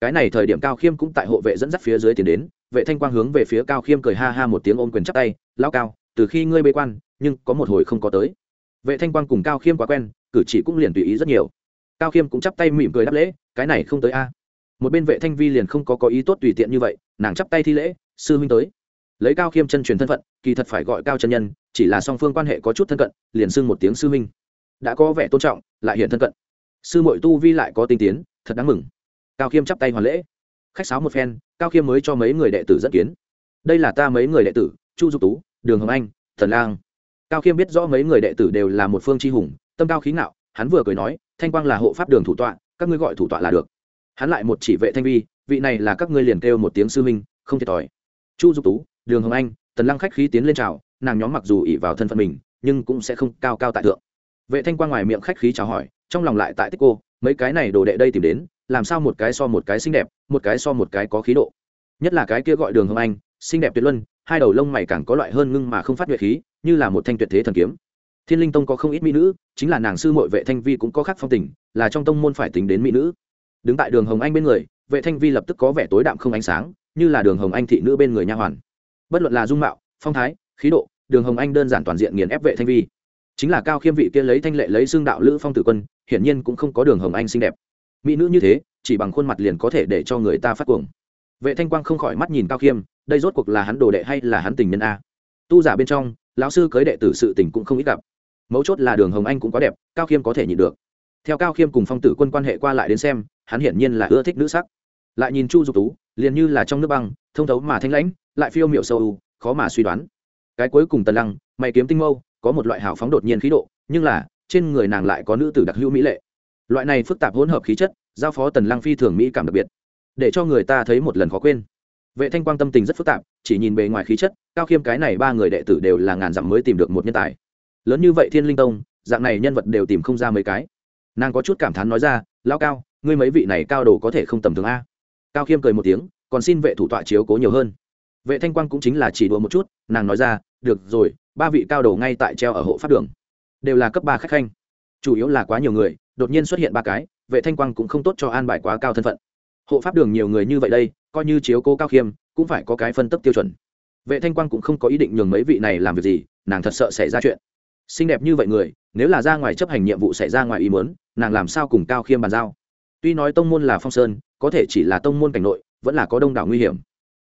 Cái này thời điểm cao khiêm cũng tại hộ vệ dẫn dắt phía dưới tiến đến, vệ thanh quang hướng về phía cao khiêm cười ha ha một tiếng ôm quyền chắp tay lao cao, từ khi ngươi bê quan, nhưng có một hồi không có tới. Vệ thanh quang cùng cao khiêm quá quen, cử chỉ cũng liền tùy ý rất nhiều. Cao khiêm cũng chắp tay mỉm cười đáp lễ cái này không tới a. Một bên vệ thanh vi liền không có có ý tốt tùy tiện như vậy, nàng chắp tay thi lễ, sư huynh tới. Lấy cao khiêm chân truyền thân phận, kỳ thật phải gọi cao chân nhân, chỉ là song phương quan hệ có chút thân cận, liền xưng một tiếng sư huynh. Đã có vẻ tôn trọng, lại hiện thân cận. Sư mội tu vi lại có tinh tiến, thật đáng mừng. Cao khiêm chắp tay hoàn lễ. Khách sáo một phen, cao khiêm mới cho mấy người đệ tử dẫn kiến. Đây là ta mấy người đệ tử, chu dục tú, đường hồng anh, thần lang. Cao khiêm biết rõ mấy người đệ tử đều là một phương tri hùng, tâm cao khí ngạo, hắn vừa cười nói, thanh quang là hộ pháp đường thủ tọa các ngươi gọi thủ tọa là được. Hắn lại một chỉ vệ thanh vi, vị này là các ngươi liền kêu một tiếng sư minh không thiệt thòi. Chu dục tú, đường hồng anh, tần lăng khách khí tiến lên chào, nàng nhóm mặc dù ỉ vào thân phận mình, nhưng cũng sẽ không cao cao tại thượng. Vệ thanh quang ngoài miệng khách khí chào hỏi, trong lòng lại tại tích cô, mấy cái này đồ đệ đây tìm đến, làm sao một cái so một cái xinh đẹp, một cái so một cái có khí độ. Nhất là cái kia gọi đường hồng anh, xinh đẹp tuyệt luân, hai đầu lông mày càng có loại hơn ngưng mà không phát nhuệ khí, như là một thanh tuyệt thế thần kiếm thiên linh tông có không ít mỹ nữ, chính là nàng sư mội vệ thanh vi cũng có khác phong tình, là trong tông môn phải tính đến mỹ nữ. Đứng tại đường hồng anh bên người, vệ thanh vi lập tức có vẻ tối đạm không ánh sáng, như là đường hồng anh thị nữ bên người nha hoàn. Bất luận là dung mạo, phong thái, khí độ, đường hồng anh đơn giản toàn diện nghiền ép vệ thanh vi. Chính là cao khiêm vị kia lấy thanh lệ lấy xương đạo lữ phong tử quân, hiển nhiên cũng không có đường hồng anh xinh đẹp. Mỹ nữ như thế, chỉ bằng khuôn mặt liền có thể để cho người ta phát cuồng. Vệ thanh quang không khỏi mắt nhìn cao khiêm, đây rốt cuộc là hắn đồ đệ hay là hắn tình nhân a? Tu giả bên trong, lão sư cưới đệ tử sự tình cũng không ít gặp mấu chốt là đường hồng anh cũng quá đẹp, cao khiêm có thể nhịn được. Theo cao khiêm cùng phong tử quân quan hệ qua lại đến xem, hắn hiển nhiên là ưa thích nữ sắc. Lại nhìn chu dục tú, liền như là trong nước băng, thông thấu mà thanh lãnh, lại phiêu miệu sâu u, khó mà suy đoán. Cái cuối cùng tần lăng, mày kiếm tinh mâu, có một loại hào phóng đột nhiên khí độ, nhưng là, trên người nàng lại có nữ tử đặc hữu mỹ lệ. Loại này phức tạp hỗn hợp khí chất, giao phó tần lăng phi thường mỹ cảm đặc biệt. Để cho người ta thấy một lần khó quên. Vệ thanh quang tâm tình rất phức tạp, chỉ nhìn bề ngoài khí chất, cao khiêm cái này ba người đệ tử đều là ngàn dặm mới tìm được một nhân tài lớn như vậy thiên linh tông, dạng này nhân vật đều tìm không ra mấy cái. Nàng có chút cảm thán nói ra lao cao, ngươi mấy vị này cao đồ có thể không tầm thường a? Cao khiêm cười một tiếng, còn xin vệ thủ tọa chiếu cố nhiều hơn. Vệ thanh quang cũng chính là chỉ đùa một chút, nàng nói ra, được rồi, ba vị cao đồ ngay tại treo ở hộ pháp đường. Đều là cấp ba khách khanh. Chủ yếu là quá nhiều người, đột nhiên xuất hiện ba cái, vệ thanh quang cũng không tốt cho an bài quá cao thân phận. Hộ pháp đường nhiều người như vậy đây, coi như chiếu cố cao khiêm, cũng phải có cái phân tấp tiêu chuẩn. Vệ thanh quang cũng không có ý định nhường mấy vị này làm việc gì, nàng thật sợ xảy ra chuyện xinh đẹp như vậy người, nếu là ra ngoài chấp hành nhiệm vụ xảy ra ngoài ý muốn, nàng làm sao cùng cao khiêm bàn giao? Tuy nói tông môn là phong sơn, có thể chỉ là tông môn cảnh nội, vẫn là có đông đảo nguy hiểm.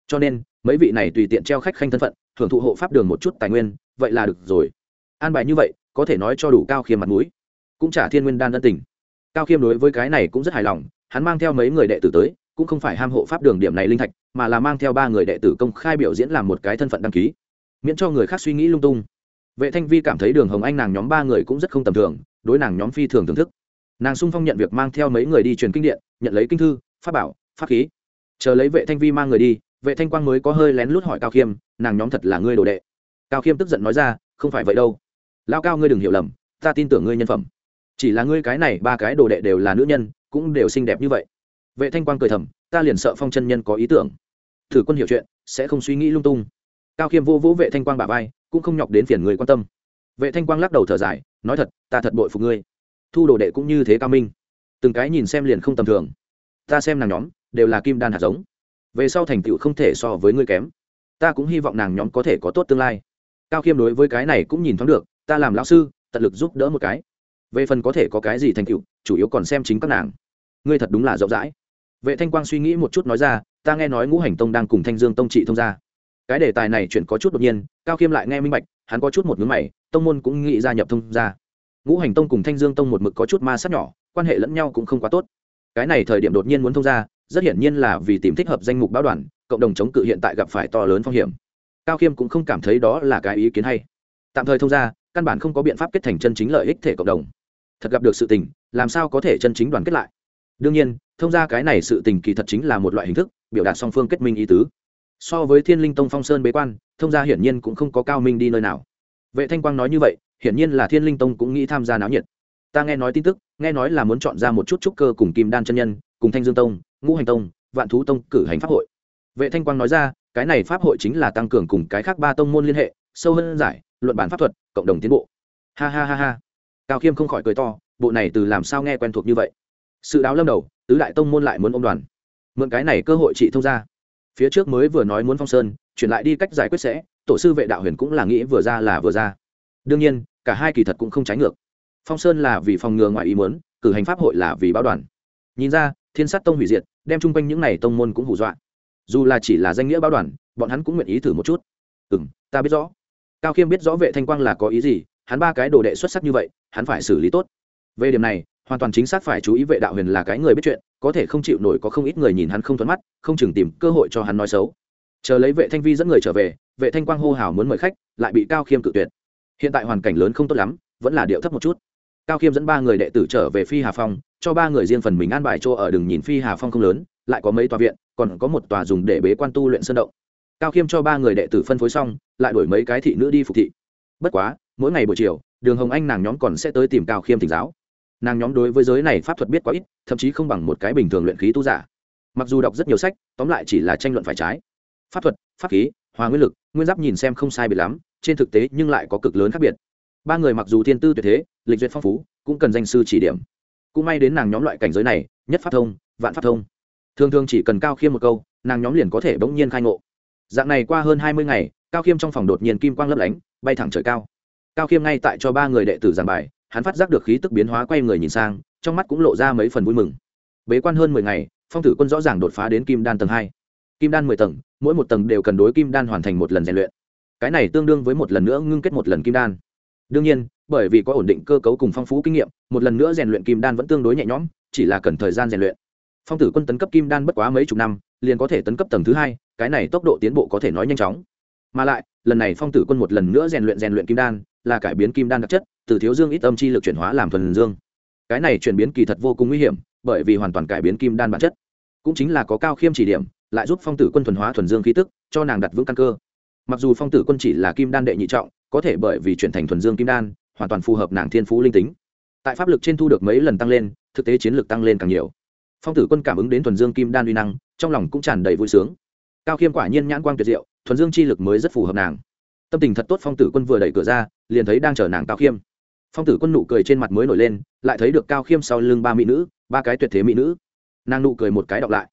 Cho nên, mấy vị này tùy tiện treo khách khanh thân phận hưởng thụ hộ pháp đường một chút tài nguyên, vậy là được rồi. An bài như vậy, có thể nói cho đủ cao khiêm mặt mũi. Cũng trả thiên nguyên đan ân tình. Cao khiêm đối với cái này cũng rất hài lòng, hắn mang theo mấy người đệ tử tới, cũng không phải ham hộ pháp đường điểm này linh thạch, mà là mang theo ba người đệ tử công khai biểu diễn làm một cái thân phận đăng ký. Miễn cho người khác suy nghĩ lung tung vệ thanh vi cảm thấy đường hồng anh nàng nhóm ba người cũng rất không tầm thường, đối nàng nhóm phi thường thưởng thức. Nàng sung phong nhận việc mang theo mấy người đi truyền kinh điện, nhận lấy kinh thư, pháp bảo, pháp khí. Chờ lấy vệ thanh vi mang người đi, vệ thanh quang mới có hơi lén lút hỏi cao khiêm, nàng nhóm thật là ngươi đồ đệ. Cao khiêm tức giận nói ra, không phải vậy đâu. Lao cao ngươi đừng hiểu lầm, ta tin tưởng ngươi nhân phẩm. Chỉ là ngươi cái này ba cái đồ đệ đều là nữ nhân, cũng đều xinh đẹp như vậy. Vệ thanh quang cười thầm, ta liền sợ phong chân nhân có ý tưởng. Thử quân hiểu chuyện, sẽ không suy nghĩ lung tung. Cao khiêm vô vũ vệ thanh quang bà vai cũng không nhọc đến phiền người quan tâm. Vệ thanh quang lắc đầu thở dài, nói thật, ta thật bội phục ngươi. Thu đồ đệ cũng như thế cao minh. Từng cái nhìn xem liền không tầm thường. Ta xem nàng nhóm, đều là kim đan hạt giống. Về sau thành tựu không thể so với ngươi kém. Ta cũng hy vọng nàng nhóm có thể có tốt tương lai. Cao khiêm đối với cái này cũng nhìn thoáng được, ta làm lão sư, tận lực giúp đỡ một cái. Về phần có thể có cái gì thành tựu, chủ yếu còn xem chính các nàng. Ngươi thật đúng là rộng rãi. Vệ thanh quang suy nghĩ một chút nói ra, ta nghe nói ngũ hành tông đang cùng thanh dương tông trị thông gia cái đề tài này chuyển có chút đột nhiên, cao khiêm lại nghe minh bạch, hắn có chút một ngưỡng mày, tông môn cũng nghĩ gia nhập thông ra ngũ hành tông cùng thanh dương tông một mực có chút ma sát nhỏ, quan hệ lẫn nhau cũng không quá tốt. Cái này thời điểm đột nhiên muốn thông ra rất hiển nhiên là vì tìm thích hợp danh mục báo đoàn, cộng đồng chống cự hiện tại gặp phải to lớn phong hiểm. Cao khiêm cũng không cảm thấy đó là cái ý kiến hay. Tạm thời thông ra căn bản không có biện pháp kết thành chân chính lợi ích thể cộng đồng. Thật gặp được sự tình, làm sao có thể chân chính đoàn kết lại? Đương nhiên, thông ra cái này sự tình kỳ thật chính là một loại hình thức, biểu đạt song phương kết minh ý tứ so với thiên linh tông phong sơn bế quan, thông gia hiển nhiên cũng không có cao minh đi nơi nào. Vệ thanh quang nói như vậy, hiển nhiên là thiên linh tông cũng nghĩ tham gia náo nhiệt. Ta nghe nói tin tức, nghe nói là muốn chọn ra một chút trúc cơ cùng kim đan chân nhân, cùng thanh dương tông, ngũ hành tông, vạn thú tông cử hành pháp hội. Vệ thanh quang nói ra, cái này pháp hội chính là tăng cường cùng cái khác ba tông môn liên hệ, sâu hơn giải, luận bản pháp thuật, cộng đồng tiến bộ. Ha ha ha ha. Cao khiêm không khỏi cười to, bộ này từ làm sao nghe quen thuộc như vậy? Sự đáo lâm đầu, tứ đại tông môn lại muốn ôm đoàn. Mượn cái này cơ hội trị thông ra phía trước mới vừa nói muốn phong sơn, chuyển lại đi cách giải quyết sẽ, tổ sư vệ đạo huyền cũng là nghĩ vừa ra là vừa ra. Đương nhiên, cả hai kỳ thật cũng không trái ngược. Phong sơn là vì phòng ngừa ngoài ý muốn, cử hành pháp hội là vì báo đoàn. Nhìn ra, thiên sát tông hủy diệt, đem chung quanh những n à y tông môn cũng hù dọa. Dù là chỉ là danh nghĩa báo đoàn, bọn hắn cũng nguyện ý thử một chút. Ừ m ta biết rõ. Cao khiêm biết rõ vệ thanh quang là có ý gì, hắn ba cái đồ đệ xuất sắc như vậy, hắn phải xử lý tốt. Về điểm này hoàn toàn chính xác phải chú ý vệ đạo huyền là cái người biết chuyện, có thể không chịu nổi có không ít người nhìn hắn không thuận mắt, không chừng tìm cơ hội cho hắn nói xấu. Chờ lấy vệ thanh vi dẫn người trở về, vệ thanh quang hô hào muốn mời khách, lại bị cao khiêm cự tuyệt. Hiện tại hoàn cảnh lớn không tốt lắm, vẫn là điệu thấp một chút. Cao khiêm dẫn ba người đệ tử trở về phi hà phong, cho ba người riêng phần mình an bài chỗ ở đường nhìn phi hà phong không lớn, lại có mấy tòa viện, còn có một tòa dùng để bế quan tu luyện sơn động. Cao khiêm cho ba người đệ tử phân phối xong, lại đổi mấy cái thị nữ đi phục thị. Bất quá, mỗi ngày buổi chiều, đường hồng anh nàng nhóm còn sẽ tới tìm cao khiêm thỉnh giáo nàng nhóm đối với giới này pháp thuật biết quá ít, thậm chí không bằng một cái bình thường luyện khí tu giả. Mặc dù đọc rất nhiều sách, tóm lại chỉ là tranh luận phải trái. Pháp thuật, pháp khí, hòa nguyên lực, nguyên giáp nhìn xem không sai biệt lắm, trên thực tế nhưng lại có cực lớn khác biệt. Ba người mặc dù thiên tư tuyệt thế, lịch duyệt phong phú, cũng cần danh sư chỉ điểm. Cũng may đến nàng nhóm loại cảnh giới này, nhất pháp thông, vạn pháp thông. Thường thường chỉ cần cao khiêm một câu, nàng nhóm liền có thể bỗng nhiên khai ngộ. Dạng này qua hơn hai mươi ngày, cao khiêm trong phòng đột nhiên kim quang lấp lánh, bay thẳng trời cao. Cao khiêm ngay tại cho ba người đệ tử giảng bài hắn phát giác được khí tức biến hóa quay người nhìn sang, trong mắt cũng lộ ra mấy phần vui mừng. Bế quan hơn mười ngày, phong tử quân rõ ràng đột phá đến kim đan tầng hai. Kim đan mười tầng, mỗi một tầng đều cần đối kim đan hoàn thành một lần rèn luyện. Cái này tương đương với một lần nữa ngưng kết một lần kim đan. Đương nhiên, bởi vì có ổn định cơ cấu cùng phong phú kinh nghiệm, một lần nữa rèn luyện kim đan vẫn tương đối nhẹ nhõm, chỉ là cần thời gian rèn luyện. Phong tử quân tấn cấp kim đan bất quá mấy chục năm, liền có thể tấn cấp tầng thứ hai, cái này tốc độ tiến bộ có thể nói nhanh chóng. Mà lại, lần này phong tử quân một lần nữa rèn luyện rèn luyện kim đan là cải biến kim đan đặc chất, từ thiếu dương ít âm chi lực chuyển hóa làm thuần dương. Cái này chuyển biến kỳ thật vô cùng nguy hiểm, bởi vì hoàn toàn cải biến kim đan bản chất. Cũng chính là có cao khiêm chỉ điểm, lại giúp phong tử quân thuần hóa thuần dương khí tức, cho nàng đặt vững căn cơ. Mặc dù phong tử quân chỉ là kim đan đệ nhị trọng, có thể bởi vì chuyển thành thuần dương kim đan, hoàn toàn phù hợp nàng thiên phú linh tính. Tại pháp lực trên thu được mấy lần tăng lên, thực tế chiến lược tăng lên càng nhiều. Phong tử quân cảm ứng đến thuần dương kim đan uy năng, trong lòng cũng tràn đầy vui sướng. Cao khiêm quả nhiên nhãn quang tuyệt diệu, thuần dương chi lực mới rất phù hợp nàng tâm tình thật tốt phong tử quân vừa đẩy cửa ra, liền thấy đang chở nàng cao khiêm. Phong tử quân nụ cười trên mặt mới nổi lên, lại thấy được cao khiêm sau lưng ba mỹ nữ, ba cái tuyệt thế mỹ nữ. Nàng nụ cười một cái đọc lại.